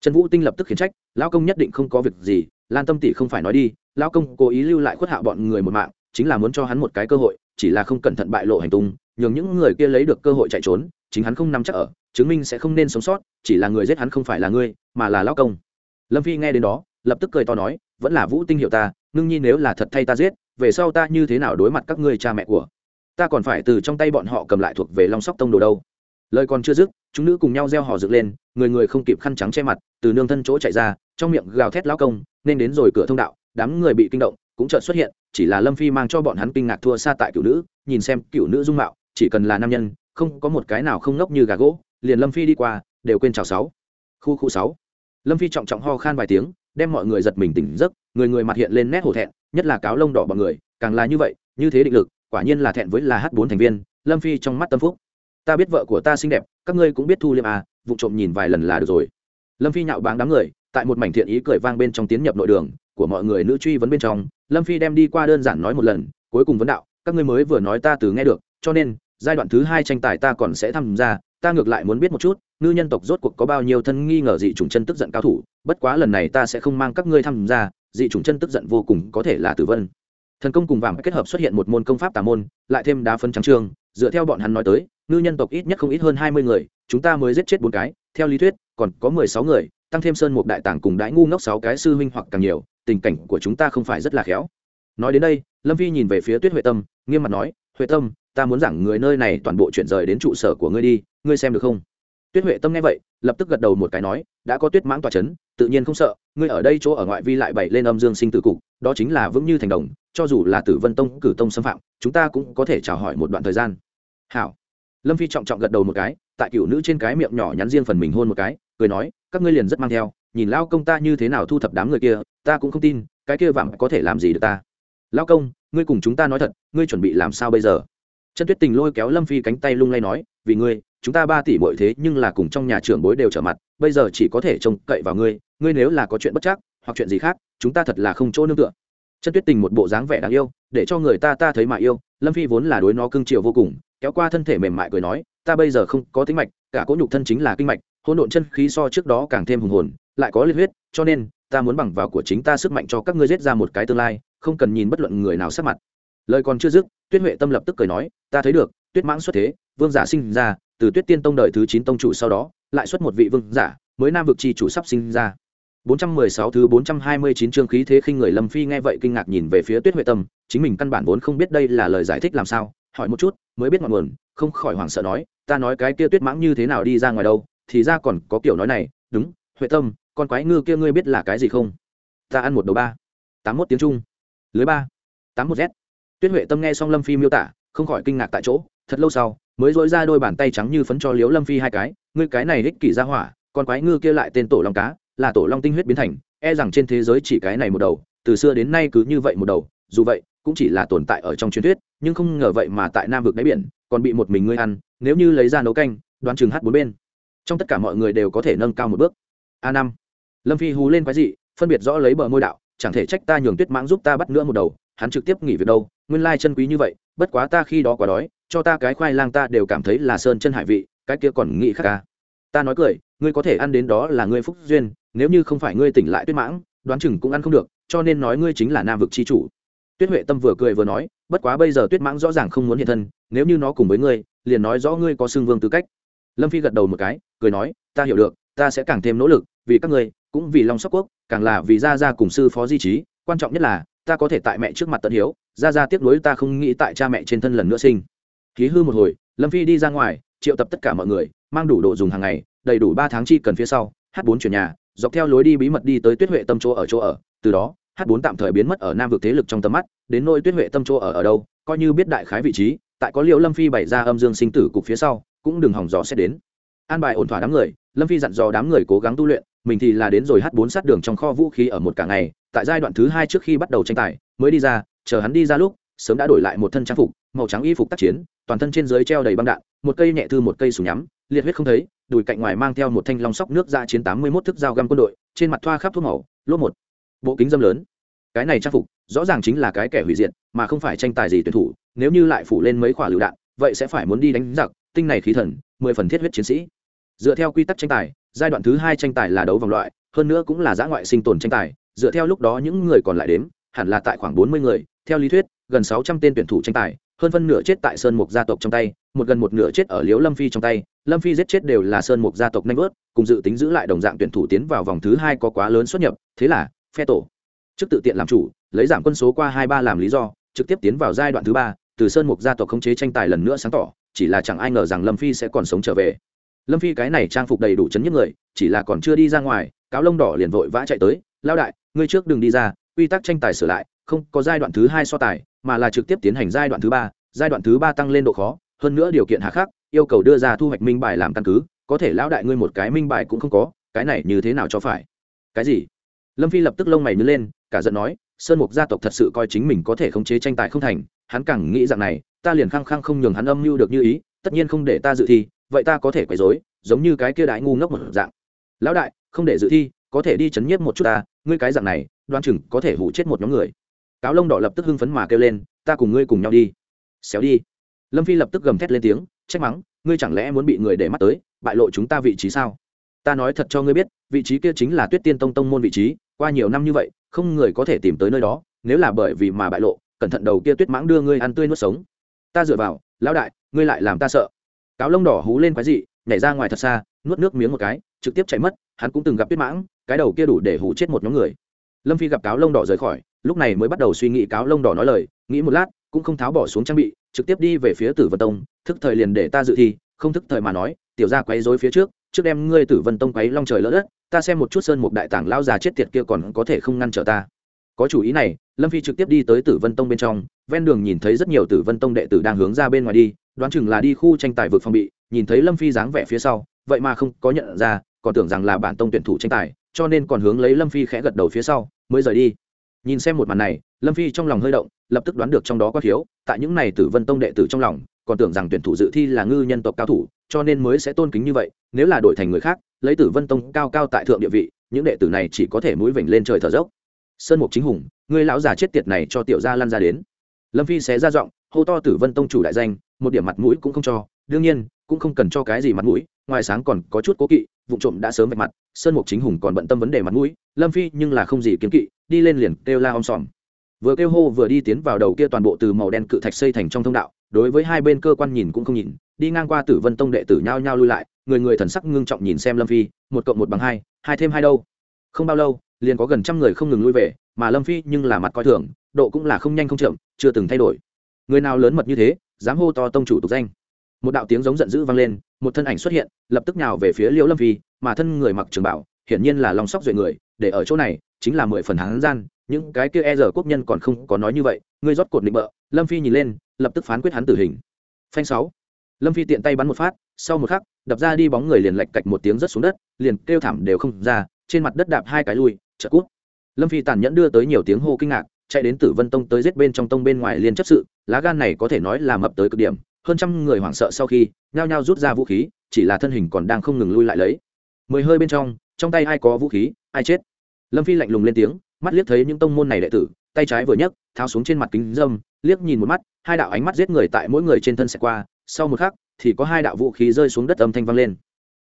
Trần vũ tinh lập tức khiển trách, lão công nhất định không có việc gì, lan tâm tỷ không phải nói đi, lão công cố ý lưu lại khuất hạo bọn người một mạng, chính là muốn cho hắn một cái cơ hội, chỉ là không cẩn thận bại lộ hành tung, nhường những người kia lấy được cơ hội chạy trốn, chính hắn không nắm chắc ở, chứng minh sẽ không nên sống sót, chỉ là người giết hắn không phải là ngươi, mà là lão công. Lâm phi nghe đến đó, lập tức cười to nói, vẫn là vũ tinh hiệu ta, ngưng nhi nếu là thật thay ta giết, về sau ta như thế nào đối mặt các ngươi cha mẹ của? Ta còn phải từ trong tay bọn họ cầm lại thuộc về long sóc tông đồ đâu. Lời còn chưa dứt, chúng nữ cùng nhau gieo họ dựng lên, người người không kịp khăn trắng che mặt, từ nương thân chỗ chạy ra, trong miệng gào thét lao công, nên đến rồi cửa thông đạo, đám người bị kinh động, cũng chợt xuất hiện, chỉ là lâm phi mang cho bọn hắn kinh ngạc thua xa tại cựu nữ, nhìn xem cựu nữ dung mạo, chỉ cần là nam nhân, không có một cái nào không ngốc như gà gỗ, liền lâm phi đi qua, đều quên chào sáu. Khu khu sáu. Lâm phi trọng trọng ho khan vài tiếng, đem mọi người giật mình tỉnh giấc, người người mặt hiện lên nét hổ thẹn, nhất là cáo lông đỏ bọn người, càng là như vậy, như thế định lực quả nhiên là thẹn với là h bốn thành viên, lâm phi trong mắt tâm phúc. Ta biết vợ của ta xinh đẹp, các ngươi cũng biết thu liêm à vụ trộm nhìn vài lần là được rồi. Lâm phi nhạo báng đám người, tại một mảnh thiện ý cười vang bên trong tiến nhập nội đường, của mọi người nữ truy vấn bên trong, lâm phi đem đi qua đơn giản nói một lần, cuối cùng vấn đạo, các ngươi mới vừa nói ta từ nghe được, cho nên, giai đoạn thứ hai tranh tài ta còn sẽ tham gia, ta ngược lại muốn biết một chút ngư nhân tộc rốt cuộc có bao nhiêu thân nghi ngờ dị chủng chân tức giận cao thủ, bất quá lần này ta sẽ không mang các ngươi tham gia, dị chủng chân tức giận vô cùng có thể là tử vân thần công cùng vàng kết hợp xuất hiện một môn công pháp tà môn, lại thêm đá phân trắng trương dựa theo bọn hắn nói tới, ngư nhân tộc ít nhất không ít hơn hai mươi người, chúng ta mới giết chết bốn cái, theo lý thuyết, còn có mười sáu người, tăng thêm sơn một đại tàng cùng đãi ngu ngốc sáu cái sư huynh hoặc càng nhiều, tình cảnh của chúng ta không phải rất là khéo. Nói đến đây, lâm vi nhìn về phía tuyết huệ tâm, nghiêm mặt nói, huệ tâm, ta muốn giảng người nơi này toàn bộ chuyển rời đến trụ sở của ngươi đi, ngươi xem được không? Tuyết huệ tâm nghe vậy, lập tức gật đầu một cái nói, đã có tuyết mãng tòa c h ấ n tự nhiên không sợ, ngươi ở đây chỗ ở ngoại vi lại bày lên âm dương sinh tử cục, đó chính là vững như thành đồng cho dù là tử vân tông, cử tông xâm phạm, chúng ta cũng có thể chào hỏi một đoạn thời gian. Hảo. Lâm phi trọng trọng gật đầu một cái, tại cựu nữ trên cái miệng nhỏ nhắn riêng phần mình hôn một cái, cười nói, các ngươi liền rất mang theo, nhìn lao công ta như thế nào thu thập đám người kia, ta cũng không tin, cái kia vạm có thể làm gì được ta. Lao công, ngươi cùng chúng ta nói thật, ngươi chuẩn bị làm sao bây giờ? Chân tuyết tình lôi kéo lâm phi cánh tay lung lay nói, vì ngươi, chúng ta ba tỷ bội thế nhưng là cùng trong nhà trưởng bối đều trở mặt, bây giờ chỉ có thể trông cậy vào ngươi ngươi nếu là có chuyện bất chắc, hoặc chuyện gì khác, chúng ta thật là không chỗ nương tựa chân tuyết tình một bộ dáng vẻ đáng yêu, để cho người ta ta thấy mà yêu, lâm phi vốn là đối nó cưng chiều vô cùng, kéo qua thân thể mềm mại cười nói, ta bây giờ không có tính mạch, cả cỗ nhục thân chính là kinh mạch hôn độn chân khí so trước đó càng thêm hùng hồn, lại có liệt huyết, cho nên, ta muốn bằng vào của chính ta sức mạnh cho các ngươi giết ra một cái tương lai, không cần nhìn bất luận người nào sắc mặt. Lời còn chưa dứt, tuyết huệ tâm lập tức cười nói, ta thấy được, tuyết mãng xuất thế, vương giả sinh ra, từ tuyết tiên tông đời thứ chín tông chủ sau đó, lại xuất một vị vương giả, mới nam vực chi chủ sắp sinh ra. 416 thứ 429 chương khí thế khinh người Lâm Phi nghe vậy kinh ngạc nhìn về phía Tuyết Huệ Tâm, chính mình căn bản vốn không biết đây là lời giải thích làm sao, hỏi một chút, mới biết ngọn nguồn, không khỏi hoảng sợ nói, ta nói cái kia Tuyết Mãng như thế nào đi ra ngoài đâu, thì ra còn có kiểu nói này, đúng, Huệ Tâm, con quái ngư kia ngươi biết là cái gì không? Ta ăn một đầu ba. 81 tiếng Trung. Lưới ba. 81 Z. Tuyết Huệ Tâm nghe xong Lâm Phi miêu tả, không khỏi kinh ngạc tại chỗ, thật lâu sau, mới dỗi ra đôi bàn tay trắng như phấn cho liếu lâm phi hai cái ngươi cái này ích kỷ ra hỏa con quái ngư kia lại tên tổ long cá là tổ long tinh huyết biến thành e rằng trên thế giới chỉ cái này một đầu, từ xưa đến nay cứ như vậy một đầu, dù vậy, cũng chỉ là tồn tại ở trong truyền thuyết, nhưng không ngờ vậy mà tại nam vực đáy biển, còn bị một mình ngươi ăn, nếu như lấy ra nấu canh, đoán chừng hát bốn bên. Trong tất cả mọi người đều có thể nâng cao một bước. A năm. Lâm phi hú lên quái dị, phân biệt rõ lấy bờ môi đạo, chẳng thể trách ta nhường tuyết mãng giúp ta bắt nữa một đầu, hắn trực tiếp nghỉ việc đâu, nguyên lai chân quý như vậy, bất quá ta khi đó quá đói, cho ta cái khoai lang ta đều cảm thấy là sơn chân hải vị, cái kia còn nghĩ khác ca ta nói cười ngươi có thể ăn đến đó là ngươi phúc duyên, nếu như không phải ngươi tỉnh lại tuyết mãng, đoán chừng cũng ăn không được, cho nên nói ngươi chính là nam vực c h i chủ. Tuyết huệ tâm vừa cười vừa nói, bất quá bây giờ tuyết mãng rõ ràng không muốn hiện thân, nếu như nó cùng với ngươi, liền nói rõ ngươi có xương vương tư cách. Lâm phi gật đầu một cái, cười nói, ta hiểu được, ta sẽ càng thêm nỗ lực, vì các ngươi, cũng vì long sóc quốc, càng là vì gia gia cùng sư phó di trí, quan trọng nhất là, ta có thể tại mẹ trước mặt tận hiếu, gia gia tiếc nuối ta không nghĩ tại cha mẹ trên thân lần nữa sinh. Ký hư một hồi, lâm phi đi ra ngoài, triệu tập tất cả mọi người, mang đủ đồ dùng hàng ngày đầy đủ ba tháng chi cần phía sau h bốn chuyển nhà, dọc theo lối đi bí mật đi tới tuyết huệ tâm chỗ ở chỗ ở, từ đó h bốn tạm thời biến mất ở nam vực thế lực trong tầm mắt, đến nôi tuyết huệ tâm chỗ ở ở đâu, coi như biết đại khái vị trí, tại có liệu lâm phi bày ra âm dương sinh tử cục phía sau, cũng đừng hỏng dò xét đến. An bài ổn thỏa đám người, lâm phi dặn dò đám người cố gắng tu luyện, mình thì là đến rồi h bốn sát đường trong kho vũ khí ở một cả ngày, tại giai đoạn thứ hai trước khi bắt đầu tranh tài, mới đi ra, chờ hắn đi ra lúc, sớm đã đổi lại một thân trang phục, màu trắng y phục tác chiến, toàn thân trên dưới treo đầy băng đạn, một cây nhẹ thư một cây súng nhắm, liệt huyết không thấy đùi cạnh ngoài mang theo một thanh long sóc nước ra chiến tám mươi mốt thức dao găm quân đội, trên mặt thoa khắp thuốc màu, lốp một. Bộ kính dâm lớn. Cái này trang phục, rõ ràng chính là cái kẻ hủy diệt, mà không phải tranh tài gì tuyển thủ, nếu như lại phủ lên mấy quả lựu đạn, vậy sẽ phải muốn đi đánh giặc, tinh này khí thần, mười phần thiết huyết chiến sĩ. Dựa theo quy tắc tranh tài, giai đoạn thứ hai tranh tài là đấu vòng loại, hơn nữa cũng là giã ngoại sinh tồn tranh tài, dựa theo lúc đó những người còn lại đến hẳn là tại khoảng bốn mươi người, theo lý thuyết gần sáu trăm tên tuyển thủ tranh tài, hơn phân nửa chết tại sơn mục gia tộc trong tay, một gần một nửa chết ở liễu lâm phi trong tay. Lâm phi giết chết đều là sơn mục gia tộc nanh vớt, cùng dự tính giữ lại đồng dạng tuyển thủ tiến vào vòng thứ hai có quá lớn xuất nhập, thế là, phe tổ. Trước tự tiện làm chủ, lấy giảm quân số qua hai ba làm lý do, trực tiếp tiến vào giai đoạn thứ ba, từ sơn mục gia tộc khống chế tranh tài lần nữa sáng tỏ, chỉ là chẳng ai ngờ rằng lâm phi sẽ còn sống trở về. Lâm phi cái này trang phục đầy đủ chấn nhức người, chỉ là còn chưa đi ra ngoài, cáo lông đỏ liền vội vã chạy tới lao đại, ngươi trước đừng đi ra, quy tắc tranh tài sửa lại không có giai đoạn thứ hai so tài, mà là trực tiếp tiến hành giai đoạn thứ ba, giai đoạn thứ ba tăng lên độ khó, hơn nữa điều kiện hạ khắc yêu cầu đưa ra thu hoạch minh bài làm căn cứ, có thể lão đại ngươi một cái minh bài cũng không có, cái này như thế nào cho phải? Cái gì? Lâm phi lập tức lông mày nhớ lên, cả giận nói, sơn mục gia tộc thật sự coi chính mình có thể khống chế tranh tài không thành, hắn càng nghĩ rằng này, ta liền khăng khăng không nhường hắn âm mưu được như ý, tất nhiên không để ta dự thi, vậy ta có thể quấy rối, giống như cái kia đại ngu ngốc một dạng. Lão đại, không để dự thi, có thể đi chấn nhiếp một chút ta, ngươi cái dạng này đoan chừng có thể hủ chết một nhóm người cáo lông đỏ lập tức hưng phấn mà kêu lên, ta cùng ngươi cùng nhau đi. Xéo đi. Lâm phi lập tức gầm thét lên tiếng, trách mắng, ngươi chẳng lẽ muốn bị người để mắt tới, bại lộ chúng ta vị trí sao? Ta nói thật cho ngươi biết, vị trí kia chính là tuyết tiên tông tông môn vị trí, qua nhiều năm như vậy, không người có thể tìm tới nơi đó, nếu là bởi vì mà bại lộ, cẩn thận đầu kia tuyết mãng đưa ngươi ăn tươi nuốt sống. Ta dựa vào, lão đại, ngươi lại làm ta sợ. Cáo lông đỏ hú lên quái dị, nhảy ra ngoài thật xa, nuốt nước miếng một cái, trực tiếp chạy mất, hắn cũng từng gặp tuyết mãng, cái đầu kia đủ để hủ chết một nhóm người. Lâm phi gặp cáo lông đỏ rời khỏi lúc này mới bắt đầu suy nghĩ cáo lông đỏ nói lời, nghĩ một lát, cũng không tháo bỏ xuống trang bị, trực tiếp đi về phía tử vân tông. Thức thời liền để ta dự thi, không thức thời mà nói, tiểu ra quấy dối phía trước trước đem ngươi tử vân tông quấy long trời lỡ đất, ta xem một chút sơn một đại tảng lao già chết tiệt kia còn có thể không ngăn trở ta. Có chủ ý này, lâm phi trực tiếp đi tới tử vân tông bên trong, ven đường nhìn thấy rất nhiều tử vân tông đệ tử đang hướng ra bên ngoài đi, đoán chừng là đi khu tranh tài vực phòng bị, nhìn thấy lâm phi dáng vẻ phía sau, vậy mà không có nhận ra, còn tưởng rằng là bản tông tuyển thủ tranh tài, cho nên còn hướng lấy lâm phi khẽ gật đầu phía sau, mới rời đi nhìn xem một màn này, lâm phi trong lòng hơi động, lập tức đoán được trong đó có thiếu, tại những này tử vân tông đệ tử trong lòng, còn tưởng rằng tuyển thủ dự thi là ngư nhân tộc cao thủ, cho nên mới sẽ tôn kính như vậy, nếu là đổi thành người khác, lấy tử vân tông cao cao tại thượng địa vị, những đệ tử này chỉ có thể mũi vểnh lên trời thở dốc. Sơn mục chính hùng người lão già chết tiệt này cho tiểu gia lăn ra đến. Lâm phi xé ra giọng, hô to tử vân tông chủ đại danh, một điểm mặt mũi cũng không cho, đương nhiên, cũng không cần cho cái gì mặt mũi, ngoài sáng còn có chút cố kỵ, vụ trộm đã sớm vạch mặt, sơn mục chính hùng còn bận tâm vấn đề mặt mũi, lâm phi nhưng là không gì kiếm kỵ đi lên liền kêu la om sòm. Vừa kêu hô vừa đi tiến vào đầu kia toàn bộ từ màu đen cự thạch xây thành trong thông đạo, đối với hai bên cơ quan nhìn cũng không nhìn, đi ngang qua tử vân tông đệ tử nhao nhao lui lại, người người thần sắc ngưng trọng nhìn xem lâm phi, một cộng một bằng hai hai thêm hai đâu. Không bao lâu, liền có gần trăm người không ngừng lui về, mà lâm phi nhưng là mặt coi thường, độ cũng là không nhanh không chậm, chưa từng thay đổi. Người nào lớn mật như thế, dám hô to tông chủ tục danh. Một đạo tiếng giống giận dữ vang lên, một thân ảnh xuất hiện, lập tức nhào về phía liễu lâm phi, mà thân người mặc trường bảo, hiển nhiên là lòng sóc duệ người, để ở chỗ này chính là mười phần hán gian, những cái kia e giờ quốc nhân còn không có nói như vậy, ngươi rót cột định bợ. Lâm phi nhìn lên, lập tức phán quyết hắn tử hình. Phanh sáu. Lâm phi tiện tay bắn một phát, sau một khắc, đập ra đi bóng người liền lạch cạch một tiếng rất xuống đất, liền kêu thảm đều không ra, trên mặt đất đạp hai cái lui trợ cút. Lâm phi tàn nhẫn đưa tới nhiều tiếng hô kinh ngạc, chạy đến tử vân tông tới giết bên trong tông bên ngoài liền chấp sự, lá gan này có thể nói là mập tới cực điểm, hơn trăm người hoảng sợ sau khi, nhao nhao rút ra vũ khí, chỉ là thân hình còn đang không ngừng lui lại lấy. Mười hơi bên trong trong tay ai có vũ khí, ai chết? Lâm phi lạnh lùng lên tiếng, mắt liếc thấy những tông môn này đệ tử, tay trái vừa nhấc, tháo xuống trên mặt kính dâm, liếc nhìn một mắt, hai đạo ánh mắt giết người tại mỗi người trên thân sẽ qua, sau một khắc, thì có hai đạo vũ khí rơi xuống đất âm thanh vang lên.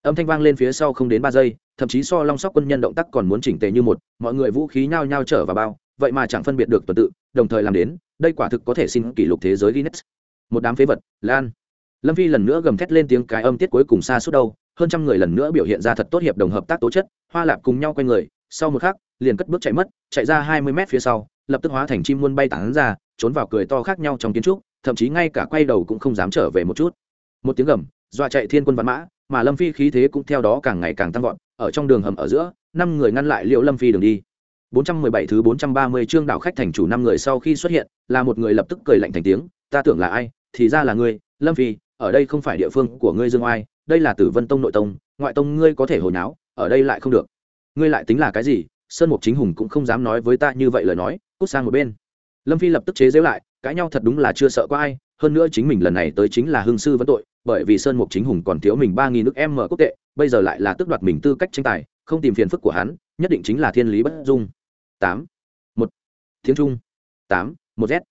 Âm thanh vang lên phía sau không đến ba giây, thậm chí so long sóc quân nhân động tác còn muốn chỉnh tề như một, mọi người vũ khí nhao nhao trở vào bao, vậy mà chẳng phân biệt được tuần tự, đồng thời làm đến, đây quả thực có thể xin kỷ lục thế giới guinness. Một đám phế vật, lan. Lâm phi lần nữa gầm thét lên tiếng cái âm tiết cuối cùng xa suốt đâu, hơn trăm người lần nữa biểu hiện ra thật tốt hiệp đồng hợp tác tố chất, hoa lạp cùng nhau q u a y người sau một khắc liền cất bước chạy mất chạy ra hai mươi mét phía sau lập tức hóa thành chim muôn bay tán ra trốn vào cười to khác nhau trong kiến trúc thậm chí ngay cả quay đầu cũng không dám trở về một chút. Một tiếng gầm dọa chạy thiên quân văn mã mà lâm phi khí thế cũng theo đó càng ngày càng tăng vọt ở trong đường hầm ở giữa năm người ngăn lại liệu lâm phi đường đi. 417 thứ 430 chương đảo khách thành chủ năm người sau khi xuất hiện, là một người lập tức cười lạnh thành tiếng, ta tưởng là ai, thì ra là ngươi, Lâm Phi, ở đây không phải địa phương của ngươi Dương Oai, đây là Tử Vân Tông nội tông, ngoại tông ngươi có thể hồi náo, ở đây lại không được. Ngươi lại tính là cái gì? Sơn Mục Chính Hùng cũng không dám nói với ta như vậy lời nói, cút sang một bên. Lâm Phi lập tức chế giễu lại, cãi nhau thật đúng là chưa sợ qua ai, hơn nữa chính mình lần này tới chính là hưng sư vấn tội, bởi vì Sơn Mục Chính Hùng còn thiếu mình ba nghìn nước em mở quốc tệ, bây giờ lại là tước đoạt mình tư cách tranh tài, không tìm phiền phức của hắn, nhất định chính là thiên lý bất dung tám một tiếng trung tám một z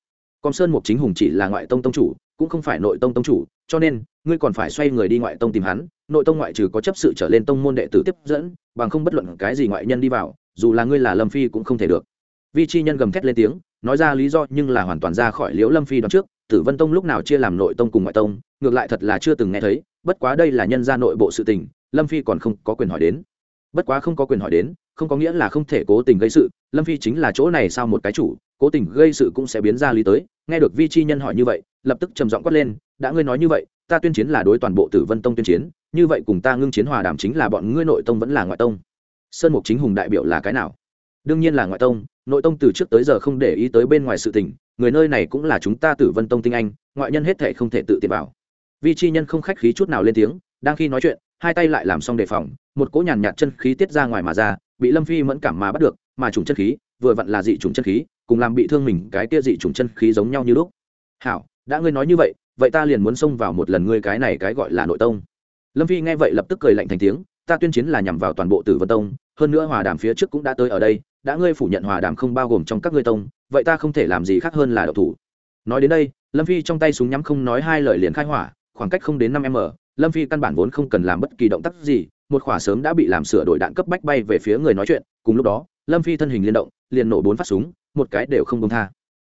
con sơn mục chính hùng chỉ là ngoại tông tông chủ cũng không phải nội tông tông chủ cho nên ngươi còn phải xoay người đi ngoại tông tìm hắn, nội tông ngoại trừ có chấp sự trở lên tông môn đệ tử tiếp dẫn, bằng không bất luận cái gì ngoại nhân đi vào, dù là ngươi là lâm phi cũng không thể được. Vi chi nhân gầm thét lên tiếng, nói ra lý do nhưng là hoàn toàn ra khỏi liễu lâm phi đoạn trước, tử vân tông lúc nào chia làm nội tông cùng ngoại tông, ngược lại thật là chưa từng nghe thấy, bất quá đây là nhân gia nội bộ sự tình, lâm phi còn không có quyền hỏi đến. Bất quá không có quyền hỏi đến, không có nghĩa là không thể cố tình gây sự, lâm phi chính là chỗ này sao một cái chủ, cố tình gây sự cũng sẽ biến ra lý tới, nghe được vi chi nhân hỏi như vậy, lập tức trầm giọng quát lên, đã ngươi nói như vậy ta tuyên chiến là đối toàn bộ tử vân tông tuyên chiến, như vậy cùng ta ngưng chiến hòa đàm chính là bọn ngươi nội tông vẫn là ngoại tông. Sơn mục chính hùng đại biểu là cái nào? Đương nhiên là ngoại tông, nội tông từ trước tới giờ không để ý tới bên ngoài sự tình, người nơi này cũng là chúng ta tử vân tông tinh anh, ngoại nhân hết thể không thể tự tiện vào. Vi chi nhân không khách khí chút nào lên tiếng, đang khi nói chuyện, hai tay lại làm xong đề phòng, một cỗ nhàn nhạt chân khí tiết ra ngoài mà ra, bị lâm phi mẫn cảm mà bắt được, mà trùng chân khí, vừa vặn là dị trùng chân khí, cùng làm bị thương mình cái kia dị trùng chân khí giống nhau như lúc. Hảo, đã ngươi nói như vậy vậy ta liền muốn xông vào một lần ngươi cái này cái gọi là nội tông. Lâm phi nghe vậy lập tức cười lạnh thành tiếng, ta tuyên chiến là nhằm vào toàn bộ tử vân tông, hơn nữa hòa đàm phía trước cũng đã tới ở đây, đã ngươi phủ nhận hòa đàm không bao gồm trong các ngươi tông, vậy ta không thể làm gì khác hơn là đậu thủ. Nói đến đây, lâm phi trong tay súng nhắm không nói hai lời liền khai hỏa, khoảng cách không đến năm m lâm phi căn bản vốn không cần làm bất kỳ động tác gì, một khỏa sớm đã bị làm sửa đổi đạn cấp bách bay về phía người nói chuyện, cùng lúc đó, lâm phi thân hình liên động, liền nổ bốn phát súng, một cái đều không công tha.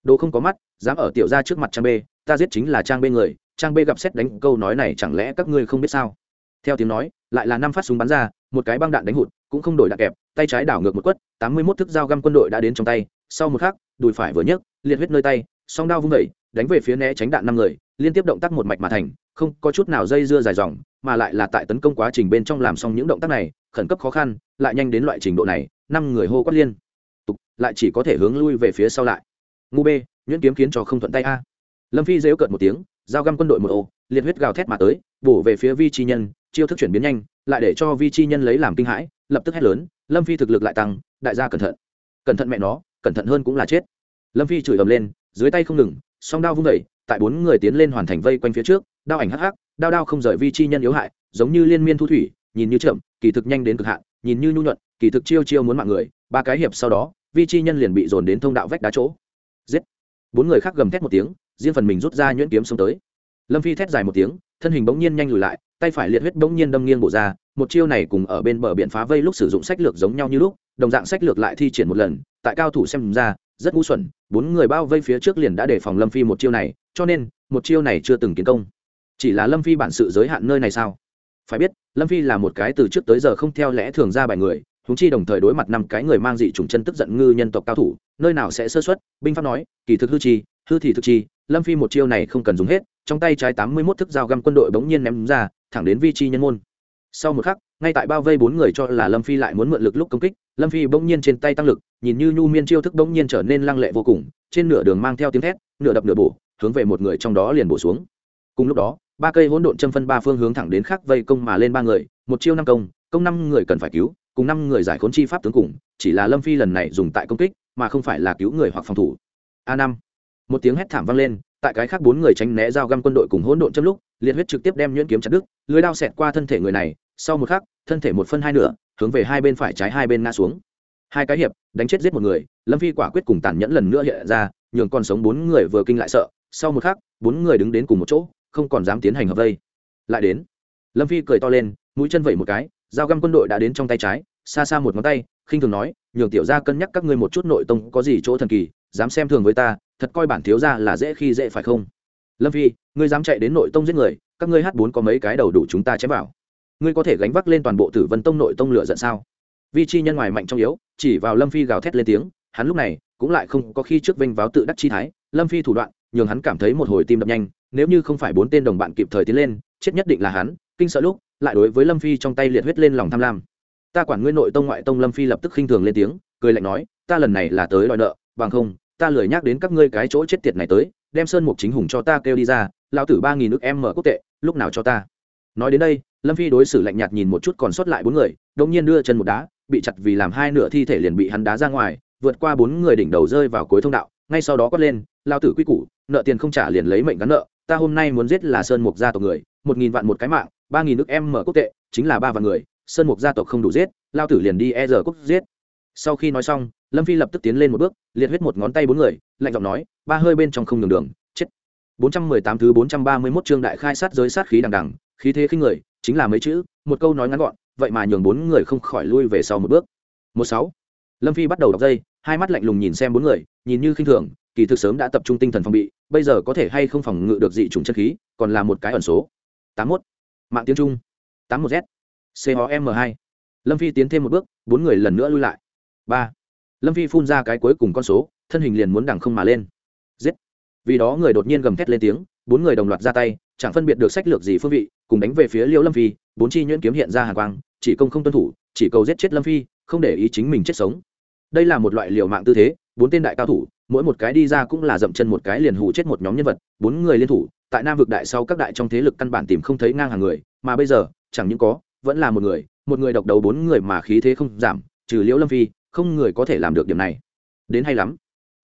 Đồ không có mắt dám ở tiểu ra trước mặt trang b ta giết chính là trang b người, trang b gặp xét đánh câu nói này chẳng lẽ các ngươi không biết sao? Theo tiếng nói, lại là năm phát súng bắn ra, một cái băng đạn đánh hụt, cũng không đổi đạn kẹp, tay trái đảo ngược một quất, tám mươi mốt thước dao găm quân đội đã đến trong tay, sau một khắc, đùi phải vừa nhấc, liệt huyết nơi tay, song đao vung vẩy đánh về phía né tránh đạn năm người, liên tiếp động tác một mạch mà thành, không có chút nào dây dưa dài dòng, mà lại là tại tấn công quá trình bên trong làm xong những động tác này, khẩn cấp khó khăn, lại nhanh đến loại trình độ này, năm người hô quát liên, tục, lại chỉ có thể hướng lui về phía sau lại. Ngu b nhuyễn kiếm khiến cho không thuận tay a. Lâm phi dếu cợt một tiếng, giao găm quân đội một ô, liệt huyết gào thét mà tới, bổ về phía vi chi nhân, chiêu thức chuyển biến nhanh, lại để cho vi chi nhân lấy làm kinh hãi, lập tức hét lớn, lâm phi thực lực lại tăng, đại gia cẩn thận. Cẩn thận mẹ nó, cẩn thận hơn cũng là chết. Lâm phi chửi ầm lên, dưới tay không ngừng, song đao vung đẩy tại bốn người tiến lên hoàn thành vây quanh phía trước, đao ảnh hắc hắc, đao đao không rời vi chi nhân yếu hại, giống như liên miên thu thủy, nhìn như chậm, kỳ thực nhanh đến cực hạn, nhìn như nhu nhuận, kỳ thực chiêu chiêu muốn mạng người, ba cái hiệp sau đó, vi chi nhân liền bị dồn đến thông đạo vách đá chỗ bốn người khác gầm thét một tiếng, riêng phần mình rút ra nhuyễn kiếm xông tới. Lâm phi thét dài một tiếng, thân hình bỗng nhiên nhanh lùi lại, tay phải liệt huyết bỗng nhiên đâm nghiêng bộ ra, một chiêu này cùng ở bên bờ biển phá vây lúc sử dụng sách lược giống nhau như lúc, đồng dạng sách lược lại thi triển một lần, tại cao thủ xem ra, rất ngu xuẩn, bốn người bao vây phía trước liền đã đề phòng lâm phi một chiêu này, cho nên, một chiêu này chưa từng kiến công. Chỉ là lâm phi bản sự giới hạn nơi này sao? Phải biết, lâm phi là một cái từ trước tới giờ không theo lẽ thường ra bài người huống chi đồng thời đối mặt năm cái người mang dị chủng chân tức giận ngư nhân tộc cao thủ, nơi nào sẽ sơ suất? Binh pháp nói, kỳ thực hư chi, hư thì thực chi, lâm phi một chiêu này không cần dùng hết, trong tay trái tám mươi mốt thức dao găm quân đội bỗng nhiên ném ra, thẳng đến vi chi nhân môn. Sau một khắc, ngay tại bao vây bốn người cho là lâm phi lại muốn mượn lực lúc công kích, lâm phi bỗng nhiên trên tay tăng lực, nhìn như nhu miên chiêu thức bỗng nhiên trở nên lăng lệ vô cùng, trên nửa đường mang theo tiếng thét, nửa đập nửa bổ, hướng về một người trong đó liền bổ xuống. Cùng lúc đó, ba cây hỗn độn châm phân ba phương hướng thẳng đến khắc vây công mà lên ba người, một chiêu năm công công năm người cần phải cứu cùng năm người giải khốn chi pháp tướng cùng, chỉ là lâm phi lần này dùng tại công kích, mà không phải là cứu người hoặc phòng thủ. A năm. Một tiếng hét thảm vang lên, tại cái khác bốn người tránh né dao găm quân đội cùng hỗn độn châm lúc, liệt huyết trực tiếp đem nhuyễn kiếm chặt đứt, lưới đao xẹt qua thân thể người này, sau một khắc, thân thể một phân hai nửa, hướng về hai bên phải trái hai bên ngã xuống. Hai cái hiệp, đánh chết giết một người, lâm phi quả quyết cùng tàn nhẫn lần nữa hiện ra, nhường con sống bốn người vừa kinh lại sợ, sau một khắc, bốn người đứng đến cùng một chỗ, không còn dám tiến hành hợp vây. Lại đến. Lâm phi cười to lên, mũi chân vẩy một cái dao găm quân đội đã đến trong tay trái, xa xa một ngón tay, khinh thường nói, nhường tiểu gia cân nhắc các ngươi một chút nội tông có gì chỗ thần kỳ, dám xem thường với ta, thật coi bản thiếu gia là dễ khi dễ phải không? Lâm phi, ngươi dám chạy đến nội tông giết người, các ngươi hát bốn có mấy cái đầu đủ chúng ta chém vào. Ngươi có thể gánh vác lên toàn bộ tử vân tông nội tông lửa giận sao? Vi chi nhân ngoài mạnh trong yếu, chỉ vào lâm phi gào thét lên tiếng, hắn lúc này cũng lại không có khi trước vinh váo tự đắc chi thái, lâm phi thủ đoạn, nhường hắn cảm thấy một hồi tim đập nhanh, nếu như không phải bốn tên đồng bạn kịp thời tiến lên, chết nhất định là hắn, kinh sợ lúc lại đối với lâm phi trong tay liệt huyết lên lòng tham lam. Ta quản ngươi nội tông ngoại tông lâm phi lập tức khinh thường lên tiếng, cười lạnh nói, ta lần này là tới đòi nợ, bằng không, ta lười nhắc đến các ngươi cái chỗ chết tiệt này tới, đem sơn mục chính hùng cho ta kêu đi ra, lão tử ba nghìn nước em mở quốc tệ, lúc nào cho ta? Nói đến đây, lâm phi đối xử lạnh nhạt nhìn một chút còn sót lại bốn người đông nhiên đưa chân một đá, bị chặt vì làm hai nửa thi thể liền bị hắn đá ra ngoài, vượt qua bốn người đỉnh đầu rơi vào cuối thông đạo, ngay sau đó quát lên lao tử quy củ, nợ tiền không trả liền lấy mệnh gắn nợ, ta hôm nay muốn giết là sơn mục gia tộc người, một nghìn vạn một cái mạng ba nghìn nước em mở quốc tệ, chính là ba vạn người, sơn mục gia tộc không đủ giết, lao tử liền đi e giờ quốc giết. Sau khi nói xong, lâm phi lập tức tiến lên một bước, liệt huyết một ngón tay bốn người, lạnh giọng nói, ba hơi bên trong không đường đường, chết. 418 thứ 431 chương đại khai sát giới sát khí đằng đằng, khí thế khinh người, chính là mấy chữ, một câu nói ngắn gọn, vậy mà nhường bốn người không khỏi lui về sau một bước. Một sáu. Lâm phi bắt đầu đọc dây, hai mắt lạnh lùng nhìn xem bốn người, nhìn như khinh thường, kỳ thực sớm đã tập trung tinh thần phòng bị, bây giờ có thể hay không phòng ngự được dị chủng chân khí, còn là một cái ẩn số. Tám mốt mạng tiếng trung. tám một z. C m hai. Lâm phi tiến thêm một bước, bốn người lần nữa lui lại. ba. Lâm phi phun ra cái cuối cùng con số, thân hình liền muốn đằng không mà lên. Giết vì đó người đột nhiên gầm thét lên tiếng, bốn người đồng loạt ra tay, chẳng phân biệt được sách lược gì phương vị, cùng đánh về phía liêu lâm phi, bốn chi nhuyễn kiếm hiện ra hàng quang, chỉ công không tuân thủ, chỉ cầu giết chết lâm phi, không để ý chính mình chết sống. Đây là một loại liều mạng tư thế, bốn tên đại cao thủ mỗi một cái đi ra cũng là dậm chân một cái liền hủ chết một nhóm nhân vật, bốn người liên thủ, tại nam vực đại sau các đại trong thế lực căn bản tìm không thấy ngang hàng người, mà bây giờ, chẳng những có, vẫn là một người một người độc đấu bốn người mà khí thế không giảm, trừ liễu lâm phi, không người có thể làm được điểm này. Đến hay lắm.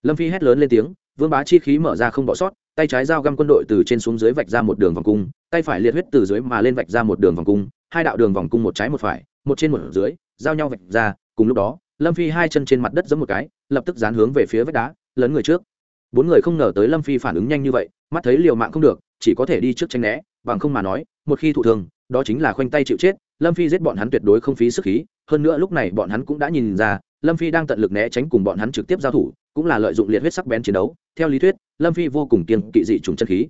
Lâm phi hét lớn lên tiếng, vương bá chi khí mở ra không bỏ sót, tay trái dao găm quân đội từ trên xuống dưới vạch ra một đường vòng cung, tay phải liệt huyết từ dưới mà lên vạch ra một đường vòng cung, hai đạo đường vòng cung một trái một phải, một trên một dưới, giao nhau vạch ra, cùng lúc đó, lâm phi hai chân trên mặt đất giẫm một cái, lập tức dán hướng về phía vách đá lớn người trước. Bốn người không ngờ tới lâm phi phản ứng nhanh như vậy mắt thấy liều mạng không được chỉ có thể đi trước tranh né bằng không mà nói một khi thụ thường, đó chính là khoanh tay chịu chết lâm phi giết bọn hắn tuyệt đối không phí sức khí hơn nữa lúc này bọn hắn cũng đã nhìn ra lâm phi đang tận lực né tránh cùng bọn hắn trực tiếp giao thủ cũng là lợi dụng liệt huyết sắc bén chiến đấu theo lý thuyết lâm phi vô cùng kiên kỵ dị trùng chân khí.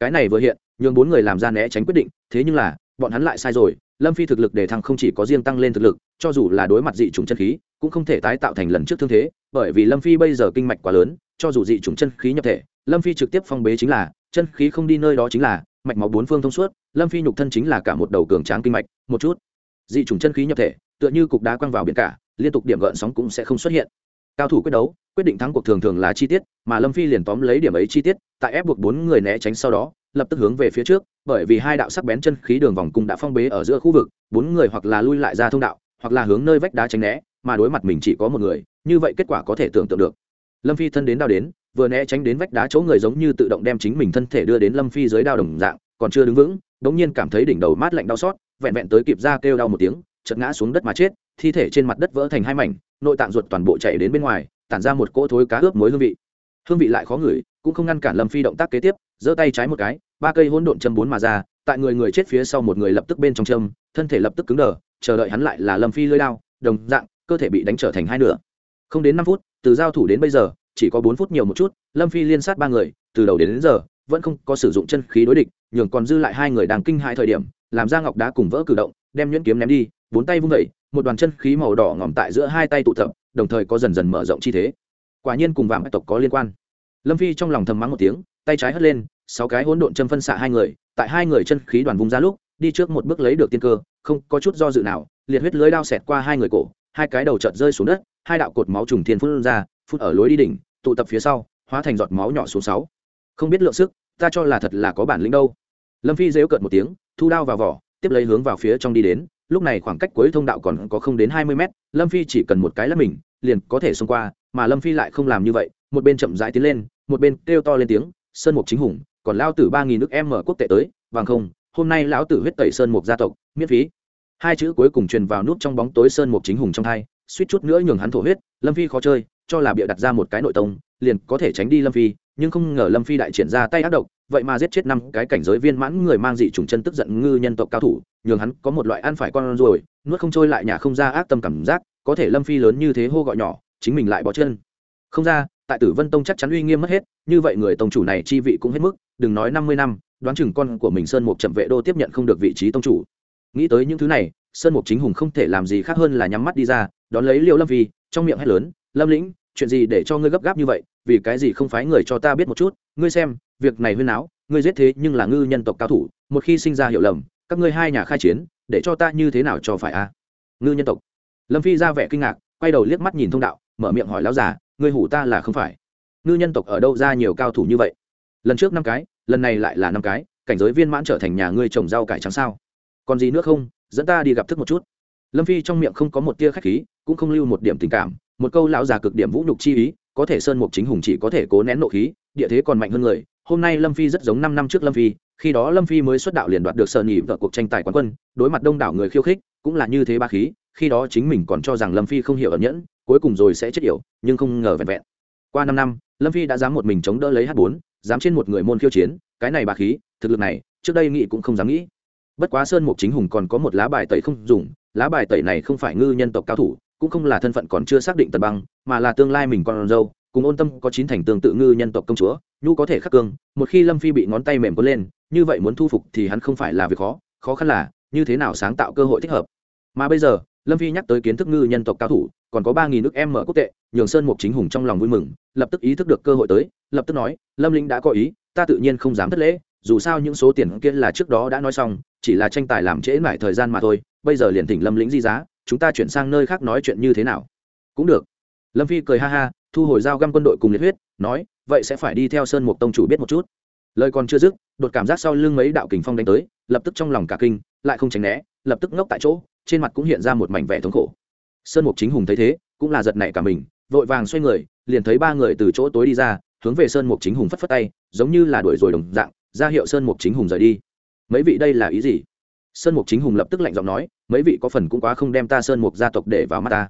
Cái này vừa hiện nhường bốn người làm ra né tránh quyết định thế nhưng là bọn hắn lại sai rồi lâm phi thực lực để thăng không chỉ có riêng tăng lên thực lực, cho dù là đối mặt dị trùng chân khí, cũng không thể tái tạo thành lần trước thương thế, bởi vì lâm phi bây giờ kinh mạch quá lớn, cho dù dị trùng chân khí nhập thể, lâm phi trực tiếp phong bế chính là, chân khí không đi nơi đó chính là, mạch máu bốn phương thông suốt, lâm phi nhục thân chính là cả một đầu cường tráng kinh mạch, một chút. Dị trùng chân khí nhập thể, tựa như cục đá quăng vào biển cả, liên tục điểm gợn sóng cũng sẽ không xuất hiện. Cao thủ quyết đấu, quyết định thắng cuộc thường thường là chi tiết, mà lâm phi liền tóm lấy điểm ấy chi tiết, tại ép buộc bốn người né tránh sau đó, lập tức hướng về phía trước bởi vì hai đạo sắc bén chân khí đường vòng cung đã phong bế ở giữa khu vực, bốn người hoặc là lui lại ra thông đạo, hoặc là hướng nơi vách đá tránh né, mà đối mặt mình chỉ có một người, như vậy kết quả có thể tưởng tượng được. Lâm phi thân đến đao đến, vừa né tránh đến vách đá chỗ người giống như tự động đem chính mình thân thể đưa đến lâm phi dưới đao đồng dạng, còn chưa đứng vững, đống nhiên cảm thấy đỉnh đầu mát lạnh đau xót, vẹn vẹn tới kịp ra kêu đau một tiếng, chợt ngã xuống đất mà chết, thi thể trên mặt đất vỡ thành hai mảnh, nội tạng ruột toàn bộ chảy đến bên ngoài, tản ra một cỗ thối cá ướp muối hương vị. Hương vị lại khó ngửi, cũng không ngăn cản lâm phi động tác kế tiếp giơ tay trái một cái ba cây hỗn độn châm bốn mà ra tại người người chết phía sau một người lập tức bên trong châm thân thể lập tức cứng đờ chờ đợi hắn lại là lâm phi lơi đao đồng dạng cơ thể bị đánh trở thành hai nửa. Không đến năm phút từ giao thủ đến bây giờ chỉ có bốn phút nhiều một chút lâm phi liên sát ba người từ đầu đến, đến giờ vẫn không có sử dụng chân khí đối địch nhường còn dư lại hai người đang kinh hại thời điểm làm ra ngọc đá cùng vỡ cử động đem nhuyễn kiếm ném đi bốn tay vung vẩy một đoàn chân khí màu đỏ ngòm tại giữa hai tay tụ tập đồng thời có dần dần mở rộng chi thế. Quả nhiên cùng vàng tộc có liên quan. Lâm phi trong lòng thầm mắng một tiếng tay trái hất lên, sáu cái hỗn độn châm phân xạ hai người, tại hai người chân khí đoàn vung ra lúc, đi trước một bước lấy được tiên cơ, không có chút do dự nào, liệt huyết lưới đao xẹt qua hai người cổ, hai cái đầu chợt rơi xuống đất, hai đạo cột máu trùng thiên phun ra phun ở lối đi đỉnh, tụ tập phía sau, hóa thành giọt máu nhỏ xuống sáu. Không biết lượng sức, ta cho là thật là có bản lĩnh đâu. Lâm phi dễu cợt một tiếng, thu đao vào vỏ, tiếp lấy hướng vào phía trong đi đến, lúc này khoảng cách cuối thông đạo còn có không đến hai mươi mét, lâm phi chỉ cần một cái là mình, liền có thể xông qua, mà lâm phi lại không làm như vậy, một bên chậm rãi tiến lên, một bên kêu to lên tiếng sơn mục chính hùng, còn lao tử ba nghìn nước em mở quốc tệ tới vàng không, hôm nay lão tử huyết tẩy sơn mục gia tộc, miễn phí. Hai chữ cuối cùng truyền vào nút trong bóng tối sơn mục chính hùng trong thai suýt chút nữa nhường hắn thổ huyết, lâm phi khó chơi, cho là bịa đặt ra một cái nội tông, liền có thể tránh đi lâm phi, nhưng không ngờ lâm phi đại triển ra tay ác độc, vậy mà giết chết năm cái cảnh giới viên mãn người mang dị trùng chân tức giận ngư nhân tộc cao thủ, nhường hắn có một loại ăn phải con rồi, nuốt không trôi lại nhà không ra ác tâm cảm giác, có thể lâm phi lớn như thế hô gọi nhỏ, chính mình lại bỏ chân. Không ra tại tử vân tông chắc chắn uy nghiêm mất hết như vậy người tông chủ này chi vị cũng hết mức đừng nói năm mươi năm đoán chừng con của mình sơn mục chậm vệ đô tiếp nhận không được vị trí tông chủ. Nghĩ tới những thứ này sơn mục chính hùng không thể làm gì khác hơn là nhắm mắt đi ra đón lấy liệu lâm vi, trong miệng hét lớn lâm lĩnh chuyện gì để cho ngươi gấp gáp như vậy? Vì cái gì không phái người cho ta biết một chút? Ngươi xem việc này huyên áo ngươi giết thế nhưng là ngư nhân tộc cao thủ một khi sinh ra hiểu lầm các ngươi hai nhà khai chiến để cho ta như thế nào cho phải a ngư nhân tộc. Lâm phi ra vẻ kinh ngạc quay đầu liếc mắt nhìn thông đạo mở miệng hỏi lão già ngươi hủ ta là không phải. Ngư nhân tộc ở đâu ra nhiều cao thủ như vậy? Lần trước năm cái, lần này lại là năm cái, cảnh giới viên mãn trở thành nhà ngươi trồng rau cải trắng sao? Còn gì nữa không? Dẫn ta đi gặp thức một chút. Lâm phi trong miệng không có một tia khách khí, cũng không lưu một điểm tình cảm, một câu lão già cực điểm vũ nhục chi ý, có thể sơn mục chính hùng chỉ có thể cố nén nộ khí, địa thế còn mạnh hơn người. Hôm nay lâm phi rất giống năm năm trước lâm phi, khi đó lâm phi mới xuất đạo liền đoạt được sơn nhị vợ cuộc tranh tài quán quân, đối mặt đông đảo người khiêu khích, cũng là như thế ba khí, khi đó chính mình còn cho rằng lâm phi không hiểu ẩn nhẫn cuối cùng rồi sẽ chết yểu, nhưng không ngờ vẹn vẹn. Qua năm năm, lâm phi đã dám một mình chống đỡ lấy h bốn, dám trên một người môn khiêu chiến, cái này bà khí, thực lực này, trước đây nghĩ cũng không dám nghĩ. Bất quá sơn mục chính hùng còn có một lá bài tẩy không dùng, lá bài tẩy này không phải ngư nhân tộc cao thủ, cũng không là thân phận còn chưa xác định tần băng, mà là tương lai mình còn dâu, cùng ôn tâm có chín thành tương tự ngư nhân tộc công chúa, nhu có thể khắc cương, một khi lâm phi bị ngón tay mềm có lên, như vậy muốn thu phục thì hắn không phải là việc khó khó khăn là, như thế nào sáng tạo cơ hội thích hợp. Mà bây giờ lâm phi nhắc tới kiến thức ngư nhân tộc cao thủ, còn có ba nghìn nước em mở quốc tệ, nhường sơn mục chính hùng trong lòng vui mừng, lập tức ý thức được cơ hội tới, lập tức nói, lâm linh đã có ý, ta tự nhiên không dám thất lễ, dù sao những số tiền kia là trước đó đã nói xong, chỉ là tranh tài làm trễ mãi thời gian mà thôi, bây giờ liền thỉnh lâm lĩnh di giá, chúng ta chuyển sang nơi khác nói chuyện như thế nào? Cũng được. Lâm phi cười ha ha, thu hồi dao găm quân đội cùng liệt huyết, nói, vậy sẽ phải đi theo sơn mục tông chủ biết một chút. Lời còn chưa dứt, đột cảm giác sau lưng mấy đạo kình phong đánh tới, lập tức trong lòng cả kinh, lại không tránh né, lập tức ngốc tại chỗ trên mặt cũng hiện ra một mảnh vẻ thống khổ. Sơn mục chính hùng thấy thế, cũng là giật nảy cả mình, vội vàng xoay người, liền thấy ba người từ chỗ tối đi ra, hướng về sơn mục chính hùng phất phất tay, giống như là đuổi rồi đồng dạng, ra hiệu sơn mục chính hùng rời đi. Mấy vị đây là ý gì? Sơn mục chính hùng lập tức lạnh giọng nói, mấy vị có phần cũng quá không đem ta sơn mục gia tộc để vào mắt ta.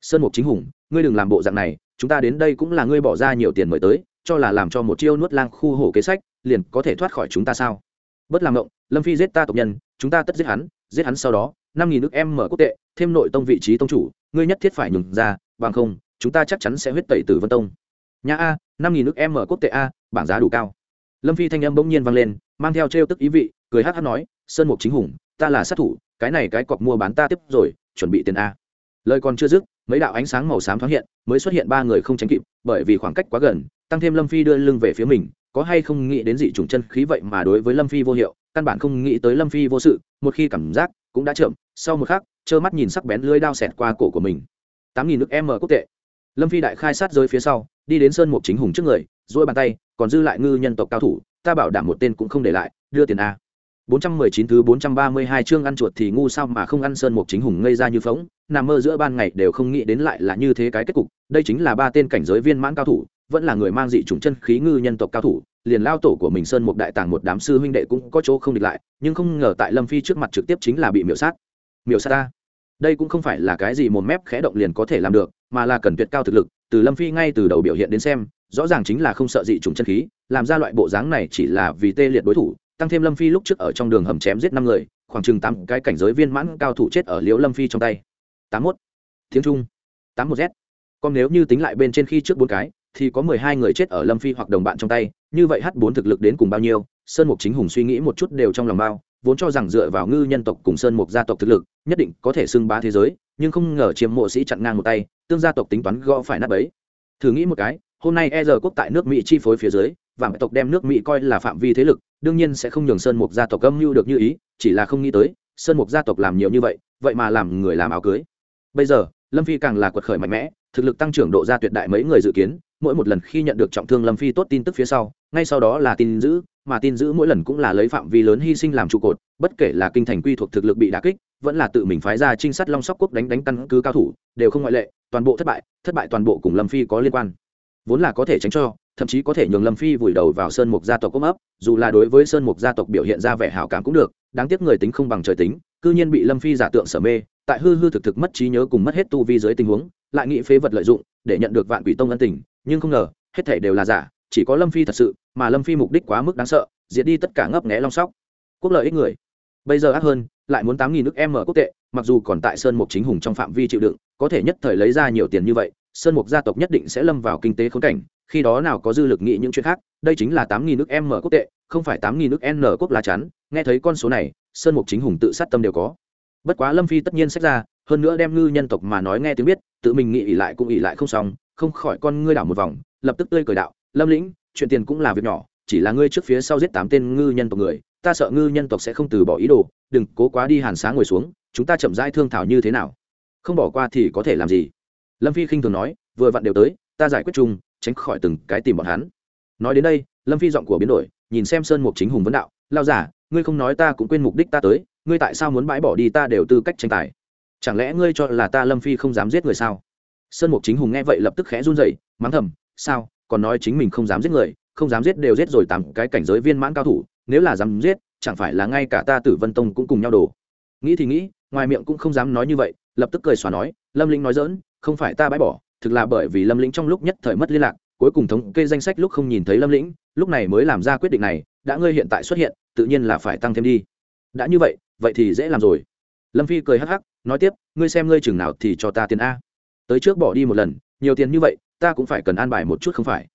Sơn mục chính hùng, ngươi đừng làm bộ dạng này, chúng ta đến đây cũng là ngươi bỏ ra nhiều tiền mời tới, cho là làm cho một chiêu nuốt lang khu hổ kế sách, liền có thể thoát khỏi chúng ta sao? Bất làm động lâm phi giết ta tộc nhân, chúng ta tất giết hắn giết hắn sau đó năm nghìn nước em mở quốc tệ, thêm nội tông vị trí tông chủ, ngươi nhất thiết phải nhường ra, bằng không, chúng ta chắc chắn sẽ huyết tẩy tử vân tông. Nhà a, năm nghìn nước em mở quốc tệ a, bảng giá đủ cao. Lâm phi thanh âm bỗng nhiên vang lên, mang theo trêu tức ý vị, cười hát hát nói, sơn mục chính hùng, ta là sát thủ, cái này cái cọc mua bán ta tiếp rồi, chuẩn bị tiền a. Lời còn chưa dứt, mấy đạo ánh sáng màu xám thoáng hiện, mới xuất hiện ba người không tránh kịp, bởi vì khoảng cách quá gần, tăng thêm lâm phi đưa lưng về phía mình, có hay không nghĩ đến dị trùng chân khí vậy mà đối với lâm phi vô hiệu, căn bản không nghĩ tới lâm phi vô sự, một khi cảm giác cũng đã chậm sau một khắc trơ mắt nhìn sắc bén lưới đao xẹt qua cổ của mình. Tám nghìn nước m quốc tệ. Lâm phi đại khai sát rơi phía sau đi đến sơn mục chính hùng trước người dỗi bàn tay còn dư lại ngư nhân tộc cao thủ ta bảo đảm một tên cũng không để lại đưa tiền a. 419 thứ 432 chương ăn chuột thì ngu sao mà không ăn sơn mục chính hùng ngây ra như phóng, nằm mơ giữa ban ngày đều không nghĩ đến lại là như thế cái kết cục, đây chính là ba tên cảnh giới viên mãn cao thủ, vẫn là người mang dị chủng chân khí ngư nhân tộc cao thủ, liền lao tổ của mình sơn mục đại tàng một đám sư huynh đệ cũng có chỗ không địch lại, nhưng không ngờ tại Lâm Phi trước mặt trực tiếp chính là bị miểu sát. Miểu sát ta. Đây cũng không phải là cái gì một mép khẽ động liền có thể làm được, mà là cần tuyệt cao thực lực, từ Lâm Phi ngay từ đầu biểu hiện đến xem, rõ ràng chính là không sợ dị trùng chân khí, làm ra loại bộ dáng này chỉ là vì tê liệt đối thủ, tăng thêm lâm phi lúc trước ở trong đường hầm chém giết năm người khoảng chừng tám cái cảnh giới viên mãn cao thủ chết ở liễu lâm phi trong tay. Tám mốt. Tiếng trung. Tám một z. Còn nếu như tính lại bên trên khi trước bốn cái thì có mười hai người chết ở lâm phi hoặc đồng bạn trong tay như vậy h bốn thực lực đến cùng bao nhiêu sơn mục chính hùng suy nghĩ một chút đều trong lòng bao vốn cho rằng dựa vào ngư nhân tộc cùng sơn mục gia tộc thực lực, nhất định có thể xưng bá thế giới, nhưng không ngờ chiếm mộ sĩ chặn ngang một tay, tương gia tộc tính toán gõ phải nắp ấy thử nghĩ một cái, hôm nay e giờ quốc tại nước mỹ chi phối phía dưới và tộc đem nước mỹ coi là phạm vi thế lực, đương nhiên sẽ không nhường sơn mục gia tộc âm mưu được như ý, chỉ là không nghĩ tới, sơn mục gia tộc làm nhiều như vậy vậy mà làm người làm áo cưới. Bây giờ, lâm phi càng là quật khởi mạnh mẽ, thực lực tăng trưởng độ ra tuyệt đại mấy người dự kiến, mỗi một lần khi nhận được trọng thương lâm phi tốt tin tức phía sau, ngay sau đó là tin giữ mà tin giữ mỗi lần cũng là lấy phạm vi lớn hy sinh làm trụ cột, bất kể là kinh thành quy thuộc thực lực bị đà kích, vẫn là tự mình phái ra trinh sát long sóc quốc đánh đánh căn cứ cao thủ, đều không ngoại lệ, toàn bộ thất bại thất bại toàn bộ cùng lâm phi có liên quan. Vốn là có thể tránh cho, thậm chí có thể nhường lâm phi vùi đầu vào sơn mục gia tộc ôm ấp, dù là đối với sơn mục gia tộc biểu hiện ra vẻ hảo cảm cũng được, đáng tiếc người tính không bằng trời tính, cư nhiên bị lâm phi giả tượng sở mê, tại hư hư thực thực mất trí nhớ cùng mất hết tu vi dưới tình huống, lại nghĩ phế vật lợi dụng, để nhận được vạn quỷ tông ân tình, nhưng không ngờ, hết thể đều là giả chỉ có lâm phi thật sự, mà lâm phi mục đích quá mức đáng sợ, diệt đi tất cả ngấp nghé long sóc. Quốc lợi ích người. Bây giờ ác hơn, lại muốn tám nghìn nước m quốc tệ, mặc dù còn tại sơn mục chính hùng trong phạm vi chịu đựng, có thể nhất thời lấy ra nhiều tiền như vậy, sơn mục gia tộc nhất định sẽ lâm vào kinh tế khốn cảnh, khi đó nào có dư lực nghĩ những chuyện khác, đây chính là tám nghìn nước m quốc tệ, không phải tám nghìn nước n quốc lá chắn, nghe thấy con số này, sơn mục chính hùng tự sát tâm đều có. Bất quá lâm phi tất nhiên sách ra, hơn nữa đem ngư nhân tộc mà nói nghe tiếng biết, tự mình nghĩ ỉ lại cũng ỉ lại không xong, không khỏi con ngươi đảo một vòng, lập tức tươi cười đạo lâm lĩnh, chuyện tiền cũng là việc nhỏ, chỉ là ngươi trước phía sau giết tám tên ngư nhân tộc người, ta sợ ngư nhân tộc sẽ không từ bỏ ý đồ, đừng cố quá đi hàn sáng ngồi xuống, chúng ta chậm rãi thương thảo như thế nào? Không bỏ qua thì có thể làm gì? Lâm phi khinh thường nói, vừa vặn đều tới, ta giải quyết chung, tránh khỏi từng cái tìm bọn hắn. Nói đến đây, lâm phi giọng của biến đổi, nhìn xem sơn mục chính hùng vấn đạo lao giả ngươi không nói ta cũng quên mục đích ta tới, ngươi tại sao muốn bãi bỏ đi ta đều tư cách tranh tài? Chẳng lẽ ngươi cho là ta lâm phi không dám giết người sao? Sơn mục chính hùng nghe vậy lập tức khẽ run rẩy, mắng thầm, sao? Còn nói chính mình không dám giết người, không dám giết đều giết rồi tám cái cảnh giới viên mãn cao thủ, nếu là dám giết, chẳng phải là ngay cả ta tử vân tông cũng cùng nhau đổ. Nghĩ thì nghĩ, ngoài miệng cũng không dám nói như vậy, lập tức cười xòa nói, lâm lĩnh nói dỡn không phải ta bãi bỏ, thực là bởi vì lâm lĩnh trong lúc nhất thời mất liên lạc, cuối cùng thống kê danh sách lúc không nhìn thấy lâm lĩnh, lúc này mới làm ra quyết định này, đã ngươi hiện tại xuất hiện, tự nhiên là phải tăng thêm đi. Đã như vậy vậy thì dễ làm rồi. Lâm phi cười hắc hắc, nói tiếp, ngươi xem ngươi chừng nào thì cho ta tiền a. Tới trước bỏ đi một lần, nhiều tiền như vậy ta cũng phải cần an bài một chút không phải?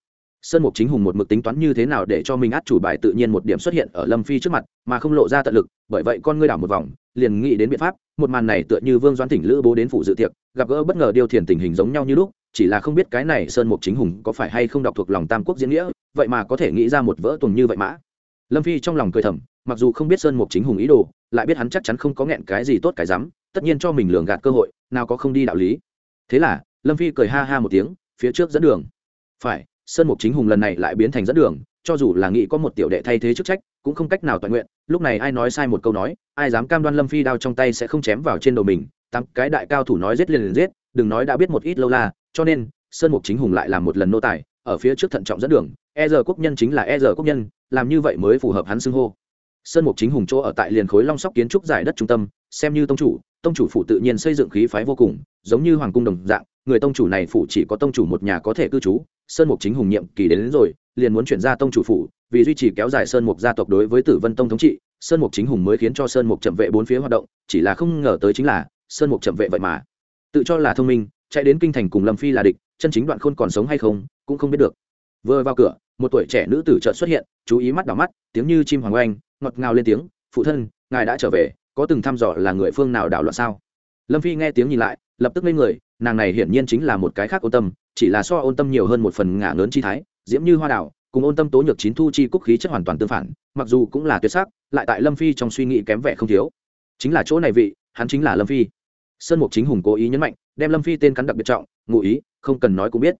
Sơn mục chính hùng một mực tính toán như thế nào để cho mình át chủ bài tự nhiên một điểm xuất hiện ở lâm phi trước mặt, mà không lộ ra tận lực, bởi vậy con ngươi đảo một vòng, liền nghĩ đến biện pháp, một màn này tựa như vương doãn tỉnh lữ bố đến phụ dự tiệc, gặp gỡ bất ngờ điều thiền tình hình giống nhau như lúc, chỉ là không biết cái này sơn mục chính hùng có phải hay không đọc thuộc lòng tam quốc diễn nghĩa, vậy mà có thể nghĩ ra một vỡ tuần như vậy mã. Lâm phi trong lòng cười thầm, mặc dù không biết sơn mục chính hùng ý đồ, lại biết hắn chắc chắn không có nghẹn cái gì tốt cái rắm, tất nhiên cho mình lường gạt cơ hội, nào có không đi đạo lý. Thế là, lâm phi cười ha ha một tiếng phía trước dẫn đường. Phải, sơn mục chính hùng lần này lại biến thành dẫn đường, cho dù là nghĩ có một tiểu đệ thay thế chức trách, cũng không cách nào toàn nguyện. Lúc này ai nói sai một câu nói, ai dám cam đoan lâm phi đao trong tay sẽ không chém vào trên đầu mình. Tám cái đại cao thủ nói giết liền liền giết, đừng nói đã biết một ít lâu la, cho nên, sơn mục chính hùng lại làm một lần nô tài, ở phía trước thận trọng dẫn đường. E giờ quốc nhân chính là e giờ quốc nhân, làm như vậy mới phù hợp hắn xưng hô. Sơn mục chính hùng chỗ ở tại liền khối long sóc kiến trúc giải đất trung tâm, xem như tông chủ tông chủ phủ tự nhiên xây dựng khí phái vô cùng, giống như hoàng cung đồng dạng người tông chủ này phủ chỉ có tông chủ một nhà có thể cư trú sơn mục chính hùng nhiệm kỳ đến, đến rồi liền muốn chuyển ra tông chủ phủ vì duy trì kéo dài sơn mục gia tộc đối với tử vân tông thống trị sơn mục chính hùng mới khiến cho sơn mục chậm vệ bốn phía hoạt động chỉ là không ngờ tới chính là sơn mục chậm vệ vậy mà. Tự cho là thông minh chạy đến kinh thành cùng lâm phi là địch chân chính đoạn khôn còn sống hay không cũng không biết được. Vừa vào cửa một tuổi trẻ nữ tử chợt xuất hiện chú ý mắt đỏ mắt tiếng như chim hoàng oanh ngọt ngào lên tiếng phụ thân ngài đã trở về có từng thăm dò là người phương nào đảo loạn sao? Lâm phi nghe tiếng nhìn lại lập tức lên người nàng này hiển nhiên chính là một cái khác ôn tâm, chỉ là so ôn tâm nhiều hơn một phần ngả lớn chi thái, diễm như hoa đảo cùng ôn tâm tố nhược chín thu chi cúc khí chất hoàn toàn tương phản, mặc dù cũng là tuyệt sắc, lại tại lâm phi trong suy nghĩ kém vẻ không thiếu. Chính là chỗ này vị, hắn chính là lâm phi. Sơn mục chính hùng cố ý nhấn mạnh, đem lâm phi tên cắn đặc biệt trọng, ngụ ý, không cần nói cũng biết.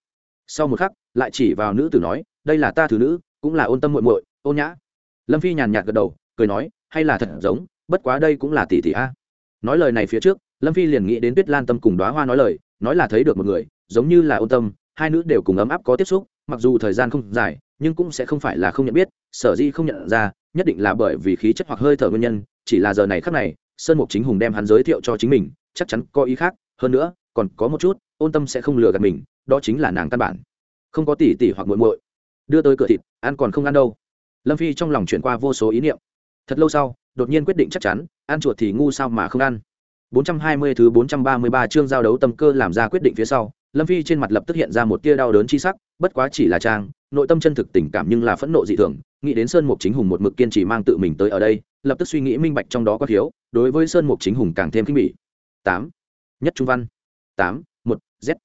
Sau một khắc, lại chỉ vào nữ tử nói, đây là ta thứ nữ, cũng là ôn tâm muội muội, ôn nhã. Lâm phi nhàn nhạt gật đầu, cười nói, hay là thật giống, bất quá đây cũng là tỷ tỷ a. Nói lời này phía trước, lâm phi liền nghĩ đến tuyết lan tâm cùng đoá hoa nói lời nói là thấy được một người, giống như là ôn tâm, hai nữ đều cùng ấm áp có tiếp xúc, mặc dù thời gian không dài, nhưng cũng sẽ không phải là không nhận biết, sở di không nhận ra, nhất định là bởi vì khí chất hoặc hơi thở nguyên nhân, chỉ là giờ này khác này, sơn mục chính hùng đem hắn giới thiệu cho chính mình, chắc chắn có ý khác, hơn nữa, còn có một chút, ôn tâm sẽ không lừa gạt mình, đó chính là nàng căn bản. Không có tỉ tỉ hoặc muội muội. Đưa tới cửa thịt, ăn còn không ăn đâu. Lâm phi trong lòng chuyển qua vô số ý niệm. Thật lâu sau, đột nhiên quyết định chắc chắn, ăn chuột thì ngu sao mà không ăn. 420 thứ 433 chương giao đấu tâm cơ làm ra quyết định phía sau, lâm phi trên mặt lập tức hiện ra một tia đau đớn chi sắc, bất quá chỉ là trang, nội tâm chân thực tình cảm nhưng là phẫn nộ dị thường, nghĩ đến sơn mục chính hùng một mực kiên trì mang tự mình tới ở đây, lập tức suy nghĩ minh bạch trong đó có thiếu, đối với sơn mục chính hùng càng thêm kinh bỉ. Tám, nhất trung văn. Tám, một, z.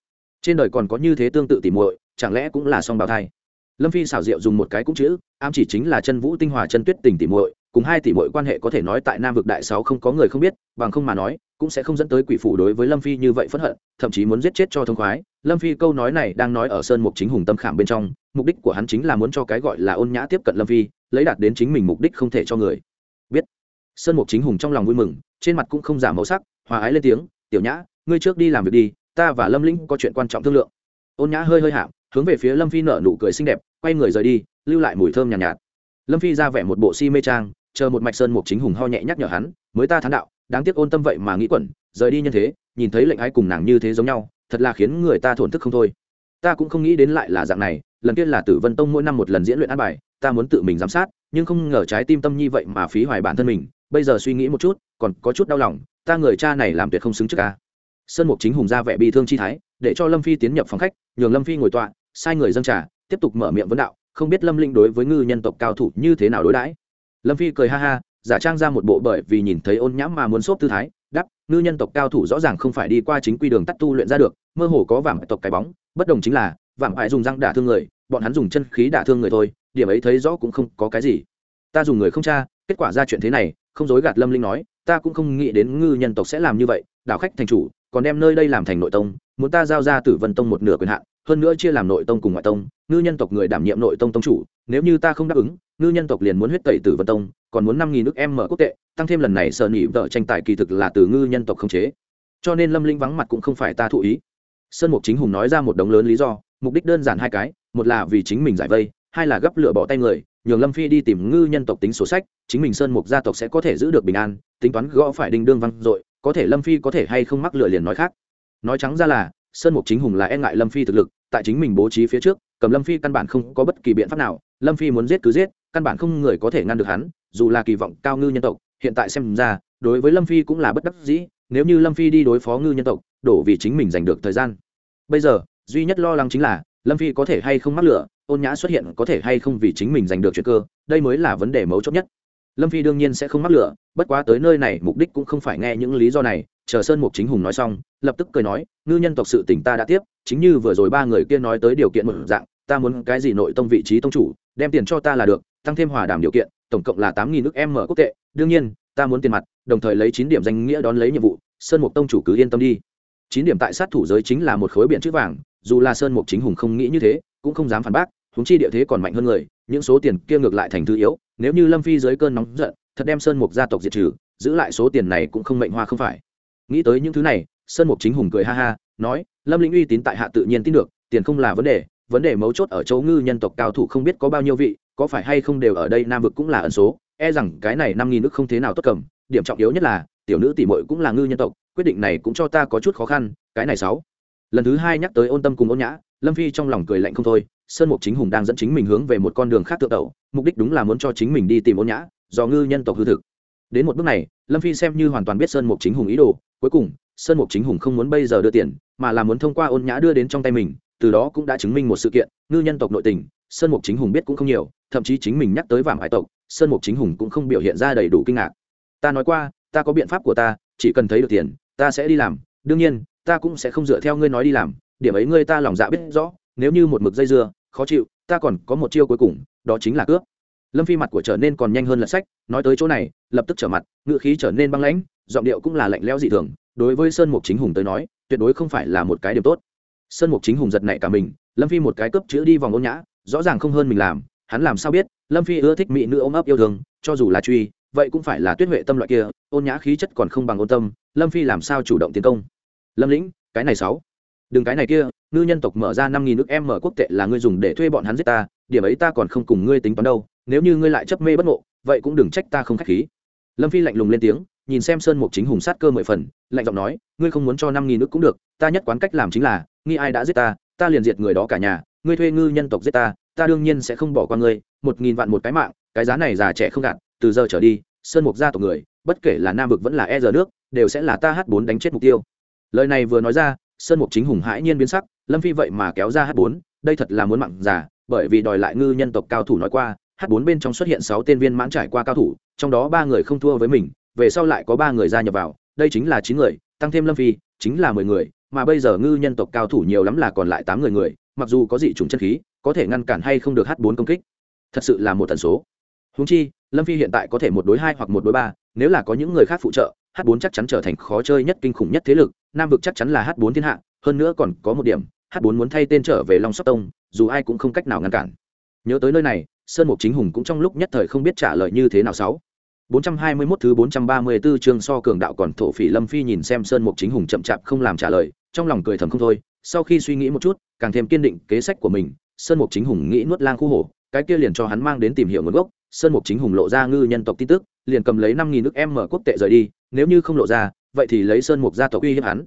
Trên đời còn có như thế tương tự tỉ muội, chẳng lẽ cũng là song bào thai? Lâm phi xảo diệu dùng một cái cũng chữ, ám chỉ chính là chân vũ tinh hòa chân tuyết tình tỉ muội cùng hai tỷ mỗi quan hệ có thể nói tại nam vực đại sáu không có người không biết bằng không mà nói cũng sẽ không dẫn tới quỷ phủ đối với lâm phi như vậy phẫn hận thậm chí muốn giết chết cho thông khoái. Lâm phi câu nói này đang nói ở sơn mục chính hùng tâm khảm bên trong mục đích của hắn chính là muốn cho cái gọi là ôn nhã tiếp cận lâm phi lấy đạt đến chính mình mục đích không thể cho người. Biết. Sơn mục chính hùng trong lòng vui mừng trên mặt cũng không giảm màu sắc hòa ái lên tiếng tiểu nhã ngươi trước đi làm việc đi ta và lâm lĩnh có chuyện quan trọng thương lượng. Ôn nhã hơi hơi hạm hướng về phía lâm phi nở nụ cười xinh đẹp quay người rời đi lưu lại mùi thơm nhàn nhạt, nhạt. Lâm phi ra vẻ một bộ si mê trang chờ một mạch sơn mục chính hùng ho nhẹ nhắc nhở hắn, mới ta thán đạo, đáng tiếc ôn tâm vậy mà nghĩ quẩn, rời đi nhân thế, nhìn thấy lệnh ái cùng nàng như thế giống nhau, thật là khiến người ta thổn thức không thôi. Ta cũng không nghĩ đến lại là dạng này, lần kia là tử vân tông mỗi năm một lần diễn luyện an bài, ta muốn tự mình giám sát, nhưng không ngờ trái tim tâm nhi vậy mà phí hoài bản thân mình, bây giờ suy nghĩ một chút, còn có chút đau lòng, ta người cha này làm tuyệt không xứng trước ca sơn mục chính hùng ra vẻ bi thương chi thái, để cho lâm phi tiến nhập phòng khách, nhường lâm phi ngồi tọa, sai người dâng trà, tiếp tục mở miệng vấn đạo, không biết lâm linh đối với ngư nhân tộc cao thủ như thế nào đối đãi? Lâm phi cười ha ha, giả trang ra một bộ bởi vì nhìn thấy ôn nhãm mà muốn xốp tư thái đắp ngư nhân tộc cao thủ rõ ràng không phải đi qua chính quy đường tắt tu luyện ra được, mơ hồ có vàng tộc cái bóng, bất đồng chính là vàng phải dùng răng đả thương người, bọn hắn dùng chân khí đả thương người thôi, điểm ấy thấy rõ cũng không có cái gì. Ta dùng người không cha kết quả ra chuyện thế này, không dối gạt lâm linh nói, ta cũng không nghĩ đến ngư nhân tộc sẽ làm như vậy, đảo khách thành chủ, còn đem nơi đây làm thành nội tông, muốn ta giao ra tử vân tông một nửa quyền hạn hơn nữa chia làm nội tông cùng ngoại tông ngư nhân tộc người đảm nhiệm nội tông tông chủ nếu như ta không đáp ứng ngư nhân tộc liền muốn huyết tẩy tử vân tông còn muốn năm nghìn nước em mở quốc tệ tăng thêm lần này sợ nỉ vợ tranh tài kỳ thực là từ ngư nhân tộc không chế. Cho nên lâm linh vắng mặt cũng không phải ta thụ ý. Sơn mục chính hùng nói ra một đống lớn lý do mục đích đơn giản hai cái một là vì chính mình giải vây hai là gấp lửa bỏ tay người nhường lâm phi đi tìm ngư nhân tộc tính sổ sách chính mình sơn mục gia tộc sẽ có thể giữ được bình an tính toán gõ phải đinh đương văn, dội có thể lâm phi có thể hay không mắc lửa liền nói khác. Nói trắng ra là sơn mục chính hùng là e ngại lâm phi thực lực tại chính mình bố trí phía trước, cầm lâm phi căn bản không có bất kỳ biện pháp nào. Lâm phi muốn giết cứ giết, căn bản không người có thể ngăn được hắn, dù là kỳ vọng cao ngư nhân tộc. Hiện tại xem ra, đối với lâm phi cũng là bất đắc dĩ, nếu như lâm phi đi đối phó ngư nhân tộc, đổ vì chính mình giành được thời gian. Bây giờ, duy nhất lo lắng chính là, lâm phi có thể hay không mắc lửa, ôn nhã xuất hiện có thể hay không vì chính mình giành được chuyện cơ, đây mới là vấn đề mấu chốt nhất. Lâm phi đương nhiên sẽ không mắc lửa, bất quá tới nơi này mục đích cũng không phải nghe những lý do này chờ sơn mục chính hùng nói xong, lập tức cười nói, ngư nhân tộc sự tỉnh ta đã tiếp, chính như vừa rồi ba người kia nói tới điều kiện một dạng, ta muốn cái gì nội tông vị trí tông chủ, đem tiền cho ta là được, tăng thêm hòa đàm điều kiện, tổng cộng là tám nghìn nước em mở quốc tệ, đương nhiên, ta muốn tiền mặt, đồng thời lấy chín điểm danh nghĩa đón lấy nhiệm vụ, sơn mục tông chủ cứ yên tâm đi. Chín điểm tại sát thủ giới chính là một khối biện chữ vàng, dù là sơn mục chính hùng không nghĩ như thế, cũng không dám phản bác húng chi địa thế còn mạnh hơn người, những số tiền kia ngược lại thành thứ yếu, nếu như lâm phi dưới cơn nóng giận, thật đem sơn mục gia tộc diệt trừ, giữ lại số tiền này cũng không mệnh hoa không phải nghĩ tới những thứ này, sơn mục chính hùng cười ha ha, nói, lâm lĩnh uy tín tại hạ tự nhiên tin được, tiền không là vấn đề vấn đề mấu chốt ở chỗ ngư nhân tộc cao thủ không biết có bao nhiêu vị, có phải hay không đều ở đây, nam vực cũng là ẩn số e rằng cái này năm nghìn nước không thế nào tốt cầm, điểm trọng yếu nhất là, tiểu nữ tỷ muội cũng là ngư nhân tộc, quyết định này cũng cho ta có chút khó khăn, cái này sáu. Lần thứ hai nhắc tới ôn tâm cùng ôn nhã, lâm phi trong lòng cười lạnh không thôi, sơn mục chính hùng đang dẫn chính mình hướng về một con đường khác tự tẩu, mục đích đúng là muốn cho chính mình đi tìm ôn nhã, do ngư nhân tộc hư thực. Đến một bước này, lâm phi xem như hoàn toàn biết sơn mục chính hùng ý đồ cuối cùng, sơn mục chính hùng không muốn bây giờ đưa tiền, mà là muốn thông qua ôn nhã đưa đến trong tay mình, từ đó cũng đã chứng minh một sự kiện, ngư nhân tộc nội tình, sơn mục chính hùng biết cũng không nhiều, thậm chí chính mình nhắc tới vàng hải tộc, sơn mục chính hùng cũng không biểu hiện ra đầy đủ kinh ngạc. Ta nói qua, ta có biện pháp của ta, chỉ cần thấy được tiền, ta sẽ đi làm, đương nhiên, ta cũng sẽ không dựa theo ngươi nói đi làm, điểm ấy ngươi ta lòng dạ biết rõ, nếu như một mực dây dưa, khó chịu, ta còn có một chiêu cuối cùng, đó chính là cướp. Lâm phi mặt của trở nên còn nhanh hơn lật sách, nói tới chỗ này, lập tức trở mặt ngựa khí trở nên băng lãnh giọng điệu cũng là lạnh lẽo dị thường, đối với sơn mục chính hùng tới nói, tuyệt đối không phải là một cái điểm tốt. Sơn mục chính hùng giật nảy cả mình, lâm phi một cái cấp chữ đi vòng ôn nhã, rõ ràng không hơn mình làm, hắn làm sao biết, lâm phi ưa thích mỹ nữ ôm ấp yêu thương, cho dù là truy, vậy cũng phải là tuyết huệ tâm loại kia, ôn nhã khí chất còn không bằng ôn tâm, lâm phi làm sao chủ động tiến công? Lâm lĩnh, cái này sáu. Đừng cái này kia, ngư nhân tộc mở ra năm nghìn nước em mở quốc tệ là ngươi dùng để thuê bọn hắn giết ta, điểm ấy ta còn không cùng ngươi tính toán đâu, nếu như ngươi lại chấp mê bất ngộ, vậy cũng đừng trách ta không k h á c h khí. Lâm phi lạnh lùng lên tiếng nhìn xem sơn mục chính hùng sát cơ mười phần, lạnh giọng nói, ngươi không muốn cho năm nghìn nước cũng được, ta nhất quán cách làm chính là nghi ai đã giết ta ta liền diệt người đó cả nhà, ngươi thuê ngư nhân tộc giết ta ta đương nhiên sẽ không bỏ qua ngươi, một nghìn vạn một cái mạng, cái giá này già trẻ không gạt, từ giờ trở đi, sơn mục gia tộc người, bất kể là nam vực vẫn là e giờ nước, đều sẽ là ta h bốn đánh chết mục tiêu. Lời này vừa nói ra, sơn mục chính hùng hãi nhiên biến sắc, lâm phi vậy mà kéo ra h bốn, đây thật là muốn mặn già, bởi vì đòi lại ngư nhân tộc cao thủ nói qua h bốn bên trong xuất hiện sáu tên viên mãn trải qua cao thủ, trong đó ba người không thua với mình về sau lại có ba người gia nhập vào, đây chính là chín người, tăng thêm lâm phi, chính là mười người, mà bây giờ ngư nhân tộc cao thủ nhiều lắm là còn lại tám người người, mặc dù có dị chủng chân khí, có thể ngăn cản hay không được h bốn công kích. Thật sự là một tần số. Húng chi, lâm phi hiện tại có thể một đối hai hoặc một đối ba, nếu là có những người khác phụ trợ h Bốn chắc chắn trở thành khó chơi nhất kinh khủng nhất thế lực, nam vực chắc chắn là h Bốn thiên hạ, hơn nữa còn có một điểm h Bốn muốn thay tên trở về long sóc tông, dù ai cũng không cách nào ngăn cản. Nhớ tới nơi này, sơn mục chính hùng cũng trong lúc nhất thời không biết trả lời như thế nào sáu. 421 thứ 434 chương so cường đạo còn thổ phỉ lâm phi nhìn xem sơn mục chính hùng chậm chạp không làm trả lời, trong lòng cười thầm không thôi. Sau khi suy nghĩ một chút, càng thêm kiên định kế sách của mình, sơn mục chính hùng nghĩ nuốt lang khu hổ, cái kia liền cho hắn mang đến tìm hiểu nguồn gốc. Sơn mục chính hùng lộ ra ngư nhân tộc tin tức, liền cầm lấy năm nghìn nước em mở quốc tệ rời đi, nếu như không lộ ra, vậy thì lấy sơn mục gia tộc uy hiếp hắn.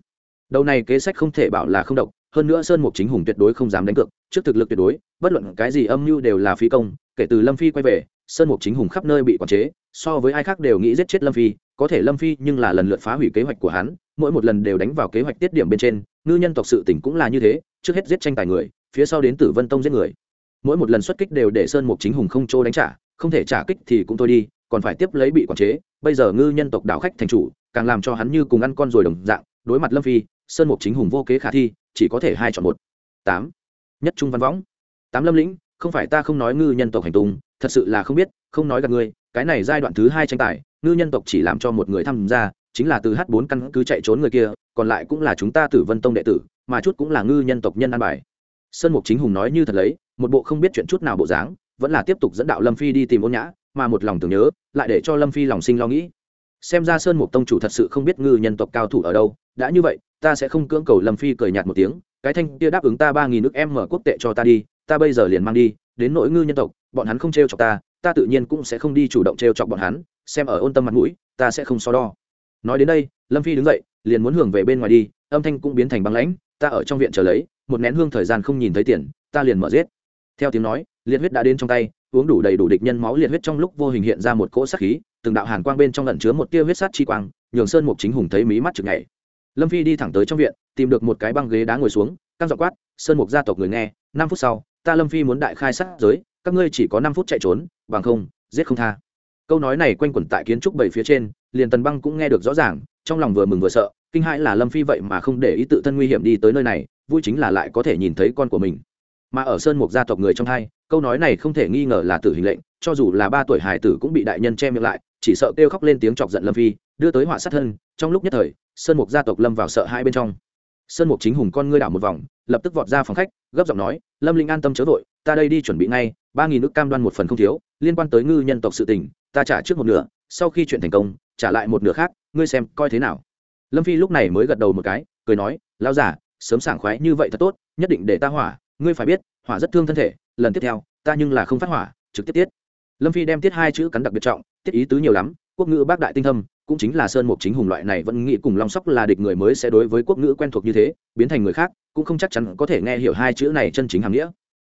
Đầu này kế sách không thể bảo là không độc hơn nữa sơn mục chính hùng tuyệt đối không dám đánh cược, trước thực lực tuyệt đối, bất luận cái gì âm mưu đều là phi công, kể từ lâm phi quay về, sơn mục chính hùng khắp nơi bị quản chế, so với ai khác đều nghĩ giết chết lâm phi, có thể lâm phi nhưng là lần lượt phá hủy kế hoạch của hắn, mỗi một lần đều đánh vào kế hoạch tiết điểm bên trên, ngư nhân tộc sự tỉnh cũng là như thế, trước hết giết tranh tài người, phía sau đến tử vân tông giết người. Mỗi một lần xuất kích đều để sơn mục chính hùng không chỗ đánh trả, không thể trả kích thì cũng thôi đi, còn phải tiếp lấy bị quản chế, bây giờ ngư nhân tộc đảo khách thành chủ, càng làm cho hắn như cùng ăn con rồi đồng dạng, đối mặt lâm phi sơn mục chính hùng vô kế khả thi, chỉ có thể hai chọn một. Tám. Nhất trung văn võng. Tám lâm lĩnh, không phải ta không nói ngư nhân tộc hành tung, thật sự là không biết, không nói gặp ngươi cái này giai đoạn thứ hai tranh tài, ngư nhân tộc chỉ làm cho một người tham gia, chính là từ h bốn căn cứ chạy trốn người kia, còn lại cũng là chúng ta tử vân tông đệ tử, mà chút cũng là ngư nhân tộc nhân an bài. Sơn mục chính hùng nói như thật lấy, một bộ không biết chuyện chút nào bộ dáng, vẫn là tiếp tục dẫn đạo lâm phi đi tìm ôn nhã, mà một lòng tưởng nhớ, lại để cho lâm phi lòng sinh lo nghĩ. Xem ra sơn mục tông chủ thật sự không biết ngư nhân tộc cao thủ ở đâu, đã như vậy ta sẽ không cưỡng cầu lâm phi cười nhạt một tiếng, cái thanh kia đáp ứng ta ba nghìn nước em mở quốc tệ cho ta đi, ta bây giờ liền mang đi, đến nỗi ngư nhân tộc, bọn hắn không t r e o chọc ta ta tự nhiên cũng sẽ không đi chủ động t r e o chọc bọn hắn, xem ở ôn tâm mặt mũi, ta sẽ không so đo. Nói đến đây, lâm phi đứng dậy, liền muốn hưởng về bên ngoài đi, âm thanh cũng biến thành băng lãnh, ta ở trong viện chờ lấy, một nén hương thời gian không nhìn thấy tiền, ta liền mở giết. Theo tiếng nói, liệt huyết đã đến trong tay, uống đủ đầy đủ địch nhân máu liệt huyết trong lúc vô hình hiện ra một cỗ sát khí, từng đạo hàn quang bên trong lẩn chứa một tia huyết sát chi quang, nhường sơn mục chính hùng thấy mí mắt chực nhảy lâm phi đi thẳng tới trong viện, tìm được một cái băng ghế đá ngồi xuống, căng dọ quát, sơn mục gia tộc người nghe, năm phút sau, ta lâm phi muốn đại khai sát giới, các ngươi chỉ có năm phút chạy trốn, bằng không, giết không tha. Câu nói này quanh quẩn tại kiến trúc bảy phía trên, liền tần băng cũng nghe được rõ ràng, trong lòng vừa mừng vừa sợ, kinh hãi là lâm phi vậy mà không để ý tự thân nguy hiểm đi tới nơi này, vui chính là lại có thể nhìn thấy con của mình. Mà ở sơn mục gia tộc người trong hai, câu nói này không thể nghi ngờ là tử hình lệnh, cho dù là ba tuổi hải tử cũng bị đại nhân che miệng lại, chỉ sợ kêu khóc lên tiếng chọc giận lâm phi, đưa tới họa sát thân, trong lúc nhất thời sơn mục gia tộc lâm vào sợ hai bên trong. Sơn mục chính hùng con ngươi đảo một vòng, lập tức vọt ra phòng khách, gấp giọng nói, lâm linh an tâm chớ vội, ta đây đi chuẩn bị ngay, ba nghìn nước cam đoan một phần không thiếu, liên quan tới ngư nhân tộc sự tình, ta trả trước một nửa, sau khi chuyện thành công, trả lại một nửa khác, ngươi xem coi thế nào. Lâm phi lúc này mới gật đầu một cái, cười nói lao giả sớm sảng khoái như vậy thật tốt, nhất định để ta hỏa, ngươi phải biết, hỏa rất thương thân thể, lần tiếp theo, ta nhưng là không phát hỏa, trực tiếp tiết. Lâm phi đem tiết hai chữ cắn đặc biệt trọng, tiết ý tứ nhiều lắm, quốc ngữ bác đại tinh thâm cũng chính là sơn mục chính hùng loại này vẫn nghĩ cùng long sóc là địch người mới sẽ đối với quốc ngữ quen thuộc như thế, biến thành người khác, cũng không chắc chắn có thể nghe hiểu hai chữ này chân chính hàm nghĩa.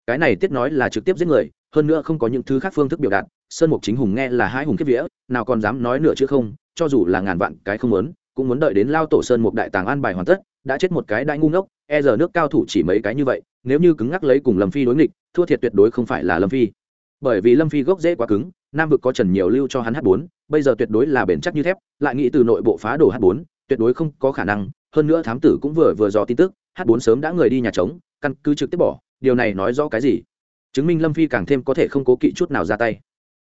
Cái này tiết nói là trực tiếp giết người, hơn nữa không có những thứ khác phương thức biểu đạt, sơn mục chính hùng nghe là hai hùng kiếp vía, nào còn dám nói nửa chữ không, cho dù là ngàn vạn cái không muốn, cũng muốn đợi đến lao tổ sơn mục đại tàng an bài hoàn tất, đã chết một cái đại ngu ngốc e giờ nước cao thủ chỉ mấy cái như vậy, nếu như cứng ngắc lấy cùng lâm phi đối nghịch, thua thiệt tuyệt đối không phải là lâm phi. Bởi vì lâm phi gốc dễ quá cứng nam vực có trần nhiều lưu cho hắn h bốn, bây giờ tuyệt đối là bền chắc như thép, lại nghĩ từ nội bộ phá đổ h bốn, tuyệt đối không có khả năng, hơn nữa thám tử cũng vừa vừa dò tin tức h bốn sớm đã người đi nhà trống, căn cứ trực tiếp bỏ, điều này nói rõ cái gì? Chứng minh lâm phi càng thêm có thể không cố kỵ chút nào ra tay.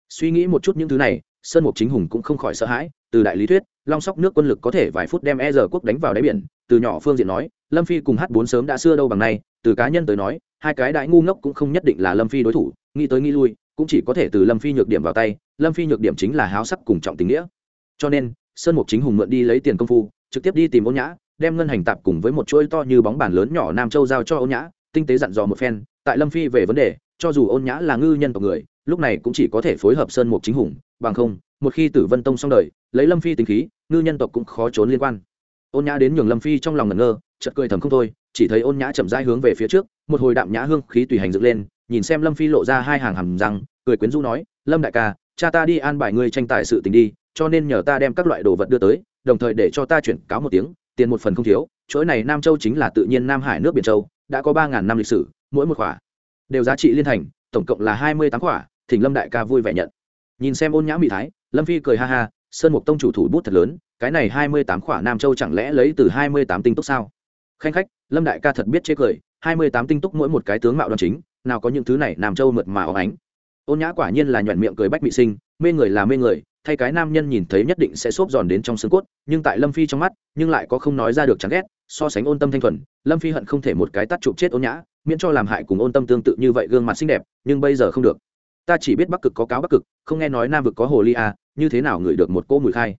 Suy nghĩ một chút những thứ này, sơn mục chính hùng cũng không khỏi sợ hãi, từ đại lý thuyết, long sóc nước quân lực có thể vài phút đem e giờ quốc đánh vào đáy biển, từ nhỏ phương diện nói, lâm phi cùng h bốn sớm đã xưa đâu bằng nay, từ cá nhân tới nói, hai cái đại ngu ngốc cũng không nhất định là lâm phi đối thủ, nghĩ tới nghĩ lui cũng chỉ có thể từ lâm phi nhược điểm vào tay, lâm phi nhược điểm chính là háo sắc cùng trọng tình nghĩa. Cho nên, sơn mục chính hùng mượn đi lấy tiền công phu, trực tiếp đi tìm ôn nhã, đem ngân hành tạp cùng với một chuỗi to như bóng bàn lớn nhỏ nam châu giao cho ôn nhã, tinh tế dặn dò một phen, tại lâm phi về vấn đề, cho dù ôn nhã là ngư nhân tộc người, lúc này cũng chỉ có thể phối hợp sơn mục chính hùng, bằng không, một khi tử vân tông xong đời, lấy lâm phi tính khí, ngư nhân tộc cũng khó trốn liên quan. Ôn nhã đến nhường lâm phi trong lòng ngẩn ngơ, chợt cười thầm không thôi, chỉ thấy ôn nhã chậm rãi hướng về phía trước, một hồi đạm nhã hương khí tùy hành dựng lên nhìn xem lâm phi lộ ra hai hàng hầm răng, cười quyến rũ nói, lâm đại ca, cha ta đi an bài ngươi tranh tài sự tình đi, cho nên nhờ ta đem các loại đồ vật đưa tới, đồng thời để cho ta chuyển cáo một tiếng, tiền một phần không thiếu, chuỗi này nam châu chính là tự nhiên nam hải nước biển châu, đã có ba ngàn năm lịch sử, mỗi một khỏa đều giá trị liên thành, tổng cộng là hai mươi tám khỏa, thỉnh lâm đại ca vui vẻ nhận. Nhìn xem ôn nhã mỹ thái, lâm phi cười ha ha, sơn mục tông chủ thủ bút thật lớn, cái này hai mươi tám khỏa nam châu chẳng lẽ lấy từ hai mươi tám tinh túc sao? Khanh khách, lâm đại ca thật biết chế cười, hai mươi tám tinh túc mỗi một cái tướng mạo đoan chính nào có những thứ này nam châu mượt mà óng ánh. Ôn nhã quả nhiên là nhoẻn miệng cười bách mị sinh mê người là mê người thay cái nam nhân nhìn thấy nhất định sẽ xốp giòn đến trong xương cốt nhưng tại lâm phi trong mắt nhưng lại có không nói ra được chán ghét so sánh ôn tâm thanh thuần lâm phi hận không thể một cái tắt chụp chết ôn nhã miễn cho làm hại cùng ôn tâm tương tự như vậy gương mặt xinh đẹp nhưng bây giờ không được. Ta chỉ biết bắc cực có cáo bắc cực không nghe nói nam vực có hồ ly à, như thế nào ngửi được một cỗ mùi khai.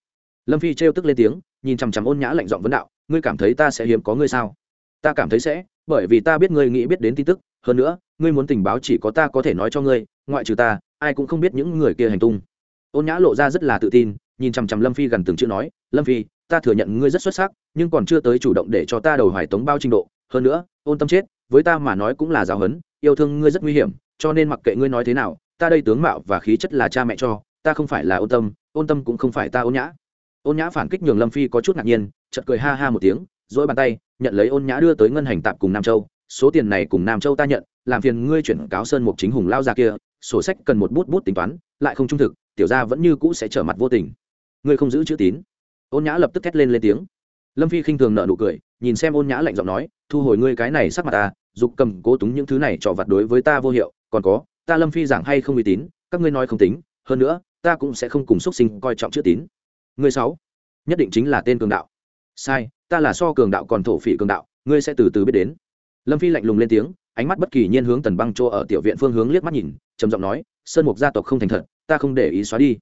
Lâm phi trêu tức lên tiếng nhìn chằm chằm ôn nhã lạnh giọng vấn đạo ngươi cảm thấy ta sẽ hiếm có ngươi sao? Ta cảm thấy sẽ bởi vì ta biết ngươi nghĩ biết đến tin tức, hơn nữa, ngươi muốn tình báo chỉ có ta có thể nói cho ngươi, ngoại trừ ta, ai cũng không biết những người kia hành tung. Ôn nhã lộ ra rất là tự tin, nhìn chằm chằm lâm phi gần từng chữ nói, lâm phi, ta thừa nhận ngươi rất xuất sắc, nhưng còn chưa tới chủ động để cho ta đầu hoài tống bao trình độ. Hơn nữa, ôn tâm chết, với ta mà nói cũng là giáo hấn yêu thương ngươi rất nguy hiểm, cho nên mặc kệ ngươi nói thế nào, ta đây tướng mạo và khí chất là cha mẹ cho, ta không phải là ôn tâm ôn tâm cũng không phải ta ôn nhã. Ôn nhã phản kích nhường lâm phi có chút ngạc nhiên chật cười ha ha một tiếng dỗi bàn tay, nhận lấy ôn nhã đưa tới ngân hành tạp cùng nam châu. Số tiền này cùng nam châu ta nhận, làm phiền ngươi chuyển cáo sơn mục chính hùng lao ra kia. Sổ sách cần một bút bút tính toán, lại không trung thực, tiểu ra vẫn như cũ sẽ trở mặt vô tình. Ngươi không giữ chữ tín. Ôn nhã lập tức thét lên lên tiếng. Lâm phi khinh thường nợ nụ cười, nhìn xem ôn nhã lạnh giọng nói, thu hồi ngươi cái này sắc mặt ta, dục cầm cố túng những thứ này trò vặt đối với ta vô hiệu, còn có, ta lâm phi giảng hay không uy tín, các ngươi nói không tính, hơn nữa, ta cũng sẽ không cùng xuất sinh coi trọng chữ tín. Ngươi sáu, nhất định chính là tên cường đạo sai, ta là so cường đạo còn thổ phỉ cường đạo, ngươi sẽ từ từ biết đến. Lâm phi lạnh lùng lên tiếng, ánh mắt bất kỳ nhiên hướng tần băng chỗ ở tiểu viện phương hướng liếc mắt nhìn, trầm giọng nói, sơn mục gia tộc không thành thật, ta không để ý xóa đi.